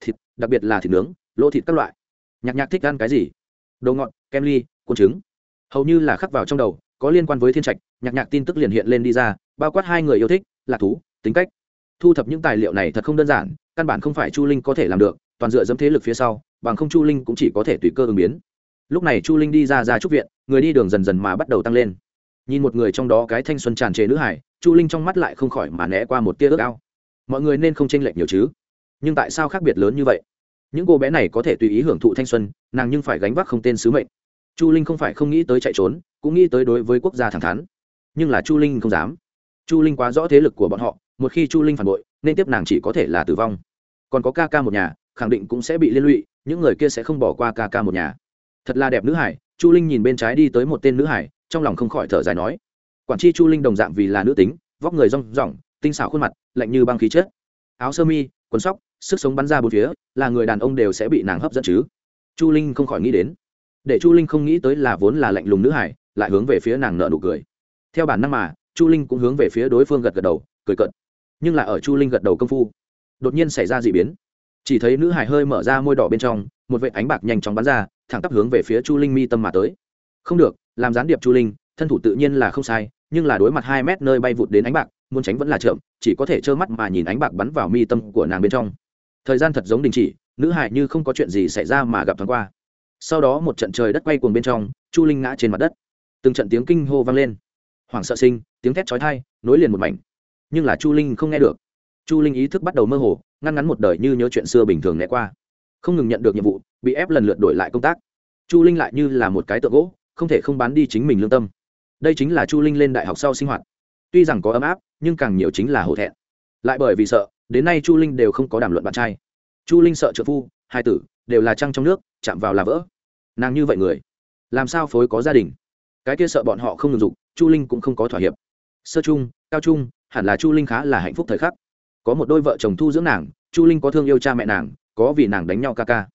Thịt, đặc biệt là thịt nướng, lỗ thịt các loại. Nhạc nhạc thích ăn cái gì? Đồ ngọt, kem ly, cuốn trứng. Hầu như là khắc vào trong đầu có liên quan với thiên trạch, nhạc nhạc tin tức liền hiện lên đi ra, bao quát hai người yêu thích lạc thú, tính cách. Thu thập những tài liệu này thật không đơn giản, căn bản không phải chu linh có thể làm được, toàn dựa dẫm thế lực phía sau, bằng không chu linh cũng chỉ có thể tùy cơ ứng biến. Lúc này chu linh đi ra ra trúc viện, người đi đường dần dần mà bắt đầu tăng lên. Nhìn một người trong đó cái thanh xuân tràn trề nữ hải, chu linh trong mắt lại không khỏi mà né qua một tia ước ao. Mọi người nên không tranh lệch nhiều chứ? Nhưng tại sao khác biệt lớn như vậy? Những cô bé này có thể tùy ý hưởng thụ thanh xuân, nàng nhưng phải gánh vác không tên sứ mệnh chu linh không phải không nghĩ tới chạy trốn, cũng nghĩ tới đối với quốc gia thẳng thắn. Nhưng là chu linh không dám. Chu linh quá rõ thế lực của bọn họ, một khi chu linh phản bội, nên tiếp nàng chỉ có thể là tử vong. Còn có ca ca một nhà, khẳng định cũng sẽ bị liên lụy, những người kia sẽ không bỏ qua ca ca một nhà. Thật là đẹp nữ hải, chu linh nhìn bên trái đi tới một tên nữ hải, trong lòng không khỏi thở dài nói. Quản tri chu linh đồng dạng vì là nữ tính, vóc người rong ròng, tinh xảo khuôn mặt, lạnh như băng khí chết áo sơ mi, quần sóc, sức sống bắn ra bốn phía, là người đàn ông đều sẽ bị nàng hấp dẫn chứ. Chu linh không khỏi nghĩ đến để chu linh không nghĩ tới là vốn là lạnh lùng nữ hải, lại hướng về phía nàng nợ nụ cười. Theo bản năng mà, chu linh cũng hướng về phía đối phương gật gật đầu, cười cận nhưng là ở chu linh gật đầu công phu, đột nhiên xảy ra d ị biến. Chỉ thấy nữ hải hơi mở ra môi đỏ bên trong, một vệ ánh bạc nhanh chóng bắn ra, thẳng tắp hướng về phía chu linh mi tâm mà tới. Không được, làm gián điệp chu linh, thân thủ tự nhiên là không sai, nhưng là đối mặt hai mét nơi bay vụt đến ánh bạc, muốn tránh vẫn là chậm, chỉ có thể trơ mắt mà nhìn ánh bạc bắn vào mi tâm của nàng bên trong. Thời gian thật giống đình chỉ, nữ hải như không có chuyện gì xảy ra mà gặp thoáng qua sau đó một trận trời đất quay cuồng bên trong, chu linh ngã trên mặt đất. Từng trận tiếng kinh hô vang lên. Hoảng sợ sinh, tiếng thét chói thai nối liền một mảnh. Nhưng là chu linh không nghe được. Chu linh ý thức bắt đầu mơ hồ, ngăn ngắn một đời như nhớ chuyện xưa bình thường né qua. Không ngừng nhận được nhiệm vụ, bị ép lần lượt đổi lại công tác. Chu linh lại như là một cái tượng gỗ, không thể không bán đi chính mình lương tâm. Đây chính là chu linh lên đại học sau sinh hoạt. Tuy rằng có ấm áp, nhưng càng nhiều chính là hổ thẹn. Lại bởi vì sợ, đến nay chu linh đều không có đàm luận bạn trai. Chu linh sợ trợ phu, hai tử, đều là trăng trong nước, chạm vào là vỡ nàng như vậy người, làm sao phối có gia đình? Cái kia sợ bọn họ không ngừng dục, chu linh cũng không có thỏa hiệp. Sơ trung, cao trung, hẳn là chu linh khá là hạnh phúc thời khắc. Có một đôi vợ chồng thu dưỡng nàng, chu linh có thương yêu cha mẹ nàng, có vì nàng đánh nhau ca ca.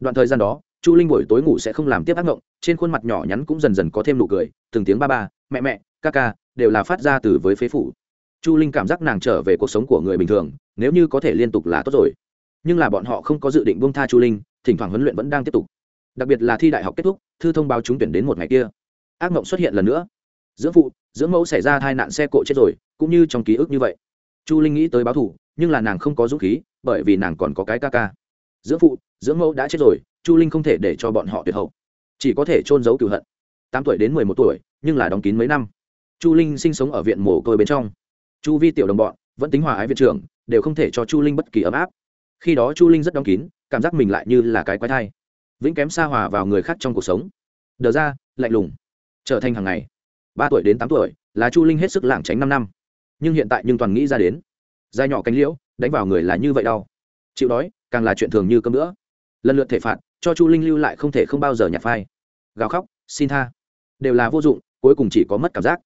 Đoạn thời gian đó, chu linh buổi tối ngủ sẽ không làm tiếp ác ngộng trên khuôn mặt nhỏ nhắn cũng dần dần có thêm nụ cười, từng tiếng ba ba, mẹ mẹ, ca ca, đều là phát ra từ với phế phủ. Chu linh cảm giác nàng trở về cuộc sống của người bình thường, nếu như có thể liên tục là tốt rồi. Nhưng là bọn họ không có dự định buông tha chu linh, thỉnh thoảng huấn luyện vẫn đang tiếp tục đặc biệt là thi đại học kết thúc, thư thông báo trúng tuyển đến một ngày kia. Ác mộng xuất hiện lần nữa. Dưỡng phụ dưỡng mẫu xảy ra tai nạn xe cộ chết rồi, cũng như trong ký ức như vậy. Chu linh nghĩ tới báo thủ nhưng là nàng không có dũng khí, bởi vì nàng còn có cái ca ca. Dưỡng phụ dưỡng mẫu đã chết rồi, chu linh không thể để cho bọn họ tuyệt hậu. Chỉ có thể trôn giấu cựu hận. Tám tuổi đến mười một tuổi, nhưng là đóng kín mấy năm. Chu linh sinh sống ở viện mồ côi bên trong. Chu vi tiểu đồng bọn, vẫn tính hòa ái viện trưởng, đều không thể cho chu linh bất kỳ ấm áp. Khi đó chu linh rất đóng kín, cảm giác mình lại như là cái quái thai vĩnh kém xa hòa vào người khác trong cuộc sống. Đờ ra, lạnh lùng. Trở thành hàng ngày. Ba tuổi đến tám tuổi, là chu linh hết sức lảng tránh năm năm. Nhưng hiện tại nhưng toàn nghĩ ra đến. Da nhỏ cánh liễu, đánh vào người là như vậy đau. Chịu đói, càng là chuyện thường như cơm nữa lần lượt thể phạt, cho chu linh lưu lại không thể không bao giờ nhặt phai. Gào khóc, xin tha. Đều là vô dụng, cuối cùng chỉ có mất cảm giác.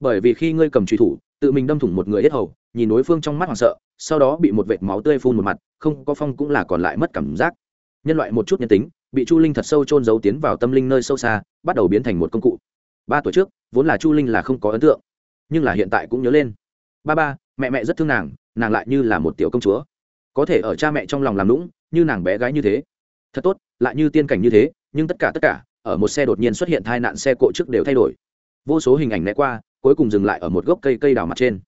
Bởi vì khi ngươi cầm truy thủ, tự mình đâm thủng một người hết hầu, nhìn đối phương trong mắt hoảng sợ, sau đó bị một vệt máu tươi phun một mặt, không có phong cũng là còn lại mất cảm giác. Nhân loại một chút nhân tính bị chu linh thật sâu trôn giấu tiến vào tâm linh nơi sâu xa, bắt đầu biến thành một công cụ. Ba tuổi trước, vốn là chu linh là không có ấn tượng, nhưng là hiện tại cũng nhớ lên. Ba ba, mẹ mẹ rất thương nàng nàng lại như là một tiểu công chúa. Có thể ở cha mẹ trong lòng làm lũng như nàng bé gái như thế. Thật tốt, lại như tiên cảnh như thế, nhưng tất cả tất cả, ở một xe đột nhiên xuất hiện tai nạn xe cộ trước đều thay đổi. Vô số hình ảnh né qua, cuối cùng dừng lại ở một gốc cây cây đào mặt trên.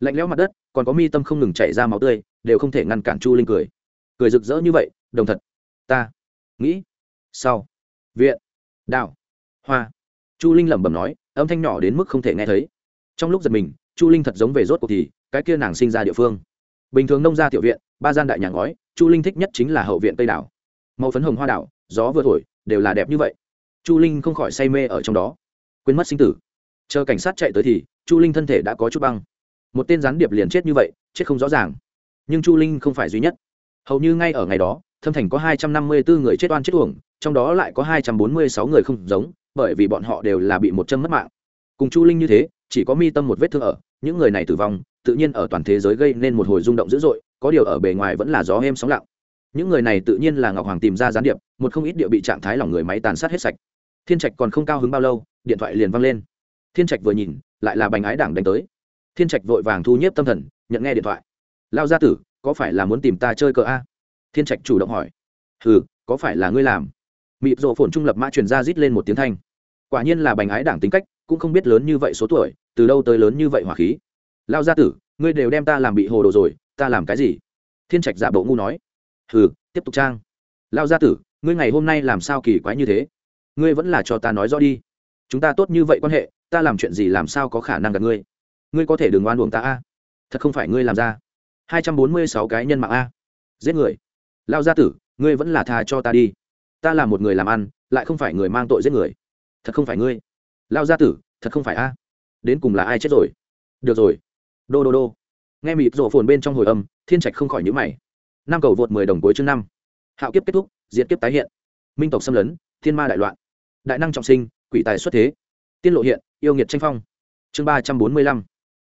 Lạnh lẽo mặt đất, còn có mi tâm không ngừng chảy ra máu tươi, đều không thể ngăn cản chu linh cười. Cười rực rỡ như vậy, đồng thật. Ta nghĩ. Sau. Viện. Đạo hoa. Chu linh lẩm bẩm nói, âm thanh nhỏ đến mức không thể nghe thấy. Trong lúc giật mình, chu linh thật giống về rốt cuộc thì, cái kia nàng sinh ra địa phương. Bình thường nông gia tiểu viện, ba gian đại nhà ngói, chu linh thích nhất chính là hậu viện tây đảo. Màu phấn hồng hoa đảo, gió vừa thổi, đều là đẹp như vậy. Chu linh không khỏi say mê ở trong đó. Quên mất sinh tử. Chờ cảnh sát chạy tới thì, chu linh thân thể đã có chút băng. Một tên gián điệp liền chết như vậy, chết không rõ ràng. Nhưng chu linh không phải duy nhất. Hầu như ngay ở ngày đó thâm thành có hai trăm năm mươi bốn người chết oan chết uổng, trong đó lại có hai trăm bốn mươi sáu người không giống, bởi vì bọn họ đều là bị một châm mất mạng. Cùng chu linh như thế, chỉ có mi tâm một vết thương ở, những người này tử vong, tự nhiên ở toàn thế giới gây nên một hồi rung động dữ dội, có điều ở bề ngoài vẫn là gió êm sóng lặng. Những người này tự nhiên là ngọc hoàng tìm ra gián điệp, một không ít địa bị trạng thái lòng người máy tàn sát hết sạch. Thiên trạch còn không cao hứng bao lâu, điện thoại liền văng lên. Thiên trạch vừa nhìn, lại là bành ái đảng đánh tới. Thiên trạch vội vàng thu nhếp tâm thần, nhận nghe điện thoại. Lao gia tử, có phải là muốn tìm ta chơi cờ a? Thiên trạch chủ động hỏi. Ừ có phải là ngươi làm? Mịp rộ phồn trung lập mã truyền ra rít lên một tiếng thanh. Quả nhiên là bành ái đảng tính cách, cũng không biết lớn như vậy số tuổi, từ đâu tới lớn như vậy hỏa khí. Lao gia tử, ngươi đều đem ta làm bị hồ đồ rồi, ta làm cái gì? Thiên trạch giả bộ ngu nói. Hừ, tiếp tục trang. Lao gia tử, ngươi ngày hôm nay làm sao kỳ quái như thế? Ngươi vẫn là cho ta nói rõ đi. Chúng ta tốt như vậy quan hệ, ta làm chuyện gì làm sao có khả năng gặp ngươi? Ngươi có thể đừng oan uổng ta a. Thật không phải ngươi làm ra. Hai trăm bốn mươi sáu cái nhân mạng a. Giết người lao gia tử, ngươi vẫn là tha cho ta đi. Ta là một người làm ăn, lại không phải người mang tội giết người. Thật không phải ngươi. Lao gia tử, thật không phải a. Đến cùng là ai chết rồi? Được rồi. Đô đô đô. Nghe mịt rổ phồn bên trong hồi âm, thiên trạch không khỏi nhữ mày. Năm cầu vượt mười đồng cuối chương năm. Hạo kiếp kết thúc diễn kiếp tái hiện. Minh tộc xâm lấn, thiên ma đại loạn. Đại năng trọng sinh, quỷ tài xuất thế. Tiên lộ hiện, yêu nghiệt tranh phong. Chương ba trăm bốn mươi lăm.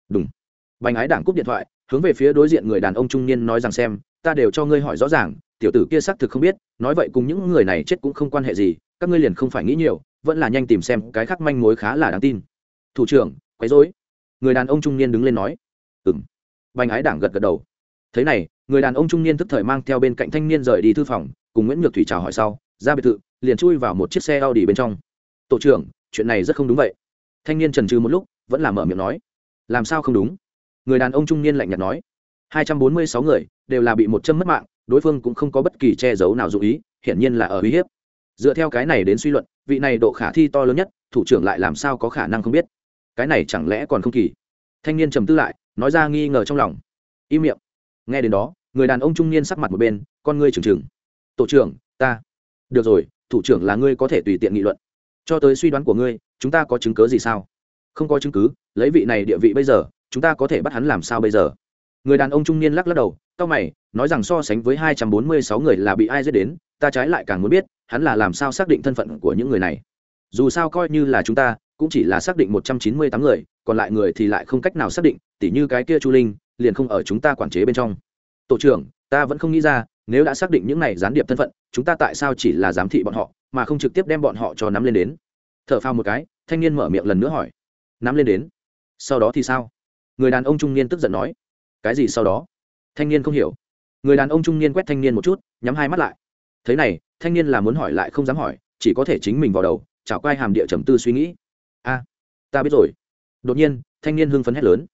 Đúng bành ái đảng cúp điện thoại, hướng về phía đối diện người đàn ông trung niên nói rằng xem, ta đều cho ngươi hỏi rõ ràng tiểu tử kia xác thực không biết, nói vậy cùng những người này chết cũng không quan hệ gì, các ngươi liền không phải nghĩ nhiều, vẫn là nhanh tìm xem cái khác manh mối khá là đáng tin. Thủ trưởng, quấy rối. Người đàn ông trung niên đứng lên nói. Ừng bành ái đảng gật gật đầu. Thế này, người đàn ông trung niên tức thời mang theo bên cạnh thanh niên rời đi thư phòng, cùng nguyễn nhược thủy chào hỏi sau, ra biệt thự, liền chui vào một chiếc xe a u bên trong. Tổ trưởng, chuyện này rất không đúng vậy. Thanh niên trần trừ một lúc, vẫn là mở miệng nói. Làm sao không đúng? Người đàn ông trung niên lạnh nhạt nói. Hai trăm bốn mươi sáu người đều là bị một châm mất mạng đối phương cũng không có bất kỳ che giấu nào dụ ý, hiển nhiên là ở uy hiếp. Dựa theo cái này đến suy luận, vị này độ khả thi to lớn nhất, thủ trưởng lại làm sao có khả năng không biết? Cái này chẳng lẽ còn không kỳ? Thanh niên trầm tư lại, nói ra nghi ngờ trong lòng. Im miệng. Nghe đến đó, người đàn ông trung niên sắc mặt một bên, con ngươi trừng trừng. Tổ trưởng, ta. Được rồi, thủ trưởng là ngươi có thể tùy tiện nghị luận. Cho tới suy đoán của ngươi, chúng ta có chứng cứ gì sao? Không có chứng cứ, lấy vị này địa vị bây giờ, chúng ta có thể bắt hắn làm sao bây giờ? Người đàn ông trung niên lắc lắc đầu c mày, nói rằng so sánh với hai trăm bốn mươi sáu người là bị ai giết đến, ta trái lại càng muốn biết, hắn là làm sao xác định thân phận của những người này. Dù sao coi như là chúng ta, cũng chỉ là xác định một trăm chín mươi tám người, còn lại người thì lại không cách nào xác định, tỉ như cái kia chu linh, liền không ở chúng ta quản chế bên trong. Tổ trưởng, ta vẫn không nghĩ ra, nếu đã xác định những này gián điệp thân phận, chúng ta tại sao chỉ là giám thị bọn họ, mà không trực tiếp đem bọn họ cho nắm lên đến? T h ở phao một cái, thanh niên mở miệng lần nữa hỏi. Nắm lên đến. Sau đó thì sao? Người đàn ông trung niên tức giận nói. Cái gì sau đó? Thanh niên không hiểu. Người đàn ông trung niên quét thanh niên một chút, nhắm hai mắt lại. Thế này, thanh niên là muốn hỏi lại không dám hỏi, chỉ có thể chính mình vào đầu, chảo quai hàm địa trầm tư suy nghĩ. A, ta biết rồi. Đột nhiên, thanh niên hưng phấn hét lớn.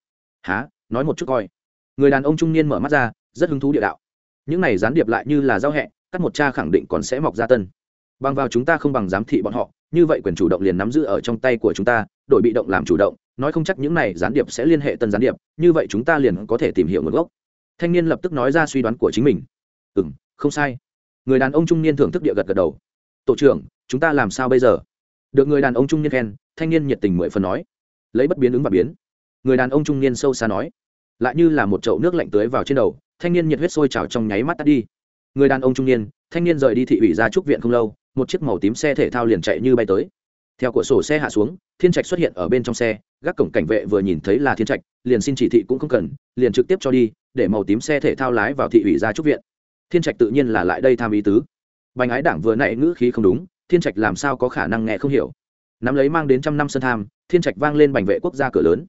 Há nói một chút coi. Người đàn ông trung niên mở mắt ra, rất hứng thú địa đạo. Những này gián điệp lại như là giao hẹ cắt một cha khẳng định còn sẽ mọc ra tân. Bằng vào chúng ta không bằng giám thị bọn họ, như vậy quyền chủ động liền nắm giữ ở trong tay của chúng ta đội bị động làm chủ động, nói không chắc những này gián điệp sẽ liên hệ tân gián điệp, như vậy chúng ta liền có thể tìm hiểu nguồn gốc thanh niên lập tức nói ra suy đoán của chính mình. Ừ m không sai. Người đàn ông trung niên thưởng thức địa gật gật đầu. Tổ trưởng, chúng ta làm sao bây giờ? Được người đàn ông trung niên khen, thanh niên nhiệt tình mười phần nói. Lấy bất biến ứng và biến. Người đàn ông trung niên sâu xa nói. Lại như là một chậu nước lạnh tưới vào trên đầu, thanh niên nhiệt huyết sôi trào trong nháy mắt tắt đi. Người đàn ông trung niên, thanh niên rời đi thị ủy ra trúc viện không lâu, một chiếc màu tím xe thể thao liền chạy như bay tới. Theo cửa sổ xe hạ xuống, thiên trạch xuất hiện ở bên trong xe, gác cổng cảnh vệ vừa nhìn thấy là thiên trạch, liền xin chỉ thị cũng không cần, liền trực tiếp cho đi để màu tím xe thể thao lái vào thị ủy ra trúc viện. Thiên trạch tự nhiên là lại đây tham ý tứ. Bành ái đảng vừa nãy ngữ khí không đúng, thiên trạch làm sao có khả năng nghe không hiểu? Nắm lấy mang đến trăm năm sân tham, thiên trạch vang lên bành vệ quốc gia cửa lớn.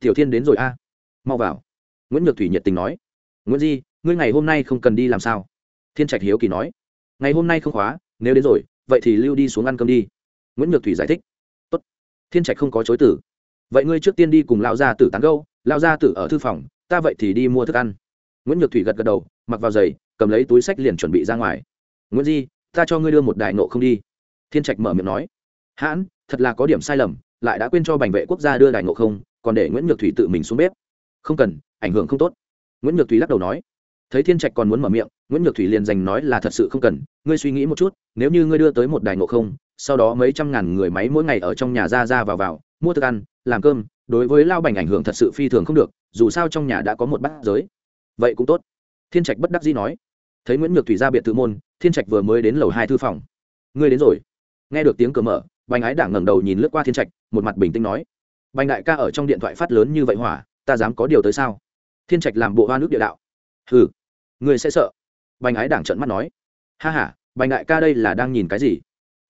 Tiểu thiên đến rồi a, mau vào. Nguyễn nhược thủy nhiệt tình nói. Nguyễn di, ngươi ngày hôm nay không cần đi làm sao? Thiên trạch hiếu kỳ nói. Ngày hôm nay không khóa, nếu đến rồi, vậy thì lưu đi xuống ăn cơm đi. Nguyễn nhược thủy giải thích. Tốt. thiên trạch không có chối tử vậy ngươi trước tiên đi cùng lão gia tử tán gâu lão gia tử ở thư phòng ta vậy thì đi mua thức ăn. Nguyễn nhược thủy gật gật đầu, mặc vào giày, cầm lấy túi sách liền chuẩn bị ra ngoài. Nguyễn di, ta cho ngươi đưa một đại nộ không đi. Thiên trạch mở miệng nói. Hãn, thật là có điểm sai lầm, lại đã quên cho bành vệ quốc gia đưa đại nộ không, còn để nguyễn nhược thủy tự mình xuống bếp. Không cần, ảnh hưởng không tốt. Nguyễn nhược thủy lắc đầu nói. Thấy thiên trạch còn muốn mở miệng, nguyễn nhược thủy liền dành nói là thật sự không cần, ngươi suy nghĩ một chút, nếu như ngươi đưa tới một đài nộ không, sau đó mấy trăm ngàn người máy mỗi ngày ở trong nhà ra ra vào vào, mua thức ăn làm cơm, đối với lao bành ảnh hưởng thật sự phi thường không được, dù sao trong nhà đã có một bát giới. Vậy cũng tốt. Thiên trạch bất đắc dĩ nói. Thấy nguyễn nhược thủy ra biệt tự môn, thiên trạch vừa mới đến lầu hai thư phòng. Ngươi đến rồi. Nghe được tiếng cửa mở, bành ái đảng ngẩng đầu nhìn lướt qua thiên trạch, một mặt bình tĩnh nói. Bành đại ca ở trong điện thoại phát lớn như vậy hỏa, ta dám có điều tới sao? Thiên trạch làm bộ hoa nước địa đạo. Hừ, ngươi sẽ sợ. Bành ái đảng trận mắt nói. Ha h a bành đại ca đây là đang nhìn cái gì?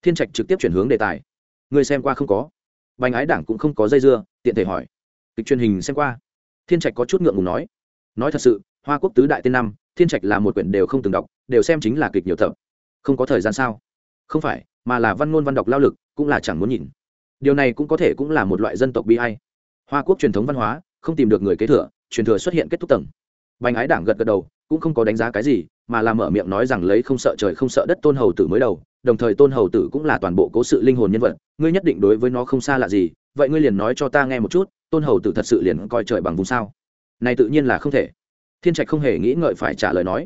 Thiên trạch trực tiếp chuyển hướng đề tài. Ngươi xem qua không có? Bành ái đảng cũng không có dây dưa, tiện thể hỏi. Kịch truyền hình xem qua. Thiên trạch có chút ngượng ngùng nói. Nói thật sự, hoa quốc tứ đại tiên năm, thiên trạch là một quyển đều không từng đọc, đều xem chính là kịch nhiều thợ không có thời gian sao? Không phải, mà là văn ngôn văn đọc lao lực, cũng là chẳng muốn nhìn. Điều này cũng có thể cũng là một loại dân tộc bi hay hoa quốc truyền thống văn hóa, không tìm được người kế thừa, truyền thừa xuất hiện kết thúc tầng. Bành ái đảng gật gật đầu, cũng không có đánh giá cái gì mà là mở miệng nói rằng lấy không sợ trời không sợ đất tôn hầu tử mới đầu, đồng thời tôn hầu tử cũng là toàn bộ cố sự linh hồn nhân vật, ngươi nhất định đối với nó không xa lạ gì, vậy ngươi liền nói cho ta nghe một chút, tôn hầu tử thật sự liền coi trời bằng vùng sao? Này tự nhiên là không thể. Thiên trạch không hề nghĩ ngợi phải trả lời nói.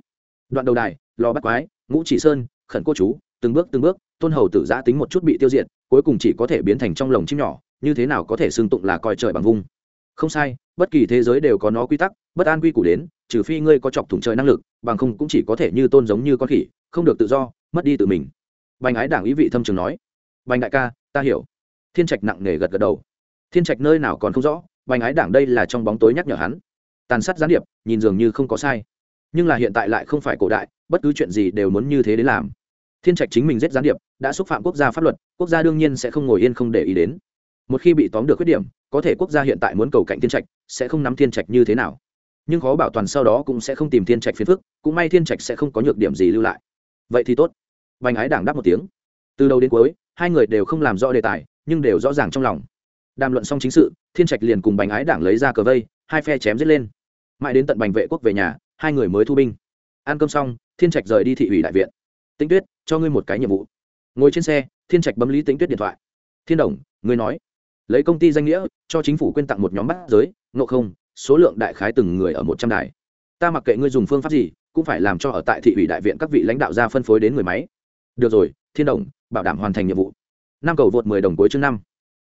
Đoạn đầu đài, lò bắt quái, ngũ chỉ sơn, khẩn cô chú, từng bước từng bước, tôn hầu tử giã tính một chút bị tiêu diệt, cuối cùng chỉ có thể biến thành trong lồng chim nhỏ, như thế nào có thể xưng tụng là coi trời bằng vung không sai, bất kỳ thế giới đều có nó quy tắc, bất an quy củ đến, trừ phi ngươi có chọc thủng trời năng lực bằng không cũng chỉ có thể như tôn giống như con khỉ, không được tự do, mất đi tự mình. Bành ái đảng ý vị thâm trường nói, bành đại ca, ta hiểu. Thiên trạch nặng nề gật gật đầu. Thiên trạch nơi nào còn không rõ, bành ái đảng đây là trong bóng tối nhắc nhở hắn. Tàn sát gián điệp, nhìn dường như không có sai. Nhưng là hiện tại lại không phải cổ đại, bất cứ chuyện gì đều muốn như thế đến làm. Thiên trạch chính mình giết gián điệp, đã xúc phạm quốc gia pháp luật, quốc gia đương nhiên sẽ không ngồi yên không để ý đến. Một khi bị tóm được khuyết điểm, có thể quốc gia hiện tại muốn cầu cạnh thiên trạch, sẽ không nắm thiên trạch như thế nào nhưng khó bảo toàn sau đó cũng sẽ không tìm thiên trạch phiền phức, cũng may thiên trạch sẽ không có nhược điểm gì lưu lại. Vậy thì tốt. Bành ái đảng đáp một tiếng. Từ đầu đến cuối, hai người đều không làm rõ đề tài, nhưng đều rõ ràng trong lòng. Đàm luận xong chính sự, thiên trạch liền cùng bành ái đảng lấy ra cờ vây, hai phe chém giết lên. Mãi đến tận bành vệ quốc về nhà, hai người mới thu binh. Ăn cơm xong, thiên trạch rời đi thị ủy đại viện. Tĩnh tuyết, cho ngươi một cái nhiệm vụ. Ngồi trên xe, thiên trạch bấm lý tĩnh tuyết điện thoại. Thiên đồng, ngươi nói. Lấy công ty danh nghĩa, cho chính phủ quyên tặng một nhóm bắt giới, ngộ không số lượng đại khái từng người ở một trăm đài. Ta mặc kệ ngươi dùng phương pháp gì, cũng phải làm cho ở tại thị ủy đại viện các vị lãnh đạo ra phân phối đến người máy. Được rồi, thiên đồng, bảo đảm hoàn thành nhiệm vụ. Năm cầu vượt mười đồng cuối chương năm.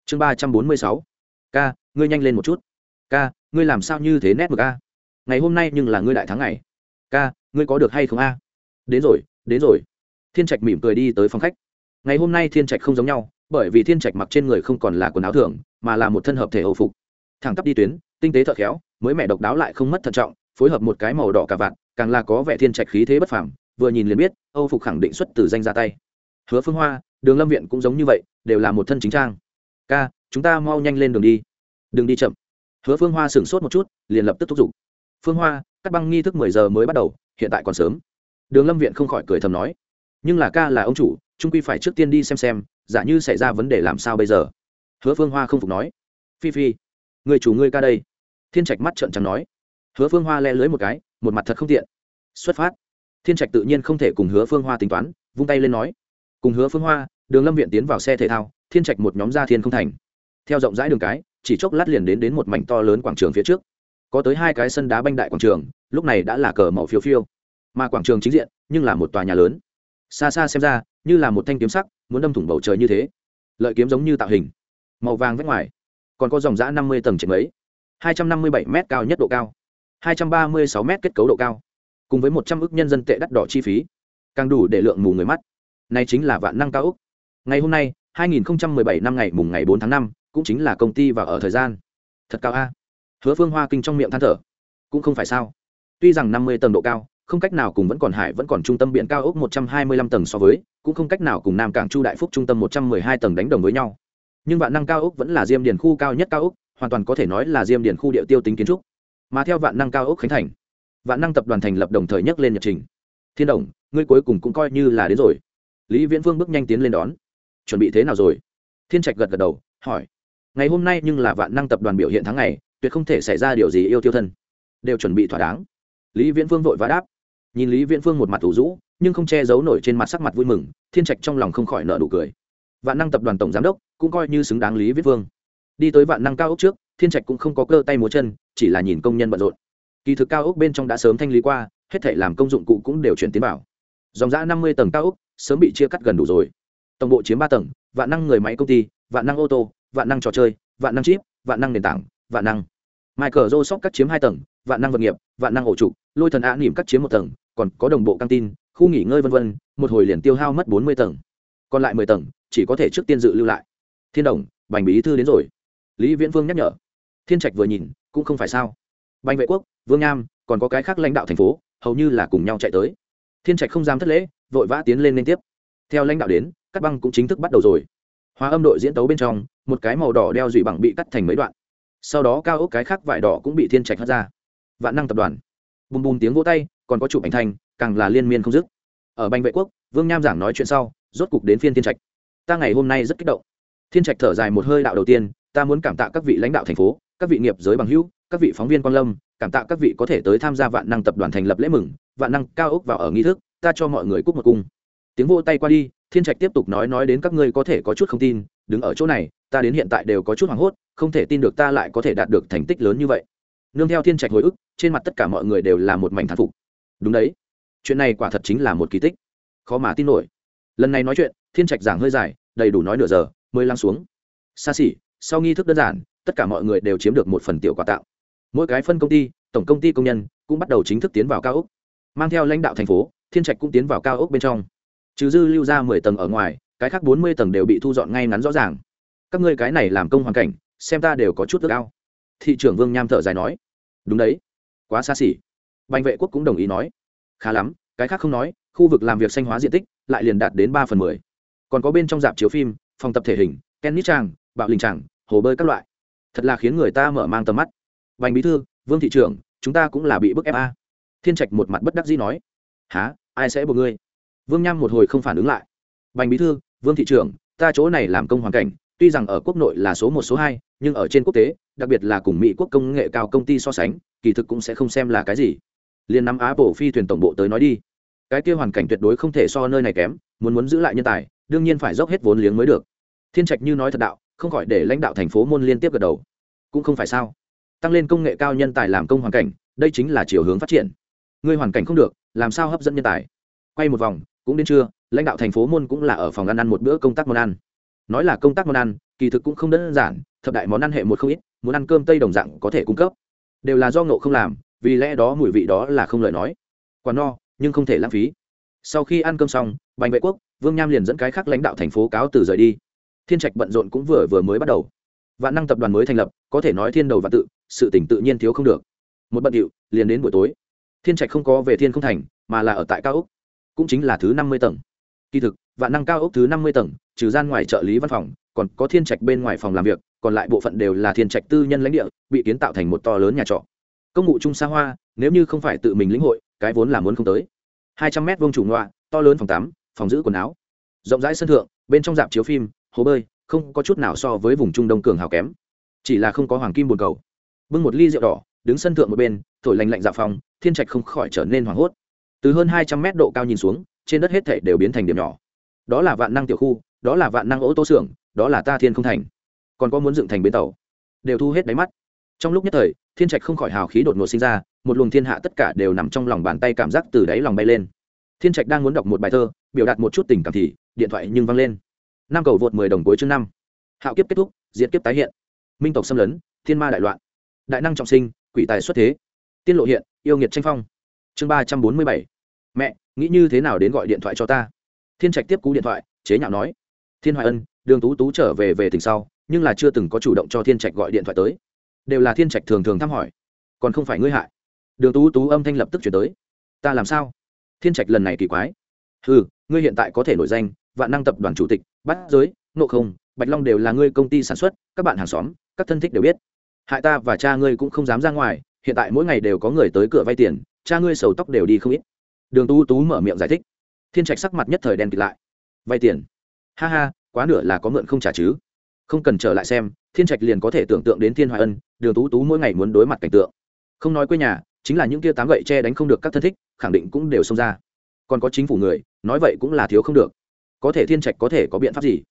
Chương ba trăm bốn mươi sáu. K ngươi nhanh lên một chút. K ngươi làm sao như thế nét mực a? Ngày hôm nay nhưng là ngươi đại thắng ngày. K ngươi có được hay không a? Đến rồi đến rồi. Thiên trạch mỉm cười đi tới phòng khách. Ngày hôm nay thiên trạch không giống nhau, bởi vì thiên trạch mặc trên người không còn là quần áo thường mà là một thân hợp thể hầu phục. Thẳng tắp đi tuyến tinh tế thợ khéo, mới mẹ độc đáo lại không mất thận trọng, phối hợp một cái màu đỏ cả vạn càng là có vẻ thiên trạch khí thế bất phàm, vừa nhìn liền biết, âu phục khẳng định xuất từ danh ra tay. Hứa phương hoa, đường lâm viện cũng giống như vậy, đều là một thân chính trang. Ca, chúng ta mau nhanh lên đường đi. Đừng đi chậm. Hứa phương hoa sửng sốt một chút, liền lập tức thúc giục. Phương hoa, cắt băng nghi thức mười giờ mới bắt đầu, hiện tại còn sớm. Đường lâm viện không khỏi cười thầm nói. Nhưng là ca là ông chủ, trung quy phải trước tiên đi xem xem, giả như xảy ra vấn đề làm sao bây giờ? Hứa phương hoa không phục nói. Phi phi, người chủ ngươi ca đây thiên trạch mắt trợn trắng nói. Hứa phương hoa le lưới một cái, một mặt thật không tiện. Xuất phát. Thiên trạch tự nhiên không thể cùng hứa phương hoa tính toán, vung tay lên nói. Cùng hứa phương hoa, đường lâm viện tiến vào xe thể thao, thiên trạch một nhóm ra thiên không thành. Theo rộng rãi đường cái, chỉ chốc lát liền đến đến một mảnh to lớn quảng trường phía trước. Có tới hai cái sân đá banh đại quảng trường, lúc này đã là cờ màu phiêu phiêu. Mà quảng trường chính diện, nhưng là một tòa nhà lớn. Xa xa xem ra, như là một thanh kiếm sắc, muốn đâm thủng bầu trời như thế. Lợi kiếm giống như tạo hình, màu vàng vách ngoài. Còn có dòng giã năm mươi tầng trệt mấy hai trăm năm mươi bảy m cao nhất độ cao hai trăm ba mươi sáu m kết cấu độ cao cùng với một trăm ước nhân dân tệ đắt đỏ chi phí càng đủ để lượng mù người mắt. Này chính là vạn năng cao úc ngày hôm nay 2017 năm ngày mùng ngày 4 tháng 5, cũng chính là công ty và ở thời gian. Thật cao a. Hứa phương hoa kinh trong miệng than thở. Cũng không phải sao. Tuy rằng 50 tầng độ cao không cách nào cùng vẫn còn hải vẫn còn trung tâm biển cao ốc 125 tầng so với cũng không cách nào cùng nam cảng chu đại phúc trung tâm 112 tầng đánh đồng với nhau. Nhưng vạn năng cao ốc vẫn là diêm điền khu cao nhất cao ốc hoàn toàn có thể nói là diêm điển khu địa tiêu tính kiến trúc. Mà theo vạn năng cao ốc khánh thành, vạn năng tập đoàn thành lập đồng thời nhắc lên nhật trình. Thiên đồng, ngươi cuối cùng cũng coi như là đến rồi. Lý viễn Vương bước nhanh tiến lên đón. Chuẩn bị thế nào rồi? Thiên trạch gật gật đầu, hỏi. Ngày hôm nay nhưng là vạn năng tập đoàn biểu hiện tháng ngày, tuyệt không thể xảy ra điều gì yêu tiêu thân. Đều chuẩn bị thỏa đáng. Lý viễn Vương vội vã đáp. Nhìn lý viễn Vương một mặt thủ rũ, nhưng không che giấu nổi trên mặt sắc mặt vui mừng, thiên trạch trong lòng không khỏi nợ nụ cười. Vạn năng tập đoàn tổng giám đốc cũng coi như xứng đáng lý viễn Vương đi tới vạn năng cao ốc trước, thiên trạch cũng không có cơ tay múa chân, chỉ là nhìn công nhân bận rộn. Kỳ thực cao ốc bên trong đã sớm thanh lý qua, hết thể làm công dụng cụ cũng đều chuyển tiến vào. Dòng giã năm mươi tầng cao ốc, sớm bị chia cắt gần đủ rồi. Tổng bộ chiếm ba tầng, vạn năng người máy công ty, vạn năng ô tô, vạn năng trò chơi, vạn năng chip, vạn năng nền tảng, vạn năng. Michael joe sóc cắt chiếm hai tầng, vạn năng vật nghiệp, vạn năng ổ trục lôi thần á nỉm cắt chiếm một tầng, còn có đồng bộ căng tin, khu nghỉ ngơi v v một hồi liền tiêu hao mất bốn mươi tầng. Còn lại mười tầng, chỉ có thể trước tiên dự lưu lại. Thiên đồng, bành bí thư đến rồi lý viễn vương nhắc nhở. Thiên trạch vừa nhìn, cũng không phải sao. Bành vệ quốc, vương nham, còn có cái khác lãnh đạo thành phố, hầu như là cùng nhau chạy tới. Thiên trạch không dám thất lễ, vội vã tiến lên liên tiếp. Theo lãnh đạo đến cắt băng cũng chính thức bắt đầu rồi. Hóa âm đội diễn tấu bên trong, một cái màu đỏ đeo dụy bằng bị cắt thành mấy đoạn. Sau đó cao ốc cái khác vải đỏ cũng bị thiên trạch hất ra. Vạn năng tập đoàn. Bùm bùm tiếng vỗ tay, còn có chụp ảnh thành, càng là liên miên không dứt. Ở banh vệ quốc, vương nham giảng nói chuyện sau, rốt cục đến phiên thiên trạch. Ta ngày hôm nay rất kích động. Thiên trạch thở dài một hơi đạo đầu tiên ta muốn cảm tạ các vị lãnh đạo thành phố, các vị nghiệp giới bằng hữu, các vị phóng viên quan lâm, cảm tạ các vị có thể tới tham gia vạn năng tập đoàn thành lập lễ mừng, vạn năng cao ốc vào ở nghi thức, ta cho mọi người cúc một cung. Tiếng vô tay qua đi, thiên trạch tiếp tục nói nói đến các ngươi có thể có chút không tin, đứng ở chỗ này, ta đến hiện tại đều có chút hoảng hốt, không thể tin được ta lại có thể đạt được thành tích lớn như vậy. Nương theo thiên trạch hồi ức, trên mặt tất cả mọi người đều là một mảnh thán phục. Đúng đấy, chuyện này quả thật chính là một kỳ tích. Khó mà tin nổi. Lần này nói chuyện, thiên trạch giảng hơi dài, đầy đủ nói nửa giờ, mới lăng xuống. Xa xỉ sau nghi thức đơn giản, tất cả mọi người đều chiếm được một phần tiểu quà tạo mỗi cái phân công ty, tổng công ty công nhân cũng bắt đầu chính thức tiến vào cao ốc. Mang theo lãnh đạo thành phố, thiên trạch cũng tiến vào cao ốc bên trong. Trừ dư lưu ra mười tầng ở ngoài, cái khác bốn mươi tầng đều bị thu dọn ngay ngắn rõ ràng. Các ngươi cái này làm công hoàn cảnh, xem ta đều có chút ước ao. Thị trưởng vương nham thở dài nói. Đúng đấy. Quá xa xỉ. Bành vệ quốc cũng đồng ý nói. Khá lắm, cái khác không nói, khu vực làm việc xanh hóa diện tích lại liền đạt đến ba phần mười. Còn có bên trong dạp chiếu phim, phòng tập thể hình, tennis tràng bạo linh tràng hồ bơi các loại. Thật là khiến người ta mở mang tầm mắt. Vành bí thư, vương thị trưởng, chúng ta cũng là bị bức ép a. Thiên trạch một mặt bất đắc dĩ nói. Há ai sẽ buộc ngươi? Vương nham một hồi không phản ứng lại. Vành bí thư, vương thị trưởng, ta chỗ này làm công hoàn cảnh, tuy rằng ở quốc nội là số một, số hai, nhưng ở trên quốc tế, đặc biệt là cùng mỹ quốc công nghệ cao công ty so sánh, kỳ thực cũng sẽ không xem là cái gì. Liên nắm á bộ phi thuyền tổng bộ tới nói đi. Cái kia hoàn cảnh tuyệt đối không thể so nơi này kém, muốn muốn giữ lại nhân tài, đương nhiên phải dốc hết vốn liếng mới được. Thiên trạch như nói thật đạo không khỏi để lãnh đạo thành phố môn liên tiếp gật đầu. Cũng không phải sao. Tăng lên công nghệ cao nhân tài làm công hoàn cảnh, đây chính là chiều hướng phát triển. Ngươi hoàn cảnh không được, làm sao hấp dẫn nhân tài? Quay một vòng, cũng đến trưa, lãnh đạo thành phố môn cũng là ở phòng ăn ăn một bữa công tác món ăn. Nói là công tác món ăn, kỳ thực cũng không đơn giản, thập đại món ăn hệ một không ít, muốn ăn cơm tây đồng dạng có thể cung cấp. Đều là do ngộ không làm, vì lẽ đó mùi vị đó là không lời nói. Quả no, nhưng không thể lãng phí. Sau khi ăn cơm xong, bành vệ quốc, vương nham liền dẫn cái khác lãnh đạo thành phố cáo từ rời đi thiên trạch bận rộn cũng vừa vừa mới bắt đầu. Vạn năng tập đoàn mới thành lập có thể nói thiên đầu và tự sự tỉnh tự nhiên thiếu không được. Một bận điệu liền đến buổi tối. Thiên trạch không có về thiên không thành mà là ở tại cao ốc, cũng chính là thứ năm mươi tầng. Kỳ thực vạn năng cao ốc thứ năm mươi tầng trừ gian ngoài trợ lý văn phòng còn có thiên trạch bên ngoài phòng làm việc còn lại bộ phận đều là thiên trạch tư nhân lãnh địa bị kiến tạo thành một to lớn nhà trọ. Công ngụ trung xa hoa nếu như không phải tự mình lĩnh hội cái vốn là muốn không tới. Hai trăm mét vuông chủ ngoạ to lớn phòng tắm phòng giữ quần áo. Rộng rãi sân thượng bên trong dạp chiếu phim hồ bơi, không có chút nào so với vùng trung đông cường hào kém. Chỉ là không có hoàng kim bồn cầu. Bưng một ly rượu đỏ, đứng sân thượng một bên, thổi lành lạnh dạ phòng thiên trạch không khỏi trở nên hoảng hốt. Từ hơn hai trăm mét độ cao nhìn xuống, trên đất hết thể đều biến thành điểm nhỏ. Đó là vạn năng tiểu khu, đó là vạn năng ô tô xưởng, đó là ta thiên không thành. Còn có muốn dựng thành bến tàu. Đều thu hết đáy mắt. Trong lúc nhất thời, thiên trạch không khỏi hào khí đột ngột sinh ra, một luồng thiên hạ tất cả đều nằm trong lòng bàn tay cảm giác từ đáy lòng bay lên. Thiên trạch đang muốn đọc một bài thơ, biểu đạt một chút tình cảm thì, điện thoại nhưng văng lên năm cầu vượt mười đồng cuối chương năm. Hạo kiếp kết thúc, diệt kiếp tái hiện. Minh tộc xâm lấn, thiên ma đại loạn. Đại năng trọng sinh, quỷ tài xuất thế. Tiên lộ hiện, yêu nghiệt tranh phong. Chương ba trăm bốn mươi bảy. Mẹ, nghĩ như thế nào đến gọi điện thoại cho ta? Thiên trạch tiếp cú điện thoại, chế nhạo nói. Thiên hoài ân, đường tú tú trở về về tỉnh sau, nhưng là chưa từng có chủ động cho thiên trạch gọi điện thoại tới. Đều là thiên trạch thường thường thăm hỏi. Còn không phải ngươi hại. Đường tú tú âm thanh lập tức chuyển tới. Ta làm sao? Thiên trạch lần này kỳ quái. Ừ ngươi hiện tại có thể nổi danh vạn năng tập đoàn chủ tịch bắt giới, nộ không, bạch long đều là ngươi công ty sản xuất, các bạn hàng xóm, các thân thích đều biết. Hại ta và cha ngươi cũng không dám ra ngoài, hiện tại mỗi ngày đều có người tới cửa vay tiền, cha ngươi sầu tóc đều đi không ít. Đường tú tú mở miệng giải thích. Thiên trạch sắc mặt nhất thời đen kịt lại. Vay tiền? Ha ha, quá nửa là có mượn không trả chứ. Không cần trở lại xem, thiên trạch liền có thể tưởng tượng đến thiên hoài ân, đường tú tú mỗi ngày muốn đối mặt cảnh tượng. Không nói quê nhà, chính là những kia tám gậy che đánh không được các thân thích, khẳng định cũng đều xông ra. Còn có chính phủ người, nói vậy cũng là thiếu không được có thể thiên trạch có thể có biện pháp gì?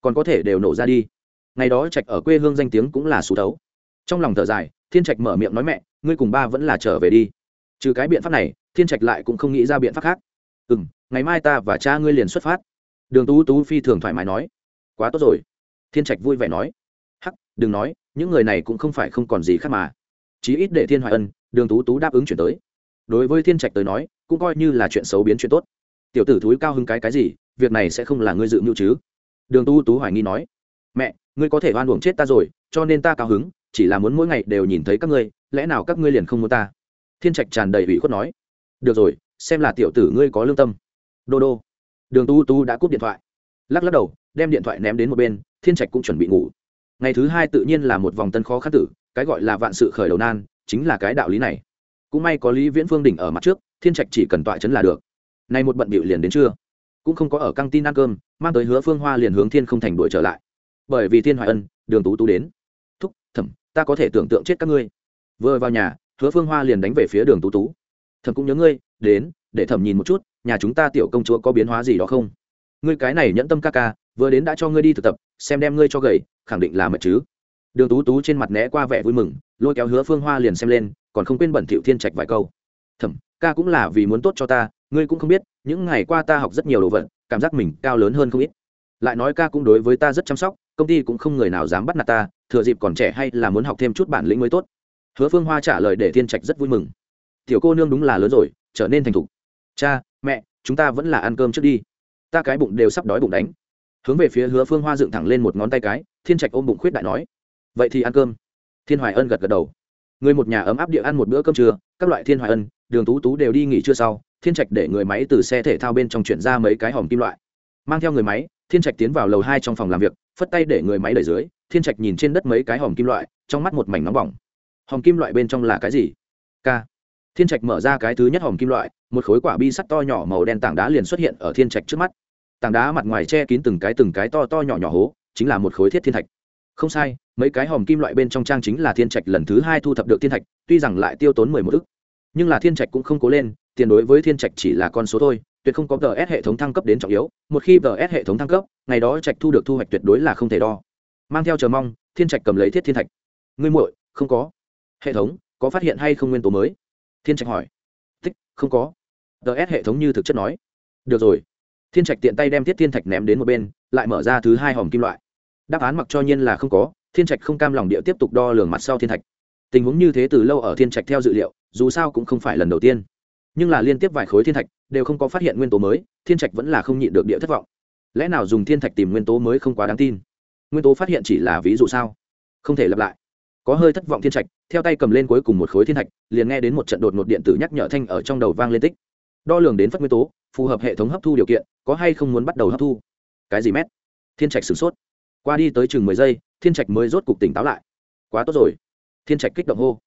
Còn có thể đều nổ ra đi. Ngày đó trạch ở quê hương danh tiếng cũng là xú thấu. Trong lòng thở dài, thiên trạch mở miệng nói mẹ, ngươi cùng ba vẫn là trở về đi. Trừ cái biện pháp này, thiên trạch lại cũng không nghĩ ra biện pháp khác. Ừ m ngày mai ta và cha ngươi liền xuất phát. Đường tú tú phi thường thoải mái nói. Quá tốt rồi. Thiên trạch vui vẻ nói. Hắc, đừng nói, những người này cũng không phải không còn gì khác mà. Chí ít để thiên hoài ân, đường tú tú đáp ứng chuyển tới. Đối với thiên trạch tới nói, cũng coi như là chuyện xấu biến chuyện tốt. Tiểu tử thúi cao hứng cái cái gì việc này sẽ không là ngươi dự mưu chứ? Đường Tu tú hoài nghi nói. Mẹ, ngươi có thể oan uổng chết ta rồi, cho nên ta cao hứng, chỉ là muốn mỗi ngày đều nhìn thấy các ngươi, lẽ nào các ngươi liền không muốn ta? Thiên trạch tràn đầy ủy khuất nói. Được rồi, xem là tiểu tử ngươi có lương tâm. Đô đô. Đường tu tu đã cúp điện thoại. Lắc lắc đầu, đem điện thoại ném đến một bên, thiên trạch cũng chuẩn bị ngủ. Ngày thứ hai tự nhiên là một vòng tân khó khăn tử, cái gọi là vạn sự khởi đầu nan, chính là cái đạo lý này. Cũng may có lý viễn phương đỉnh ở mặt trước, thiên trạch chỉ cần tọa chấn là được. Nay một bận bịu liền đến trưa cũng không có ở căng tin ăn cơm, mang tới hứa phương hoa liền hướng thiên không thành đuổi trở lại. Bởi vì thiên hoài ân, đường tú tú đến. Thúc, thẩm, ta có thể tưởng tượng chết các ngươi. Vừa vào nhà, hứa phương hoa liền đánh về phía đường tú tú. Thẩm cũng nhớ ngươi, đến, để thẩm nhìn một chút, nhà chúng ta tiểu công chúa có biến hóa gì đó không? Ngươi cái này nhẫn tâm ca ca, vừa đến đã cho ngươi đi thực tập, xem đem ngươi cho gầy, khẳng định là mệt chứ. Đường tú tú trên mặt né qua vẻ vui mừng, lôi kéo hứa phương hoa liền xem lên, còn không quên bẩn thiệu thiên trạch vài câu. Thẩm, ca cũng là vì muốn tốt cho ta, ngươi cũng không biết những ngày qua ta học rất nhiều đồ vật, cảm giác mình cao lớn hơn không ít. Lại nói ca cũng đối với ta rất chăm sóc, công ty cũng không người nào dám bắt nạt ta, thừa dịp còn trẻ hay là muốn học thêm chút bản lĩnh mới tốt. Hứa phương hoa trả lời để thiên trạch rất vui mừng. Tiểu cô nương đúng là lớn rồi, trở nên thành thục. Cha, mẹ, chúng ta vẫn là ăn cơm trước đi. Ta cái bụng đều sắp đói bụng đánh. Hướng về phía hứa phương hoa dựng thẳng lên một ngón tay cái, thiên trạch ôm bụng khuyết đại nói. Vậy thì ăn cơm. Thiên hoài ân gật gật đầu. Người một nhà ấm áp địa ăn một bữa cơm trưa, các loại thiên hoài ân, đường tú tú đều đi nghỉ trưa sau thiên trạch để người máy từ xe thể thao bên trong chuyển ra mấy cái hòm kim loại. Mang theo người máy, thiên trạch tiến vào lầu hai trong phòng làm việc, phất tay để người máy đẩy dưới, thiên trạch nhìn trên đất mấy cái hòm kim loại, trong mắt một mảnh nóng bỏng. Hòm kim loại bên trong là cái gì? K. Thiên trạch mở ra cái thứ nhất hòm kim loại, một khối quả bi sắt to nhỏ màu đen tảng đá liền xuất hiện ở thiên trạch trước mắt. Tảng đá mặt ngoài che kín từng cái từng cái to to nhỏ nhỏ hố, chính là một khối thiết thiên thạch. Không sai, mấy cái hòm kim loại bên trong trang chính là thiên trạch lần thứ hai thu thập được thiên thạch, tuy rằng lại tiêu tốn mười một ức, nhưng là thiên trạch cũng không cố lên tiền đối với thiên trạch chỉ là con số thôi, tuyệt không có gs hệ thống thăng cấp đến trọng yếu, một khi gs hệ thống thăng cấp, ngày đó trạch thu được thu hoạch tuyệt đối là không thể đo. Mang theo chờ mong, thiên trạch cầm lấy thiết thiên thạch. Ngươi muội, không có. Hệ thống, có phát hiện hay không nguyên tố mới? Thiên trạch hỏi. Tích không có. Gs hệ thống như thực chất nói. Được rồi. Thiên trạch tiện tay đem thiết thiên thạch ném đến một bên, lại mở ra thứ hai hòm kim loại. Đáp án mặc cho nhiên là không có, thiên trạch không cam lòng địa tiếp tục đo lường mặt sau thiên thạch. Tình huống như thế từ lâu ở thiên trạch theo dự liệu, dù sao cũng không phải lần đầu tiên nhưng là liên tiếp vài khối thiên thạch đều không có phát hiện nguyên tố mới, thiên trạch vẫn là không nhịn được địa thất vọng. Lẽ nào dùng thiên thạch tìm nguyên tố mới không quá đáng tin? Nguyên tố phát hiện chỉ là ví dụ sao? Không thể lặp lại. Có hơi thất vọng thiên trạch, theo tay cầm lên cuối cùng một khối thiên thạch, liền nghe đến một trận đột ngột điện tử nhắc nhở thanh ở trong đầu vang lên tích. Đo lường đến phất nguyên tố, phù hợp hệ thống hấp thu điều kiện, có hay không muốn bắt đầu hấp thu? Cái gì mét? Thiên trạch sửng sốt. Qua đi tới chừng mười giây, thiên trạch mới rốt cục tỉnh táo lại. Quá tốt rồi. Thiên trạch kích động hô.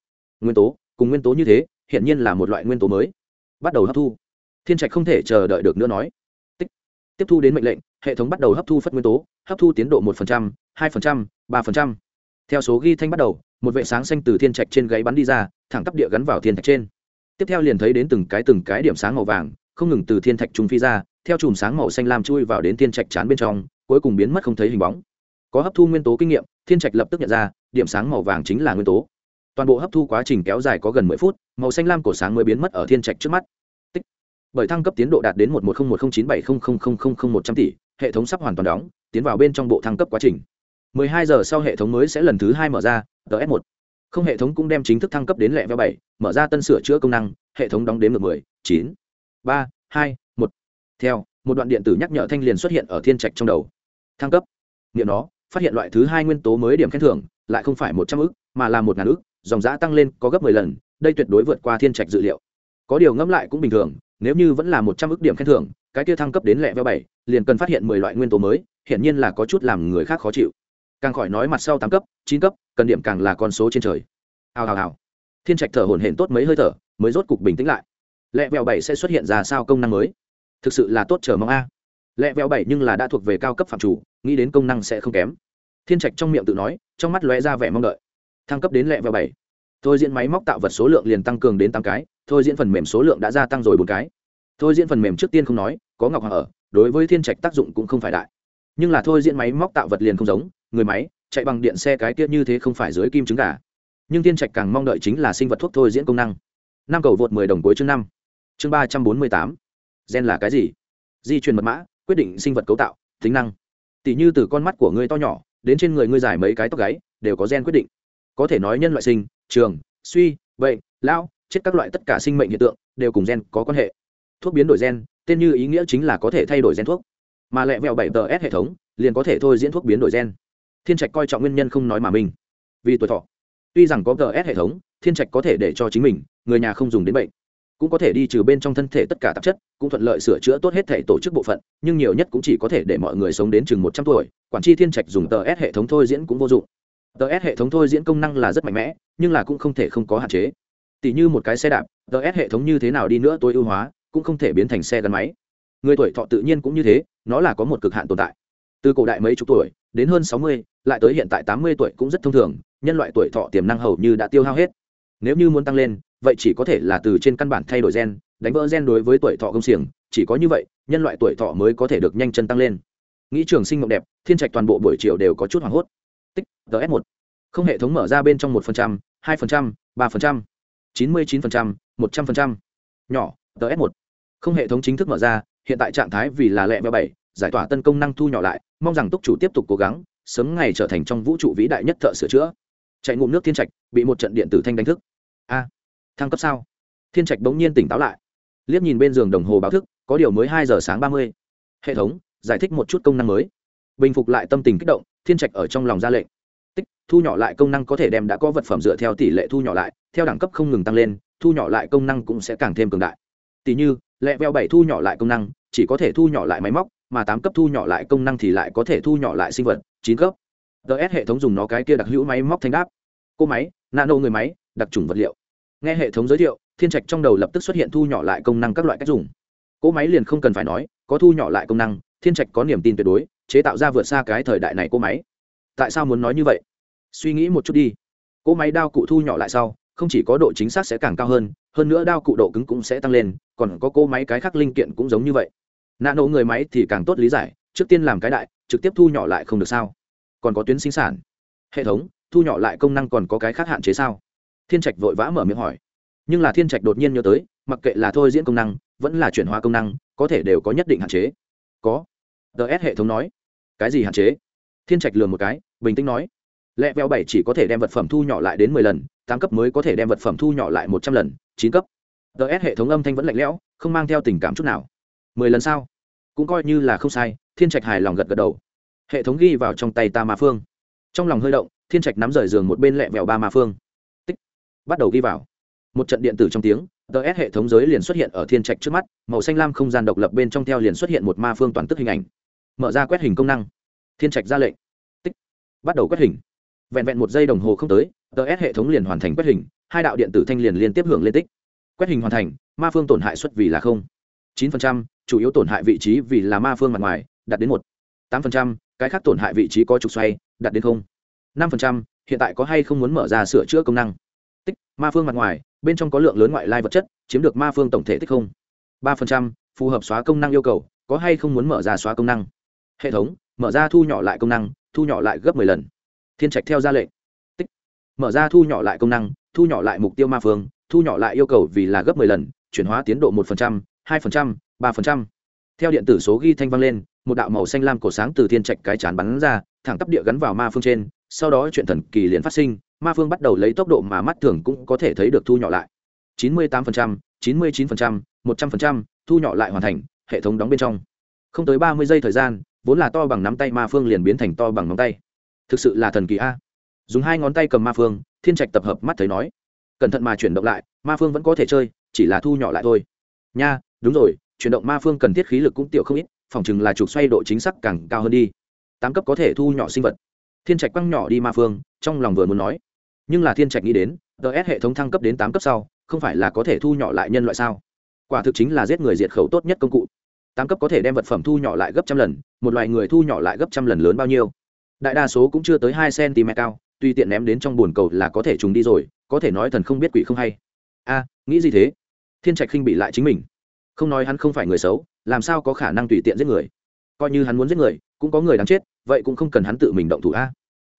Nguyên tố, cùng nguyên tố như thế hiện nhiên là một loại nguyên tố mới bắt đầu hấp thu. Thiên trạch không thể chờ đợi được nữa nói. Tích. tiếp thu đến mệnh lệnh, hệ thống bắt đầu hấp thu phất nguyên tố, hấp thu tiến độ một hai ba theo số ghi thanh bắt đầu, một vệ sáng xanh từ thiên trạch trên gáy bắn đi ra, thẳng tắp địa gắn vào thiên thạch trên. Tiếp theo liền thấy đến từng cái từng cái điểm sáng màu vàng, không ngừng từ thiên thạch trung phi ra, theo chùm sáng màu xanh lam chui vào đến thiên trạch chán bên trong, cuối cùng biến mất không thấy hình bóng. Có hấp thu nguyên tố kinh nghiệm, thiên trạch lập tức nhận ra, điểm sáng màu vàng chính là nguyên tố toàn bộ hấp thu quá trình kéo dài có gần mười phút, màu xanh lam cổ sáng mới biến mất ở thiên trạch trước mắt. Tích. bởi thăng cấp tiến độ đạt đến một một không một không chín bảy không không không không không một trăm tỷ, hệ thống sắp hoàn toàn đóng, tiến vào bên trong bộ thăng cấp quá trình. 12 giờ sau hệ thống mới sẽ lần thứ hai mở ra ts 1 không hệ thống cũng đem chính thức thăng cấp đến lẹ veo bảy, mở ra tân sửa chữa công năng, hệ thống đóng đến được mười, chín, ba, hai, một. Theo, một đoạn điện tử nhắc nhở thanh liền xuất hiện ở thiên trạch trong đầu. Thăng cấp. Nghiệm nó, phát hiện loại thứ hai nguyên tố mới điểm khen thưởng, lại không phải một trăm ức, mà là một ngàn ức dòng giá tăng lên có gấp mười lần, đây tuyệt đối vượt qua thiên trạch dự liệu. Có điều ngẫm lại cũng bình thường, nếu như vẫn là một trăm ức điểm khen thưởng, cái kia thăng cấp đến lẹ veo bảy, liền cần phát hiện mười loại nguyên tố mới, hiển nhiên là có chút làm người khác khó chịu. Càng khỏi nói mặt sau tám cấp, chín cấp, cần điểm càng là con số trên trời. Hào hào hào. Thiên trạch thở hổn hển tốt mấy hơi thở, mới rốt cục bình tĩnh lại. Lẹ vẹo bảy sẽ xuất hiện ra sao công năng mới? Thực sự là tốt chờ mong a. Lẹ vẹo bảy nhưng là đã thuộc về cao cấp phạm chủ, nghĩ đến công năng sẽ không kém. Thiên trạch trong miệng tự nói, trong mắt lóe ra vẻ mong đợi thăng cấp đến lẹ và bảy. Thôi diễn máy móc tạo vật số lượng liền tăng cường đến tám cái, thôi diễn phần mềm số lượng đã gia tăng rồi bốn cái. Thôi diễn phần mềm trước tiên không nói, có ngọc hoàng ở, đối với thiên trạch tác dụng cũng không phải đại. Nhưng là thôi diễn máy móc tạo vật liền không giống, người máy, chạy bằng điện xe cái tiết như thế không phải dưới kim trứng gà nhưng thiên trạch càng mong đợi chính là sinh vật thuốc thôi diễn công năng. Năm cầu vượt mười đồng cuối chương năm. Chương ba trăm bốn mươi tám. Gen là cái gì? Di truyền mật mã, quyết định sinh vật cấu tạo, tính năng. Tỷ như từ con mắt của ngươi to nhỏ, đến trên người ngươi dài mấy cái tóc gáy, đều có gen quyết định có thể nói nhân loại sinh, trường, suy, bệnh, lão, chết các loại tất cả sinh mệnh hiện tượng đều cùng gen có quan hệ. Thuốc biến đổi gen, tên như ý nghĩa chính là có thể thay đổi gen thuốc. Mà lẹ vẹo bảy tờ s hệ thống, liền có thể thôi diễn thuốc biến đổi gen. Thiên trạch coi trọng nguyên nhân không nói mà mình. Vì tuổi thọ. Tuy rằng có gs hệ thống, thiên trạch có thể để cho chính mình, người nhà không dùng đến bệnh. Cũng có thể đi trừ bên trong thân thể tất cả tạp chất, cũng thuận lợi sửa chữa tốt hết thể tổ chức bộ phận, nhưng nhiều nhất cũng chỉ có thể để mọi người sống đến chừng một trăm tuổi. Quản tri thiên trạch dùng tờ s hệ thống thôi diễn cũng vô dụng ts hệ thống thôi diễn công năng là rất mạnh mẽ, nhưng là cũng không thể không có hạn chế. Tỷ như một cái xe đạp ts hệ thống như thế nào đi nữa tối ưu hóa, cũng không thể biến thành xe gắn máy. Người tuổi thọ tự nhiên cũng như thế, nó là có một cực hạn tồn tại. Từ cổ đại mấy chục tuổi, đến hơn sáu mươi, lại tới hiện tại tám mươi tuổi cũng rất thông thường, nhân loại tuổi thọ tiềm năng hầu như đã tiêu hao hết. Nếu như muốn tăng lên, vậy chỉ có thể là từ trên căn bản thay đổi gen, đánh vỡ gen đối với tuổi thọ công xiềng, chỉ có như vậy, nhân loại tuổi thọ mới có thể được nhanh chân tăng lên. Nghĩ trường sinh mộng đẹp, thiên trạch toàn bộ buổi chiều đều có chút hoảng hốt tích ts một. Không hệ thống mở ra bên trong một phần trăm, hai phần trăm, ba phần trăm, chín mươi chín phần trăm, một trăm phần trăm. Nhỏ ts một. Không hệ thống chính thức mở ra, hiện tại trạng thái vì là lẹ và bảy, giải tỏa tân công năng thu nhỏ lại, mong rằng túc chủ tiếp tục cố gắng, sớm ngày trở thành trong vũ trụ vĩ đại nhất thợ sửa chữa. Chạy ngụm nước thiên trạch, bị một trận điện tử thanh đánh thức. A, thăng cấp sao? Thiên trạch bỗng nhiên tỉnh táo lại. Liếc nhìn bên giường đồng hồ báo thức, có điều mới hai giờ sáng ba mươi. Hệ thống, giải thích một chút công năng mới. Bình phục lại tâm tình kích động thiên trạch ở trong lòng ra lệnh. Tích, thu nhỏ lại công năng có thể đem đã có vật phẩm dựa theo tỷ lệ thu nhỏ lại, theo đẳng cấp không ngừng tăng lên, thu nhỏ lại công năng cũng sẽ càng thêm cường đại. Tỷ như, lẹ veo bảy thu nhỏ lại công năng, chỉ có thể thu nhỏ lại máy móc, mà tám cấp thu nhỏ lại công năng thì lại có thể thu nhỏ lại sinh vật, chín cấp. Ts hệ thống dùng nó cái kia đặc hữu máy móc thanh đáp. Cô máy, nano người máy, đặc trùng vật liệu. Nghe hệ thống giới thiệu, thiên trạch trong đầu lập tức xuất hiện thu nhỏ lại công năng các loại cách dùng. Cỗ máy liền không cần phải nói, có thu nhỏ lại công năng, thiên trạch có niềm tin tuyệt đối chế tạo ra vượt xa cái thời đại này cỗ máy. Tại sao muốn nói như vậy? Suy nghĩ một chút đi. Cỗ máy đao cụ thu nhỏ lại sau, không chỉ có độ chính xác sẽ càng cao hơn hơn nữa đao cụ độ cứng cũng sẽ tăng lên, còn có cỗ máy cái khác linh kiện cũng giống như vậy. Nano người máy thì càng tốt lý giải, trước tiên làm cái đại, trực tiếp thu nhỏ lại không được sao? Còn có tuyến sinh sản. Hệ thống, thu nhỏ lại công năng còn có cái khác hạn chế sao? Thiên trạch vội vã mở miệng hỏi. Nhưng là thiên trạch đột nhiên nhớ tới, mặc kệ là thôi diễn công năng, vẫn là chuyển hóa công năng, có thể đều có nhất định hạn chế. Có. Ts hệ thống nói cái gì hạn chế? Thiên trạch lừa một cái, bình tĩnh nói. Lẹ veo bảy chỉ có thể đem vật phẩm thu nhỏ lại đến mười lần, tám cấp mới có thể đem vật phẩm thu nhỏ lại một trăm lần, chín cấp. Ts hệ thống âm thanh vẫn lạnh lẽo, không mang theo tình cảm chút nào. Mười lần sau cũng coi như là không sai, thiên trạch hài lòng gật gật đầu. Hệ thống ghi vào trong tay ta ma phương. Trong lòng hơi động, thiên trạch nắm rời giường một bên lẹ vẹo ba ma phương. Tích. Bắt đầu ghi vào. Một trận điện tử trong tiếng ts hệ thống giới liền xuất hiện ở thiên trạch trước mắt, màu xanh lam không gian độc lập bên trong theo liền xuất hiện một ma phương toàn tức hình ảnh mở ra quét hình công năng. Thiên trạch ra lệnh. Tích. Bắt đầu quét hình. Vẹn vẹn một giây đồng hồ không tới ts hệ thống liền hoàn thành quét hình, hai đạo điện tử thanh liền liên tiếp hưởng lên tích. Quét hình hoàn thành, ma phương tổn hại suất vì là không. chín phần trăm, chủ yếu tổn hại vị trí vì là ma phương mặt ngoài, đạt đến một. tám phần trăm, cái khác tổn hại vị trí có trục xoay, đạt đến không. năm phần trăm, hiện tại có hay không muốn mở ra sửa chữa công năng? Tích, ma phương mặt ngoài, bên trong có lượng lớn ngoại lai vật chất, chiếm được ma phương tổng thể tích không. ba phần trăm, phù hợp xóa công năng yêu cầu, có hay không muốn mở ra xóa công năng? Hệ thống, mở ra thu nhỏ lại công năng, thu nhỏ lại gấp m ộ ư ơ i lần. Thiên trạch theo ra lệnh. Tích. Mở ra thu nhỏ lại công năng, thu nhỏ lại mục tiêu ma phương, thu nhỏ lại yêu cầu vì là gấp m ộ ư ơ i lần, chuyển hóa tiến độ một phần trăm, hai phần trăm, ba phần trăm. Theo điện tử số ghi thanh vang lên, một đạo màu xanh lam cổ sáng từ thiên trạch cái chán bắn ra, thẳng tắp địa gắn vào ma phương trên, sau đó chuyện thần kỳ liền phát sinh, ma phương bắt đầu lấy tốc độ mà mắt thường cũng có thể thấy được thu nhỏ lại. chín mươi tám chín mươi chín một trăm linh thu nhỏ lại hoàn thành, hệ thống đóng bên trong. Không tới ba mươi giây thời gian vốn là to bằng nắm tay ma phương liền biến thành to bằng ngón tay. Thực sự là thần kỳ a. Dùng hai ngón tay cầm ma phương, thiên trạch tập hợp mắt thấy nói. Cẩn thận mà chuyển động lại, ma phương vẫn có thể chơi, chỉ là thu nhỏ lại thôi. Nha, đúng rồi, chuyển động ma phương cần thiết khí lực cũng tiểu không ít, phòng chừng là trục xoay độ chính xác càng cao hơn đi. Tám cấp có thể thu nhỏ sinh vật. Thiên trạch quăng nhỏ đi ma phương, trong lòng vừa muốn nói. Nhưng là thiên trạch nghĩ đến ts hệ thống thăng cấp đến tám cấp sau, không phải là có thể thu nhỏ lại nhân loại sao? Quả thực chính là giết người diệt khẩu tốt nhất công cụ tám cấp có thể đem vật phẩm thu nhỏ lại gấp trăm lần, một loài người thu nhỏ lại gấp trăm lần lớn bao nhiêu? Đại đa số cũng chưa tới hai cm cao tuy tiện ném đến trong bồn cầu là có thể trùng đi rồi, có thể nói thần không biết quỷ không hay. A à, nghĩ gì thế? Thiên trạch khinh bị lại chính mình. Không nói hắn không phải người xấu, làm sao có khả năng tùy tiện giết người? Coi như hắn muốn giết người, cũng có người đáng chết, vậy cũng không cần hắn tự mình động thủ a.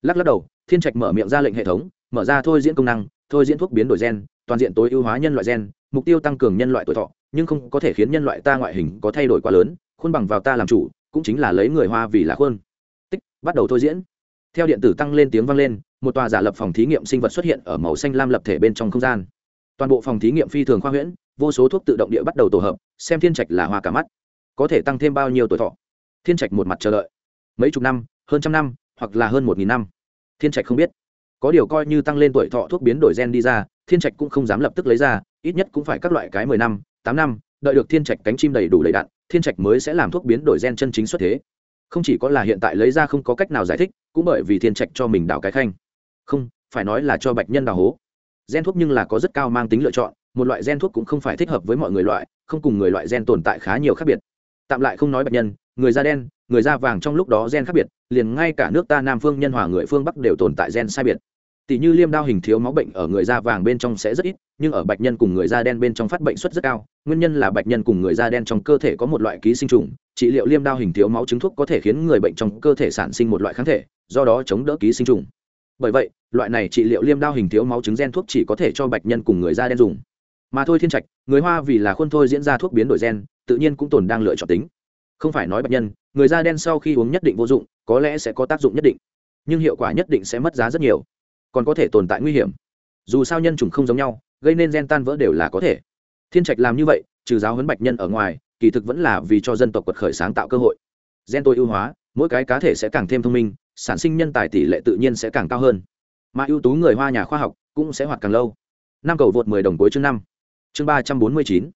Lắc lắc đầu, thiên trạch mở miệng ra lệnh hệ thống, mở ra thôi diễn công năng, thôi diễn thuốc biến đổi gen, toàn diện tối ưu hóa nhân loại gen, mục tiêu tăng cường nhân loại tuổi thọ nhưng không có thể khiến nhân loại ta ngoại hình có thay đổi quá lớn, khuôn bằng vào ta làm chủ, cũng chính là lấy người hoa vì là khuôn. Tích, bắt đầu thôi diễn. Theo điện tử tăng lên tiếng vang lên, một tòa giả lập phòng thí nghiệm sinh vật xuất hiện ở màu xanh lam lập thể bên trong không gian. Toàn bộ phòng thí nghiệm phi thường khoa huyễn, vô số thuốc tự động địa bắt đầu tổ hợp, xem thiên trạch là hoa cả mắt. Có thể tăng thêm bao nhiêu tuổi thọ? Thiên trạch một mặt chờ đợi. Mấy chục năm, hơn trăm năm, hoặc là hơn một nghìn năm. Thiên trạch không biết. Có điều coi như tăng lên tuổi thọ thuốc biến đổi gen đi ra, thiên trạch cũng không dám lập tức lấy ra, ít nhất cũng phải các loại cái mười năm tám năm, đợi được thiên trạch cánh chim đầy đủ đầy đạn thiên trạch mới sẽ làm thuốc biến đổi gen chân chính xuất thế. Không chỉ có là hiện tại lấy ra không có cách nào giải thích, cũng bởi vì thiên trạch cho mình đào cái khanh. Không, phải nói là cho bạch nhân đào hố. Gen thuốc nhưng là có rất cao mang tính lựa chọn, một loại gen thuốc cũng không phải thích hợp với mọi người loại, không cùng người loại gen tồn tại khá nhiều khác biệt. Tạm lại không nói bạch nhân, người da đen, người da vàng trong lúc đó gen khác biệt, liền ngay cả nước ta nam phương nhân hòa người phương bắc đều tồn tại gen sai biệt. Tỷ như liêm đao hình thiếu máu bệnh ở người da vàng bên trong sẽ rất ít, nhưng ở bạch nhân cùng người da đen bên trong phát bệnh suất rất cao nguyên nhân là bạch nhân cùng người da đen trong cơ thể có một loại ký sinh trùng, trị liệu liêm đao hình thiếu máu trứng thuốc có thể khiến người bệnh trong cơ thể sản sinh một loại kháng thể, do đó chống đỡ ký sinh trùng. Bởi vậy, loại này trị liệu liêm đao hình thiếu máu trứng gen thuốc chỉ có thể cho bạch nhân cùng người da đen dùng. Mà thôi thiên trạch, người hoa vì là khuôn thôi diễn ra thuốc biến đổi gen, tự nhiên cũng tồn đang lựa chọn tính. Không phải nói bạch nhân, người da đen sau khi uống nhất định vô dụng, có lẽ sẽ có tác dụng nhất định, nhưng hiệu quả nhất định sẽ mất giá rất nhiều, còn có thể tồn tại nguy hiểm. Dù sao nhân chủng không giống nhau, gây nên gen tan vỡ đều là có thể thiên trạch làm như vậy, trừ giáo huấn bạch nhân ở ngoài, kỳ thực vẫn là vì cho dân tộc quật khởi sáng tạo cơ hội. Gen tôi ưu hóa, mỗi cái cá thể sẽ càng thêm thông minh, sản sinh nhân tài tỷ lệ tự nhiên sẽ càng cao hơn. Mà ưu tú người hoa nhà khoa học cũng sẽ hoạt càng lâu. Năm cầu vượt mười đồng cuối chương năm. Chương ba trăm bốn mươi chín.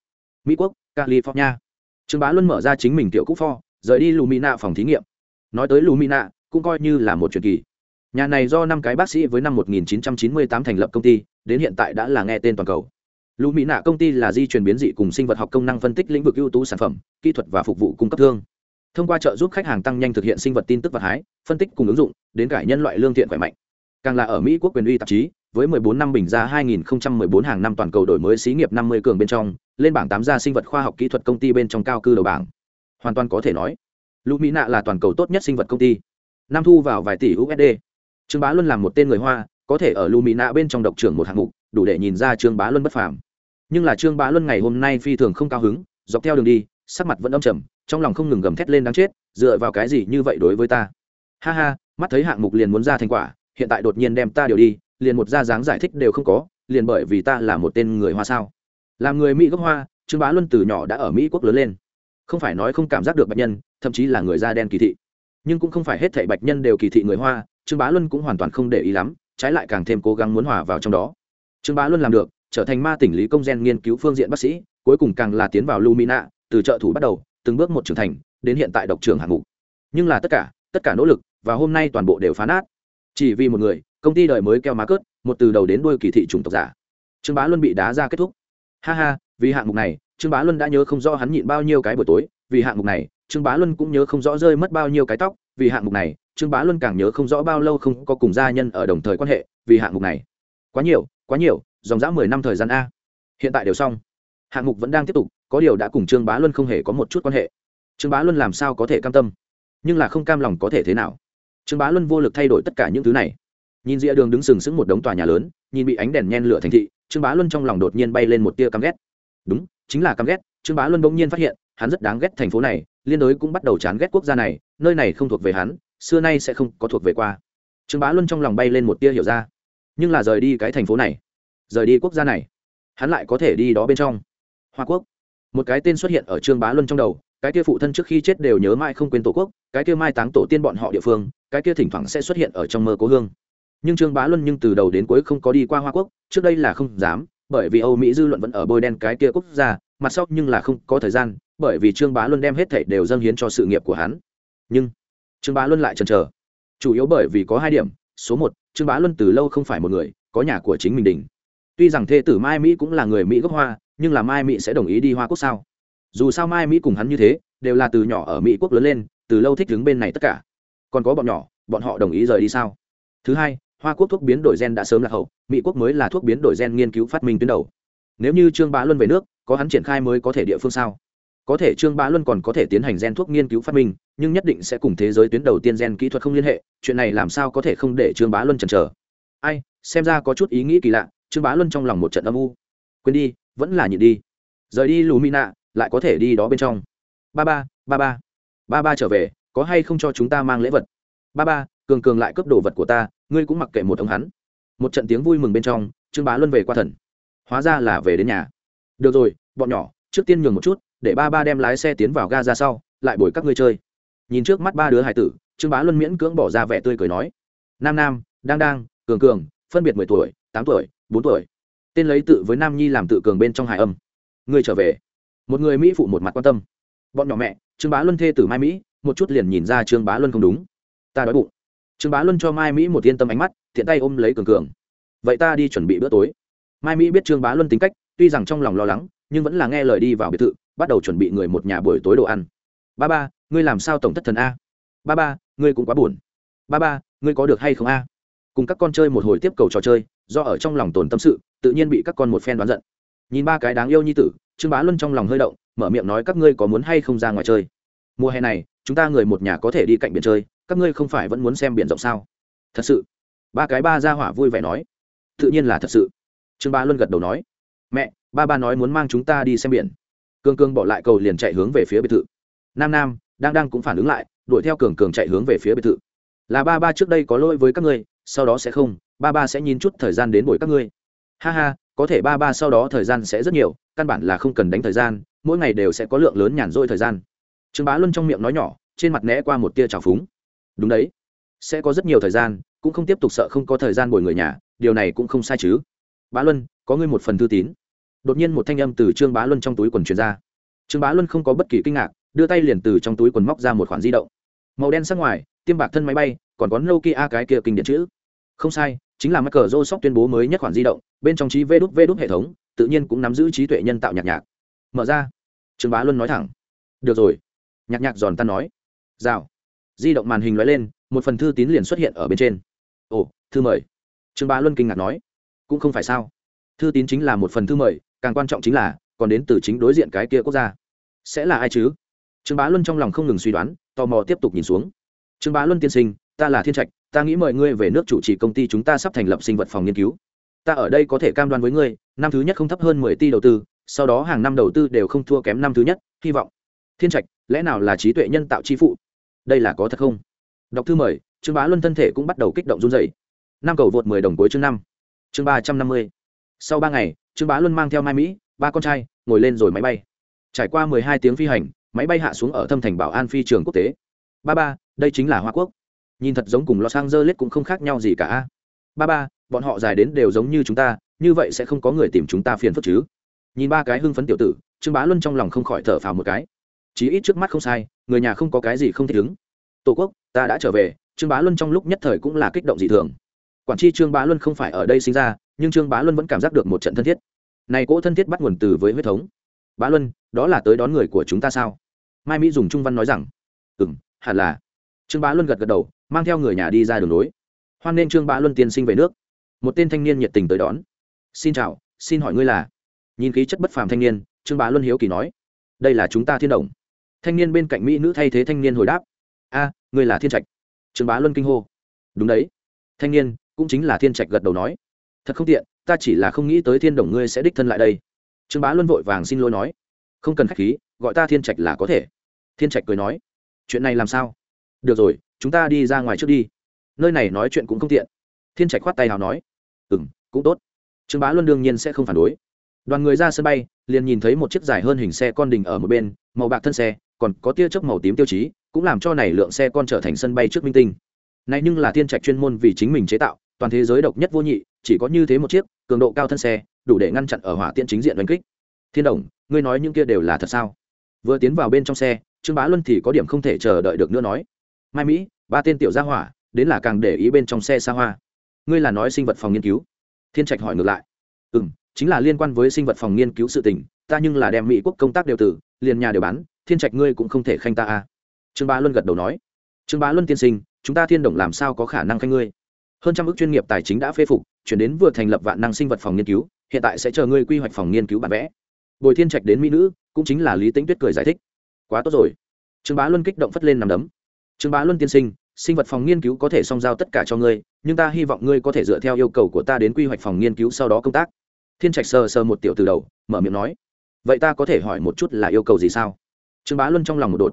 Mỹ quốc, california. Trương bá luân mở ra chính mình tiểu cúc pho, rời đi lumina phòng thí nghiệm. Nói tới lumina, cũng coi như là một truyền kỳ. Nhà này do năm cái bác sĩ với năm 1998 thành lập công ty, đến hiện tại đã là nghe tên toàn cầu lũ mỹ nạ công ty là di truyền biến dị cùng sinh vật học công năng phân tích lĩnh vực ưu tú sản phẩm, kỹ thuật và phục vụ cung cấp thương. Thông qua trợ giúp khách hàng tăng nhanh thực hiện sinh vật tin tức vật hái, phân tích cùng ứng dụng, đến cải nhân loại lương thiện khỏe mạnh. Càng là ở mỹ quốc quyền uy tạp chí, với 14 năm bình ra 2014 hàng năm toàn cầu đổi mới xí nghiệp 50 cường bên trong, lên bảng tám gia sinh vật khoa học kỹ thuật công ty bên trong cao cư đầu bảng. Hoàn toàn có thể nói, lũ mỹ nạ là toàn cầu tốt nhất sinh vật công ty. Năm thu vào vài tỷ usd trương bá luân làm một tên người hoa, có thể ở Lưu Mỹ Nạ bên trong độc trưởng một hạng mục, đủ để nhìn ra trương bá luân bất phàm nhưng là trương bá luân ngày hôm nay phi thường không cao hứng, dọc theo đường đi, sắc mặt vẫn âm trầm, trong lòng không ngừng gầm thét lên đáng chết, dựa vào cái gì như vậy đối với ta? Ha ha, mắt thấy hạng mục liền muốn ra thành quả, hiện tại đột nhiên đem ta điều đi, liền một ra dáng giải thích đều không có, liền bởi vì ta là một tên người hoa sao? Làm người mỹ gốc hoa, trương bá luân từ nhỏ đã ở mỹ quốc lớn lên. Không phải nói không cảm giác được bạch nhân, thậm chí là người da đen kỳ thị. Nhưng cũng không phải hết thảy bạch nhân đều kỳ thị người hoa, trương bá luân cũng hoàn toàn không để ý lắm, trái lại càng thêm cố gắng muốn hòa vào trong đó. Trương bá luân làm được trở thành ma tỉnh lý công gen nghiên cứu phương diện bác sĩ, cuối cùng càng là tiến vào lumina, từ trợ thủ bắt đầu, từng bước một trưởng thành, đến hiện tại độc trưởng hạng mục. Nhưng là tất cả tất cả nỗ lực, và hôm nay toàn bộ đều phá nát. Chỉ vì một người, công ty đời mới keo má cớt, một từ đầu đến đuôi kỳ thị chủng tộc giả. Trương bá luân bị đá ra kết thúc. Ha ha, vì hạng mục này, trương bá luân đã nhớ không rõ hắn nhịn bao nhiêu cái buổi tối, vì hạng mục này, trương bá luân cũng nhớ không rõ rơi mất bao nhiêu cái tóc, vì hạng mục này, trương bá luân càng nhớ không rõ bao lâu không có cùng gia nhân ở đồng thời quan hệ, vì hạng mục này. Quá nhiều quá nhiều dòng dã mười năm thời gian a. Hiện tại đều xong. Hạng mục vẫn đang tiếp tục, có điều đã cùng trương bá luân không hề có một chút quan hệ. Trương bá luân làm sao có thể cam tâm? Nhưng là không cam lòng có thể thế nào? Trương bá luân vô lực thay đổi tất cả những thứ này. Nhìn rìa đường đứng sừng sững một đống tòa nhà lớn, nhìn bị ánh đèn nhen lửa thành thị, trương bá luân trong lòng đột nhiên bay lên một tia căm ghét. Đúng, chính là căm ghét, trương bá luân bỗng nhiên phát hiện, hắn rất đáng ghét thành phố này, liên đối cũng bắt đầu chán ghét quốc gia này, nơi này không thuộc về hắn, xưa nay sẽ không có thuộc về qua. Trương bá luân trong lòng bay lên một tia hiểu ra. Nhưng là rời đi cái thành phố này rời đi quốc gia này. Hắn lại có thể đi đó bên trong. Hoa quốc. Một cái tên xuất hiện ở trương bá luân trong đầu, cái kia phụ thân trước khi chết đều nhớ mãi không quên tổ quốc, cái kia mai táng tổ tiên bọn họ địa phương, cái kia thỉnh thoảng sẽ xuất hiện ở trong mơ cố hương. Nhưng trương bá luân nhưng từ đầu đến cuối không có đi qua hoa quốc, trước đây là không dám, bởi vì âu mỹ dư luận vẫn ở bôi đen cái kia quốc gia, mặt sau nhưng là không có thời gian, bởi vì trương bá luân đem hết thảy đều dâng hiến cho sự nghiệp của hắn. Nhưng trương bá luân lại chần chờ. Chủ yếu bởi vì có hai điểm. Số một, trương bá luân từ lâu không phải một người, có nhà của chính mình đỉnh tuy rằng thê tử mai mỹ cũng là người mỹ gốc hoa, nhưng là mai mỹ sẽ đồng ý đi hoa quốc sao? Dù sao mai mỹ cùng hắn như thế, đều là từ nhỏ ở mỹ quốc lớn lên, từ lâu thích đứng bên này tất cả. Còn có bọn nhỏ, bọn họ đồng ý rời đi sao? Thứ hai, hoa quốc thuốc biến đổi gen đã sớm lạc hậu, mỹ quốc mới là thuốc biến đổi gen nghiên cứu phát minh tuyến đầu. Nếu như trương bá luân về nước, có hắn triển khai mới có thể địa phương sao? Có thể trương bá luân còn có thể tiến hành gen thuốc nghiên cứu phát minh, nhưng nhất định sẽ cùng thế giới tuyến đầu tiên gen kỹ thuật không liên hệ, chuyện này làm sao có thể không để trương bá luân chần chờ? Ai, xem ra có chút ý nghĩ kỳ lạ trương bá luân trong lòng một trận âm u. Quên đi, vẫn là nhịn đi. Rời đi lù mỹ nạ lại có thể đi đó bên trong. Ba ba ba ba. Ba ba trở về, có hay không cho chúng ta mang lễ vật? Ba ba, cường cường lại cướp đồ vật của ta, ngươi cũng mặc kệ một ông hắn. Một trận tiếng vui mừng bên trong, trương bá luân về qua thần. Hóa ra là về đến nhà. Được rồi, bọn nhỏ, trước tiên nhường một chút, để ba ba đem lái xe tiến vào ga ra sau, lại bồi các ngươi chơi. Nhìn trước mắt ba đứa hải tử, trương bá luân miễn cưỡng bỏ ra vẻ tươi cười nói. Nam nam, đang đang, cường cường, phân biệt mười tuổi, tám tuổi bốn tuổi. Tên lấy tự với nam nhi làm tự cường bên trong hải âm. Ngươi trở về. Một người mỹ phụ một mặt quan tâm. Bọn nhỏ mẹ, trương bá luân thê tử mai mỹ, một chút liền nhìn ra trương bá luân không đúng. Ta đói bụng. Trương bá luân cho mai mỹ một yên tâm ánh mắt thiện tay ôm lấy cường cường. Vậy ta đi chuẩn bị bữa tối. Mai mỹ biết trương bá luân tính cách, tuy rằng trong lòng lo lắng, nhưng vẫn là nghe lời đi vào biệt thự, bắt đầu chuẩn bị người một nhà buổi tối đồ ăn. Ba ba, ngươi làm sao tổng thất thần a? Ba ba, ngươi cũng quá buồn. Ba ba, ngươi có được hay không a? Cùng các con chơi một hồi tiếp cầu trò chơi do ở trong lòng tồn tâm sự, tự nhiên bị các con một phen đoán giận. Nhìn ba cái đáng yêu như tử, trương bá luân trong lòng hơi động, mở miệng nói các ngươi có muốn hay không ra ngoài chơi? Mùa hè này, chúng ta người một nhà có thể đi cạnh biển chơi, các ngươi không phải vẫn muốn xem biển rộng sao? Thật sự. Ba cái ba ra hỏa vui vẻ nói. Tự nhiên là thật sự. Trương bá luân gật đầu nói. Mẹ, ba ba nói muốn mang chúng ta đi xem biển. Cường cường bỏ lại cầu liền chạy hướng về phía biệt thự. Nam nam, đang đang cũng phản ứng lại, đuổi theo cường cường chạy hướng về phía biệt thự. Là ba ba trước đây có lỗi với các ngươi, sau đó sẽ không ba ba sẽ nhìn chút thời gian đến buổi các ngươi. Ha ha, có thể ba ba sau đó thời gian sẽ rất nhiều, căn bản là không cần đánh thời gian, mỗi ngày đều sẽ có lượng lớn nhàn rỗi thời gian. Trương bá luân trong miệng nói nhỏ, trên mặt né qua một tia trào phúng. Đúng đấy, sẽ có rất nhiều thời gian, cũng không tiếp tục sợ không có thời gian bồi người nhà, điều này cũng không sai chứ. Bá luân, có ngươi một phần thư tín. Đột nhiên một thanh âm từ trương bá luân trong túi quần truyền ra. Trương bá luân không có bất kỳ kinh ngạc, đưa tay liền từ trong túi quần móc ra một khoản di động. Màu đen sắc ngoài, tiêm bạc thân máy bay, còn có nokia cái kia kinh điện chữ. Không sai chính là Michael Joseph tuyên bố mới nhất khoản di động, bên trong trí vê đút vê đút hệ thống, tự nhiên cũng nắm giữ trí tuệ nhân tạo nhạc nhạc. Mở ra. Trương Bá Luân nói thẳng. Được rồi. Nhạc nhạc giòn tan nói. Rào. Di động màn hình lóe lên, một phần thư tín liền xuất hiện ở bên trên. Ồ, thư mời. Trương Bá Luân kinh ngạc nói. Cũng không phải sao. Thư tín chính là một phần thư mời, càng quan trọng chính là còn đến từ chính đối diện cái kia quốc gia. Sẽ là ai chứ? Trương Bá Luân trong lòng không ngừng suy đoán, tò mò tiếp tục nhìn xuống. Trương Bá Luân tiên sinh, ta là Thiên Trạch, ta nghĩ mời ngươi về nước chủ trì công ty chúng ta sắp thành lập sinh vật phòng nghiên cứu. Ta ở đây có thể cam đoan với ngươi năm thứ nhất không thấp hơn mười tỷ đầu tư sau đó hàng năm đầu tư đều không thua kém năm thứ nhất hy vọng. Thiên trạch lẽ nào là trí tuệ nhân tạo chi phụ? Đây là có thật không? Đọc thư mời trương bá luân thân thể cũng bắt đầu kích động run dày năm cầu vượt mười đồng cuối chương năm. Chương ba trăm năm mươi. Sau ba ngày trương bá luân mang theo mai mỹ ba con trai ngồi lên rồi máy bay. Trải qua mười hai tiếng phi hành máy bay hạ xuống ở thâm thành bảo an phi trường quốc tế. Ba ba đây chính là hoa quốc nhìn thật giống cùng los angeles cũng không khác nhau gì cả ba ba, bọn họ dài đến đều giống như chúng ta, như vậy sẽ không có người tìm chúng ta phiền phức chứ. Nhìn ba cái hưng phấn tiểu tử, trương bá luân trong lòng không khỏi thở phào một cái. Chí ít trước mắt không sai, người nhà không có cái gì không thể đứng tổ quốc, ta đã trở về, trương bá luân trong lúc nhất thời cũng là kích động dị thường. Quản tri trương bá luân không phải ở đây sinh ra, nhưng trương bá luân vẫn cảm giác được một trận thân thiết. Này cỗ thân thiết bắt nguồn từ với huyết thống. Bá luân, đó là tới đón người của chúng ta sao? Mai mỹ dùng trung văn nói rằng ừ m hẳn là. Trương bá luân gật gật đầu mang theo người nhà đi ra đường nối hoan nên trương bá luân tiên sinh về nước. Một tên thanh niên nhiệt tình tới đón. Xin chào, xin hỏi ngươi là? Nhìn khí chất bất phàm thanh niên, trương bá luân hiếu kỳ nói. Đây là chúng ta thiên đồng. Thanh niên bên cạnh mỹ nữ thay thế thanh niên hồi đáp. A, ngươi là thiên trạch. Trương bá luân kinh hô. Đúng đấy. Thanh niên, cũng chính là thiên trạch gật đầu nói. Thật không tiện, ta chỉ là không nghĩ tới thiên đồng ngươi sẽ đích thân lại đây. Trương bá luân vội vàng xin lỗi nói. Không cần k h á c h khí, gọi ta thiên trạch là có thể. Thiên trạch cười nói. Chuyện này làm sao? Được rồi chúng ta đi ra ngoài trước đi. Nơi này nói chuyện cũng không tiện. Thiên trạch khoát tay nào nói ừ m cũng tốt. Trương bá luân đương nhiên sẽ không phản đối. Đoàn người ra sân bay, liền nhìn thấy một chiếc dài hơn hình xe con đình ở một bên, màu bạc thân xe, còn có tia chớp màu tím tiêu chí, cũng làm cho này lượng xe con trở thành sân bay trước minh tinh. Này nhưng là thiên trạch chuyên môn vì chính mình chế tạo, toàn thế giới độc nhất vô nhị, chỉ có như thế một chiếc, cường độ cao thân xe, đủ để ngăn chặn ở hỏa tiễn chính diện đánh kích. Thiên đồng, ngươi nói những kia đều là thật sao? Vừa tiến vào bên trong xe, trương bá luân thì có điểm không thể chờ đợi được nữa nói mai mỹ, ba tên tiểu gia hỏa, đến là càng để ý bên trong xe xa hoa. Ngươi là nói sinh vật phòng nghiên cứu? Thiên trạch hỏi ngược lại. Ừ m chính là liên quan với sinh vật phòng nghiên cứu sự tình, ta nhưng là đem mỹ quốc công tác đều tử liền nhà đều bán, thiên trạch ngươi cũng không thể khanh ta à. trương bá luân gật đầu nói. Trương bá luân tiên sinh, chúng ta thiên đồng làm sao có khả năng khanh ngươi? Hơn trăm ước chuyên nghiệp tài chính đã phê phục, chuyển đến vừa thành lập vạn năng sinh vật phòng nghiên cứu, hiện tại sẽ chờ ngươi quy hoạch phòng nghiên cứu bản vẽ. Bồi thiên trạch đến mỹ nữ, cũng chính là lý tính tuyết cười giải thích. Quá tốt rồi. Trương bá luân kích động phất lên nằm đấm trương bá luân tiên sinh sinh vật phòng nghiên cứu có thể song giao tất cả cho ngươi, nhưng ta hy vọng ngươi có thể dựa theo yêu cầu của ta đến quy hoạch phòng nghiên cứu sau đó công tác. Thiên trạch sờ sờ một tiểu từ đầu, mở miệng nói, vậy ta có thể hỏi một chút là yêu cầu gì sao? Trương bá luân trong lòng một đột.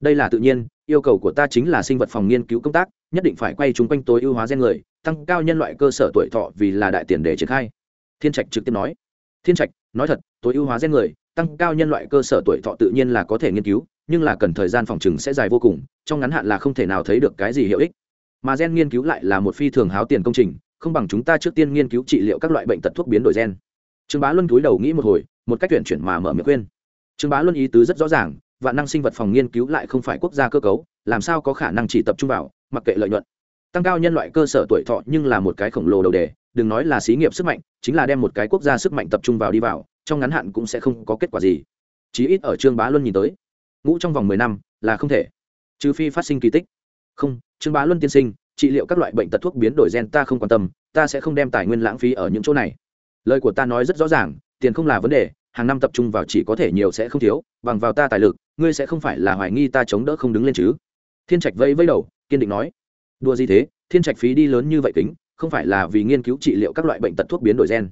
Đây là tự nhiên, yêu cầu của ta chính là sinh vật phòng nghiên cứu công tác, nhất định phải quay chúng quanh tối ưu hóa gen người, tăng cao nhân loại cơ sở tuổi thọ vì là đại tiền để triển khai. Thiên trạch trực tiếp nói, thiên trạch, nói thật, tối ưu hóa gen người, tăng cao nhân loại cơ sở tuổi thọ tự nhiên là có thể nghiên cứu nhưng là cần thời gian phòng trừng sẽ dài vô cùng, trong ngắn hạn là không thể nào thấy được cái gì hiệu ích. Mà gen nghiên cứu lại là một phi thường háo tiền công trình, không bằng chúng ta trước tiên nghiên cứu trị liệu các loại bệnh tật thuốc biến đổi gen. Trương bá luân cúi đầu nghĩ một hồi, một cách tuyển chuyển mà mở miệng khuyên. Trương bá luân ý tứ rất rõ ràng, vạn năng sinh vật phòng nghiên cứu lại không phải quốc gia cơ cấu, làm sao có khả năng chỉ tập trung vào, mặc kệ lợi nhuận. Tăng cao nhân loại cơ sở tuổi thọ nhưng là một cái khổng lồ đầu đề, đừng nói là xí nghiệp sức mạnh, chính là đem một cái quốc gia sức mạnh tập trung vào đi vào, trong ngắn hạn cũng sẽ không có kết quả gì. Chí ít ở trương bá luân nhìn tới ngũ trong vòng mười năm là không thể, trừ phi phát sinh kỳ tích. Không, trương bá luân tiên sinh, trị liệu các loại bệnh tật thuốc biến đổi gen ta không quan tâm, ta sẽ không đem tài nguyên lãng phí ở những chỗ này. Lời của ta nói rất rõ ràng, tiền không là vấn đề, hàng năm tập trung vào chỉ có thể nhiều sẽ không thiếu, bằng vào ta tài lực, ngươi sẽ không phải là hoài nghi ta chống đỡ không đứng lên chứ. Thiên trạch vẫy vẫy đầu, kiên định nói. Đùa gì thế, thiên trạch phí đi lớn như vậy kính, không phải là vì nghiên cứu trị liệu các loại bệnh tật thuốc biến đổi gen,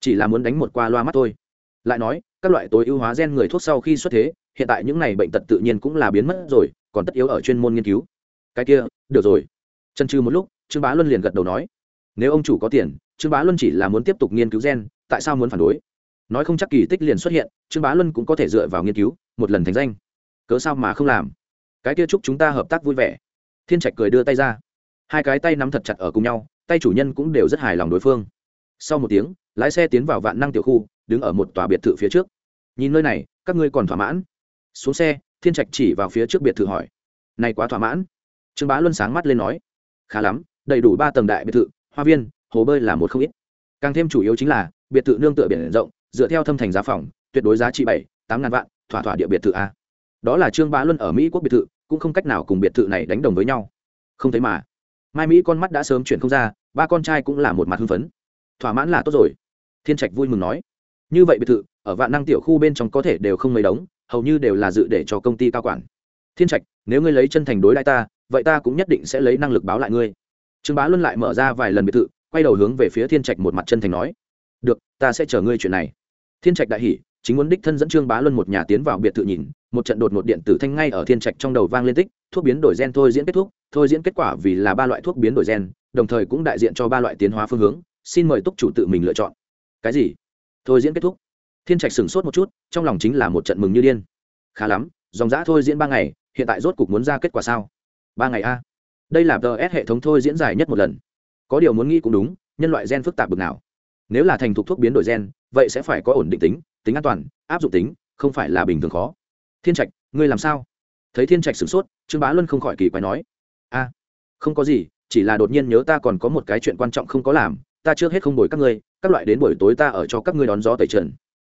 chỉ là muốn đánh một qua loa mắt thôi. Lại nói các loại tối ưu hóa gen người thuốc sau khi xuất thế, hiện tại những này bệnh tật tự nhiên cũng là biến mất rồi, còn tất yếu ở chuyên môn nghiên cứu. Cái kia, được rồi. Chân trừ một lúc, trương bá luân liền gật đầu nói. Nếu ông chủ có tiền, trương bá luân chỉ là muốn tiếp tục nghiên cứu gen, tại sao muốn phản đối? Nói không chắc kỳ tích liền xuất hiện, trương bá luân cũng có thể dựa vào nghiên cứu, một lần thành danh. Cớ sao mà không làm? Cái kia chúc chúng ta hợp tác vui vẻ. Thiên trạch cười đưa tay ra. Hai cái tay nắm thật chặt ở cùng nhau, tay chủ nhân cũng đều rất hài lòng đối phương. Sau một tiếng, lái xe tiến vào vạn năng tiểu khu, đứng ở một tòa biệt thự phía trước nhìn nơi này, các ngươi còn thỏa mãn? Xuống xe, thiên trạch chỉ vào phía trước biệt thự hỏi. Này quá thỏa mãn. Trương bá luân sáng mắt lên nói. Khá lắm, đầy đủ ba tầng đại biệt thự, hoa viên, hồ bơi là một không ít. Càng thêm chủ yếu chính là, biệt thự nương tựa biển rộng, dựa theo thâm thành giá phòng, tuyệt đối giá trị bảy, tám ngàn vạn, thỏa thỏa địa biệt thự a. Đó là trương bá luân ở mỹ quốc biệt thự, cũng không cách nào cùng biệt thự này đánh đồng với nhau. Không thấy mà. Mai mỹ con mắt đã sớm chuyển không ra, ba con trai cũng là một mặt hưng phấn. Thỏa mãn là tốt rồi. Thiên trạch vui mừng nói. Như vậy biệt thự ở vạn năng tiểu khu bên trong có thể đều không mấy đống, hầu như đều là dự để cho công ty cao quản. Thiên trạch, nếu ngươi lấy chân thành đối lại ta, vậy ta cũng nhất định sẽ lấy năng lực báo lại ngươi. Trương bá luân lại mở ra vài lần biệt thự, quay đầu hướng về phía thiên trạch một mặt chân thành nói, được, ta sẽ chờ ngươi chuyện này. Thiên trạch đại hỉ, chính muốn đích thân dẫn trương bá luân một nhà tiến vào biệt thự nhìn, một trận đột ngột điện tử thanh ngay ở thiên trạch trong đầu vang lên tích, thuốc biến đổi gen thôi diễn kết thúc, thôi diễn kết quả vì là ba loại thuốc biến đổi gen, đồng thời cũng đại diện cho ba loại tiến hóa phương hướng, xin mời túc chủ tự mình lựa chọn. Cái gì? Thôi diễn kết thúc thiên trạch sửng sốt một chút, trong lòng chính là một trận mừng như điên. Khá lắm, dòng giã thôi diễn ba ngày, hiện tại rốt cục muốn ra kết quả sao? Ba ngày a? Đây là ts hệ thống thôi diễn dài nhất một lần. Có điều muốn nghĩ cũng đúng, nhân loại gen phức tạp bực nào? Nếu là thành thục thuốc biến đổi gen, vậy sẽ phải có ổn định tính tính an toàn, áp dụng tính, không phải là bình thường khó. Thiên trạch, ngươi làm sao? Thấy thiên trạch sửng sốt, trương bá luân không khỏi kỳ quái nói. A, không có gì, chỉ là đột nhiên nhớ ta còn có một cái chuyện quan trọng không có làm, ta trước hết không đổi các ngươi, các loại đến buổi tối ta ở cho các ngươi đón gió tẩy trần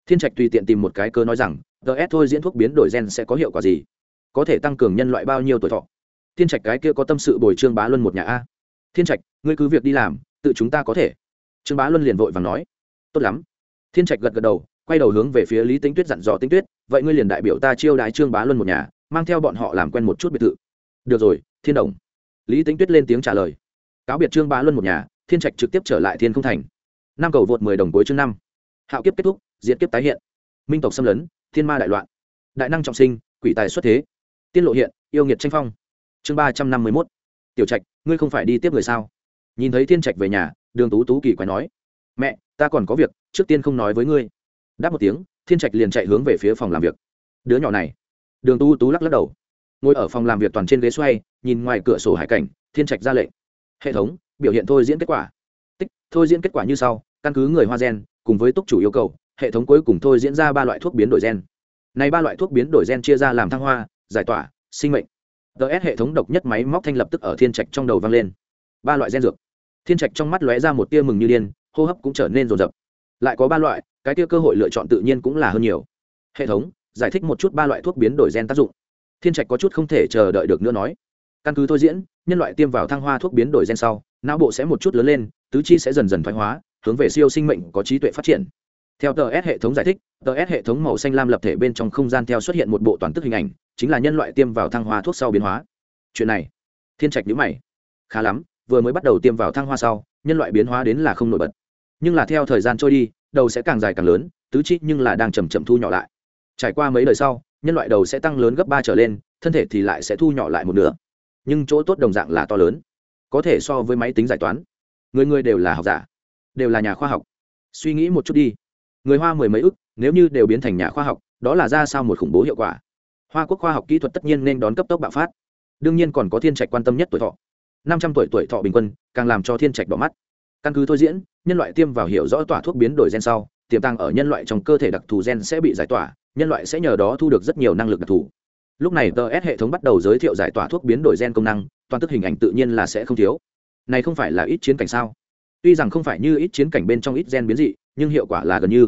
thiên trạch tùy tiện tìm một cái cơ nói rằng ts thôi diễn thuốc biến đổi gen sẽ có hiệu quả gì? Có thể tăng cường nhân loại bao nhiêu tuổi thọ? Thiên trạch cái kia có tâm sự bồi trương bá luân một nhà a. Thiên trạch, ngươi cứ việc đi làm, tự chúng ta có thể. Trương bá luân liền vội và nói. Tốt lắm. Thiên trạch gật gật đầu, quay đầu hướng về phía lý tính tuyết dặn dò tính tuyết, vậy ngươi liền đại biểu ta chiêu đại trương bá luân một nhà, mang theo bọn họ làm quen một chút biệt thự. Được rồi, thiên đồng. Lý tính tuyết lên tiếng trả lời. Cáo biệt trương bá luân một nhà, thiên trạch trực tiếp trở lại thiên không thành. Năm cầu vượt mười đồng cuối chương năm hạo kiếp kết thúc diễn kiếp tái hiện. Minh tộc xâm lấn, thiên ma đại loạn. Đại năng trọng sinh, quỷ tài xuất thế. Tiên lộ hiện, yêu nghiệt tranh phong. Chương ba trăm năm mươi mốt. Tiểu trạch, ngươi không phải đi tiếp người sao? Nhìn thấy thiên trạch về nhà, đường tú tú kỳ quái nói. Mẹ, ta còn có việc, trước tiên không nói với ngươi. Đáp một tiếng, thiên trạch liền chạy hướng về phía phòng làm việc. Đứa nhỏ này. Đường tú tú lắc lắc đầu. Ngồi ở phòng làm việc toàn trên ghế xoay, nhìn ngoài cửa sổ hải cảnh, thiên trạch ra lệnh. Hệ thống, biểu hiện thôi diễn kết quả. Tích, thôi diễn kết quả như sau, căn cứ người hoa gen cùng với túc chủ yêu cầu, hệ thống cuối cùng thôi diễn ra ba loại thuốc biến đổi gen. Này ba loại thuốc biến đổi gen chia ra làm thăng hoa, giải tỏa, sinh mệnh. Ts hệ thống độc nhất máy móc thanh lập tức ở thiên trạch trong đầu vang lên. Ba loại gen dược. Thiên trạch trong mắt lóe ra một tia mừng như điên, hô hấp cũng trở nên rồn rập. Lại có ba loại, cái tia cơ hội lựa chọn tự nhiên cũng là hơn nhiều. Hệ thống, giải thích một chút ba loại thuốc biến đổi gen tác dụng. Thiên trạch có chút không thể chờ đợi được nữa nói. Căn cứ thôi diễn, nhân loại tiêm vào thăng hoa thuốc biến đổi gen sau, não bộ sẽ một chút lớn lên, tứ chi sẽ dần dần thoái hóa hướng về siêu sinh mệnh có trí tuệ phát triển. Theo tờ s hệ thống giải thích, tờ s hệ thống màu xanh lam lập thể bên trong không gian theo xuất hiện một bộ toàn tức hình ảnh, chính là nhân loại tiêm vào thăng hoa thuốc sau biến hóa. Chuyện này, thiên trạch nhữ mày. Khá lắm, vừa mới bắt đầu tiêm vào thăng hoa sau, nhân loại biến hóa đến là không nổi bật. Nhưng là theo thời gian trôi đi, đầu sẽ càng dài càng lớn, tứ chi nhưng là đang chầm chậm thu nhỏ lại. Trải qua mấy đời sau, nhân loại đầu sẽ tăng lớn gấp ba trở lên, thân thể thì lại sẽ thu nhỏ lại một nửa. Nhưng chỗ tốt đồng dạng là to lớn, có thể so với máy tính giải toán. Người người đều là học giả đều là nhà khoa học. Suy nghĩ một chút đi. Người hoa mười mấy ức, nếu như đều biến thành nhà khoa học, đó là ra sao một khủng bố hiệu quả. Hoa quốc khoa học kỹ thuật tất nhiên nên đón cấp tốc bạo phát. Đương nhiên còn có thiên trạch quan tâm nhất tuổi thọ. Năm trăm tuổi tuổi thọ bình quân, càng làm cho thiên trạch đỏ mắt. Căn cứ thôi diễn, nhân loại tiêm vào hiểu rõ tỏa thuốc biến đổi gen sau, tiềm tàng ở nhân loại trong cơ thể đặc thù gen sẽ bị giải tỏa, nhân loại sẽ nhờ đó thu được rất nhiều năng lực đặc thù. Lúc này ts hệ thống bắt đầu giới thiệu giải tỏa thuốc biến đổi gen công năng, toàn tức hình ảnh tự nhiên là sẽ không thiếu. Này không phải là ít chiến cảnh sao? Tuy rằng không phải như ít chiến cảnh bên trong ít gen biến dị, nhưng hiệu quả là gần như.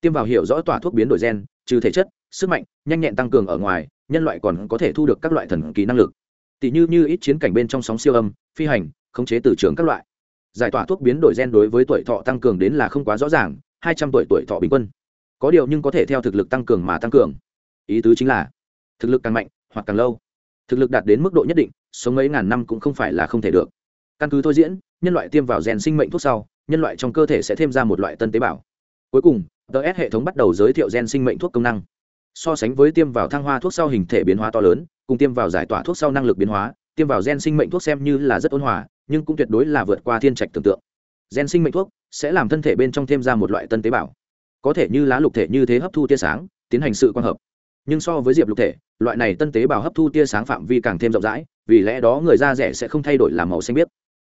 Tiêm vào hiểu rõ tỏa thuốc biến đổi gen, trừ thể chất, sức mạnh, nhanh nhẹn tăng cường ở ngoài, nhân loại còn có thể thu được các loại thần kỳ năng lực. Tỷ như như ít chiến cảnh bên trong sóng siêu âm, phi hành, khống chế từ trường các loại. Giải tỏa thuốc biến đổi gen đối với tuổi thọ tăng cường đến là không quá rõ ràng, hai trăm tuổi tuổi thọ bình quân. Có điều nhưng có thể theo thực lực tăng cường mà tăng cường. Ý tứ chính là, thực lực càng mạnh, hoặc càng lâu. Thực lực đạt đến mức độ nhất định, sống mấy ngàn năm cũng không phải là không thể được. Căn cứ thôi diễn nhân loại tiêm vào gen sinh mệnh thuốc sau, nhân loại trong cơ thể sẽ thêm ra một loại tân tế bào. Cuối cùng ts hệ thống bắt đầu giới thiệu gen sinh mệnh thuốc công năng. So sánh với tiêm vào thăng hoa thuốc sau hình thể biến hóa to lớn, cùng tiêm vào giải tỏa thuốc sau năng lực biến hóa, tiêm vào gen sinh mệnh thuốc xem như là rất ôn hòa, nhưng cũng tuyệt đối là vượt qua thiên trạch tưởng tượng. Gen sinh mệnh thuốc sẽ làm thân thể bên trong thêm ra một loại tân tế bào. Có thể như lá lục thể như thế hấp thu tia sáng, tiến hành sự quang hợp. Nhưng so với diệp lục thể, loại này tân tế bào hấp thu tia sáng phạm vi càng thêm rộng rãi, vì lẽ đó người da rẻ sẽ không thay đổi làm màu xanh biếc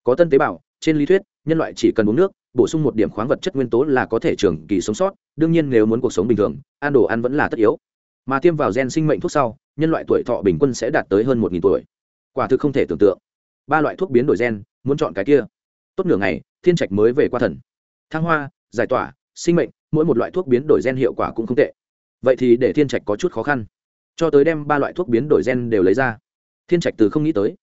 có tân tế bào, trên lý thuyết, nhân loại chỉ cần uống nước, bổ sung một điểm khoáng vật chất nguyên tố là có thể trường kỳ sống sót, đương nhiên nếu muốn cuộc sống bình thường, ăn đồ ăn vẫn là tất yếu. Mà tiêm vào gen sinh mệnh thuốc sau, nhân loại tuổi thọ bình quân sẽ đạt tới hơn một tuổi. Quả thực không thể tưởng tượng. Ba loại thuốc biến đổi gen, muốn chọn cái kia. Tốt nửa ngày, thiên trạch mới về qua thần. Thăng hoa, giải tỏa, sinh mệnh, mỗi một loại thuốc biến đổi gen hiệu quả cũng không tệ. Vậy thì để thiên trạch có chút khó khăn. Cho tới đem ba loại thuốc biến đổi gen đều lấy ra. Thiên trạch từ không nghĩ tới.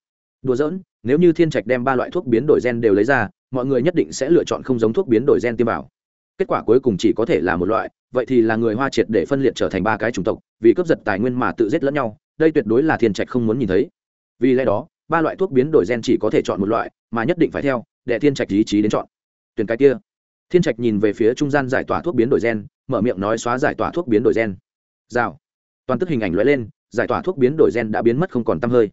Đùa giỡn nếu như thiên trạch đem ba loại thuốc biến đổi gen đều lấy ra, mọi người nhất định sẽ lựa chọn không giống thuốc biến đổi gen tiêm vào. Kết quả cuối cùng chỉ có thể là một loại, vậy thì là người hoa triệt để phân liệt trở thành ba cái chủng tộc, vì cướp giật tài nguyên mà tự giết lẫn nhau, đây tuyệt đối là thiên trạch không muốn nhìn thấy. Vì lẽ đó, ba loại thuốc biến đổi gen chỉ có thể chọn một loại, mà nhất định phải theo, để thiên trạch ý chí đến chọn. Tuyển cái kia. Thiên trạch nhìn về phía trung gian giải tỏa thuốc biến đổi gen, mở miệng nói xóa giải tỏa thuốc biến đổi gen. Rào. Toàn tức hình ảnh lóe lên, giải tỏa thuốc biến đổi gen đã biến mất không còn t hơi.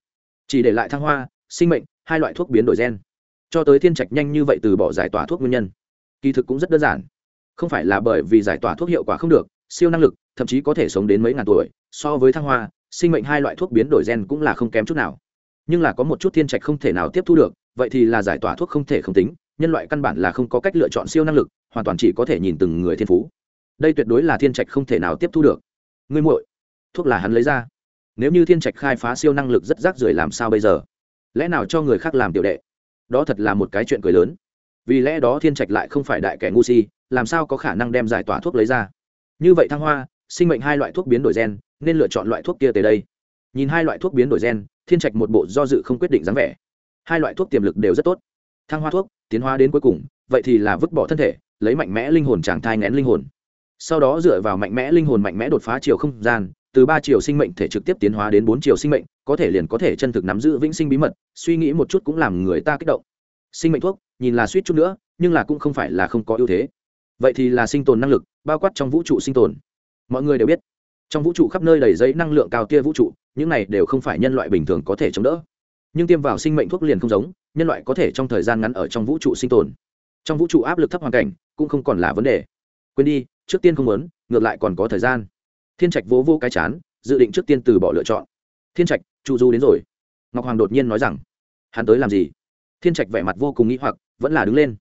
Chỉ để lại thăng hoa, sinh mệnh hai loại thuốc biến đổi gen. Cho tới thiên trạch nhanh như vậy từ bỏ giải tỏa thuốc nguyên nhân. Kỳ thực cũng rất đơn giản. Không phải là bởi vì giải tỏa thuốc hiệu quả không được, siêu năng lực, thậm chí có thể sống đến mấy ngàn tuổi, so với thăng hoa, sinh mệnh hai loại thuốc biến đổi gen cũng là không kém chút nào. Nhưng là có một chút thiên trạch không thể nào tiếp thu được, vậy thì là giải tỏa thuốc không thể không tính, nhân loại căn bản là không có cách lựa chọn siêu năng lực, hoàn toàn chỉ có thể nhìn từng người thiên phú. Đây tuyệt đối là thiên trạch không thể nào tiếp thu được. Ngươi muội, thuốc là hắn lấy ra. Nếu như thiên trạch khai phá siêu năng lực rất rác rưởi làm sao bây giờ? Lẽ nào cho người khác làm tiểu đệ? Đó thật là một cái chuyện cười lớn. Vì lẽ đó thiên trạch lại không phải đại kẻ ngu si, làm sao có khả năng đem giải tỏa thuốc lấy ra? Như vậy thăng hoa, sinh mệnh hai loại thuốc biến đổi gen, nên lựa chọn loại thuốc kia tới đây. Nhìn hai loại thuốc biến đổi gen, thiên trạch một bộ do dự không quyết định dáng vẻ. Hai loại thuốc tiềm lực đều rất tốt. Thăng hoa thuốc, tiến hóa đến cuối cùng, vậy thì là vứt bỏ thân thể, lấy mạnh mẽ linh hồn chàng thai ngén linh hồn. Sau đó dựa vào mạnh mẽ linh hồn mạnh mẽ đột phá chiều không gian từ ba chiều sinh mệnh thể trực tiếp tiến hóa đến bốn chiều sinh mệnh, có thể liền có thể chân thực nắm giữ vĩnh sinh bí mật, suy nghĩ một chút cũng làm người ta kích động. Sinh mệnh thuốc, nhìn là suýt chút nữa, nhưng là cũng không phải là không có ưu thế. Vậy thì là sinh tồn năng lực, bao quát trong vũ trụ sinh tồn. Mọi người đều biết, trong vũ trụ khắp nơi đầy giấy năng lượng cao tia vũ trụ, những này đều không phải nhân loại bình thường có thể chống đỡ. Nhưng tiêm vào sinh mệnh thuốc liền không giống, nhân loại có thể trong thời gian ngắn ở trong vũ trụ sinh tồn. Trong vũ trụ áp lực thấp hoàn cảnh, cũng không còn là vấn đề. Quên đi, trước tiên không muốn, ngược lại còn có thời gian thiên trạch vỗ vô cái chán, dự định trước tiên từ bỏ lựa chọn. Thiên trạch, chu du đến rồi. Ngọc hoàng đột nhiên nói rằng, hắn tới làm gì? Thiên trạch vẻ mặt vô cùng nghĩ hoặc, vẫn là đứng lên.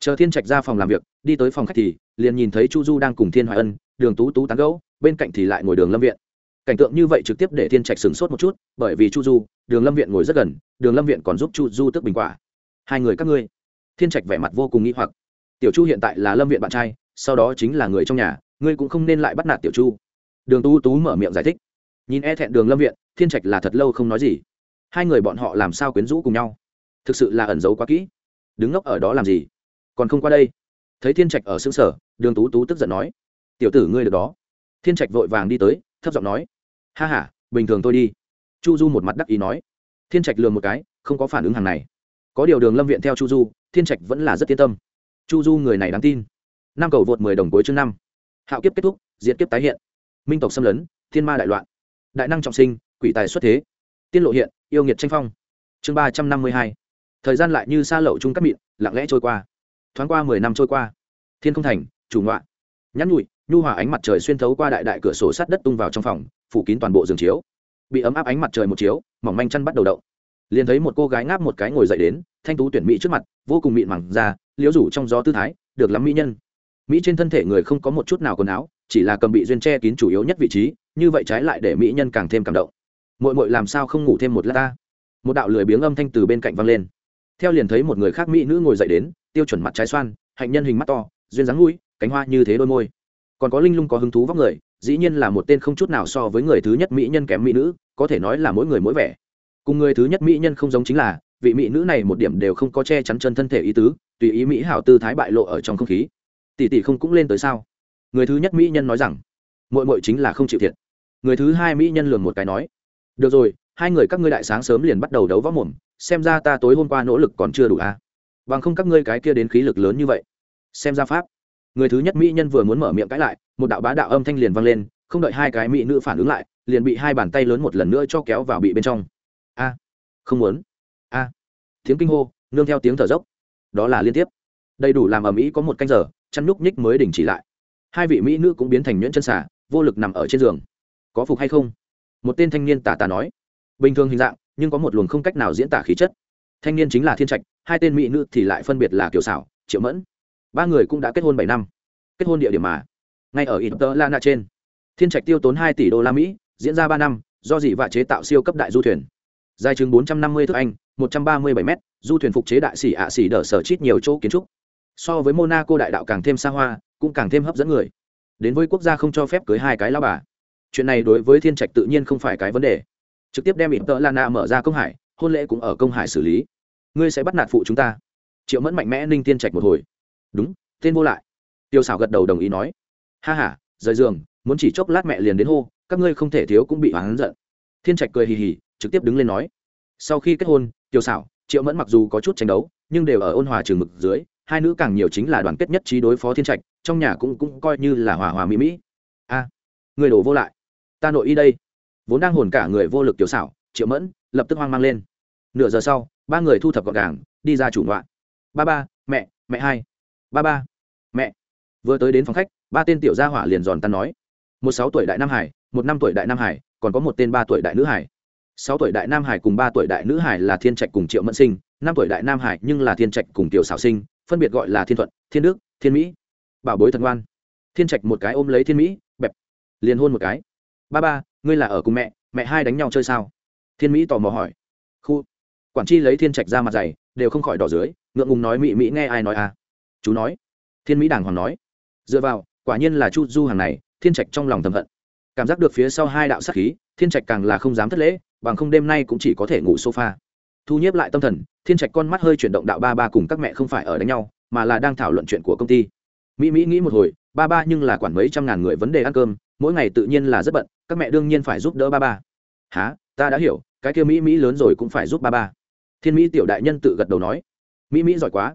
Chờ thiên trạch ra phòng làm việc, đi tới phòng khách thì, liền nhìn thấy chu du đang cùng thiên hoài ân, đường tú tú tán gẫu, bên cạnh thì lại ngồi đường lâm viện. Cảnh tượng như vậy trực tiếp để thiên trạch sửng sốt một chút, bởi vì chu du, đường lâm viện ngồi rất gần, đường lâm viện còn giúp chu du tức bình quả. Hai người các ngươi. Thiên trạch vẻ mặt vô cùng nghĩ hoặc. Tiểu chu hiện tại là lâm viện bạn trai, sau đó chính là người trong nhà, ngươi cũng không nên lại bắt nạt tiểu chu đường tú tú mở miệng giải thích. Nhìn e thẹn đường lâm viện, thiên trạch là thật lâu không nói gì. Hai người bọn họ làm sao quyến rũ cùng nhau? Thực sự là ẩn giấu quá kỹ. Đứng ngốc ở đó làm gì? Còn không qua đây. Thấy thiên trạch ở xương sở, đường tú tú tức giận nói. Tiểu tử ngươi được đó. Thiên trạch vội vàng đi tới, thấp giọng nói. Ha h a bình thường tôi đi. Chu du một mặt đắc ý nói. Thiên trạch lường một cái, không có phản ứng hàng này. Có điều đường lâm viện theo chu du, thiên trạch vẫn là rất yên tâm. Chu du người này đáng tin. Năm cầu vượt mười đồng cuối chương năm. Hạo kiếp kết thúc diễn kiếp tái hiện minh tộc xâm lấn thiên ma đại loạn đại năng trọng sinh quỷ tài xuất thế tiên lộ hiện yêu nghiệt tranh phong. Chương ba trăm năm mươi hai thời gian lại như xa lậu chung cắt mịn lặng lẽ trôi qua. Thoáng qua mười năm trôi qua thiên không thành chủ ngoại nhắn nhụi nhu hòa ánh mặt trời xuyên thấu qua đại đại cửa sổ sát đất tung vào trong phòng phủ kín toàn bộ giường chiếu. Bị ấm áp ánh mặt trời một chiếu mỏng manh chăn bắt đầu đậu, liền thấy một cô gái ngáp một cái ngồi dậy đến thanh tú tuyển mỹ trước mặt vô cùng mịn mẳng ra liễu rủ trong gió tư thái được lắm mỹ nhân. Mỹ trên thân thể người không có một chút nào quần áo chỉ là cầm bị duyên che kín chủ yếu nhất vị trí, như vậy trái lại để mỹ nhân càng thêm cảm động. Mội mội làm sao không ngủ thêm một lát ta? Một đạo lười biếng âm thanh từ bên cạnh vang lên. Theo liền thấy một người khác mỹ nữ ngồi dậy đến, tiêu chuẩn mặt trái xoan, hạnh nhân hình mắt to, duyên dáng mũi, cánh hoa như thế đôi môi. Còn có linh lung có hứng thú vóc người, dĩ nhiên là một tên không chút nào so với người thứ nhất mỹ nhân kém mỹ nữ, có thể nói là mỗi người mỗi vẻ. Cùng người thứ nhất mỹ nhân không giống chính là, vị mỹ nữ này một điểm đều không có che chắn chân thân thể ý tứ, tùy ý mỹ hảo tư thái bại lộ ở trong không khí. Tỷ tỷ không cũng lên tới sao? Người thứ nhất mỹ nhân nói rằng mội mội chính là không chịu thiệt. Người thứ hai mỹ nhân lường một cái nói, được rồi, hai người các ngươi đại sáng sớm liền bắt đầu đấu võ mồm, xem ra ta tối hôm qua nỗ lực còn chưa đủ à? Bằng không các ngươi cái kia đến khí lực lớn như vậy, xem ra pháp. Người thứ nhất mỹ nhân vừa muốn mở miệng cãi lại, một đạo bá đạo âm thanh liền vang lên, không đợi hai cái mỹ nữ phản ứng lại, liền bị hai bàn tay lớn một lần nữa cho kéo vào bị bên trong. A, không muốn. A. Tiếng kinh hô, nương theo tiếng thở dốc. Đó là liên tiếp. Đầy đủ làm ở mỹ có một canh giờ, chăn núc nhích mới đình chỉ lại hai vị mỹ nữ cũng biến thành nhuyễn chân xả vô lực nằm ở trên giường. Có phục hay không? Một tên thanh niên tả tà nói. Bình thường hình dạng, nhưng có một luồng không cách nào diễn tả khí chất. Thanh niên chính là thiên trạch, hai tên mỹ nữ thì lại phân biệt là kiều xảo triệu mẫn. Ba người cũng đã kết hôn bảy năm. Kết hôn địa điểm mà. Ngay ở inter lana trên. Thiên trạch tiêu tốn hai tỷ đô la mỹ, diễn ra ba năm, do dị vạ chế tạo siêu cấp đại du thuyền. Dài chừng bốn trăm năm mươi thước anh, một trăm ba mươi bảy m du thuyền phục chế đại xỉ ạ xỉ đỡ sở chít nhiều chỗ kiến trúc. So với monaco đại đạo càng thêm xa hoa cũng càng thêm hấp dẫn người. Đến với quốc gia không cho phép cưới hai cái lao bà. Chuyện này đối với thiên trạch tự nhiên không phải cái vấn đề. Trực tiếp đem inter lana mở ra công hải, hôn lễ cũng ở công hải xử lý. Ngươi sẽ bắt nạt phụ chúng ta. Triệu mẫn mạnh mẽ ninh tiên trạch một hồi. Đúng, tên vô lại. Tiêu xảo gật đầu đồng ý nói. Ha h a rời giường, muốn chỉ chốc lát mẹ liền đến hô, các ngươi không thể thiếu cũng bị hoáng giận. Thiên trạch cười hì hì, trực tiếp đứng lên nói. Sau khi kết hôn, tiêu xảo triệu mẫn mặc dù có chút tranh đấu, nhưng đều ở ôn hòa trường mực dưới, hai nữ càng nhiều chính là đoàn kết nhất trí đối phó thiên trạch trong nhà cũng cũng coi như là hòa hòa mỹ mỹ. A, người đổ vô lại. Ta nội y đây. Vốn đang hồn cả người vô lực tiểu xảo, triệu mẫn lập tức hoang mang lên. Nửa giờ sau, ba người thu thập gọn gàng, đi ra chủ ngoạn ba ba, mẹ mẹ hai. Ba ba, mẹ. Vừa tới đến phòng khách, ba tên tiểu gia hỏa liền giòn tan nói. Một sáu tuổi đại nam hải, một năm tuổi đại nam hải, còn có một tên ba tuổi đại nữ hải. Sáu tuổi đại nam hải cùng ba tuổi đại nữ hải là thiên trạch cùng triệu mẫn sinh, năm tuổi đại nam hải nhưng là thiên trạch cùng tiểu xảo sinh, phân biệt gọi là thiên thuận, thiên đức, thiên mỹ bảo bối thần ngoan. Thiên trạch một cái ôm lấy thiên mỹ, bẹp. Liền hôn một cái. Ba ba, ngươi là ở cùng mẹ mẹ hai đánh nhau chơi sao? Thiên mỹ tò mò hỏi. Khu. Quản tri lấy thiên trạch ra mặt dày, đều không khỏi đỏ dưới, ngượng ngùng nói mỹ mỹ nghe ai nói à? Chú nói. Thiên mỹ đàng hoàng nói. Dựa vào, quả nhiên là chu du hàng này, thiên trạch trong lòng thầm hận. Cảm giác được phía sau hai đạo sát khí, thiên trạch càng là không dám thất lễ, bằng không đêm nay cũng chỉ có thể ngủ sofa. Thu nhếp lại tâm thần, thiên trạch con mắt hơi chuyển động đạo ba ba cùng các mẹ không phải ở đánh nhau, mà là đang thảo luận chuyện của công ty mỹ mỹ nghĩ một hồi, ba ba nhưng là quản mấy trăm ngàn người vấn đề ăn cơm, mỗi ngày tự nhiên là rất bận, các mẹ đương nhiên phải giúp đỡ ba ba. Há ta đã hiểu, cái kia mỹ mỹ lớn rồi cũng phải giúp ba ba. Thiên mỹ tiểu đại nhân tự gật đầu nói. Mỹ mỹ giỏi quá.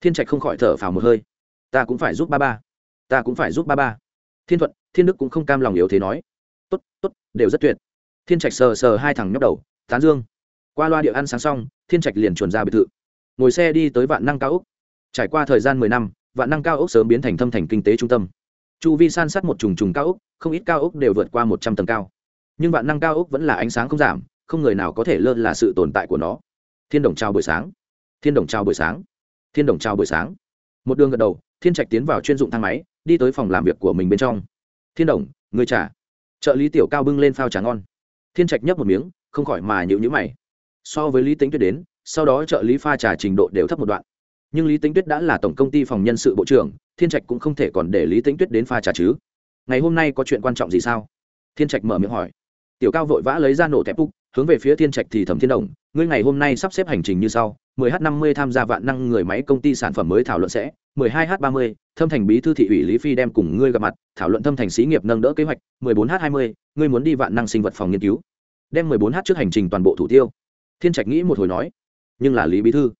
Thiên trạch không khỏi thở phào một hơi. Ta cũng phải giúp ba ba. Ta cũng phải giúp ba ba. Thiên thuận, thiên đức cũng không cam lòng yếu thế nói. Tốt tốt, đều rất tuyệt. Thiên trạch sờ sờ hai thằng nhóc đầu, tán dương. Qua loa địa ăn sáng xong, thiên trạch liền chuồn ra biệt thự. Ngồi xe đi tới vạn năng cao úc trải qua thời gian mười năm vạn năng cao úc sớm biến thành thâm thành kinh tế trung tâm. Chu vi san sát một trùng trùng cao úc không ít cao úc đều vượt qua một trăm tầng cao. Nhưng vạn năng cao úc vẫn là ánh sáng không giảm, không người nào có thể lơ là sự tồn tại của nó. Thiên đồng trao buổi sáng. Thiên đồng trao buổi sáng. Thiên đồng trao buổi sáng. Một đường gật đầu, thiên trạch tiến vào chuyên dụng thang máy, đi tới phòng làm việc của mình bên trong. Thiên đồng, người trả trợ lý tiểu cao bưng lên phao trà ngon. Thiên trạch nhấp một miếng, không khỏi mà nhịu nhữ mày. So với lý tính tuyết đến, sau đó trợ lý pha trà trình độ đều thấp một đoạn nhưng lý tính tuyết đã là tổng công ty phòng nhân sự bộ trưởng, thiên trạch cũng không thể còn để lý tính tuyết đến pha trà chứ. Ngày hôm nay có chuyện quan trọng gì sao? Thiên trạch mở miệng hỏi. Tiểu cao vội vã lấy ra nổ thép úc, hướng về phía thiên trạch thì thẩm thiên đồng, ngươi ngày hôm nay sắp xếp hành trình như sau 10 h 50 tham gia vạn năng người máy công ty sản phẩm mới thảo luận sẽ 12 h 30 thâm thành bí thư thị ủy lý phi đem cùng ngươi gặp mặt, thảo luận thâm thành xí nghiệp nâng đỡ kế hoạch 14 h 20 ngươi muốn đi vạn năng sinh vật phòng nghiên cứu. Đem 14 h trước hành trình toàn bộ thủ tiêu. Thiên trạch nghĩ một hồi nói. Nhưng là lý bí thư.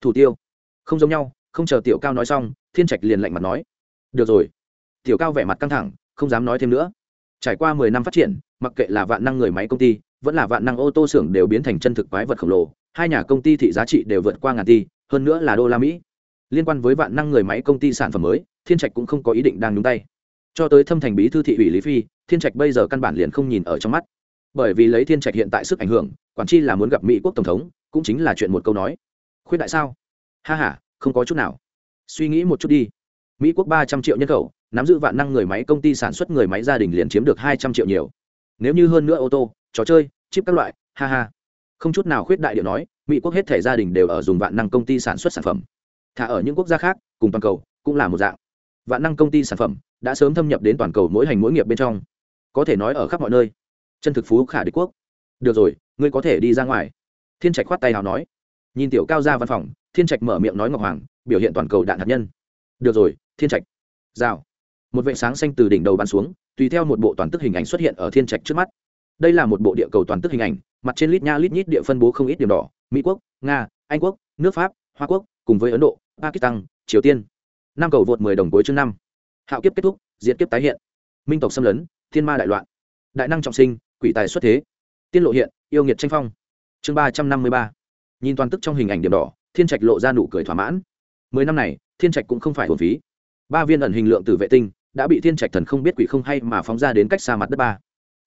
Thủ tiêu không giống nhau, không chờ tiểu cao nói xong, thiên trạch liền lạnh mặt nói, được rồi. Tiểu cao vẻ mặt căng thẳng, không dám nói thêm nữa. Trải qua mười năm phát triển, mặc kệ là vạn năng người máy công ty, vẫn là vạn năng ô tô xưởng đều biến thành chân thực quái vật khổng lồ, hai nhà công ty thị giá trị đều vượt qua ngàn tỷ, hơn nữa là đô la mỹ. Liên quan với vạn năng người máy công ty sản phẩm mới, thiên trạch cũng không có ý định đang nhúng tay. Cho tới thâm thành bí thư thị ủy lý phi, thiên trạch bây giờ căn bản liền không nhìn ở trong mắt. Bởi vì lấy thiên trạch hiện tại sức ảnh hưởng, quản chi là muốn gặp mỹ quốc tổng thống, cũng chính là chuyện một câu nói. Khuyết đại sao? Ha ha, không có chút nào. Suy nghĩ một chút đi. Mỹ quốc ba trăm triệu nhân khẩu nắm giữ vạn năng người máy công ty sản xuất người máy gia đình liền chiếm được hai trăm triệu nhiều. Nếu như hơn nữa ô tô trò chơi chip các loại ha ha. Không chút nào khuyết đại điệu nói mỹ quốc hết thể gia đình đều ở dùng vạn năng công ty sản xuất sản phẩm. Thả ở những quốc gia khác cùng toàn cầu cũng là một dạng. Vạn năng công ty sản phẩm đã sớm thâm nhập đến toàn cầu mỗi hành mỗi nghiệp bên trong. Có thể nói ở khắp mọi nơi. Chân thực phú khả đế quốc. Được rồi ngươi có thể đi ra ngoài. Thiên trạch khoát tay nào nói nhìn tiểu cao ra văn phòng, thiên trạch mở miệng nói ngọc hoàng, biểu hiện toàn cầu đạn hạt nhân. Được rồi, thiên trạch. Rào. Một vệ sáng xanh từ đỉnh đầu bắn xuống, tùy theo một bộ toàn tức hình ảnh xuất hiện ở thiên trạch trước mắt. Đây là một bộ địa cầu toàn tức hình ảnh, mặt trên lít nha lít nhít địa phân bố không ít điểm đỏ, mỹ quốc, nga, anh quốc, nước pháp, hoa quốc, cùng với ấn độ, pakistan, triều tiên. Năm cầu vượt mười đồng cuối chương năm. Hạo kiếp kết thúc diễn kiếp tái hiện. Minh tộc xâm lấn, thiên ma đại loạn. Đại năng trọng sinh, quỷ tài xuất thế. Tiên lộ hiện, yêu nghiệt tranh phong. Chương ba trăm năm mươi ba nhìn toàn tức trong hình ảnh điểm đỏ, thiên trạch lộ ra nụ cười thỏa mãn. Mười năm này, thiên trạch cũng không phải hồn phí. Ba viên ẩn hình lượng từ vệ tinh đã bị thiên trạch thần không biết quỷ không hay mà phóng ra đến cách xa mặt đất ba.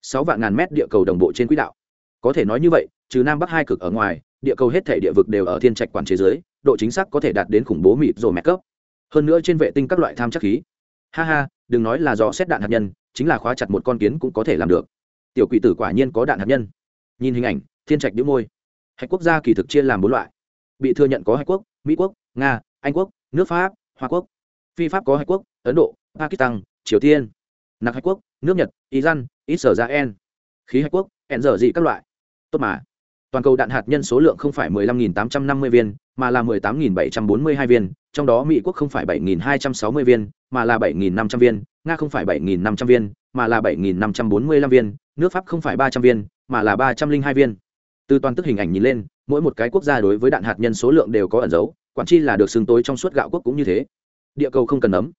Sáu vạn ngàn mét địa cầu đồng bộ trên quỹ đạo. Có thể nói như vậy, trừ nam bắc hai cực ở ngoài, địa cầu hết thể địa vực đều ở thiên trạch quản chế giới độ chính xác có thể đạt đến khủng bố mịt rồi mẹ cấp. Hơn nữa trên vệ tinh các loại tham chắc khí. Ha ha, đừng nói là do xét đạn hạt nhân, chính là khóa chặt một con kiến cũng có thể làm được. Tiểu quỷ tử quả nhiên có đạn hạt nhân. Nhìn hình ảnh, thiên trạch đĩu môi hạch quốc gia kỳ thực chia làm bốn loại. Bị thừa nhận có hạch quốc, mỹ quốc, nga, anh quốc, nước pháp, hoa quốc. Phi pháp có hạch quốc, ấn độ, pakistan, triều tiên. Nặc hạch quốc, nước nhật, iran, israel. Khí hạch quốc hẹn dở dị các loại. Tốt mà. Toàn cầu đạn hạt nhân số lượng không phải 15.850 viên, mà là 18.742 viên, trong đó mỹ quốc không phải 7.260 viên, mà là 7.500 viên, nga không phải 7.500 viên, mà là 7.545 viên, nước pháp không phải 300 viên, mà là 302 viên từ toàn tức hình ảnh nhìn lên, mỗi một cái quốc gia đối với đạn hạt nhân số lượng đều có ẩn dấu, quản chi là được xương tối trong suốt gạo quốc cũng như thế. Địa cầu không cần ấm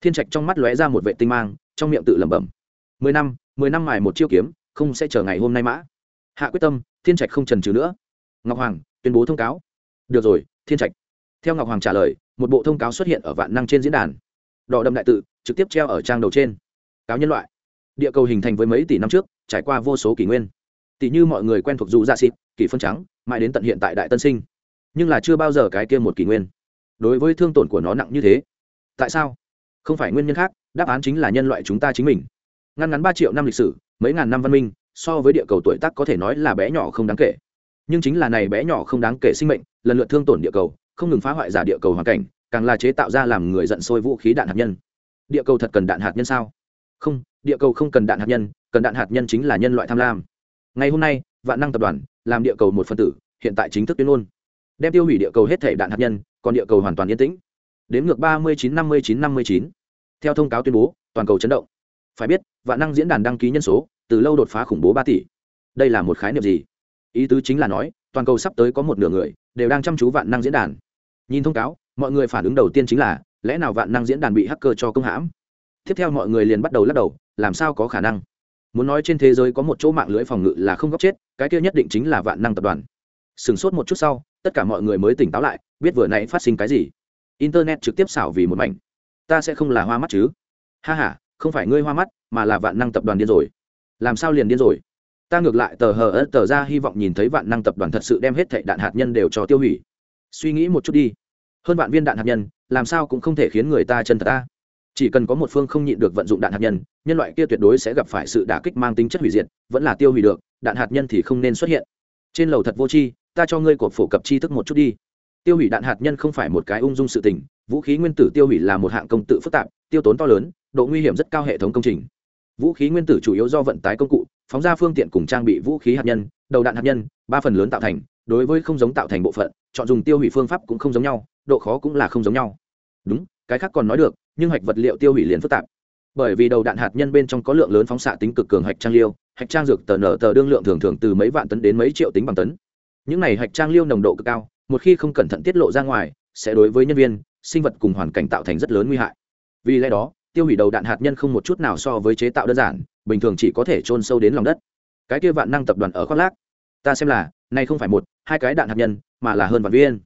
thiên trạch trong mắt lóe ra một vệ tinh mang, trong miệng tự lẩm bẩm. Mười năm mười năm mài một chiêu kiếm, không sẽ chờ ngày hôm nay mã. Hạ quyết tâm, thiên trạch không trần trừ nữa. Ngọc hoàng, tuyên bố thông cáo. Được rồi, thiên trạch. Theo ngọc hoàng trả lời, một bộ thông cáo xuất hiện ở vạn năng trên diễn đàn. Đỏ đậm đại tự, trực tiếp treo ở trang đầu trên. Cáo nhân loại. Địa cầu hình thành với mấy tỷ năm trước, trải qua vô số kỷ nguyên tỷ như mọi người quen thuộc dù dạ xịt, kỷ phân trắng, mãi đến tận hiện tại đại tân sinh. Nhưng là chưa bao giờ cái kia một kỷ nguyên. Đối với thương tổn của nó nặng như thế, tại sao? Không phải nguyên nhân khác, đáp án chính là nhân loại chúng ta chính mình. Ngăn ngắn ba triệu năm lịch sử, mấy ngàn năm văn minh, so với địa cầu tuổi tác có thể nói là bé nhỏ không đáng kể. Nhưng chính là này bé nhỏ không đáng kể sinh mệnh, lần lượt thương tổn địa cầu, không ngừng phá hoại giả địa cầu hoàn cảnh, càng là chế tạo ra làm người giận sôi vũ khí đạn hạt nhân. Địa cầu thật cần đạn hạt nhân sao? Không, địa cầu không cần đạn hạt nhân, cần đạn hạt nhân chính là nhân loại tham lam ngày hôm nay, vạn năng tập đoàn làm địa cầu một phân tử, hiện tại chính thức tuyên ngôn. Đem tiêu hủy địa cầu hết thể đạn hạt nhân, còn địa cầu hoàn toàn yên tĩnh. Đến ngược ba mươi chín năm mươi chín năm mươi chín. Theo thông cáo tuyên bố, toàn cầu chấn động. Phải biết, vạn năng diễn đàn đăng ký nhân số, từ lâu đột phá khủng bố ba tỷ. Đây là một khái niệm gì? Ý tứ chính là nói, toàn cầu sắp tới có một nửa người đều đang chăm chú vạn năng diễn đàn. Nhìn thông cáo, mọi người phản ứng đầu tiên chính là, lẽ nào vạn năng diễn đàn bị hacker cho công hãm? Tiếp theo mọi người liền bắt đầu lắc đầu, làm sao có khả năng? Muốn nói trên thế giới có một chỗ mạng lưới phòng ngự là không góc chết, cái kia nhất định chính là vạn năng tập đoàn. Sửng sốt một chút sau, tất cả mọi người mới tỉnh táo lại, biết vừa nãy phát sinh cái gì. Internet trực tiếp xảo vì một mảnh. Ta sẽ không là hoa mắt chứ? Ha h a không phải ngươi hoa mắt, mà là vạn năng tập đoàn điên rồi. Làm sao liền điên rồi? Ta ngược lại tờ hờ ớt tờ ra hy vọng nhìn thấy vạn năng tập đoàn thật sự đem hết thệ đạn hạt nhân đều cho tiêu hủy. Suy nghĩ một chút đi. Hơn vạn viên đạn hạt nhân, làm sao cũng không thể khiến người ta chân thật ta chỉ cần có một phương không nhịn được vận dụng đạn hạt nhân nhân loại kia tuyệt đối sẽ gặp phải sự đả kích mang tính chất hủy diệt, vẫn là tiêu hủy được, đạn hạt nhân thì không nên xuất hiện. Trên lầu thật vô tri, ta cho ngươi cuộc phổ cập tri thức một chút đi. Tiêu hủy đạn hạt nhân không phải một cái ung dung sự tình, vũ khí nguyên tử tiêu hủy là một hạng công tự phức tạp, tiêu tốn to lớn, độ nguy hiểm rất cao hệ thống công trình. Vũ khí nguyên tử chủ yếu do vận tải công cụ, phóng ra phương tiện cùng trang bị vũ khí hạt nhân, đầu đạn hạt nhân, ba phần lớn tạo thành, đối với không giống tạo thành bộ phận, chọn dùng tiêu hủy phương pháp cũng không giống nhau, độ khó cũng là không giống nhau. Đúng, cái khác còn nói được nhưng hạch vật liệu tiêu hủy liền phức tạp. Bởi vì đầu đạn hạt nhân bên trong có lượng lớn phóng xạ tính cực cường hạch trang liêu, hạch trang dược tờ nở tờ đương lượng thường thường từ mấy vạn tấn đến mấy triệu tính bằng tấn. Những này hạch trang liêu nồng độ cực cao, một khi không cẩn thận tiết lộ ra ngoài, sẽ đối với nhân viên, sinh vật cùng hoàn cảnh tạo thành rất lớn nguy hại. Vì lẽ đó, tiêu hủy đầu đạn hạt nhân không một chút nào so với chế tạo đơn giản, bình thường chỉ có thể trôn sâu đến lòng đất. Cái kia vạn năng tập đoàn ở khoác lác, ta xem là, nay không phải một, hai cái đạn hạt nhân, mà là hơn vạn viên.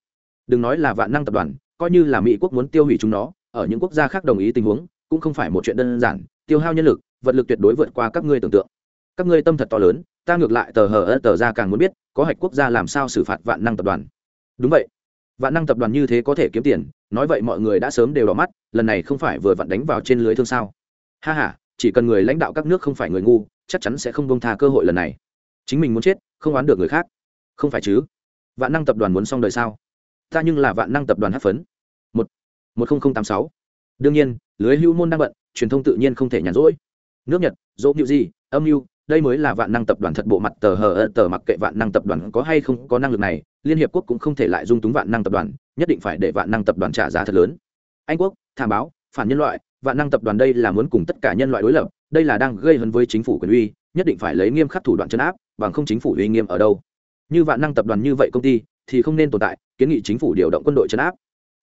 Đừng nói là vạn năng tập đoàn, coi như là mỹ quốc muốn tiêu hủy chúng nó ở những quốc gia khác đồng ý tình huống, cũng không phải một chuyện đơn giản, tiêu hao nhân lực, vật lực tuyệt đối vượt qua các ngươi tưởng tượng. Các ngươi tâm thật to lớn, ta ngược lại tờ hờ ơ tờ ra càng muốn biết, có hạch quốc gia làm sao xử phạt vạn năng tập đoàn. Đúng vậy. Vạn năng tập đoàn như thế có thể kiếm tiền, nói vậy mọi người đã sớm đều đỏ mắt, lần này không phải vừa vặn đánh vào trên lưới thương sao. Ha h a chỉ cần người lãnh đạo các nước không phải người ngu, chắc chắn sẽ không bông tha cơ hội lần này. Chính mình muốn chết, không oán được người khác. Không phải chứ? Vạn năng tập đoàn muốn xong đời sao? Ta nhưng là vạn năng tập đoàn hát phấn một một nghìn tám sáu. Đương nhiên, lưới hữu môn đang bận, truyền thông tự nhiên không thể nhàn rỗi. Nước nhật, dỗ nhự gì âm mưu đây mới là vạn năng tập đoàn thật bộ mặt tờ hờ tờ mặc kệ vạn năng tập đoàn có hay không có năng lực này, liên hiệp quốc cũng không thể lại dung túng vạn năng tập đoàn, nhất định phải để vạn năng tập đoàn trả giá thật lớn. Anh quốc, thảm báo, phản nhân loại, vạn năng tập đoàn đây là muốn cùng tất cả nhân loại đối lập, đây là đang gây hấn với chính phủ quyền uy, nhất định phải lấy nghiêm khắc thủ đoạn chấn áp, bằng không chính phủ uy nghiêm ở đâu. Như vạn năng tập đoàn như vậy công ty, thì không nên tồn tại, kiến nghị chính phủ điều động quân đội chấn áp.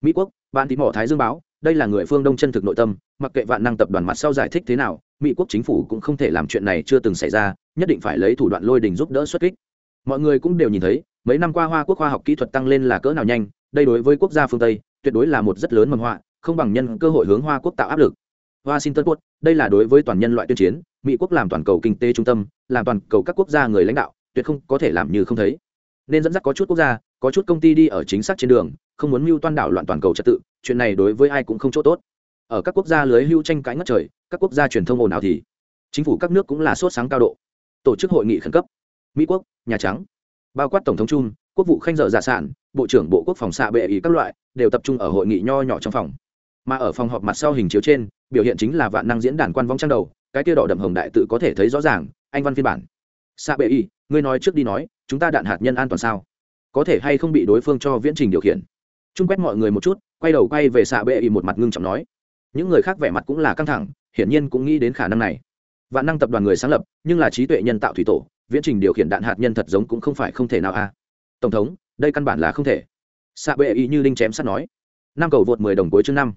Mỹ quốc bạn tím mỏ thái dương báo, đây là người phương đông chân thực nội tâm, mặc kệ vạn năng tập đoàn mặt sau giải thích thế nào, mỹ quốc chính phủ cũng không thể làm chuyện này chưa từng xảy ra, nhất định phải lấy thủ đoạn lôi đình giúp đỡ xuất kích. Mọi người cũng đều nhìn thấy, mấy năm qua hoa quốc khoa học kỹ thuật tăng lên là cỡ nào nhanh, đây đối với quốc gia phương tây, tuyệt đối là một rất lớn mầm họa, không bằng nhân cơ hội hướng hoa quốc tạo áp lực. Washington quốc đây là đối với toàn nhân loại tuyên chiến, mỹ quốc làm toàn cầu kinh tế trung tâm, làm toàn cầu các quốc gia người lãnh đạo, tuyệt không có thể làm như không thấy. Nên dẫn dắt có chút quốc gia có chút công ty đi ở chính xác trên đường, không muốn mưu toan đảo loạn toàn cầu trật tự, chuyện này đối với ai cũng không chỗ tốt. Ở các quốc gia lưới hưu tranh cãi ngất trời, các quốc gia truyền thông ồn ào thì chính phủ các nước cũng là sốt sáng cao độ. Tổ chức hội nghị khẩn cấp. Mỹ quốc, nhà trắng, bao quát tổng thống chung quốc vụ khanh dở giả sản, bộ trưởng bộ quốc phòng xạ bệ ý các loại đều tập trung ở hội nghị nho nhỏ trong phòng. Mà ở phòng họp mặt sau hình chiếu trên, biểu hiện chính là vạn năng diễn đàn quan vong trang đầu, cái kia đỏ đậm hồng đại tự có thể thấy rõ ràng, anh văn phiên bản. Xạ bệ ý, ngươi nói trước đi nói, chúng ta đạn hạt nhân an toàn sao? Có thể hay không bị đối phương cho viễn trình điều khiển. Chung quét mọi người một chút, quay đầu quay về xạ bệ ý một mặt ngưng trọng nói. Những người khác vẻ mặt cũng là căng thẳng, hiển nhiên cũng nghĩ đến khả năng này. Vạn năng tập đoàn người sáng lập, nhưng là trí tuệ nhân tạo thủy tổ, viễn trình điều khiển đạn hạt nhân thật giống cũng không phải không thể nào a. Tổng thống, đây căn bản là không thể. Xạ bệ ý như linh chém sắt nói. Năm cầu vượt mười đồng cuối chương năm.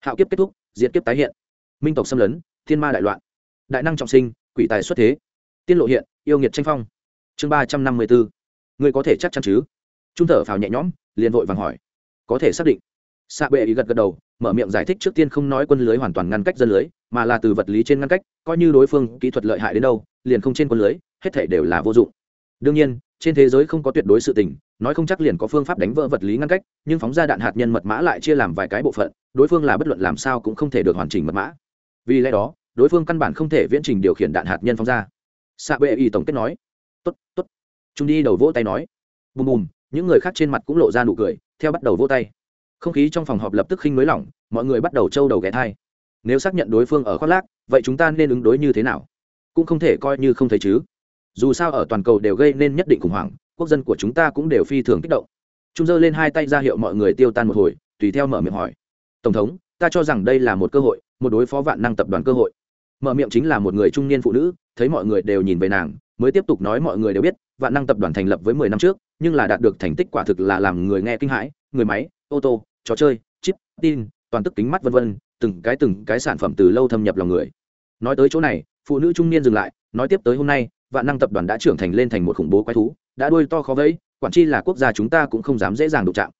Hạo kiếp kết thúc diễn kiếp tái hiện. Minh tộc xâm lấn, thiên ma đại loạn. Đại năng trọng sinh, quỷ tài xuất thế. Tiên lộ hiện, yêu nghiệt tranh phong. Chương ba trăm năm mươi bốn ngươi có thể chắc chắn chứ? Trung thở phào nhẹ nhõm, liền vội vàng hỏi. Có thể xác định. Xạ bệ ý gật gật đầu, mở miệng giải thích trước tiên không nói quân lưới hoàn toàn ngăn cách dân lưới, mà là từ vật lý trên ngăn cách, coi như đối phương kỹ thuật lợi hại đến đâu, liền không trên quân lưới, hết thể đều là vô dụng. Đương nhiên, trên thế giới không có tuyệt đối sự tình, nói không chắc liền có phương pháp đánh vỡ vật lý ngăn cách, nhưng phóng ra đạn hạt nhân mật mã lại chia làm vài cái bộ phận, đối phương là bất luận làm sao cũng không thể được hoàn chỉnh mật mã. Vì lẽ đó, đối phương căn bản không thể viễn trình điều khiển đạn hạt nhân phóng ra. Xạ bệ y tổng kết nói, tốt tốt. Chúng đi đầu vỗ tay nói, bùm bùm những người khác trên mặt cũng lộ ra nụ cười, theo bắt đầu vỗ tay. Không khí trong phòng họp lập tức khinh mới lỏng, mọi người bắt đầu trâu đầu ghé thai. Nếu xác nhận đối phương ở khoác lác, vậy chúng ta nên ứng đối như thế nào? Cũng không thể coi như không thấy chứ. Dù sao ở toàn cầu đều gây nên nhất định khủng hoảng, quốc dân của chúng ta cũng đều phi thường kích động. Chúng giơ lên hai tay ra hiệu mọi người tiêu tan một hồi, tùy theo mở miệng hỏi. Tổng thống, ta cho rằng đây là một cơ hội, một đối phó vạn năng tập đoàn cơ hội. Mở miệng chính là một người trung niên phụ nữ, thấy mọi người đều nhìn về nàng mới tiếp tục nói mọi người đều biết, vạn năng tập đoàn thành lập với mười năm trước, nhưng là đạt được thành tích quả thực là làm người nghe kinh hãi, người máy, ô tô, trò chơi, chip, tin, toàn tức kính mắt vân vân, từng cái từng cái sản phẩm từ lâu thâm nhập lòng người. Nói tới chỗ này, phụ nữ trung niên dừng lại, nói tiếp tới hôm nay, vạn năng tập đoàn đã trưởng thành lên thành một khủng bố quái thú, đã đuôi to khó vẫy, quản chi là quốc gia chúng ta cũng không dám dễ dàng đụng chạm.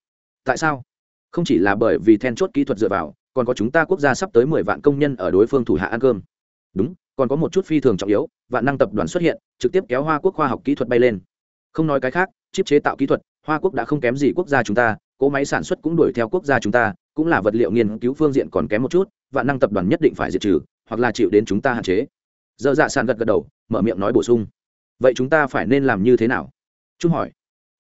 Tại sao? Không chỉ là bởi vì then chốt kỹ thuật dựa vào, còn có chúng ta quốc gia sắp tới mười vạn công nhân ở đối phương thủ hạ ăn cơm. Đúng còn có một chút phi thường trọng yếu, vạn năng tập đoàn xuất hiện, trực tiếp kéo hoa quốc khoa học kỹ thuật bay lên. Không nói cái khác, chip chế tạo kỹ thuật, hoa quốc đã không kém gì quốc gia chúng ta, cỗ máy sản xuất cũng đuổi theo quốc gia chúng ta, cũng là vật liệu nghiên cứu phương diện còn kém một chút, vạn năng tập đoàn nhất định phải diệt trừ, hoặc là chịu đến chúng ta hạn chế. Dơ dạ sàn gật gật đầu, mở miệng nói bổ sung. Vậy chúng ta phải nên làm như thế nào? Trung hỏi.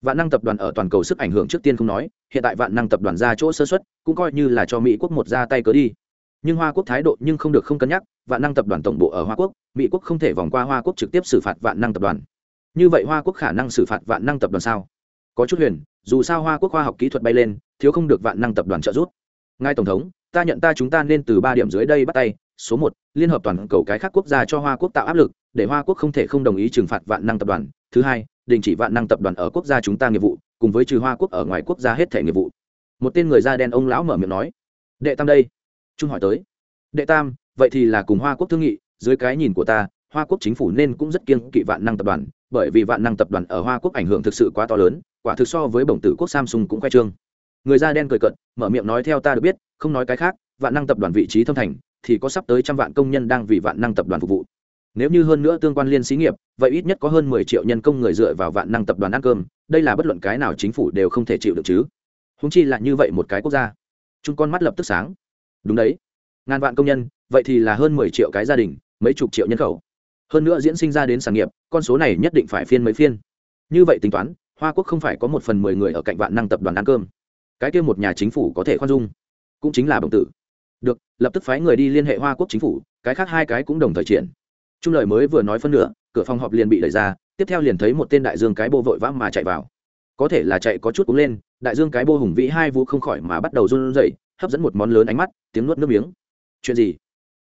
Vạn năng tập đoàn ở toàn cầu sức ảnh hưởng trước tiên không nói, hiện tại vạn năng tập đoàn ra chỗ sơ xuất cũng coi như là cho mỹ quốc một ra tay cớ đi nhưng hoa quốc thái độ nhưng không được không cân nhắc, vạn năng tập đoàn tổng bộ ở hoa quốc, mỹ quốc không thể vòng qua hoa quốc trực tiếp xử phạt vạn năng tập đoàn. Như vậy hoa quốc khả năng xử phạt vạn năng tập đoàn sao? Có chút huyền, dù sao hoa quốc khoa học kỹ thuật bay lên, thiếu không được vạn năng tập đoàn trợ giúp. Ngài tổng thống, ta nhận ta chúng ta nên từ ba điểm dưới đây bắt tay. Số một, liên hợp toàn cầu cái khác quốc gia cho hoa quốc tạo áp lực, để hoa quốc không thể không đồng ý trừng phạt vạn năng tập đoàn. Thứ hai, đình chỉ vạn năng tập đoàn ở quốc gia chúng ta nghiệp vụ, cùng với trừ hoa quốc ở ngoài quốc gia hết thể nghiệp vụ. Một tên người da đen ông lão mở miệng nói, đệ tam đây trung hỏi tới, đệ tam, vậy thì là cùng hoa quốc thương nghị, dưới cái nhìn của ta, hoa quốc chính phủ nên cũng rất kiên kỵ vạn năng tập đoàn, bởi vì vạn năng tập đoàn ở hoa quốc ảnh hưởng thực sự quá to lớn, quả thực so với bổng tử quốc samsung cũng khoe trương. Người da đen cười cận mở miệng nói theo ta được biết, không nói cái khác, vạn năng tập đoàn vị trí thâm thành, thì có sắp tới trăm vạn công nhân đang vì vạn năng tập đoàn phục vụ. Nếu như hơn nữa tương quan liên xí nghiệp, vậy ít nhất có hơn mười triệu nhân công người dựa vào vạn năng tập đoàn ăn cơm, đây là bất luận cái nào chính phủ đều không thể chịu được chứ. Húng chi là như vậy một cái quốc gia. Chúng con mắt lập tức sáng đúng đấy. Ngàn vạn công nhân, vậy thì là hơn mười triệu cái gia đình, mấy chục triệu nhân khẩu. Hơn nữa diễn sinh ra đến sản nghiệp, con số này nhất định phải phiên mấy phiên. Như vậy tính toán, hoa quốc không phải có một phần mười người ở cạnh vạn năng tập đoàn ăn cơm. Cái kia một nhà chính phủ có thể khoan dung. Cũng chính là bồng tử. Được, lập tức phái người đi liên hệ hoa quốc chính phủ, cái khác hai cái cũng đồng thời triển. Trung lời mới vừa nói phân nửa, cửa phòng họp liền bị đẩy ra, tiếp theo liền thấy một tên đại dương cái bô vội vã mà chạy vào. Có thể là chạy có chút cũng lên, đại dương cái bô hùng vĩ hai vũ không khỏi mà bắt đầu run rẩy hấp dẫn một món lớn ánh mắt, tiếng nuốt nước miếng. Chuyện gì?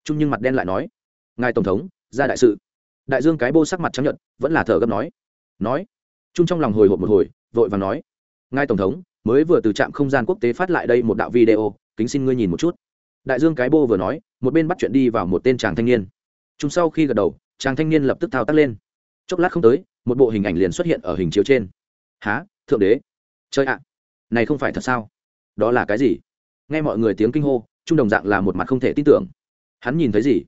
Trung nhưng mặt đen lại nói. Ngài tổng thống, ra đại sự. Đại dương cái bô sắc mặt chấp nhận vẫn là thở gấp nói. Nói. Trung trong lòng hồi hộp một hồi, vội và nói. Ngài tổng thống, mới vừa từ trạm không gian quốc tế phát lại đây một đạo video, kính xin ngươi nhìn một chút. Đại dương cái bô vừa nói, một bên bắt chuyện đi vào một tên chàng thanh niên. Chúng sau khi gật đầu, chàng thanh niên lập tức thao tác lên. Chốc lát không tới, một bộ hình ảnh liền xuất hiện ở hình chiếu trên. Há thượng đế? Chơi ạ, này không phải thật sao? Đó là cái gì? Nghe mọi người tiếng kinh hô, trung đồng dạng là một mặt không thể tin tưởng. Hắn nhìn thấy gì?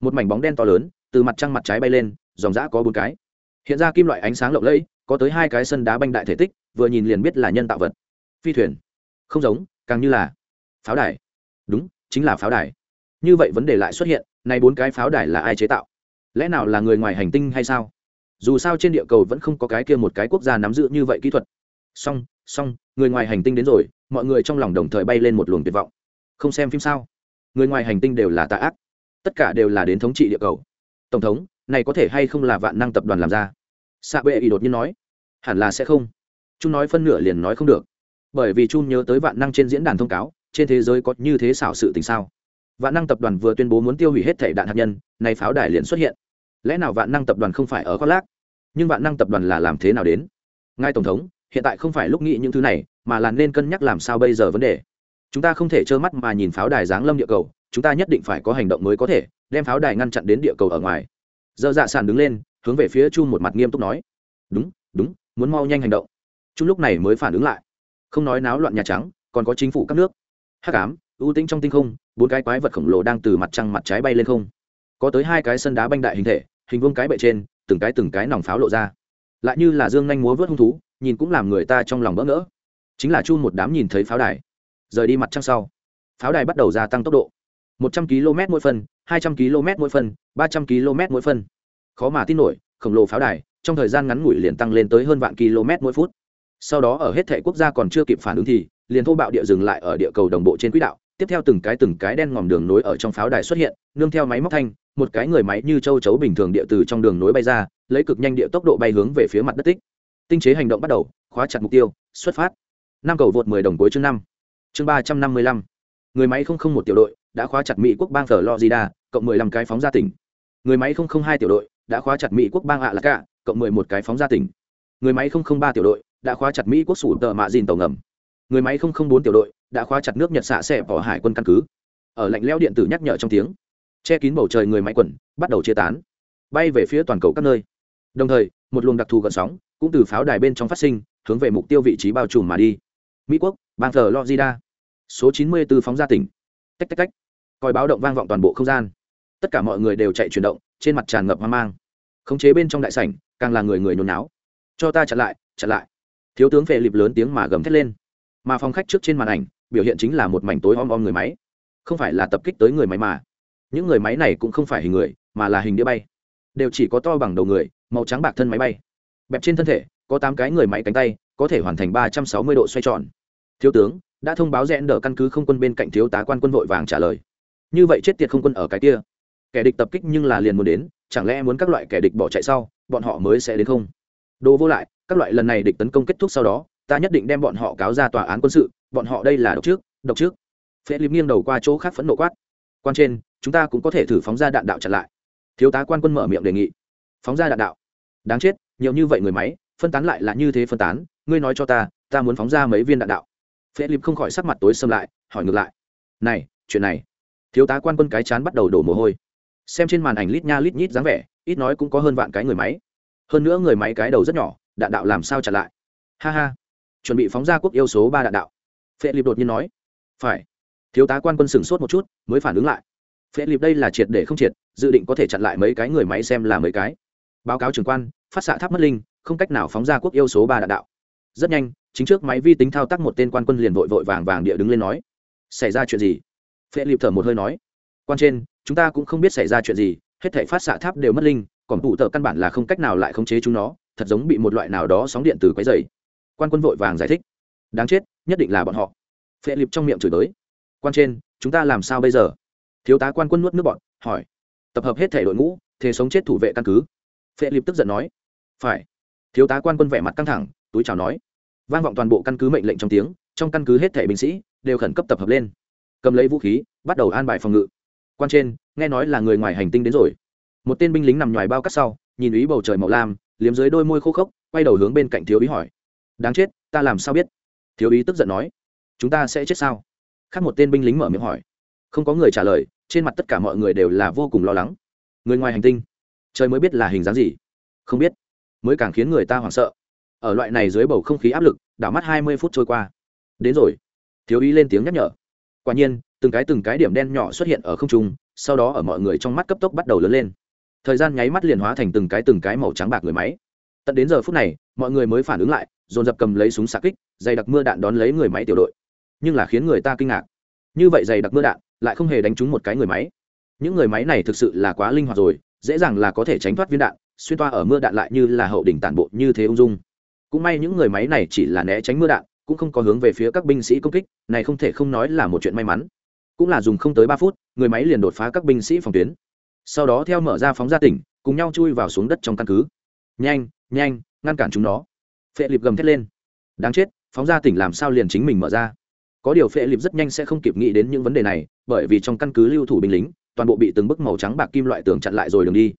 Một mảnh bóng đen to lớn, từ mặt trăng mặt trái bay lên, dòng dã có bốn cái. Hiện ra kim loại ánh sáng lộng lẫy, có tới hai cái sân đá banh đại thể tích, vừa nhìn liền biết là nhân tạo vật. Phi thuyền. Không giống, càng như là pháo đài. Đúng, chính là pháo đài. Như vậy vấn đề lại xuất hiện nay bốn cái pháo đài là ai chế tạo? Lẽ nào là người ngoài hành tinh hay sao? Dù sao trên địa cầu vẫn không có cái kia một cái quốc gia nắm giữ như vậy kỹ thuật. Song song người ngoài hành tinh đến rồi, mọi người trong lòng đồng thời bay lên một luồng tuyệt vọng. Không xem phim sao? Người ngoài hành tinh đều là tà ác. Tất cả đều là đến thống trị địa cầu. Tổng thống, này có thể hay không là vạn năng tập đoàn làm ra? Xạ bệ ý đột nhiên nói. Hẳn là sẽ không. Trung nói phân nửa liền nói không được. Bởi vì trung nhớ tới vạn năng trên diễn đàn thông cáo, trên thế giới có như thế xảo sự tình sao? Vạn năng tập đoàn vừa tuyên bố muốn tiêu hủy hết thể đạn hạt nhân nay pháo đài liền xuất hiện. Lẽ nào vạn năng tập đoàn không phải ở khoác lác? Nhưng vạn năng tập đoàn là làm thế nào đến? Ngài tổng thống hiện tại không phải lúc nghĩ những thứ này, mà là nên cân nhắc làm sao bây giờ vấn đề. Chúng ta không thể trơ mắt mà nhìn pháo đài giáng lâm địa cầu, chúng ta nhất định phải có hành động mới có thể, đem pháo đài ngăn chặn đến địa cầu ở ngoài. Dơ dạ sàn đứng lên, hướng về phía chu một mặt nghiêm túc nói. Đúng đúng, muốn mau nhanh hành động. Chu lúc này mới phản ứng lại. Không nói náo loạn nhà trắng, còn có chính phủ các nước. Hắc ám, ưu tĩnh trong tinh không, bốn cái quái vật khổng lồ đang từ mặt trăng mặt trái bay lên không. Có tới hai cái sân đá banh đại hình thể, hình vuông cái bệ trên, từng cái từng cái nòng pháo lộ ra. Lại như là dương nhanh múa vớt hung thú nhìn cũng làm người ta trong lòng bỡ ngỡ. Chính là chu một đám nhìn thấy pháo đài, rời đi mặt trăng sau. Pháo đài bắt đầu gia tăng tốc độ. Một trăm km mỗi phân, hai trăm km mỗi phân, ba trăm km mỗi phân. Khó mà tin nổi, khổng lồ pháo đài, trong thời gian ngắn ngủi liền tăng lên tới hơn vạn km mỗi phút. Sau đó ở hết thể quốc gia còn chưa kịp phản ứng thì, liền thô bạo địa dừng lại ở địa cầu đồng bộ trên quỹ đạo. Tiếp theo từng cái từng cái đen ngòm đường nối ở trong pháo đài xuất hiện, nương theo máy móc thanh, một cái người máy như châu chấu bình thường địa từ trong đường nối bay ra, lấy cực nhanh địa tốc độ bay hướng về phía mặt đất tích tinh chế hành động bắt đầu, khóa chặt mục tiêu, xuất phát. Năm cầu vượt mười đồng cuối chương năm. Chương ba trăm năm mươi lăm. Người máy không không một tiểu đội đã khóa chặt mỹ quốc bang florida, cộng mười lăm cái phóng ra tỉnh. Người máy không không hai tiểu đội đã khóa chặt mỹ quốc bang ạ cả cộng mười một cái phóng ra tỉnh. Người máy không không ba tiểu đội đã khóa chặt mỹ quốc sủ tờ mạ dìn tàu ngầm. Người máy không không bốn tiểu đội đã khóa chặt nước nhật xạ xẻ vỏ hải quân căn cứ. Ở lạnh leo điện tử nhắc nhở trong tiếng, che kín bầu trời người máy quẩn bắt đầu chia tán, bay về phía toàn cầu các nơi. Đồng thời, một luồng đặc thù gần sóng cũng từ pháo đài bên trong phát sinh, hướng về mục tiêu vị trí bao trùm mà đi. Mỹ quốc, bang florida số 94 phóng ra tỉnh. Tách tách tách. Còi báo động vang vọng toàn bộ không gian. Tất cả mọi người đều chạy chuyển động, trên mặt tràn ngập hoang mang. Khống chế bên trong đại sảnh, càng là người người nhốn náo cho ta chặn lại chặn lại. Thiếu tướng phệ lịp lớn tiếng mà gầm thét lên. Mà phòng khách trước trên màn ảnh, biểu hiện chính là một mảnh tối om om người máy. Không phải là tập kích tới người máy mà. Những người máy này cũng không phải hình người, mà là hình đĩa bay. Đều chỉ có to bằng đầu người, màu trắng bạc thân máy bay bẹp trên thân thể, có tám cái người máy cánh tay, có thể hoàn thành ba trăm sáu mươi độ xoay tròn. Thiếu tướng, đã thông báo rẽn đỡ căn cứ không quân bên cạnh thiếu tá quan quân vội vàng trả lời. Như vậy chết tiệt không quân ở cái kia. Kẻ địch tập kích nhưng là liền muốn đến, chẳng lẽ muốn các loại kẻ địch bỏ chạy sau, bọn họ mới sẽ đến không? Đồ vô lại, các loại lần này địch tấn công kết thúc sau đó, ta nhất định đem bọn họ cáo ra tòa án quân sự, bọn họ đây là độc trước độc trước. Phễ liếm nghiêng đầu qua chỗ khác phẫn nộ quát. Quan trên, chúng ta cũng có thể thử phóng ra đạn đạo chặn lại. Thiếu tá quan quân mở miệng đề nghị. Phóng ra đạn đạo. Đáng chết nhiều như vậy người máy, phân tán lại là như thế phân tán, ngươi nói cho ta ta muốn phóng ra mấy viên đạn đạo. Phễ lim không khỏi sắc mặt tối xâm lại, hỏi ngược lại. Này, chuyện này. Thiếu tá quan quân cái chán bắt đầu đổ mồ hôi. Xem trên màn ảnh lít nha lít nhít dáng vẻ, ít nói cũng có hơn vạn cái người máy. Hơn nữa người máy cái đầu rất nhỏ, đạn đạo làm sao chặn lại? Ha ha. Chuẩn bị phóng ra quốc yêu số ba đạn đạo. Phệ lịp đột nhiên nói. Phải. Thiếu tá quan quân sửng sốt một chút, mới phản ứng lại. Phệ lịp đây là triệt để không triệt, dự định có thể chặn lại mấy cái người máy xem là mấy cái. Báo cáo trưởng quan phát xạ tháp mất linh, không cách nào phóng ra quốc yêu số ba đạn đạo. Rất nhanh, chính trước máy vi tính thao tác một tên quan quân liền vội vội vàng vàng địa đứng lên nói, xảy ra chuyện gì? Phệ lịp thở một hơi nói, quan trên, chúng ta cũng không biết xảy ra chuyện gì, hết thể phát xạ tháp đều mất linh, còn tụ tợ căn bản là không cách nào lại khống chế chúng nó, thật giống bị một loại nào đó sóng điện từ quấy dày quan quân vội vàng giải thích, đáng chết, nhất định là bọn họ. Phệ lịp trong miệng chửi tới, quan trên, chúng ta làm sao bây giờ? Thiếu tá quan quân nuốt nước bọn hỏi, tập hợp hết thể đội ngũ, thế sống chết thủ vệ căn cứ phệ lịp tức giận nói, phải. Thiếu tá quan quân vẻ mặt căng thẳng, túi chào nói. Vang vọng toàn bộ căn cứ mệnh lệnh trong tiếng, trong căn cứ hết thẻ binh sĩ đều khẩn cấp tập hợp lên. Cầm lấy vũ khí, bắt đầu an bài phòng ngự. Quan trên, nghe nói là người ngoài hành tinh đến rồi. Một tên binh lính nằm ngoài bao cắt sau, nhìn ý bầu trời màu lam, liếm dưới đôi môi khô khốc, quay đầu hướng bên cạnh thiếu ý hỏi. Đáng chết, ta làm sao biết? Thiếu ý tức giận nói. Chúng ta sẽ chết sao? Khác một tên binh lính mở miệng hỏi. Không có người trả lời, trên mặt tất cả mọi người đều là vô cùng lo lắng. Người ngoài hành tinh trời mới biết là hình dáng gì. Không biết. Mới càng khiến người ta hoảng sợ. Ở loại này dưới bầu không khí áp lực, đảo mắt hai mươi phút trôi qua. Đến rồi. Thiếu ý lên tiếng nhắc nhở. Quả nhiên, từng cái từng cái điểm đen nhỏ xuất hiện ở không trung, sau đó ở mọi người trong mắt cấp tốc bắt đầu lớn lên. Thời gian nháy mắt liền hóa thành từng cái từng cái màu trắng bạc người máy. Tận đến giờ phút này, mọi người mới phản ứng lại, dồn dập cầm lấy súng xạ kích, dày đặc mưa đạn đón lấy người máy tiểu đội. Nhưng là khiến người ta kinh ngạc. Như vậy dày đặc mưa đạn, lại không hề đánh trúng một cái người máy. Những người máy này thực sự là quá linh hoạt rồi dễ dàng là có thể tránh thoát viên đạn, xuyên toa ở mưa đạn lại như là hậu đỉnh tản bộ như thế ung dung. Cũng may những người máy này chỉ là né tránh mưa đạn, cũng không có hướng về phía các binh sĩ công kích, này không thể không nói là một chuyện may mắn. Cũng là dùng không tới ba phút, người máy liền đột phá các binh sĩ phòng tuyến. Sau đó theo mở ra phóng ra tỉnh, cùng nhau chui vào xuống đất trong căn cứ. Nhanh nhanh, ngăn cản chúng nó. Phệ lịp gầm thét lên. Đáng chết, phóng ra tỉnh làm sao liền chính mình mở ra? Có điều phệ lịp rất nhanh sẽ không kịp nghĩ đến những vấn đề này, bởi vì trong căn cứ lưu thủ binh lính toàn bộ bị từng bức màu trắng bạc kim loại tường chặn lại rồi đường đi.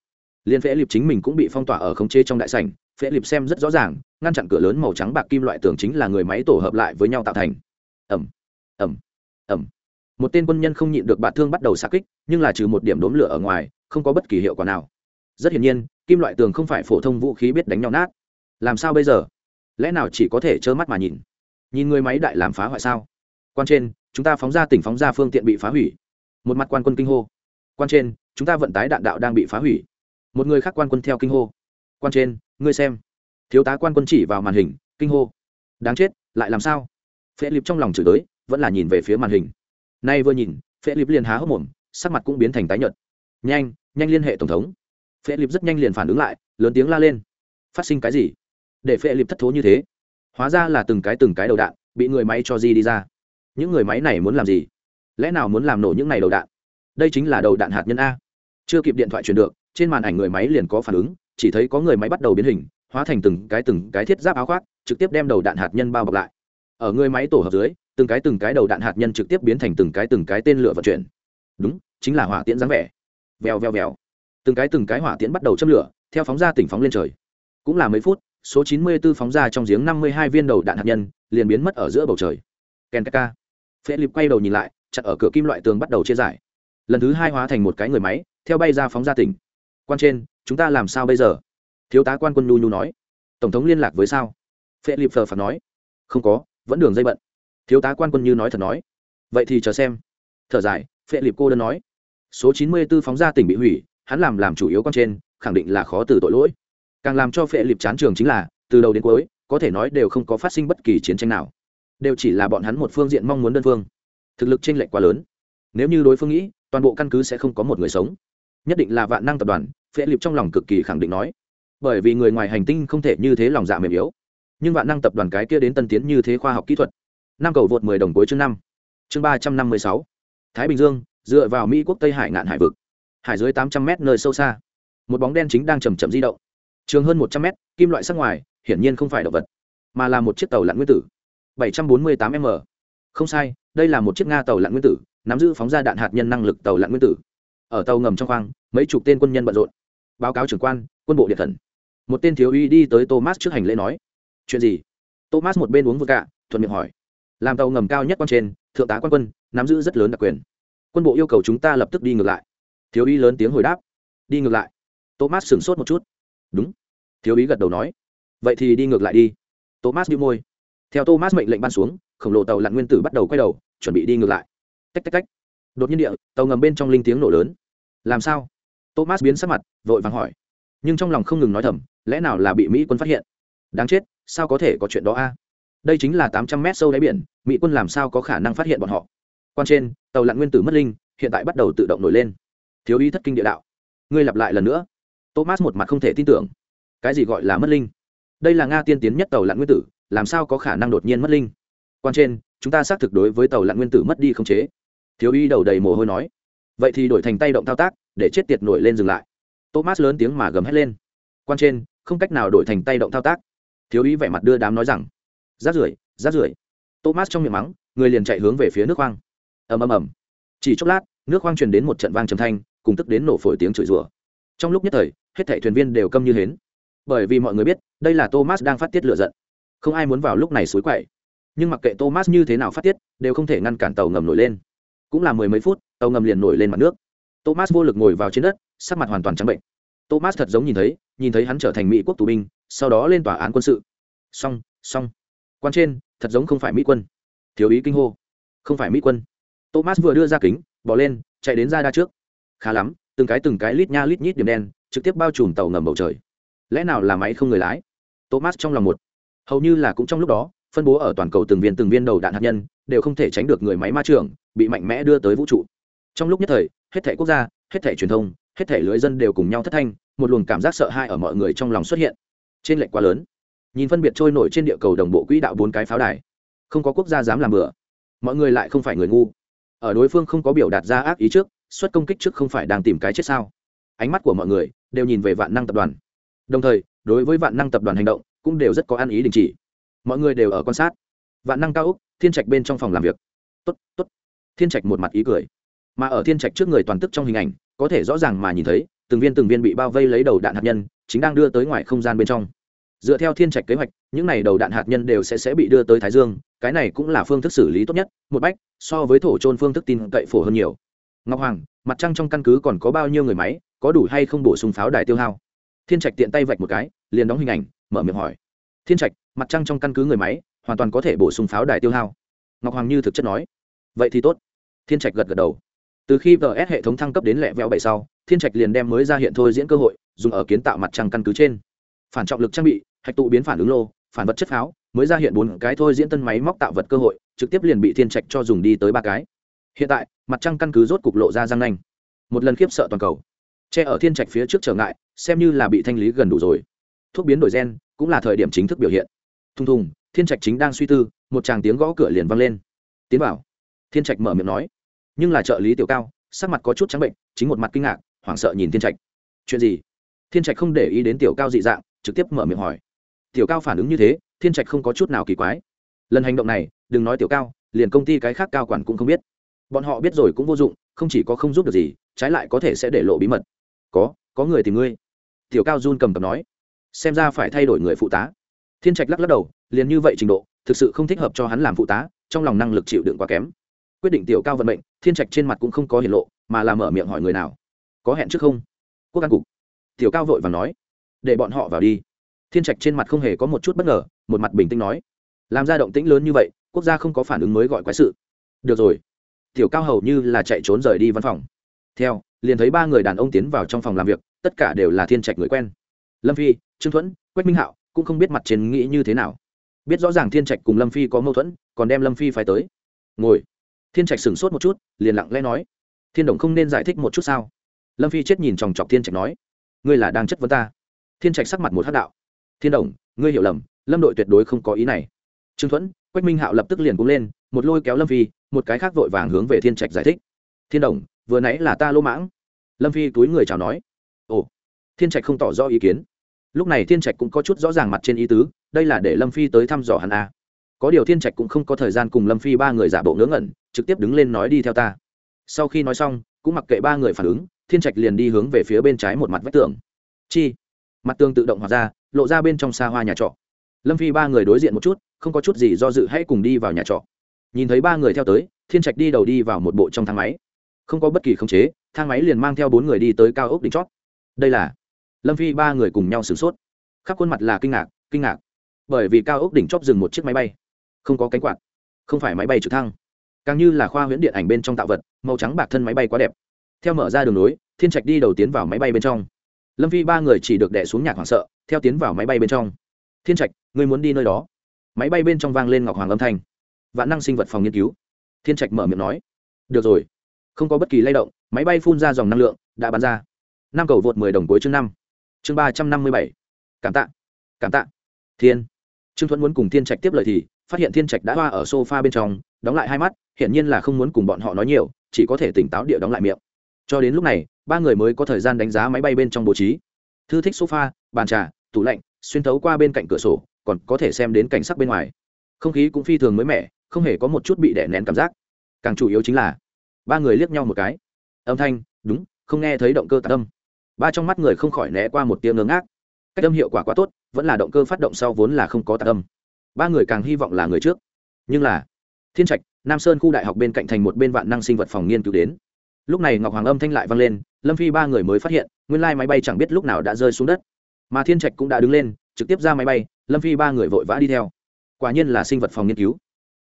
Liên phệ liệp chính mình cũng bị phong tỏa ở khống chế trong đại sảnh. Phệ liệp xem rất rõ ràng, ngăn chặn cửa lớn màu trắng bạc kim loại tường chính là người máy tổ hợp lại với nhau tạo thành. Ẩm ẩm ẩm một tên quân nhân không nhịn được bạt thương bắt đầu xa kích, nhưng là trừ một điểm đốm lửa ở ngoài, không có bất kỳ hiệu quả nào. Rất hiển nhiên, kim loại tường không phải phổ thông vũ khí biết đánh nhau nát. Làm sao bây giờ? Lẽ nào chỉ có thể trơ mắt mà nhìn? Nhìn người máy đại làm phá hoại sao? Quan trên, chúng ta phóng ra tỉnh phóng ra phương tiện bị phá hủy. Một mặt quan quân kinh hô quan trên, chúng ta vận tái đạn đạo đang bị phá hủy. Một người khác quan quân theo kinh hô. Quan trên, ngươi xem. Thiếu tá quan quân chỉ vào màn hình, kinh hô. Đáng chết, lại làm sao? Phệ lịp trong lòng chửi tới, vẫn là nhìn về phía màn hình. Nay vừa nhìn, Phệ lịp liền há hốc mồm, sắc mặt cũng biến thành tái nhợt. Nhanh nhanh liên hệ tổng thống. Phệ lịp rất nhanh liền phản ứng lại, lớn tiếng la lên. Phát sinh cái gì? Để Phệ lịp thất thố như thế. Hóa ra là từng cái từng cái đầu đạn, bị người máy cho di đi ra. Những người máy này muốn làm gì? Lẽ nào muốn làm nổ những này đầu đạn? Đây chính là đầu đạn hạt nhân a. Chưa kịp điện thoại truyền được, trên màn ảnh người máy liền có phản ứng, chỉ thấy có người máy bắt đầu biến hình, hóa thành từng cái từng cái thiết giáp áo khoác, trực tiếp đem đầu đạn hạt nhân bao bọc lại. Ở người máy tổ hợp dưới, từng cái từng cái đầu đạn hạt nhân trực tiếp biến thành từng cái từng cái tên lửa vận chuyển. Đúng, chính là hỏa tiễn dáng vẻ. Vèo vèo vèo. Từng cái từng cái hỏa tiễn bắt đầu châm lửa, theo phóng ra tỉnh phóng lên trời. Cũng là mấy phút, số 94 phóng ra trong giếng 52 viên đầu đạn hạt nhân, liền biến mất ở giữa bầu trời. Ken ka phê quay đầu nhìn lại, chặt ở cửa kim loại tường bắt đầu chia giải lần thứ hai hóa thành một cái người máy, theo bay ra phóng ra tỉnh. Quan trên, chúng ta làm sao bây giờ? Thiếu tá quan quân nhu nhu nói. Tổng thống liên lạc với sao? Phệ lịp phờ phạt nói. Không có, vẫn đường dây bận. Thiếu tá quan quân như nói thật nói. Vậy thì chờ xem. Thở dài phệ lịp cô đơn nói. Số chín mươi 94 phóng ra tỉnh bị hủy, hắn làm làm chủ yếu con trên, khẳng định là khó từ tội lỗi. Càng làm cho phệ lịp chán trường chính là, từ đầu đến cuối, có thể nói đều không có phát sinh bất kỳ chiến tranh nào. Đều chỉ là bọn hắn một phương diện mong muốn đơn phương. Thực lực chênh lệch quá lớn. Nếu như đối phương nghĩ toàn bộ căn cứ sẽ không có một người sống. Nhất định là vạn năng tập đoàn phễ liệp trong lòng cực kỳ khẳng định nói. Bởi vì người ngoài hành tinh không thể như thế lòng dạ mềm yếu. Nhưng vạn năng tập đoàn cái kia đến tân tiến như thế khoa học kỹ thuật. Năm cầu vượt mười đồng cuối chương năm. Chương ba trăm năm mươi sáu. Thái bình dương, dựa vào mỹ quốc tây hải ngạn hải vực. Hải dưới tám trăm m nơi sâu xa. Một bóng đen chính đang chầm chậm di động. Trường hơn một trăm m kim loại sắc ngoài, hiển nhiên không phải động vật, mà là một chiếc tàu lặn nguyên tử. Bảy trăm bốn mươi tám m. Không sai, đây là một chiếc nga tàu lặn nguyên tử nắm giữ phóng ra đạn hạt nhân năng lực tàu lặn nguyên tử. Ở tàu ngầm trong khoang, mấy chục tên quân nhân bận rộn. Báo cáo trưởng quan, quân bộ điện thần. Một tên thiếu uy đi tới thomas trước hành lễ nói, chuyện gì? Thomas một bên uống vừa cạ thuận miệng hỏi, làm tàu ngầm cao nhất quan trên, thượng tá quan quân, nắm giữ rất lớn đặc quyền. Quân bộ yêu cầu chúng ta lập tức đi ngược lại. Thiếu uy lớn tiếng hồi đáp, đi ngược lại. Thomas sửng sốt một chút. Đúng. Thiếu uy gật đầu nói, vậy thì đi ngược lại đi. Thomas đĩu môi. Theo thomas mệnh lệnh ban xuống, khổng lồ tàu lặn nguyên tử bắt đầu quay đầu, chuẩn bị đi ngược lại tách tách tách. Đột nhiên địa, tàu ngầm bên trong linh tiếng nổ lớn. Làm sao? Thomas biến sắc mặt, vội vàng hỏi. Nhưng trong lòng không ngừng nói thầm, lẽ nào là bị mỹ quân phát hiện? Đáng chết, sao có thể có chuyện đó a? Đây chính là tám trăm mét sâu đáy biển, mỹ quân làm sao có khả năng phát hiện bọn họ? Quan trên, tàu lặn nguyên tử mất linh, hiện tại bắt đầu tự động nổi lên. Thiếu ý thất kinh địa đạo. Ngươi lặp lại lần nữa. Thomas một mặt không thể tin tưởng. Cái gì gọi là mất linh? Đây là nga tiên tiến nhất tàu lặn nguyên tử, làm sao có khả năng đột nhiên mất linh? Quan trên, chúng ta xác thực đối với tàu lặn nguyên tử mất đi không chế thiếu y đầu đầy mồ hôi nói. Vậy thì đổi thành tay động thao tác, để chết tiệt nổi lên dừng lại. Thomas lớn tiếng mà gầm hét lên. Quan trên, không cách nào đổi thành tay động thao tác. Thiếu y vẻ mặt đưa đám nói rằng, rát rưởi rát rưởi. Thomas trong miệng mắng, người liền chạy hướng về phía nước khoang. Ầm ầm ầm. Chỉ chốc lát, nước khoang truyền đến một trận vang trầm thanh, cùng tức đến nổ phổi tiếng chửi rủa. Trong lúc nhất thời, hết thảy thuyền viên đều câm như hến. Bởi vì mọi người biết, đây là thomas đang phát tiết lửa giận. Không ai muốn vào lúc này suối quậy. Nhưng mặc kệ thomas như thế nào phát tiết, đều không thể ngăn cản tàu ngầm nổi lên cũng là mười mấy phút tàu ngầm liền nổi lên mặt nước. Thomas vô lực ngồi vào trên đất sắc mặt hoàn toàn trắng bệnh. Thomas thật giống nhìn thấy nhìn thấy hắn trở thành mỹ quốc tù binh sau đó lên tòa án quân sự. Song, song, quan trên thật giống không phải mỹ quân. Thiếu ý kinh hô. Không phải mỹ quân. Thomas vừa đưa ra kính bỏ lên chạy đến ra đa trước. Khá lắm từng cái từng cái lít nha lít nhít điểm đen trực tiếp bao trùm tàu ngầm bầu trời. Lẽ nào là máy không người lái? Thomas trong lòng một. Hầu như là cũng trong lúc đó phân bố ở toàn cầu từng viên từng viên đầu đạn hạt nhân, đều không thể tránh được người máy ma trưởng bị mạnh mẽ đưa tới vũ trụ. Trong lúc nhất thời, hết thể quốc gia, hết thể truyền thông, hết thể lưới dân đều cùng nhau thất thanh, một luồng cảm giác sợ hãi ở mọi người trong lòng xuất hiện. Trên lệnh quá lớn. Nhìn phân biệt trôi nổi trên địa cầu đồng bộ quỹ đạo bốn cái pháo đài, không có quốc gia dám làm bừa. Mọi người lại không phải người ngu. Ở đối phương không có biểu đạt ra ác ý trước, xuất công kích trước không phải đang tìm cái chết sao? Ánh mắt của mọi người đều nhìn về vạn năng tập đoàn. Đồng thời, đối với vạn năng tập đoàn hành động cũng đều rất có ăn ý đình chỉ mọi người đều ở quan sát. Vạn năng cao úc thiên trạch bên trong phòng làm việc. Tốt tốt. Thiên trạch một mặt ý cười. Mà ở thiên trạch trước người toàn tức trong hình ảnh, có thể rõ ràng mà nhìn thấy, từng viên từng viên bị bao vây lấy đầu đạn hạt nhân, chính đang đưa tới ngoài không gian bên trong. Dựa theo thiên trạch kế hoạch, những n à y đầu đạn hạt nhân đều sẽ sẽ bị đưa tới thái dương, cái này cũng là phương thức xử lý tốt nhất, một bách, so với thổ trôn phương thức tin cậy phổ hơn nhiều. Ngọc hoàng, mặt trăng trong căn cứ còn có bao nhiêu người máy, có đủ hay không bổ sung pháo đài tiêu hao? Thiên trạch tiện tay vạch một cái, liền đóng hình ảnh, mở miệng hỏi. Thiên trạch mặt trăng trong căn cứ người máy, hoàn toàn có thể bổ sung pháo đài tiêu hao. Ngọc hoàng như thực chất nói. Vậy thì tốt. Thiên trạch gật gật đầu. Từ khi vs hệ thống thăng cấp đến lẹ vẹo bảy sau, thiên trạch liền đem mới ra hiện thôi diễn cơ hội, dùng ở kiến tạo mặt trăng căn cứ trên. Phản trọng lực trang bị, hạch tụ biến phản ứng lô, phản vật chất pháo, mới ra hiện bốn cái thôi diễn tân máy móc tạo vật cơ hội, trực tiếp liền bị thiên trạch cho dùng đi tới ba cái. Hiện tại, mặt trăng căn cứ rốt cục lộ ra răng nanh. Một lần khiếp sợ toàn cầu. Che ở thiên trạch phía trước trở ngại, xem như là bị thanh lý gần đủ rồi. Thuốc biến đổi gen, cũng là thời điểm chính thức biểu hiện thùng thùng, thiên trạch chính đang suy tư, một chàng tiếng gõ cửa liền vang lên. Tiến vào. Thiên trạch mở miệng nói. Nhưng là trợ lý tiểu cao, sắc mặt có chút trắng bệnh, chính một mặt kinh ngạc, hoảng sợ nhìn thiên trạch. Chuyện gì? Thiên trạch không để ý đến tiểu cao dị dạng, trực tiếp mở miệng hỏi. Tiểu cao phản ứng như thế, thiên trạch không có chút nào kỳ quái. Lần hành động này, đừng nói tiểu cao, liền công ty cái khác cao quản cũng không biết. Bọn họ biết rồi cũng vô dụng, không chỉ có không giúp được gì, trái lại có thể sẽ để lộ bí mật. Có có người tìm ngươi. Tiểu cao run cầm cầm nói. Xem ra phải thay đổi người phụ tá thiên trạch lắc lắc đầu, liền như vậy trình độ, thực sự không thích hợp cho hắn làm phụ tá, trong lòng năng lực chịu đựng quá kém. Quyết định tiểu cao vận mệnh, thiên trạch trên mặt cũng không có hiển lộ, mà làm mở miệng hỏi người nào. Có hẹn trước không? Quốc an cục. Tiểu cao vội và nói. Để bọn họ vào đi. Thiên trạch trên mặt không hề có một chút bất ngờ, một mặt bình tĩnh nói. Làm ra động tĩnh lớn như vậy, quốc gia không có phản ứng mới gọi quái sự. Được rồi. Tiểu cao hầu như là chạy trốn rời đi văn phòng. Theo, liền thấy ba người đàn ông tiến vào trong phòng làm việc, tất cả đều là thiên trạch người quen. Lâm phi, trương thuẫn, quách minh hạo cũng không biết mặt trên nghĩ như thế nào. Biết rõ ràng thiên trạch cùng lâm phi có mâu thuẫn, còn đem lâm phi phải tới. Ngồi. Thiên trạch sửng sốt một chút, liền lặng lẽ nói, thiên đồng không nên giải thích một chút sao? Lâm phi chết nhìn chòng chọc thiên trạch nói, ngươi là đang chất vấn ta. Thiên trạch sắc mặt một hát đạo, thiên đồng, ngươi hiểu lầm, lâm đội tuyệt đối không có ý này. Trương thuẫn, quách minh hạo lập tức liền cũng lên, một lôi kéo lâm phi, một cái khác vội vàng hướng về thiên trạch giải thích, thiên đồng, vừa nãy là ta lỗ mãng. Lâm phi túi người chào nói, ồ. Thiên trạch không tỏ rõ ý kiến lúc này thiên trạch cũng có chút rõ ràng mặt trên ý tứ, đây là để lâm phi tới thăm dò hắn a. À. có điều thiên trạch cũng không có thời gian cùng lâm phi ba người giả bộ ngớ ngẩn, trực tiếp đứng lên nói đi theo ta. Sau khi nói xong, cũng mặc kệ ba người phản ứng, thiên trạch liền đi hướng về phía bên trái một mặt vách tường. Chi? Mặt tường tự động hoạt ra, lộ ra bên trong xa hoa nhà trọ. Lâm phi ba người đối diện một chút, không có chút gì do dự hãy cùng đi vào nhà trọ. Nhìn thấy ba người theo tới, thiên trạch đi đầu đi vào một bộ trong thang máy. Không có bất kỳ khống chế, thang máy liền mang theo bốn người đi tới cao ốc đỉnh chót. Đây là lâm phi ba người cùng nhau sửng sốt. Khắp khuôn mặt là kinh ngạc kinh ngạc. Bởi vì cao ốc đỉnh chóp dừng một chiếc máy bay. Không có cánh quạt, không phải máy bay trực thăng. Càng như là khoa huyễn điện ảnh bên trong tạo vật, màu trắng bạc thân máy bay quá đẹp. Theo mở ra đường nối, thiên trạch đi đầu tiến vào máy bay bên trong. Lâm phi ba người chỉ được đẻ xuống nhạc hoảng sợ, theo tiến vào máy bay bên trong. Thiên trạch người muốn đi nơi đó? Máy bay bên trong vang lên ngọc hoàng âm thanh. Vạn năng sinh vật phòng nghiên cứu. Thiên trạch mở miệng nói. Được rồi. Không có bất kỳ lay động, máy bay phun ra dòng năng lượng, đã bắn ra. Năm cầu vượt mười đồng cuối chương năm chương ba trăm năm mươi bảy. Cảm tạ. Cảm tạ. Thiên. Trương thuẫn muốn cùng thiên trạch tiếp lời thì, phát hiện thiên trạch đã hoa ở sofa bên trong, đóng lại hai mắt, hiển nhiên là không muốn cùng bọn họ nói nhiều, chỉ có thể tỉnh táo địa đóng lại miệng. Cho đến lúc này, ba người mới có thời gian đánh giá máy bay bên trong bố trí. Thư thích sofa, bàn trà, tủ lạnh, xuyên thấu qua bên cạnh cửa sổ, còn có thể xem đến cảnh sắc bên ngoài. Không khí cũng phi thường mới mẻ, không hề có một chút bị đè nén cảm giác. Càng chủ yếu chính là, ba người liếc nhau một cái. Âm thanh, đúng, không nghe thấy động cơ tạ âm ba trong mắt người không khỏi né qua một tiếng ngớ ngác. Cách âm hiệu quả quá tốt, vẫn là động cơ phát động sau vốn là không có tạc âm. Ba người càng hy vọng là người trước. Nhưng là, thiên trạch, nam sơn khu đại học bên cạnh thành một bên vạn năng sinh vật phòng nghiên cứu đến. Lúc này ngọc hoàng âm thanh lại vang lên, lâm phi ba người mới phát hiện, nguyên lai máy bay chẳng biết lúc nào đã rơi xuống đất. Mà thiên trạch cũng đã đứng lên, trực tiếp ra máy bay, lâm phi ba người vội vã đi theo. Quả nhiên là sinh vật phòng nghiên cứu.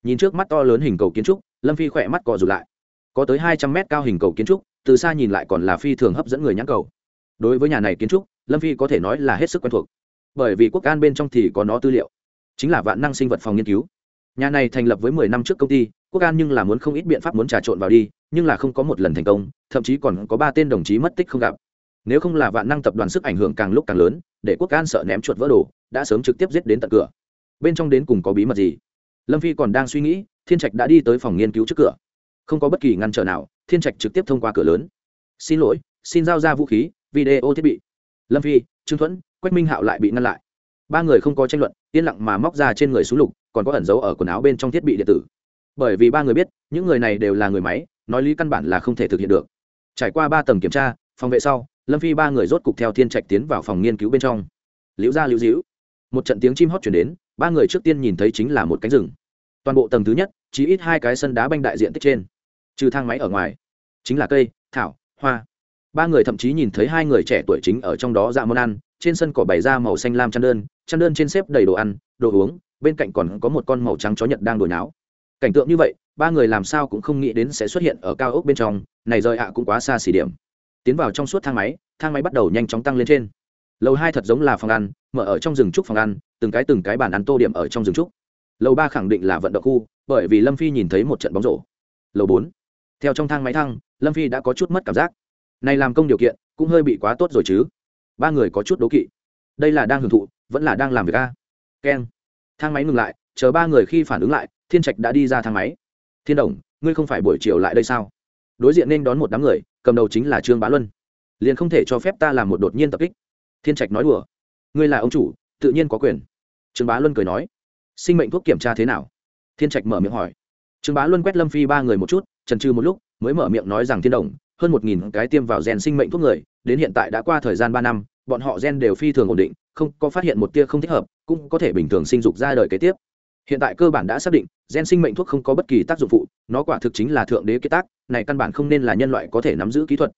Nhìn trước mắt to lớn hình cầu kiến trúc, lâm phi khỏe mắt cò rụt lại. Có tới hai trăm mét cao hình cầu kiến trúc, từ xa nhìn lại còn là phi thường hấp dẫn người nhãn cầu đối với nhà này kiến trúc, lâm phi có thể nói là hết sức quen thuộc. Bởi vì quốc an bên trong thì có nó tư liệu. Chính là vạn năng sinh vật phòng nghiên cứu. Nhà này thành lập với mười năm trước công ty, quốc an nhưng là muốn không ít biện pháp muốn trà trộn vào đi, nhưng là không có một lần thành công, thậm chí còn có ba tên đồng chí mất tích không gặp. Nếu không là vạn năng tập đoàn sức ảnh hưởng càng lúc càng lớn, để quốc an sợ ném chuột vỡ đồ, đã sớm trực tiếp giết đến tận cửa. Bên trong đến cùng có bí mật gì? Lâm phi còn đang suy nghĩ, thiên trạch đã đi tới phòng nghiên cứu trước cửa. Không có bất kỳ ngăn trở nào, thiên trạch trực tiếp thông qua cửa lớn. Xin lỗi, xin giao ra vũ khí video thiết bị. Lâm phi, trương thuẫn, quách minh hạo lại bị ngăn lại. Ba người không có tranh luận, yên lặng mà móc ra trên người súng lục, còn có ẩn giấu ở quần áo bên trong thiết bị điện tử. Bởi vì ba người biết, những người này đều là người máy, nói lý căn bản là không thể thực hiện được. Trải qua ba tầng kiểm tra, phòng vệ sau, lâm phi ba người rốt cục theo thiên trạch tiến vào phòng nghiên cứu bên trong. Liễu ra liễu dĩu một trận tiếng chim hót chuyển đến, ba người trước tiên nhìn thấy chính là một cánh rừng. Toàn bộ tầng thứ nhất, chỉ ít hai cái sân đá banh đại diện tích trên. Trừ thang máy ở ngoài, chính là cây, thảo, hoa ba người thậm chí nhìn thấy hai người trẻ tuổi chính ở trong đó dạ món ăn, trên sân cỏ bày ra màu xanh lam chăn đơn chăn đơn trên xếp đầy đồ ăn, đồ uống, bên cạnh còn có một con màu trắng chó nhật đang đổi náo cảnh tượng như vậy, ba người làm sao cũng không nghĩ đến sẽ xuất hiện ở cao ốc bên trong, này rời ạ cũng quá xa xỉ điểm. Tiến vào trong suốt thang máy thang máy bắt đầu nhanh chóng tăng lên trên. Lầu hai thật giống là phòng ăn, mở ở trong rừng trúc phòng ăn, từng cái từng cái bàn ăn tô điểm ở trong rừng trúc. Lầu ba khẳng định là vận động khu, bởi vì lâm phi nhìn thấy một trận bóng rổ. Lầu bốn. Theo trong thang máy thăng, lâm phi đã có chút mất cảm giác này làm công điều kiện, cũng hơi bị quá tốt rồi chứ. Ba người có chút đố kỵ. Đây là đang hưởng thụ, vẫn là đang làm việc a. Keng thang máy ngừng lại, chờ ba người khi phản ứng lại, thiên trạch đã đi ra thang máy. Thiên đồng, ngươi không phải buổi chiều lại đây sao? Đối diện nên đón một đám người, cầm đầu chính là trương bá luân. Liền không thể cho phép ta làm một đột nhiên tập kích. Thiên trạch nói đùa. Ngươi là ông chủ, tự nhiên có quyền. Trương bá luân cười nói. Sinh mệnh thuốc kiểm tra thế nào? Thiên trạch mở miệng hỏi. Trương bá luân quét lâm phi ba người một chút trần trừ một lúc, mới mở miệng nói rằng thiên đồng hơn một nghìn cái tiêm vào gen sinh mệnh thuốc người, đến hiện tại đã qua thời gian ba năm, bọn họ gen đều phi thường ổn định, không có phát hiện một tia không thích hợp, cũng có thể bình thường sinh dục ra đời kế tiếp. Hiện tại cơ bản đã xác định, gen sinh mệnh thuốc không có bất kỳ tác dụng phụ, nó quả thực chính là thượng đế kế tác, này căn bản không nên là nhân loại có thể nắm giữ kỹ thuật.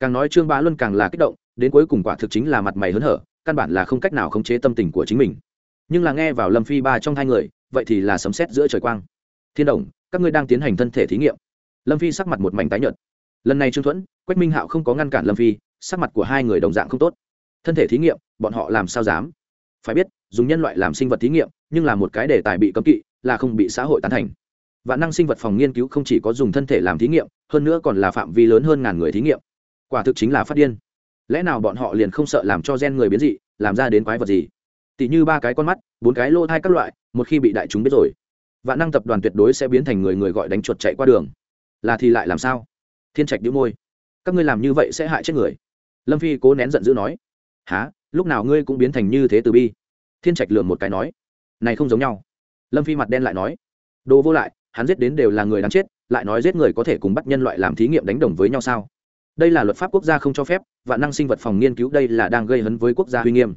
Càng nói trương bá luân càng là kích động, đến cuối cùng quả thực chính là mặt mày hớn hở, căn bản là không cách nào khống chế tâm tình của chính mình. Nhưng là nghe vào lâm phi ba trong hai người, vậy thì là sấm sét giữa trời quang. Thiên đồng, các ngươi đang tiến hành thân thể thí nghiệm. Lâm phi sắc mặt một mảnh tái nhợt lần này trương thuẫn, quách minh hạo không có ngăn cản lâm phi, sắc mặt của hai người đồng dạng không tốt. Thân thể thí nghiệm, bọn họ làm sao dám? Phải biết, dùng nhân loại làm sinh vật thí nghiệm, nhưng là một cái đề tài bị cấm kỵ, là không bị xã hội tán thành. Vạn năng sinh vật phòng nghiên cứu không chỉ có dùng thân thể làm thí nghiệm, hơn nữa còn là phạm vi lớn hơn ngàn người thí nghiệm. Quả thực chính là phát điên. Lẽ nào bọn họ liền không sợ làm cho gen người biến dị, làm ra đến quái vật gì? Tỷ như ba cái con mắt, bốn cái lô thai các loại, một khi bị đại chúng biết rồi, vạn năng tập đoàn tuyệt đối sẽ biến thành người người gọi đánh chuột chạy qua đường. Là thì lại làm sao? Thiên trạch đĩu môi. Các ngươi làm như vậy sẽ hại chết người. Lâm phi cố nén giận dữ nói. Há lúc nào ngươi cũng biến thành như thế từ bi. Thiên trạch lường một cái nói. Này không giống nhau. Lâm phi mặt đen lại nói. Đồ vô lại, hắn giết đến đều là người đáng chết, lại nói giết người có thể cùng bắt nhân loại làm thí nghiệm đánh đồng với nhau sao? Đây là luật pháp quốc gia không cho phép và năng sinh vật phòng nghiên cứu đây là đang gây hấn với quốc gia uy nghiêm.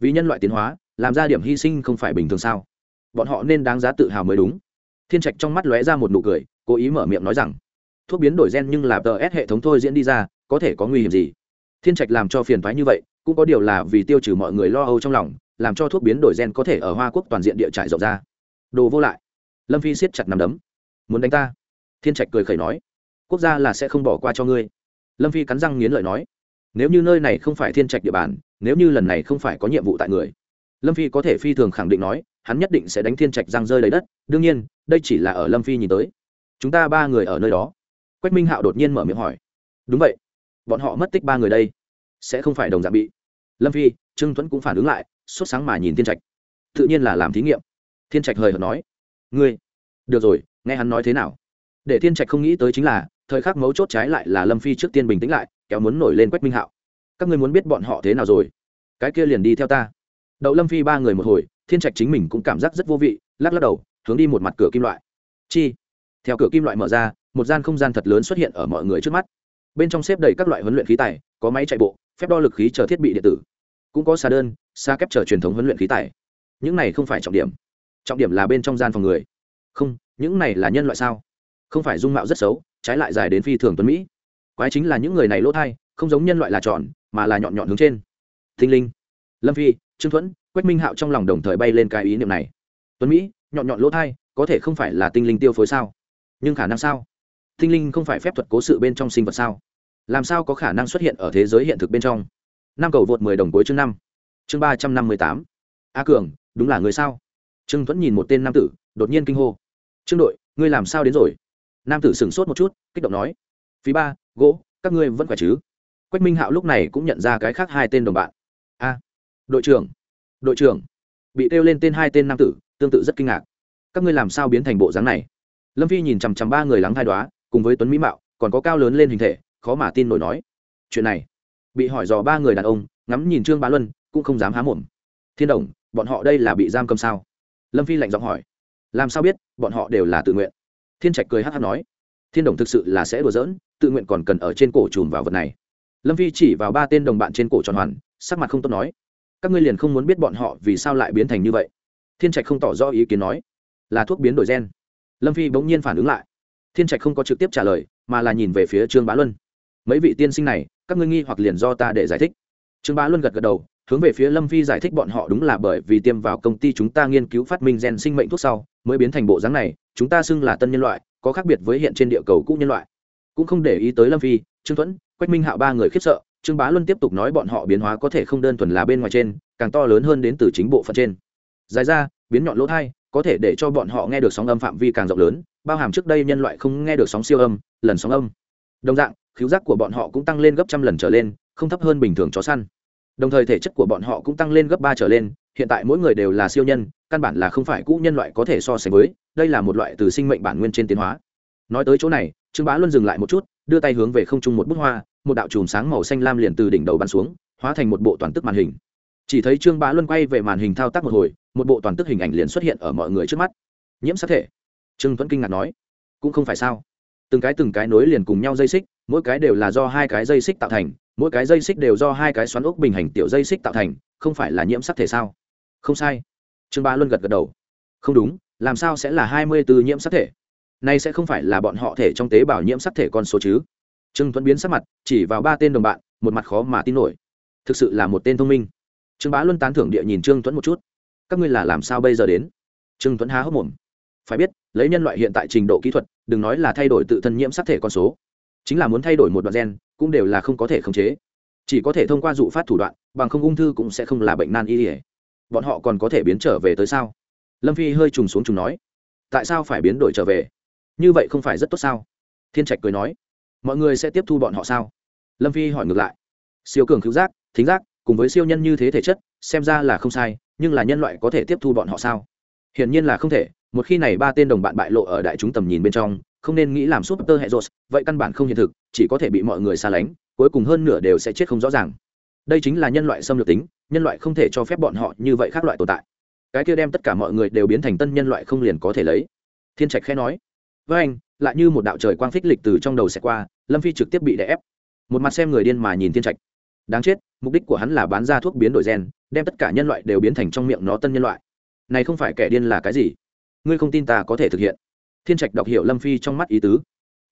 Vì nhân loại tiến hóa, làm ra điểm hy sinh không phải bình thường sao? Bọn họ nên đáng giá tự hào mới đúng. Thiên trạch trong mắt lóe ra một nụ cười, cố ý mở miệng nói rằng thuốc biến đổi gen nhưng là tờ s hệ thống thôi diễn đi ra, có thể có nguy hiểm gì? Thiên trạch làm cho phiền thoái như vậy, cũng có điều là vì tiêu trừ mọi người lo âu trong lòng, làm cho thuốc biến đổi gen có thể ở hoa quốc toàn diện địa trải rộng ra. Đồ vô lại. Lâm phi siết chặt nằm đấm. Muốn đánh ta? Thiên trạch cười khẩy nói. Quốc gia là sẽ không bỏ qua cho ngươi. Lâm phi cắn răng nghiến lợi nói. Nếu như nơi này không phải thiên trạch địa bàn, nếu như lần này không phải có nhiệm vụ tại người, lâm phi có thể phi thường khẳng định nói, hắn nhất định sẽ đánh thiên trạch răng rơi lấy đất. Đương nhiên, đây chỉ là ở lâm phi nhìn tới. Chúng ta ba người ở nơi đó quách minh hạo đột nhiên mở miệng hỏi. Đúng vậy. Bọn họ mất tích ba người đây. Sẽ không phải đồng dạng bị. Lâm phi, trương tuấn cũng phản ứng lại, sốt sáng mà nhìn thiên trạch. Tự nhiên là làm thí nghiệm. Thiên trạch hời hợt nói. Ngươi. Được rồi, nghe hắn nói thế nào? Để thiên trạch không nghĩ tới chính là, thời khắc mấu chốt trái lại là lâm phi trước tiên bình tĩnh lại, kéo muốn nổi lên quách minh hạo. Các ngươi muốn biết bọn họ thế nào rồi? Cái kia liền đi theo ta. Đậu lâm phi ba người một hồi, thiên trạch chính mình cũng cảm giác rất vô vị, lắc lắc đầu, hướng đi một mặt cửa kim loại. Chi? Theo cửa kim loại mở ra một gian không gian thật lớn xuất hiện ở mọi người trước mắt. Bên trong xếp đầy các loại huấn luyện khí tài, có máy chạy bộ, phép đo lực khí chờ thiết bị điện tử. Cũng có xà đơn, xa kép chờ truyền thống huấn luyện khí tài. Những này không phải trọng điểm. Trọng điểm là bên trong gian phòng người. Không, những này là nhân loại sao? Không phải dung mạo rất xấu, trái lại dài đến phi thường tuấn mỹ. Quái chính là những người này lỗ thai, không giống nhân loại là tròn, mà là nhọn nhọn hướng trên. Thinh linh, lâm phi, trương thuẫn, quách minh hạo trong lòng đồng thời bay lên cái ý niệm này. Tuấn mỹ, nhọn nhọn lỗ thai, có thể không phải là tinh linh tiêu phối sao? Nhưng khả năng sao? Tinh linh không phải phép thuật cố sự bên trong sinh vật sao? Làm sao có khả năng xuất hiện ở thế giới hiện thực bên trong? Năm cầu vượt mười đồng cuối chương năm. Chương ba trăm năm mươi tám. A cường, đúng là người sao? Trương thuẫn nhìn một tên nam tử, đột nhiên kinh hô. Trương đội, ngươi làm sao đến rồi? Nam tử sửng sốt một chút, kích động nói. Phí ba, gỗ, các ngươi vẫn khỏe chứ? Quách minh hạo lúc này cũng nhận ra cái khác hai tên đồng bạn. A, đội trưởng đội trưởng. Bị kêu lên tên hai tên nam tử, tương tự rất kinh ngạc. Các ngươi làm sao biến thành bộ dáng này? Lâm phi nhìn chằm chằm ba người lắng hai đoá cùng với tuấn mỹ mạo, còn có cao lớn lên hình thể, khó mà tin nổi nói. Chuyện này, bị hỏi dò ba người đàn ông, ngắm nhìn trương bá luân, cũng không dám há mồm. Thiên đồng, bọn họ đây là bị giam cầm sao? Lâm phi lạnh giọng hỏi. Làm sao biết, bọn họ đều là tự nguyện? Thiên trạch cười hát hát nói. Thiên đồng thực sự là sẽ đùa giỡn, tự nguyện còn cần ở trên cổ chùm vào vật này. Lâm phi chỉ vào ba tên đồng bạn trên cổ tròn hoàn, sắc mặt không tốt nói. Các ngươi liền không muốn biết bọn họ vì sao lại biến thành như vậy? Thiên trạch không tỏ rõ ý kiến nói. Là thuốc biến đổi gen. Lâm phi bỗng nhiên phản ứng lại thiên trạch không có trực tiếp trả lời, mà là nhìn về phía trương bá luân. Mấy vị tiên sinh này, các ngươi nghi hoặc liền do ta để giải thích. Trương bá luân gật gật đầu, hướng về phía lâm phi giải thích bọn họ đúng là bởi vì tiêm vào công ty chúng ta nghiên cứu phát minh gen sinh mệnh thuốc sau, mới biến thành bộ dáng này, chúng ta xưng là tân nhân loại, có khác biệt với hiện trên địa cầu cũ nhân loại. Cũng không để ý tới lâm phi, trương thuẫn, quách minh hạo ba người khiếp sợ, trương bá luân tiếp tục nói bọn họ biến hóa có thể không đơn thuần là bên ngoài trên, càng to lớn hơn đến từ chính bộ phận trên. Dài ra, biến nhọn lỗ thai, có thể để cho bọn họ nghe được sóng âm phạm vi càng rộng lớn bao hàm trước đây nhân loại không nghe được sóng siêu âm, lần sóng âm. Đồng dạng khiếu giác của bọn họ cũng tăng lên gấp trăm lần trở lên, không thấp hơn bình thường chó săn. Đồng thời thể chất của bọn họ cũng tăng lên gấp ba trở lên, hiện tại mỗi người đều là siêu nhân, căn bản là không phải cũ nhân loại có thể so sánh với, đây là một loại từ sinh mệnh bản nguyên trên tiến hóa. Nói tới chỗ này, trương bá luân dừng lại một chút, đưa tay hướng về không trung một bức hoa, một đạo chùm sáng màu xanh lam liền từ đỉnh đầu bắn xuống, hóa thành một bộ toàn tức màn hình. Chỉ thấy trương bá luân quay về màn hình thao tác một hồi, một bộ toàn tức hình ảnh liền xuất hiện ở mọi người trước mắt. Nhiễm sát thể trương tuấn kinh ngạc nói, cũng không phải sao? Từng cái từng cái nối liền cùng nhau dây xích, mỗi cái đều là do hai cái dây xích tạo thành, mỗi cái dây xích đều do hai cái xoắn ốc bình hành tiểu dây xích tạo thành, không phải là nhiễm sắc thể sao? Không sai. Trương bá luân gật gật đầu. Không đúng, làm sao sẽ là hai mươi b ố nhiễm sắc thể? Nay sẽ không phải là bọn họ thể trong tế bào nhiễm sắc thể con số chứ? Trương tuấn biến sắc mặt, chỉ vào ba tên đồng bạn, một mặt khó mà tin nổi. Thực sự là một tên thông minh. Trương bá luân tán thưởng địa nhìn trương tuấn một chút. Các ngươi là làm sao bây giờ đến? Trương tuấn há hốc mồm phải biết, lấy nhân loại hiện tại trình độ kỹ thuật, đừng nói là thay đổi tự thân nhiễm sắc thể con số. Chính là muốn thay đổi một đoạn gen, cũng đều là không có thể khống chế. Chỉ có thể thông qua dụ phát thủ đoạn, bằng không ung thư cũng sẽ không là bệnh nan y ỉa bọn họ còn có thể biến trở về tới sao? Lâm phi hơi trùng xuống trùng nói. Tại sao phải biến đổi trở về? Như vậy không phải rất tốt sao? Thiên trạch cười nói. Mọi người sẽ tiếp thu bọn họ sao? Lâm phi hỏi ngược lại. Siêu cường cứu giác, thính giác, cùng với siêu nhân như thế thể chất, xem ra là không sai, nhưng là nhân loại có thể tiếp thu bọn họ sao? Hiển nhiên là không thể một khi này ba tên đồng bạn bại lộ ở đại chúng tầm nhìn bên trong, không nên nghĩ làm súp tơ hệ rột vậy căn bản không hiện thực, chỉ có thể bị mọi người xa lánh, cuối cùng hơn nửa đều sẽ chết không rõ ràng. Đây chính là nhân loại xâm lược tính, nhân loại không thể cho phép bọn họ như vậy khác loại tồn tại. Cái kia đem tất cả mọi người đều biến thành tân nhân loại không liền có thể lấy? Thiên trạch khẽ nói. Với anh, lại như một đạo trời quang phích lịch từ trong đầu sẽ qua, lâm phi trực tiếp bị đè ép. Một mặt xem người điên mà nhìn thiên trạch. Đáng chết, mục đích của hắn là bán ra thuốc biến đổi gen, đem tất cả nhân loại đều biến thành trong miệng nó tân nhân loại. Này không phải kẻ điên là cái gì? Ngươi không tin ta có thể thực hiện. Thiên trạch đọc hiểu lâm phi trong mắt ý tứ.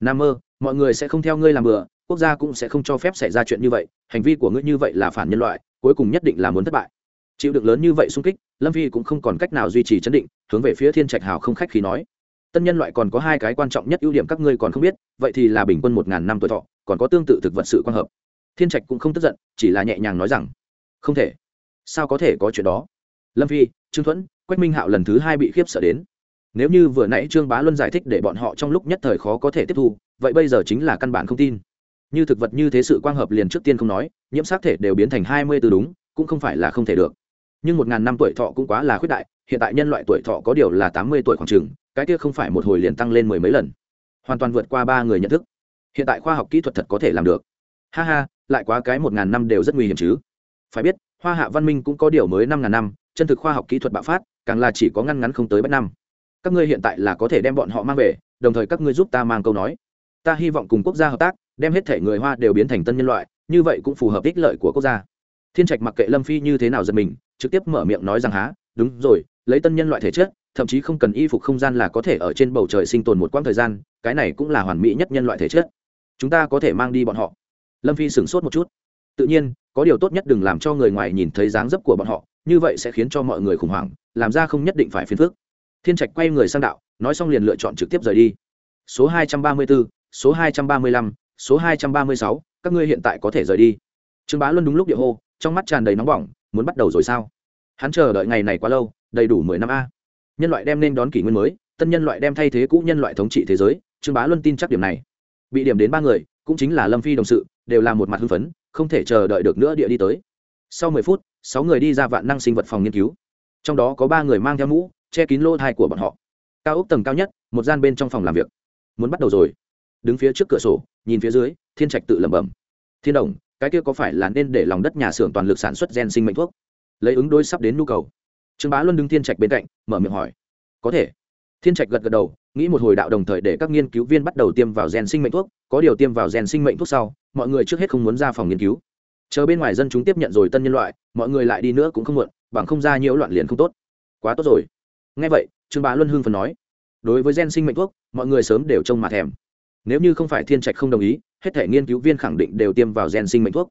Nam mơ, mọi người sẽ không theo ngươi làm bừa, quốc gia cũng sẽ không cho phép xảy ra chuyện như vậy, hành vi của ngươi như vậy là phản nhân loại, cuối cùng nhất định là muốn thất bại. Chịu được lớn như vậy xung kích, lâm phi cũng không còn cách nào duy trì chấn định, hướng về phía thiên trạch hào không khách khi nói. Tân nhân loại còn có hai cái quan trọng nhất ưu điểm các ngươi còn không biết, vậy thì là bình quân một ngàn năm tuổi thọ, còn có tương tự thực vật sự quan hợp. Thiên trạch cũng không tức giận, chỉ là nhẹ nhàng nói rằng, không thể. Sao có thể có chuyện đó? Lâm phi, trương thuẫn, quách minh hạo lần thứ hai bị khiếp sợ đến nếu như vừa nãy trương bá luân giải thích để bọn họ trong lúc nhất thời khó có thể tiếp thu, vậy bây giờ chính là căn bản không tin. Như thực vật như thế sự quang hợp liền trước tiên không nói, nhiễm sắc thể đều biến thành hai mươi từ đúng, cũng không phải là không thể được. Nhưng một ngàn năm tuổi thọ cũng quá là khuyết đại, hiện tại nhân loại tuổi thọ có điều là tám mươi tuổi khoảng chừng, cái kia không phải một hồi liền tăng lên mười mấy lần. Hoàn toàn vượt qua ba người nhận thức. Hiện tại khoa học kỹ thuật thật có thể làm được. Ha ha, lại quá cái một ngàn năm đều rất nguy hiểm chứ. Phải biết, hoa hạ văn minh cũng có điều mới năm ngàn năm, chân thực khoa học kỹ thuật bạo phát, càng là chỉ có ngăn ngắn không tới bách năm các ngươi hiện tại là có thể đem bọn họ mang về, đồng thời các ngươi giúp ta mang câu nói. Ta hy vọng cùng quốc gia hợp tác, đem hết thể người hoa đều biến thành tân nhân loại, như vậy cũng phù hợp ích lợi của quốc gia. Thiên trạch mặc kệ lâm phi như thế nào giật mình, trực tiếp mở miệng nói rằng há, đúng rồi, lấy tân nhân loại thể chất, thậm chí không cần y phục không gian là có thể ở trên bầu trời sinh tồn một quãng thời gian, cái này cũng là hoàn mỹ nhất nhân loại thể chất. Chúng ta có thể mang đi bọn họ. Lâm phi sửng sốt một chút. Tự nhiên, có điều tốt nhất đừng làm cho người ngoài nhìn thấy dáng dấp của bọn họ, như vậy sẽ khiến cho mọi người khủng hoảng, làm ra không nhất định phải phiền phức thiên trạch quay người sang đạo, nói xong liền lựa chọn trực tiếp rời đi. Số hai trăm ba mươi bốn số hai trăm ba mươi lăm, số hai trăm ba mươi sáu, các ngươi hiện tại có thể rời đi. Trương bá luân đúng lúc địa hô, trong mắt tràn đầy nóng bỏng, muốn bắt đầu rồi sao? Hắn chờ đợi ngày này quá lâu, đầy đủ mười năm a. Nhân loại đem nên đón kỷ nguyên mới, tân nhân loại đem thay thế cũ nhân loại thống trị thế giới, trương bá luân tin chắc điểm này. Bị điểm đến ba người, cũng chính là lâm phi đồng sự, đều là một mặt hưng phấn, không thể chờ đợi được nữa địa đi tới. Sau mười phút, sáu người đi ra vạn năng sinh vật phòng nghiên cứu. Trong đó có ba người mang theo mũ che kín lô thai của bọn họ. Cao ốc tầng cao nhất, một gian bên trong phòng làm việc. Muốn bắt đầu rồi. Đứng phía trước cửa sổ, nhìn phía dưới, thiên trạch tự lẩm bẩm. Thiên đồng, cái kia có phải là nên để lòng đất nhà xưởng toàn lực sản xuất gen sinh mệnh thuốc? Lấy ứng đối sắp đến nhu cầu. Trương bá luân đứng thiên trạch bên cạnh, mở miệng hỏi. Có thể. Thiên trạch gật gật đầu, nghĩ một hồi đạo đồng thời để các nghiên cứu viên bắt đầu tiêm vào gen sinh mệnh thuốc, có điều tiêm vào gen sinh mệnh thuốc sau, mọi người trước hết không muốn ra phòng nghiên cứu. Chờ bên ngoài dân chúng tiếp nhận rồi tân nhân loại, mọi người lại đi nữa cũng không muộn, bằng không ra nhiễu loạn liền không tốt. Quá tốt rồi ngay vậy, trương bá luân hưng phần nói, đối với gen sinh mệnh thuốc, mọi người sớm đều trông mà thèm. Nếu như không phải thiên trạch không đồng ý, hết thể nghiên cứu viên khẳng định đều tiêm vào gen sinh mệnh thuốc.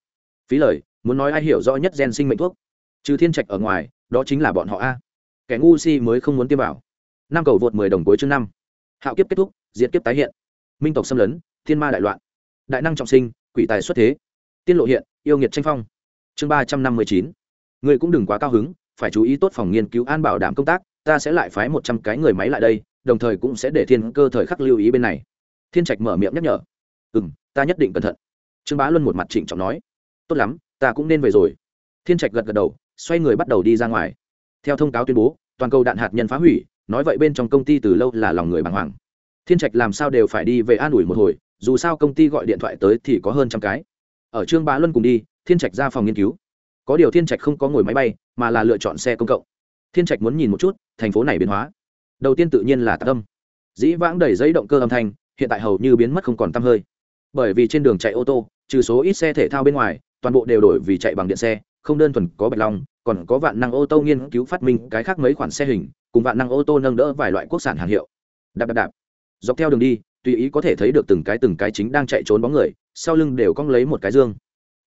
Phí lời, muốn nói ai hiểu rõ nhất gen sinh mệnh thuốc? Trừ thiên trạch ở ngoài, đó chính là bọn họ a. Kẻ ngu si mới không muốn tiêm vào. Năm cầu vượt mười đồng cuối chương năm. Hạo kiếp kết thúc diễn kiếp tái hiện. Minh tộc xâm lấn, thiên ma đại loạn. Đại năng trọng sinh, quỷ tài xuất thế. Tiên lộ hiện, yêu nghiệt tranh phong. Chương ba trăm năm mươi chín. Người cũng đừng quá cao hứng, phải chú ý tốt phòng nghiên cứu an bảo đảm công tác ta sẽ lại phái một trăm cái người máy lại đây, đồng thời cũng sẽ để thiên cơ thời khắc lưu ý bên này. Thiên trạch mở miệng nhắc nhở. Ừ m ta nhất định cẩn thận. Trương bá luân một mặt trịnh trọng nói. Tốt lắm, ta cũng nên về rồi. Thiên trạch gật gật đầu, xoay người bắt đầu đi ra ngoài. Theo thông cáo tuyên bố, toàn cầu đạn hạt nhân phá hủy, nói vậy bên trong công ty từ lâu là lòng người bàng hoàng. Thiên trạch làm sao đều phải đi về an ủi một hồi, dù sao công ty gọi điện thoại tới thì có hơn trăm cái. Ở trương bá luân cùng đi, thiên trạch ra phòng nghiên cứu. Có điều thiên trạch không có ngồi máy bay, mà là lựa chọn xe công cộng thiên trạch muốn nhìn một chút, thành phố này biến hóa. Đầu tiên tự nhiên là tạc âm. Dĩ vãng đầy giấy động cơ âm thanh, hiện tại hầu như biến mất không còn t hơi. Bởi vì trên đường chạy ô tô, trừ số ít xe thể thao bên ngoài, toàn bộ đều đổi vì chạy bằng điện xe, không đơn thuần có bạch long, còn có vạn năng ô tô nghiên cứu phát minh cái khác mấy khoản xe hình, cùng vạn năng ô tô nâng đỡ vài loại quốc sản hàng hiệu. Đạp đạp đạp. Dọc theo đường đi, tùy ý có thể thấy được từng cái từng cái chính đang chạy trốn bóng người, sau lưng đều cong lấy một cái dương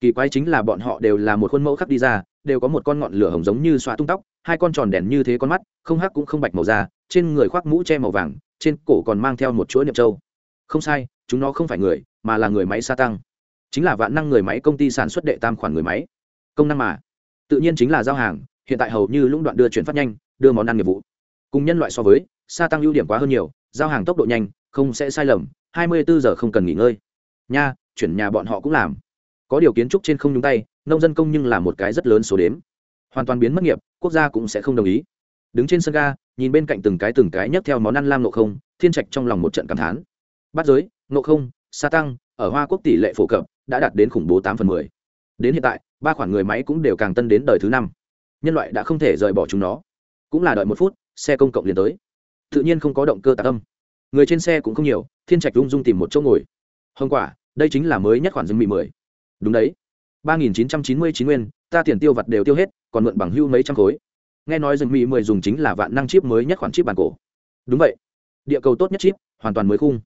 kỳ quái chính là bọn họ đều là một khuôn mẫu khắc đi ra, đều có một con ngọn lửa hồng giống như xoa tung tóc, hai con tròn đèn như thế con mắt, không hắc cũng không bạch màu da, trên người khoác mũ che màu vàng, trên cổ còn mang theo một chuỗi niệm trâu không sai, chúng nó không phải người, mà là người máy sa tăng. Chính là vạn năng người máy công ty sản xuất đệ tam khoản người máy. Công năng mà. Tự nhiên chính là giao hàng, hiện tại hầu như lũng đoạn đưa chuyển phát nhanh, đưa món ăn nghiệp vụ. Cùng nhân loại so với, sa tăng ưu điểm quá hơn nhiều, giao hàng tốc độ nhanh, không sẽ sai lầm, hai mươi bốn giờ không cần nghỉ ngơi. Nha, chuyển nhà bọn họ cũng làm có điều kiến trúc trên không nhúng tay, nông dân công nhưng là một cái rất lớn số đếm. Hoàn toàn biến mất nghiệp, quốc gia cũng sẽ không đồng ý. Đứng trên sân ga, nhìn bên cạnh từng cái từng cái nhấc theo món ăn lam nộ không, thiên trạch trong lòng một trận cảm thán. Bắt giới nộ không, sa tăng, ở hoa quốc tỷ lệ phổ cập, đã đạt đến khủng bố tám phần mười. Đến hiện tại, ba khoản người máy cũng đều càng tân đến đời thứ năm. Nhân loại đã không thể rời bỏ chúng nó. Cũng là đợi một phút, xe công cộng liền tới. Tự nhiên không có động cơ tạc âm. Người trên xe cũng không nhiều, thiên trạch rung rung tìm một chỗ ngồi. Hôm qua, đây chính là mới nhất khoản dương mì mười đúng đấy. ba nghìn chín trăm chín mươi chín nguyên, ta tiền tiêu vặt đều tiêu hết, còn mượn bằng hưu mấy trăm khối. Nghe nói rừng mỹ mười dùng chính là vạn năng chip mới nhất khoản chip bản cổ. Đúng vậy. Địa cầu tốt nhất chip, hoàn toàn mới khung.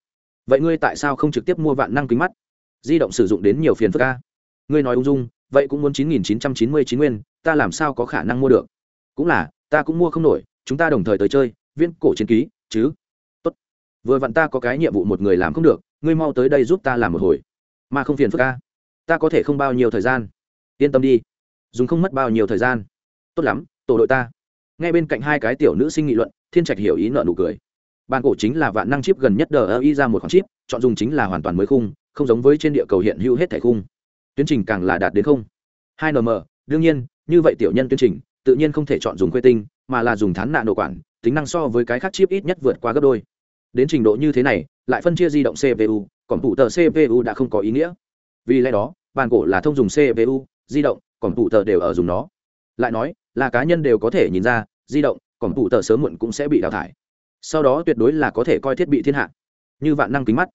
Vậy ngươi tại sao không trực tiếp mua vạn năng kính mắt? Di động sử dụng đến nhiều phiền phức ca ngươi nói ung dung, vậy cũng muốn chín nghìn chín trăm chín mươi chín nguyên, ta làm sao có khả năng mua được? Cũng là, ta cũng mua không nổi, chúng ta đồng thời tới chơi viên cổ chiến ký, chứ. Tốt. Vừa vặn ta có cái nhiệm vụ một người làm không được, ngươi mau tới đây giúp ta làm một hồi. Mà không phiền phức ca ta có thể không bao nhiêu thời gian. Yên tâm đi. Dùng không mất bao nhiêu thời gian. Tốt lắm, tổ đội ta. Ngay bên cạnh hai cái tiểu nữ sinh nghị luận, thiên trạch hiểu ý nợ nụ cười. Bàn cổ chính là vạn năng chip gần nhất đờ ơ y ra một khoản chip, chọn dùng chính là hoàn toàn mới khung, không giống với trên địa cầu hiện hữu hết thẻ khung. Tuyến trình càng là đạt đến không. Hai nm đương nhiên, như vậy tiểu nhân tuyến trình, tự nhiên không thể chọn dùng khuê tinh, mà là dùng thán nạn độ quản, tính năng so với cái khác chip ít nhất vượt qua gấp đôi. Đến trình độ như thế này, lại phân chia di động cpu còn tụ tờ cpu đã không có ý nghĩa. Vì lẽ đó bàn cổ là thông dùng cpu di động còn tụ tờ đều ở dùng nó. Lại nói, là cá nhân đều có thể nhìn ra, di động còn tụ tờ sớm muộn cũng sẽ bị đào thải. Sau đó tuyệt đối là có thể coi thiết bị thiên hạ. Như vạn năng kính mắt.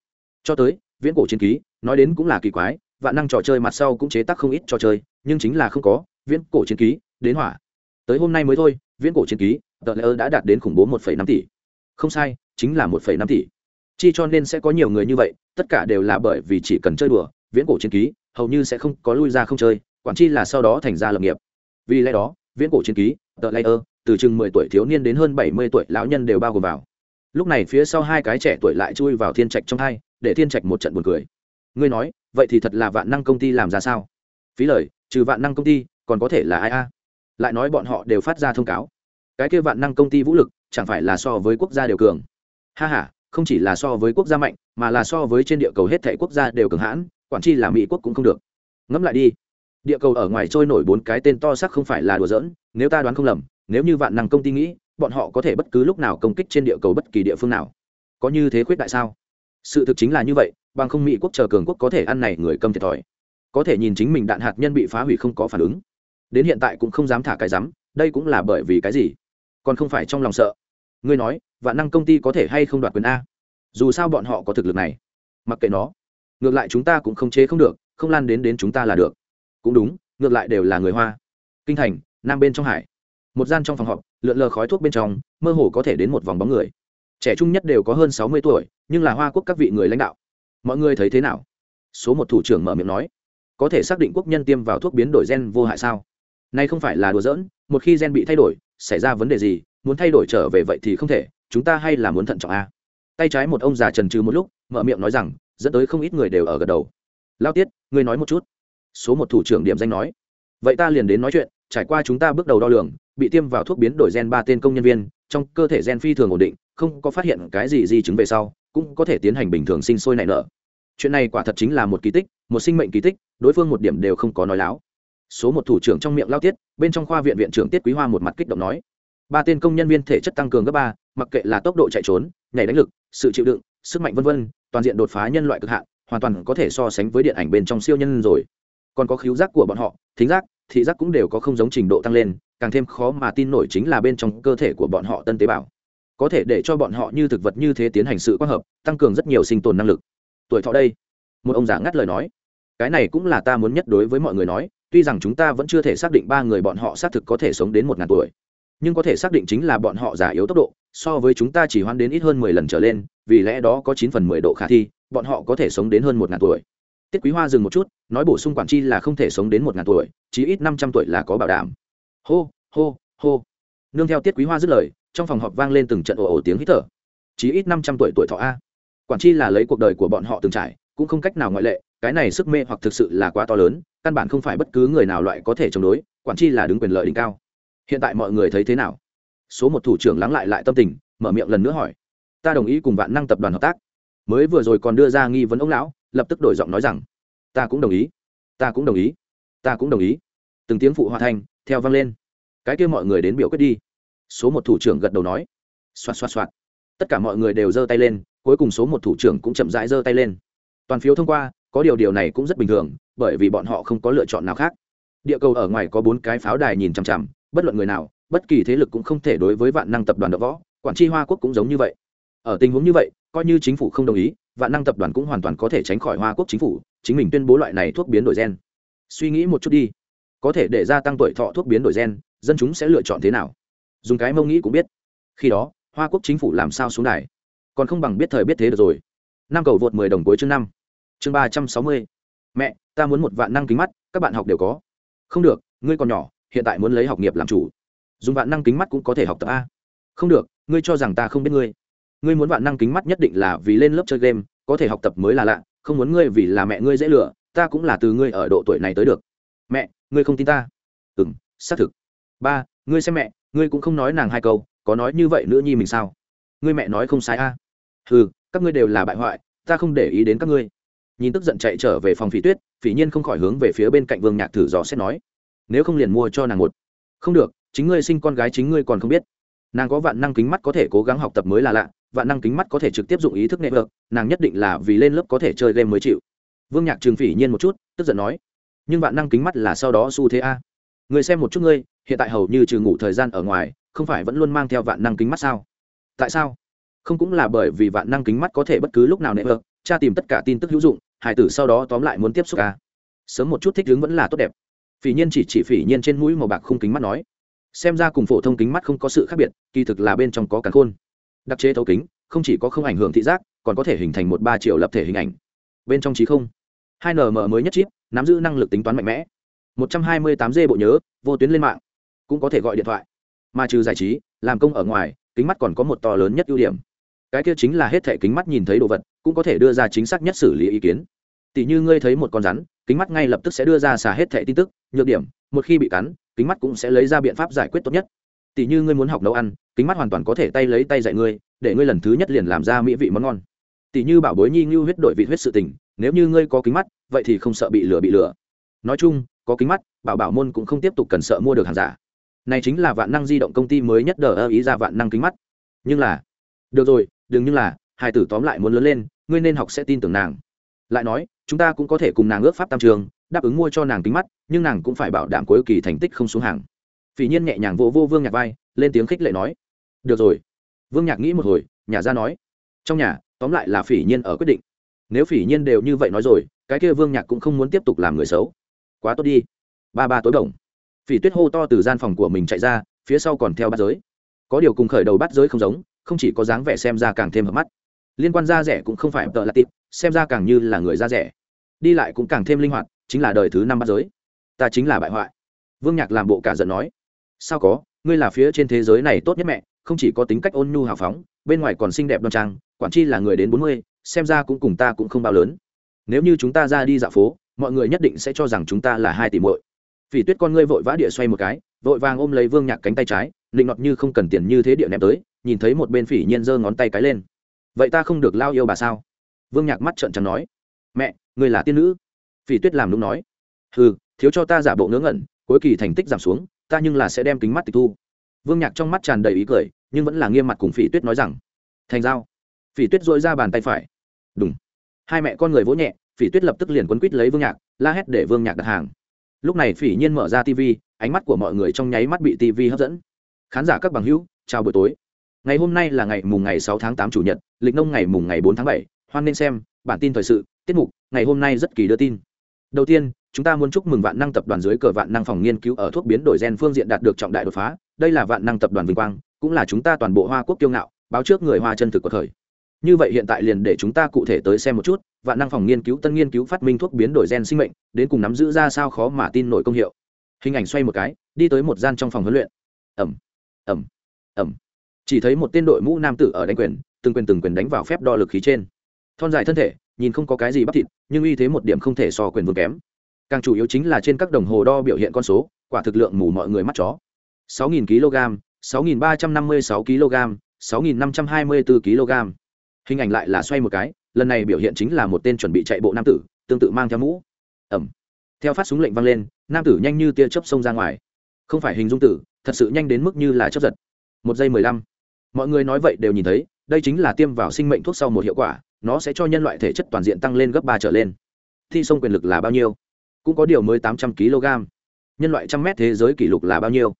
Cho tới, viễn cổ chiến ký, nói đến cũng là kỳ quái, vạn năng trò chơi mặt sau cũng chế tác không ít trò chơi, nhưng chính là không có, viễn cổ chiến ký, đến hỏa. Tới hôm nay mới thôi, viễn cổ chiến ký, tờ lỡ đã đạt đến khủng bố một năm tỷ. Không sai, chính là một năm tỷ. Chi cho nên sẽ có nhiều người như vậy, tất cả đều là bởi vì chỉ cần chơi đùa, viễn cổ chiến ký hầu như sẽ không có lui ra không chơi, quản chi là sau đó thành ra lập nghiệp. Vì lẽ đó, viễn cổ chiến ký tờ layer từ chừng mười tuổi thiếu niên đến hơn bảy mươi tuổi lão nhân đều bao gồm vào. Lúc này phía sau hai cái trẻ tuổi lại chui vào thiên trạch trong hai, để thiên trạch một trận buồn cười. Ngươi nói, vậy thì thật là vạn năng công ty làm ra sao? Phí lời, trừ vạn năng công ty, còn có thể là ai a? Lại nói bọn họ đều phát ra thông cáo. Cái kia vạn năng công ty vũ lực, chẳng phải là so với quốc gia đều cường. Ha h a không chỉ là so với quốc gia mạnh, mà là so với trên địa cầu hết thảy quốc gia đều cường hãn quản chi là mỹ quốc cũng không được. Ngẫm lại đi. Địa cầu ở ngoài trôi nổi bốn cái tên to sắc không phải là đùa giỡn, nếu ta đoán không lầm, nếu như vạn năng công ty nghĩ, bọn họ có thể bất cứ lúc nào công kích trên địa cầu bất kỳ địa phương nào. Có như thế khuyết đại sao? Sự thực chính là như vậy, bằng không mỹ quốc chờ cường quốc có thể ăn này người cầm thiệt thòi. Có thể nhìn chính mình đạn hạt nhân bị phá hủy không có phản ứng. Đến hiện tại cũng không dám thả cái rắm, đây cũng là bởi vì cái gì? Còn không phải trong lòng sợ. Ngươi nói, vạn năng công ty có thể hay không đoạt quyền a? Dù sao bọn họ có thực lực này. Mặc kệ nó ngược lại chúng ta cũng không chế không được, không lan đến đến chúng ta là được. Cũng đúng, ngược lại đều là người hoa. Kinh thành, nam bên trong hải. Một gian trong phòng họp, lượn lờ khói thuốc bên trong, mơ hồ có thể đến một vòng bóng người. Trẻ trung nhất đều có hơn sáu mươi tuổi, nhưng là hoa quốc các vị người lãnh đạo. Mọi người thấy thế nào? Số một thủ trưởng mở miệng nói. Có thể xác định quốc nhân tiêm vào thuốc biến đổi gen vô hại sao? Nay không phải là đùa giỡn, một khi gen bị thay đổi, xảy ra vấn đề gì, muốn thay đổi trở về vậy thì không thể, chúng ta hay là muốn thận trọng a? Tay trái một ông già trần trừ một lúc, mở miệng nói rằng dẫn tới không ít người đều ở gật đầu. Lao tiết, ngươi nói một chút. Số một thủ trưởng điểm danh nói. Vậy ta liền đến nói chuyện, trải qua chúng ta bước đầu đo lường, bị tiêm vào thuốc biến đổi gen ba tên công nhân viên, trong cơ thể gen phi thường ổn định, không có phát hiện cái gì di chứng về sau, cũng có thể tiến hành bình thường sinh sôi nảy nở. Chuyện này quả thật chính là một kỳ tích, một sinh mệnh kỳ tích, đối phương một điểm đều không có nói láo. Số một thủ trưởng trong miệng lao tiết, bên trong khoa viện viện trưởng tiết quý hoa một mặt kích động nói. Ba tên công nhân viên thể chất tăng cường gấp ba, mặc kệ là tốc độ chạy trốn, nhảy đánh lực, sự chịu đựng, sức mạnh vân vân toàn diện đột phá nhân loại cực hạn, hoàn toàn có thể so sánh với điện ảnh bên trong siêu nhân rồi. Còn có khíu giác của bọn họ, thính giác, thị giác cũng đều có không giống trình độ tăng lên, càng thêm khó mà tin nổi chính là bên trong cơ thể của bọn họ tân tế bào. Có thể để cho bọn họ như thực vật như thế tiến hành sự quang hợp, tăng cường rất nhiều sinh tồn năng lực. Tuổi thọ đây. Một ông già ngắt lời nói. Cái này cũng là ta muốn nhất đối với mọi người nói, tuy rằng chúng ta vẫn chưa thể xác định ba người bọn họ xác thực có thể sống đến một ngàn tuổi, nhưng có thể xác định chính là bọn họ già yếu tốc độ, so với chúng ta chỉ hoan đến ít hơn mười lần trở lên vì lẽ đó có chín phần mười độ khả thi, bọn họ có thể sống đến hơn một ngàn tuổi. Tiết quý hoa dừng một chút, nói bổ sung quản chi là không thể sống đến một ngàn tuổi, chí ít năm trăm tuổi là có bảo đảm. Hô hô hô. Nương theo tiết quý hoa dứt lời, trong phòng họp vang lên từng trận ồ ồ tiếng hít thở. Chí ít năm trăm tuổi tuổi thọ a. Quản chi là lấy cuộc đời của bọn họ từng trải, cũng không cách nào ngoại lệ, cái này sức mê hoặc thực sự là quá to lớn, căn bản không phải bất cứ người nào loại có thể chống đối, quản chi là đứng quyền lợi đỉnh cao. Hiện tại mọi người thấy thế nào? Số một thủ trưởng lắng lại lại tâm tình, mở miệng lần nữa hỏi ta đồng ý cùng vạn năng tập đoàn hợp tác. Mới vừa rồi còn đưa ra nghi vấn ông lão, lập tức đổi giọng nói rằng, ta cũng đồng ý, ta cũng đồng ý, ta cũng đồng ý. Từng tiếng phụ hòa thanh theo vang lên. Cái kia mọi người đến biểu quyết đi. Số một thủ trưởng gật đầu nói. Xoạt xoạt xoạt. Tất cả mọi người đều giơ tay lên, cuối cùng số một thủ trưởng cũng chậm rãi giơ tay lên. Toàn phiếu thông qua, có điều điều này cũng rất bình thường, bởi vì bọn họ không có lựa chọn nào khác. Địa cầu ở ngoài có bốn cái pháo đài nhìn chằm chằm, bất luận người nào, bất kỳ thế lực cũng không thể đối với vạn năng tập đoàn đ võ, quản tri hoa quốc cũng giống như vậy ở tình huống như vậy, coi như chính phủ không đồng ý, vạn năng tập đoàn cũng hoàn toàn có thể tránh khỏi hoa quốc chính phủ, chính mình tuyên bố loại này thuốc biến đổi gen. Suy nghĩ một chút đi. Có thể để gia tăng tuổi thọ thuốc biến đổi gen, dân chúng sẽ lựa chọn thế nào? Dùng cái mông nghĩ cũng biết. Khi đó, hoa quốc chính phủ làm sao xuống đài? Còn không bằng biết thời biết thế được rồi. Năm cầu vượt mười đồng cuối chương năm. Chương ba trăm sáu mươi. Mẹ, ta muốn một vạn năng kính mắt, các bạn học đều có. Không được, ngươi còn nhỏ, hiện tại muốn lấy học nghiệp làm chủ. Dùng vạn năng kính mắt cũng có thể học tập a. Không được, ngươi cho rằng ta không biết ngươi ngươi muốn vạn năng kính mắt nhất định là vì lên lớp chơi game, có thể học tập mới là lạ, không muốn ngươi vì là mẹ ngươi dễ lừa, ta cũng là từ ngươi ở độ tuổi này tới được. Mẹ, ngươi không tin ta? Ừ m xác thực. Ba, ngươi xem mẹ, ngươi cũng không nói nàng hai câu, có nói như vậy nữa nhi mình sao? Ngươi mẹ nói không sai a. À. ừ các ngươi đều là bại hoại, ta không để ý đến các ngươi. Nhìn tức giận chạy trở về phòng phỉ tuyết, phỉ nhiên không khỏi hướng về phía bên cạnh vương nhạc thử dò xét nói, nếu không liền mua cho nàng một. Không được, chính ngươi sinh con gái chính ngươi còn không biết. Nàng có vạn năng kính mắt có thể cố gắng học tập mới là lạ vạn năng kính mắt có thể trực tiếp dụng ý thức nệ vợt nàng nhất định là vì lên lớp có thể chơi game mới chịu. Vương nhạc trường phỉ nhiên một chút, tức giận nói, nhưng vạn năng kính mắt là sau đó xu thế a. Người xem một chút ngươi, hiện tại hầu như trừ ngủ thời gian ở ngoài, không phải vẫn luôn mang theo vạn năng kính mắt sao? Tại sao? Không cũng là bởi vì vạn năng kính mắt có thể bất cứ lúc nào nệ vợt cha tìm tất cả tin tức hữu dụng, hải tử sau đó tóm lại muốn tiếp xúc a. Sớm một chút thích hướng vẫn là tốt đẹp. Phỉ nhiên chỉ chỉ phỉ nhiên trên mũi màu bạc khung kính mắt nói, xem ra cùng phổ thông kính mắt không có sự khác biệt, kỳ thực là bên trong có càn khôn đặc chế thấu kính, không chỉ có không ảnh hưởng thị giác, còn có thể hình thành một ba triệu lập thể hình ảnh. Bên trong trí không. Hai nm mới nhất chip, nắm giữ năng lực tính toán mạnh mẽ. Một trăm hai mươi tám g bộ nhớ, vô tuyến lên mạng. Cũng có thể gọi điện thoại. Mà trừ giải trí, làm công ở ngoài, kính mắt còn có một to lớn nhất ưu điểm. Cái kia chính là hết thể kính mắt nhìn thấy đồ vật, cũng có thể đưa ra chính xác nhất xử lý ý kiến. Tỷ như ngươi thấy một con rắn, kính mắt ngay lập tức sẽ đưa ra xả hết thẻ tin tức, nhược điểm, một khi bị cắn, kính mắt cũng sẽ lấy ra biện pháp giải quyết tốt nhất tỷ như ngươi muốn học nấu ăn, kính mắt hoàn toàn có thể tay lấy tay dạy ngươi, để ngươi lần thứ nhất liền làm ra mỹ vị món ngon. Tỷ như bảo bối nhi ngưu huyết đổi vị huyết sự tình, nếu như ngươi có kính mắt, vậy thì không sợ bị lừa bị lừa. Nói chung, có kính mắt, bảo bảo môn cũng không tiếp tục cần sợ mua được hàng giả. Này chính là vạn năng di động công ty mới nhất đờ ơ ý ra vạn năng kính mắt. Nhưng là, được rồi, đừng như là hai tử tóm lại muốn lớn lên, ngươi nên học sẽ tin tưởng nàng. Lại nói, chúng ta cũng có thể cùng nàng ước pháp tam trường, đáp ứng mua cho nàng kính mắt, nhưng nàng cũng phải bảo đảm cuối kỳ thành tích không xuống hàng phỉ nhiên nhẹ nhàng vỗ vô, vô vương nhạc vai lên tiếng khích lệ nói được rồi. Vương nhạc nghĩ một hồi nhà ra nói trong nhà tóm lại là phỉ nhiên ở quyết định. Nếu phỉ nhiên đều như vậy nói rồi cái kia vương nhạc cũng không muốn tiếp tục làm người xấu. Quá tốt đi. Ba ba tối đồng phỉ tuyết hô to từ gian phòng của mình chạy ra phía sau còn theo bắt giới. Có điều cùng khởi đầu bắt giới không giống không chỉ có dáng vẻ xem ra càng thêm hợp mắt. Liên quan da rẻ cũng không phải tợ là tịp xem ra càng như là người da rẻ. Đi lại cũng càng thêm linh hoạt chính là đời thứ năm bắt giới. Ta chính là bại hoại. Vương nhạc làm bộ cả giận nói sao có, ngươi là phía trên thế giới này tốt nhất mẹ, không chỉ có tính cách ôn nhu hào phóng, bên ngoài còn xinh đẹp đoan trang, quản chi là người đến bốn mươi, xem ra cũng cùng ta cũng không bao lớn. Nếu như chúng ta ra đi dạo phố, mọi người nhất định sẽ cho rằng chúng ta là hai tỷ muội. Phỉ tuyết con ngươi vội vã địa xoay một cái, vội vàng ôm lấy vương nhạc cánh tay trái định nọt như không cần tiền như thế địa ném tới, nhìn thấy một bên phỉ nhiên giơ ngón tay cái lên. Vậy ta không được lao yêu bà sao? Vương nhạc mắt trợn trắng nói. Mẹ người là tiên nữ. Phỉ tuyết làm đúng nói. Ừ thiếu cho ta giả bộ ngớ ngẩn, cuối kỳ thành tích giảm xuống ta nhưng là sẽ đem kính mắt tịch thu. Vương nhạc trong mắt tràn đầy ý cười, nhưng vẫn là nghiêm mặt cùng phỉ tuyết nói rằng, thành giao. Phỉ tuyết dội ra bàn tay phải. Đúng hai mẹ con người vỗ nhẹ, phỉ tuyết lập tức liền quấn quít lấy vương nhạc, la hét để vương nhạc đặt hàng. Lúc này phỉ nhiên mở ra tv ánh mắt của mọi người trong nháy mắt bị tv hấp dẫn. Khán giả các bằng hữu, chào buổi tối. Ngày hôm nay là ngày mùng ngày sáu tháng tám chủ nhật, lịch nông ngày mùng ngày bốn tháng bảy. Hoan nên xem, bản tin thời sự, tiết mục, ngày hôm nay rất kỳ đưa tin đầu tiên, chúng ta muốn chúc mừng vạn năng tập đoàn dưới cờ vạn năng phòng nghiên cứu ở thuốc biến đổi gen phương diện đạt được trọng đại đột phá. Đây là vạn năng tập đoàn vinh quang, cũng là chúng ta toàn bộ hoa quốc kiêu ngạo, báo trước người hoa chân thực của thời. Như vậy hiện tại liền để chúng ta cụ thể tới xem một chút, vạn năng phòng nghiên cứu, tân nghiên cứu phát minh thuốc biến đổi gen sinh mệnh, đến cùng nắm giữ ra sao khó mà tin nổi công hiệu. Hình ảnh xoay một cái, đi tới một gian trong phòng huấn luyện. Ẩm ẩm ẩm chỉ thấy một tên đội mũ nam tử ở đánh quyền, từng quyền từng quyền đánh vào phép đo lực khí trên. Thon dài thân thể, nhìn không có cái gì bắp thịt nhưng uy thế một điểm không thể so quyền vương kém. Càng chủ yếu chính là trên các đồng hồ đo biểu hiện con số, quả thực lượng mù mọi người mắt chó. 6.000 kg 6.356 kg 6.524 kg. Hình ảnh lại là xoay một cái, lần này biểu hiện chính là một tên chuẩn bị chạy bộ nam tử, tương tự mang theo mũ. Ẩm. Theo phát súng lệnh vang lên, nam tử nhanh như tia chớp xông ra ngoài. Không phải hình dung tử, thật sự nhanh đến mức như là chớp giật. Một giây mười lăm. Mọi người nói vậy đều nhìn thấy, đây chính là tiêm vào sinh mệnh thuốc sau một hiệu quả nó sẽ cho nhân loại thể chất toàn diện tăng lên gấp ba trở lên. Thi sông quyền lực là bao nhiêu? Cũng có điều mới tám trăm kg. Nhân loại trăm mét thế giới kỷ lục là bao nhiêu?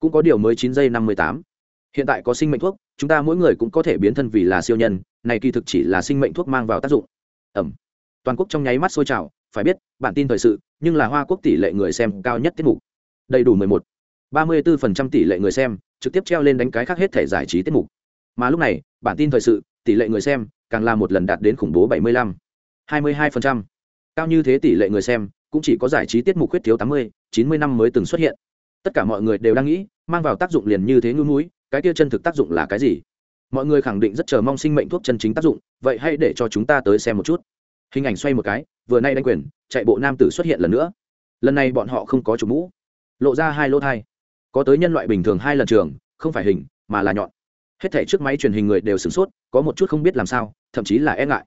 Cũng có điều mới chín giây năm mươi tám. Hiện tại có sinh mệnh thuốc, chúng ta mỗi người cũng có thể biến thân vì là siêu nhân, này kỳ thực chỉ là sinh mệnh thuốc mang vào tác dụng. Ẩm. Toàn quốc trong nháy mắt sôi trào, phải biết, bản tin thời sự, nhưng là hoa quốc tỷ lệ người xem cao nhất tiết mục. Đầy đủ mười một. ba mươi bốn phần trăm tỷ lệ người xem, trực tiếp treo lên đánh cái khác hết thể giải trí tiết mục. Mà lúc này, bản tin thời sự tỷ lệ người xem càng là một lần đạt đến khủng bố bảy mươi lăm, hai mươi hai phần trăm. Cao như thế tỷ lệ người xem cũng chỉ có giải trí tiết mục khuyết thiếu tám mươi, chín mươi năm mới từng xuất hiện. Tất cả mọi người đều đang nghĩ, mang vào tác dụng liền như thế ngưu núi cái kia chân thực tác dụng là cái gì? Mọi người khẳng định rất chờ mong sinh mệnh thuốc chân chính tác dụng, vậy hãy để cho chúng ta tới xem một chút. Hình ảnh xoay một cái, vừa nay đánh quyền, chạy bộ nam tử xuất hiện lần nữa. Lần này bọn họ không có chủ mũ. Lộ ra hai lỗ thai. Có tới nhân loại bình thường hai lần trường, không phải hình, mà là nhọn hết thể trước máy truyền hình người đều sửng sốt, có một chút không biết làm sao, thậm chí là e ngại.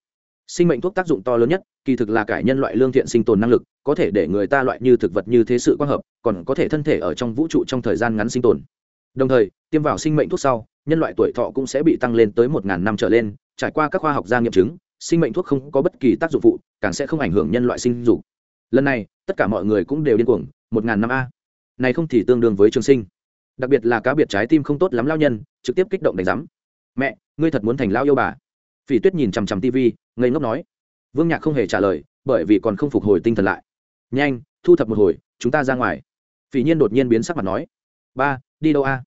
Sinh mệnh thuốc tác dụng to lớn nhất, kỳ thực là cải nhân loại lương thiện sinh tồn năng lực, có thể để người ta loại như thực vật như thế sự quang hợp, còn có thể thân thể ở trong vũ trụ trong thời gian ngắn sinh tồn. Đồng thời, tiêm vào sinh mệnh thuốc sau, nhân loại tuổi thọ cũng sẽ bị tăng lên tới một ngàn năm trở lên, trải qua các khoa học gia nghiệm chứng, sinh mệnh thuốc không có bất kỳ tác dụng phụ, càng sẽ không ảnh hưởng nhân loại sinh dục. Lần này, tất cả mọi người cũng đều điên cuồng, một ngàn năm a. Này không thì tương đương với trường sinh đặc biệt là cá biệt trái tim không tốt lắm lao nhân, trực tiếp kích động đánh giám. Mẹ, ngươi thật muốn thành lao yêu bà. Phỉ tuyết nhìn chằm chằm tv ngây ngốc nói. Vương nhạc không hề trả lời, bởi vì còn không phục hồi tinh thần lại. Nhanh, thu thập một hồi, chúng ta ra ngoài. Phỉ nhiên đột nhiên biến sắc mặt nói. Ba, đi đâu a?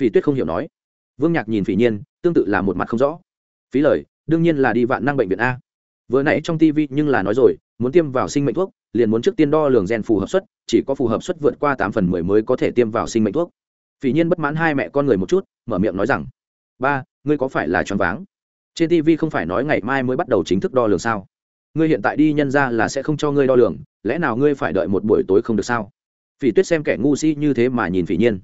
Phỉ tuyết không hiểu nói. Vương nhạc nhìn phỉ nhiên, tương tự là một mặt không rõ. Phí lời, đương nhiên là đi vạn năng bệnh viện a. Vừa nãy trong tv nhưng là nói rồi, muốn tiêm vào sinh mệnh thuốc, liền muốn trước tiên đo lường gen phù hợp suất, chỉ có phù hợp suất vượt qua tám phần mười mới có thể tiêm vào sinh mệnh thuốc phỉ nhiên bất mãn hai mẹ con người một chút, mở miệng nói rằng, ba, ngươi có phải là choáng váng? Trên tv không phải nói ngày mai mới bắt đầu chính thức đo lường sao? Ngươi hiện tại đi nhân ra là sẽ không cho ngươi đo lường, lẽ nào ngươi phải đợi một buổi tối không được sao? Phỉ tuyết xem kẻ ngu si như thế mà nhìn phỉ nhiên.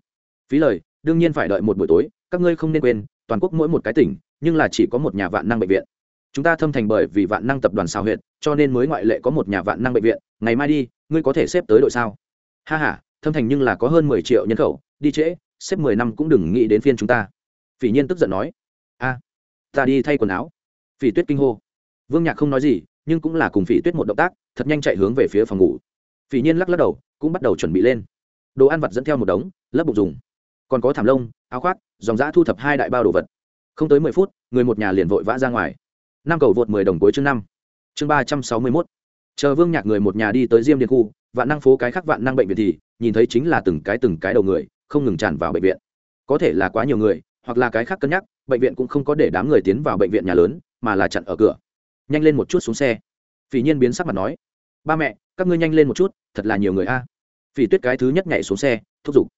Phí lời, đương nhiên phải đợi một buổi tối, các ngươi không nên quên, toàn quốc mỗi một cái tỉnh, nhưng là chỉ có một nhà vạn năng bệnh viện. Chúng ta thâm thành bởi vì vạn năng tập đoàn xào huyện cho nên mới ngoại lệ có một nhà vạn năng bệnh viện. Ngày mai đi, ngươi có thể xếp tới đội sao? Ha h a thâm thành nhưng là có hơn mười triệu nhân khẩu, đi trễ xếp mười năm cũng đừng nghĩ đến phiên chúng ta. Phỉ nhiên tức giận nói, a, ta đi thay quần áo. Phỉ tuyết kinh hô, vương nhạc không nói gì, nhưng cũng là cùng phỉ tuyết một động tác, thật nhanh chạy hướng về phía phòng ngủ. Phỉ nhiên lắc lắc đầu, cũng bắt đầu chuẩn bị lên. Đồ ăn vặt dẫn theo một đống lấp bụng dùng. Còn có thảm lông, áo khoác, dòng giã thu thập hai đại bao đồ vật. Không tới mười phút, người một nhà liền vội vã ra ngoài. Năm cầu vượt mười đồng cuối chương năm. Chương ba trăm sáu mươi mốt. Chờ vương nhạc người một nhà đi tới diêm điện khu, vạn năng phố cái khác vạn năng bệnh viện thì, nhìn thấy chính là từng cái từng cái đầu người không ngừng tràn vào bệnh viện. Có thể là quá nhiều người, hoặc là cái khác cân nhắc, bệnh viện cũng không có để đám người tiến vào bệnh viện nhà lớn, mà là chặn ở cửa. Nhanh lên một chút xuống xe. Phỉ nhiên biến sắc mặt nói, ba mẹ, các ngươi nhanh lên một chút, thật là nhiều người a. Phỉ tuyết cái thứ nhất nhảy xuống xe, thúc giục.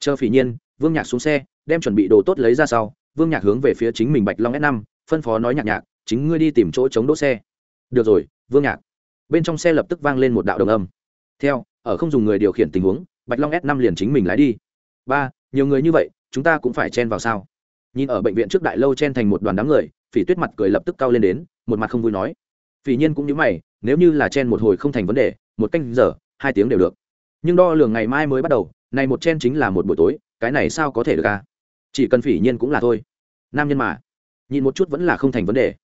Chờ phỉ nhiên, vương nhạc xuống xe, đem chuẩn bị đồ tốt lấy ra sau, vương nhạc hướng về phía chính mình bạch long s năm, phân phó nói nhạc nhạc, chính ngươi đi tìm chỗ chống đỗ xe. Được rồi, vương nhạc. Bên trong xe lập tức vang lên một đạo đồng âm. Theo, ở không dùng người điều khiển tình huống, bạch long s năm liền chính mình lái đi ba, nhiều người như vậy, chúng ta cũng phải chen vào sao? Nhìn ở bệnh viện trước đại lâu chen thành một đoàn đám người, phỉ tuyết mặt cười lập tức cao lên đến, một mặt không vui nói. Phỉ nhiên cũng như mày, nếu như là chen một hồi không thành vấn đề, một canh giờ, hai tiếng đều được. Nhưng đo lường ngày mai mới bắt đầu, này một chen chính là một buổi tối, cái này sao có thể được à? Chỉ cần phỉ nhiên cũng là thôi. Nam nhân mà. Nhìn một chút vẫn là không thành vấn đề.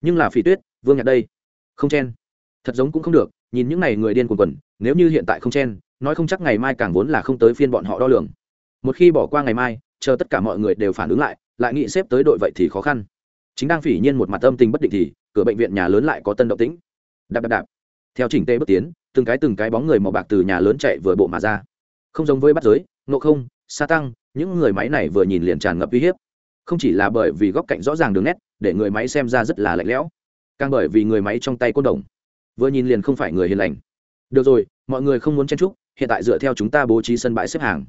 Nhưng là phỉ tuyết, vương nhạc đây. Không chen. Thật giống cũng không được, nhìn những n à y người điên cuồng quần, nếu như hiện tại không chen, nói không chắc ngày mai càng vốn là không tới phiên bọn họ đo lường một khi bỏ qua ngày mai, chờ tất cả mọi người đều phản ứng lại lại nghĩ xếp tới đội vậy thì khó khăn. Chính đang phỉ nhiên một mặt âm tình bất định thì, cửa bệnh viện nhà lớn lại có tân động tĩnh. Đạp đạp đạp. Theo chỉnh tê bước tiến, từng cái từng cái bóng người màu bạc từ nhà lớn chạy vừa bộ mà ra. Không giống với bắt giới nộ không, sa tăng, những người máy này vừa nhìn liền tràn ngập uy hiếp. Không chỉ là bởi vì góc cạnh rõ ràng đường nét, để người máy xem ra rất là lạnh lẽo, càng bởi vì người máy trong tay côn đồng. Vừa nhìn liền không phải người hiền lành. Được rồi, mọi người không muốn chen trúc hiện tại dựa theo chúng ta bố trí sân bãi xếp hàng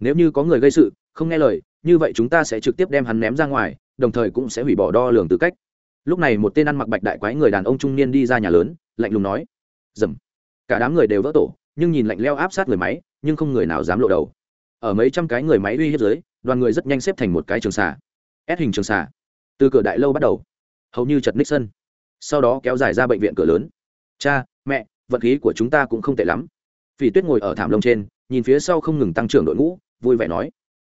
nếu như có người gây sự, không nghe lời, như vậy chúng ta sẽ trực tiếp đem hắn ném ra ngoài, đồng thời cũng sẽ hủy bỏ đo lường tư cách. Lúc này một tên ăn mặc bạch đại quái người đàn ông trung niên đi ra nhà lớn, lạnh lùng nói, dầm. Cả đám người đều vỡ tổ, nhưng nhìn lạnh leo áp sát người máy, nhưng không người nào dám lộ đầu. Ở mấy trăm cái người máy uy hiếp dưới, đoàn người rất nhanh xếp thành một cái trường xà. Ép hình trường xà. Từ cửa đại lâu bắt đầu. Hầu như chật ních sân. Sau đó kéo dài ra bệnh viện cửa lớn. Cha, mẹ, vật khí của chúng ta cũng không tệ lắm. Vì tuyết ngồi ở thảm lông trên, nhìn phía sau không ngừng tăng trưởng đội ngũ vui vẻ nói.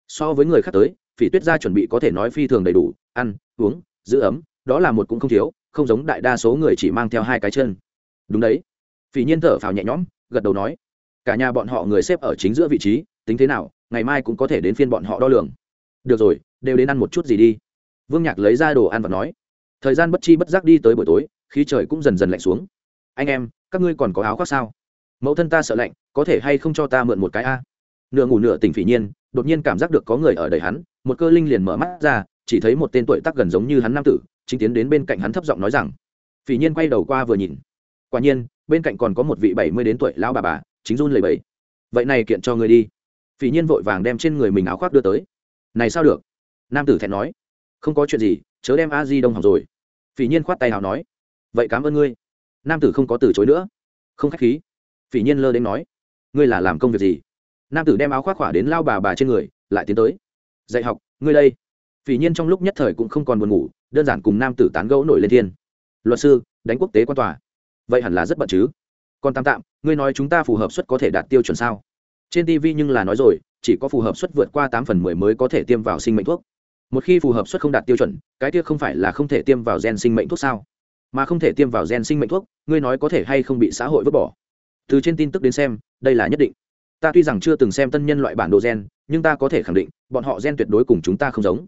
So với người khác tới, phỉ tuyết gia chuẩn bị có thể nói phi thường đầy đủ, ăn, uống, giữ ấm, đó là một cũng không thiếu, không giống đại đa số người chỉ mang theo hai cái chân. Đúng đấy. Phỉ nhiên thở phào nhẹ nhõm, gật đầu nói. Cả nhà bọn họ người xếp ở chính giữa vị trí, tính thế nào, ngày mai cũng có thể đến phiên bọn họ đo lường. Được rồi, đều đến ăn một chút gì đi. Vương nhạc lấy ra đồ ăn và nói. Thời gian bất chi bất giác đi tới buổi tối khi trời cũng dần dần lạnh xuống. Anh em, các ngươi còn có áo khoác sao? Mẫu thân ta sợ lạnh, có thể hay không cho ta mượn một cái a? Nửa ngủ nửa tỉnh phỉ nhiên, đột nhiên cảm giác được có người ở đầy hắn, một cơ linh liền mở mắt ra, chỉ thấy một tên tuổi tác gần giống như hắn nam tử, chính tiến đến bên cạnh hắn thấp giọng nói rằng, phỉ nhiên quay đầu qua vừa nhìn, quả nhiên, bên cạnh còn có một vị bảy mươi đến tuổi lão bà bà, chính run lầy bẫy vậy này kiện cho người đi. Phỉ nhiên vội vàng đem trên người mình áo khoác đưa tới. Này sao được? Nam tử thẹn nói. Không có chuyện gì, chớ đem a di đông học rồi. Phỉ nhiên khoát tay nào nói. Vậy cảm ơn ngươi. Nam tử không có từ chối nữa. Không k h á c h khí. Phỉ nhiên lơ đến nói. Ngươi là làm công việc gì? Nam tử đem áo khoác khỏa đến lao bà bà trên người, lại tiến tới. Dạy học, ngươi đây. Phỉ nhiên trong lúc nhất thời cũng không còn buồn ngủ, đơn giản cùng nam tử tán gẫu nổi lên thiên. Luật sư, đánh quốc tế quan tòa. Vậy hẳn là rất bận chứ. Còn tạm tạm, ngươi nói chúng ta phù hợp suất có thể đạt tiêu chuẩn sao? Trên tv nhưng là nói rồi, chỉ có phù hợp suất vượt qua tám phần mười mới có thể tiêm vào sinh mệnh thuốc. Một khi phù hợp suất không đạt tiêu chuẩn, cái kia không phải là không thể tiêm vào gen sinh mệnh thuốc sao? Mà không thể tiêm vào gen sinh mệnh thuốc, ngươi nói có thể hay không bị xã hội vứt bỏ? Từ trên tin tức đến xem, đây là nhất định ta tuy rằng chưa từng xem tân nhân loại bản đồ gen, nhưng ta có thể khẳng định, bọn họ gen tuyệt đối cùng chúng ta không giống.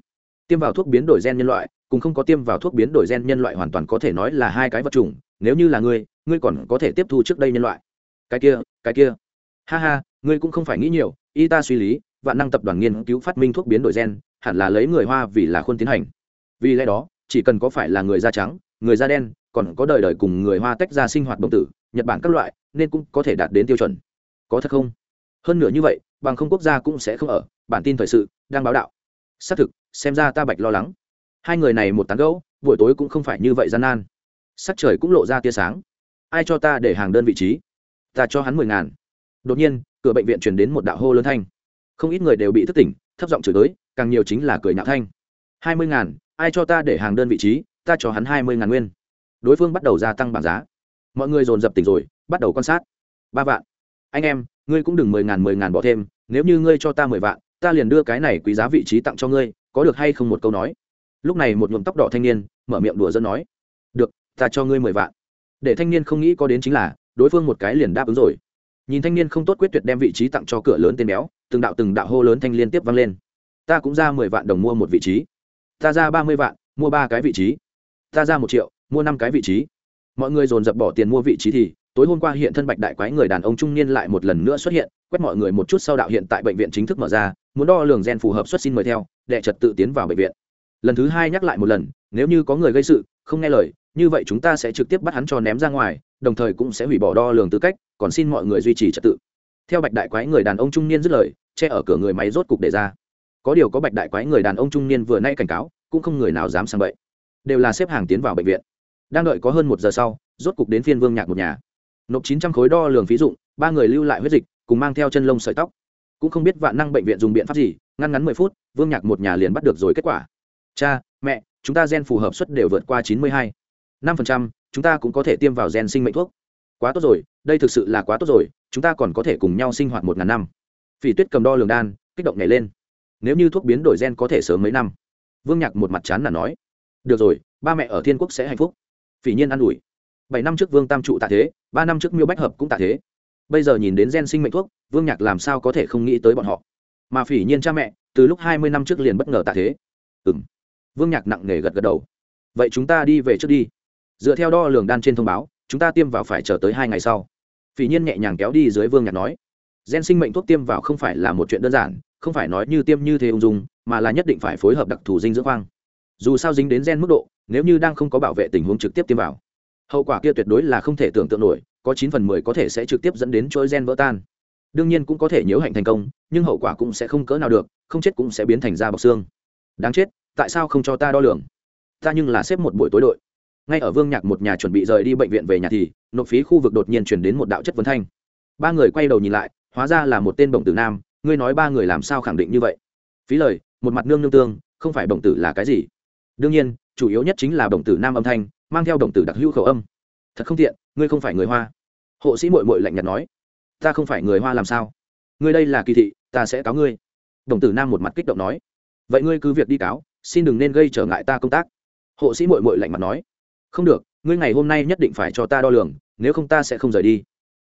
Tiêm vào thuốc biến đổi gen nhân loại, cùng không có tiêm vào thuốc biến đổi gen nhân loại hoàn toàn có thể nói là hai cái vật chủng, nếu như là ngươi ngươi còn có thể tiếp thu trước đây nhân loại. Cái kia cái kia. Ha ha, ngươi cũng không phải nghĩ nhiều, y ta suy lý, vạn năng tập đoàn nghiên cứu phát minh thuốc biến đổi gen, hẳn là lấy người hoa vì là khuôn tiến hành. Vì lẽ đó, chỉ cần có phải là người da trắng, người da đen, còn có đời đời cùng người hoa tách ra sinh hoạt đồng tử, nhật bản các loại, nên cũng có thể đạt đến tiêu chuẩn. Có thật không? Hơn nữa như vậy, bằng không quốc gia cũng sẽ không ở, bản tin thời sự đang báo đạo. Xác thực, xem ra ta bạch lo lắng. Hai người này một tán gẫu, buổi tối cũng không phải như vậy gian nan. Sắc trời cũng lộ ra tia sáng. Ai cho ta để hàng đơn vị trí? Ta cho hắn mười ngàn. Đột nhiên, cửa bệnh viện truyền đến một đạo hô lớn thanh. Không ít người đều bị thức tỉnh, thấp giọng chửi tới càng nhiều chính là cười nhạo thanh. Hai mươi ngàn, ai cho ta để hàng đơn vị trí? Ta cho hắn hai mươi ngàn nguyên. Đối phương bắt đầu gia tăng bảng giá. Mọi người dồn dập tỉnh rồi, bắt đầu quan sát. Ba vạn anh em, ngươi cũng đừng mười ngàn mười ngàn bỏ thêm, nếu như ngươi cho ta mười vạn, ta liền đưa cái này quý giá vị trí tặng cho ngươi, có được hay không một câu nói? Lúc này một nhuộm tóc đỏ thanh niên, mở miệng đùa dân nói, được, ta cho ngươi mười vạn. Để thanh niên không nghĩ có đến chính là, đối phương một cái liền đáp ứng rồi. Nhìn thanh niên không tốt quyết tuyệt đem vị trí tặng cho cửa lớn tên béo, từng đạo từng đạo hô lớn thanh liên tiếp vang lên. Ta cũng ra mười vạn đồng mua một vị trí. Ta ra ba mươi vạn, mua ba cái vị trí. Ta ra một triệu, mua năm cái vị trí. Mọi người dồn dập bỏ tiền mua vị trí thì tối hôm qua hiện thân bạch đại quái người đàn ông trung niên lại một lần nữa xuất hiện, quét mọi người một chút sau đạo hiện tại bệnh viện chính thức mở ra, muốn đo lường gen phù hợp xuất xin mời theo, đệ trật tự tiến vào bệnh viện. Lần thứ hai nhắc lại một lần, nếu như có người gây sự, không nghe lời, như vậy chúng ta sẽ trực tiếp bắt hắn cho ném ra ngoài, đồng thời cũng sẽ hủy bỏ đo lường tư cách, còn xin mọi người duy trì trật tự. Theo bạch đại quái người đàn ông trung niên dứt lời, che ở cửa người máy rốt cục để ra. Có điều có bạch đại quái người đàn ông trung niên vừa nay cảnh cáo, cũng không người nào dám sang bậy. Đều là xếp hàng tiến vào bệnh viện. Đang đợi có hơn một giờ sau, rốt cục đến phiên vương nhạc một nhà nộp chín trăm khối đo lường phí dụng, ba người lưu lại huyết dịch, cùng mang theo chân lông sợi tóc. Cũng không biết vạn năng bệnh viện dùng biện pháp gì, ngăn ngắn mười phút, vương nhạc một nhà liền bắt được rồi kết quả. Cha, mẹ, chúng ta gen phù hợp suất đều vượt qua chín mươi hai. Năm phần trăm, chúng ta cũng có thể tiêm vào gen sinh mệnh thuốc. Quá tốt rồi, đây thực sự là quá tốt rồi, chúng ta còn có thể cùng nhau sinh hoạt một ngàn năm. Phỉ tuyết cầm đo lường đan, kích động nhảy lên. Nếu như thuốc biến đổi gen có thể sớm mấy năm. Vương nhạc một mặt chán là nói. Được rồi, ba mẹ ở thiên quốc sẽ hạnh phúc. Phỉ nhiên an ủi. Bảy năm trước vương tam trụ tạ thế ba năm trước miêu bách hợp cũng tạ thế. Bây giờ nhìn đến gen sinh mệnh thuốc, vương nhạc làm sao có thể không nghĩ tới bọn họ? Mà phỉ nhiên cha mẹ, từ lúc hai mươi năm trước liền bất ngờ tạ thế. Ừ m vương nhạc nặng nề gật gật đầu. Vậy chúng ta đi về trước đi. Dựa theo đo lường đan trên thông báo, chúng ta tiêm vào phải chờ tới hai ngày sau. Phỉ nhiên nhẹ nhàng kéo đi dưới vương nhạc nói. Gen sinh mệnh thuốc tiêm vào không phải là một chuyện đơn giản, không phải nói như tiêm như thế ung dung, mà là nhất định phải phối hợp đặc thù dinh dưỡng khoang. Dù sao dính đến gen mức độ, nếu như đang không có bảo vệ tình huống trực tiếp tiêm vào hậu quả kia tuyệt đối là không thể tưởng tượng nổi, có chín phần mười có thể sẽ trực tiếp dẫn đến chuỗi gen vỡ tan. Đương nhiên cũng có thể nhiễu hạnh thành công, nhưng hậu quả cũng sẽ không cỡ nào được, không chết cũng sẽ biến thành da bọc xương. Đáng chết, tại sao không cho ta đo lường? Ta nhưng là xếp một buổi tối đội. Ngay ở vương nhạc một nhà chuẩn bị rời đi bệnh viện về nhà thì, nộp phí khu vực đột nhiên chuyển đến một đạo chất vấn thanh. Ba người quay đầu nhìn lại, hóa ra là một tên bổng tử nam, ngươi nói ba người làm sao khẳng định như vậy? Phí lời, một mặt nương nương tương, không phải bổng tử là cái gì? Đương nhiên, chủ yếu nhất chính là bổng tử nam âm thanh mang theo đồng tử đặc hữu khẩu âm. Thật không tiện, ngươi không phải người hoa. Hộ sĩ mội mội lạnh nhạt nói. Ta không phải người hoa làm sao? Ngươi đây là kỳ thị, ta sẽ cáo ngươi. Đồng tử nam một mặt kích động nói. Vậy ngươi cứ việc đi cáo, xin đừng nên gây trở ngại ta công tác. Hộ sĩ mội mội lạnh mặt nói. Không được, ngươi ngày hôm nay nhất định phải cho ta đo lường, nếu không ta sẽ không rời đi.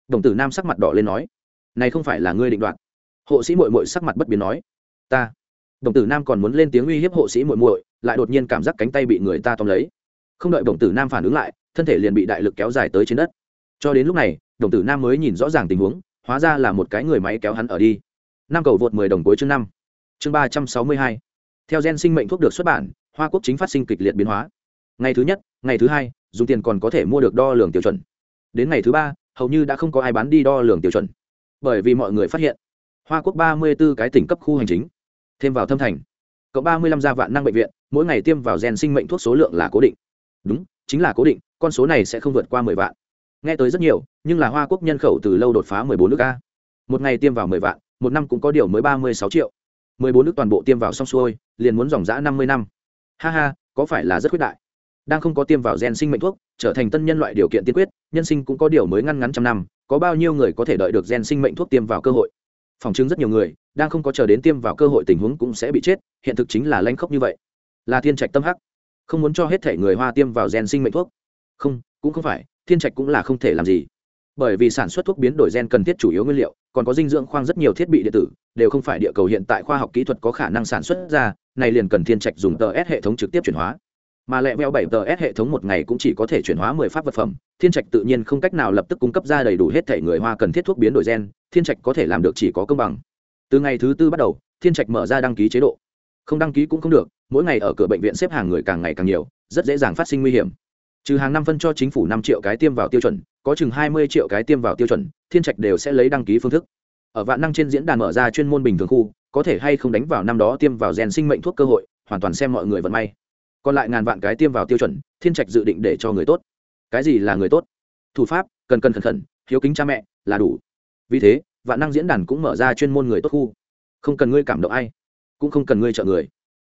Đồng tử nam sắc mặt đỏ lên nói. Này không phải là ngươi định đoạt. Hộ sĩ mội mội sắc mặt bất biến nói. Ta. Đồng tử nam còn muốn lên tiếng uy hiếp hộ sĩ mội mội lại đột nhiên cảm giác cánh tay bị người ta tóm lấy không đợi đồng tử nam phản ứng lại, thân thể liền bị đại lực kéo dài tới trên đất. Cho đến lúc này đồng tử nam mới nhìn rõ ràng tình huống, hóa ra là một cái người máy kéo hắn ở đi. Năm cầu vượt mười đồng cuối chương năm. Chương ba trăm sáu mươi hai. Theo gen sinh mệnh thuốc được xuất bản, hoa quốc chính phát sinh kịch liệt biến hóa. Ngày thứ nhất, ngày thứ hai, dùng tiền còn có thể mua được đo lường tiêu chuẩn. Đến ngày thứ ba, hầu như đã không có ai bán đi đo lường tiêu chuẩn. Bởi vì mọi người phát hiện, hoa quốc ba mươi b ố cái tỉnh cấp khu hành chính, thêm vào thâm thành. Cộng ba mươi năm gia vạn năng bệnh viện, mỗi ngày tiêm vào gen sinh mệnh thuốc số lượng là cố định đúng, chính là cố định, con số này sẽ không vượt qua mười vạn. Nghe tới rất nhiều, nhưng là hoa quốc nhân khẩu từ lâu đột phá mười bốn nước a. Một ngày tiêm vào mười vạn, một năm cũng có điều mới ba mươi sáu triệu. mười bốn nước toàn bộ tiêm vào xong xuôi, liền muốn dòng giã năm mươi năm. Ha ha, có phải là rất khuyết đại? Đang không có tiêm vào gen sinh mệnh thuốc, trở thành tân nhân loại điều kiện tiên quyết, nhân sinh cũng có điều mới ngăn ngắn trăm năm, có bao nhiêu người có thể đợi được gen sinh mệnh thuốc tiêm vào cơ hội? Phòng chứng rất nhiều người, đang không có chờ đến tiêm vào cơ hội tình huống cũng sẽ bị chết, hiện thực chính là lanh khốc như vậy. Là thiên trạch tâm hắc không muốn cho hết thể người hoa tiêm vào gen sinh mệnh thuốc. Không, cũng không phải, thiên trạch cũng là không thể làm gì. Bởi vì sản xuất thuốc biến đổi gen cần thiết chủ yếu nguyên liệu, còn có dinh dưỡng khoang rất nhiều thiết bị điện tử, đều không phải địa cầu hiện tại khoa học kỹ thuật có khả năng sản xuất ra, này liền cần thiên trạch dùng tờ s hệ thống trực tiếp chuyển hóa. Mà lẹ veo bảy tờ s hệ thống một ngày cũng chỉ có thể chuyển hóa mười pháp vật phẩm, thiên trạch tự nhiên không cách nào lập tức cung cấp ra đầy đủ hết thể người hoa cần thiết thuốc biến đổi gen, thiên trạch có thể làm được chỉ có công bằng. Từ ngày thứ tư bắt đầu, thiên trạch mở ra đăng ký chế độ không đăng ký cũng không được, mỗi ngày ở cửa bệnh viện xếp hàng người càng ngày càng nhiều, rất dễ dàng phát sinh nguy hiểm. Trừ hàng năm phân cho chính phủ năm triệu cái tiêm vào tiêu chuẩn, có chừng hai mươi triệu cái tiêm vào tiêu chuẩn, thiên trạch đều sẽ lấy đăng ký phương thức. Ở vạn năng trên diễn đàn mở ra chuyên môn bình thường khu, có thể hay không đánh vào năm đó tiêm vào rèn sinh mệnh thuốc cơ hội, hoàn toàn xem mọi người vận may. Còn lại ngàn vạn cái tiêm vào tiêu chuẩn, thiên trạch dự định để cho người tốt. Cái gì là người tốt? Thủ pháp, cần cần khẩn khẩn hiếu kính cha mẹ, là đủ. Vì thế, vạn năng diễn đàn cũng mở ra chuyên môn người tốt khu. Không cần ngươi cảm động ai cũng không cần ngươi trợ người.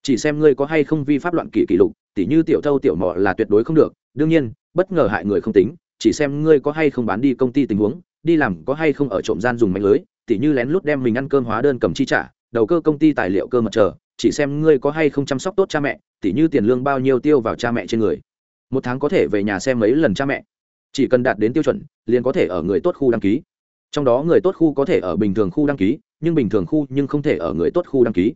Chỉ xem ngươi có hay không vi pháp loạn kỷ kỷ lục, tỉ như tiểu thâu tiểu mọ là tuyệt đối không được. Đương nhiên, bất ngờ hại người không tính, chỉ xem ngươi có hay không bán đi công ty tình huống, đi làm có hay không ở trộm gian dùng mạnh lưới, tỉ như lén lút đem mình ăn cơm hóa đơn cầm chi trả, đầu cơ công ty tài liệu cơ mật chờ, chỉ xem ngươi có hay không chăm sóc tốt cha mẹ, tỉ như tiền lương bao nhiêu tiêu vào cha mẹ trên người. Một tháng có thể về nhà xem mấy lần cha mẹ. Chỉ cần đạt đến tiêu chuẩn, liền có thể ở người tốt khu đăng ký. Trong đó người tốt khu có thể ở bình thường khu đăng ký, nhưng bình thường khu nhưng không thể ở người tốt khu đăng ký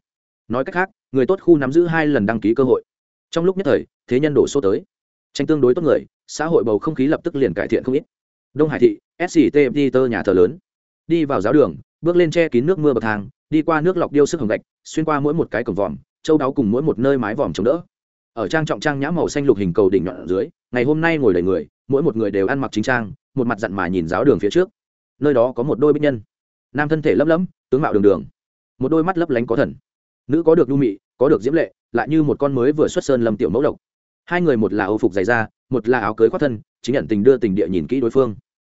nói cách khác, người tốt khu nắm giữ hai lần đăng ký cơ hội. Trong lúc nhất thời, thế nhân đổ số tới. Tranh tương đối tốt người, xã hội bầu không khí lập tức liền cải thiện không ít. Đông hải thị sct tơ nhà thờ lớn. Đi vào giáo đường, bước lên che kín nước mưa bậc thang, đi qua nước lọc điêu sức hồng gạch, xuyên qua mỗi một cái cổng vòm, châu đáo cùng mỗi một nơi mái vòm chống đỡ. Ở trang trọng trang nhã màu xanh lục hình cầu đỉnh nhọn ở dưới, ngày hôm nay ngồi đầy người, mỗi một người đều ăn mặc chính trang, một mặt dặn mà nhìn giáo đường phía trước. Nơi đó có một đôi bích nhân. Nam thân thể lấp lẫm tướng mạo đường đường. Một đôi mắt lấp lánh có thần nữ có được lưu mị, có được diễm lệ, lại như một con mới vừa xuất sơn lâm tiểu mẫu độc. Hai người một là âu phục dày da, một là áo cưới khoác thân, chính nhận tình đưa tình địa nhìn kỹ đối phương.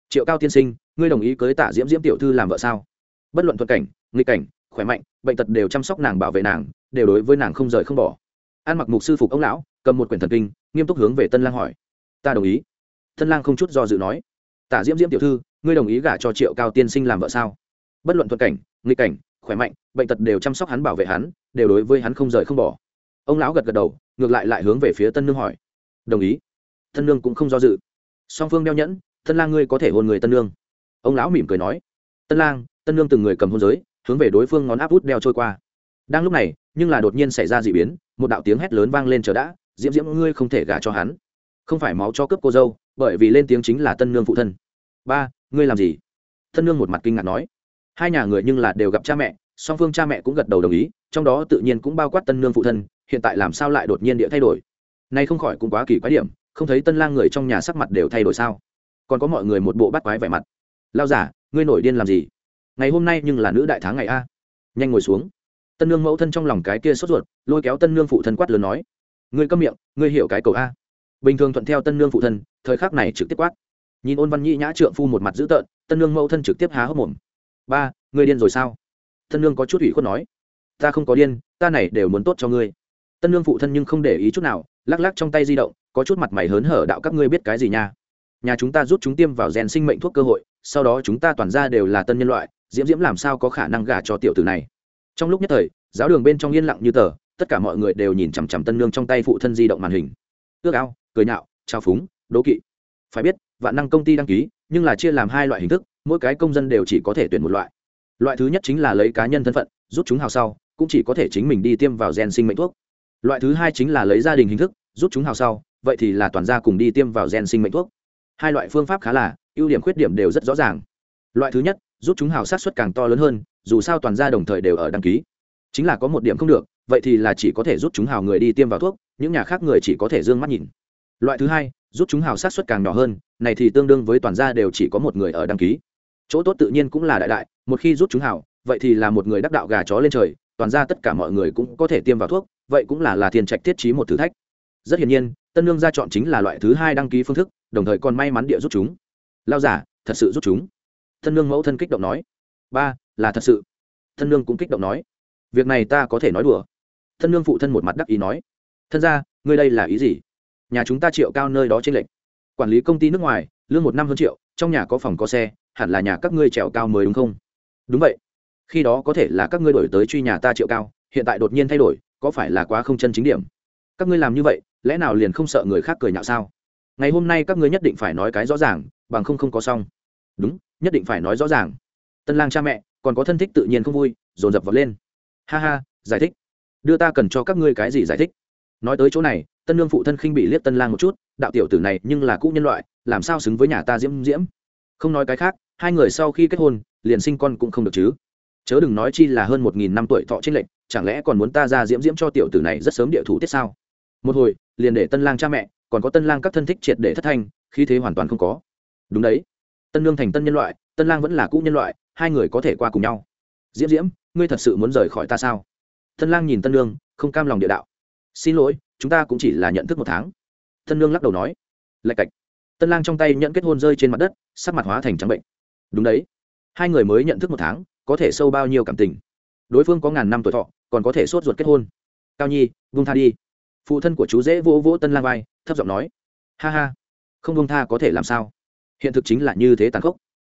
Triệu cao tiên sinh, ngươi đồng ý cưới Tả diễm diễm tiểu thư làm vợ sao? Bất luận thuận cảnh, nghịch cảnh, khỏe mạnh, bệnh tật đều chăm sóc nàng bảo vệ nàng, đều đối với nàng không rời không bỏ. An mặc mục sư phục ông lão, cầm một quyển thần kinh, nghiêm túc hướng về tân lang hỏi. Ta đồng ý. Tân lang không chút do dự nói. Tả diễm diễm tiểu thư, ngươi đồng ý gả cho triệu cao tiên sinh làm vợ sao? Bất luận thuận cảnh, nghịch cảnh khỏe mạnh, bệnh tật đều chăm sóc hắn bảo vệ hắn, đều đối với hắn không rời không bỏ. Ông lão gật gật đầu, ngược lại lại hướng về phía tân nương hỏi. Đồng ý. Tân nương cũng không do dự. Song phương đeo nhẫn, tân lang ngươi có thể hôn người tân nương. Ông lão mỉm cười nói. Tân lang, tân nương từng người cầm hôn giới, hướng về đối phương ngón áp út đeo trôi qua. Đang lúc này, nhưng là đột nhiên xảy ra d ị biến, một đạo tiếng hét lớn vang lên chờ đã, diễm diễm, ngươi không thể gả cho hắn. Không phải máu cho cướp cô dâu, bởi vì lên tiếng chính là tân nương phụ thân. Ba, ngươi làm gì? Tân nương một mặt kinh ngạc nói. Hai nhà người nhưng là đều gặp cha mẹ song phương cha mẹ cũng gật đầu đồng ý, trong đó tự nhiên cũng bao quát tân nương phụ thân, hiện tại làm sao lại đột nhiên địa thay đổi? Nay không khỏi cũng quá kỳ quái điểm, không thấy tân lang người trong nhà sắc mặt đều thay đổi sao? Còn có mọi người một bộ bắt quái vẻ mặt. Lao giả, ngươi nổi điên làm gì? Ngày hôm nay nhưng là nữ đại tháng ngày a. Nhanh ngồi xuống. Tân nương mẫu thân trong lòng cái kia sốt ruột, lôi kéo tân nương phụ thân quát lớn nói. Ngươi câm miệng, ngươi hiểu cái cầu a. Bình thường thuận theo tân nương phụ thân, thời khắc này trực tiếp quát. Nhìn ôn văn nhĩ nhã trượng phu một mặt dữ tợn, tân nương mẫu thân trực tiếp há hốc mồm. Ba, ngươi điên rồi sao? Thân nương có chút ủy khuất nói, ta không có điên, ta này đều muốn tốt cho ngươi. Tân nương phụ thân nhưng không để ý chút nào, lắc lắc trong tay di động, có chút mặt mày hớn hở đạo các ngươi biết cái gì nha? Nhà chúng ta rút chúng tiêm vào rèn sinh mệnh thuốc cơ hội, sau đó chúng ta toàn ra đều là tân nhân loại, diễm diễm làm sao có khả năng gả cho tiểu tử này? Trong lúc nhất thời, giáo đường bên trong yên lặng như tờ, tất cả mọi người đều nhìn chằm chằm tân nương trong tay phụ thân di động màn hình. Ước ao, cười nhạo, trao phúng, đố kỵ. Phải biết, vạn năng công ty đăng ký, nhưng là chia làm hai loại hình thức, mỗi cái công dân đều chỉ có thể tuyển một loại loại thứ nhất chính là lấy cá nhân thân phận rút chúng hào sau, cũng chỉ có thể chính mình đi tiêm vào gen sinh mệnh thuốc. Loại thứ hai chính là lấy gia đình hình thức rút chúng hào sau, vậy thì là toàn gia cùng đi tiêm vào gen sinh mệnh thuốc. Hai loại phương pháp khá là, ưu điểm khuyết điểm đều rất rõ ràng. Loại thứ nhất rút chúng hào sát xuất càng to lớn hơn, dù sao toàn gia đồng thời đều ở đăng ký. Chính là có một điểm không được, vậy thì là chỉ có thể rút chúng hào người đi tiêm vào thuốc, những nhà khác người chỉ có thể d ư ơ n g mắt nhìn. Loại thứ hai rút chúng hào sát xuất càng nhỏ hơn, này thì tương đương với toàn gia đều chỉ có một người ở đăng ký chỗ tốt tự nhiên cũng là đại đại, một khi rút chúng hào, vậy thì là một người đắc đạo gà chó lên trời, toàn ra tất cả mọi người cũng có thể tiêm vào thuốc, vậy cũng là là thiên trạch thiết trí một thử thách. Rất hiển nhiên, tân lương gia chọn chính là loại thứ hai đăng ký phương thức, đồng thời còn may mắn địa rút chúng. Lao giả, thật sự rút chúng. Tân lương mẫu thân kích động nói. Ba, là thật sự. Tân lương cũng kích động nói. Việc này ta có thể nói đùa. Thân lương phụ thân một mặt đắc ý nói. Thân ra ngươi đây là ý gì? Nhà chúng ta triệu cao nơi đó trên lệnh quản lý công ty nước ngoài, lương một năm hơn triệu, trong nhà có phòng có xe hẳn là nhà các ngươi trèo cao mới đúng không? Đúng vậy. Khi đó có thể là các ngươi đổi tới truy nhà ta triệu cao, hiện tại đột nhiên thay đổi, có phải là quá không chân chính điểm? Các ngươi làm như vậy, lẽ nào liền không sợ người khác cười nhạo sao? Ngày hôm nay các ngươi nhất định phải nói cái rõ ràng, bằng không không có xong. Đúng, nhất định phải nói rõ ràng. Tân lang cha mẹ, còn có thân thích tự nhiên không vui, dồn dập vật lên. Ha ha, giải thích. Đưa ta cần cho các ngươi cái gì giải thích? Nói tới chỗ này, tân lương phụ thân khinh bị liếc tân lang một chút, đạo tiểu tử này nhưng là cũ nhân loại, làm sao xứng với nhà ta diễm diễm? Không nói cái khác hai người sau khi kết hôn, liền sinh con cũng không được chứ. Chớ đừng nói chi là hơn một nghìn năm tuổi thọ trên lệnh chẳng lẽ còn muốn ta ra diễm diễm cho tiểu tử này rất sớm địa thủ tiết sao? Một hồi, liền để tân lang cha mẹ, còn có tân lang các thân thích triệt để thất thanh khi thế hoàn toàn không có. Đúng đấy. Tân lương thành tân nhân loại, tân lang vẫn là cũ nhân loại, hai người có thể qua cùng nhau. Diễm diễm, ngươi thật sự muốn rời khỏi ta sao? Tân lang nhìn tân lương không cam lòng địa đạo. Xin lỗi, chúng ta cũng chỉ là nhận thức một tháng. Tân lương lắc đầu nói. Lạch cạch. Tân lang trong tay nhận kết hôn rơi trên mặt đất, sắc mặt hóa thành trắng bệnh đúng đấy. Hai người mới nhận thức một tháng, có thể sâu bao nhiêu cảm tình. Đối phương có ngàn năm tuổi thọ, còn có thể sốt ruột kết hôn. Cao nhi vung tha đi. Phụ thân của chú dễ vỗ vỗ tân lang vai, thấp giọng nói. Ha ha. Không vung tha có thể làm sao? Hiện thực chính là như thế tàn khốc.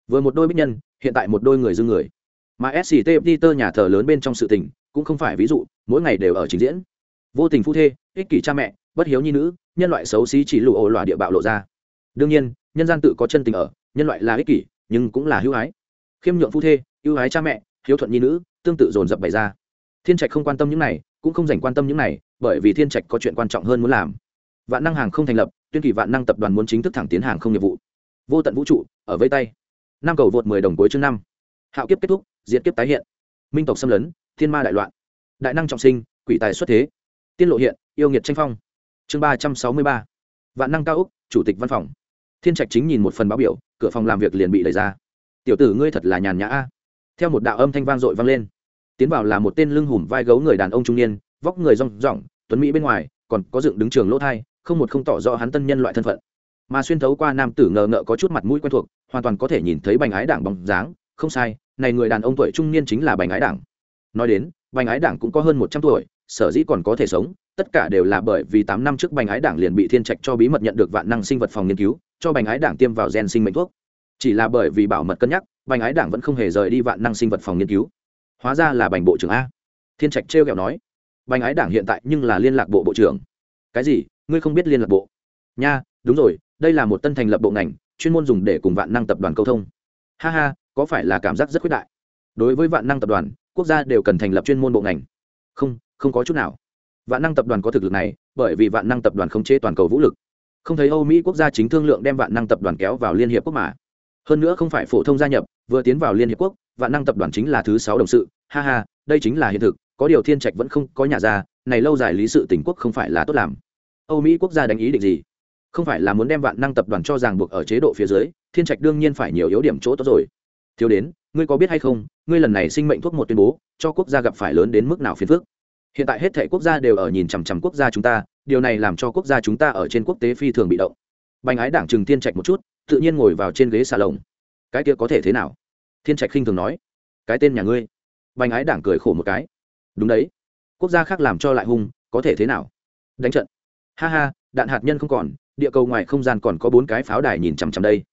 Vừa một đôi bích nhân, hiện tại một đôi người dưng người. Mà sct peter nhà thờ lớn bên trong sự tình, cũng không phải ví dụ, mỗi ngày đều ở trình diễn. Vô tình phu thê, ích kỷ cha mẹ, bất hiếu nhi nữ, nhân loại xấu xí chỉ lụ ổ loạ địa bạo lộ ra. Đương nhiên, nhân gian tự có chân tình ở, nhân loại là ích kỷ nhưng cũng là hữu ái. Khiêm nhượng phu thê, ưu ái cha mẹ, hiếu thuận nhi nữ, tương tự dồn dập bày ra. Thiên trạch không quan tâm những này, cũng không dành quan tâm những này, bởi vì thiên trạch có chuyện quan trọng hơn muốn làm. Vạn năng hàng không thành lập, tuyên kỳ vạn năng tập đoàn muốn chính thức thẳng tiến hàng không nghiệp vụ. Vô tận vũ trụ, ở vây tay. Năm cầu vượt mười đồng cuối chương năm. Hạo kiếp kết thúc diễn kiếp tái hiện. Minh tộc xâm lấn, thiên ma đại loạn. Đại năng trọng sinh, quỷ tài xuất thế. Tiên lộ hiện, yêu nghiệt tranh phong. Chương ba trăm sáu mươi ba. Vạn năng cao úc chủ tịch văn phòng. Thiên trạch chính nhìn một phần báo biểu cửa phòng làm việc liền bị đẩy ra. Tiểu tử ngươi thật là nhàn nhã a. Theo một đạo âm thanh vang dội vang lên. Tiến vào là một tên lưng hùm vai gấu người đàn ông trung niên, vóc người rong rỏng tuấn mỹ bên ngoài, còn có dựng đứng trường lỗ thai, không một không tỏ rõ hắn tân nhân loại thân phận. Mà xuyên thấu qua nam tử ngờ ngợ có chút mặt mũi quen thuộc, hoàn toàn có thể nhìn thấy bành ái đảng bóng dáng. Không sai, này người đàn ông tuổi trung niên chính là bành ái đảng. Nói đến, bành ái đảng cũng có hơn một trăm tuổi, sở dĩ còn có thể sống, tất cả đều là bởi vì tám năm trước bành ái đảng liền bị thiên trạch cho bí mật nhận được vạn năng sinh vật phòng nghiên cứu cho bành ái đảng tiêm vào gen sinh mệnh thuốc. Chỉ là bởi vì bảo mật cân nhắc, bành ái đảng vẫn không hề rời đi vạn năng sinh vật phòng nghiên cứu. Hóa ra là bành bộ trưởng a. Thiên trạch trêu kẹo nói. Bành ái đảng hiện tại nhưng là liên lạc bộ bộ trưởng. Cái gì? Ngươi không biết liên lạc bộ? Nha, đúng rồi, đây là một tân thành lập bộ ngành, chuyên môn dùng để cùng vạn năng tập đoàn câu thông. Ha ha, có phải là cảm giác rất khuyết đại? Đối với vạn năng tập đoàn, quốc gia đều cần thành lập chuyên môn bộ ngành. Không không có chút nào. Vạn năng tập đoàn có thực lực này, bởi vì vạn năng tập đoàn khống chế toàn cầu vũ lực không thấy âu mỹ quốc gia chính thương lượng đem vạn năng tập đoàn kéo vào liên hiệp quốc mà. Hơn nữa không phải phổ thông gia nhập, vừa tiến vào liên hiệp quốc, vạn năng tập đoàn chính là thứ sáu đồng sự. Ha ha, đây chính là hiện thực, có điều thiên trạch vẫn không có nhà ra, này lâu dài lý sự tỉnh quốc không phải là tốt làm. Âu mỹ quốc gia đánh ý định gì? Không phải là muốn đem vạn năng tập đoàn cho ràng buộc ở chế độ phía dưới, thiên trạch đương nhiên phải nhiều yếu điểm chỗ tốt rồi. Thiếu đến, ngươi có biết hay không, ngươi lần này sinh mệnh thuốc một tuyên bố, cho quốc gia gặp phải lớn đến mức nào phiền phức. Hiện tại hết thể quốc gia đều ở nhìn chằm chằm quốc gia chúng ta điều này làm cho quốc gia chúng ta ở trên quốc tế phi thường bị động. Bành ái đảng trừng thiên trạch một chút, tự nhiên ngồi vào trên ghế xà lồng. Cái kia có thể thế nào? Thiên trạch khinh thường nói. Cái tên nhà ngươi. Bành ái đảng cười khổ một cái. Đúng đấy. Quốc gia khác làm cho lại hung, có thể thế nào? Đánh trận. Ha ha, đạn hạt nhân không còn, địa cầu ngoài không gian còn có bốn cái pháo đài nhìn chằm chằm đây.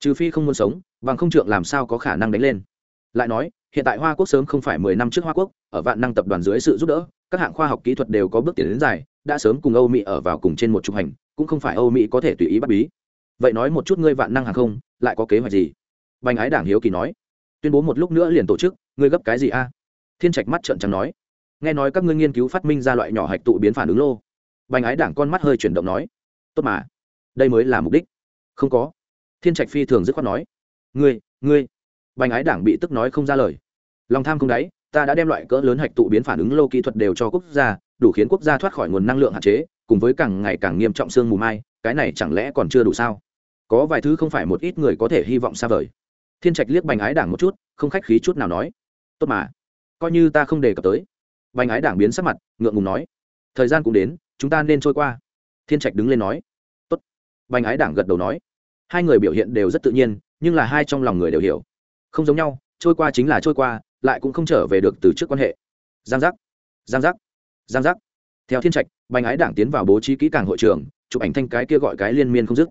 Trừ phi không muốn sống, bằng không trượng làm sao có khả năng đánh lên. Lại nói, hiện tại hoa quốc sớm không phải mười năm trước hoa quốc, ở vạn năng tập đoàn dưới sự giúp đỡ các hạng khoa học kỹ thuật đều có bước tiến đến dài, đã sớm cùng âu mỹ ở vào cùng trên một trục hành, cũng không phải âu mỹ có thể tùy ý bắt bí. Vậy nói một chút ngươi vạn năng hàng không, lại có kế hoạch gì? Bành ái đảng hiếu kỳ nói. Tuyên bố một lúc nữa liền tổ chức, ngươi gấp cái gì a? Thiên trạch mắt trợn trắng nói. Nghe nói các ngươi nghiên cứu phát minh ra loại nhỏ hạch tụ biến phản ứng lô. Bành ái đảng con mắt hơi chuyển động nói. Tốt mà, đây mới là mục đích. Không có. Thiên trạch phi thường dứt khoát nói. Ngươi ngươi. Bành ái đảng bị tức nói không ra lời. Lòng tham không đáy ta đã đem loại cỡ lớn hạch tụ biến phản ứng lô kỹ thuật đều cho quốc gia, đủ khiến quốc gia thoát khỏi nguồn năng lượng hạn chế, cùng với càng ngày càng nghiêm trọng sương mù mai, cái này chẳng lẽ còn chưa đủ sao? Có vài thứ không phải một ít người có thể hy vọng xa vời. Thiên trạch liếc bành ái đảng một chút, không khách khí chút nào nói. Tốt mà. Coi như ta không đề cập tới. Bành ái đảng biến sắc mặt, ngượng ngùng nói. Thời gian cũng đến, chúng ta nên trôi qua. Thiên trạch đứng lên nói. Tốt. Bành ái đảng gật đầu nói. Hai người biểu hiện đều rất tự nhiên, nhưng là hai trong lòng người đều hiểu. Không giống nhau, trôi qua chính là trôi qua lại cũng không trở về được từ trước quan hệ. Giang giác giang giác giang giác. Theo thiên trạch, bành ái đảng tiến vào bố trí kỹ càng hội trường, chụp ảnh thanh cái kia gọi cái liên miên không dứt.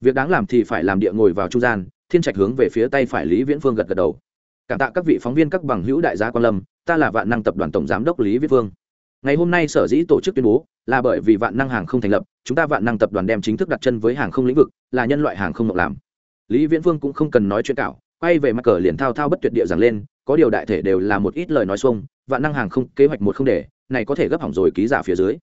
Việc đáng làm thì phải làm địa ngồi vào trung gian, thiên trạch hướng về phía tay phải lý viễn phương gật gật đầu. Cảm tạ các vị phóng viên các bằng hữu đại gia quan lâm, ta là vạn năng tập đoàn tổng giám đốc lý viễn phương. Ngày hôm nay sở dĩ tổ chức tuyên bố là bởi vì vạn năng hàng không thành lập, chúng ta vạn năng tập đoàn đem chính thức đặt chân với hàng không lĩnh vực, là nhân loại hàng không mộng làm. Lý viễn phương cũng không cần nói chuyện cạo, quay về mặt cờ liền thao thao bất tuyệt địa rằng lên có điều đại thể đều là một ít lời nói xuông, vạn năng hàng không kế hoạch một không để, này có thể gấp hỏng rồi ký giả phía dưới.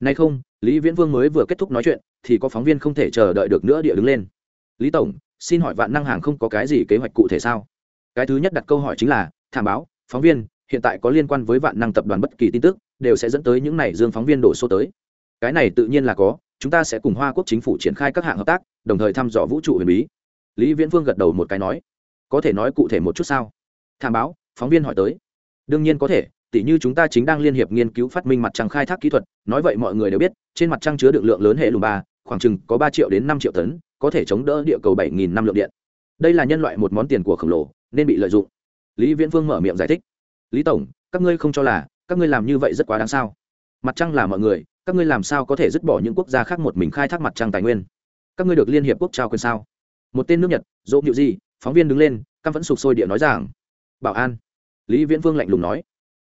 Nay không, lý viễn vương mới vừa kết thúc nói chuyện, thì có phóng viên không thể chờ đợi được nữa địa đứng lên. Lý tổng, xin hỏi vạn năng hàng không có cái gì kế hoạch cụ thể sao? Cái thứ nhất đặt câu hỏi chính là, thảm báo, phóng viên, hiện tại có liên quan với vạn năng tập đoàn bất kỳ tin tức, đều sẽ dẫn tới những này dương phóng viên đổ số tới. Cái này tự nhiên là có, chúng ta sẽ cùng hoa quốc chính phủ triển khai các hạng hợp tác, đồng thời thăm dò vũ trụ huyền bí. Lý viễn vương gật đầu một cái nói, có thể nói cụ thể một chút sao? Thảm báo, phóng viên hỏi tới. Đương nhiên có thể, tỉ như chúng ta chính đang liên hiệp nghiên cứu phát minh mặt trăng khai thác kỹ thuật, nói vậy mọi người đều biết, trên mặt trăng chứa được lượng lớn hệ lùm ba, khoảng chừng có ba triệu đến năm triệu tấn, có thể chống đỡ địa cầu bảy nghìn năm lượng điện. Đây là nhân loại một món tiền của khổng lồ, nên bị lợi dụng. Lý viễn Vương mở miệng giải thích. Lý tổng, các ngươi không cho là, các ngươi làm như vậy rất quá đáng sao? Mặt trăng là mọi người, các ngươi làm sao có thể dứt bỏ những quốc gia khác một mình khai thác mặt trăng tài nguyên? Các ngươi được liên hiệp quốc trao quyền sao? Một tên nước nhật, dỗ nhự di, phóng viên đứng lên, căm vẫn sụp sôi địa nói rằng bảo an. Lý viễn vương lạnh lùng nói.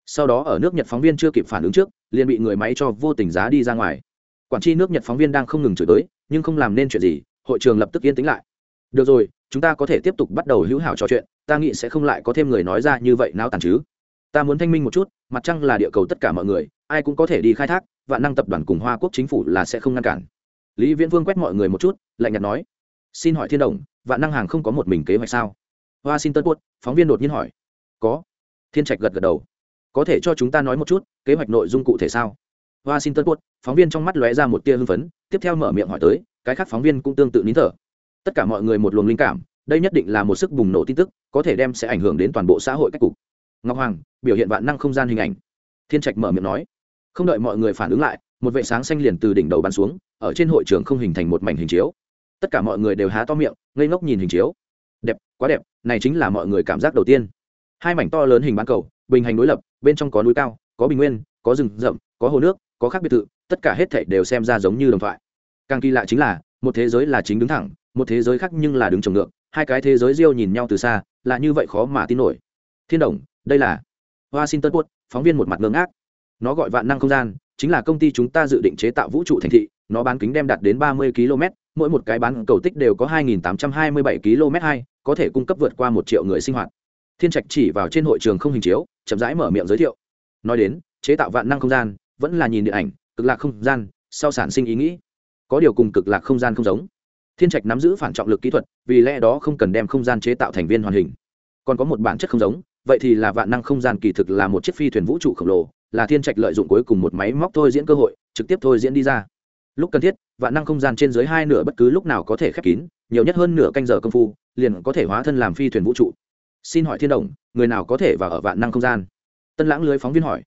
Sau đó ở nước nhật phóng viên chưa kịp phản ứng trước, liền bị người máy cho vô tình giá đi ra ngoài. Quản tri nước nhật phóng viên đang không ngừng chửi tới nhưng không làm nên chuyện gì, hội trường lập tức yên tĩnh lại. Được rồi, chúng ta có thể tiếp tục bắt đầu hữu hảo trò chuyện, ta nghĩ sẽ không lại có thêm người nói ra như vậy náo tàn chứ. Ta muốn thanh minh một chút, mặt trăng là địa cầu tất cả mọi người, ai cũng có thể đi khai thác và năng tập đoàn cùng hoa quốc chính phủ là sẽ không ngăn cản. Lý viễn vương quét mọi người một chút, lạnh nhạt nói. Xin hỏi thiên đồng, vạn năng hàng không có một mình kế hoạch sao? Washington post, phóng viên đột nhiên hỏi có. Thiên trạch gật gật đầu. Có thể cho chúng ta nói một chút, kế hoạch nội dung cụ thể sao? Washington post, phóng viên trong mắt lóe ra một tia hưng phấn, tiếp theo mở miệng hỏi tới, cái khác phóng viên cũng tương tự nín thở. Tất cả mọi người một luồng linh cảm, đây nhất định là một sức bùng nổ tin tức, có thể đem sẽ ảnh hưởng đến toàn bộ xã hội cách cục. Ngọc hoàng, biểu hiện vạn năng không gian hình ảnh. Thiên trạch mở miệng nói. Không đợi mọi người phản ứng lại, một vệ sáng xanh liền từ đỉnh đầu bắn xuống, ở trên hội trường không hình thành một mảnh hình chiếu. Tất cả mọi người đều há to miệng, ngây ngốc nhìn hình chiếu. Đẹp, quá đẹp, này chính là mọi người cảm giác đầu tiên hai mảnh to lớn hình bán cầu, bình hành đối lập, bên trong có núi cao, có bình nguyên, có rừng rậm, có hồ nước, có khác biệt thự, tất cả hết thảy đều xem ra giống như đồng thoại. Càng kỳ lạ chính là, một thế giới là chính đứng thẳng, một thế giới khác nhưng là đứng trồng ngược, hai cái thế giới riêu nhìn nhau từ xa, là như vậy khó mà tin nổi. Thiên đồng, đây là washington post, phóng viên một mặt ngơ ngác. Nó gọi vạn năng không gian, chính là công ty chúng ta dự định chế tạo vũ trụ thành thị, nó bán kính đem đạt đến ba mươi km mỗi một cái bán cầu tích đều có hai nghìn tám trăm hai mươi bảy km2 có thể cung cấp vượt qua một triệu người sinh hoạt thiên trạch chỉ vào trên hội trường không hình chiếu, chậm rãi mở miệng giới thiệu. Nói đến, chế tạo vạn năng không gian, vẫn là nhìn điện ảnh, cực lạc không gian, sau sản sinh ý nghĩ. Có điều cùng cực lạc không gian không giống. Thiên trạch nắm giữ phản trọng lực kỹ thuật, vì lẽ đó không cần đem không gian chế tạo thành viên hoàn hình. Còn có một bản chất không giống, vậy thì là vạn năng không gian kỳ thực là một chiếc phi thuyền vũ trụ khổng lồ, là thiên trạch lợi dụng cuối cùng một máy móc thôi diễn cơ hội, trực tiếp thôi diễn đi ra. Lúc cần thiết, vạn năng không gian trên dưới hai nửa bất cứ lúc nào có thể khép kín, nhiều nhất hơn nửa canh giờ công phu, liền có thể hóa thân làm phi thuyền vũ trụ xin hỏi thiên đồng, người nào có thể vào ở vạn năng không gian? Tân lãng lưới phóng viên hỏi.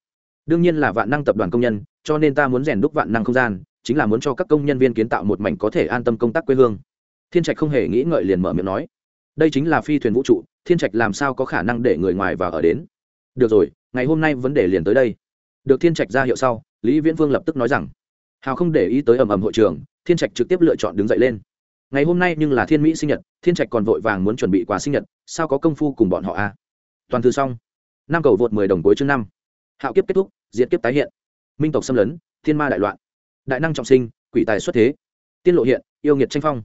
Đương nhiên là vạn năng tập đoàn công nhân, cho nên ta muốn rèn đúc vạn năng không gian, chính là muốn cho các công nhân viên kiến tạo một mảnh có thể an tâm công tác quê hương. Thiên trạch không hề nghĩ ngợi liền mở miệng nói. Đây chính là phi thuyền vũ trụ, thiên trạch làm sao có khả năng để người ngoài vào ở đến? Được rồi, ngày hôm nay vấn đề liền tới đây. Được thiên trạch ra hiệu sau, lý viễn vương lập tức nói rằng. Hào không để ý tới ầm ầm hội trường, thiên trạch trực tiếp lựa chọn đứng dậy lên ngày hôm nay nhưng là thiên mỹ sinh nhật, thiên trạch còn vội vàng muốn chuẩn bị quà sinh nhật, sao có công phu cùng bọn họ à? toàn thư xong. Năm cầu vượt mười đồng cuối chương năm. Hạo kiếp kết thúc diễn kiếp tái hiện. Minh tộc xâm lấn, thiên ma đại loạn. Đại năng trọng sinh, quỷ tài xuất thế. Tiên lộ hiện, yêu nghiệt tranh phong.